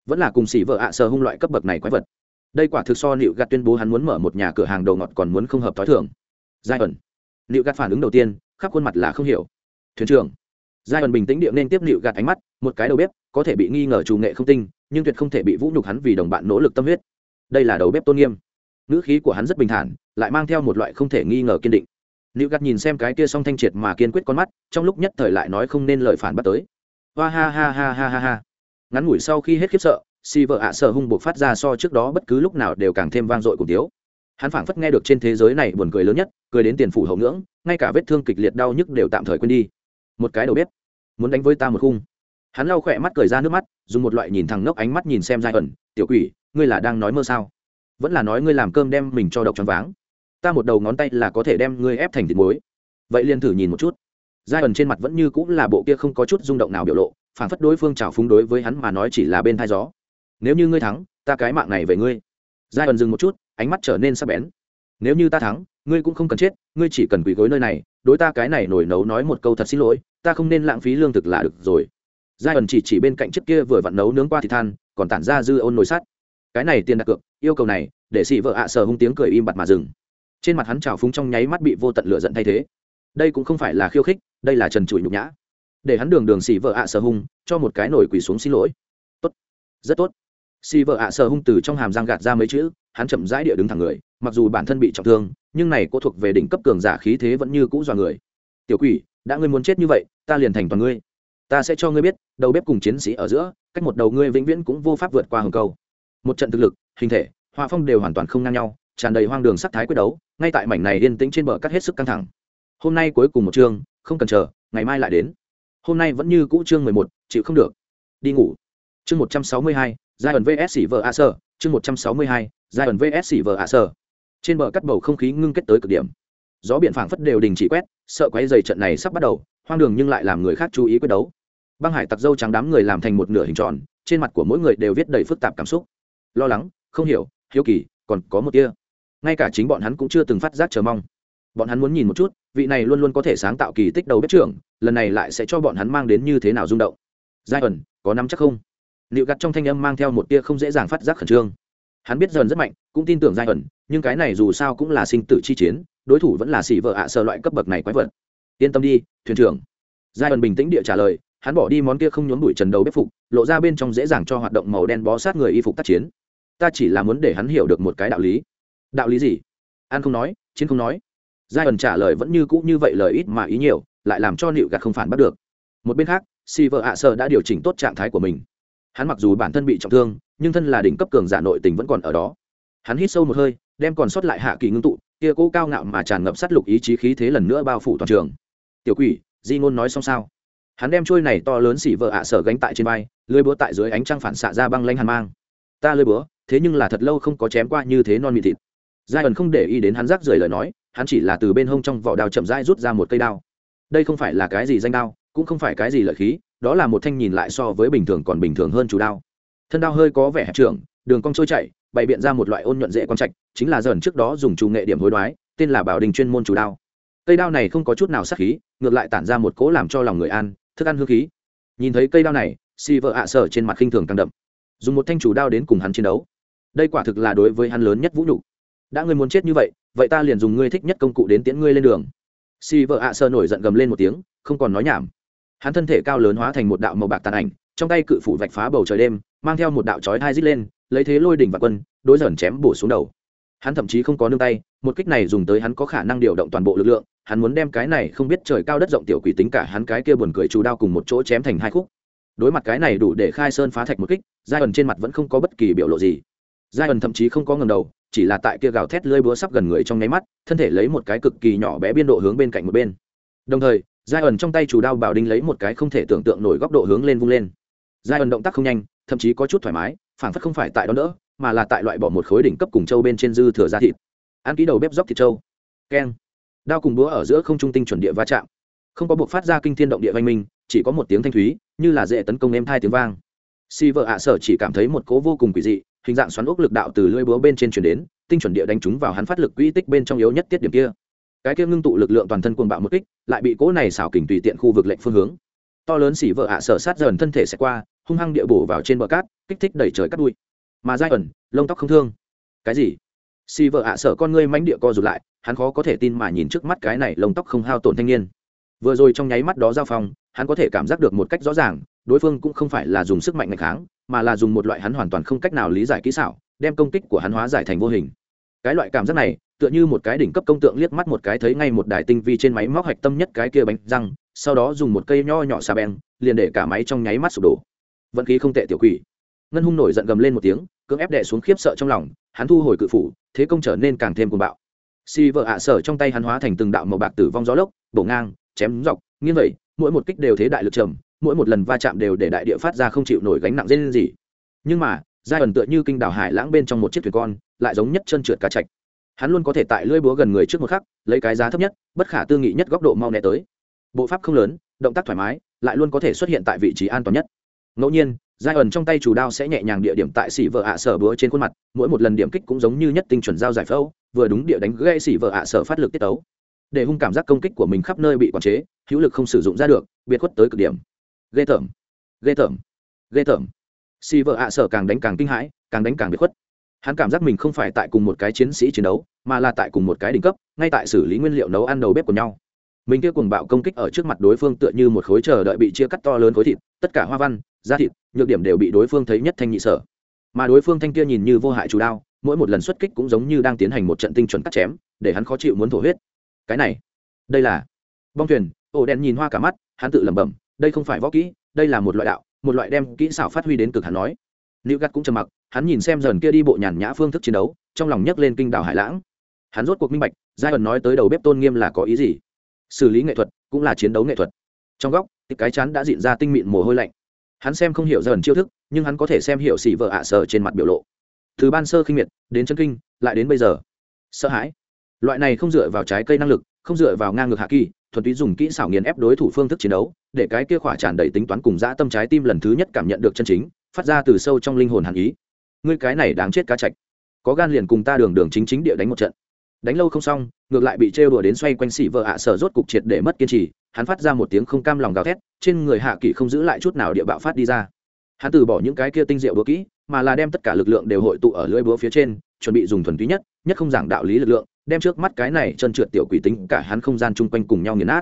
Vẫn là cùng xỉ vợ ạ sờ hung loại cấp bậc này quái vật. Đây quả thực so liệu gạt tuyên bố hắn muốn mở một nhà cửa hàng đầu ngọt còn muốn không hợp t h ó i giai ẩn. Liệu gạt phản ứng đầu tiên, khắp khuôn mặt là không hiểu. Thuyền trưởng. Giai ẩn bình tĩnh điệu nên tiếp liệu gạt ánh mắt, một cái đầu bếp, có thể bị nghi ngờ chủ nghệ không tinh nhưng tuyệt không thể bị vũ nhục hắn vì đồng bạn nỗ lực tâm huyết. Đây là đầu bếp tôn nghiêm. Ngữ khí của hắn rất bình thản, lại mang theo một loại không thể nghi ngờ kiên định. Nữ gắt nhìn xem cái kia song thanh triệt mà kiên quyết con mắt, trong lúc nhất thời lại nói không nên lời phản bắt tới. Hoa ha ha ha ha ha ha. Ngắn ngủi sau khi hết khiếp sợ, si vợ ạ sợ hung buộc phát ra so trước đó bất cứ lúc nào đều càng thêm vang dội cùng tiếu hắn phảng phất nghe được trên thế giới này buồn cười lớn nhất, cười đến tiền phủ hậu ngưỡng, ngay cả vết thương kịch liệt đau nhức đều tạm thời quên đi. Một cái đầu bếp, muốn đánh với ta một khung hắn lau khỏe mắt cười ra nước mắt, dùng một loại nhìn thằng ngốc ánh mắt nhìn xem giai ẩn. Tiểu quỷ, ngươi là đang nói mơ sao? Vẫn là nói ngươi làm cơm đem mình cho độc tròn váng. Ta một đầu ngón tay là có thể đem ngươi ép thành thịt muối. Vậy liền thử nhìn một chút. Giai ẩn trên mặt vẫn như cũng là bộ kia không có chút rung động nào biểu lộ, phản phất đối phương trào phúng đối với hắn mà nói chỉ là bên thai gió. Nếu như ngươi thắng, ta cái mạng này về ngươi. Giai ẩn dừng một chút, ánh mắt trở nên sắc bén. Nếu như ta thắng, ngươi cũng không cần chết, ngươi chỉ cần quỳ gối nơi này, đối ta cái này nổi nấu nói một câu thật xin lỗi, ta không nên lãng phí lương thực là được rồi giai ẩn chỉ chỉ bên cạnh trước kia vừa vặn nấu nướng qua thịt than, còn tản ra dư ôn nồi sắt. Cái này tiền đặt cược, yêu cầu này, để xị vợ ạ sờ hung tiếng cười im bặt mà dừng. Trên mặt hắn trào phúng trong nháy mắt bị vô tận lửa giận thay thế. Đây cũng không phải là khiêu khích, đây là trần trụi nhục nhã. Để hắn đường đường xị vợ ạ sờ hung, cho một cái nổi quỳ xuống xin lỗi. Tốt. Rất tốt. Xị vợ ạ sờ hung từ trong hàm răng gạt ra mấy chữ, hắn chậm rãi địa đứng thẳng người, mặc dù bản thân bị trọng thương, nhưng này có thuộc về đỉnh cấp cường giả khí thế vẫn như cũ dọa người. Tiểu quỷ, đã ngươi muốn chết như vậy, ta liền thành toàn ngươi ta sẽ cho ngươi biết, đầu bếp cùng chiến sĩ ở giữa, cách một đầu ngươi vĩnh viễn cũng vô pháp vượt qua hồng câu một trận thực lực, hình thể hòa phong đều hoàn toàn không ngang nhau, tràn đầy hoang đường sắc thái quyết đấu, ngay tại mảnh này yên tĩnh trên bờ cắt hết sức căng thẳng. Hôm nay cuối cùng một chương, không cần chờ, ngày mai lại đến. Hôm nay vẫn như cũ chương mười một, chịu không được. Đi ngủ. Chương một trăm sáu mươi hai giai ẩn vs xỉ vợ a sơ chương một trăm sáu mươi hai giai ẩn vs xỉ vợ a sơ trên bờ cắt bầu không khí ngưng kết tới cực điểm. Gió biển phảng phất đều đình chỉ quét, sợ quáy dày trận này sắp bắt đầu, hoang đường nhưng lại làm người khác chú ý quyết đấu băng hải tặc dâu trắng đám người làm thành một nửa hình tròn, trên mặt của mỗi người đều viết đầy phức tạp cảm xúc. Lo lắng, không hiểu, hiếu kỳ, còn có một tia. Ngay cả chính bọn hắn cũng chưa từng phát giác chờ mong. Bọn hắn muốn nhìn một chút, vị này luôn luôn có thể sáng tạo kỳ tích đầu bếp trưởng, lần này lại sẽ cho bọn hắn mang đến như thế nào rung động. Giai ẩn, có nắm chắc không? Liệu gặt trong thanh âm mang theo một tia không dễ dàng phát giác khẩn trương. Hắn biết dần rất mạnh, cũng tin tưởng giai ẩn, nhưng cái này dù sao cũng là sinh tử chi chiến, đối thủ vẫn là xỉ vợ ạ sợ loại cấp bậc này quái vật. Yên tâm đi, thuyền trưởng. Giai ẩn bình tĩnh địa trả lời hắn bỏ đi món kia không nhốn bụi trần đầu bếp phục, lộ ra bên trong dễ dàng cho hoạt động màu đen bó sát người y phục tác chiến. Ta chỉ là muốn để hắn hiểu được một cái đạo lý. Đạo lý gì? An không nói, chiến không nói. Giai ẩn trả lời vẫn như cũ như vậy lời ít mà ý nhiều, lại làm cho nịu gạt không phản bắt được. Một bên khác, si vợ hạ sơ đã điều chỉnh tốt trạng thái của mình. Hắn mặc dù bản thân bị trọng thương, nhưng thân là đỉnh cấp cường giả nội tình vẫn còn ở đó. Hắn hít sâu một hơi, đem còn sót lại hạ kỳ ngưng tụ, kia cố cao ngạo mà tràn ngập sát lục ý chí khí thế lần nữa bao phủ toàn trường. Tiểu quỷ, di ngôn nói xong sao? Hắn đem trôi này to lớn xỉ vợ ạ sở gánh tại trên vai, lưới búa tại dưới ánh trăng phản xạ ra băng lanh hàn mang. Ta lưới búa, thế nhưng là thật lâu không có chém qua như thế non mịn thịt. Giai ẩn không để ý đến hắn rác rưởi lời nói, hắn chỉ là từ bên hông trong vỏ đao chậm rãi rút ra một cây đao. Đây không phải là cái gì danh đao, cũng không phải cái gì lợi khí, đó là một thanh nhìn lại so với bình thường còn bình thường hơn chủ đao. Thân đao hơi có vẻ hẹp trưởng, đường cong trôi chảy, bày biện ra một loại ôn nhuận dễ quang trạch, chính là dần trước đó dùng chủ nghệ điểm hối đoái, tên là bảo đình chuyên môn chủ đao. Cây đao này không có chút nào sắc khí, ngược lại tản ra một cỗ làm cho lòng người an thức ăn hương khí. Nhìn thấy cây đao này, si vợ ạ sở trên mặt khinh thường càng đậm. Dùng một thanh chủ đao đến cùng hắn chiến đấu. Đây quả thực là đối với hắn lớn nhất vũ nhục. Đã ngươi muốn chết như vậy vậy ta liền dùng ngươi thích nhất công cụ đến tiễn ngươi lên đường. Si vợ ạ sở nổi giận gầm lên một tiếng, không còn nói nhảm. Hắn thân thể cao lớn hóa thành một đạo màu bạc tàn ảnh, trong tay cự phủ vạch phá bầu trời đêm, mang theo một đạo chói hai dít lên, lấy thế lôi đỉnh và quân, đối dần chém bổ xuống đầu. Hắn thậm chí không có nương tay một kích này dùng tới hắn có khả năng điều động toàn bộ lực lượng, hắn muốn đem cái này không biết trời cao đất rộng tiểu quỷ tính cả hắn cái kia buồn cười chú đao cùng một chỗ chém thành hai khúc. Đối mặt cái này đủ để khai sơn phá thạch một kích giai ẩn trên mặt vẫn không có bất kỳ biểu lộ gì. Giai ẩn thậm chí không có ngầm đầu, chỉ là tại kia gào thét lơi búa sắp gần người trong nháy mắt, thân thể lấy một cái cực kỳ nhỏ bé biên độ hướng bên cạnh một bên. Đồng thời giai ẩn trong tay chủ đao bảo đinh lấy một cái không thể tưởng tượng nổi góc độ hướng lên vung lên. Giai ẩn động tác không nhanh, thậm chí có chút thoải mái phản phất không phải tại đó nữa, mà là tại loại bỏ một khối đỉnh cấp cùng châu bên trên dư thừa da thịt ăn ký đầu bếp dốc thịt trâu. keng. Đao cùng búa ở giữa không trung tinh chuẩn địa va chạm. Không có buộc phát ra kinh thiên động địa văn minh, chỉ có một tiếng thanh thúy, như là dễ tấn công em thai tiếng vang. Si vợ ạ sở chỉ cảm thấy một cố vô cùng quỷ dị, hình dạng xoắn ốc lực đạo từ lưỡi búa bên trên chuyển đến, tinh chuẩn địa đánh trúng vào hắn phát lực quỹ tích bên trong yếu nhất tiết điểm kia. Cái kia ngưng tụ lực lượng toàn thân cuồng bạo một kích, lại bị cố này xảo kình tùy tiện khu vực lệnh phương hướng. To lớn xỉ vợ ạ sở sát dần thân thể sẽ qua, hung hăng địa bổ vào trên bờ cát, kích thích đẩy trời cắt đuôi mà giai ẩn, lông tóc không thương. Cái gì? Xì vợ ạ sợ con ngươi mánh địa co rụt lại, hắn khó có thể tin mà nhìn trước mắt cái này lông tóc không hao tổn thanh niên. Vừa rồi trong nháy mắt đó giao phong, hắn có thể cảm giác được một cách rõ ràng, đối phương cũng không phải là dùng sức mạnh ngày kháng, mà là dùng một loại hắn hoàn toàn không cách nào lý giải kỹ xảo, đem công kích của hắn hóa giải thành vô hình. Cái loại cảm giác này, tựa như một cái đỉnh cấp công tượng liếc mắt một cái thấy ngay một đài tinh vi trên máy móc hạch tâm nhất cái kia bánh răng, sau đó dùng một cây nho nhỏ xà beng, liền để cả máy trong nháy mắt sụp đổ. Vận khí không tệ tiểu quỷ ngân hung nổi giận gầm lên một tiếng, cưỡng ép đệ xuống khiếp sợ trong lòng, hắn thu hồi cự phủ, thế công trở nên càng thêm cuồng bạo. Si vợ ạ sở trong tay hắn hóa thành từng đạo màu bạc tử vong gió lốc, bổ ngang, chém dọc, nghiêng vậy, mỗi một kích đều thế đại lực trầm, mỗi một lần va chạm đều để đại địa phát ra không chịu nổi gánh nặng dây lên gì nhưng mà, giai ẩn tựa như kinh đảo hải lãng bên trong một chiếc thuyền con, lại giống nhất chân trượt cá chạch. Hắn luôn có thể tại lưỡi búa gần người trước một khắc, lấy cái giá thấp nhất, bất khả tư nghị nhất góc độ mau né tới. Bộ pháp không lớn, động tác thoải mái, lại luôn có thể xuất hiện tại vị trí an toàn nhất. Ngẫu nhiên giai ẩn trong tay chủ đao sẽ nhẹ nhàng địa điểm tại xỉ vợ ạ sở búa trên khuôn mặt, mỗi một lần điểm kích cũng giống như nhất tinh chuẩn giao giải phẫu, vừa đúng địa đánh gây xỉ vợ ạ sở phát lực tiết tấu. Để hung cảm giác công kích của mình khắp nơi bị quản chế, hữu lực không sử dụng ra được, biệt khuất tới cực điểm. Ghê tởm ghê tởm ghê tởm. Xỉ vợ ạ sở càng đánh càng kinh hãi, càng đánh càng biệt khuất. Hắn cảm giác mình không phải tại cùng một cái chiến sĩ chiến đấu, mà là tại cùng một cái đỉnh cấp, ngay tại xử lý nguyên liệu nấu ăn đầu bếp của nhau. Mình kia cuồng bạo công kích ở trước mặt đối phương tựa như một khối chờ đợi bị chia cắt to lớn khối thịt, tất cả hoa văn da thịt, nhược điểm đều bị đối phương thấy nhất thanh nhị sở. Mà đối phương thanh kia nhìn như vô hại chủ đao, mỗi một lần xuất kích cũng giống như đang tiến hành một trận tinh chuẩn cắt chém, để hắn khó chịu muốn thổ huyết. Cái này, đây là bong thuyền, ổ đen nhìn hoa cả mắt, hắn tự lẩm bẩm, đây không phải võ kỹ, đây là một loại đạo, một loại đem kỹ xảo phát huy đến cực hắn nói. Nữ gắt cũng trầm mặc, hắn nhìn xem dần kia đi bộ nhàn nhã phương thức chiến đấu, trong lòng nhấc lên kinh đảo hải lãng. Hắn rốt cuộc minh bạch giai ẩn nói tới đầu bếp tôn nghiêm là có ý gì. Xử lý nghệ thuật, cũng là chiến đấu nghệ thuật. Trong góc, cái chán đã diễn ra tinh mịn mồ hôi lạnh hắn xem không hiểu dần chiêu thức, nhưng hắn có thể xem hiểu xỉ vợ ạ sợ trên mặt biểu lộ. Từ ban sơ khinh miệt, đến chân kinh, lại đến bây giờ. Sợ hãi. Loại này không dựa vào trái cây năng lực, không dựa vào ngang ngược hạ kỳ, thuần túy dùng kỹ xảo nghiền ép đối thủ phương thức chiến đấu, để cái kia khỏa tràn đầy tính toán cùng dã tâm trái tim lần thứ nhất cảm nhận được chân chính, phát ra từ sâu trong linh hồn hàn ý. Ngươi cái này đáng chết cá chạch. Có gan liền cùng ta đường đường chính chính địa đánh một trận. Đánh lâu không xong, ngược lại bị trêu đùa đến xoay quanh xỉ vợ ạ sở rốt cục triệt để mất kiên trì hắn phát ra một tiếng không cam lòng gào thét, trên người hạ kỷ không giữ lại chút nào địa bạo phát đi ra. Hắn từ bỏ những cái kia tinh diệu búa kỹ, mà là đem tất cả lực lượng đều hội tụ ở lưỡi búa phía trên, chuẩn bị dùng thuần túy nhất nhất không giảng đạo lý lực lượng, đem trước mắt cái này chân trượt tiểu quỷ tính cả hắn không gian chung quanh cùng nhau nghiền nát.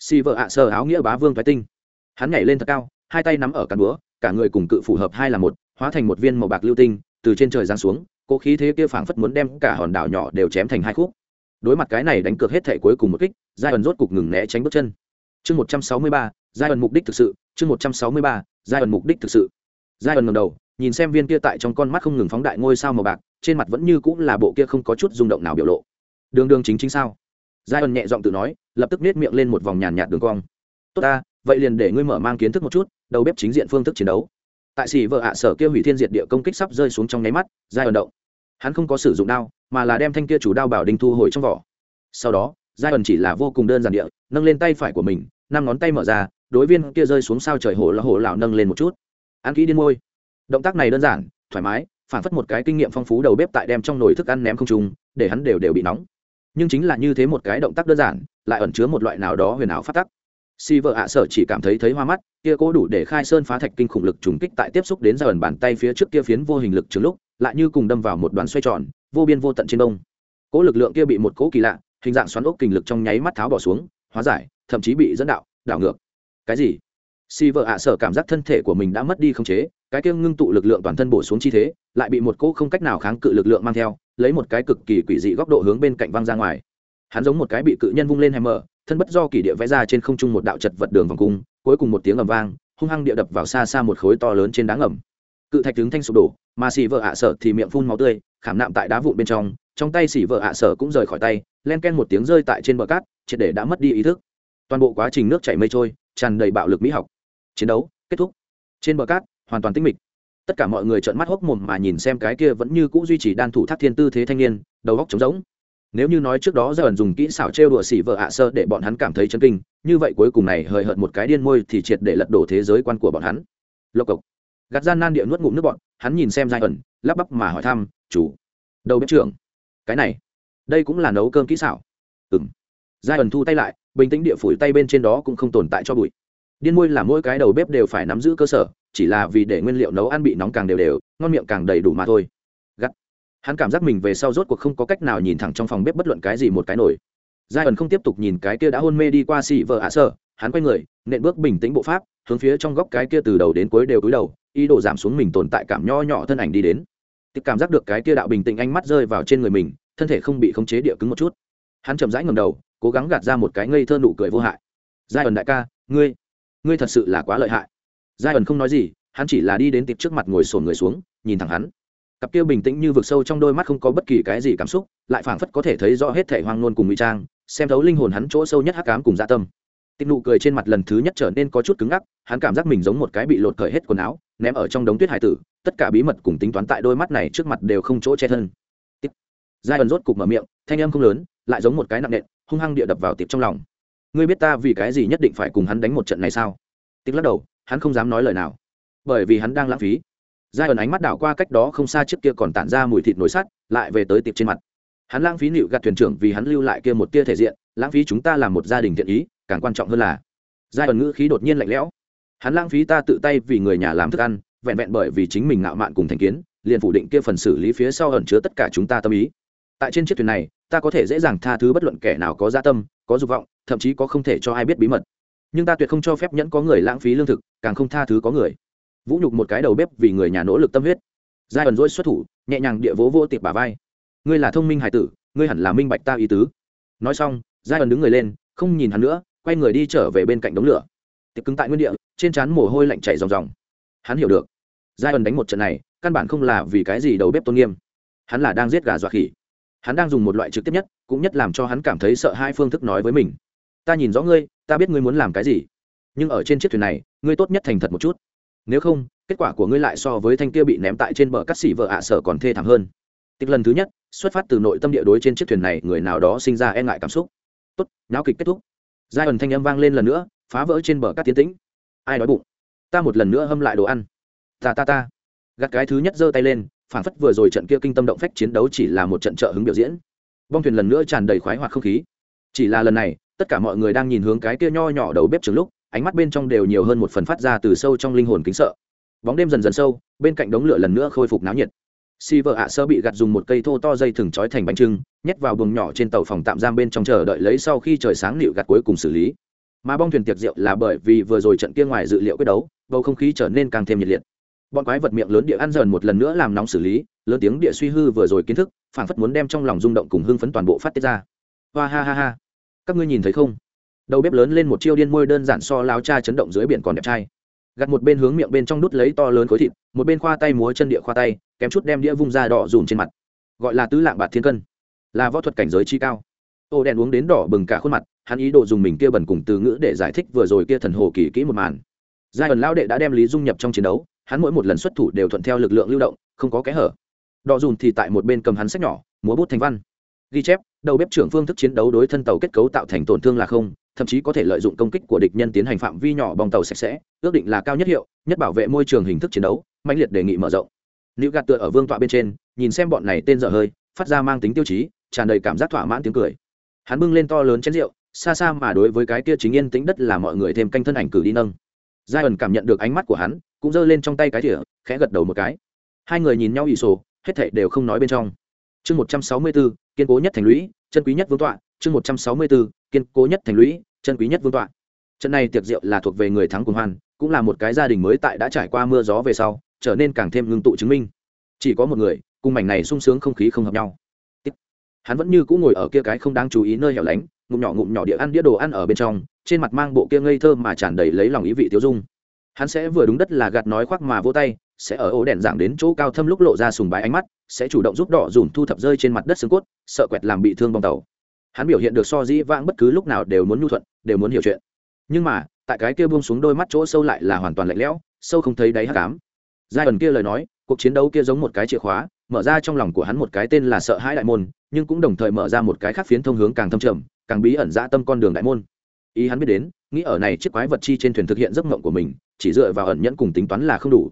Xì vợ ạ sơ áo nghĩa bá vương thái tinh. Hắn nhảy lên thật cao, hai tay nắm ở cán búa, cả người cùng cự phù hợp hai là một, hóa thành một viên màu bạc lưu tinh, từ trên trời giáng xuống, cố khí thế kia phảng phất muốn đem cả hòn đảo nhỏ đều chém thành hai khúc. Đối mặt cái này đánh cược hết thể cuối cùng một kích giai ẩn rốt cục ngừng né tránh bước chân chương một trăm sáu mươi ba, giai ẩn mục đích thực sự. Chương một trăm sáu mươi ba, giai ẩn mục đích thực sự. Giai ẩn ngầm đầu, nhìn xem viên kia tại trong con mắt không ngừng phóng đại ngôi sao màu bạc, trên mặt vẫn như cũng là bộ kia không có chút rung động nào biểu lộ. Đường đường chính chính sao? Giai ẩn nhẹ giọng tự nói, lập tức nết miệng lên một vòng nhàn nhạt đường cong. Tốt ta, vậy liền để ngươi mở mang kiến thức một chút, đầu bếp chính diện phương thức chiến đấu. Tại xỉ vợ ạ sở kia hủy thiên diệt địa công kích sắp rơi xuống trong nháy mắt, giai ẩn động. Hắn không có sử dụng đao, mà là đem thanh kia chủ đao bảo đình thu hồi trong vỏ. Sau đó, giai ẩn chỉ là vô cùng đơn giản địa, nâng lên tay phải của mình năm ngón tay mở ra, đối viên kia rơi xuống sao trời hổ là hổ lão nâng lên một chút. Ăn kỹ điên môi. Động tác này đơn giản, thoải mái, phản phất một cái kinh nghiệm phong phú đầu bếp tại đem trong nồi thức ăn ném không trùng để hắn đều đều bị nóng. Nhưng chính là như thế một cái động tác đơn giản, lại ẩn chứa một loại nào đó huyền ảo phát tắc. Si vợ ạ sở chỉ cảm thấy thấy hoa mắt, kia cố đủ để khai sơn phá thạch kinh khủng lực trùng kích tại tiếp xúc đến ra ẩn bàn tay phía trước kia phiến vô hình lực trường lúc, lại như cùng đâm vào một đoàn xoay tròn, vô biên vô tận trên đông cố lực lượng kia bị một cố kỳ lạ, hình dạng xoắn ốc kình lực trong nháy mắt tháo bỏ xuống, hóa giải thậm chí bị dẫn đạo, đảo ngược. Cái gì? Si vợ ạ sở cảm giác thân thể của mình đã mất đi khống chế, cái kia ngưng tụ lực lượng toàn thân bổ xuống chi thế, lại bị một cỗ không cách nào kháng cự lực lượng mang theo, lấy một cái cực kỳ quỷ dị góc độ hướng bên cạnh văng ra ngoài. Hắn giống một cái bị cự nhân vung lên hay mở, thân bất do kỷ địa vẽ ra trên không trung một đạo chật vật đường vòng cung, cuối cùng một tiếng ầm vang, hung hăng địa đập vào xa xa một khối to lớn trên đá ngầm. Cự thạch tướng thanh sụp đổ, mà xì vợ ạ sở thì miệng phun máu tươi, khảm nạm tại đá vụn bên trong trong tay xì vợ ạ sở cũng rời khỏi tay, len ken một tiếng rơi tại trên bờ cát, triệt để đã mất đi ý thức toàn bộ quá trình nước chảy mây trôi, tràn đầy bạo lực mỹ học. Chiến đấu, kết thúc. Trên bờ cát, hoàn toàn tĩnh mịch. Tất cả mọi người trợn mắt hốc mồm mà nhìn xem cái kia vẫn như cũ duy trì đan thủ thác thiên tư thế thanh niên, đầu góc trống rỗng. Nếu như nói trước đó giờ ẩn dùng kỹ xảo trêu đùa xỉ vợ ạ sơ để bọn hắn cảm thấy chân kinh, như vậy cuối cùng này hời hợt một cái điên môi thì triệt để lật đổ thế giới quan của bọn hắn. Lộc cộc. Gạt gian nan địa nuốt ngụm nước bọn, hắn nhìn xem giai ẩn, lắp bắp mà hỏi thăm, chủ, đầu bếp trưởng, cái này, đây cũng là nấu cơm kỹ xảo. Ừng giai ẩn thu tay lại bình tĩnh địa phủi tay bên trên đó cũng không tồn tại cho bụi. Điên môi là mỗi cái đầu bếp đều phải nắm giữ cơ sở, chỉ là vì để nguyên liệu nấu ăn bị nóng càng đều đều, ngon miệng càng đầy đủ mà thôi. Gắt. Hắn cảm giác mình về sau rốt cuộc không có cách nào nhìn thẳng trong phòng bếp bất luận cái gì một cái nổi giai ẩn không tiếp tục nhìn cái kia đã hôn mê đi qua xị vợ ạ sơ, hắn quay người, nện bước bình tĩnh bộ pháp, hướng phía trong góc cái kia từ đầu đến cuối đều cúi đầu, ý đồ giảm xuống mình tồn tại cảm nho nhỏ thân ảnh đi đến. Tiếp cảm giác được cái kia đạo bình tĩnh ánh mắt rơi vào trên người mình, thân thể không bị khống chế địa cứng một chút. Hắn chậm rãi ngầm đầu cố gắng gạt ra một cái ngây thơ nụ cười vô hại. Giai ẩn đại ca, ngươi ngươi thật sự là quá lợi hại. Giai ẩn không nói gì, hắn chỉ là đi đến tiệp trước mặt ngồi sồn người xuống, nhìn thẳng hắn. Cặp kia bình tĩnh như vực sâu trong đôi mắt không có bất kỳ cái gì cảm xúc, lại phảng phất có thể thấy rõ hết thể hoang nôn cùng ngụy trang, xem thấu linh hồn hắn chỗ sâu nhất hắc cám cùng dạ tâm. Tiệp nụ cười trên mặt lần thứ nhất trở nên có chút cứng ngắc, hắn cảm giác mình giống một cái bị lột cởi hết quần áo, ném ở trong đống tuyết hải tử, tất cả bí mật cùng tính toán tại đôi mắt này trước mặt đều không chỗ che thân. Giai ẩn rốt cục mở miệng, thanh âm không lớn, lại giống một cái nặng nện hung hăng địa đập vào tiệp trong lòng. Ngươi biết ta vì cái gì nhất định phải cùng hắn đánh một trận này sao? Tiệp lắc đầu, hắn không dám nói lời nào. Bởi vì hắn đang lãng phí. Giai ẩn ánh mắt đảo qua cách đó không xa trước kia còn tản ra mùi thịt nổi sắt, lại về tới tiệp trên mặt. Hắn lãng phí nịu gạt thuyền trưởng vì hắn lưu lại kia một tia thể diện, lãng phí chúng ta làm một gia đình thiện ý, càng quan trọng hơn là giai ẩn ngữ khí đột nhiên lạnh lẽo. Hắn lãng phí ta tự tay vì người nhà làm thức ăn, vẹn vẹn bởi vì chính mình ngạo mạn cùng thành kiến, liền phủ định kia phần xử lý phía sau ẩn chứa tất cả chúng ta tâm ý. Tại trên chiếc thuyền này ta có thể dễ dàng tha thứ bất luận kẻ nào có gia tâm, có dục vọng, thậm chí có không thể cho ai biết bí mật. Nhưng ta tuyệt không cho phép nhẫn có người lãng phí lương thực, càng không tha thứ có người. Vũ nhục một cái đầu bếp vì người nhà nỗ lực tâm huyết. Giai ẩn dỗi xuất thủ, nhẹ nhàng địa vỗ vô tiệp bà vai. Ngươi là thông minh hải tử, ngươi hẳn là minh bạch ta ý tứ. Nói xong, giai ẩn đứng người lên, không nhìn hắn nữa, quay người đi trở về bên cạnh đống lửa. Tiệp cứng tại nguyên địa, trên trán mồ hôi lạnh chảy ròng ròng. Hắn hiểu được. Giai ẩn đánh một trận này, căn bản không là vì cái gì đầu bếp tôn nghiêm. Hắn là đang giết gà dọa khỉ hắn đang dùng một loại trực tiếp nhất, cũng nhất làm cho hắn cảm thấy sợ hai phương thức nói với mình. Ta nhìn rõ ngươi, ta biết ngươi muốn làm cái gì. Nhưng ở trên chiếc thuyền này, ngươi tốt nhất thành thật một chút. Nếu không, kết quả của ngươi lại so với thanh kia bị ném tại trên bờ cắt xỉ vợ ạ sở còn thê thảm hơn. Tích lần thứ nhất, xuất phát từ nội tâm địa đối trên chiếc thuyền này, người nào đó sinh ra e ngại cảm xúc. Tốt nháo kịch kết thúc. Giai ẩn thanh âm vang lên lần nữa, phá vỡ trên bờ cắt tiến tĩnh. Ai đói bụng? Ta một lần nữa hâm lại đồ ăn. Ta ta ta. Gạt cái thứ nhất giơ tay lên phản phất vừa rồi trận kia kinh tâm động phách chiến đấu chỉ là một trận trợ hứng biểu diễn. Bong thuyền lần nữa tràn đầy khoái hoặc không khí. Chỉ là lần này, tất cả mọi người đang nhìn hướng cái kia nho nhỏ đầu bếp trường lúc, ánh mắt bên trong đều nhiều hơn một phần phát ra từ sâu trong linh hồn kính sợ. Bóng đêm dần dần sâu, bên cạnh đống lửa lần nữa khôi phục náo nhiệt. Si vợ ạ sơ bị gặt dùng một cây thô to dây thừng trói thành bánh trưng, nhét vào buồng nhỏ trên tàu phòng tạm giam bên trong chờ đợi lấy sau khi trời sáng nịu gặt cuối cùng xử lý. Mà bong thuyền tiệc rượu là bởi vì vừa rồi trận kia ngoài dự liệu quyết đấu, bầu không khí trở nên càng thêm nhiệt liệt bọn quái vật miệng lớn địa ăn dần một lần nữa làm nóng xử lý, lớn tiếng địa suy hư vừa rồi kiến thức phản phất muốn đem trong lòng rung động cùng hưng phấn toàn bộ phát tiết ra. Hoa ha ha ha. Các ngươi nhìn thấy không? Đầu bếp lớn lên một chiêu điên môi đơn giản so láo cha chấn động dưới biển còn đẹp trai. Gặt một bên hướng miệng bên trong đút lấy to lớn khối thịt, một bên khoa tay múa chân địa khoa tay, kém chút đem đĩa vung ra đỏ dùm trên mặt. Gọi là tứ lạng bạt thiên cân. Là võ thuật cảnh giới chi cao. Ô đen uống đến đỏ bừng cả khuôn mặt, hắn ý đồ dùng mình kia bẩn cùng từ ngữ để giải thích vừa rồi kia thần hồ kỳ kỹ một màn. Giai ẩn lao đệ đã đem lý dung nhập trong chiến đấu hắn mỗi một lần xuất thủ đều thuận theo lực lượng lưu động, không có kẽ hở. Đỏ dùn thì tại một bên cầm hắn sách nhỏ, múa bút thành văn. Ghi chép, đầu bếp trưởng phương thức chiến đấu đối thân tàu kết cấu tạo thành tổn thương là không, thậm chí có thể lợi dụng công kích của địch nhân tiến hành phạm vi nhỏ bong tàu sạch sẽ, ước định là cao nhất hiệu, nhất bảo vệ môi trường hình thức chiến đấu mạnh liệt đề nghị mở rộng. Nữ gạt tựa ở vương tọa bên trên, nhìn xem bọn này tên dở hơi, phát ra mang tính tiêu chí, tràn đầy cảm giác thỏa mãn tiếng cười. Hắn bưng lên to lớn chén rượu, xa xa mà đối với cái kia chính yên tính đất là mọi người thêm canh thân ảnh cử đi nâng. Giai ẩn cảm nhận được ánh mắt của hắn cũng giơ lên trong tay cái thỉa khẽ gật đầu một cái. Hai người nhìn nhau ỷ sổ, hết thảy đều không nói bên trong. Chương một trăm sáu mươi bốn, kiên cố nhất thành lũy, chân quý nhất vương tọa. Chương một trăm sáu mươi bốn, kiên cố nhất thành lũy, chân quý nhất vương tọa. Trận này tiệc rượu là thuộc về người thắng cùng hoan cũng là một cái gia đình mới tại đã trải qua mưa gió về sau, trở nên càng thêm ngưng tụ chứng minh. Chỉ có một người, cùng mảnh này sung sướng không khí không hợp nhau. Hắn vẫn như cũng ngồi ở kia cái không đáng chú ý nơi hẻo lánh, ngụm nhỏ ngụm nhỏ địa ăn đĩa đồ ăn ở bên trong, trên mặt mang bộ kia ngây thơ mà tràn đầy lấy lòng ý vị tiêu dung hắn sẽ vừa đúng đất là gạt nói khoác mà vô tay, sẽ ở ổ đèn giảng đến chỗ cao thâm lúc lộ ra sùng bái ánh mắt, sẽ chủ động giúp đỏ dùm thu thập rơi trên mặt đất xương cốt, sợ quẹt làm bị thương bong tàu. Hắn biểu hiện được so dĩ vãng bất cứ lúc nào đều muốn nhu thuận, đều muốn hiểu chuyện. Nhưng mà, tại cái kia buông xuống đôi mắt chỗ sâu lại là hoàn toàn lạnh lẽo, sâu không thấy đáy hắc ám. Giai ẩn kia lời nói, cuộc chiến đấu kia giống một cái chìa khóa, mở ra trong lòng của hắn một cái tên là sợ hãi đại môn, nhưng cũng đồng thời mở ra một cái khác phiến thông hướng càng thâm trầm, càng bí ẩn dã tâm con đường đại môn. Ý hắn biết đến, nghĩ ở này chiếc quái vật chi trên thuyền thực hiện giấc mộng của mình chỉ dựa vào ẩn nhẫn cùng tính toán là không đủ.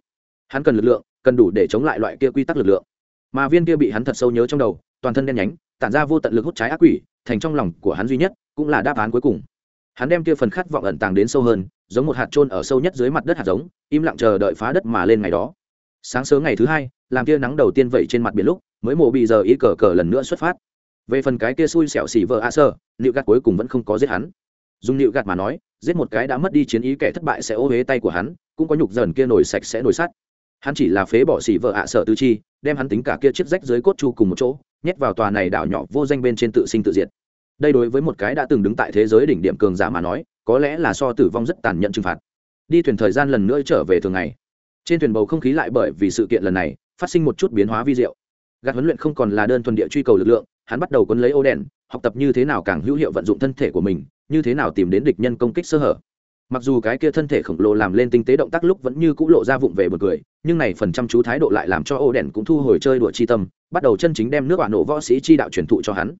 Hắn cần lực lượng, cần đủ để chống lại loại kia quy tắc lực lượng. Mà viên kia bị hắn thật sâu nhớ trong đầu, toàn thân đen nhánh, tản ra vô tận lực hút trái ác quỷ, thành trong lòng của hắn duy nhất, cũng là đáp án cuối cùng. Hắn đem kia phần khát vọng ẩn tàng đến sâu hơn, giống một hạt trôn ở sâu nhất dưới mặt đất hạt giống, im lặng chờ đợi phá đất mà lên ngày đó. Sáng sớm ngày thứ hai, làm kia nắng đầu tiên vẩy trên mặt biển lúc, mới mổ bị giờ ý cờ cờ lần nữa xuất phát. Về phần cái kia xui xẻo xỉ vợ a sơ, liệu gạt cuối cùng vẫn không có giết hắn dùng nịu gạt mà nói, giết một cái đã mất đi chiến ý kẻ thất bại sẽ ô huế tay của hắn, cũng có nhục dần kia nổi sạch sẽ nổi sắt. Hắn chỉ là phế bỏ xỉ vợ ạ sợ tư chi, đem hắn tính cả kia chiếc rách dưới cốt chu cùng một chỗ, nhét vào tòa này đảo nhỏ vô danh bên trên tự sinh tự diệt. Đây đối với một cái đã từng đứng tại thế giới đỉnh điểm cường giả mà nói, có lẽ là so tử vong rất tàn nhẫn trừng phạt. Đi thuyền thời gian lần nữa trở về thường ngày. Trên thuyền bầu không khí lại bởi vì sự kiện lần này, phát sinh một chút biến hóa vi diệu. Gạt huấn luyện không còn là đơn thuần địa truy cầu lực lượng, hắn bắt đầu quân lấy ô đèn học tập như thế nào càng hữu hiệu vận dụng thân thể của mình, như thế nào tìm đến địch nhân công kích sơ hở. Mặc dù cái kia thân thể khổng lồ làm lên tinh tế động tác lúc vẫn như c ũ lộ ra vụng về một cười, nhưng này phần chăm chú thái độ lại làm cho ô đèn cũng thu hồi chơi đùa chi tâm, bắt đầu chân chính đem nước quả nổ võ sĩ chi đạo truyền thụ cho hắn.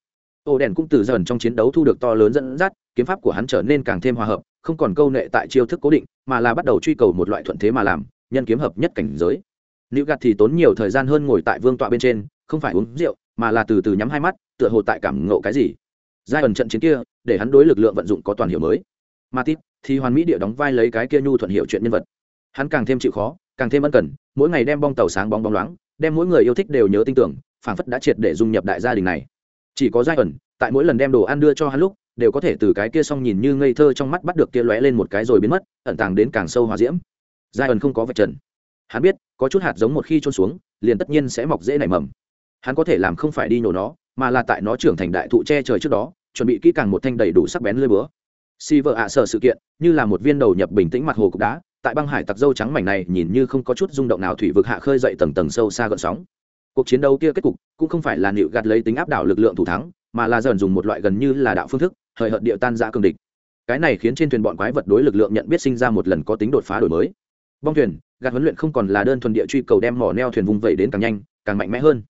Ô đèn cũng từ dần trong chiến đấu thu được to lớn dẫn dắt, kiếm pháp của hắn trở nên càng thêm hòa hợp, không còn câu nệ tại chiêu thức cố định, mà là bắt đầu truy cầu một loại thuận thế mà làm, nhân kiếm hợp nhất cảnh giới. Nữ gạt thì tốn nhiều thời gian hơn ngồi tại vương tọa bên trên không phải uống rượu, mà là từ từ nhắm hai mắt, tựa hồ tại cảm ngộ cái gì. Giai ẩn trận chiến kia, để hắn đối lực lượng vận dụng có toàn hiểu mới. Mà tít thì hoàn mỹ địa đóng vai lấy cái kia nhu thuận hiệu chuyện nhân vật. Hắn càng thêm chịu khó, càng thêm ân cần, mỗi ngày đem bong tàu sáng bóng bóng loáng, đem mỗi người yêu thích đều nhớ tin tưởng, phảng phất đã triệt để dung nhập đại gia đình này. Chỉ có giai ẩn, tại mỗi lần đem đồ ăn đưa cho hắn lúc, đều có thể từ cái kia xong nhìn như ngây thơ trong mắt bắt được kia lóe lên một cái rồi biến mất, ẩn tàng đến càng sâu hòa diễm. Giai ẩn không có vạch trần. Hắn biết, có chút hạt giống một khi trôn xuống, liền tất nhiên sẽ mọc dễ nảy mầm hắn có thể làm không phải đi nhổ nó, mà là tại nó trưởng thành đại thụ che trời trước đó, chuẩn bị kỹ càng một thanh đầy đủ sắc bén lưỡi búa. Si vợ ạ, sợ sự kiện, như là một viên đầu nhập bình tĩnh mặt hồ cục đá, tại băng hải tặc dâu trắng mảnh này nhìn như không có chút rung động nào thủy vực hạ khơi dậy tầng tầng sâu xa gợn sóng. Cuộc chiến đấu kia kết cục cũng không phải là nịu gạt lấy tính áp đảo lực lượng thủ thắng, mà là dần dùng một loại gần như là đạo phương thức, hời hợt địa tan ra cường địch. Cái này khiến trên thuyền bọn quái vật đối lực lượng nhận biết sinh ra một lần có tính đột phá đổi mới. Bong thuyền, gạt huấn luyện không còn là đơn thuần địa truy cầu đem mỏ neo thuyền vùng vẩy đến càng nhanh, càng mạnh mẽ hơn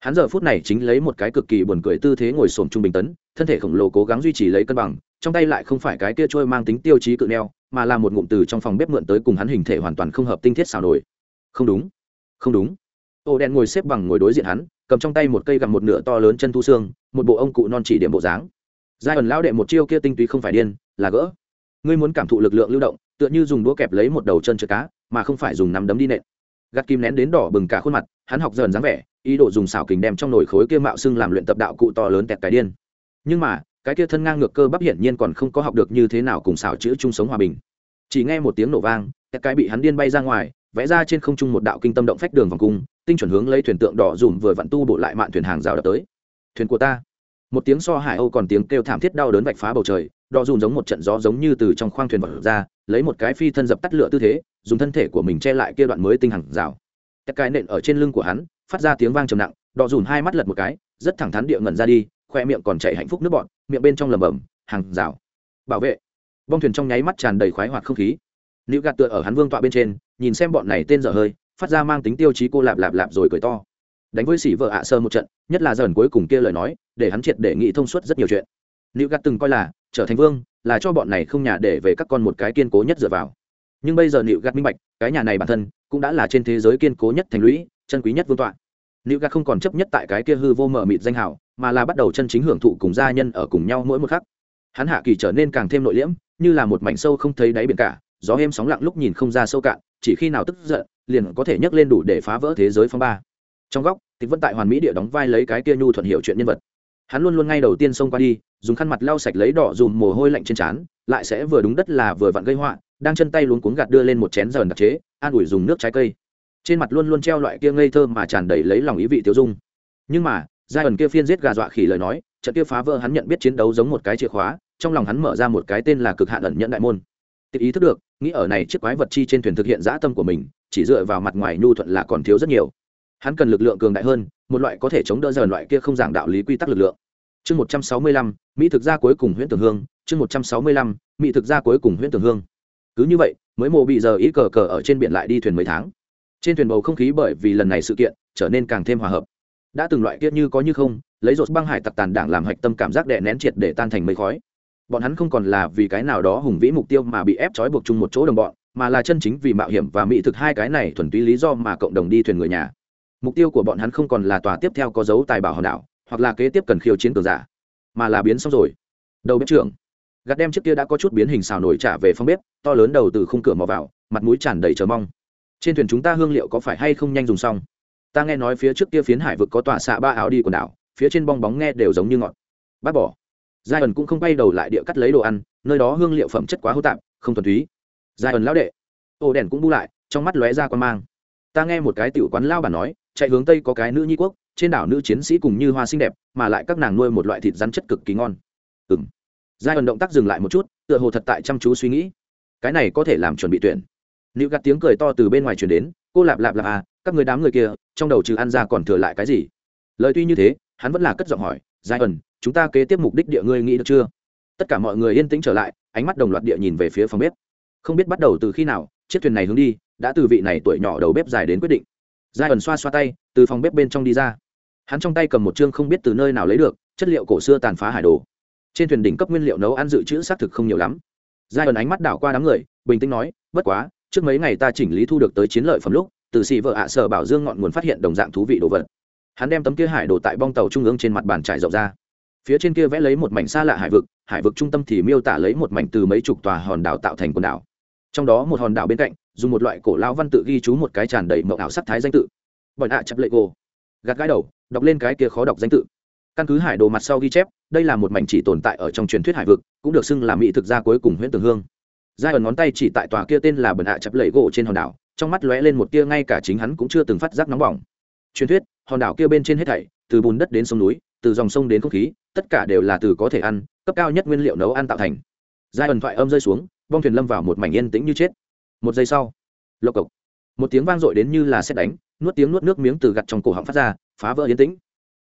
hắn giờ phút này chính lấy một cái cực kỳ buồn cười tư thế ngồi xổm trung bình tấn, thân thể khổng lồ cố gắng duy trì lấy cân bằng, trong tay lại không phải cái kia trôi mang tính tiêu chí cự neo, mà là một ngụm từ trong phòng bếp mượn tới cùng hắn hình thể hoàn toàn không hợp tinh thiết xào nổi không đúng không đúng. Ô đen ngồi xếp bằng ngồi đối diện hắn, cầm trong tay một cây gặm một nửa to lớn chân thu xương, một bộ ông cụ non chỉ điểm bộ dáng. Giai ẩn lao đệ một chiêu kia tinh túy không phải điên, là gỡ. Ngươi muốn cảm thụ lực lượng lưu động, tựa như dùng đũa kẹp lấy một đầu chân trượt cá, mà không phải dùng nắm đấm đi nện. Gạt kim nén đến đỏ bừng cả khuôn mặt, hắn học dần dáng vẻ ý đồ dùng xảo kình đem trong nồi khối kia mạo xưng làm luyện tập đạo cụ to lớn tẹt cái điên. Nhưng mà, cái kia thân ngang ngược cơ bắp hiển nhiên còn không có học được như thế nào cùng xảo chữ chung sống hòa bình. Chỉ nghe một tiếng nổ vang, tẹt cái bị hắn điên bay ra ngoài, vẽ ra trên không trung một đạo kinh tâm động phách đường vòng cung, tinh chuẩn hướng lấy thuyền tượng đỏ dùm vừa vặn tu bộ lại mạn thuyền hàng rào đập tới. Thuyền của ta. Một tiếng so hải âu còn tiếng kêu thảm thiết đau đớn vạch phá bầu trời, đỏ dùm giống một trận gió giống như từ trong khoang thuyền vật ra, lấy một cái phi thân dập tắt lửa tư thế, dùng thân thể của mình che lại kia đoạn mới tinh hàng rào tất cái nện ở trên lưng của hắn, phát ra tiếng vang trầm nặng, đỏ dùn hai mắt lật một cái, rất thẳng thắn địa ngẩn ra đi, khoe miệng còn chảy hạnh phúc nước bọn miệng bên trong lầm bầm hàng rào, bảo vệ. Bong thuyền trong nháy mắt tràn đầy khoái hoạt không khí. Nữ gạt tựa ở hắn vương tọa bên trên, nhìn xem bọn này tên dở hơi, phát ra mang tính tiêu chí cô lạp lạp lạp rồi cười to. Đánh với sĩ vợ ạ sơ một trận, nhất là dần cuối cùng kia lời nói, để hắn triệt để nghĩ thông suốt rất nhiều chuyện. Nữ gạt từng coi là, trở thành vương, là cho bọn này không nhà để về các con một cái kiên cố nhất dựa vào. Nhưng bây giờ nữ gạt minh bạch cái nhà này bản thân cũng đã là trên thế giới kiên cố nhất thành lũy, chân quý nhất vương tọa. Nữ gạt không còn chấp nhất tại cái kia hư vô mờ mịt danh hào, mà là bắt đầu chân chính hưởng thụ cùng gia nhân ở cùng nhau mỗi một khắc. Hắn hạ kỳ trở nên càng thêm nội liễm, như là một mảnh sâu không thấy đáy biển cả, gió êm sóng lặng lúc nhìn không ra sâu cạn, chỉ khi nào tức giận, liền có thể nhấc lên đủ để phá vỡ thế giới phong ba. Trong góc, Tịch vẫn tại hoàn mỹ địa đóng vai lấy cái kia nhu thuận hiệu chuyện nhân vật. Hắn luôn luôn ngay đầu tiên xông qua đi, dùng khăn mặt lau sạch lấy đỏ dùm mồ hôi lạnh trên trán, lại sẽ vừa đúng đất là vừa vặn gây họa đang chân tay luống cuống gạt đưa lên một chén dần đặc chế, an ủi dùng nước trái cây. Trên mặt luôn luôn treo loại kia ngây thơ mà tràn đầy lấy lòng ý vị tiêu dung. Nhưng mà giai ẩn kia phiên giết gà dọa khỉ lời nói, trận kia phá vỡ hắn nhận biết chiến đấu giống một cái chìa khóa, trong lòng hắn mở ra một cái tên là cực hạn ẩn nhận đại môn. Tự ý thức được, nghĩ ở này chiếc quái vật chi trên thuyền thực hiện dã tâm của mình, chỉ dựa vào mặt ngoài nhu thuận là còn thiếu rất nhiều. Hắn cần lực lượng cường đại hơn, một loại có thể chống đỡ dần loại kia không giảng đạo lý quy tắc lực lượng. Chương một trăm sáu mươi lăm, mỹ thực ra cuối cùng Huyễn Tưởng hương, chương một trăm sáu mươi lăm, mỹ thực ra cuối cùng Huyễn Tưởng hương cứ như vậy, mới mộ bị giờ ý cờ cờ ở trên biển lại đi thuyền mấy tháng. Trên thuyền bầu không khí bởi vì lần này sự kiện, trở nên càng thêm hòa hợp. Đã từng loại kiết như có như không, lấy rột băng hải tặc tàn đảng làm hạch tâm cảm giác đè nén triệt để tan thành mấy khói. Bọn hắn không còn là vì cái nào đó hùng vĩ mục tiêu mà bị ép trói buộc chung một chỗ đồng bọn, mà là chân chính vì mạo hiểm và mỹ thực hai cái này thuần túy lý do mà cộng đồng đi thuyền người nhà. Mục tiêu của bọn hắn không còn là tòa tiếp theo có dấu tài bảo hòn đảo, hoặc là kế tiếp cần khiêu chiến cường giả, mà là biến xong rồi. Đầu bếp trưởng gạt đem trước kia đã có chút biến hình xào nổi trả về phòng bếp, to lớn đầu từ khung cửa mò vào, mặt mũi tràn đầy chờ mong. Trên thuyền chúng ta hương liệu có phải hay không nhanh dùng xong? Ta nghe nói phía trước kia phiến hải vực có tòa xạ ba áo đi quần đảo, phía trên bong bóng nghe đều giống như ngọt bác bỏ. Giai ẩn cũng không bay đầu lại địa cắt lấy đồ ăn, nơi đó hương liệu phẩm chất quá hô tạp, không thuần túy. Giai ẩn lão đệ. Ô đèn cũng bu lại, trong mắt lóe ra quan mang. Ta nghe một cái tiểu quán lao bản nói, chạy hướng tây có cái nữ nhi quốc, trên đảo nữ chiến sĩ cùng như hoa xinh đẹp, mà lại các nàng nuôi một loại thịt rắn chất cực kỳ ngon. Ừng giai ẩn động tác dừng lại một chút, tựa hồ thật tại chăm chú suy nghĩ. Cái này có thể làm chuẩn bị tuyển. Nữ gạt tiếng cười to từ bên ngoài truyền đến, cô lạp lạp lạp à các người đám người kia, trong đầu trừ ăn ra còn thừa lại cái gì? Lời tuy như thế, hắn vẫn là cất giọng hỏi, giai ẩn chúng ta kế tiếp mục đích địa ngươi nghĩ được chưa? Tất cả mọi người yên tĩnh trở lại, ánh mắt đồng loạt địa nhìn về phía phòng bếp. Không biết bắt đầu từ khi nào, chiếc thuyền này hướng đi, đã từ vị này tuổi nhỏ đầu bếp dài đến quyết định. Giai ẩn xoa xoa tay, từ phòng bếp bên trong đi ra. Hắn trong tay cầm một chương không biết từ nơi nào lấy được, chất liệu cổ xưa tàn phá hải đồ trên thuyền đỉnh cấp nguyên liệu nấu ăn dự trữ xác thực không nhiều lắm. Giai ẩn ánh mắt đảo qua đám người, bình tĩnh nói, bất quá, trước mấy ngày ta chỉnh lý thu được tới chiến lợi phẩm lúc, từ sĩ vợ ạ sở bảo dương ngọn nguồn phát hiện đồng dạng thú vị đồ vật. Hắn đem tấm kia hải đồ tại bong tàu trung ương trên mặt bàn trải rộng ra. Phía trên kia vẽ lấy một mảnh xa lạ hải vực hải vực trung tâm thì miêu tả lấy một mảnh từ mấy chục tòa hòn đảo tạo thành quần đảo. Trong đó một hòn đảo bên cạnh, dùng một loại cổ lao văn tự ghi chú một cái tràn đầy mậu ảo sắc thái danh tự. Bọn ạ chập lệ gồ. Gạt gái đầu, đọc lên cái kia khó đọc danh tự căn cứ hải đồ mặt sau ghi chép, đây là một mảnh chỉ tồn tại ở trong truyền thuyết hải vực, cũng được xưng là mỹ thực gia cuối cùng huyện tường hương. Giai ẩn ngón tay chỉ tại tòa kia tên là bần hạ chập lẫy gỗ trên hòn đảo, trong mắt lóe lên một tia ngay cả chính hắn cũng chưa từng phát giác nóng bỏng. Truyền thuyết, hòn đảo kia bên trên hết thảy, từ bùn đất đến sông núi, từ dòng sông đến không khí, tất cả đều là từ có thể ăn, cấp cao nhất nguyên liệu nấu ăn tạo thành. Giai ẩn thoại âm rơi xuống, bong thuyền lâm vào một mảnh yên tĩnh như chết. Một giây sau, lộc cộc. Một tiếng vang dội đến như là xét đánh, nuốt tiếng nuốt nước miếng từ gặt trong cổ họng phát ra, phá vỡ yên tĩnh.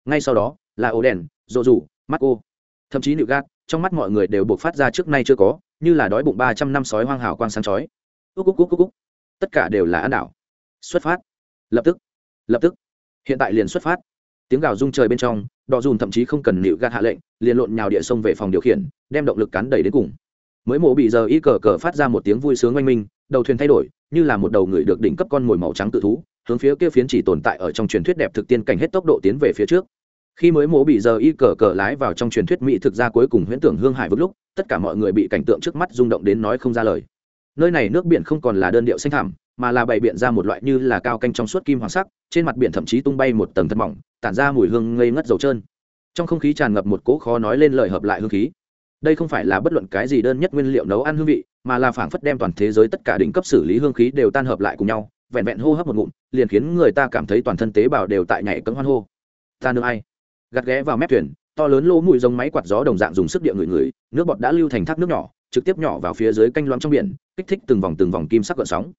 Ngay sau đó là ổ đèn, rộ rủ, mắt cô. Thậm chí nịu gạt trong mắt mọi người đều buộc phát ra trước nay chưa có, như là đói bụng ba trăm năm sói hoang hào quang sáng chói. Úc úc úc úc úc tất cả đều là ăn đảo. Xuất phát. Lập tức. Lập tức. Hiện tại liền xuất phát. Tiếng gào rung trời bên trong đò dùn thậm chí không cần nịu gạt hạ lệnh, liền lộn nhào địa sông về phòng điều khiển, đem động lực cắn đẩy đến cùng. Mới mổ bị giờ y cờ cờ phát ra một tiếng vui sướng oanh minh, đầu thuyền thay đổi, như là một đầu người được đỉnh cấp con mồi màu trắng tự thú, hướng phía kia phiến chỉ tồn tại ở trong truyền thuyết đẹp thực tiên cảnh hết tốc độ tiến về phía trước khi mới mổ bị giờ y cờ cờ lái vào trong truyền thuyết mỹ thực ra cuối cùng huyễn tưởng hương hải vững lúc, tất cả mọi người bị cảnh tượng trước mắt rung động đến nói không ra lời. Nơi này nước biển không còn là đơn điệu xanh thảm mà là bày biện ra một loại như là cao canh trong suốt kim hoàng sắc, trên mặt biển thậm chí tung bay một tầng thật mỏng, tản ra mùi hương ngây ngất dầu trơn. Trong không khí tràn ngập một cỗ khó nói lên lời hợp lại hương khí. Đây không phải là bất luận cái gì đơn nhất nguyên liệu nấu ăn hương vị, mà là phảng phất đem toàn thế giới tất cả đỉnh cấp xử lý hương khí đều tan hợp lại cùng nhau, vẹn vẹn hô hấp một ngụm, liền khiến người ta cảm thấy toàn thân tế bào đều tại nhảy cấm hoan hô. Ta nương ai? Gạt ghé vào mép thuyền, to lớn lỗ mùi giống máy quạt gió đồng dạng dùng sức địa người người, nước bọt đã lưu thành thác nước nhỏ, trực tiếp nhỏ vào phía dưới canh loãng trong biển, kích thích từng vòng từng vòng kim sắc gợn sóng.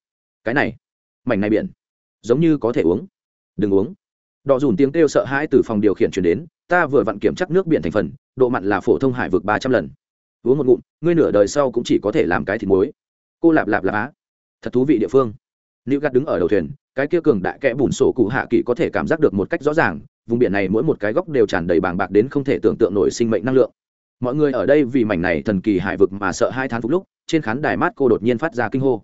Cái này, mảnh này biển, giống như có thể uống. Đừng uống. Đọ dùn tiếng kêu sợ hãi từ phòng điều khiển chuyển đến, ta vừa vặn kiểm chắc nước biển thành phần, độ mặn là phổ thông hải vực ba trăm lần. Uống một ngụm, ngươi nửa đời sau cũng chỉ có thể làm cái thịt muối. Cô lạp lạp lạp á. Thật thú vị địa phương. Nữ gắt đứng ở đầu thuyền, cái kia cường đại kẽ bùn sổ cụ hạ kỳ có thể cảm giác được một cách rõ ràng vùng biển này mỗi một cái góc đều tràn đầy bàng bạc đến không thể tưởng tượng nổi sinh mệnh năng lượng. Mọi người ở đây vì mảnh này thần kỳ hải vực mà sợ hai tháng phục lúc, trên khán đài mát cô đột nhiên phát ra kinh hô.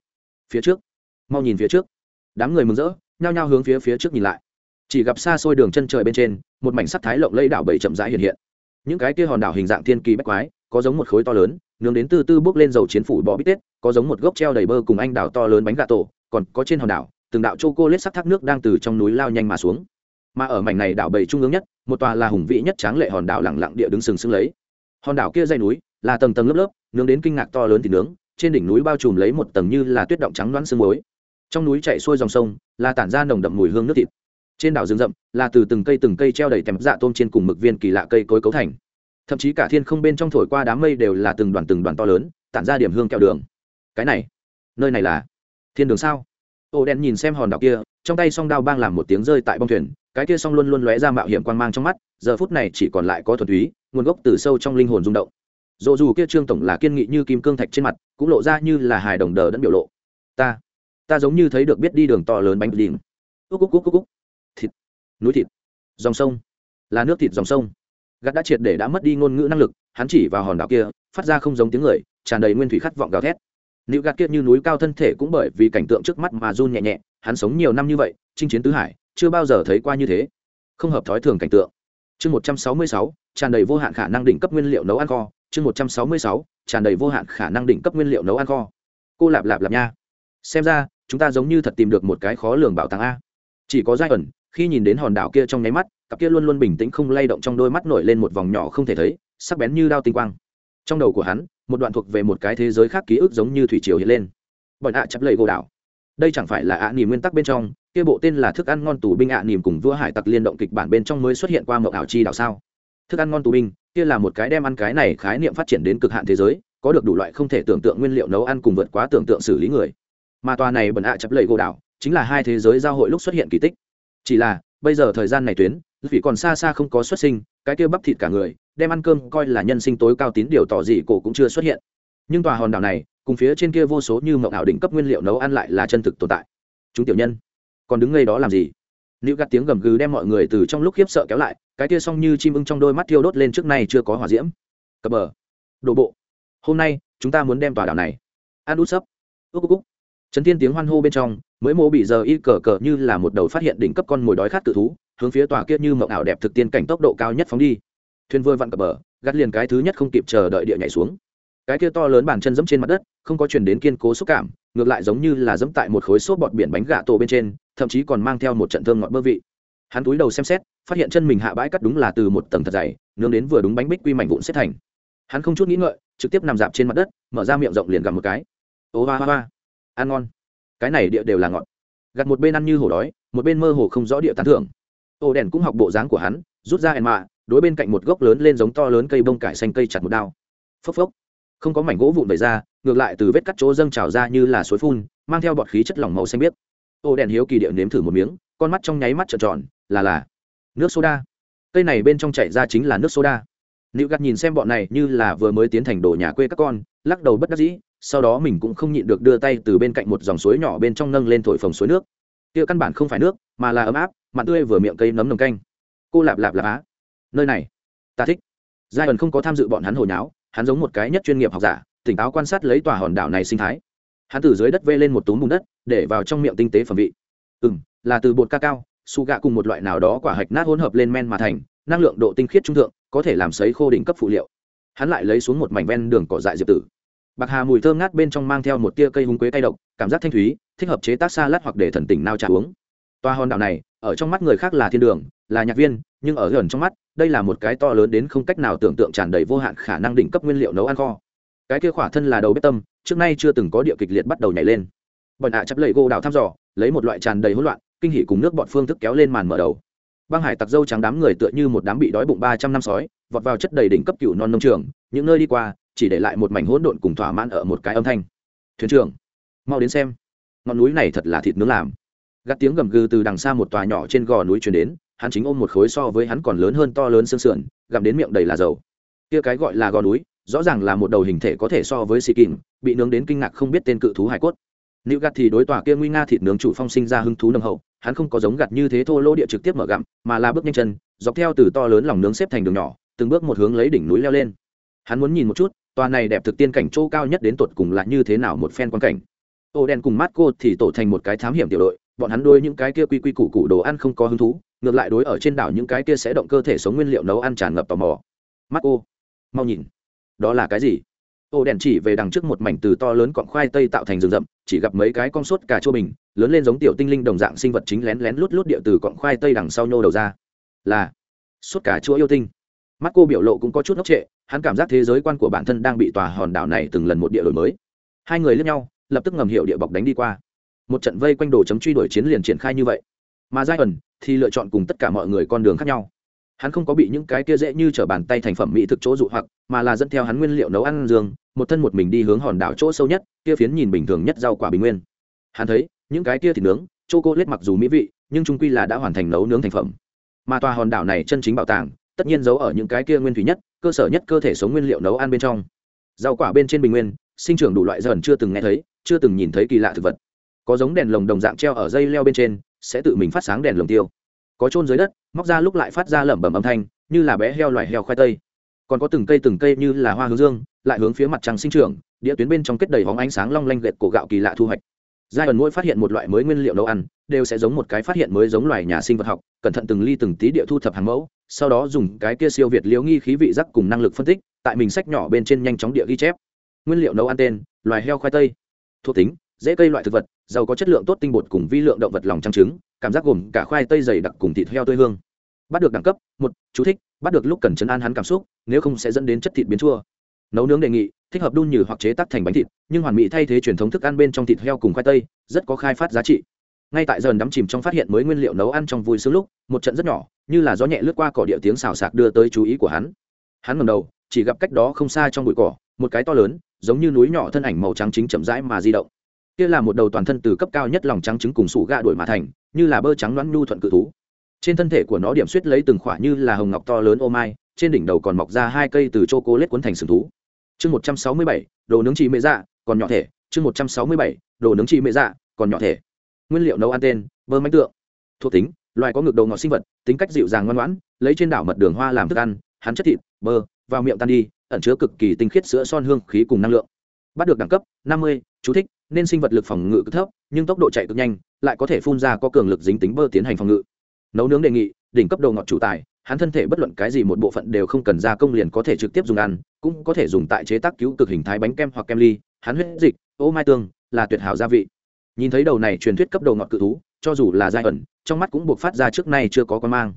Phía trước. Mau nhìn phía trước. Đám người mừng rỡ, nhao nhao hướng phía phía trước nhìn lại. Chỉ gặp xa xôi đường chân trời bên trên, một mảnh sắc thái lộng lẫy đảo bảy chậm rãi hiện hiện. Những cái kia hòn đảo hình dạng thiên kỳ bách quái, có giống một khối to lớn, nướng đến từ từ bước lên dầu chiến phủ bò bít tết, có giống một gốc treo đầy bơ cùng anh đảo to lớn bánh gà tổ, còn có trên hòn đảo, từng đạo chô cô lết sắc thác nước đang từ trong núi lao nhanh mà xuống mà ở mảnh này đảo bầy trung ương nhất, một tòa là hùng vĩ nhất tráng lệ hòn đảo lẳng lặng địa đứng sừng sững lấy. Hòn đảo kia dây núi là tầng tầng lớp lớp, nướng đến kinh ngạc to lớn thì nướng, trên đỉnh núi bao trùm lấy một tầng như là tuyết động trắng loãng sương muối. Trong núi chạy xuôi dòng sông, là tản ra nồng đậm mùi hương nước thịt. Trên đảo rừng rậm, là từ từng cây từng cây treo đầy tèm dạ tôm trên cùng mực viên kỳ lạ cây cối cấu thành. Thậm chí cả thiên không bên trong thổi qua đám mây đều là từng đoàn từng đoàn to lớn, tản ra điểm hương kẹo đường. Cái này, nơi này là thiên đường sao? Ô đen nhìn xem hòn đảo kia trong tay song đao bang làm một tiếng rơi tại bong thuyền, cái kia song luôn luôn lóe ra mạo hiểm quan mang trong mắt, giờ phút này chỉ còn lại có thuần túy, nguồn gốc từ sâu trong linh hồn rung động. Dù dù kia trương tổng là kiên nghị như kim cương thạch trên mặt, cũng lộ ra như là hài đồng đờ đẫn biểu lộ. Ta ta giống như thấy được biết đi đường to lớn bánh đỉnh. Cúc cúc cúc cúc cúc thịt. Núi thịt. Dòng sông. Là nước thịt dòng sông. Gắt đã triệt để đã mất đi ngôn ngữ năng lực, hắn chỉ vào hòn đảo kia, phát ra không giống tiếng người, tràn đầy nguyên thủy khát vọng gào thét. Nữ gạt kia như núi cao thân thể cũng bởi vì cảnh tượng trước mắt mà run nhẹ nhẹ hắn sống nhiều năm như vậy, chinh chiến tứ hải, chưa bao giờ thấy qua như thế. Không hợp thói thường cảnh tượng. Chương một trăm sáu mươi sáu, tràn đầy vô hạn khả năng đỉnh cấp nguyên liệu nấu ăn kho. Chương một trăm sáu mươi sáu, tràn đầy vô hạn khả năng đỉnh cấp nguyên liệu nấu ăn kho. Cô lạp lạp lạp nha. Xem ra, chúng ta giống như thật tìm được một cái khó lường bảo tàng a. Chỉ có giai ẩn, khi nhìn đến hòn đảo kia trong nháy mắt, cặp kia luôn luôn bình tĩnh không lay động trong đôi mắt nổi lên một vòng nhỏ không thể thấy, sắc bén như đao tinh quang. Trong đầu của hắn, một đoạn thuộc về một cái thế giới khác ký ức giống như thủy triều hiện lên. Bọn ạ à chắp lầy gỗ đảo đây chẳng phải là ạ à nỉm nguyên tắc bên trong, kia bộ tên là thức ăn ngon tù binh ạ à nỉm cùng vua hải tặc liên động kịch bản bên trong mới xuất hiện qua mậu ảo chi đảo sao? Thức ăn ngon tù binh, kia là một cái đem ăn cái này khái niệm phát triển đến cực hạn thế giới, có được đủ loại không thể tưởng tượng nguyên liệu nấu ăn cùng vượt quá tưởng tượng xử lý người. Mà tòa này bẩn ạ chắp lầy gỗ đảo, chính là hai thế giới giao hội lúc xuất hiện kỳ tích. Chỉ là, bây giờ thời gian này tuyến, vì còn xa xa không có xuất sinh, cái kia bắp thịt cả người, đem ăn cơm coi là nhân sinh tối cao tín điều tỏ gì cổ cũng chưa xuất hiện. Nhưng tòa hòn đảo này cùng phía trên kia vô số như mộng ảo đỉnh cấp nguyên liệu nấu ăn lại là chân thực tồn tại. Chúng tiểu nhân, còn đứng ngay đó làm gì? Nữ gạt tiếng gầm gừ đem mọi người từ trong lúc khiếp sợ kéo lại, cái kia xong như chim ưng trong đôi mắt thiêu đốt lên trước nay chưa có hỏa diễm. Cập bờ. Đổ bộ. Hôm nay, chúng ta muốn đem tòa đảo này. Ăn út sấp. Ước ước trấn thiên tiếng hoan hô bên trong, mới mô bị giờ y cờ cờ như là một đầu phát hiện đỉnh cấp con mồi đói khát tự thú, hướng phía tòa kia như mộng ảo đẹp thực tiên cảnh tốc độ cao nhất phóng đi. Thuyền vừa vặn cập bờ, gắt liền cái thứ nhất không kịp chờ đợi địa nhảy xuống cái kia to lớn bàn chân dẫm trên mặt đất, không có truyền đến kiên cố xúc cảm, ngược lại giống như là dẫm tại một khối xốp bọt biển bánh gà tổ bên trên, thậm chí còn mang theo một trận thơm ngọt bơ vị. Hắn túi đầu xem xét, phát hiện chân mình hạ bãi cắt đúng là từ một tầng thật dày, nướng đến vừa đúng bánh bích quy mảnh vụn xếp thành. Hắn không chút nghĩ ngợi, trực tiếp nằm dạp trên mặt đất, mở ra miệng rộng liền gặm một cái. Ô va va va. Ăn ngon. Cái này địa đều là ngọt. Gặt một bên ăn như hổ đói, một bên mơ hồ không rõ địa tán thưởng. Ô đèn cũng học bộ dáng của hắn, rút ra ẻn mạ, đối bên cạnh một gốc lớn lên giống to lớn cây bông cải xanh cây chặt một đao. Phốc phốc không có mảnh gỗ vụn vẩy ra, ngược lại từ vết cắt chỗ dâng trào ra như là suối phun, mang theo bọt khí chất lỏng màu xanh biếc. Ô đèn hiếu kỳ điệu nếm thử một miếng, con mắt trong nháy mắt trợn tròn, là là, nước soda. Cây này bên trong chảy ra chính là nước soda. Nữ gạt nhìn xem bọn này như là vừa mới tiến thành đồ nhà quê các con, lắc đầu bất đắc dĩ, sau đó mình cũng không nhịn được đưa tay từ bên cạnh một dòng suối nhỏ bên trong nâng lên thổi phồng suối nước. Kia căn bản không phải nước, mà là ấm áp, mặn tươi vừa miệng cây nấm nồng canh. Cô lạp lạp lạp á. Nơi này, ta thích. Giai ẩn không có tham dự bọn hắn hồi nháo hắn giống một cái nhất chuyên nghiệp học giả, tỉnh táo quan sát lấy tòa hòn đảo này sinh thái. Hắn từ dưới đất vê lên một túm bùn đất, để vào trong miệng tinh tế phẩm vị. Ừ m là từ bột ca cao, su gạ cùng một loại nào đó quả hạch nát hỗn hợp lên men mà thành, năng lượng độ tinh khiết trung thượng, có thể làm sấy khô đỉnh cấp phụ liệu. Hắn lại lấy xuống một mảnh ven đường cỏ dại diệp tử. Bạc hà mùi thơm ngát bên trong mang theo một tia cây hung quế cay độc, cảm giác thanh thúy, thích hợp chế tác xa lát hoặc để thần tỉnh nao trà uống. Toa hòn đảo này, ở trong mắt người khác là thiên đường, là nhạc viên nhưng ở gần trong mắt, đây là một cái to lớn đến không cách nào tưởng tượng tràn đầy vô hạn khả năng đỉnh cấp nguyên liệu nấu ăn kho. Cái kia khỏa thân là đầu bếp tâm, trước nay chưa từng có địa kịch liệt bắt đầu nhảy lên. Bọn hạ chấp lầy gô đào thăm dò, lấy một loại tràn đầy hỗn loạn, kinh hỉ cùng nước bọn phương thức kéo lên màn mở đầu. Băng hải tặc dâu trắng đám người tựa như một đám bị đói bụng ba trăm năm sói, vọt vào chất đầy đỉnh cấp cựu non nông trường, những nơi đi qua, chỉ để lại một mảnh hỗn độn cùng thỏa mãn ở một cái âm thanh. Thuyền trưởng, mau đến xem. Ngọn núi này thật là thịt nướng làm. Gắt tiếng gầm gừ từ đằng xa một tòa nhỏ trên gò núi chuyển đến hắn chính ôm một khối so với hắn còn lớn hơn to lớn xương sườn, gặm đến miệng đầy là dầu. Kia cái gọi là gò núi, rõ ràng là một đầu hình thể có thể so với xì kìm, bị nướng đến kinh ngạc không biết tên cự thú hải cốt. Nữ gạt thì đối tòa kia nguy nga thịt nướng chủ phong sinh ra hứng thú nồng hậu, hắn không có giống gặt như thế thô lỗ địa trực tiếp mở gặm, mà là bước nhanh chân, dọc theo từ to lớn lòng nướng xếp thành đường nhỏ, từng bước một hướng lấy đỉnh núi leo lên. Hắn muốn nhìn một chút, tòa này đẹp thực tiên cảnh chỗ cao nhất đến tột cùng là như thế nào một phen quan cảnh. Ô đen cùng mát cô thì tổ thành một cái thám hiểm tiểu đội, bọn hắn đôi những cái kia quy quy củ củ đồ ăn không có hứng thú ngược lại đối ở trên đảo những cái kia sẽ động cơ thể sống nguyên liệu nấu ăn tràn ngập tò mò. Mắt cô mau nhìn, đó là cái gì? Ô đèn chỉ về đằng trước một mảnh từ to lớn cọng khoai tây tạo thành rừng rậm, chỉ gặp mấy cái con sốt cà chua bình, lớn lên giống tiểu tinh linh đồng dạng sinh vật chính lén lén lút lút địa từ cọng khoai tây đằng sau nhô đầu ra. Là sốt cà chua yêu tinh. Mắt cô biểu lộ cũng có chút ngốc trệ, hắn cảm giác thế giới quan của bản thân đang bị tòa hòn đảo này từng lần một địa đổi mới. Hai người lướt nhau, lập tức ngầm hiệu địa bọc đánh đi qua. Một trận vây quanh đồ chấm truy đuổi chiến liền triển khai như vậy mà giai ẩn thì lựa chọn cùng tất cả mọi người con đường khác nhau. Hắn không có bị những cái kia dễ như t r ở bàn tay thành phẩm mỹ thực chỗ dụ hoặc, mà là dẫn theo hắn nguyên liệu nấu ăn dương, một thân một mình đi hướng hòn đảo chỗ sâu nhất, kia phiến nhìn bình thường nhất rau quả bình nguyên. Hắn thấy, những cái kia thịt nướng c h o cô lết mặc dù mỹ vị, nhưng trung quy là đã hoàn thành nấu nướng thành phẩm. Mà tòa hòn đảo này chân chính bảo tàng, tất nhiên giấu ở những cái kia nguyên thủy nhất, cơ sở nhất cơ thể sống nguyên liệu nấu ăn bên trong. Rau quả bên trên bình nguyên, sinh trưởng đủ loại dần chưa từng nghe thấy, chưa từng nhìn thấy kỳ lạ thực vật. Có giống đèn lồng đồng dạng treo ở dây leo bên trên sẽ tự mình phát sáng đèn lồng tiêu. Có trôn dưới đất, móc ra lúc lại phát ra lẩm bẩm âm thanh, như là bé heo loài heo khoai tây. Còn có từng cây từng cây như là hoa hướng dương, lại hướng phía mặt trăng sinh trưởng, địa tuyến bên trong kết đầy hóng ánh sáng long lanh lệch cổ gạo kỳ lạ thu hoạch. Giai ẩn mỗi phát hiện một loại mới nguyên liệu nấu ăn, đều sẽ giống một cái phát hiện mới giống loài nhà sinh vật học, cẩn thận từng ly từng tí địa thu thập hàng mẫu, sau đó dùng cái kia siêu việt liễu nghi khí vị giác cùng năng lực phân tích, tại mình sách nhỏ bên trên nhanh chóng địa ghi chép. Nguyên liệu nấu ăn tên, loài heo khoai tây. Thuộc tính dễ cây loại thực vật, giàu có chất lượng tốt tinh bột cùng vi lượng động vật lòng trang trứng, cảm giác gồm cả khoai tây dày đặc cùng thịt heo tươi hương. Bắt được đẳng cấp, một, chú thích, bắt được lúc cần chấn an hắn cảm xúc, nếu không sẽ dẫn đến chất thịt biến chua. Nấu nướng đề nghị, thích hợp đun nhừ hoặc chế tác thành bánh thịt, nhưng hoàn mỹ thay thế truyền thống thức ăn bên trong thịt heo cùng khoai tây, rất có khai phát giá trị. Ngay tại dần đắm chìm trong phát hiện mới nguyên liệu nấu ăn trong vui sướng lúc, một trận rất nhỏ, như là gió nhẹ lướt qua cỏ địa tiếng xào sạc đưa tới chú ý của hắn. Hắn ngầm đầu, chỉ gặp cách đó không xa trong bụi cỏ, một cái to lớn, giống như núi nhỏ thân ảnh màu trắng chính chậm rãi mà di động kia là một đầu toàn thân từ cấp cao nhất lòng trắng trứng cùng sủ gạ đuổi mà thành, như là bơ trắng loãng nhu thuận cự thú. Trên thân thể của nó điểm suýt lấy từng khỏa như là hồng ngọc to lớn ô mai, trên đỉnh đầu còn mọc ra hai cây từ chô cô lết cuốn thành sừng thú. Chương một trăm sáu mươi bảy, đồ nướng chị mễ dạ còn nhỏ thể. Chương một trăm sáu mươi bảy, đồ nướng chị mễ dạ còn nhỏ thể. Nguyên liệu nấu ăn tên, bơ mánh tượng. Thuộc tính, loài có ngực đầu ngọt sinh vật, tính cách dịu dàng ngoan ngoãn, lấy trên đảo mật đường hoa làm thức ăn, hắn chất thịt, bơ, vào miệng tan đi, ẩn chứa cực kỳ tinh khiết sữa son hương khí cùng năng lượng. Bắt được đẳng cấp, năm mươi, chú thích nên sinh vật lực phòng ngự cực thấp, nhưng tốc độ chạy cực nhanh, lại có thể phun ra có cường lực dính tính bơ tiến hành phòng ngự. Nấu nướng đề nghị, đỉnh cấp đầu ngọt chủ tài, hắn thân thể bất luận cái gì một bộ phận đều không cần gia công liền có thể trực tiếp dùng ăn, cũng có thể dùng tại chế tác cứu cực hình thái bánh kem hoặc kem ly, hắn huyết dịch, ô mai tương, là tuyệt hảo gia vị. Nhìn thấy đầu này truyền thuyết cấp đầu ngọt cự thú, cho dù là giai ẩn, trong mắt cũng buộc phát ra trước nay chưa có con mang.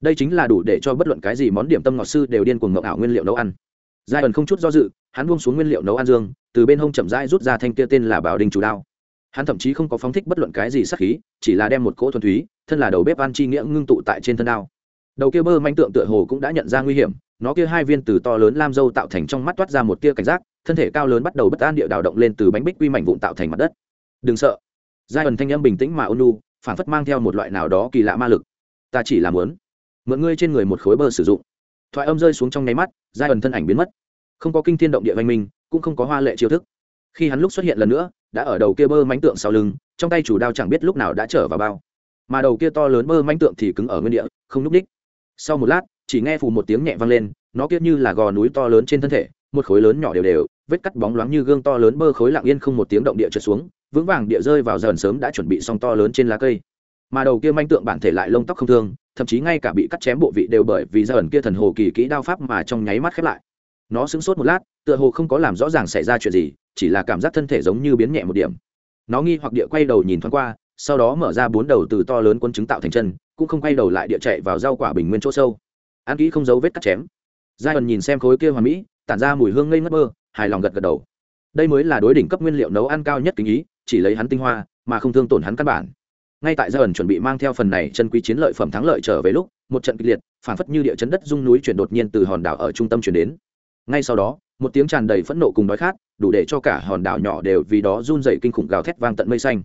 Đây chính là đủ để cho bất luận cái gì món điểm tâm ngọt sư đều điên cuồng ngọc ảo nguyên liệu nấu ăn. Giai ẩn không chút do dự, hắn buông xuống nguyên liệu nấu ăn dương từ bên hông chậm rãi rút ra thanh kia tên là bảo đình chủ đao. Hắn thậm chí không có phóng thích bất luận cái gì sắc khí, chỉ là đem một cỗ thuần túy, thân là đầu bếp ăn chi nghĩa ngưng tụ tại trên thân đao. Đầu kia bơ manh tượng tựa hồ cũng đã nhận ra nguy hiểm, nó kia hai viên từ to lớn lam dâu tạo thành trong mắt toát ra một tia cảnh giác, thân thể cao lớn bắt đầu bất an địa đào động lên từ bánh bích quy mảnh vụn tạo thành mặt đất. Đừng sợ. Giai ẩn thanh âm bình tĩnh mà ôn nu phản phất mang theo một loại nào đó kỳ lạ ma lực. Ta chỉ làm muốn mượn ngươi trên người một khối bơ sử dụng. Thoại âm rơi xuống trong nháy mắt, giai ẩn thân ảnh biến mất không có kinh thiên động địa văn minh, cũng không có hoa lệ chiêu thức. Khi hắn lúc xuất hiện lần nữa, đã ở đầu kia bơ mánh tượng sau lưng, trong tay chủ đao chẳng biết lúc nào đã trở vào bao. Mà đầu kia to lớn bơ mánh tượng thì cứng ở nguyên địa, không n ú c đích sau một lát, chỉ nghe phù một tiếng nhẹ vang lên, nó kia như là gò núi to lớn trên thân thể, một khối lớn nhỏ đều đều, vết cắt bóng loáng như gương to lớn bơ khối lặng yên không một tiếng động địa trượt xuống, vững vàng địa rơi vào dần sớm đã chuẩn bị xong to lớn trên lá cây. Mà đầu kia manh tượng bản thể lại lông tóc không thương, thậm chí ngay cả bị cắt chém bộ vị đều bởi vì dần kia thần hồ kỳ kỹ đao pháp mà trong nháy mắt khép lại nó sững sốt một lát, tựa hồ không có làm rõ ràng xảy ra chuyện gì, chỉ là cảm giác thân thể giống như biến nhẹ một điểm. Nó nghi hoặc địa quay đầu nhìn thoáng qua, sau đó mở ra bốn đầu từ to lớn quân chứng tạo thành chân, cũng không quay đầu lại địa chạy vào rau quả bình nguyên chỗ sâu. An kỹ không giấu vết cắt chém. Giai ẩn nhìn xem khối kia hoàn mỹ, tản ra mùi hương ngây ngất mơ, hài lòng gật gật đầu. Đây mới là đối đỉnh cấp nguyên liệu nấu ăn cao nhất kính ý, chỉ lấy hắn tinh hoa, mà không thương tổn hắn căn bản. Ngay tại giai ẩn chuẩn bị mang theo phần này chân quý chiến lợi phẩm thắng lợi trở về lúc, một trận kịch liệt phản phất như địa chấn đất rung núi chuyển đột nhiên từ hòn đảo ở trung tâm chuyển đến ngay sau đó, một tiếng tràn đầy phẫn nộ cùng đói khát, đủ để cho cả hòn đảo nhỏ đều vì đó run dày kinh khủng gào thét vang tận mây xanh.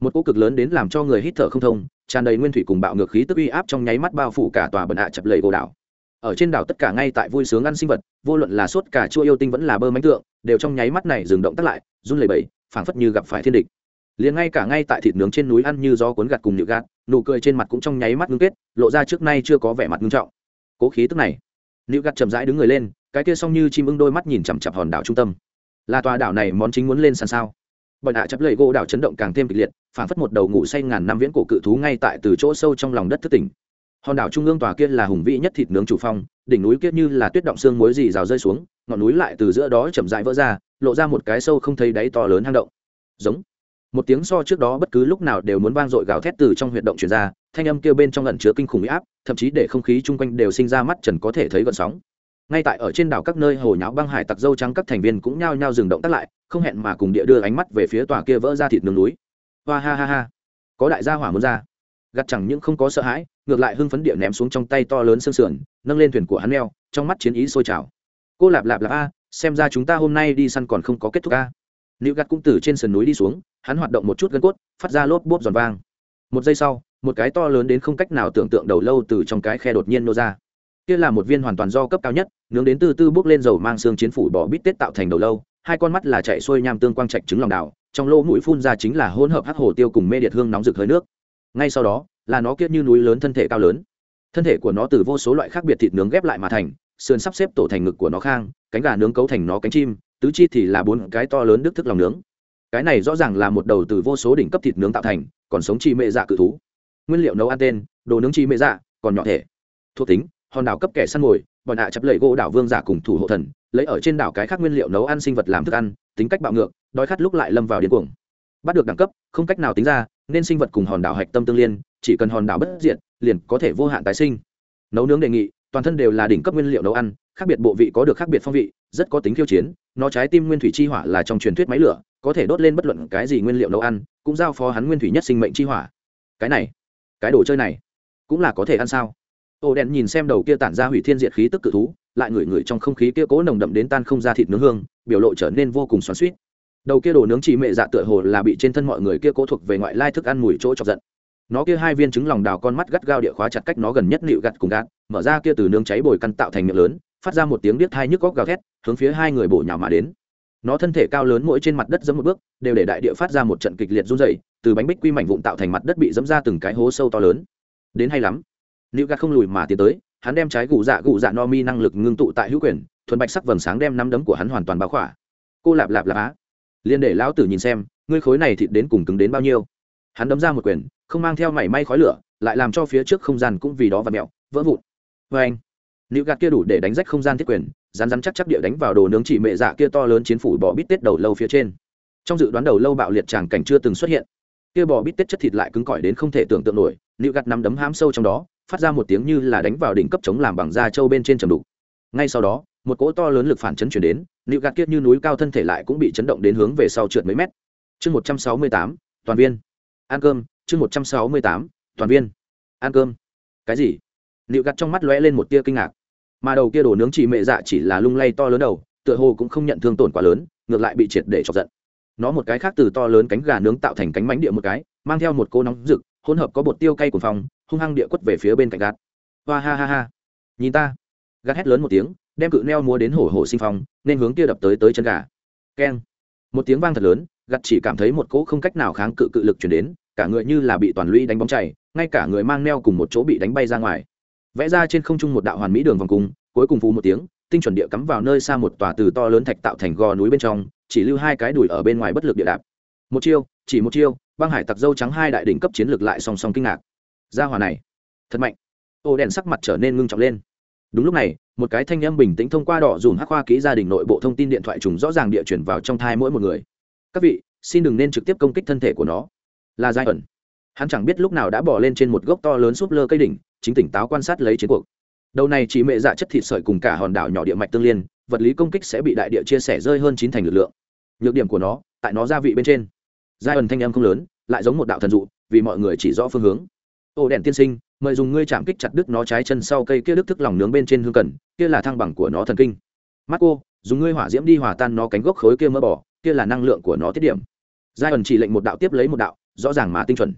Một cỗ cực lớn đến làm cho người hít thở không thông, tràn đầy nguyên thủy cùng bạo ngược khí tức uy áp trong nháy mắt bao phủ cả tòa bần hạ chập lầy gồ đảo. Ở trên đảo tất cả ngay tại vui sướng ăn sinh vật, vô luận là sốt cả chua yêu tinh vẫn là bơ mánh tượng, đều trong nháy mắt này dừng động tắt lại, run lẩy bẩy, phảng phất như gặp phải thiên địch. Liền ngay cả ngay tại thịt nướng trên núi ăn như gió cuốn gạt cùng nhựa gạt, nụ cười trên mặt cũng trong nháy mắt ngưng kết, lộ ra trước nay chưa có vẻ mặt ngưng trọng. Cố khí tức này nữ gạt chậm rãi đứng người lên cái kia xong như chim ưng đôi mắt nhìn chằm chặp hòn đảo trung tâm. Là tòa đảo này món chính muốn lên sàn sao? Bọn hạ chấp lầy gỗ đảo chấn động càng thêm kịch liệt phản phất một đầu ngủ say ngàn năm viễn cổ cự thú ngay tại từ chỗ sâu trong lòng đất thất tỉnh. Hòn đảo trung ương tòa kia là hùng vĩ nhất thịt nướng chủ phong, đỉnh núi kia như là tuyết động xương muối gì rào rơi xuống, ngọn núi lại từ giữa đó chậm rãi vỡ ra, lộ ra một cái sâu không thấy đáy to lớn hang động. Giống. Một tiếng so trước đó bất cứ lúc nào đều muốn vang dội gào thét từ trong huyệt động truyền ra, thanh âm kia bên trong ẩn chứa kinh khủng áp, thậm chí để không khí chung quanh đều sinh ra mắt trần có thể thấy gợn sóng ngay tại ở trên đảo các nơi hồ nháo băng hải tặc dâu trắng các thành viên cũng nhao nhao dừng động tác lại, không hẹn mà cùng địa đưa ánh mắt về phía tòa kia vỡ ra thịt nướng núi. Hoa ha ha ha. Có đại gia hỏa muốn ra. Gặt chẳng những không có sợ hãi, ngược lại hưng phấn địa ném xuống trong tay to lớn sương sườn, nâng lên thuyền của hắn neo, trong mắt chiến ý sôi trào. Cô lạp lạp lạp a, xem ra chúng ta hôm nay đi săn còn không có kết thúc a. Nữ gặt cũng từ trên sườn núi đi xuống, hắn hoạt động một chút gân cốt, phát ra lốp bốp giòn vang. Một giây sau, một cái to lớn đến không cách nào tưởng tượng đầu lâu từ trong cái khe đột nhiên nô ra kia là một viên hoàn toàn do cấp cao nhất, nướng đến từ từ bước lên dầu mang xương chiến phủ bỏ bít tết tạo thành đầu lâu, hai con mắt là chạy xuôi nham tương quang trạch trứng lòng đào, trong lỗ mũi phun ra chính là hỗn hợp hắc hồ tiêu cùng mê điệt hương nóng rực hơi nước. Ngay sau đó, là nó kia như núi lớn thân thể cao lớn. Thân thể của nó từ vô số loại khác biệt thịt nướng ghép lại mà thành, sườn sắp xếp tổ thành ngực của nó khang, cánh gà nướng cấu thành nó cánh chim, tứ chi thì là bốn cái to lớn đức thức lòng nướng. Cái này rõ ràng là một đầu từ vô số đỉnh cấp thịt nướng tạo thành, còn sống chi mệ dạ cự thú. Nguyên liệu nấu ăn tên, đồ nướng chi mệ dạ còn nhỏ thể. Thuộc tính hòn đảo cấp kẻ săn mồi, bọn hạ chập lầy gỗ đảo vương giả cùng thủ hộ thần, lấy ở trên đảo cái khác nguyên liệu nấu ăn sinh vật làm thức ăn, tính cách bạo ngược, đói khát lúc lại lâm vào điên cuồng. Bắt được đẳng cấp, không cách nào tính ra, nên sinh vật cùng hòn đảo hạch tâm tương liên, chỉ cần hòn đảo bất diện liền có thể vô hạn tái sinh. Nấu nướng đề nghị, toàn thân đều là đỉnh cấp nguyên liệu nấu ăn, khác biệt bộ vị có được khác biệt phong vị, rất có tính khiêu chiến, nó trái tim nguyên thủy chi hỏa là trong truyền thuyết máy lửa, có thể đốt lên bất luận cái gì nguyên liệu nấu ăn, cũng giao phó hắn nguyên thủy nhất sinh mệnh chi hỏa. Cái này, cái đồ chơi này, cũng là có thể ăn sao? Ô đen nhìn xem đầu kia tản ra hủy thiên diệt khí tức cự thú, lại ngửi ngửi trong không khí kia cố nồng đậm đến tan không ra thịt nướng hương, biểu lộ trở nên vô cùng xoắn suýt đầu kia đồ nướng chỉ mệ dạ tựa hồ là bị trên thân mọi người kia cố thuộc về ngoại lai thức ăn mùi chỗ chọc giận. Nó kia hai viên trứng lòng đào con mắt gắt gao địa khóa chặt cách nó gần nhất nịu gặt cùng gạt, mở ra kia từ nướng cháy bồi căn tạo thành miệng lớn, phát ra một tiếng biết thai nhức góc gào thét, hướng phía hai người bổ nhào mà đến. Nó thân thể cao lớn mỗi trên mặt đất dẫm một bước, đều để đại địa phát ra một trận kịch liệt run dày từ bánh bích quy mảnh vụn tạo thành mặt đất bị dẫm ra từng cái hố sâu to lớn. Đến hay lắm nữ gạt không lùi mà tiến tới, hắn đem trái gù dạ gù dạ no mi năng lực ngưng tụ tại hữu quyền, thuần bạch sắc vầng sáng đem nắm đấm của hắn hoàn toàn báo khỏa. Cô lạp lạp lạp á. Liên để lão tử nhìn xem, ngươi khối này thịt đến cùng cứng đến bao nhiêu. Hắn đấm ra một quyền, không mang theo mảy may khói lửa, lại làm cho phía trước không gian cũng vì đó và mẹo, vỡ vụn. Vê anh, nữ gạt kia đủ để đánh rách không gian thiết quyền rán rán chắc chắc địa đánh vào đồ nướng chỉ mẹ dạ kia to lớn chiến phủ bò bít tết đầu lâu phía trên. Trong dự đoán đầu lâu bạo liệt tràng cảnh chưa từng xuất hiện. Kia bò bít tết chất thịt lại cứng cỏi đến không thể tưởng tượng nổi, nữ gạt nắm đấm hám sâu trong đó phát ra một tiếng như là đánh vào đỉnh cấp chống làm bằng da trâu bên trên trầm đục. Ngay sau đó, một cỗ to lớn lực phản chấn chuyển đến nữ gạt kiết như núi cao thân thể lại cũng bị chấn động đến hướng về sau trượt mấy mét. Chương một trăm sáu mươi tám, toàn viên. Ăn cơm, chương một trăm sáu mươi tám, toàn viên. Ăn cơm. Cái gì? Nịu gạt trong mắt lóe lên một tia kinh ngạc. Mà đầu kia đổ nướng chỉ mệ dạ chỉ là lung lay to lớn đầu, tựa hồ cũng không nhận thương tổn quá lớn, ngược lại bị triệt để chọc giận. Nó một cái khác từ to lớn cánh gà nướng tạo thành cánh mánh địa một cái, mang theo một cô nóng rực, hỗn hợp có bột tiêu cay của phòng hung hăng địa quất về phía bên cạnh gạt. Hoa ha ha ha. Nhìn ta. Gạt hét lớn một tiếng, đem cự neo múa đến hổ hổ sinh phong, nên hướng kia đập tới tới chân gà. Keng. Một tiếng vang thật lớn gặt chỉ cảm thấy một cỗ không cách nào kháng cự cự lực chuyển đến, cả người như là bị toàn lũy đánh bóng chảy ngay cả người mang neo cùng một chỗ bị đánh bay ra ngoài. Vẽ ra trên không trung một đạo hoàn mỹ đường vòng cung, cuối cùng phù một tiếng, tinh chuẩn địa cắm vào nơi xa một tòa từ to lớn thạch tạo thành gò núi bên trong, chỉ lưu hai cái đùi ở bên ngoài bất lực địa đạp. Một chiêu, chỉ một chiêu, băng hải tặc dâu trắng hai đại đỉnh cấp chiến lược lại song song kinh ngạc gia hòa này, thật mạnh. Ô đèn sắc mặt trở nên ngưng trọng lên. Đúng lúc này, một cái thanh âm bình tĩnh thông qua đỏ dùm hắc khoa ký gia đình nội bộ thông tin điện thoại trùng rõ ràng địa chuyển vào trong thai mỗi một người. Các vị, xin đừng nên trực tiếp công kích thân thể của nó. Là giai ẩn. Hắn chẳng biết lúc nào đã bỏ lên trên một gốc to lớn súp lơ cây đỉnh, chính tỉnh táo quan sát lấy chiến cuộc. Đầu này chỉ mệ dạ chất thịt sợi cùng cả hòn đảo nhỏ địa mạch tương liên, vật lý công kích sẽ bị đại địa chia sẻ rơi hơn chín thành lực lượng. Nhược điểm của nó, tại nó gia vị bên trên. Giai ẩn thanh âm không lớn, lại giống một đạo thần dụ, vì mọi người chỉ rõ phương hướng ô đèn tiên sinh, mời dùng ngươi chạm kích chặt đứt nó trái chân sau cây kia đức thức lòng nướng bên trên hương cần, kia là thăng bằng của nó thần kinh. Mắt cô dùng ngươi hỏa diễm đi hòa tan nó cánh gốc khối kia mỡ bỏ, kia là năng lượng của nó tiết điểm. Giai ẩn chỉ lệnh một đạo tiếp lấy một đạo, rõ ràng mà tinh chuẩn.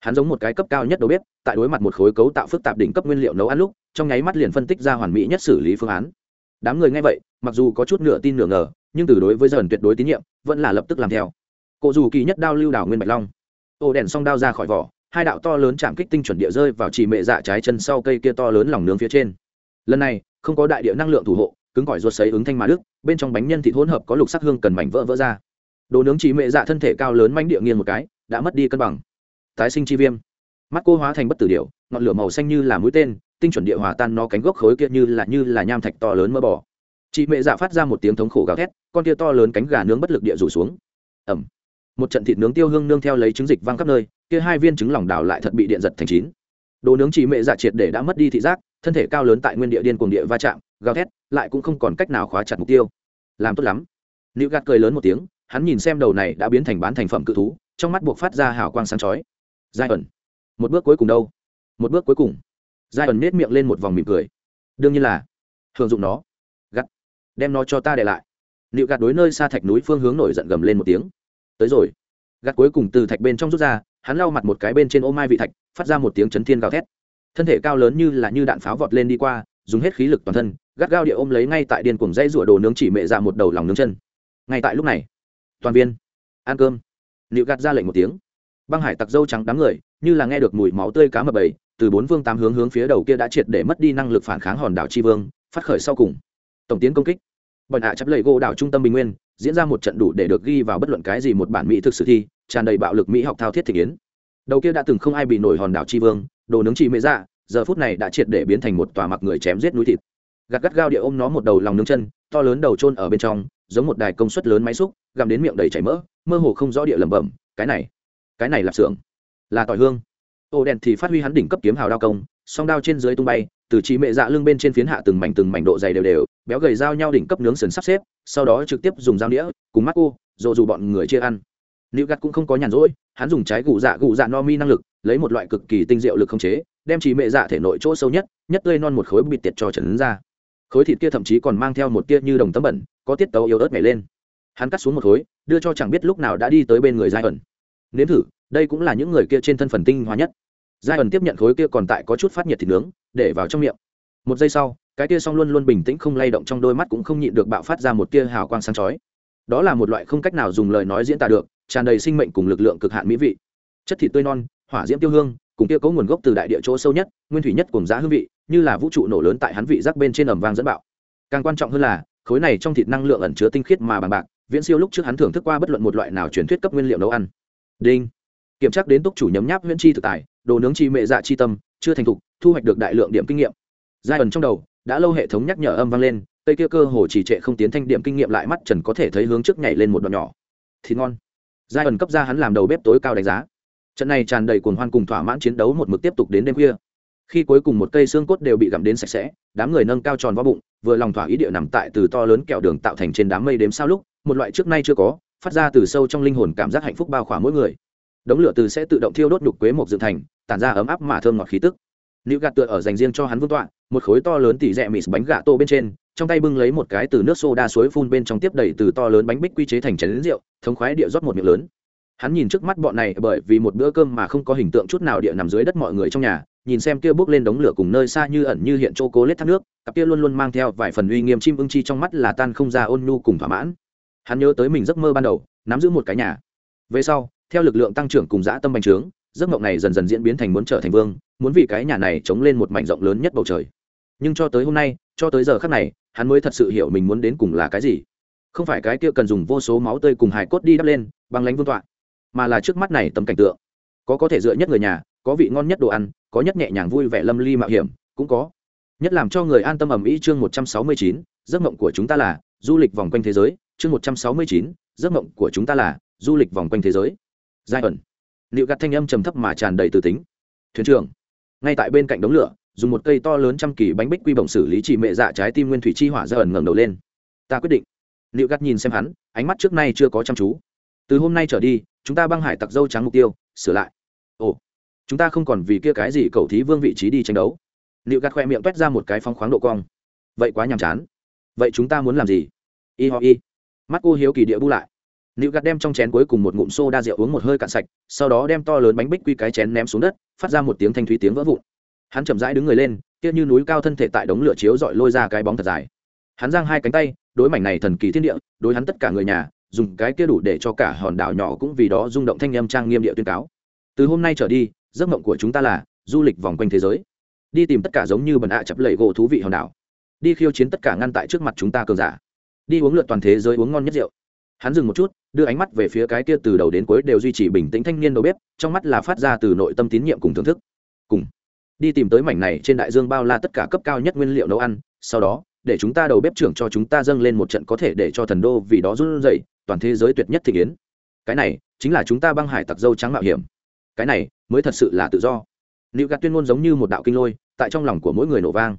Hắn giống một cái cấp cao nhất đầu bếp, tại đối mặt một khối cấu tạo phức tạp đỉnh cấp nguyên liệu nấu ăn lúc, trong nháy mắt liền phân tích ra hoàn mỹ nhất xử lý phương án. Đám người nghe vậy, mặc dù có chút nửa tin nửa ngờ, nhưng từ đối với dần tuyệt đối tín nhiệm, vẫn là lập tức làm theo. Cụ dù kỳ nhất đao lưu đảo nguyên bạch long. Ô đèn xong đao ra khỏi vỏ hai đạo to lớn chạm kích tinh chuẩn địa rơi vào chỉ mệ dạ trái chân sau cây kia to lớn lòng nướng phía trên. Lần này, không có đại địa năng lượng thủ hộ, cứng cỏi ruột sấy ứng thanh mà đức, bên trong bánh nhân thịt hỗn hợp có lục sắc hương cần mảnh vỡ vỡ ra. Đồ nướng chỉ mệ dạ thân thể cao lớn manh địa nghiêng một cái, đã mất đi cân bằng. Tái sinh chi viêm. Mắt cô hóa thành bất tử điệu ngọn lửa màu xanh như là mũi tên, tinh chuẩn địa hòa tan nó cánh gốc khối kia như là như là nham thạch to lớn mỡ bỏ chị mẹ dạ phát ra một tiếng thống khổ gào thét, con kia to lớn cánh gà nướng bất lực địa rủ xuống. Ẩm một trận thịt nướng tiêu hương nương theo lấy trứng dịch văng khắp nơi, kia hai viên trứng lỏng đảo lại thật bị điện giật thành chín. Đồ nướng chỉ mẹ dạ triệt để đã mất đi thị giác, thân thể cao lớn tại nguyên địa điên cuồng địa va chạm, gào thét, lại cũng không còn cách nào khóa chặt mục tiêu. Làm tốt lắm. Nữ gạt cười lớn một tiếng, hắn nhìn xem đầu này đã biến thành bán thành phẩm cự thú, trong mắt buộc phát ra hào quang sáng chói. Giai ẩn. Một bước cuối cùng đâu? Một bước cuối cùng. Giai ẩn nết miệng lên một vòng mỉm cười. Đương nhiên là. Hưởng dụng nó. Gắt đem nó cho ta để lại. Liệu gạt đối nơi xa thạch núi phương hướng nổi giận gầm lên một tiếng tới rồi. Gạt cuối cùng từ thạch bên trong rút ra, hắn lau mặt một cái bên trên ô mai vị thạch, phát ra một tiếng chấn thiên gào thét. Thân thể cao lớn như là như đạn pháo vọt lên đi qua, dùng hết khí lực toàn thân, gắt gao địa ôm lấy ngay tại điên cuồng dây rủa đồ nướng chỉ mệ ra dạ một đầu lòng nướng chân. Ngay tại lúc này, toàn viên, ăn cơm. Liệu gạt ra lệnh một tiếng. Băng hải tặc dâu trắng đám người, như là nghe được mùi máu tươi cá mập bầy, từ bốn vương tám hướng hướng phía đầu kia đã triệt để mất đi năng lực phản kháng hòn đảo tri vương, phát khởi sau cùng. Tổng tiến công kích. Bọn hạ chấp lầy gỗ đảo trung tâm bình nguyên diễn ra một trận đủ để được ghi vào bất luận cái gì một bản mỹ thực sự thi, tràn đầy bạo lực mỹ học thao thiết thể kiến đầu kia đã từng không ai bị nổi hòn đảo tri vương, đồ nướng chỉ mễ dạ giờ phút này đã triệt để biến thành một tòa mặc người chém giết núi thịt. Gạt gắt gao địa ôm nó một đầu lòng nướng chân, to lớn đầu trôn ở bên trong, giống một đài công suất lớn máy xúc, gặm đến miệng đầy chảy mỡ, mơ hồ không rõ địa lẩm bẩm, cái này cái này là xưởng, là tỏi hương. Ô đèn thì phát huy hắn đỉnh cấp kiếm hào đao công, song đao trên dưới tung bay từ trí mệ dạ lưng bên trên phiến hạ từng mảnh từng mảnh độ dày đều đều, béo gầy dao nhau đỉnh cấp nướng sườn sắp xếp, sau đó trực tiếp dùng dao đĩa cùng mắt cô, dồ dù bọn người chia ăn. Nữ gắt cũng không có nhàn rỗi, hắn dùng trái gù dạ gù dạ no mi năng lực, lấy một loại cực kỳ tinh diệu lực không chế, đem trí mệ dạ thể nội chỗ sâu nhất nhất tươi non một khối bịt tiệt cho trần ra. Khối thịt kia thậm chí còn mang theo một tia như đồng tấm bẩn, có tiết tấu yếu ớt nhảy lên. Hắn cắt xuống một khối, đưa cho chẳng biết lúc nào đã đi tới bên người giai ẩn nếm thử, đây cũng là những người kia trên thân phần tinh hoa nhất. Giai ẩn tiếp nhận khối kia còn tại có chút phát nhiệt thịt nướng để vào trong miệng. Một giây sau, cái tia song luôn luôn bình tĩnh không lay động trong đôi mắt cũng không nhịn được bạo phát ra một tia hào quang sáng chói. Đó là một loại không cách nào dùng lời nói diễn tả được, tràn đầy sinh mệnh cùng lực lượng cực hạn mỹ vị. Chất thịt tươi non, hỏa diễm tiêu hương, cùng kia có nguồn gốc từ đại địa chỗ sâu nhất, nguyên thủy nhất cùng giá hương vị, như là vũ trụ nổ lớn tại hắn vị giác bên trên ẩm vang dẫn bạo. Càng quan trọng hơn là, khối này trong thịt năng lượng ẩn chứa tinh khiết mà bằng bạc, viễn siêu lúc trước hắn thưởng thức qua bất luận một loại nào truyền thuyết cấp nguyên liệu nấu ăn. Đinh. Kiểm tra đến túc chủ nhấm nháp huyễn chi thực tài đồ nướng chi mệ dạ chi tâm chưa thành thục, thu hoạch được đại lượng điểm kinh nghiệm. Giai ẩn trong đầu, đã lâu hệ thống nhắc nhở âm vang lên, cây kia cơ hồ chỉ trệ không tiến thanh điểm kinh nghiệm lại mắt trần có thể thấy hướng trước nhảy lên một đoạn nhỏ. Thì ngon. Giai ẩn cấp ra hắn làm đầu bếp tối cao đánh giá. Trận này tràn đầy cuồng hoan cùng thỏa mãn chiến đấu một mực tiếp tục đến đêm khuya. Khi cuối cùng một cây xương cốt đều bị gặm đến sạch sẽ, đám người nâng cao tròn vó bụng, vừa lòng thỏa ý địa nằm tại từ to lớn kẹo đường tạo thành trên đám mây đếm sao lúc, một loại trước nay chưa có, phát ra từ sâu trong linh hồn cảm giác hạnh phúc bao khỏa mỗi người. Đống lửa từ sẽ tự động thiêu đốt đục quế một dựng thành tản ra ấm áp mà thơm ngọt khí tức. Nữ gạt tựa ở dành riêng cho hắn vương tọa, một khối to lớn tỉ rẽ mịt bánh gà tô bên trên, trong tay bưng lấy một cái từ nước xô đa suối phun bên trong tiếp đầy từ to lớn bánh bích quy chế thành chén rượu, thống khoái địa rót một miệng lớn. Hắn nhìn trước mắt bọn này, bởi vì một bữa cơm mà không có hình tượng chút nào địa nằm dưới đất mọi người trong nhà, nhìn xem kia bước lên đống lửa cùng nơi xa như ẩn như hiện chỗ cố lết thác nước, cặp kia luôn luôn mang theo vài phần uy nghiêm chim ưng chi trong mắt là tan không ra ôn nhu cùng thỏa mãn. Hắn nhớ tới mình giấc mơ ban đầu, nắm giữ một cái nhà. Về sau, theo lực lượng tăng trưởng cùng dã tâm bành trướng giấc mộng này dần dần diễn biến thành muốn trở thành vương, muốn vì cái nhà này chống lên một mảnh rộng lớn nhất bầu trời. Nhưng cho tới hôm nay, cho tới giờ khác này, hắn mới thật sự hiểu mình muốn đến cùng là cái gì. Không phải cái kia cần dùng vô số máu tươi cùng hài cốt đi đắp lên bằng lánh vương tọa, mà là trước mắt này tấm cảnh tượng. Có có thể dựa nhất người nhà, có vị ngon nhất đồ ăn, có nhất nhẹ nhàng vui vẻ lâm ly mạo hiểm, cũng có nhất làm cho người an tâm ẩm ý chương một trăm sáu mươi chín, giấc mộng của chúng ta là du lịch vòng quanh thế giới. Chương một trăm sáu mươi chín, giấc mộng của chúng ta là du lịch vòng quanh thế giới. Giai ẩn liệu gạt thanh âm trầm thấp mà tràn đầy từ tính. Thuyền trưởng. Ngay tại bên cạnh đống lửa, dùng một cây to lớn trăm kỳ bánh bích quy bổng xử lý chỉ mệ dạ trái tim nguyên thủy chi hỏa ra ẩn ngẩng đầu lên. Ta quyết định. Liệu gạt nhìn xem hắn, ánh mắt trước nay chưa có chăm chú. Từ hôm nay trở đi, chúng ta băng hải tặc dâu trắng mục tiêu, sửa lại. Ồ, chúng ta không còn vì kia cái gì cầu thí vương vị trí đi tranh đấu. Liệu gạt khoe miệng t ra một cái phong khoáng độ cong. Vậy quá nhàm chán. Vậy chúng ta muốn làm gì? Y ho y. Mắt cô hiếu kỳ địa bu lại. Nữu gạt đem trong chén cuối cùng một ngụm xô đa rượu uống một hơi cạn sạch, sau đó đem to lớn bánh bích quy cái chén ném xuống đất, phát ra một tiếng thanh thúy tiếng vỡ vụn. Hắn chậm rãi đứng người lên, kia như núi cao thân thể tại đống lửa chiếu dọi lôi ra cái bóng thật dài. Hắn giang hai cánh tay, đối mảnh này thần kỳ thiên địa, đối hắn tất cả người nhà, dùng cái kia đủ để cho cả hòn đảo nhỏ cũng vì đó rung động thanh âm trang nghiêm địa tuyên cáo. Từ hôm nay trở đi, giấc mộng của chúng ta là du lịch vòng quanh thế giới, đi tìm tất cả giống như bần ạ chập lầy gỗ thú vị hòn đảo, đi khiêu chiến tất cả ngăn tại trước mặt chúng ta cường giả, đi uống lượt toàn thế giới uống ngon nhất rượu hắn dừng một chút, đưa ánh mắt về phía cái kia từ đầu đến cuối đều duy trì bình tĩnh thanh niên đầu bếp, trong mắt là phát ra từ nội tâm tín nhiệm cùng thưởng thức. Cùng đi tìm tới mảnh này trên đại dương bao la tất cả cấp cao nhất nguyên liệu nấu ăn, sau đó, để chúng ta đầu bếp trưởng cho chúng ta dâng lên một trận có thể để cho thần đô vì đó run rẩy, toàn thế giới tuyệt nhất thị kiến cái này, chính là chúng ta băng hải tặc dâu trắng mạo hiểm. Cái này, mới thật sự là tự do. Nữ gạt tuyên ngôn giống như một đạo kinh lôi, tại trong lòng của mỗi người nổ vang.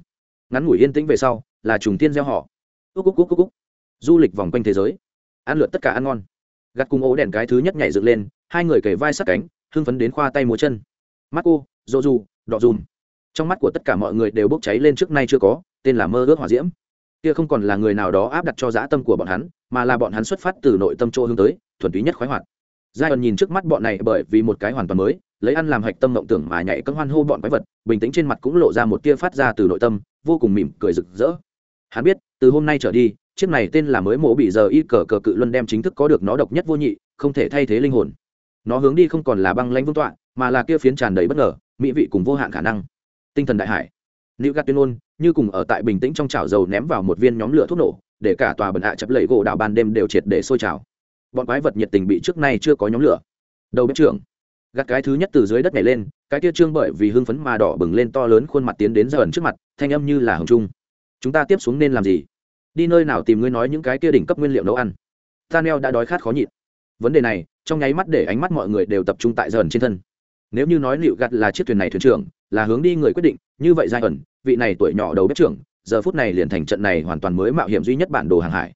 Ngắn ngủi yên tĩnh về sau, là trùng tiên gieo họ. Úc úc úc úc úc du lịch vòng quanh thế giới ăn lượt tất cả ăn ngon. Gặt cùng ố đèn cái thứ nhất nhảy dựng lên, hai người kề vai sát cánh, hưng phấn đến khoa tay múa chân. Mắt cô dô dù đọ dùm. Trong mắt của tất cả mọi người đều bốc cháy lên trước nay chưa có, tên là mơ ước hỏa diễm. Kia không còn là người nào đó áp đặt cho dã tâm của bọn hắn, mà là bọn hắn xuất phát từ nội tâm chỗ hướng tới, thuần túy nhất khoái hoạt. Giai đoạn nhìn trước mắt bọn này bởi vì một cái hoàn toàn mới, lấy ăn làm hạch tâm mộng tưởng mà nhảy cân hoan hô bọn quái vật, bình tĩnh trên mặt cũng lộ ra một tia phát ra từ nội tâm, vô cùng mỉm cười rực rỡ. Hắn biết, từ hôm nay trở đi chiếc này tên là mới mổ bị giờ y cờ cờ cự luân đem chính thức có được nó độc nhất vô nhị, không thể thay thế linh hồn. Nó hướng đi không còn là băng lãnh vương tọa, mà là kia phiến tràn đầy bất ngờ, mỹ vị cùng vô hạn khả năng. Tinh thần đại hải. Nữ gạt tuyên ngôn, như cùng ở tại bình tĩnh trong chảo dầu ném vào một viên nhóm lửa thuốc nổ, để cả tòa bẩn hạ chập lầy gỗ đào ban đêm đều triệt để sôi trào. Bọn quái vật nhiệt tình bị trước nay chưa có nhóm lửa. Đầu bếp trưởng. Gạt cái thứ nhất từ dưới đất nhảy lên, cái kia trương bởi vì hưng phấn mà đỏ bừng lên to lớn khuôn mặt tiến đến giờ ẩn trước mặt, thanh âm như là hồng trung. Chúng ta tiếp xuống nên làm gì? Đi nơi nào tìm ngươi nói những cái kia đỉnh cấp nguyên liệu nấu ăn. Ta neo đã đói khát khó nhịn. Vấn đề này, trong nháy mắt để ánh mắt mọi người đều tập trung tại dần trên thân. Nếu như nói liệu gặt là chiếc thuyền này thuyền trưởng, là hướng đi người quyết định, như vậy giai ẩn, vị này tuổi nhỏ đầu bếp trưởng, giờ phút này liền thành trận này hoàn toàn mới mạo hiểm duy nhất bản đồ hàng hải.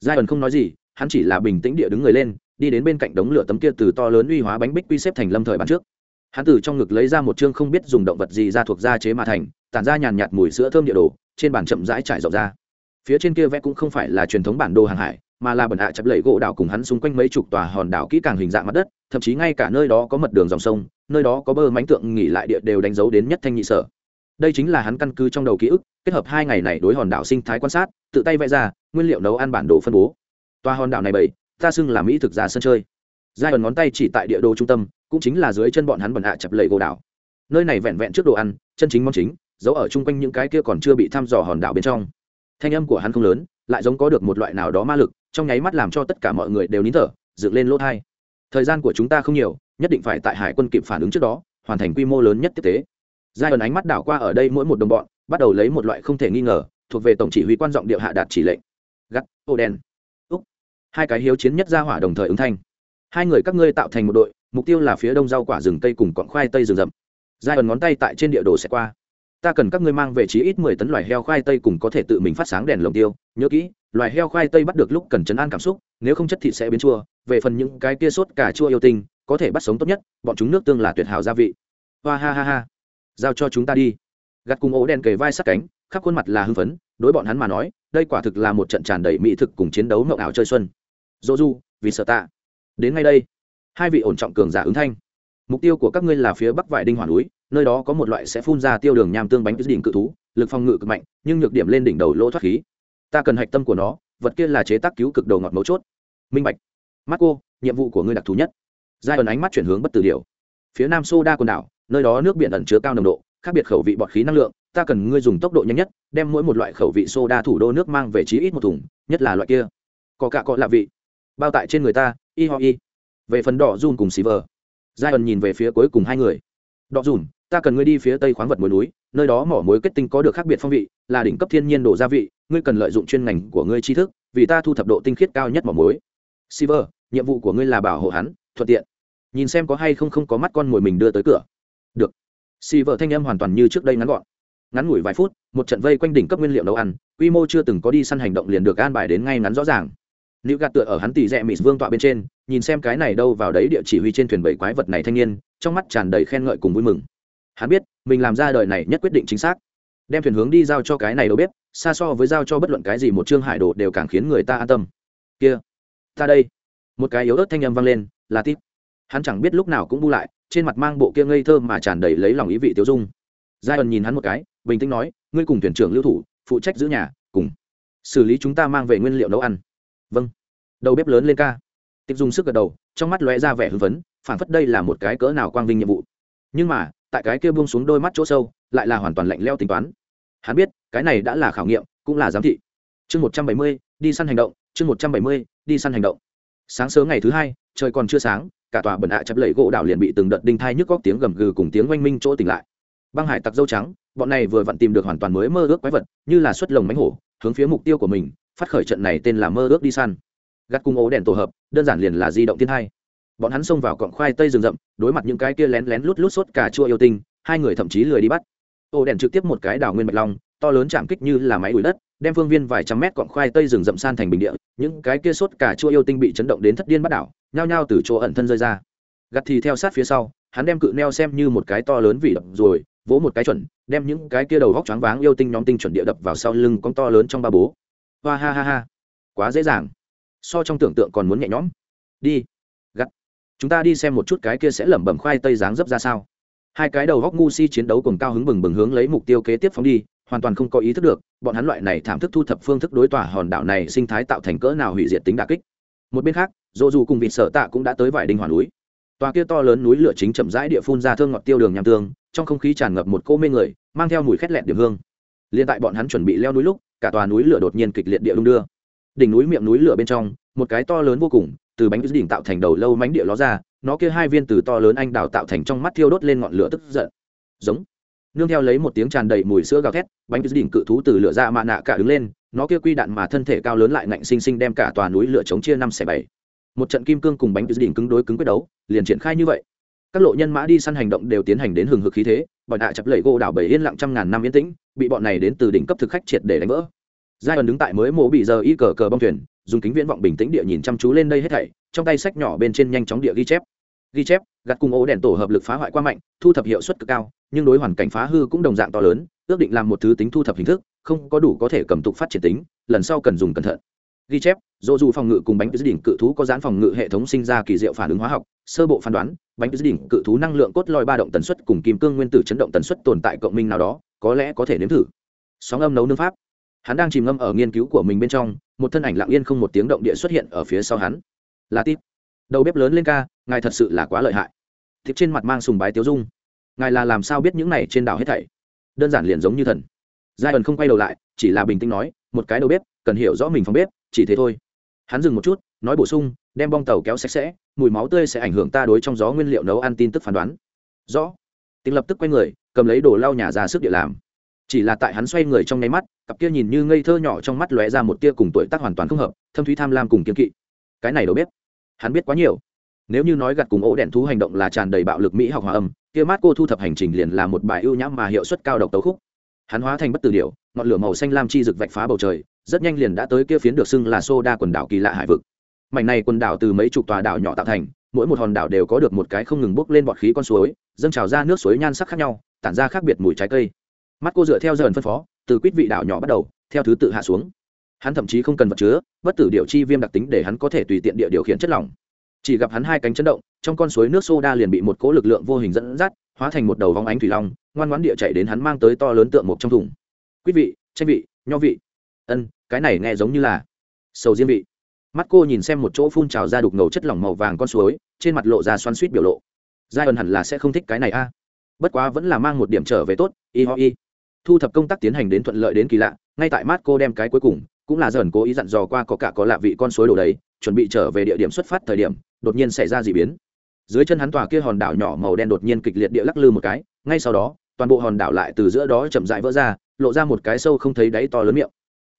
Giai ẩn không nói gì, hắn chỉ là bình tĩnh địa đứng người lên, đi đến bên cạnh đống lửa tấm kia từ to lớn uy hóa bánh bích quy xếp thành lâm thời bàn trước. Hắn từ trong ngực lấy ra một chương không biết dùng động vật gì ra thuộc da chế mà thành, tản ra nhàn nhạt mùi sữa thơm địa đồ, trên bàn chậm rãi trải rộng ra phía trên kia vẽ cũng không phải là truyền thống bản đồ hàng hải, mà là bẩn hạ chập lẫy gỗ đảo cùng hắn xung quanh mấy chục tòa hòn đảo kỹ càng hình dạng mặt đất, thậm chí ngay cả nơi đó có mật đường dòng sông, nơi đó có bơ mánh tượng nghỉ lại địa đều đánh dấu đến nhất thanh nhị sở. Đây chính là hắn căn cứ trong đầu ký ức, kết hợp hai ngày này đối hòn đảo sinh thái quan sát, tự tay vẽ ra, nguyên liệu nấu ăn bản đồ phân bố. Tòa hòn đảo này bảy ta xưng là mỹ thực ra sân chơi. Giai đoạn ngón tay chỉ tại địa đồ trung tâm, cũng chính là dưới chân bọn hắn bẩn hạ chập lẫy gỗ đảo. Nơi này vẹn vẹn trước đồ ăn, chân chính món chính, giấu ở chung quanh những cái kia còn chưa bị thăm dò hòn đảo bên trong thanh âm của hắn không lớn, lại giống có được một loại nào đó ma lực, trong nháy mắt làm cho tất cả mọi người đều nín thở, dựng lên lỗ thai. Thời gian của chúng ta không nhiều, nhất định phải tại hải quân kịp phản ứng trước đó, hoàn thành quy mô lớn nhất tiếp tế. Giai ẩn ánh mắt đảo qua ở đây mỗi một đồng bọn, bắt đầu lấy một loại không thể nghi ngờ, thuộc về tổng chỉ huy quan giọng điệu hạ đạt chỉ lệnh. Gắt, ô đen úc. Hai cái hiếu chiến nhất ra hỏa đồng thời ứng thanh. Hai người các ngươi tạo thành một đội, mục tiêu là phía đông rau quả rừng tây cùng cọn khoai tây rừng rậm. Giai ẩn ngón tay tại trên địa đồ sẽ qua ta cần các ngươi mang về chí ít mười tấn loài heo khoai tây cùng có thể tự mình phát sáng đèn lồng tiêu. Nhớ kỹ, loài heo khoai tây bắt được lúc cần chấn an cảm xúc, nếu không chất thịt sẽ biến chua. Về phần những cái kia sốt cà chua yêu tinh, có thể bắt sống tốt nhất, bọn chúng nước tương là tuyệt hảo gia vị. Hoa ha ha ha. Giao cho chúng ta đi. Gặt cùng ố đen kề vai sát cánh, khắp khuôn mặt là hưng phấn, đối bọn hắn mà nói, đây quả thực là một trận tràn đầy mỹ thực cùng chiến đấu mộng ảo chơi xuân. Dỗ du, vì sợ tạ. Đến ngay đây. Hai vị ổn trọng cường giả ứng thanh. Mục tiêu của các ngươi là phía bắc vải đinh hoàn núi nơi đó có một loại sẽ phun ra tiêu đường nham tương bánh đỉnh cự thú, lực phòng ngự cực mạnh, nhưng nhược điểm lên đỉnh đầu lỗ thoát khí. Ta cần hạch tâm của nó, vật kia là chế tác cứu cực đầu ngọt mấu chốt. Minh bạch. Marco, nhiệm vụ của ngươi đặc thù nhất. Giai ẩn ánh mắt chuyển hướng bất tử điều phía nam soda quần đảo, nơi đó nước biển ẩn chứa cao nồng độ, khác biệt khẩu vị bọt khí năng lượng, ta cần ngươi dùng tốc độ nhanh nhất, đem mỗi một loại khẩu vị soda thủ đô nước mang về chí ít một thùng, nhất là loại kia. Có cả có lạ vị. Bao tại trên người ta, y ho y. Về phần đỏ run cùng xì vờ. Giai ẩn nhìn về phía cuối cùng hai người đọ dùn ta cần ngươi đi phía tây khoáng vật muối núi nơi đó mỏ muối kết tinh có được khác biệt phong vị là đỉnh cấp thiên nhiên đổ gia vị ngươi cần lợi dụng chuyên ngành của ngươi tri thức vì ta thu thập độ tinh khiết cao nhất mỏ muối. Silver, nhiệm vụ của ngươi là bảo hộ hắn thuận tiện. Nhìn xem có hay không không có mắt con mồi mình đưa tới cửa. Được. Silver thanh âm hoàn toàn như trước đây ngắn gọn. Ngắn ngủi vài phút một trận vây quanh đỉnh cấp nguyên liệu nấu ăn quy mô chưa từng có đi săn hành động liền được an bài đến ngay ngắn rõ ràng. Lưu gạt tựa ở hắn tỷ rẽ mịt vương tọa bên trên, nhìn xem cái này đâu vào đấy địa chỉ huy trên thuyền bảy quái vật này thanh niên, trong mắt tràn đầy khen ngợi cùng vui mừng. Hắn biết, mình làm ra đời này nhất quyết định chính xác. Đem thuyền hướng đi giao cho cái này đâu biết, xa so với giao cho bất luận cái gì một trương hải đồ đều càng khiến người ta an tâm. Kia, ta đây. Một cái yếu ớt thanh âm vang lên, là tít. Hắn chẳng biết lúc nào cũng bu lại, trên mặt mang bộ kia ngây thơ mà tràn đầy lấy lòng ý vị tiêu dung. Giai ẩn nhìn hắn một cái, bình tĩnh nói, ngươi cùng thuyền trưởng lưu thủ, phụ trách giữ nhà, cùng xử lý chúng ta mang về nguyên liệu nấu ăn. Vâng đầu bếp lớn lên ca tịch dùng sức gật đầu, trong mắt lóe ra vẻ hưng phấn phản phất đây là một cái cỡ nào quang vinh nhiệm vụ. Nhưng mà, tại cái kia buông xuống đôi mắt chỗ sâu, lại là hoàn toàn lạnh leo tính toán. Hắn biết, cái này đã là khảo nghiệm, cũng là giám thị. Chương một trăm bảy mươi, đi săn hành động, chương một trăm bảy mươi, đi săn hành động. Sáng sớm ngày thứ hai, trời còn chưa sáng, cả tòa bẩn hạ chập lẫy gỗ đảo liền bị từng đợt đinh thai nhức góc tiếng gầm gừ cùng tiếng oanh minh chỗ tỉnh lại. Băng hải tặc dâu trắng, bọn này vừa vặn tìm được hoàn toàn mới mơ ước quái vật, như là xuất lồng mánh hổ, hướng phía mục tiêu của mình, phát khởi trận này tên là mơ ước đi săn gắt cung ố đèn tổ hợp, đơn giản liền là di động thiên hai. Bọn hắn xông vào cọng khoai tây rừng rậm, đối mặt những cái kia lén lén lút lút sốt cà chua yêu tinh, hai người thậm chí lười đi bắt. Ố đèn trực tiếp một cái đảo nguyên bạch long, to lớn chạm kích như là máy đuổi đất, đem phương viên vài trăm mét cọng khoai tây rừng rậm san thành bình địa, những cái kia sốt cà chua yêu tinh bị chấn động đến thất điên bắt đảo, nhao nhao từ chỗ ẩn thân rơi ra. Gặt thì theo sát phía sau, hắn đem cự neo xem như một cái to lớn vì đập rồi, vỗ một cái chuẩn, đem những cái kia đầu góc choáng váng yêu tinh nhóm tinh chuẩn địa đập vào sau lưng con to lớn trong ba bố. Hoa ha ha ha. Quá dễ dàng so trong tưởng tượng còn muốn nhẹ nhõm. Đi. Gắt. Chúng ta đi xem một chút cái kia sẽ lẩm bẩm khoai tây dáng dấp ra sao. Hai cái đầu góc ngu si chiến đấu cùng cao hứng bừng bừng hướng lấy mục tiêu kế tiếp phóng đi, hoàn toàn không có ý thức được, bọn hắn loại này thảm thức thu thập phương thức đối tỏa hòn đảo này sinh thái tạo thành cỡ nào hủy diệt tính đà kích. Một bên khác, dỗ dù cùng vịt sở tạ cũng đã tới vải đinh hoàn núi. Tòa kia to lớn núi lửa chính chậm rãi địa phun ra thương ngọt tiêu đường nham tương, trong không khí tràn ngập một cô mê người, mang theo mùi khét lẹt điểm hương. Liền tại bọn hắn chuẩn bị leo núi lúc, cả tòa núi lửa đột nhiên kịch liệt địa đung đưa đỉnh núi miệng núi lửa bên trong, một cái to lớn vô cùng, từ bánh đỉnh tạo thành đầu lâu mánh địa ló ra, nó kia hai viên từ to lớn anh đào tạo thành trong mắt thiêu đốt lên ngọn lửa tức giận. Giống. Nương theo lấy một tiếng tràn đầy mùi sữa gào thét, bánh đỉnh cự thú từ lửa ra mạ nạ cả đứng lên, nó kia quy đạn mà thân thể cao lớn lại ngạnh sinh sinh đem cả tòa núi lửa chống chia năm xẻ bảy. Một trận kim cương cùng bánh đỉnh cứng đối cứng quyết đấu, liền triển khai như vậy. Các lộ nhân mã đi săn hành động đều tiến hành đến hừng hực khí thế, bọn hạ chập lẩy gỗ đảo bảy yên lặng trăm ngàn năm yên tĩnh, bị bọn này đến từ đỉnh cấp thực khách triệt để đánh vỡ giai ẩn đứng tại mới mổ bị giờ y cờ cờ bong thuyền, dùng kính viễn vọng bình tĩnh địa nhìn chăm chú lên đây hết thảy, trong tay sách nhỏ bên trên nhanh chóng địa ghi chép. Ghi chép gặt cùng ố đèn tổ hợp lực phá hoại quá mạnh, thu thập hiệu suất cực cao, nhưng đối hoàn cảnh phá hư cũng đồng dạng to lớn, ước định làm một thứ tính thu thập hình thức, không có đủ có thể cầm tục phát triển tính, lần sau cần dùng cẩn thận. Ghi chép, dỗ dù phòng ngự cùng bánh đỉnh cự thú có dán phòng ngự hệ thống sinh ra kỳ diệu phản ứng hóa học, sơ bộ phán đoán, bánh đỉnh cự thú năng lượng cốt loi ba động tần suất cùng kim cương nguyên tử chấn động tần suất tồn tại cộng minh nào đó, có lẽ có thể nếm thử. Sóng âm nấu nương pháp hắn đang chìm ngâm ở nghiên cứu của mình bên trong, một thân ảnh lặng yên không một tiếng động địa xuất hiện ở phía sau hắn. Là tít. Đầu bếp lớn lên ca, ngài thật sự là quá lợi hại. Tiếp trên mặt mang sùng bái tiếu dung. Ngài là làm sao biết những này trên đảo hết thảy? Đơn giản liền giống như thần. Giai ẩn không quay đầu lại, chỉ là bình tĩnh nói, một cái đầu bếp, cần hiểu rõ mình phòng bếp, chỉ thế thôi. Hắn dừng một chút, nói bổ sung, đem bong tàu kéo sạch sẽ, mùi máu tươi sẽ ảnh hưởng ta đối trong gió nguyên liệu nấu ăn tin tức phán đoán. Rõ. Tiếng lập tức quay người, cầm lấy đồ lau nhà ra sức địa làm chỉ là tại hắn xoay người trong nháy mắt, cặp kia nhìn như ngây thơ nhỏ trong mắt lóe ra một tia cùng tuổi tác hoàn toàn không hợp, thâm thúy tham lam cùng kiên kỵ. Cái này đâu biết? Hắn biết quá nhiều. Nếu như nói gặt cùng ổ đèn thú hành động là tràn đầy bạo lực mỹ học hòa âm, kia mát cô thu thập hành trình liền là một bài ưu nhãm mà hiệu suất cao độc tấu khúc. Hắn hóa thành bất tử điệu ngọn lửa màu xanh lam chi rực vạch phá bầu trời, rất nhanh liền đã tới kia phiến được xưng là xô đa quần đảo kỳ lạ hải vực. Mảnh này quần đảo từ mấy chục tòa đảo nhỏ tạo thành, mỗi một hòn đảo đều có được một cái không ngừng bốc lên bọt khí con suối, dâng trào ra nước suối nhan sắc khác nhau, tản ra khác biệt mùi trái cây mắt cô dựa theo dần phân phó, từ quýt vị đảo nhỏ bắt đầu, theo thứ tự hạ xuống. Hắn thậm chí không cần vật chứa, bất tử điều chi viêm đặc tính để hắn có thể tùy tiện địa điều khiển chất lỏng. Chỉ gặp hắn hai cánh chấn động, trong con suối nước soda liền bị một cỗ lực lượng vô hình dẫn dắt, hóa thành một đầu vóng ánh thủy long, ngoan ngoãn địa chạy đến hắn mang tới to lớn tượng một trong thùng. Quý vị, tranh vị, nho vị. Ân, cái này nghe giống như là sầu diêm vị. Mắt cô nhìn xem một chỗ phun trào ra đục ngầu chất lỏng màu vàng con suối, trên mặt lộ ra xoan suýt biểu lộ. Giai ẩn hẳn là sẽ không thích cái này a. Bất quá vẫn là mang một điểm trở về tốt, y ho y thu thập công tác tiến hành đến thuận lợi đến kỳ lạ, ngay tại mắt cô đem cái cuối cùng, cũng là dần cố ý dặn dò qua có cả có lạ vị con suối đổ đấy chuẩn bị trở về địa điểm xuất phát thời điểm, đột nhiên xảy ra d ị biến. Dưới chân hắn tòa kia hòn đảo nhỏ màu đen đột nhiên kịch liệt địa lắc lư một cái, ngay sau đó, toàn bộ hòn đảo lại từ giữa đó chậm rãi vỡ ra, lộ ra một cái sâu không thấy đáy to lớn miệng.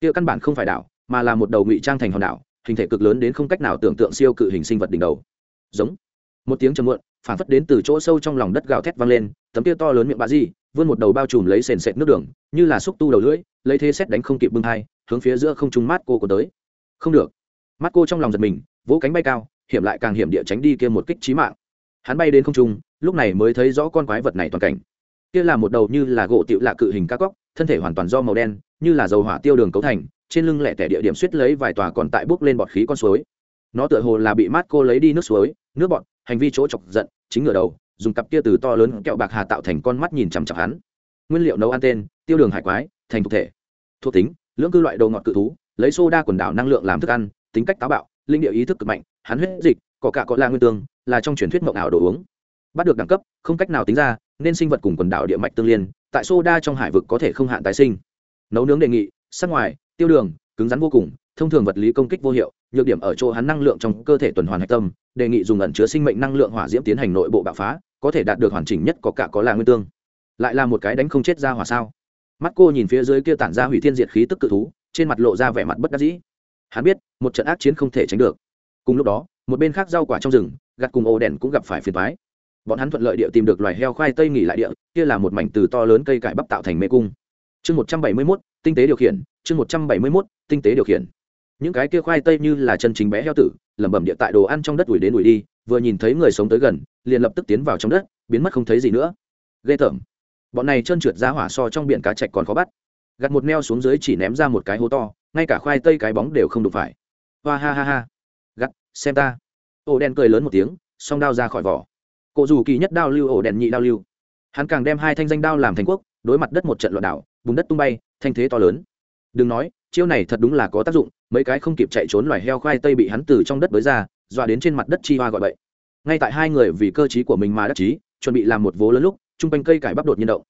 Kia căn bản không phải đảo, mà là một đầu ngụy trang thành hòn đảo, hình thể cực lớn đến không cách nào tưởng tượng siêu cự hình sinh vật đỉnh đầu. Giống. Một tiếng chầm muộn phản phất đến từ chỗ sâu trong lòng đất gào thét vang lên, tấm kia to lớn miệng bạ di vươn một đầu bao trùm lấy sền sệt nước đường, như là xúc tu đầu lưỡi, lấy thế xét đánh không kịp bưng hai hướng phía giữa không trung mát cô có tới. Không được. Mắt cô trong lòng giật mình, vỗ cánh bay cao, hiểm lại càng hiểm địa tránh đi kia một kích trí mạng. Hắn bay đến không trung, lúc này mới thấy rõ con quái vật này toàn cảnh. Kia là một đầu như là gỗ tựu lạ cự hình cá cóc, thân thể hoàn toàn do màu đen, như là dầu hỏa tiêu đường cấu thành, trên lưng lẻ tẻ địa điểm suýt lấy vài tòa còn tại bước lên bọt khí con suối. Nó tựa hồ là bị mát cô lấy đi nước suối, nước bọt hành vi chỗ chọc giận, chính ngửa đầu, dùng cặp kia từ to lớn kẹo bạc hà tạo thành con mắt nhìn chằm chặp hắn. Nguyên liệu nấu ăn tên, tiêu đường hải quái, thành thực thể. Thuộc tính, lưỡng cư loại đồ ngọt cự thú, lấy soda quần đảo năng lượng làm thức ăn, tính cách táo bạo, linh địa ý thức cực mạnh, hắn huyết dịch, có cả có la nguyên tương, là trong truyền thuyết mộng ảo đồ uống. Bắt được đẳng cấp, không cách nào tính ra, nên sinh vật cùng quần đảo địa mạch tương liên, tại soda trong hải vực có thể không hạn tái sinh. Nấu nướng đề nghị, sắc ngoài, tiêu đường, cứng rắn vô cùng, thông thường vật lý công kích vô hiệu, nhược điểm ở chỗ hắn năng lượng trong cơ thể tuần hoàn hạch tâm đề nghị dùng ẩn chứa sinh mệnh năng lượng hỏa diễm tiến hành nội bộ bạo phá, có thể đạt được hoàn chỉnh nhất có cả có là nguyên tương. Lại là một cái đánh không chết ra hỏa sao? Mắt cô nhìn phía dưới kia tản ra hủy thiên diệt khí tức cự thú, trên mặt lộ ra vẻ mặt bất đắc dĩ. Hắn biết, một trận ác chiến không thể tránh được. Cùng lúc đó, một bên khác rau quả trong rừng gặt cùng ổ đèn cũng gặp phải phiền thoái bọn hắn thuận lợi địa tìm được loài heo khoai tây nghỉ lại địa, kia là một mảnh từ to lớn cây cải bắp tạo thành mê cung. Chương một trăm bảy mươi mốt, tinh tế điều khiển, chương một trăm bảy mươi mốt, tinh tế điều khiển những cái kia khoai tây như là chân chính bé heo tử, lẩm bẩm địa tại đồ ăn trong đất ủi đến ủi đi, vừa nhìn thấy người sống tới gần, liền lập tức tiến vào trong đất, biến mất không thấy gì nữa. Ghê tởm. Bọn này trơn trượt ra hỏa so trong biển cá chạch còn khó bắt. Gặt một neo xuống dưới chỉ ném ra một cái hố to, ngay cả khoai tây cái bóng đều không đụng phải. Hoa ha ha ha. Gặt xem ta. Ổ đen cười lớn một tiếng, song đao ra khỏi vỏ. Cụ dù kỳ nhất đao lưu ổ đèn nhị đao lưu. Hắn càng đem hai thanh danh đao làm thành quốc, đối mặt đất một trận loạn đảo, bùn đất tung bay, thanh thế to lớn. Đừng nói, chiêu này thật đúng là có tác dụng mấy cái không kịp chạy trốn loài heo khoai tây bị hắn từ trong đất bới ra, dọa đến trên mặt đất chi hoa gọi bậy. Ngay tại hai người vì cơ t của mình mà đắc chí, chuẩn bị làm một vố lớn lúc, chung quanh cây cải bắp đột nhiên động.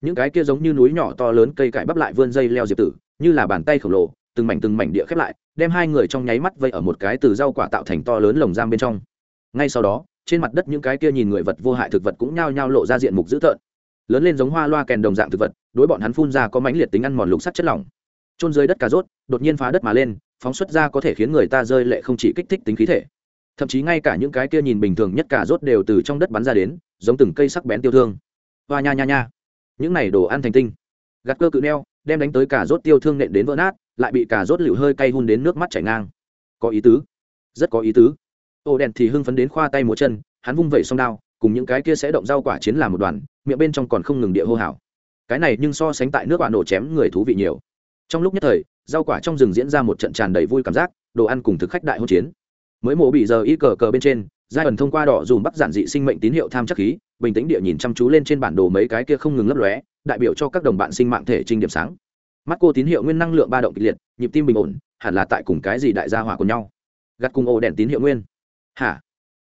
Những cái kia giống như núi nhỏ to lớn cây cải bắp lại vươn dây leo diệp tử, như là bàn tay khổng lồ, từng mảnh từng mảnh địa khép lại, đem hai người trong nháy mắt vây ở một cái từ rau quả tạo thành to lớn lồng giam bên trong. Ngay sau đó, trên mặt đất những cái kia nhìn người vật vô hại thực vật cũng nhao nhao lộ ra diện mục dữ tợn. Lớn lên giống hoa loa kèn đồng dạng thực vật, đối bọn hắn phun ra có mãnh liệt tính ăn mòn lục sắt chất lỏng. Trôn dưới đất cà rốt, đột nhiên phá đất mà lên phóng xuất ra có thể khiến người ta rơi lệ không chỉ kích thích tính khí thể. Thậm chí ngay cả những cái kia nhìn bình thường nhất cả rốt đều từ trong đất bắn ra đến, giống từng cây sắc bén tiêu thương. Hoa nha nha nha. Những này đồ ăn thành tinh. Gạt cơ cự neo, đem đánh tới cả rốt tiêu thương nện đến vỡ nát, lại bị cả rốt lựu hơi cay hun đến nước mắt chảy ngang. Có ý tứ. Rất có ý tứ. Ô đèn thì hưng phấn đến khoa tay múa chân, hắn vung vẩy song đao, cùng những cái kia sẽ động rau quả chiến làm một đoàn, miệng bên trong còn không ngừng địa hô hào. Cái này nhưng so sánh tại nước quả nổ chém người thú vị nhiều. Trong lúc nhất thời rau quả trong rừng diễn ra một trận tràn đầy vui cảm giác, đồ ăn cùng thực khách đại hỗn chiến. Mới mổ bị giờ y cờ cờ bên trên, giai ẩn thông qua đỏ dùm bắt giản dị sinh mệnh tín hiệu tham chắc khí, bình tĩnh địa nhìn chăm chú lên trên bản đồ mấy cái kia không ngừng lấp lóe, đại biểu cho các đồng bạn sinh mạng thể trinh điểm sáng. Mắt cô tín hiệu nguyên năng lượng ba động kịch liệt, nhịp tim bình ổn, hẳn là tại cùng cái gì đại gia hỏa cùng nhau. Gặt cùng ổ đèn tín hiệu nguyên. Hả?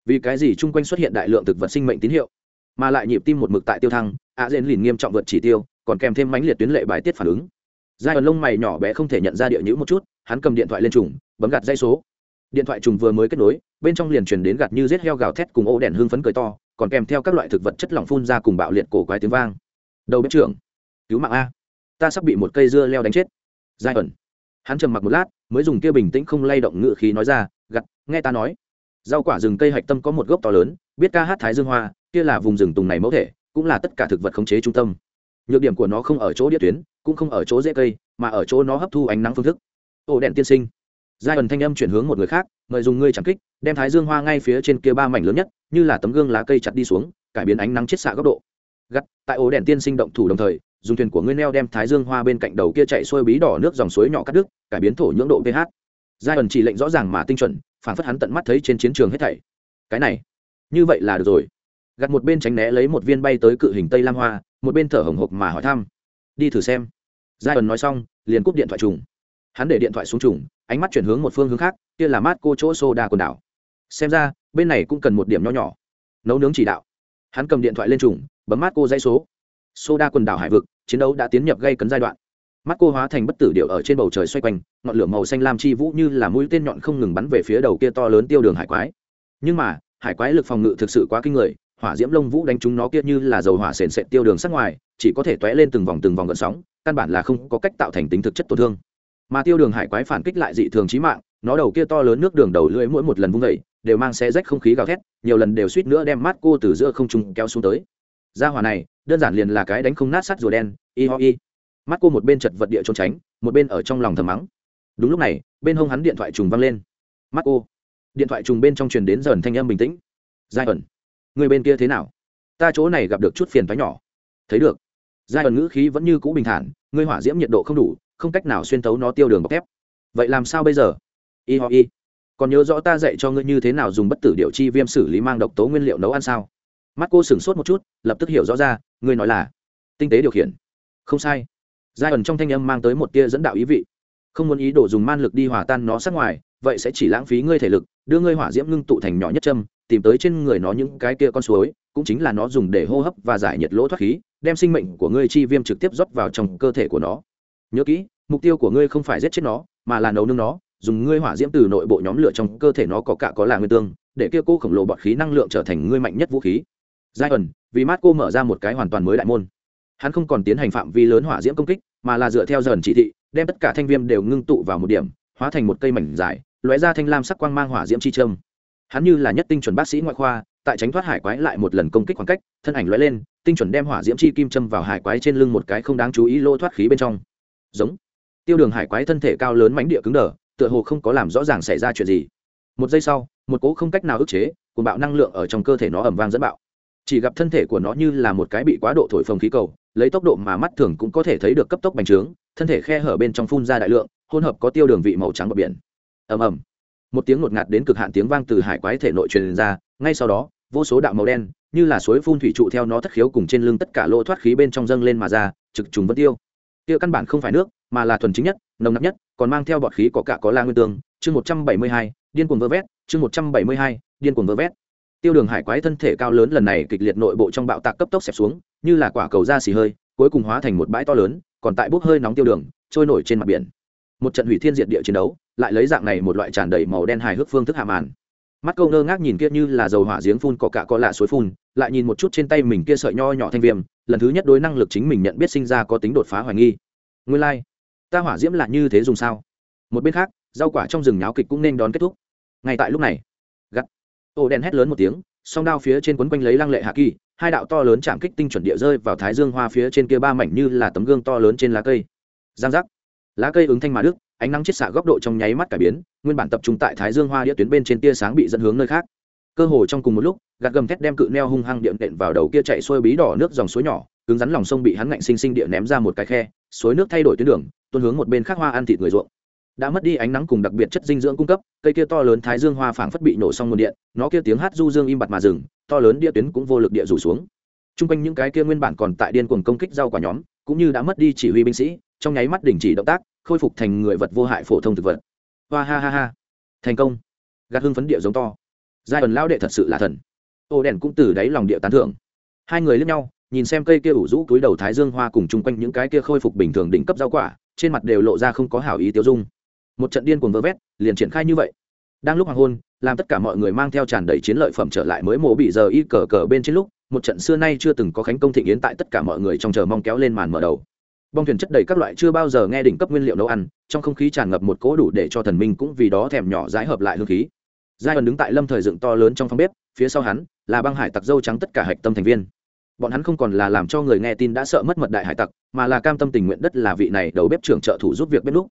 Vì cái gì chung quanh xuất hiện đại lượng thực vật sinh mệnh tín hiệu? Mà lại nhịp tim một mực tại tiêu thăng a dên lìn nghiêm trọng vượt chỉ tiêu, còn kèm thêm mãnh liệt tuyến lệ bài tiết phản ứng giai ẩn lông mày nhỏ bé không thể nhận ra địa nhữ một chút, hắn cầm điện thoại lên trùng, bấm gạt dây số. Điện thoại trùng vừa mới kết nối, bên trong liền truyền đến gạt như rết heo gào thét cùng ô đèn hương phấn cười to, còn kèm theo các loại thực vật chất lỏng phun ra cùng bạo liệt cổ quái tiếng vang. Đầu bếp trưởng, cứu mạng a. Ta sắp bị một cây dưa leo đánh chết. Giai ẩn hắn trầm mặc một lát, mới dùng kia bình tĩnh không lay động ngự khí nói ra gặt nghe ta nói. Rau quả rừng cây hạch tâm có một gốc to lớn, biết ca hát thái dương hoa, kia là vùng rừng tùng này mẫu thể, cũng là tất cả thực vật khống chế trung tâm. Nhược điểm của nó không ở chỗ địa tuyến cũng không ở chỗ dễ cây, mà ở chỗ nó hấp thu ánh nắng phương thức. Ổ đèn tiên sinh. Giai ẩn thanh âm chuyển hướng một người khác, mời dùng ngươi chẳng kích, đem thái dương hoa ngay phía trên kia ba mảnh lớn nhất, như là tấm gương lá cây chặt đi xuống, cải biến ánh nắng chiết xạ góc độ. Gắt, tại ổ đèn tiên sinh động thủ đồng thời, dùng thuyền của ngươi neo đem thái dương hoa bên cạnh đầu kia chạy xuôi bí đỏ nước dòng suối nhỏ cắt đứt, cải biến thổ nhưỡng độ ph. Giai ẩn chỉ lệnh rõ ràng mà tinh chuẩn, phản phất hắn tận mắt thấy trên chiến trường hết thảy. Cái này, như vậy là được rồi. Gặt một bên tránh né lấy một viên bay tới cự hình tây lam hoa, một bên thở hồng hộc mà hỏi thăm. Đi thử xem giai ẩn nói xong, liền cúp điện thoại trùng. Hắn để điện thoại xuống trùng, ánh mắt chuyển hướng một phương hướng khác, kia là mát cô chỗ xô đa quần đảo. Xem ra, bên này cũng cần một điểm nho nhỏ. Nấu nướng chỉ đạo. Hắn cầm điện thoại lên trùng, bấm mát cô dãy số. Xô đa quần đảo hải vực, chiến đấu đã tiến nhập gây cấn giai đoạn. Mắt cô hóa thành bất tử điệu ở trên bầu trời xoay quanh, ngọn lửa màu xanh lam chi vũ như là mũi tên nhọn không ngừng bắn về phía đầu kia to lớn tiêu đường hải quái. Nhưng mà, hải quái lực phòng ngự thực sự quá kinh người, hỏa diễm lông vũ đánh chúng nó kia như là dầu hỏa sền sệt tiêu đường sắc ngoài, chỉ có thể t lên từng vòng từng vòng gợn sóng căn bản là không có cách tạo thành tính thực chất tổn thương. Mà tiêu đường hải quái phản kích lại dị thường trí mạng, nó đầu kia to lớn nước đường đầu lưỡi mỗi một lần vung vẩy đều mang xe rách không khí gào thét, nhiều lần đều suýt nữa đem mát cô từ giữa không trung kéo xuống tới. Gia hỏa này, đơn giản liền là cái đánh không nát sắt rùa đen, y ho y. Mắt cô một bên chật vật địa trốn tránh, một bên ở trong lòng thầm mắng. Đúng lúc này, bên hông hắn điện thoại trùng văng lên. Mắt cô. Điện thoại trùng bên trong truyền đến dần thanh âm bình tĩnh. Giai ẩn, người bên kia thế nào? Ta chỗ này gặp được chút phiền thoái nhỏ. Thấy được giai ẩn ngữ khí vẫn như cũ bình thản, ngươi hỏa diễm nhiệt độ không đủ, không cách nào xuyên tấu nó tiêu đường bọc thép. Vậy làm sao bây giờ? Y ho y. Còn nhớ rõ ta dạy cho ngươi như thế nào dùng bất tử điệu chi viêm xử lý mang độc tố nguyên liệu nấu ăn sao? Mắt cô sửng sốt một chút, lập tức hiểu rõ ra, ngươi nói là tinh tế điều khiển. Không sai. Giai ẩn trong thanh âm mang tới một tia dẫn đạo ý vị. Không muốn ý đồ dùng man lực đi hòa tan nó sát ngoài, vậy sẽ chỉ lãng phí ngươi thể lực, đưa ngươi hỏa diễm ngưng tụ thành nhỏ nhất châm, tìm tới trên người nó những cái kia con suối cũng chính là nó dùng để hô hấp và giải nhiệt lỗ thoát khí, đem sinh mệnh của ngươi chi viêm trực tiếp rót vào trong cơ thể của nó. Nhớ kỹ, mục tiêu của ngươi không phải giết chết nó, mà là nấu nương nó, dùng ngươi hỏa diễm từ nội bộ nhóm lửa trong cơ thể nó có cả có là nguyên tương, để kia cô khổng lồ bọt khí năng lượng trở thành ngươi mạnh nhất vũ khí. Giai ẩn vì mát cô mở ra một cái hoàn toàn mới đại môn. Hắn không còn tiến hành phạm vi lớn hỏa diễm công kích, mà là dựa theo dần chỉ thị, đem tất cả thanh viêm đều ngưng tụ vào một điểm, hóa thành một cây mảnh dài, lóe ra thanh lam sắc quang mang hỏa diễm chi trâm. Hắn như là nhất tinh chuẩn bác sĩ ngoại khoa tại tránh thoát hải quái lại một lần công kích khoảng cách, thân ảnh lóe lên, tinh chuẩn đem hỏa diễm chi kim châm vào hải quái trên lưng một cái không đáng chú ý lô thoát khí bên trong. Giống. Tiêu đường hải quái thân thể cao lớn mánh địa cứng đờ, tựa hồ không có làm rõ ràng xảy ra chuyện gì. Một giây sau, một cỗ không cách nào ức chế cùng bạo năng lượng ở trong cơ thể nó ẩm vang dẫn bạo. Chỉ gặp thân thể của nó như là một cái bị quá độ thổi phồng khí cầu, lấy tốc độ mà mắt thường cũng có thể thấy được cấp tốc bành trướng, thân thể khe hở bên trong phun ra đại lượng, hỗn hợp có tiêu đường vị màu trắng bờ biển. Ầm ầm. Một tiếng ngột ngạt đến cực hạn tiếng vang từ hải quái thể nội truyền ra, ngay sau đó vô số đạo màu đen, như là suối phun thủy trụ theo nó thất khiếu cùng trên lưng tất cả lỗ thoát khí bên trong dâng lên mà ra, trực trùng vân tiêu. Tiêu căn bản không phải nước, mà là thuần chính nhất, nồng nặc nhất, còn mang theo bọt khí có cả có la nguyên tương. Chương một trăm bảy mươi hai, điên cuồng vơ vét. Chương một trăm bảy mươi hai, điên cuồng vơ vét. Tiêu đường hải quái thân thể cao lớn lần này kịch liệt nội bộ trong bạo tạc cấp tốc xẹp xuống, như là quả cầu da xì hơi, cuối cùng hóa thành một bãi to lớn, còn tại bốc hơi nóng tiêu đường, trôi nổi trên mặt biển. Một trận hủy thiên diệt địa chiến đấu, lại lấy dạng này một loại tràn đầy màu đen hài hước phương thức hạ màn mắt câu ngơ ngác nhìn kia như là dầu hỏa giếng phun cỏ cạ có lạ suối phun, lại nhìn một chút trên tay mình kia sợi nho nhỏ thanh viêm, lần thứ nhất đối năng lực chính mình nhận biết sinh ra có tính đột phá hoài nghi. Nguyên lai、like. ta hỏa diễm là như thế dùng sao? Một bên khác, rau quả trong rừng nháo kịch cũng nên đón kết thúc. Ngay tại lúc này, gắt, ô đen hét lớn một tiếng, song đao phía trên quấn quanh lấy lăng lệ hạ kỳ, hai đạo to lớn chạm kích tinh chuẩn địa rơi vào thái dương hoa phía trên kia ba mảnh như là tấm gương to lớn trên lá cây. Giang giác, lá cây ứng thanh mà đức ánh nắng chiết xạ góc độ trong nháy mắt cải biến, nguyên bản tập trung tại thái dương hoa đĩa tuyến bên trên tia sáng bị dẫn hướng nơi khác. Cơ hồ trong cùng một lúc, gạt gầm thét đem cự neo hung hăng điện đệm vào đầu kia chạy xuôi bí đỏ nước dòng suối nhỏ, cứng rắn lòng sông bị hắn ngạnh sinh sinh địa ném ra một cái khe, suối nước thay đổi tuyến đường, tuôn hướng một bên khác hoa ăn thịt người ruộng. Đã mất đi ánh nắng cùng đặc biệt chất dinh dưỡng cung cấp, cây kia to lớn thái dương hoa phảng phất bị nổ xong nguồn điện, nó kia tiếng hát du dương im bặt mà rừng to lớn địa tuyến cũng vô lực địa rủ xuống. Chung quanh những cái kia nguyên bản còn tại điên cuồng công kích rau quả nhóm, cũng như đã mất đi chỉ huy binh sĩ, trong nháy mắt đình chỉ động tác khôi phục thành người vật vô hại phổ thông thực vật. Hoa ha ha ha. Thành công. Gạt hưng phấn địa giống to. Giai ẩn lao đệ thật sự là thần. Ô đèn cũng từ đáy lòng địa tán thưởng. Hai người lướt nhau, nhìn xem cây kia ủ rũ túi đầu thái dương hoa cùng chung quanh những cái kia khôi phục bình thường đỉnh cấp rau quả, trên mặt đều lộ ra không có hảo ý tiêu dung. Một trận điên cuồng vơ vét, liền triển khai như vậy. Đang lúc hoàng hôn, làm tất cả mọi người mang theo tràn đầy chiến lợi phẩm trở lại mới mổ bị giờ y cờ cờ bên trên lúc, một trận xưa nay chưa từng có khánh công thịnh yến tại tất cả mọi người trong chờ mong kéo lên màn mở đầu bong thuyền chất đầy các loại chưa bao giờ nghe đỉnh cấp nguyên liệu nấu ăn, trong không khí tràn ngập một cỗ đủ để cho thần minh cũng vì đó thèm nhỏ dãi hợp lại hương khí. Giai ẩn đứng tại lâm thời dựng to lớn trong phòng bếp, phía sau hắn là băng hải tặc dâu trắng tất cả hạch tâm thành viên. Bọn hắn không còn là làm cho người nghe tin đã sợ mất mật đại hải tặc, mà là cam tâm tình nguyện đất là vị này đầu bếp trưởng trợ thủ giúp việc bếp lúc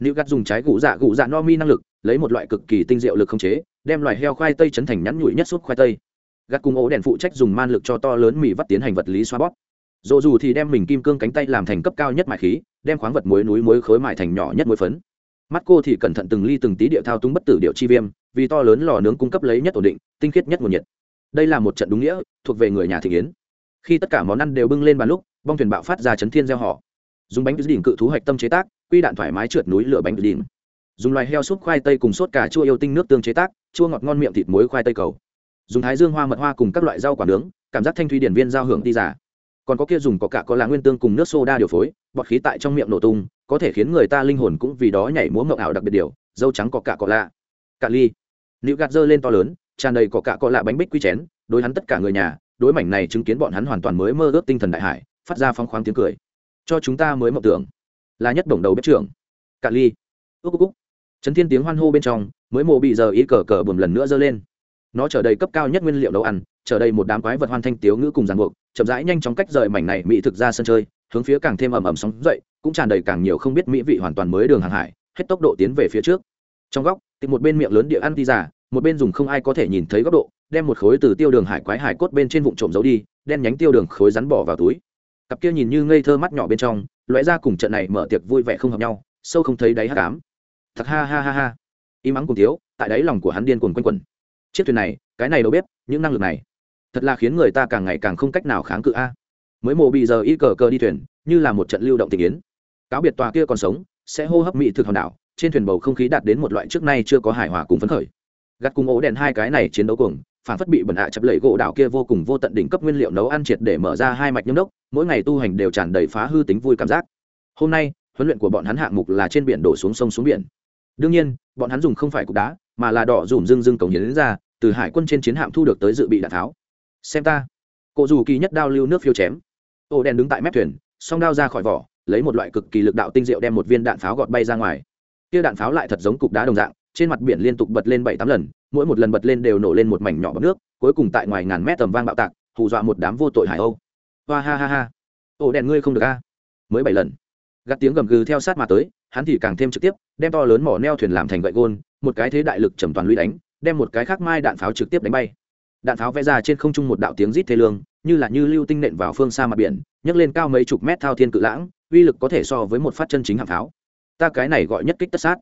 nữ gắt dùng trái gụ dạ gụ dạ no mi năng lực, lấy một loại cực kỳ tinh diệu lực không chế, đem loài heo khoai tây chấn thành nhắn nhụi nhất suốt khoai tây. Gắt cùng ố đèn phụ trách dùng man lực cho to lớn mì vắt tiến hành vật lý xoa bóp dồ dù thì đem mình kim cương cánh tay làm thành cấp cao nhất mại khí, đem khoáng vật muối núi muối khối mại thành nhỏ nhất muối phấn. Mắt cô thì cẩn thận từng ly từng tí địa thao túng bất tử điệu chi viêm, vì to lớn lò nướng cung cấp lấy nhất ổn định, tinh khiết nhất nguồn nhiệt. Đây là một trận đúng nghĩa, thuộc về người nhà thị yến khi tất cả món ăn đều bưng lên bàn lúc, bong thuyền bạo phát ra chấn thiên gieo họ. Dùng bánh đỉnh cự thú hạch tâm chế tác, quy đạn thoải mái trượt núi lửa bánh đỉnh. Dùng loài heo súp khoai tây cùng sốt cà chua yêu tinh nước tương chế tác, chua ngọt ngon miệng thịt muối khoai tây cầu. Dùng thái dương hoa mật hoa cùng các loại rau quả nướng, cảm giác thanh thủy điển viên giao hưởng đi giả còn có kia dùng có cả có là nguyên tương cùng nước soda điều phối, bọt khí tại trong miệng nổ tung, có thể khiến người ta linh hồn cũng vì đó nhảy múa mộng ảo đặc biệt điều, dâu trắng có cả có lạ cả ly. Nữ gạt dơ lên to lớn, tràn đầy có cả có lạ bánh bích quy chén, đối hắn tất cả người nhà, đối mảnh này chứng kiến bọn hắn hoàn toàn mới mơ ước tinh thần đại hải, phát ra phong khoáng tiếng cười. Cho chúng ta mới mộng tưởng. Là nhất đồng đầu bếp trưởng. Cả ly. Ước ước chấn thiên tiếng hoan hô bên trong, mới mồ bị giờ ý cờ cờ bùm lần nữa dơ lên. Nó trở đầy cấp cao nhất nguyên liệu nấu ăn chờ đây một đám quái vật hoan thanh tiếu ngữ cùng ràng buộc, chậm rãi nhanh chóng cách rời mảnh này mỹ thực ra sân chơi, hướng phía càng thêm ầm ầm sóng dậy, cũng tràn đầy càng nhiều không biết mỹ vị hoàn toàn mới đường hàng hải, hết tốc độ tiến về phía trước. Trong góc, thì một bên miệng lớn địa ăn ti giả một bên dùng không ai có thể nhìn thấy góc độ, đem một khối từ tiêu đường hải quái hải cốt bên trên vụn trộm giấu đi, đen nhánh tiêu đường khối rắn bỏ vào túi. Cặp kia nhìn như ngây thơ mắt nhỏ bên trong, lóe ra cùng trận này mở tiệc vui vẻ không hợp nhau, sâu không thấy đáy hát cám thật ha ha ha ha. Im ắng cùng thiếu, tại đáy lòng của hắn điên cuồng quanh quẩn. Chiếc thuyền này, cái này đâu biết, những năng lực này thật là khiến người ta càng ngày càng không cách nào kháng cự a. Mới mổ bị giờ y cờ cờ đi thuyền, như là một trận lưu động tình yến. Cáo biệt tòa kia còn sống, sẽ hô hấp mỹ thực hòn đảo, trên thuyền bầu không khí đạt đến một loại trước nay chưa có hài hòa cùng phấn khởi. Gắt cùng ố đèn hai cái này chiến đấu cùng phản phất bị bẩn hạ chập lẫy gỗ đảo kia vô cùng vô tận đỉnh cấp nguyên liệu nấu ăn triệt để mở ra hai mạch nhâm đốc, mỗi ngày tu hành đều tràn đầy phá hư tính vui cảm giác. Hôm nay, huấn luyện của bọn hắn hạng mục là trên biển đổ xuống sông xuống biển. Đương nhiên, bọn hắn dùng không phải cục đá, mà là đỏ dùm dưng dưng cống hiến ra, từ hải quân trên chiến hạm thu được tới dự bị đạn tháo xem ta. Cụ dù kỳ nhất đao lưu nước phiêu chém. Ô đen đứng tại mép thuyền, song đao ra khỏi vỏ, lấy một loại cực kỳ lực đạo tinh diệu đem một viên đạn pháo gọt bay ra ngoài. Kia đạn pháo lại thật giống cục đá đồng dạng, trên mặt biển liên tục bật lên bảy tám lần, mỗi một lần bật lên đều nổ lên một mảnh nhỏ bọc nước, cuối cùng tại ngoài ngàn mét tầm vang bạo tạc, hù dọa một đám vô tội hải âu. Hoa ha ha ha. Ổ đèn ngươi không được a. À? Mới bảy lần. Gắt tiếng gầm gừ theo sát mà tới, hắn thì càng thêm trực tiếp, đem to lớn mỏ neo thuyền làm thành gậy gôn, một cái thế đại lực trầm toàn lũy đánh, đem một cái khác mai đạn pháo trực tiếp đánh bay đạn pháo vẽ ra trên không trung một đạo tiếng rít thê lương, như là như lưu tinh nện vào phương xa mặt biển, nhấc lên cao mấy chục mét thao thiên cự lãng, uy lực có thể so với một phát chân chính hạng pháo. Ta cái này gọi nhất kích tất sát.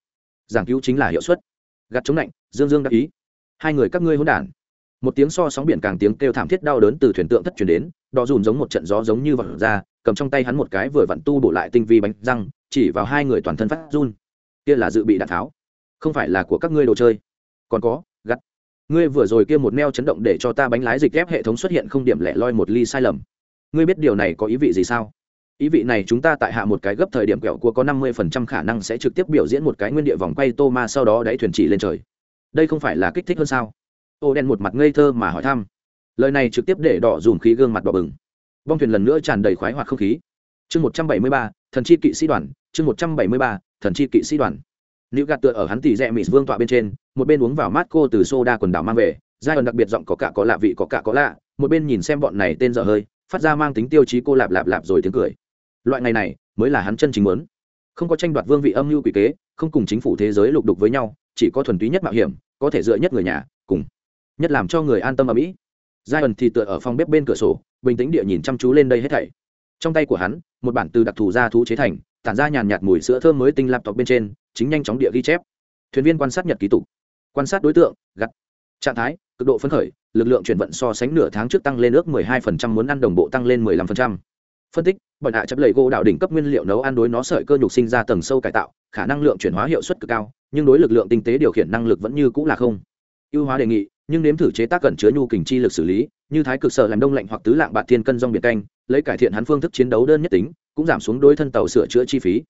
Giảng cứu chính là hiệu suất. Gặt chống lạnh, dương dương đắc ý. Hai người các ngươi hỗn đản. Một tiếng so sóng biển càng tiếng kêu thảm thiết đau đớn từ thuyền tượng thất chuyển đến, đỏ dùn giống một trận gió giống như vật ra, cầm trong tay hắn một cái vừa vặn tu bổ lại tinh vi bánh răng, chỉ vào hai người toàn thân phát run. Kia là dự bị đạn tháo. Không phải là của các ngươi đồ chơi. Còn có ngươi vừa rồi kia một neo chấn động để cho ta bánh lái dịch ghép hệ thống xuất hiện không điểm lẻ loi một ly sai lầm. Ngươi biết điều này có ý vị gì sao? Ý vị này chúng ta tại hạ một cái gấp thời điểm kẹo cua có năm mươi phần trăm khả năng sẽ trực tiếp biểu diễn một cái nguyên địa vòng quay tô ma sau đó đáy thuyền chỉ lên trời. Đây không phải là kích thích hơn sao? Ô đen một mặt ngây thơ mà hỏi thăm. Lời này trực tiếp để đỏ dùm khí gương mặt đỏ bừng. Bong thuyền lần nữa tràn đầy khoái hoạt không khí. Chương một trăm bảy mươi ba, thần chi kỵ sĩ đoàn. Chương một trăm bảy mươi ba, thần chi kỵ sĩ đoàn nữ gạt tựa ở hắn tỉ rẽ mỹ vương tọa bên trên, một bên uống vào mát cô từ soda quần đảo mang về giai đoạn đặc biệt giọng có cả có lạ vị có cả có lạ, một bên nhìn xem bọn này tên dở hơi, phát ra mang tính tiêu chí cô lạp lạp lạp rồi tiếng cười. Loại ngày này, mới là hắn chân chính muốn. Không có tranh đoạt vương vị âm mưu quỷ kế, không cùng chính phủ thế giới lục đục với nhau, chỉ có thuần túy nhất mạo hiểm, có thể dựa nhất người nhà, cùng nhất làm cho người an tâm ở mỹ. Giai ẩn thì tựa ở phòng bếp bên cửa sổ, bình tĩnh địa nhìn chăm chú lên đây hết thảy. Trong tay của hắn, một bản từ đặc thù ra thú chế thành, tản ra nhàn nhạt mùi sữa thơm mới tinh laptop bên trên chính nhanh chóng địa ghi chép. Thuyền viên quan sát nhật ký tục quan sát đối tượng, gặt. Trạng thái, cực độ phấn khởi, lực lượng chuyển vận so sánh nửa tháng trước tăng lên ước 12% muốn ăn đồng bộ tăng lên 15%. phân tích, bọn hạ chấp lầy gỗ đạo đỉnh cấp nguyên liệu nấu ăn đối nó sợi cơ nhục sinh ra tầng sâu cải tạo, khả năng lượng chuyển hóa hiệu suất cực cao, nhưng đối lực lượng tinh tế điều khiển năng lực vẫn như cũ là không. Ưu hóa đề nghị, nhưng nếm thử chế tác cẩn chứa nhu kình chi lực xử lý, như thái cực sở làm đông lạnh hoặc tứ lạng bạc thiên cân rong biệt canh, lấy cải thiện hắn phương thức chiến đấu đơn nhất tính, cũng giảm xuống đối thân tàu sửa chữa chi phí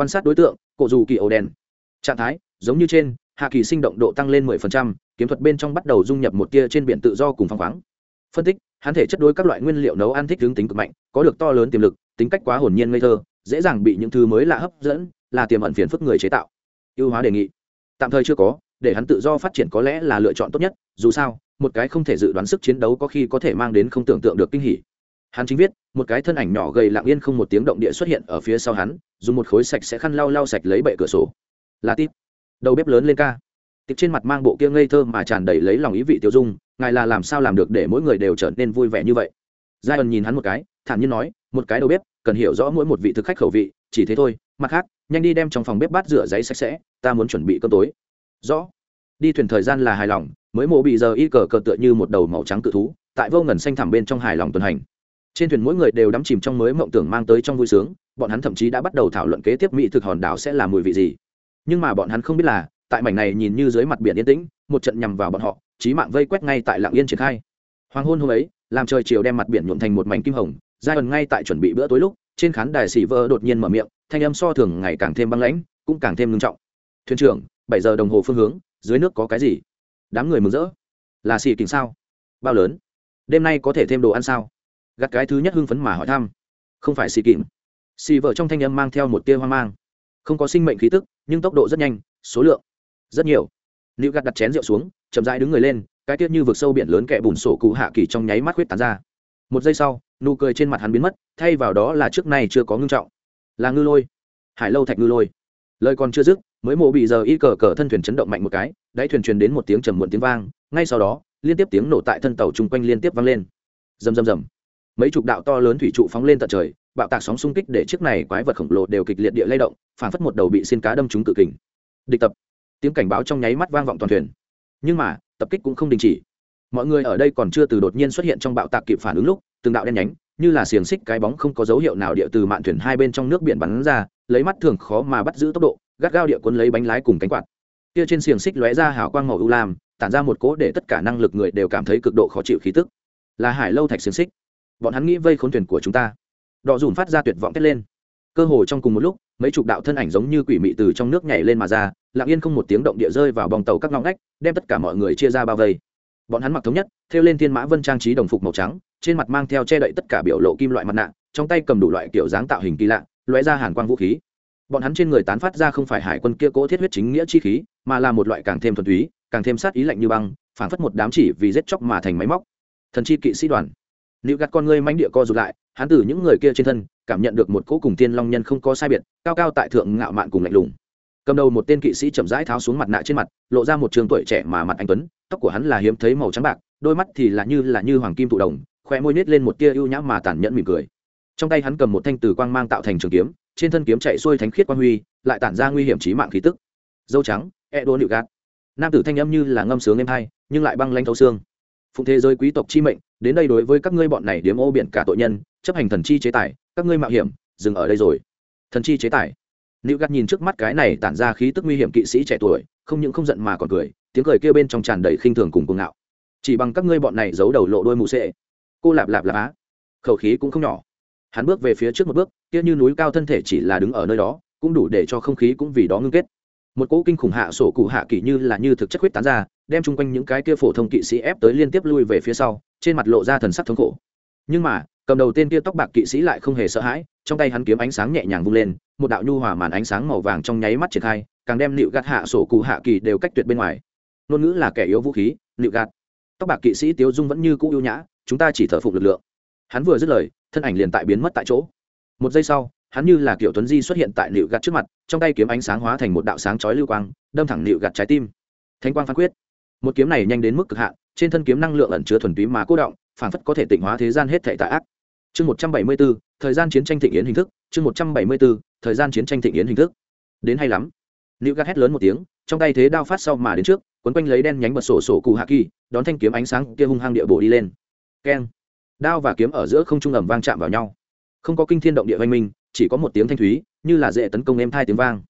quan sát đối tượng cổ dù kỳ ổ đen trạng thái giống như trên hạ kỳ sinh động độ tăng lên 10%, kiếm thuật bên trong bắt đầu dung nhập một tia trên biển tự do cùng phong khoáng. Phân tích hắn thể chất đối các loại nguyên liệu nấu ăn thích hướng tính cực mạnh có được to lớn tiềm lực tính cách quá hồn nhiên ngây thơ dễ dàng bị những thứ mới lạ hấp dẫn là tiềm ẩn phiền phức người chế tạo. Ưu hóa đề nghị. Tạm thời chưa có để hắn tự do phát triển có lẽ là lựa chọn tốt nhất dù sao một cái không thể dự đoán sức chiến đấu có khi có thể mang đến không tưởng tượng được kinh hỉ hắn chính viết, một cái thân ảnh nhỏ gầy lặng yên không một tiếng động địa xuất hiện ở phía sau hắn, dùng một khối sạch sẽ khăn lau lau sạch lấy bệ cửa sổ. Là tít. Đầu bếp lớn lên ca. Tít trên mặt mang bộ kia ngây thơ mà tràn đầy lấy lòng ý vị tiêu dung, ngài là làm sao làm được để mỗi người đều trở nên vui vẻ như vậy? Giai ẩn nhìn hắn một cái, thản nhiên nói, một cái đầu bếp, cần hiểu rõ mỗi một vị thực khách khẩu vị, chỉ thế thôi, mặt khác, nhanh đi đem trong phòng bếp bát rửa giấy sạch sẽ, ta muốn chuẩn bị cơm tối. Rõ. Đi thuyền thời gian là hài lòng, mới mộ bị giờ y cờ cờ tựa như một đầu màu trắng cự thú, tại vô ngần xanh thẳm bên trong hài lòng tuần hành trên thuyền mỗi người đều đắm chìm trong mới mộng tưởng mang tới trong vui sướng, bọn hắn thậm chí đã bắt đầu thảo luận kế tiếp mỹ thực hòn đảo sẽ là mùi vị gì. Nhưng mà bọn hắn không biết là, tại mảnh này nhìn như dưới mặt biển yên tĩnh, một trận nhằm vào bọn họ trí mạng vây quét ngay tại lạng yên triển khai. Hoàng hôn hôm ấy, làm trời chiều đem mặt biển nhuộm thành một mảnh kim hồng, giai ẩn ngay tại chuẩn bị bữa tối lúc, trên khán đài xỉ vơ đột nhiên mở miệng, thanh âm so thường ngày càng thêm băng lãnh, cũng càng thêm ngưng trọng. Thuyền trưởng, bảy giờ đồng hồ phương hướng, dưới nước có cái gì? Đám người mừng rỡ. Là xỉ kính sao? Bao lớn. Đêm nay có thể thêm đồ ăn sao? Gạt cái thứ nhất hưng phấn mà hỏi thăm. Không phải xì kìm. Xì vợ trong thanh âm mang theo một tia hoang mang. Không có sinh mệnh khí tức, nhưng tốc độ rất nhanh, số lượng rất nhiều. Nữ gạt đặt chén rượu xuống, chậm rãi đứng người lên, cái tiết như vực sâu biển lớn kẹ bùn sổ cụ hạ kỳ trong nháy mắt huyết tán ra. Một giây sau, nụ cười trên mặt hắn biến mất, thay vào đó là trước nay chưa có ngưng trọng. Là ngư lôi. Hải lâu thạch ngư lôi. Lời còn chưa dứt, mới mộ bị giờ y cờ cờ thân thuyền chấn động mạnh một cái, đáy thuyền truyền đến một tiếng trầm muộn tiếng vang, ngay sau đó, liên tiếp tiếng nổ tại thân tàu chung quanh liên tiếp vang lên. Rầm rầm rầm mấy chục đạo to lớn thủy trụ phóng lên tận trời, bạo tạc sóng xung kích để chiếc này quái vật khổng lồ đều kịch liệt địa lay động phản phất một đầu bị xin cá đâm trúng cự kình. Địch tập. Tiếng cảnh báo trong nháy mắt vang vọng toàn thuyền. Nhưng mà, tập kích cũng không đình chỉ. Mọi người ở đây còn chưa từ đột nhiên xuất hiện trong bạo tạc kịp phản ứng lúc, từng đạo đen nhánh, như là xiềng xích cái bóng không có dấu hiệu nào địa từ mạn thuyền hai bên trong nước biển bắn ra, lấy mắt thường khó mà bắt giữ tốc độ, gắt gao địa quân lấy bánh lái cùng cánh quạt. Kia trên xiềng xích lóe ra hào quang màu ưu lam, tản ra một cỗ để tất cả năng lực người đều cảm thấy cực độ khó chịu khí tức. Là hải lâu thạch xiềng xích bọn hắn nghĩ vây khốn thuyền của chúng ta. Đỏ dùn phát ra tuyệt vọng thét lên. Cơ hồ trong cùng một lúc, mấy chục đạo thân ảnh giống như quỷ mị từ trong nước nhảy lên mà ra, lặng yên không một tiếng động địa rơi vào bong tàu các ngõ ngách, đem tất cả mọi người chia ra bao vây. Bọn hắn mặc thống nhất, thêu lên thiên mã vân trang trí đồng phục màu trắng, trên mặt mang theo che đậy tất cả biểu lộ kim loại mặt nạ, trong tay cầm đủ loại kiểu dáng tạo hình kỳ lạ, lóe ra hàn quang vũ khí. Bọn hắn trên người tán phát ra không phải hải quân kia cố thiết huyết chính nghĩa chi khí, mà là một loại càng thêm thuần túy, càng thêm sát ý lạnh như băng, phảng phất một đám chỉ vì giết chóc mà thành máy móc. Thần chi kỵ sĩ đoàn nữ gạt con ngươi manh địa co rụt lại hắn từ những người kia trên thân cảm nhận được một cỗ cùng tiên long nhân không có sai biệt cao cao tại thượng ngạo mạn cùng lạnh lùng. Cầm đầu một tên kỵ sĩ chậm rãi tháo xuống mặt nạ trên mặt lộ ra một trường tuổi trẻ mà mặt anh tuấn tóc của hắn là hiếm thấy màu trắng bạc đôi mắt thì là như là như hoàng kim thụ đồng khoe môi nết lên một tia ưu nhã mà tàn nhẫn mỉm cười. Trong tay hắn cầm một thanh từ quang mang tạo thành trường kiếm trên thân kiếm chạy xuôi thánh khiết quang huy lại tản ra nguy hiểm trí mạng khí tức. Dâu trắng e đô nịu gạt. Nam tử thanh âm như là ngâm sướng êm hay, nhưng lại băng lanh thấu xương. Phụng thế giới quý tộc chi mệnh đến đây đối với các ngươi bọn này điếm ô biển cả tội nhân, chấp hành thần chi chế tài, các ngươi mạo hiểm, dừng ở đây rồi. Thần chi chế tài. Nữ gắt nhìn trước mắt cái này tản ra khí tức nguy hiểm kỵ sĩ trẻ tuổi, không những không giận mà còn cười, tiếng cười kia bên trong tràn đầy khinh thường cùng cuồng ngạo. Chỉ bằng các ngươi bọn này giấu đầu lộ đôi mù sệ. Cô lạp lạp lạp á. Khẩu khí cũng không nhỏ. Hắn bước về phía trước một bước, kia như núi cao thân thể chỉ là đứng ở nơi đó, cũng đủ để cho không khí cũng vì đó ngưng kết. Một cỗ kinh khủng hạ sổ cụ hạ kỷ như là như thực chất huyết tán ra, đem chung quanh những cái kia phổ thông kỵ sĩ ép tới liên tiếp lui về phía sau trên mặt lộ ra thần sắc thống khổ. Nhưng mà, cầm đầu tên kia tóc bạc kỵ sĩ lại không hề sợ hãi, trong tay hắn kiếm ánh sáng nhẹ nhàng vung lên, một đạo nhu hòa màn ánh sáng màu vàng trong nháy mắt triển khai, càng đem nịu gạt hạ sổ cụ hạ kỳ đều cách tuyệt bên ngoài. Ngôn ngữ là kẻ yếu vũ khí, nịu gạt. Tóc bạc kỵ sĩ tiếu dung vẫn như cũ ưu nhã, chúng ta chỉ thờ phục lực lượng. Hắn vừa dứt lời, thân ảnh liền tại biến mất tại chỗ. Một giây sau, hắn như là kiểu tuấn di xuất hiện tại nịu gạt trước mặt, trong tay kiếm ánh sáng hóa thành một đạo sáng chói lưu quang, đâm thẳng nịu gạt trái tim. Thánh quang phán quyết. Một kiếm này nhanh đến mức cực hạn trên thân kiếm năng lượng ẩn chứa thuần túy mà cố động phản phất có thể tịnh hóa thế gian hết thệ tạ ác. Chương một trăm bảy mươi bốn, thời gian chiến tranh thịnh yến hình thức, chương một trăm bảy mươi bốn, thời gian chiến tranh thịnh yến hình thức. Đến hay lắm. Nữ gác hét lớn một tiếng, trong tay thế đao phát sau mà đến trước, quấn quanh lấy đen nhánh bật sổ sổ cụ hạ kỳ, đón thanh kiếm ánh sáng kia hung hăng địa bộ đi lên. Keng. Đao và kiếm ở giữa không trung ẩm vang chạm vào nhau. Không có kinh thiên động địa vang minh, chỉ có một tiếng thanh thúy, như là dễ tấn công em thai tiếng vang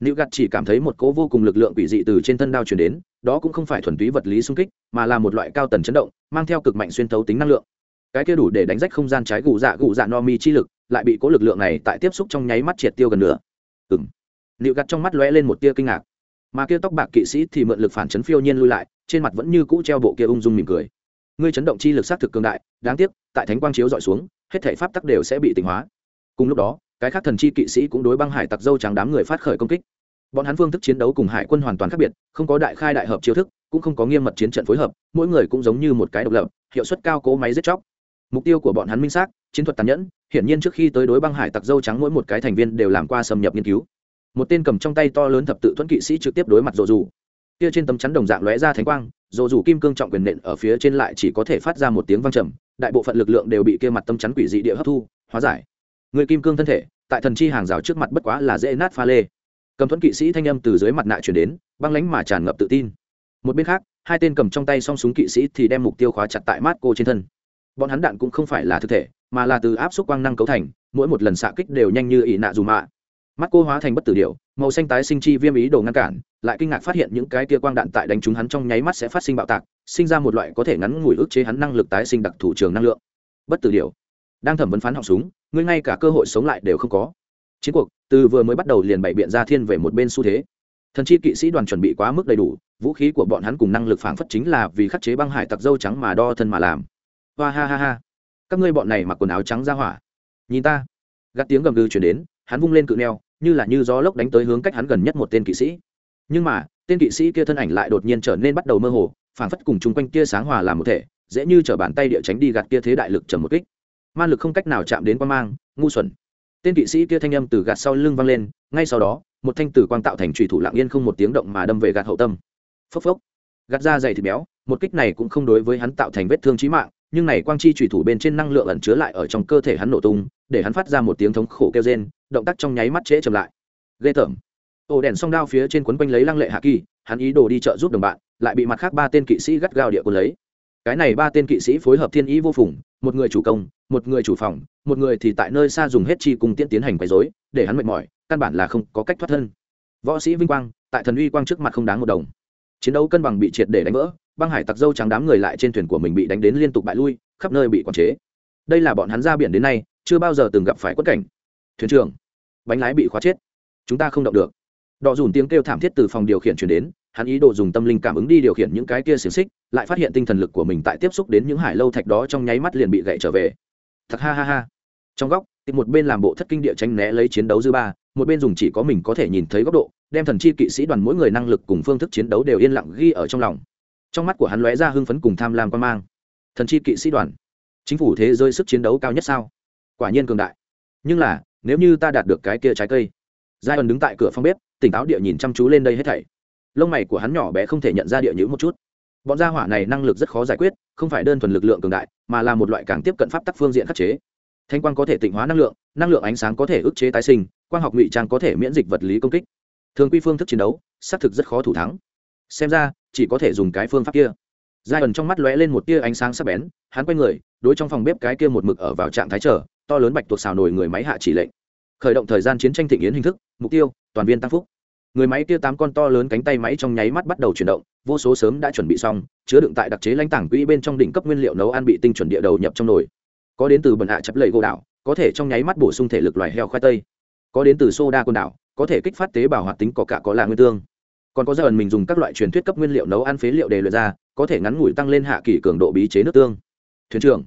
nữ gạt chỉ cảm thấy một cỗ vô cùng lực lượng quỷ dị từ trên thân đao chuyển đến, đó cũng không phải thuần túy vật lý xung kích, mà là một loại cao tần chấn động, mang theo cực mạnh xuyên thấu tính năng lượng. Cái kia đủ để đánh rách không gian trái gù dạ gù dạ no mi chi lực, lại bị cỗ lực lượng này tại tiếp xúc trong nháy mắt triệt tiêu gần nữa Ừm. nịu gặt trong mắt lóe lên một tia kinh ngạc. Mà kia tóc bạc kỵ sĩ thì mượn lực phản chấn phiêu nhiên lui lại, trên mặt vẫn như cũ treo bộ kia ung dung mỉm cười. Ngươi chấn động chi lực sát thực cường đại, đáng tiếc, tại thánh quang chiếu dọi xuống, hết thể pháp tắc đều sẽ bị tỉnh hóa. Cùng lúc đó cái khác thần chi kỵ sĩ cũng đối băng hải tặc dâu trắng đám người phát khởi công kích. Bọn hắn phương thức chiến đấu cùng hải quân hoàn toàn khác biệt, không có đại khai đại hợp chiêu thức, cũng không có nghiêm mật chiến trận phối hợp, mỗi người cũng giống như một cái độc lập, hiệu suất cao cố máy giết chóc. Mục tiêu của bọn hắn minh xác, chiến thuật tàn nhẫn, hiển nhiên trước khi tới đối băng hải tặc dâu trắng mỗi một cái thành viên đều làm qua xâm nhập nghiên cứu. Một tên cầm trong tay to lớn thập tự thuẫn kỵ sĩ trực tiếp đối mặt rồ rủ kia trên tấm chắn đồng dạng lóe ra thánh quang rồ rủ kim cương trọng quyền nện ở phía trên lại chỉ có thể phát ra một tiếng vang trầm, đại bộ phận lực lượng đều bị kia mặt tấm chắn quỷ dị địa hấp thu, hóa giải người kim cương thân thể, tại thần chi hàng rào trước mặt bất quá là dễ nát pha lê. Cầm thuẫn kỵ sĩ thanh âm từ dưới mặt nạ chuyển đến, băng lánh mà tràn ngập tự tin. Một bên khác, hai tên cầm trong tay song súng kỵ sĩ thì đem mục tiêu khóa chặt tại mát cô trên thân. Bọn hắn đạn cũng không phải là thực thể, mà là từ áp suất quang năng cấu thành, mỗi một lần xạ kích đều nhanh như ỷ nạ dù mạ. Mắt cô hóa thành bất tử điệu màu xanh tái sinh chi viêm ý đồ ngăn cản, lại kinh ngạc phát hiện những cái tia quang đạn tại đánh trúng hắn trong nháy mắt sẽ phát sinh bạo tạc, sinh ra một loại có thể ngắn ngủi ức chế hắn năng lực tái sinh đặc thủ trường năng lượng. Bất tử điệu đang thẩm vấn phán họng súng, ngươi ngay cả cơ hội sống lại đều không có. Chiến cuộc, từ vừa mới bắt đầu liền bày biện ra thiên về một bên xu thế. Thần chi kỵ sĩ đoàn chuẩn bị quá mức đầy đủ, vũ khí của bọn hắn cùng năng lực phảng phất chính là vì khắc chế băng hải tặc dâu trắng mà đo thân mà làm. Hoa ha ha ha. Các ngươi bọn này mặc quần áo trắng ra hỏa. Nhìn ta. Gắt tiếng gầm gừ chuyển đến, hắn vung lên cự neo, như là như gió lốc đánh tới hướng cách hắn gần nhất một tên kỵ sĩ. Nhưng mà, tên kỵ sĩ kia thân ảnh lại đột nhiên trở nên bắt đầu mơ hồ, phảng phất cùng chung quanh kia sáng hòa làm một thể, dễ như t bàn tay địa tránh đi gạt kia thế đại lực trầm một kích. Ma lực không cách nào chạm đến quan mang, ngu xuẩn. Tên kỵ sĩ kia thanh âm từ gạt sau lưng vang lên, ngay sau đó, một thanh tử quang tạo thành trùy thủ lạng yên không một tiếng động mà đâm về gạt hậu tâm. Phốc phốc. Gạt ra dày thịt béo, một kích này cũng không đối với hắn tạo thành vết thương trí mạng, nhưng này quang chi trùy thủ bên trên năng lượng ẩn chứa lại ở trong cơ thể hắn nổ tung, để hắn phát ra một tiếng thống khổ kêu rên, động tác trong nháy mắt trễ chậm lại. Ghê tởm. Ổ đèn song đao phía trên quấn quanh lấy lăng lệ hạ kỳ, hắn ý đồ đi chợ giúp đồng bạn, lại bị mặt khác ba tên kỵ sĩ gắt gao địa quân lấy. Cái này ba tên kỵ sĩ phối hợp thiên ý vô phùng, một người chủ công một người chủ phòng, một người thì tại nơi xa dùng hết chi cùng tiễn tiến hành quấy dối để hắn mệt mỏi, căn bản là không có cách thoát thân. Võ sĩ vinh quang, tại thần uy quang trước mặt không đáng một đồng. Chiến đấu cân bằng bị triệt để đánh vỡ, băng hải tặc dâu trắng đám người lại trên thuyền của mình bị đánh đến liên tục bại lui, khắp nơi bị quản chế. Đây là bọn hắn ra biển đến nay, chưa bao giờ từng gặp phải quất cảnh. Thuyền trưởng, bánh lái bị khóa chết. Chúng ta không động được. Đọ dùn tiếng kêu thảm thiết từ phòng điều khiển chuyển đến, hắn ý đồ dùng tâm linh cảm ứng đi điều khiển những cái kia xiềng xích, lại phát hiện tinh thần lực của mình tại tiếp xúc đến những hải lâu thạch đó trong nháy mắt liền bị gậy trở về thật ha ha ha. Trong góc tìm một bên làm bộ thất kinh địa tránh né lấy chiến đấu dư ba, một bên dùng chỉ có mình có thể nhìn thấy góc độ, đem thần chi kỵ sĩ đoàn mỗi người năng lực cùng phương thức chiến đấu đều yên lặng ghi ở trong lòng. Trong mắt của hắn lóe ra hưng phấn cùng tham lam quan mang. Thần chi kỵ sĩ đoàn, chính phủ thế giới sức chiến đấu cao nhất sao? Quả nhiên cường đại. Nhưng là, nếu như ta đạt được cái kia trái cây. Giai ẩn đứng tại cửa phòng bếp, tỉnh táo địa nhìn chăm chú lên đây hết thảy. Lông mày của hắn nhỏ bé không thể nhận ra địa nhữ một chút bọn gia hỏa này năng lực rất khó giải quyết, không phải đơn thuần lực lượng cường đại, mà là một loại càng tiếp cận pháp tắc phương diện khắc chế. Thanh quang có thể tịnh hóa năng lượng năng lượng ánh sáng có thể ức chế tái sinh, quang học ngụy trang có thể miễn dịch vật lý công kích. Thường quy phương thức chiến đấu, xác thực rất khó thủ thắng. Xem ra, chỉ có thể dùng cái phương pháp kia. Giai ẩn trong mắt lóe lên một tia ánh sáng sắc bén, hắn quay người, đối trong phòng bếp cái kia một mực ở vào trạng thái trở to lớn bạch tuộc xào nổi người máy hạ chỉ lệnh. Khởi động thời gian chiến tranh thịnh yến hình thức, mục tiêu, toàn viên tăng phúc người máy kia tám con to lớn cánh tay máy trong nháy mắt bắt đầu chuyển động, vô số sớm đã chuẩn bị xong, chứa đựng tại đặc chế lãnh tảng quỹ bên trong đỉnh cấp nguyên liệu nấu ăn bị tinh chuẩn địa đầu nhập trong nồi. Có đến từ bần hạ chấp lầy gỗ đảo, có thể trong nháy mắt bổ sung thể lực loài heo khoai tây. Có đến từ soda quần đảo, có thể kích phát tế bào hoạt tính có cả có là nguyên tương. Còn có giờ mình dùng các loại truyền thuyết cấp nguyên liệu nấu ăn phế liệu để luyện ra, có thể ngắn ngủi tăng lên hạ kỳ cường độ bí chế nước tương. Thuyền trưởng,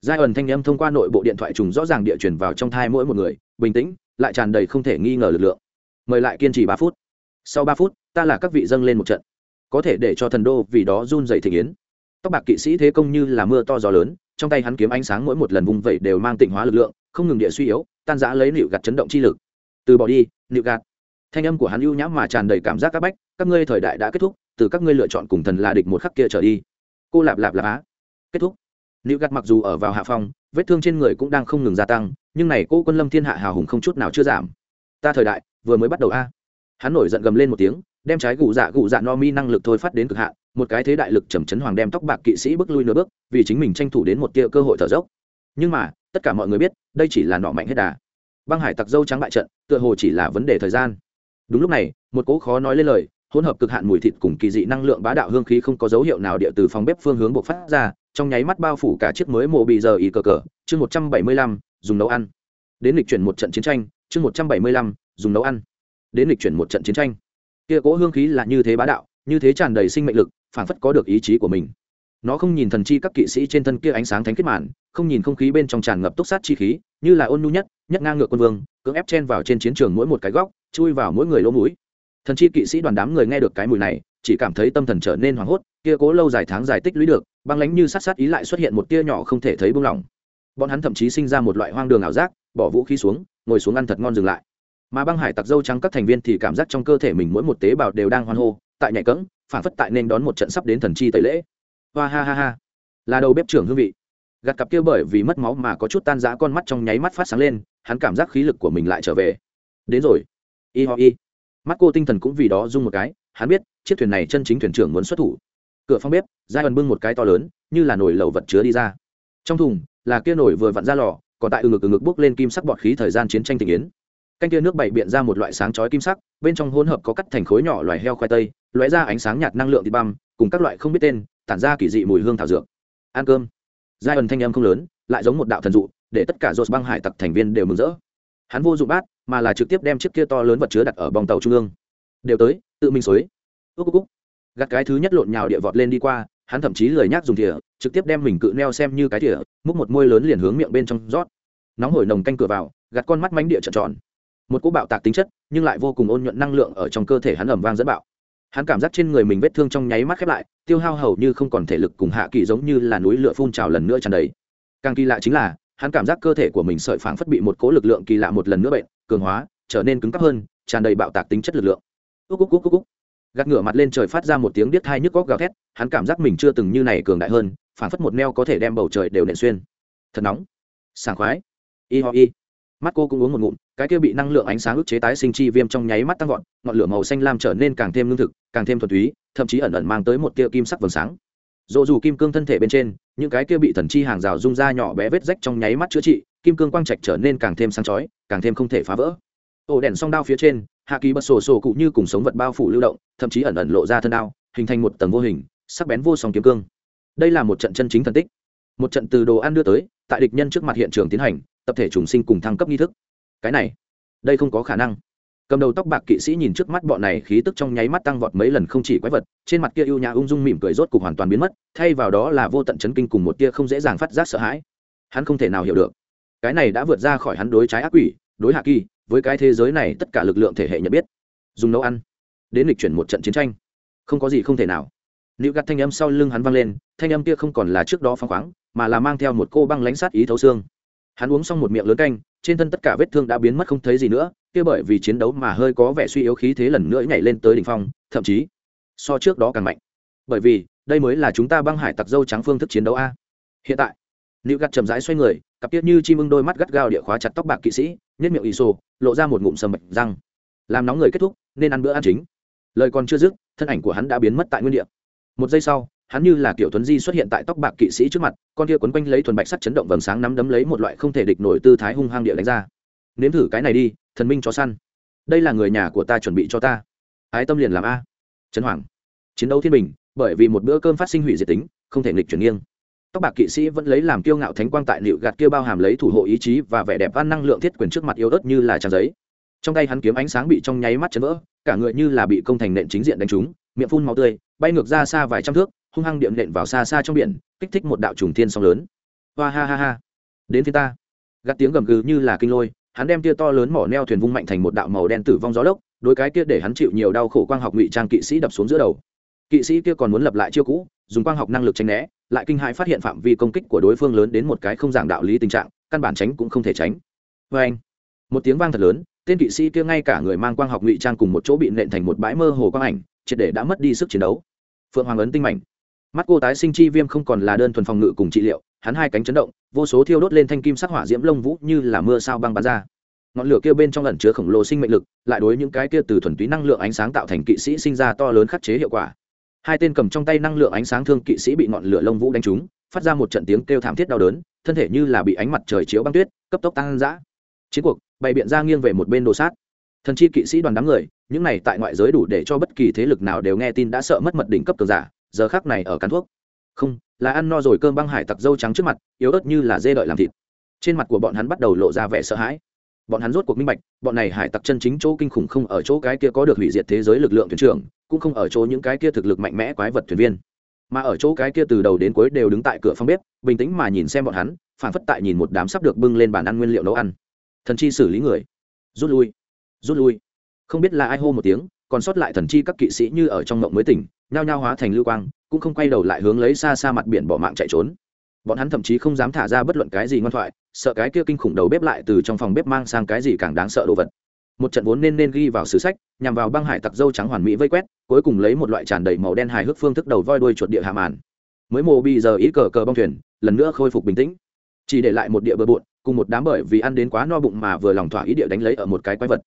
giai ẩn thanh âm thông qua nội bộ điện thoại trùng rõ ràng địa truyền vào trong thai mỗi một người, bình tĩnh, lại tràn đầy không thể nghi ngờ lực lượng. Mời lại kiên trì ba phút sau ba phút, ta là các vị dâng lên một trận. Có thể để cho thần đô vì đó run dày thị yến. Tóc bạc kỵ sĩ thế công như là mưa to gió lớn, trong tay hắn kiếm ánh sáng mỗi một lần vùng vẩy đều mang tịnh hóa lực lượng, không ngừng địa suy yếu, tan giã lấy nịu gạt chấn động chi lực. Từ bỏ đi, nịu gạt. Thanh âm của hắn ưu nhãm mà tràn đầy cảm giác các bách, các ngươi thời đại đã kết thúc, từ các ngươi lựa chọn cùng thần là địch một khắc kia trở đi. Cô lạp lạp lạp á. Kết thúc. Nịu gạt mặc dù ở vào hạ phong, vết thương trên người cũng đang không ngừng gia tăng, nhưng này cô quân lâm thiên hạ hào hùng không chút nào chưa giảm. Ta thời đại, vừa mới bắt đầu a hắn nổi giận gầm lên một tiếng, đem trái gù dạ gù dạ no mi năng lực thôi phát đến cực hạn, một cái thế đại lực trầm chấn hoàng đem tóc bạc kỵ sĩ bước lui nửa bước, vì chính mình tranh thủ đến một tia cơ hội thở dốc. Nhưng mà, tất cả mọi người biết, đây chỉ là nọ mạnh hết đà. Băng hải tặc dâu trắng bại trận, tựa hồ chỉ là vấn đề thời gian. Đúng lúc này, một cỗ khó nói lên lời, hỗn hợp cực hạn mùi thịt cùng kỳ dị năng lượng bá đạo hương khí không có dấu hiệu nào địa từ phòng bếp phương hướng bộc phát ra, trong nháy mắt bao phủ cả chiếc mới mộ bị giờ ý cờ cờ, chương một trăm bảy mươi lăm, dùng nấu ăn. Đến lịch chuyển một trận chiến tranh, chương một trăm bảy mươi lăm, dùng nấu ăn đến lịch chuyển một trận chiến tranh. Kia cỗ hương khí là như thế bá đạo, như thế tràn đầy sinh mệnh lực, phảng phất có được ý chí của mình. Nó không nhìn thần chi các kỵ sĩ trên thân kia ánh sáng thánh kết màn, không nhìn không khí bên trong tràn ngập túc sát chi khí, như là ôn nhu nhất nhất ngang ngược quân vương, cưỡng ép chen vào trên chiến trường mỗi một cái góc, chui vào mỗi người lỗ mũi. Thần chi kỵ sĩ đoàn đám người nghe được cái mùi này, chỉ cảm thấy tâm thần trở nên hoảng hốt, kia cố lâu dài tháng dài tích lũy được, băng lánh như sát sát ý lại xuất hiện một tia nhỏ không thể thấy buông lỏng. Bọn hắn thậm chí sinh ra một loại hoang đường ảo giác, bỏ vũ khí xuống, ngồi xuống ăn thật ngon dừng lại mà băng hải tặc dâu trắng các thành viên thì cảm giác trong cơ thể mình mỗi một tế bào đều đang hoan hô, tại nhạy cẫng, phản phất tại nên đón một trận sắp đến thần chi tẩy lễ. Hoa ha ha ha. Là đầu bếp trưởng hương vị. Gạt cặp kia bởi vì mất máu mà có chút tan rã con mắt trong nháy mắt phát sáng lên, hắn cảm giác khí lực của mình lại trở về. Đến rồi. Y ho y. Mắt cô tinh thần cũng vì đó rung một cái, hắn biết, chiếc thuyền này chân chính thuyền trưởng muốn xuất thủ. Cửa phòng bếp, giai ẩn bưng một cái to lớn, như là nồi lẩu vật chứa đi ra. Trong thùng, là kia nồi vừa vặn ra lò, còn tại ừ ngực ừ ngực bốc lên kim sắc bọt khí thời gian chiến tranh tình yến canh tia nước bày biện ra một loại sáng chói kim sắc, bên trong hỗn hợp có cắt thành khối nhỏ loài heo khoai tây, lóe ra ánh sáng nhạt năng lượng thịt băm, cùng các loại không biết tên, tản ra kỳ dị mùi hương thảo dược. Ăn cơm. Giai ẩn thanh âm không lớn, lại giống một đạo thần dụ, để tất cả dột băng hải tặc thành viên đều mừng rỡ. Hắn vô dụng bát, mà là trực tiếp đem chiếc kia to lớn vật chứa đặt ở bong tàu trung ương. Đều tới, tự mình xối. Ước cúc gạt cái thứ nhất lộn nhào địa vọt lên đi qua, hắn thậm chí lười nhác dùng thìa, trực tiếp đem mình cự neo xem như cái thìa, múc một môi lớn liền hướng miệng bên trong rót. Nóng hổi nồng canh cửa vào, gạt con mắt mánh địa trợn tròn một cỗ bạo tạc tính chất, nhưng lại vô cùng ôn nhuận năng lượng ở trong cơ thể hắn ẩm vang dẫn bạo. Hắn cảm giác trên người mình vết thương trong nháy mắt khép lại, tiêu hao hầu như không còn thể lực cùng hạ kỳ giống như là núi lửa phun trào lần nữa tràn đầy. Càng kỳ lạ chính là, hắn cảm giác cơ thể của mình sợi phảng phất bị một cỗ lực lượng kỳ lạ một lần nữa bệnh, cường hóa, trở nên cứng cắp hơn, tràn đầy bạo tạc tính chất lực lượng. Úc úc úc úc úc gạt ngửa mặt lên trời phát ra một tiếng điếc thai nhức góc gào thét, hắn cảm giác mình chưa từng như này cường đại hơn, phảng phất một neo có thể đem bầu trời đều nện xuyên. Thật nóng. Sảng khoái. Y ho y mắt cô cũng uống một ngụm, cái kia bị năng lượng ánh sáng ức chế tái sinh chi viêm trong nháy mắt tăng vọt, ngọn lửa màu xanh lam trở nên càng thêm lương thực, càng thêm thuần túy, thậm chí ẩn ẩn mang tới một tia kim sắc vầng sáng. Dỗ dù kim cương thân thể bên trên, những cái kia bị thần chi hàng rào rung ra nhỏ bé vết rách trong nháy mắt chữa trị, kim cương quang trạch trở nên càng thêm sáng chói, càng thêm không thể phá vỡ. Ổ đèn song đao phía trên, hạ kỳ bật sổ sổ cụ như cùng sống vật bao phủ lưu động, thậm chí ẩn ẩn lộ ra thân đao, hình thành một tầng vô hình, sắc bén vô song kiếm cương. Đây là một trận chân chính thần tích. Một trận từ đồ ăn đưa tới, tại địch nhân trước mặt hiện trường tiến hành tập thể trùng sinh cùng thăng cấp nghi thức. Cái này, đây không có khả năng. Cầm đầu tóc bạc kỵ sĩ nhìn trước mắt bọn này, khí tức trong nháy mắt tăng vọt mấy lần không chỉ quái vật, trên mặt kia ưu nhã ung dung mỉm cười rốt cục hoàn toàn biến mất, thay vào đó là vô tận chấn kinh cùng một tia không dễ dàng phát giác sợ hãi. Hắn không thể nào hiểu được. Cái này đã vượt ra khỏi hắn đối trái ác quỷ, đối hạ kỳ, với cái thế giới này tất cả lực lượng thể hệ nhận biết. Dùng nấu ăn. Đến lịch chuyển một trận chiến tranh. Không có gì không thể nào. Nữ gạt thanh âm sau lưng hắn vang lên, thanh âm kia không còn là trước đó phăng khoáng, mà là mang theo một cô băng lánh sát ý thấu xương hắn uống xong một miệng lớn canh, trên thân tất cả vết thương đã biến mất không thấy gì nữa, kia bởi vì chiến đấu mà hơi có vẻ suy yếu khí thế lần nữa nhảy lên tới đỉnh phong, thậm chí so trước đó càng mạnh. Bởi vì, đây mới là chúng ta băng hải tặc dâu trắng phương thức chiến đấu a. Hiện tại nữ gặt chậm rãi xoay người, cặp tiết như chim ưng đôi mắt gắt gao địa khóa chặt tóc bạc kỵ sĩ nhất miệng ì sô, lộ ra một ngụm sầm mạch răng. Làm nóng người kết thúc, nên ăn bữa ăn chính. Lời còn chưa dứt, thân ảnh của hắn đã biến mất tại nguyên địa. Một giây sau hắn như là kiểu tuấn di xuất hiện tại tóc bạc kỵ sĩ trước mặt, con kia quấn quanh lấy thuần bạch sắt chấn động vầng sáng nắm đấm lấy một loại không thể địch nổi tư thái hung hăng địa đánh ra. Nếm thử cái này đi, thần minh cho săn. Đây là người nhà của ta chuẩn bị cho ta. Ái tâm liền làm a. Trấn hoàng. Chiến đấu thiên bình, bởi vì một bữa cơm phát sinh hủy diệt tính, không thể nghịch chuyển nghiêng. Tóc bạc kỵ sĩ vẫn lấy làm kiêu ngạo thánh quang tại liệu gạt kia bao hàm lấy thủ hộ ý chí và vẻ đẹp văn năng lượng thiết quyền trước mặt yếu ớt như là trang giấy. Trong tay hắn kiếm ánh sáng bị trong nháy mắt chấn vỡ, cả người như là bị công thành nện chính diện đánh trúng miệng phun máu tươi, bay ngược ra xa vài trăm thước, hung hăng điện nện vào xa xa trong biển, kích thích một đạo trùng thiên sóng lớn. Hoa ha ha ha. Đến phía ta. Gắt tiếng gầm gừ như là kinh lôi, hắn đem tia to lớn mỏ neo thuyền vung mạnh thành một đạo màu đen tử vong gió lốc đôi cái kia để hắn chịu nhiều đau khổ quang học ngụy trang kỵ sĩ đập xuống giữa đầu. Kỵ sĩ kia còn muốn lập lại chiêu cũ, dùng quang học năng lực tránh né, lại kinh hãi phát hiện phạm vi công kích của đối phương lớn đến một cái không giảng đạo lý tình trạng, căn bản tránh cũng không thể tránh. Vê anh, một tiếng vang thật lớn, tên kỵ sĩ kia ngay cả người mang quang học ngụy trang cùng một chỗ bị nện thành một bãi mơ hồ quang ảnh triệt để đã mất đi sức chiến đấu. Phượng hoàng ấn tinh mảnh. Mắt cô tái sinh chi viêm không còn là đơn thuần phòng ngự cùng trị liệu, hắn hai cánh chấn động, vô số thiêu đốt lên thanh kim sắc hỏa diễm lông vũ như là mưa sao băng bắn ra. Ngọn lửa kia bên trong ẩn chứa khổng lồ sinh mệnh lực, lại đối những cái kia từ thuần túy năng lượng ánh sáng tạo thành kỵ sĩ sinh ra to lớn khắc chế hiệu quả. Hai tên cầm trong tay năng lượng ánh sáng thương kỵ sĩ bị ngọn lửa lông vũ đánh trúng, phát ra một trận tiếng kêu thảm thiết đau đớn, thân thể như là bị ánh mặt trời chiếu băng tuyết, cấp tốc tăng dã. Chiến cuộc, bày biện ra nghiêng về một bên đồ sát thần chi kỵ sĩ đoàn đám người, những này tại ngoại giới đủ để cho bất kỳ thế lực nào đều nghe tin đã sợ mất mật đỉnh cấp cường giả, giờ khác này ở cắn thuốc. Không, là ăn no rồi cơm băng hải tặc dâu trắng trước mặt, yếu ớt như là dê đợi làm thịt. Trên mặt của bọn hắn bắt đầu lộ ra vẻ sợ hãi. Bọn hắn rốt cuộc minh bạch, bọn này hải tặc chân chính chỗ kinh khủng không ở chỗ cái kia có được hủy diệt thế giới lực lượng thuyền trưởng, cũng không ở chỗ những cái kia thực lực mạnh mẽ quái vật thuyền viên. Mà ở chỗ cái kia từ đầu đến cuối đều đứng tại cửa phòng bếp, bình tĩnh mà nhìn xem bọn hắn phản phất tại nhìn một đám sắp được bưng lên bàn ăn nguyên liệu nấu ăn. Thần chi xử lý người. Rút lui rút lui. Không biết là ai hô một tiếng, còn sót lại thần chi các kỵ sĩ như ở trong mộng mới tỉnh, nhao nhao hóa thành lưu quang, cũng không quay đầu lại hướng lấy xa xa mặt biển bỏ mạng chạy trốn. Bọn hắn thậm chí không dám thả ra bất luận cái gì ngoan thoại, sợ cái kia kinh khủng đầu bếp lại từ trong phòng bếp mang sang cái gì càng đáng sợ đồ vật. Một trận vốn nên nên ghi vào sử sách, nhằm vào băng hải tặc dâu trắng hoàn mỹ vây quét, cuối cùng lấy một loại tràn đầy màu đen hài hước phương thức đầu voi đuôi chuột địa hạ màn. Mới mồ bị giờ ý cờ cờ bong thuyền, lần nữa khôi phục bình tĩnh. Chỉ để lại một địa bờ bộn, cùng một đám bởi vì ăn đến quá no bụng mà vừa lòng thỏa ý địa đánh lấy ở một cái quái vật.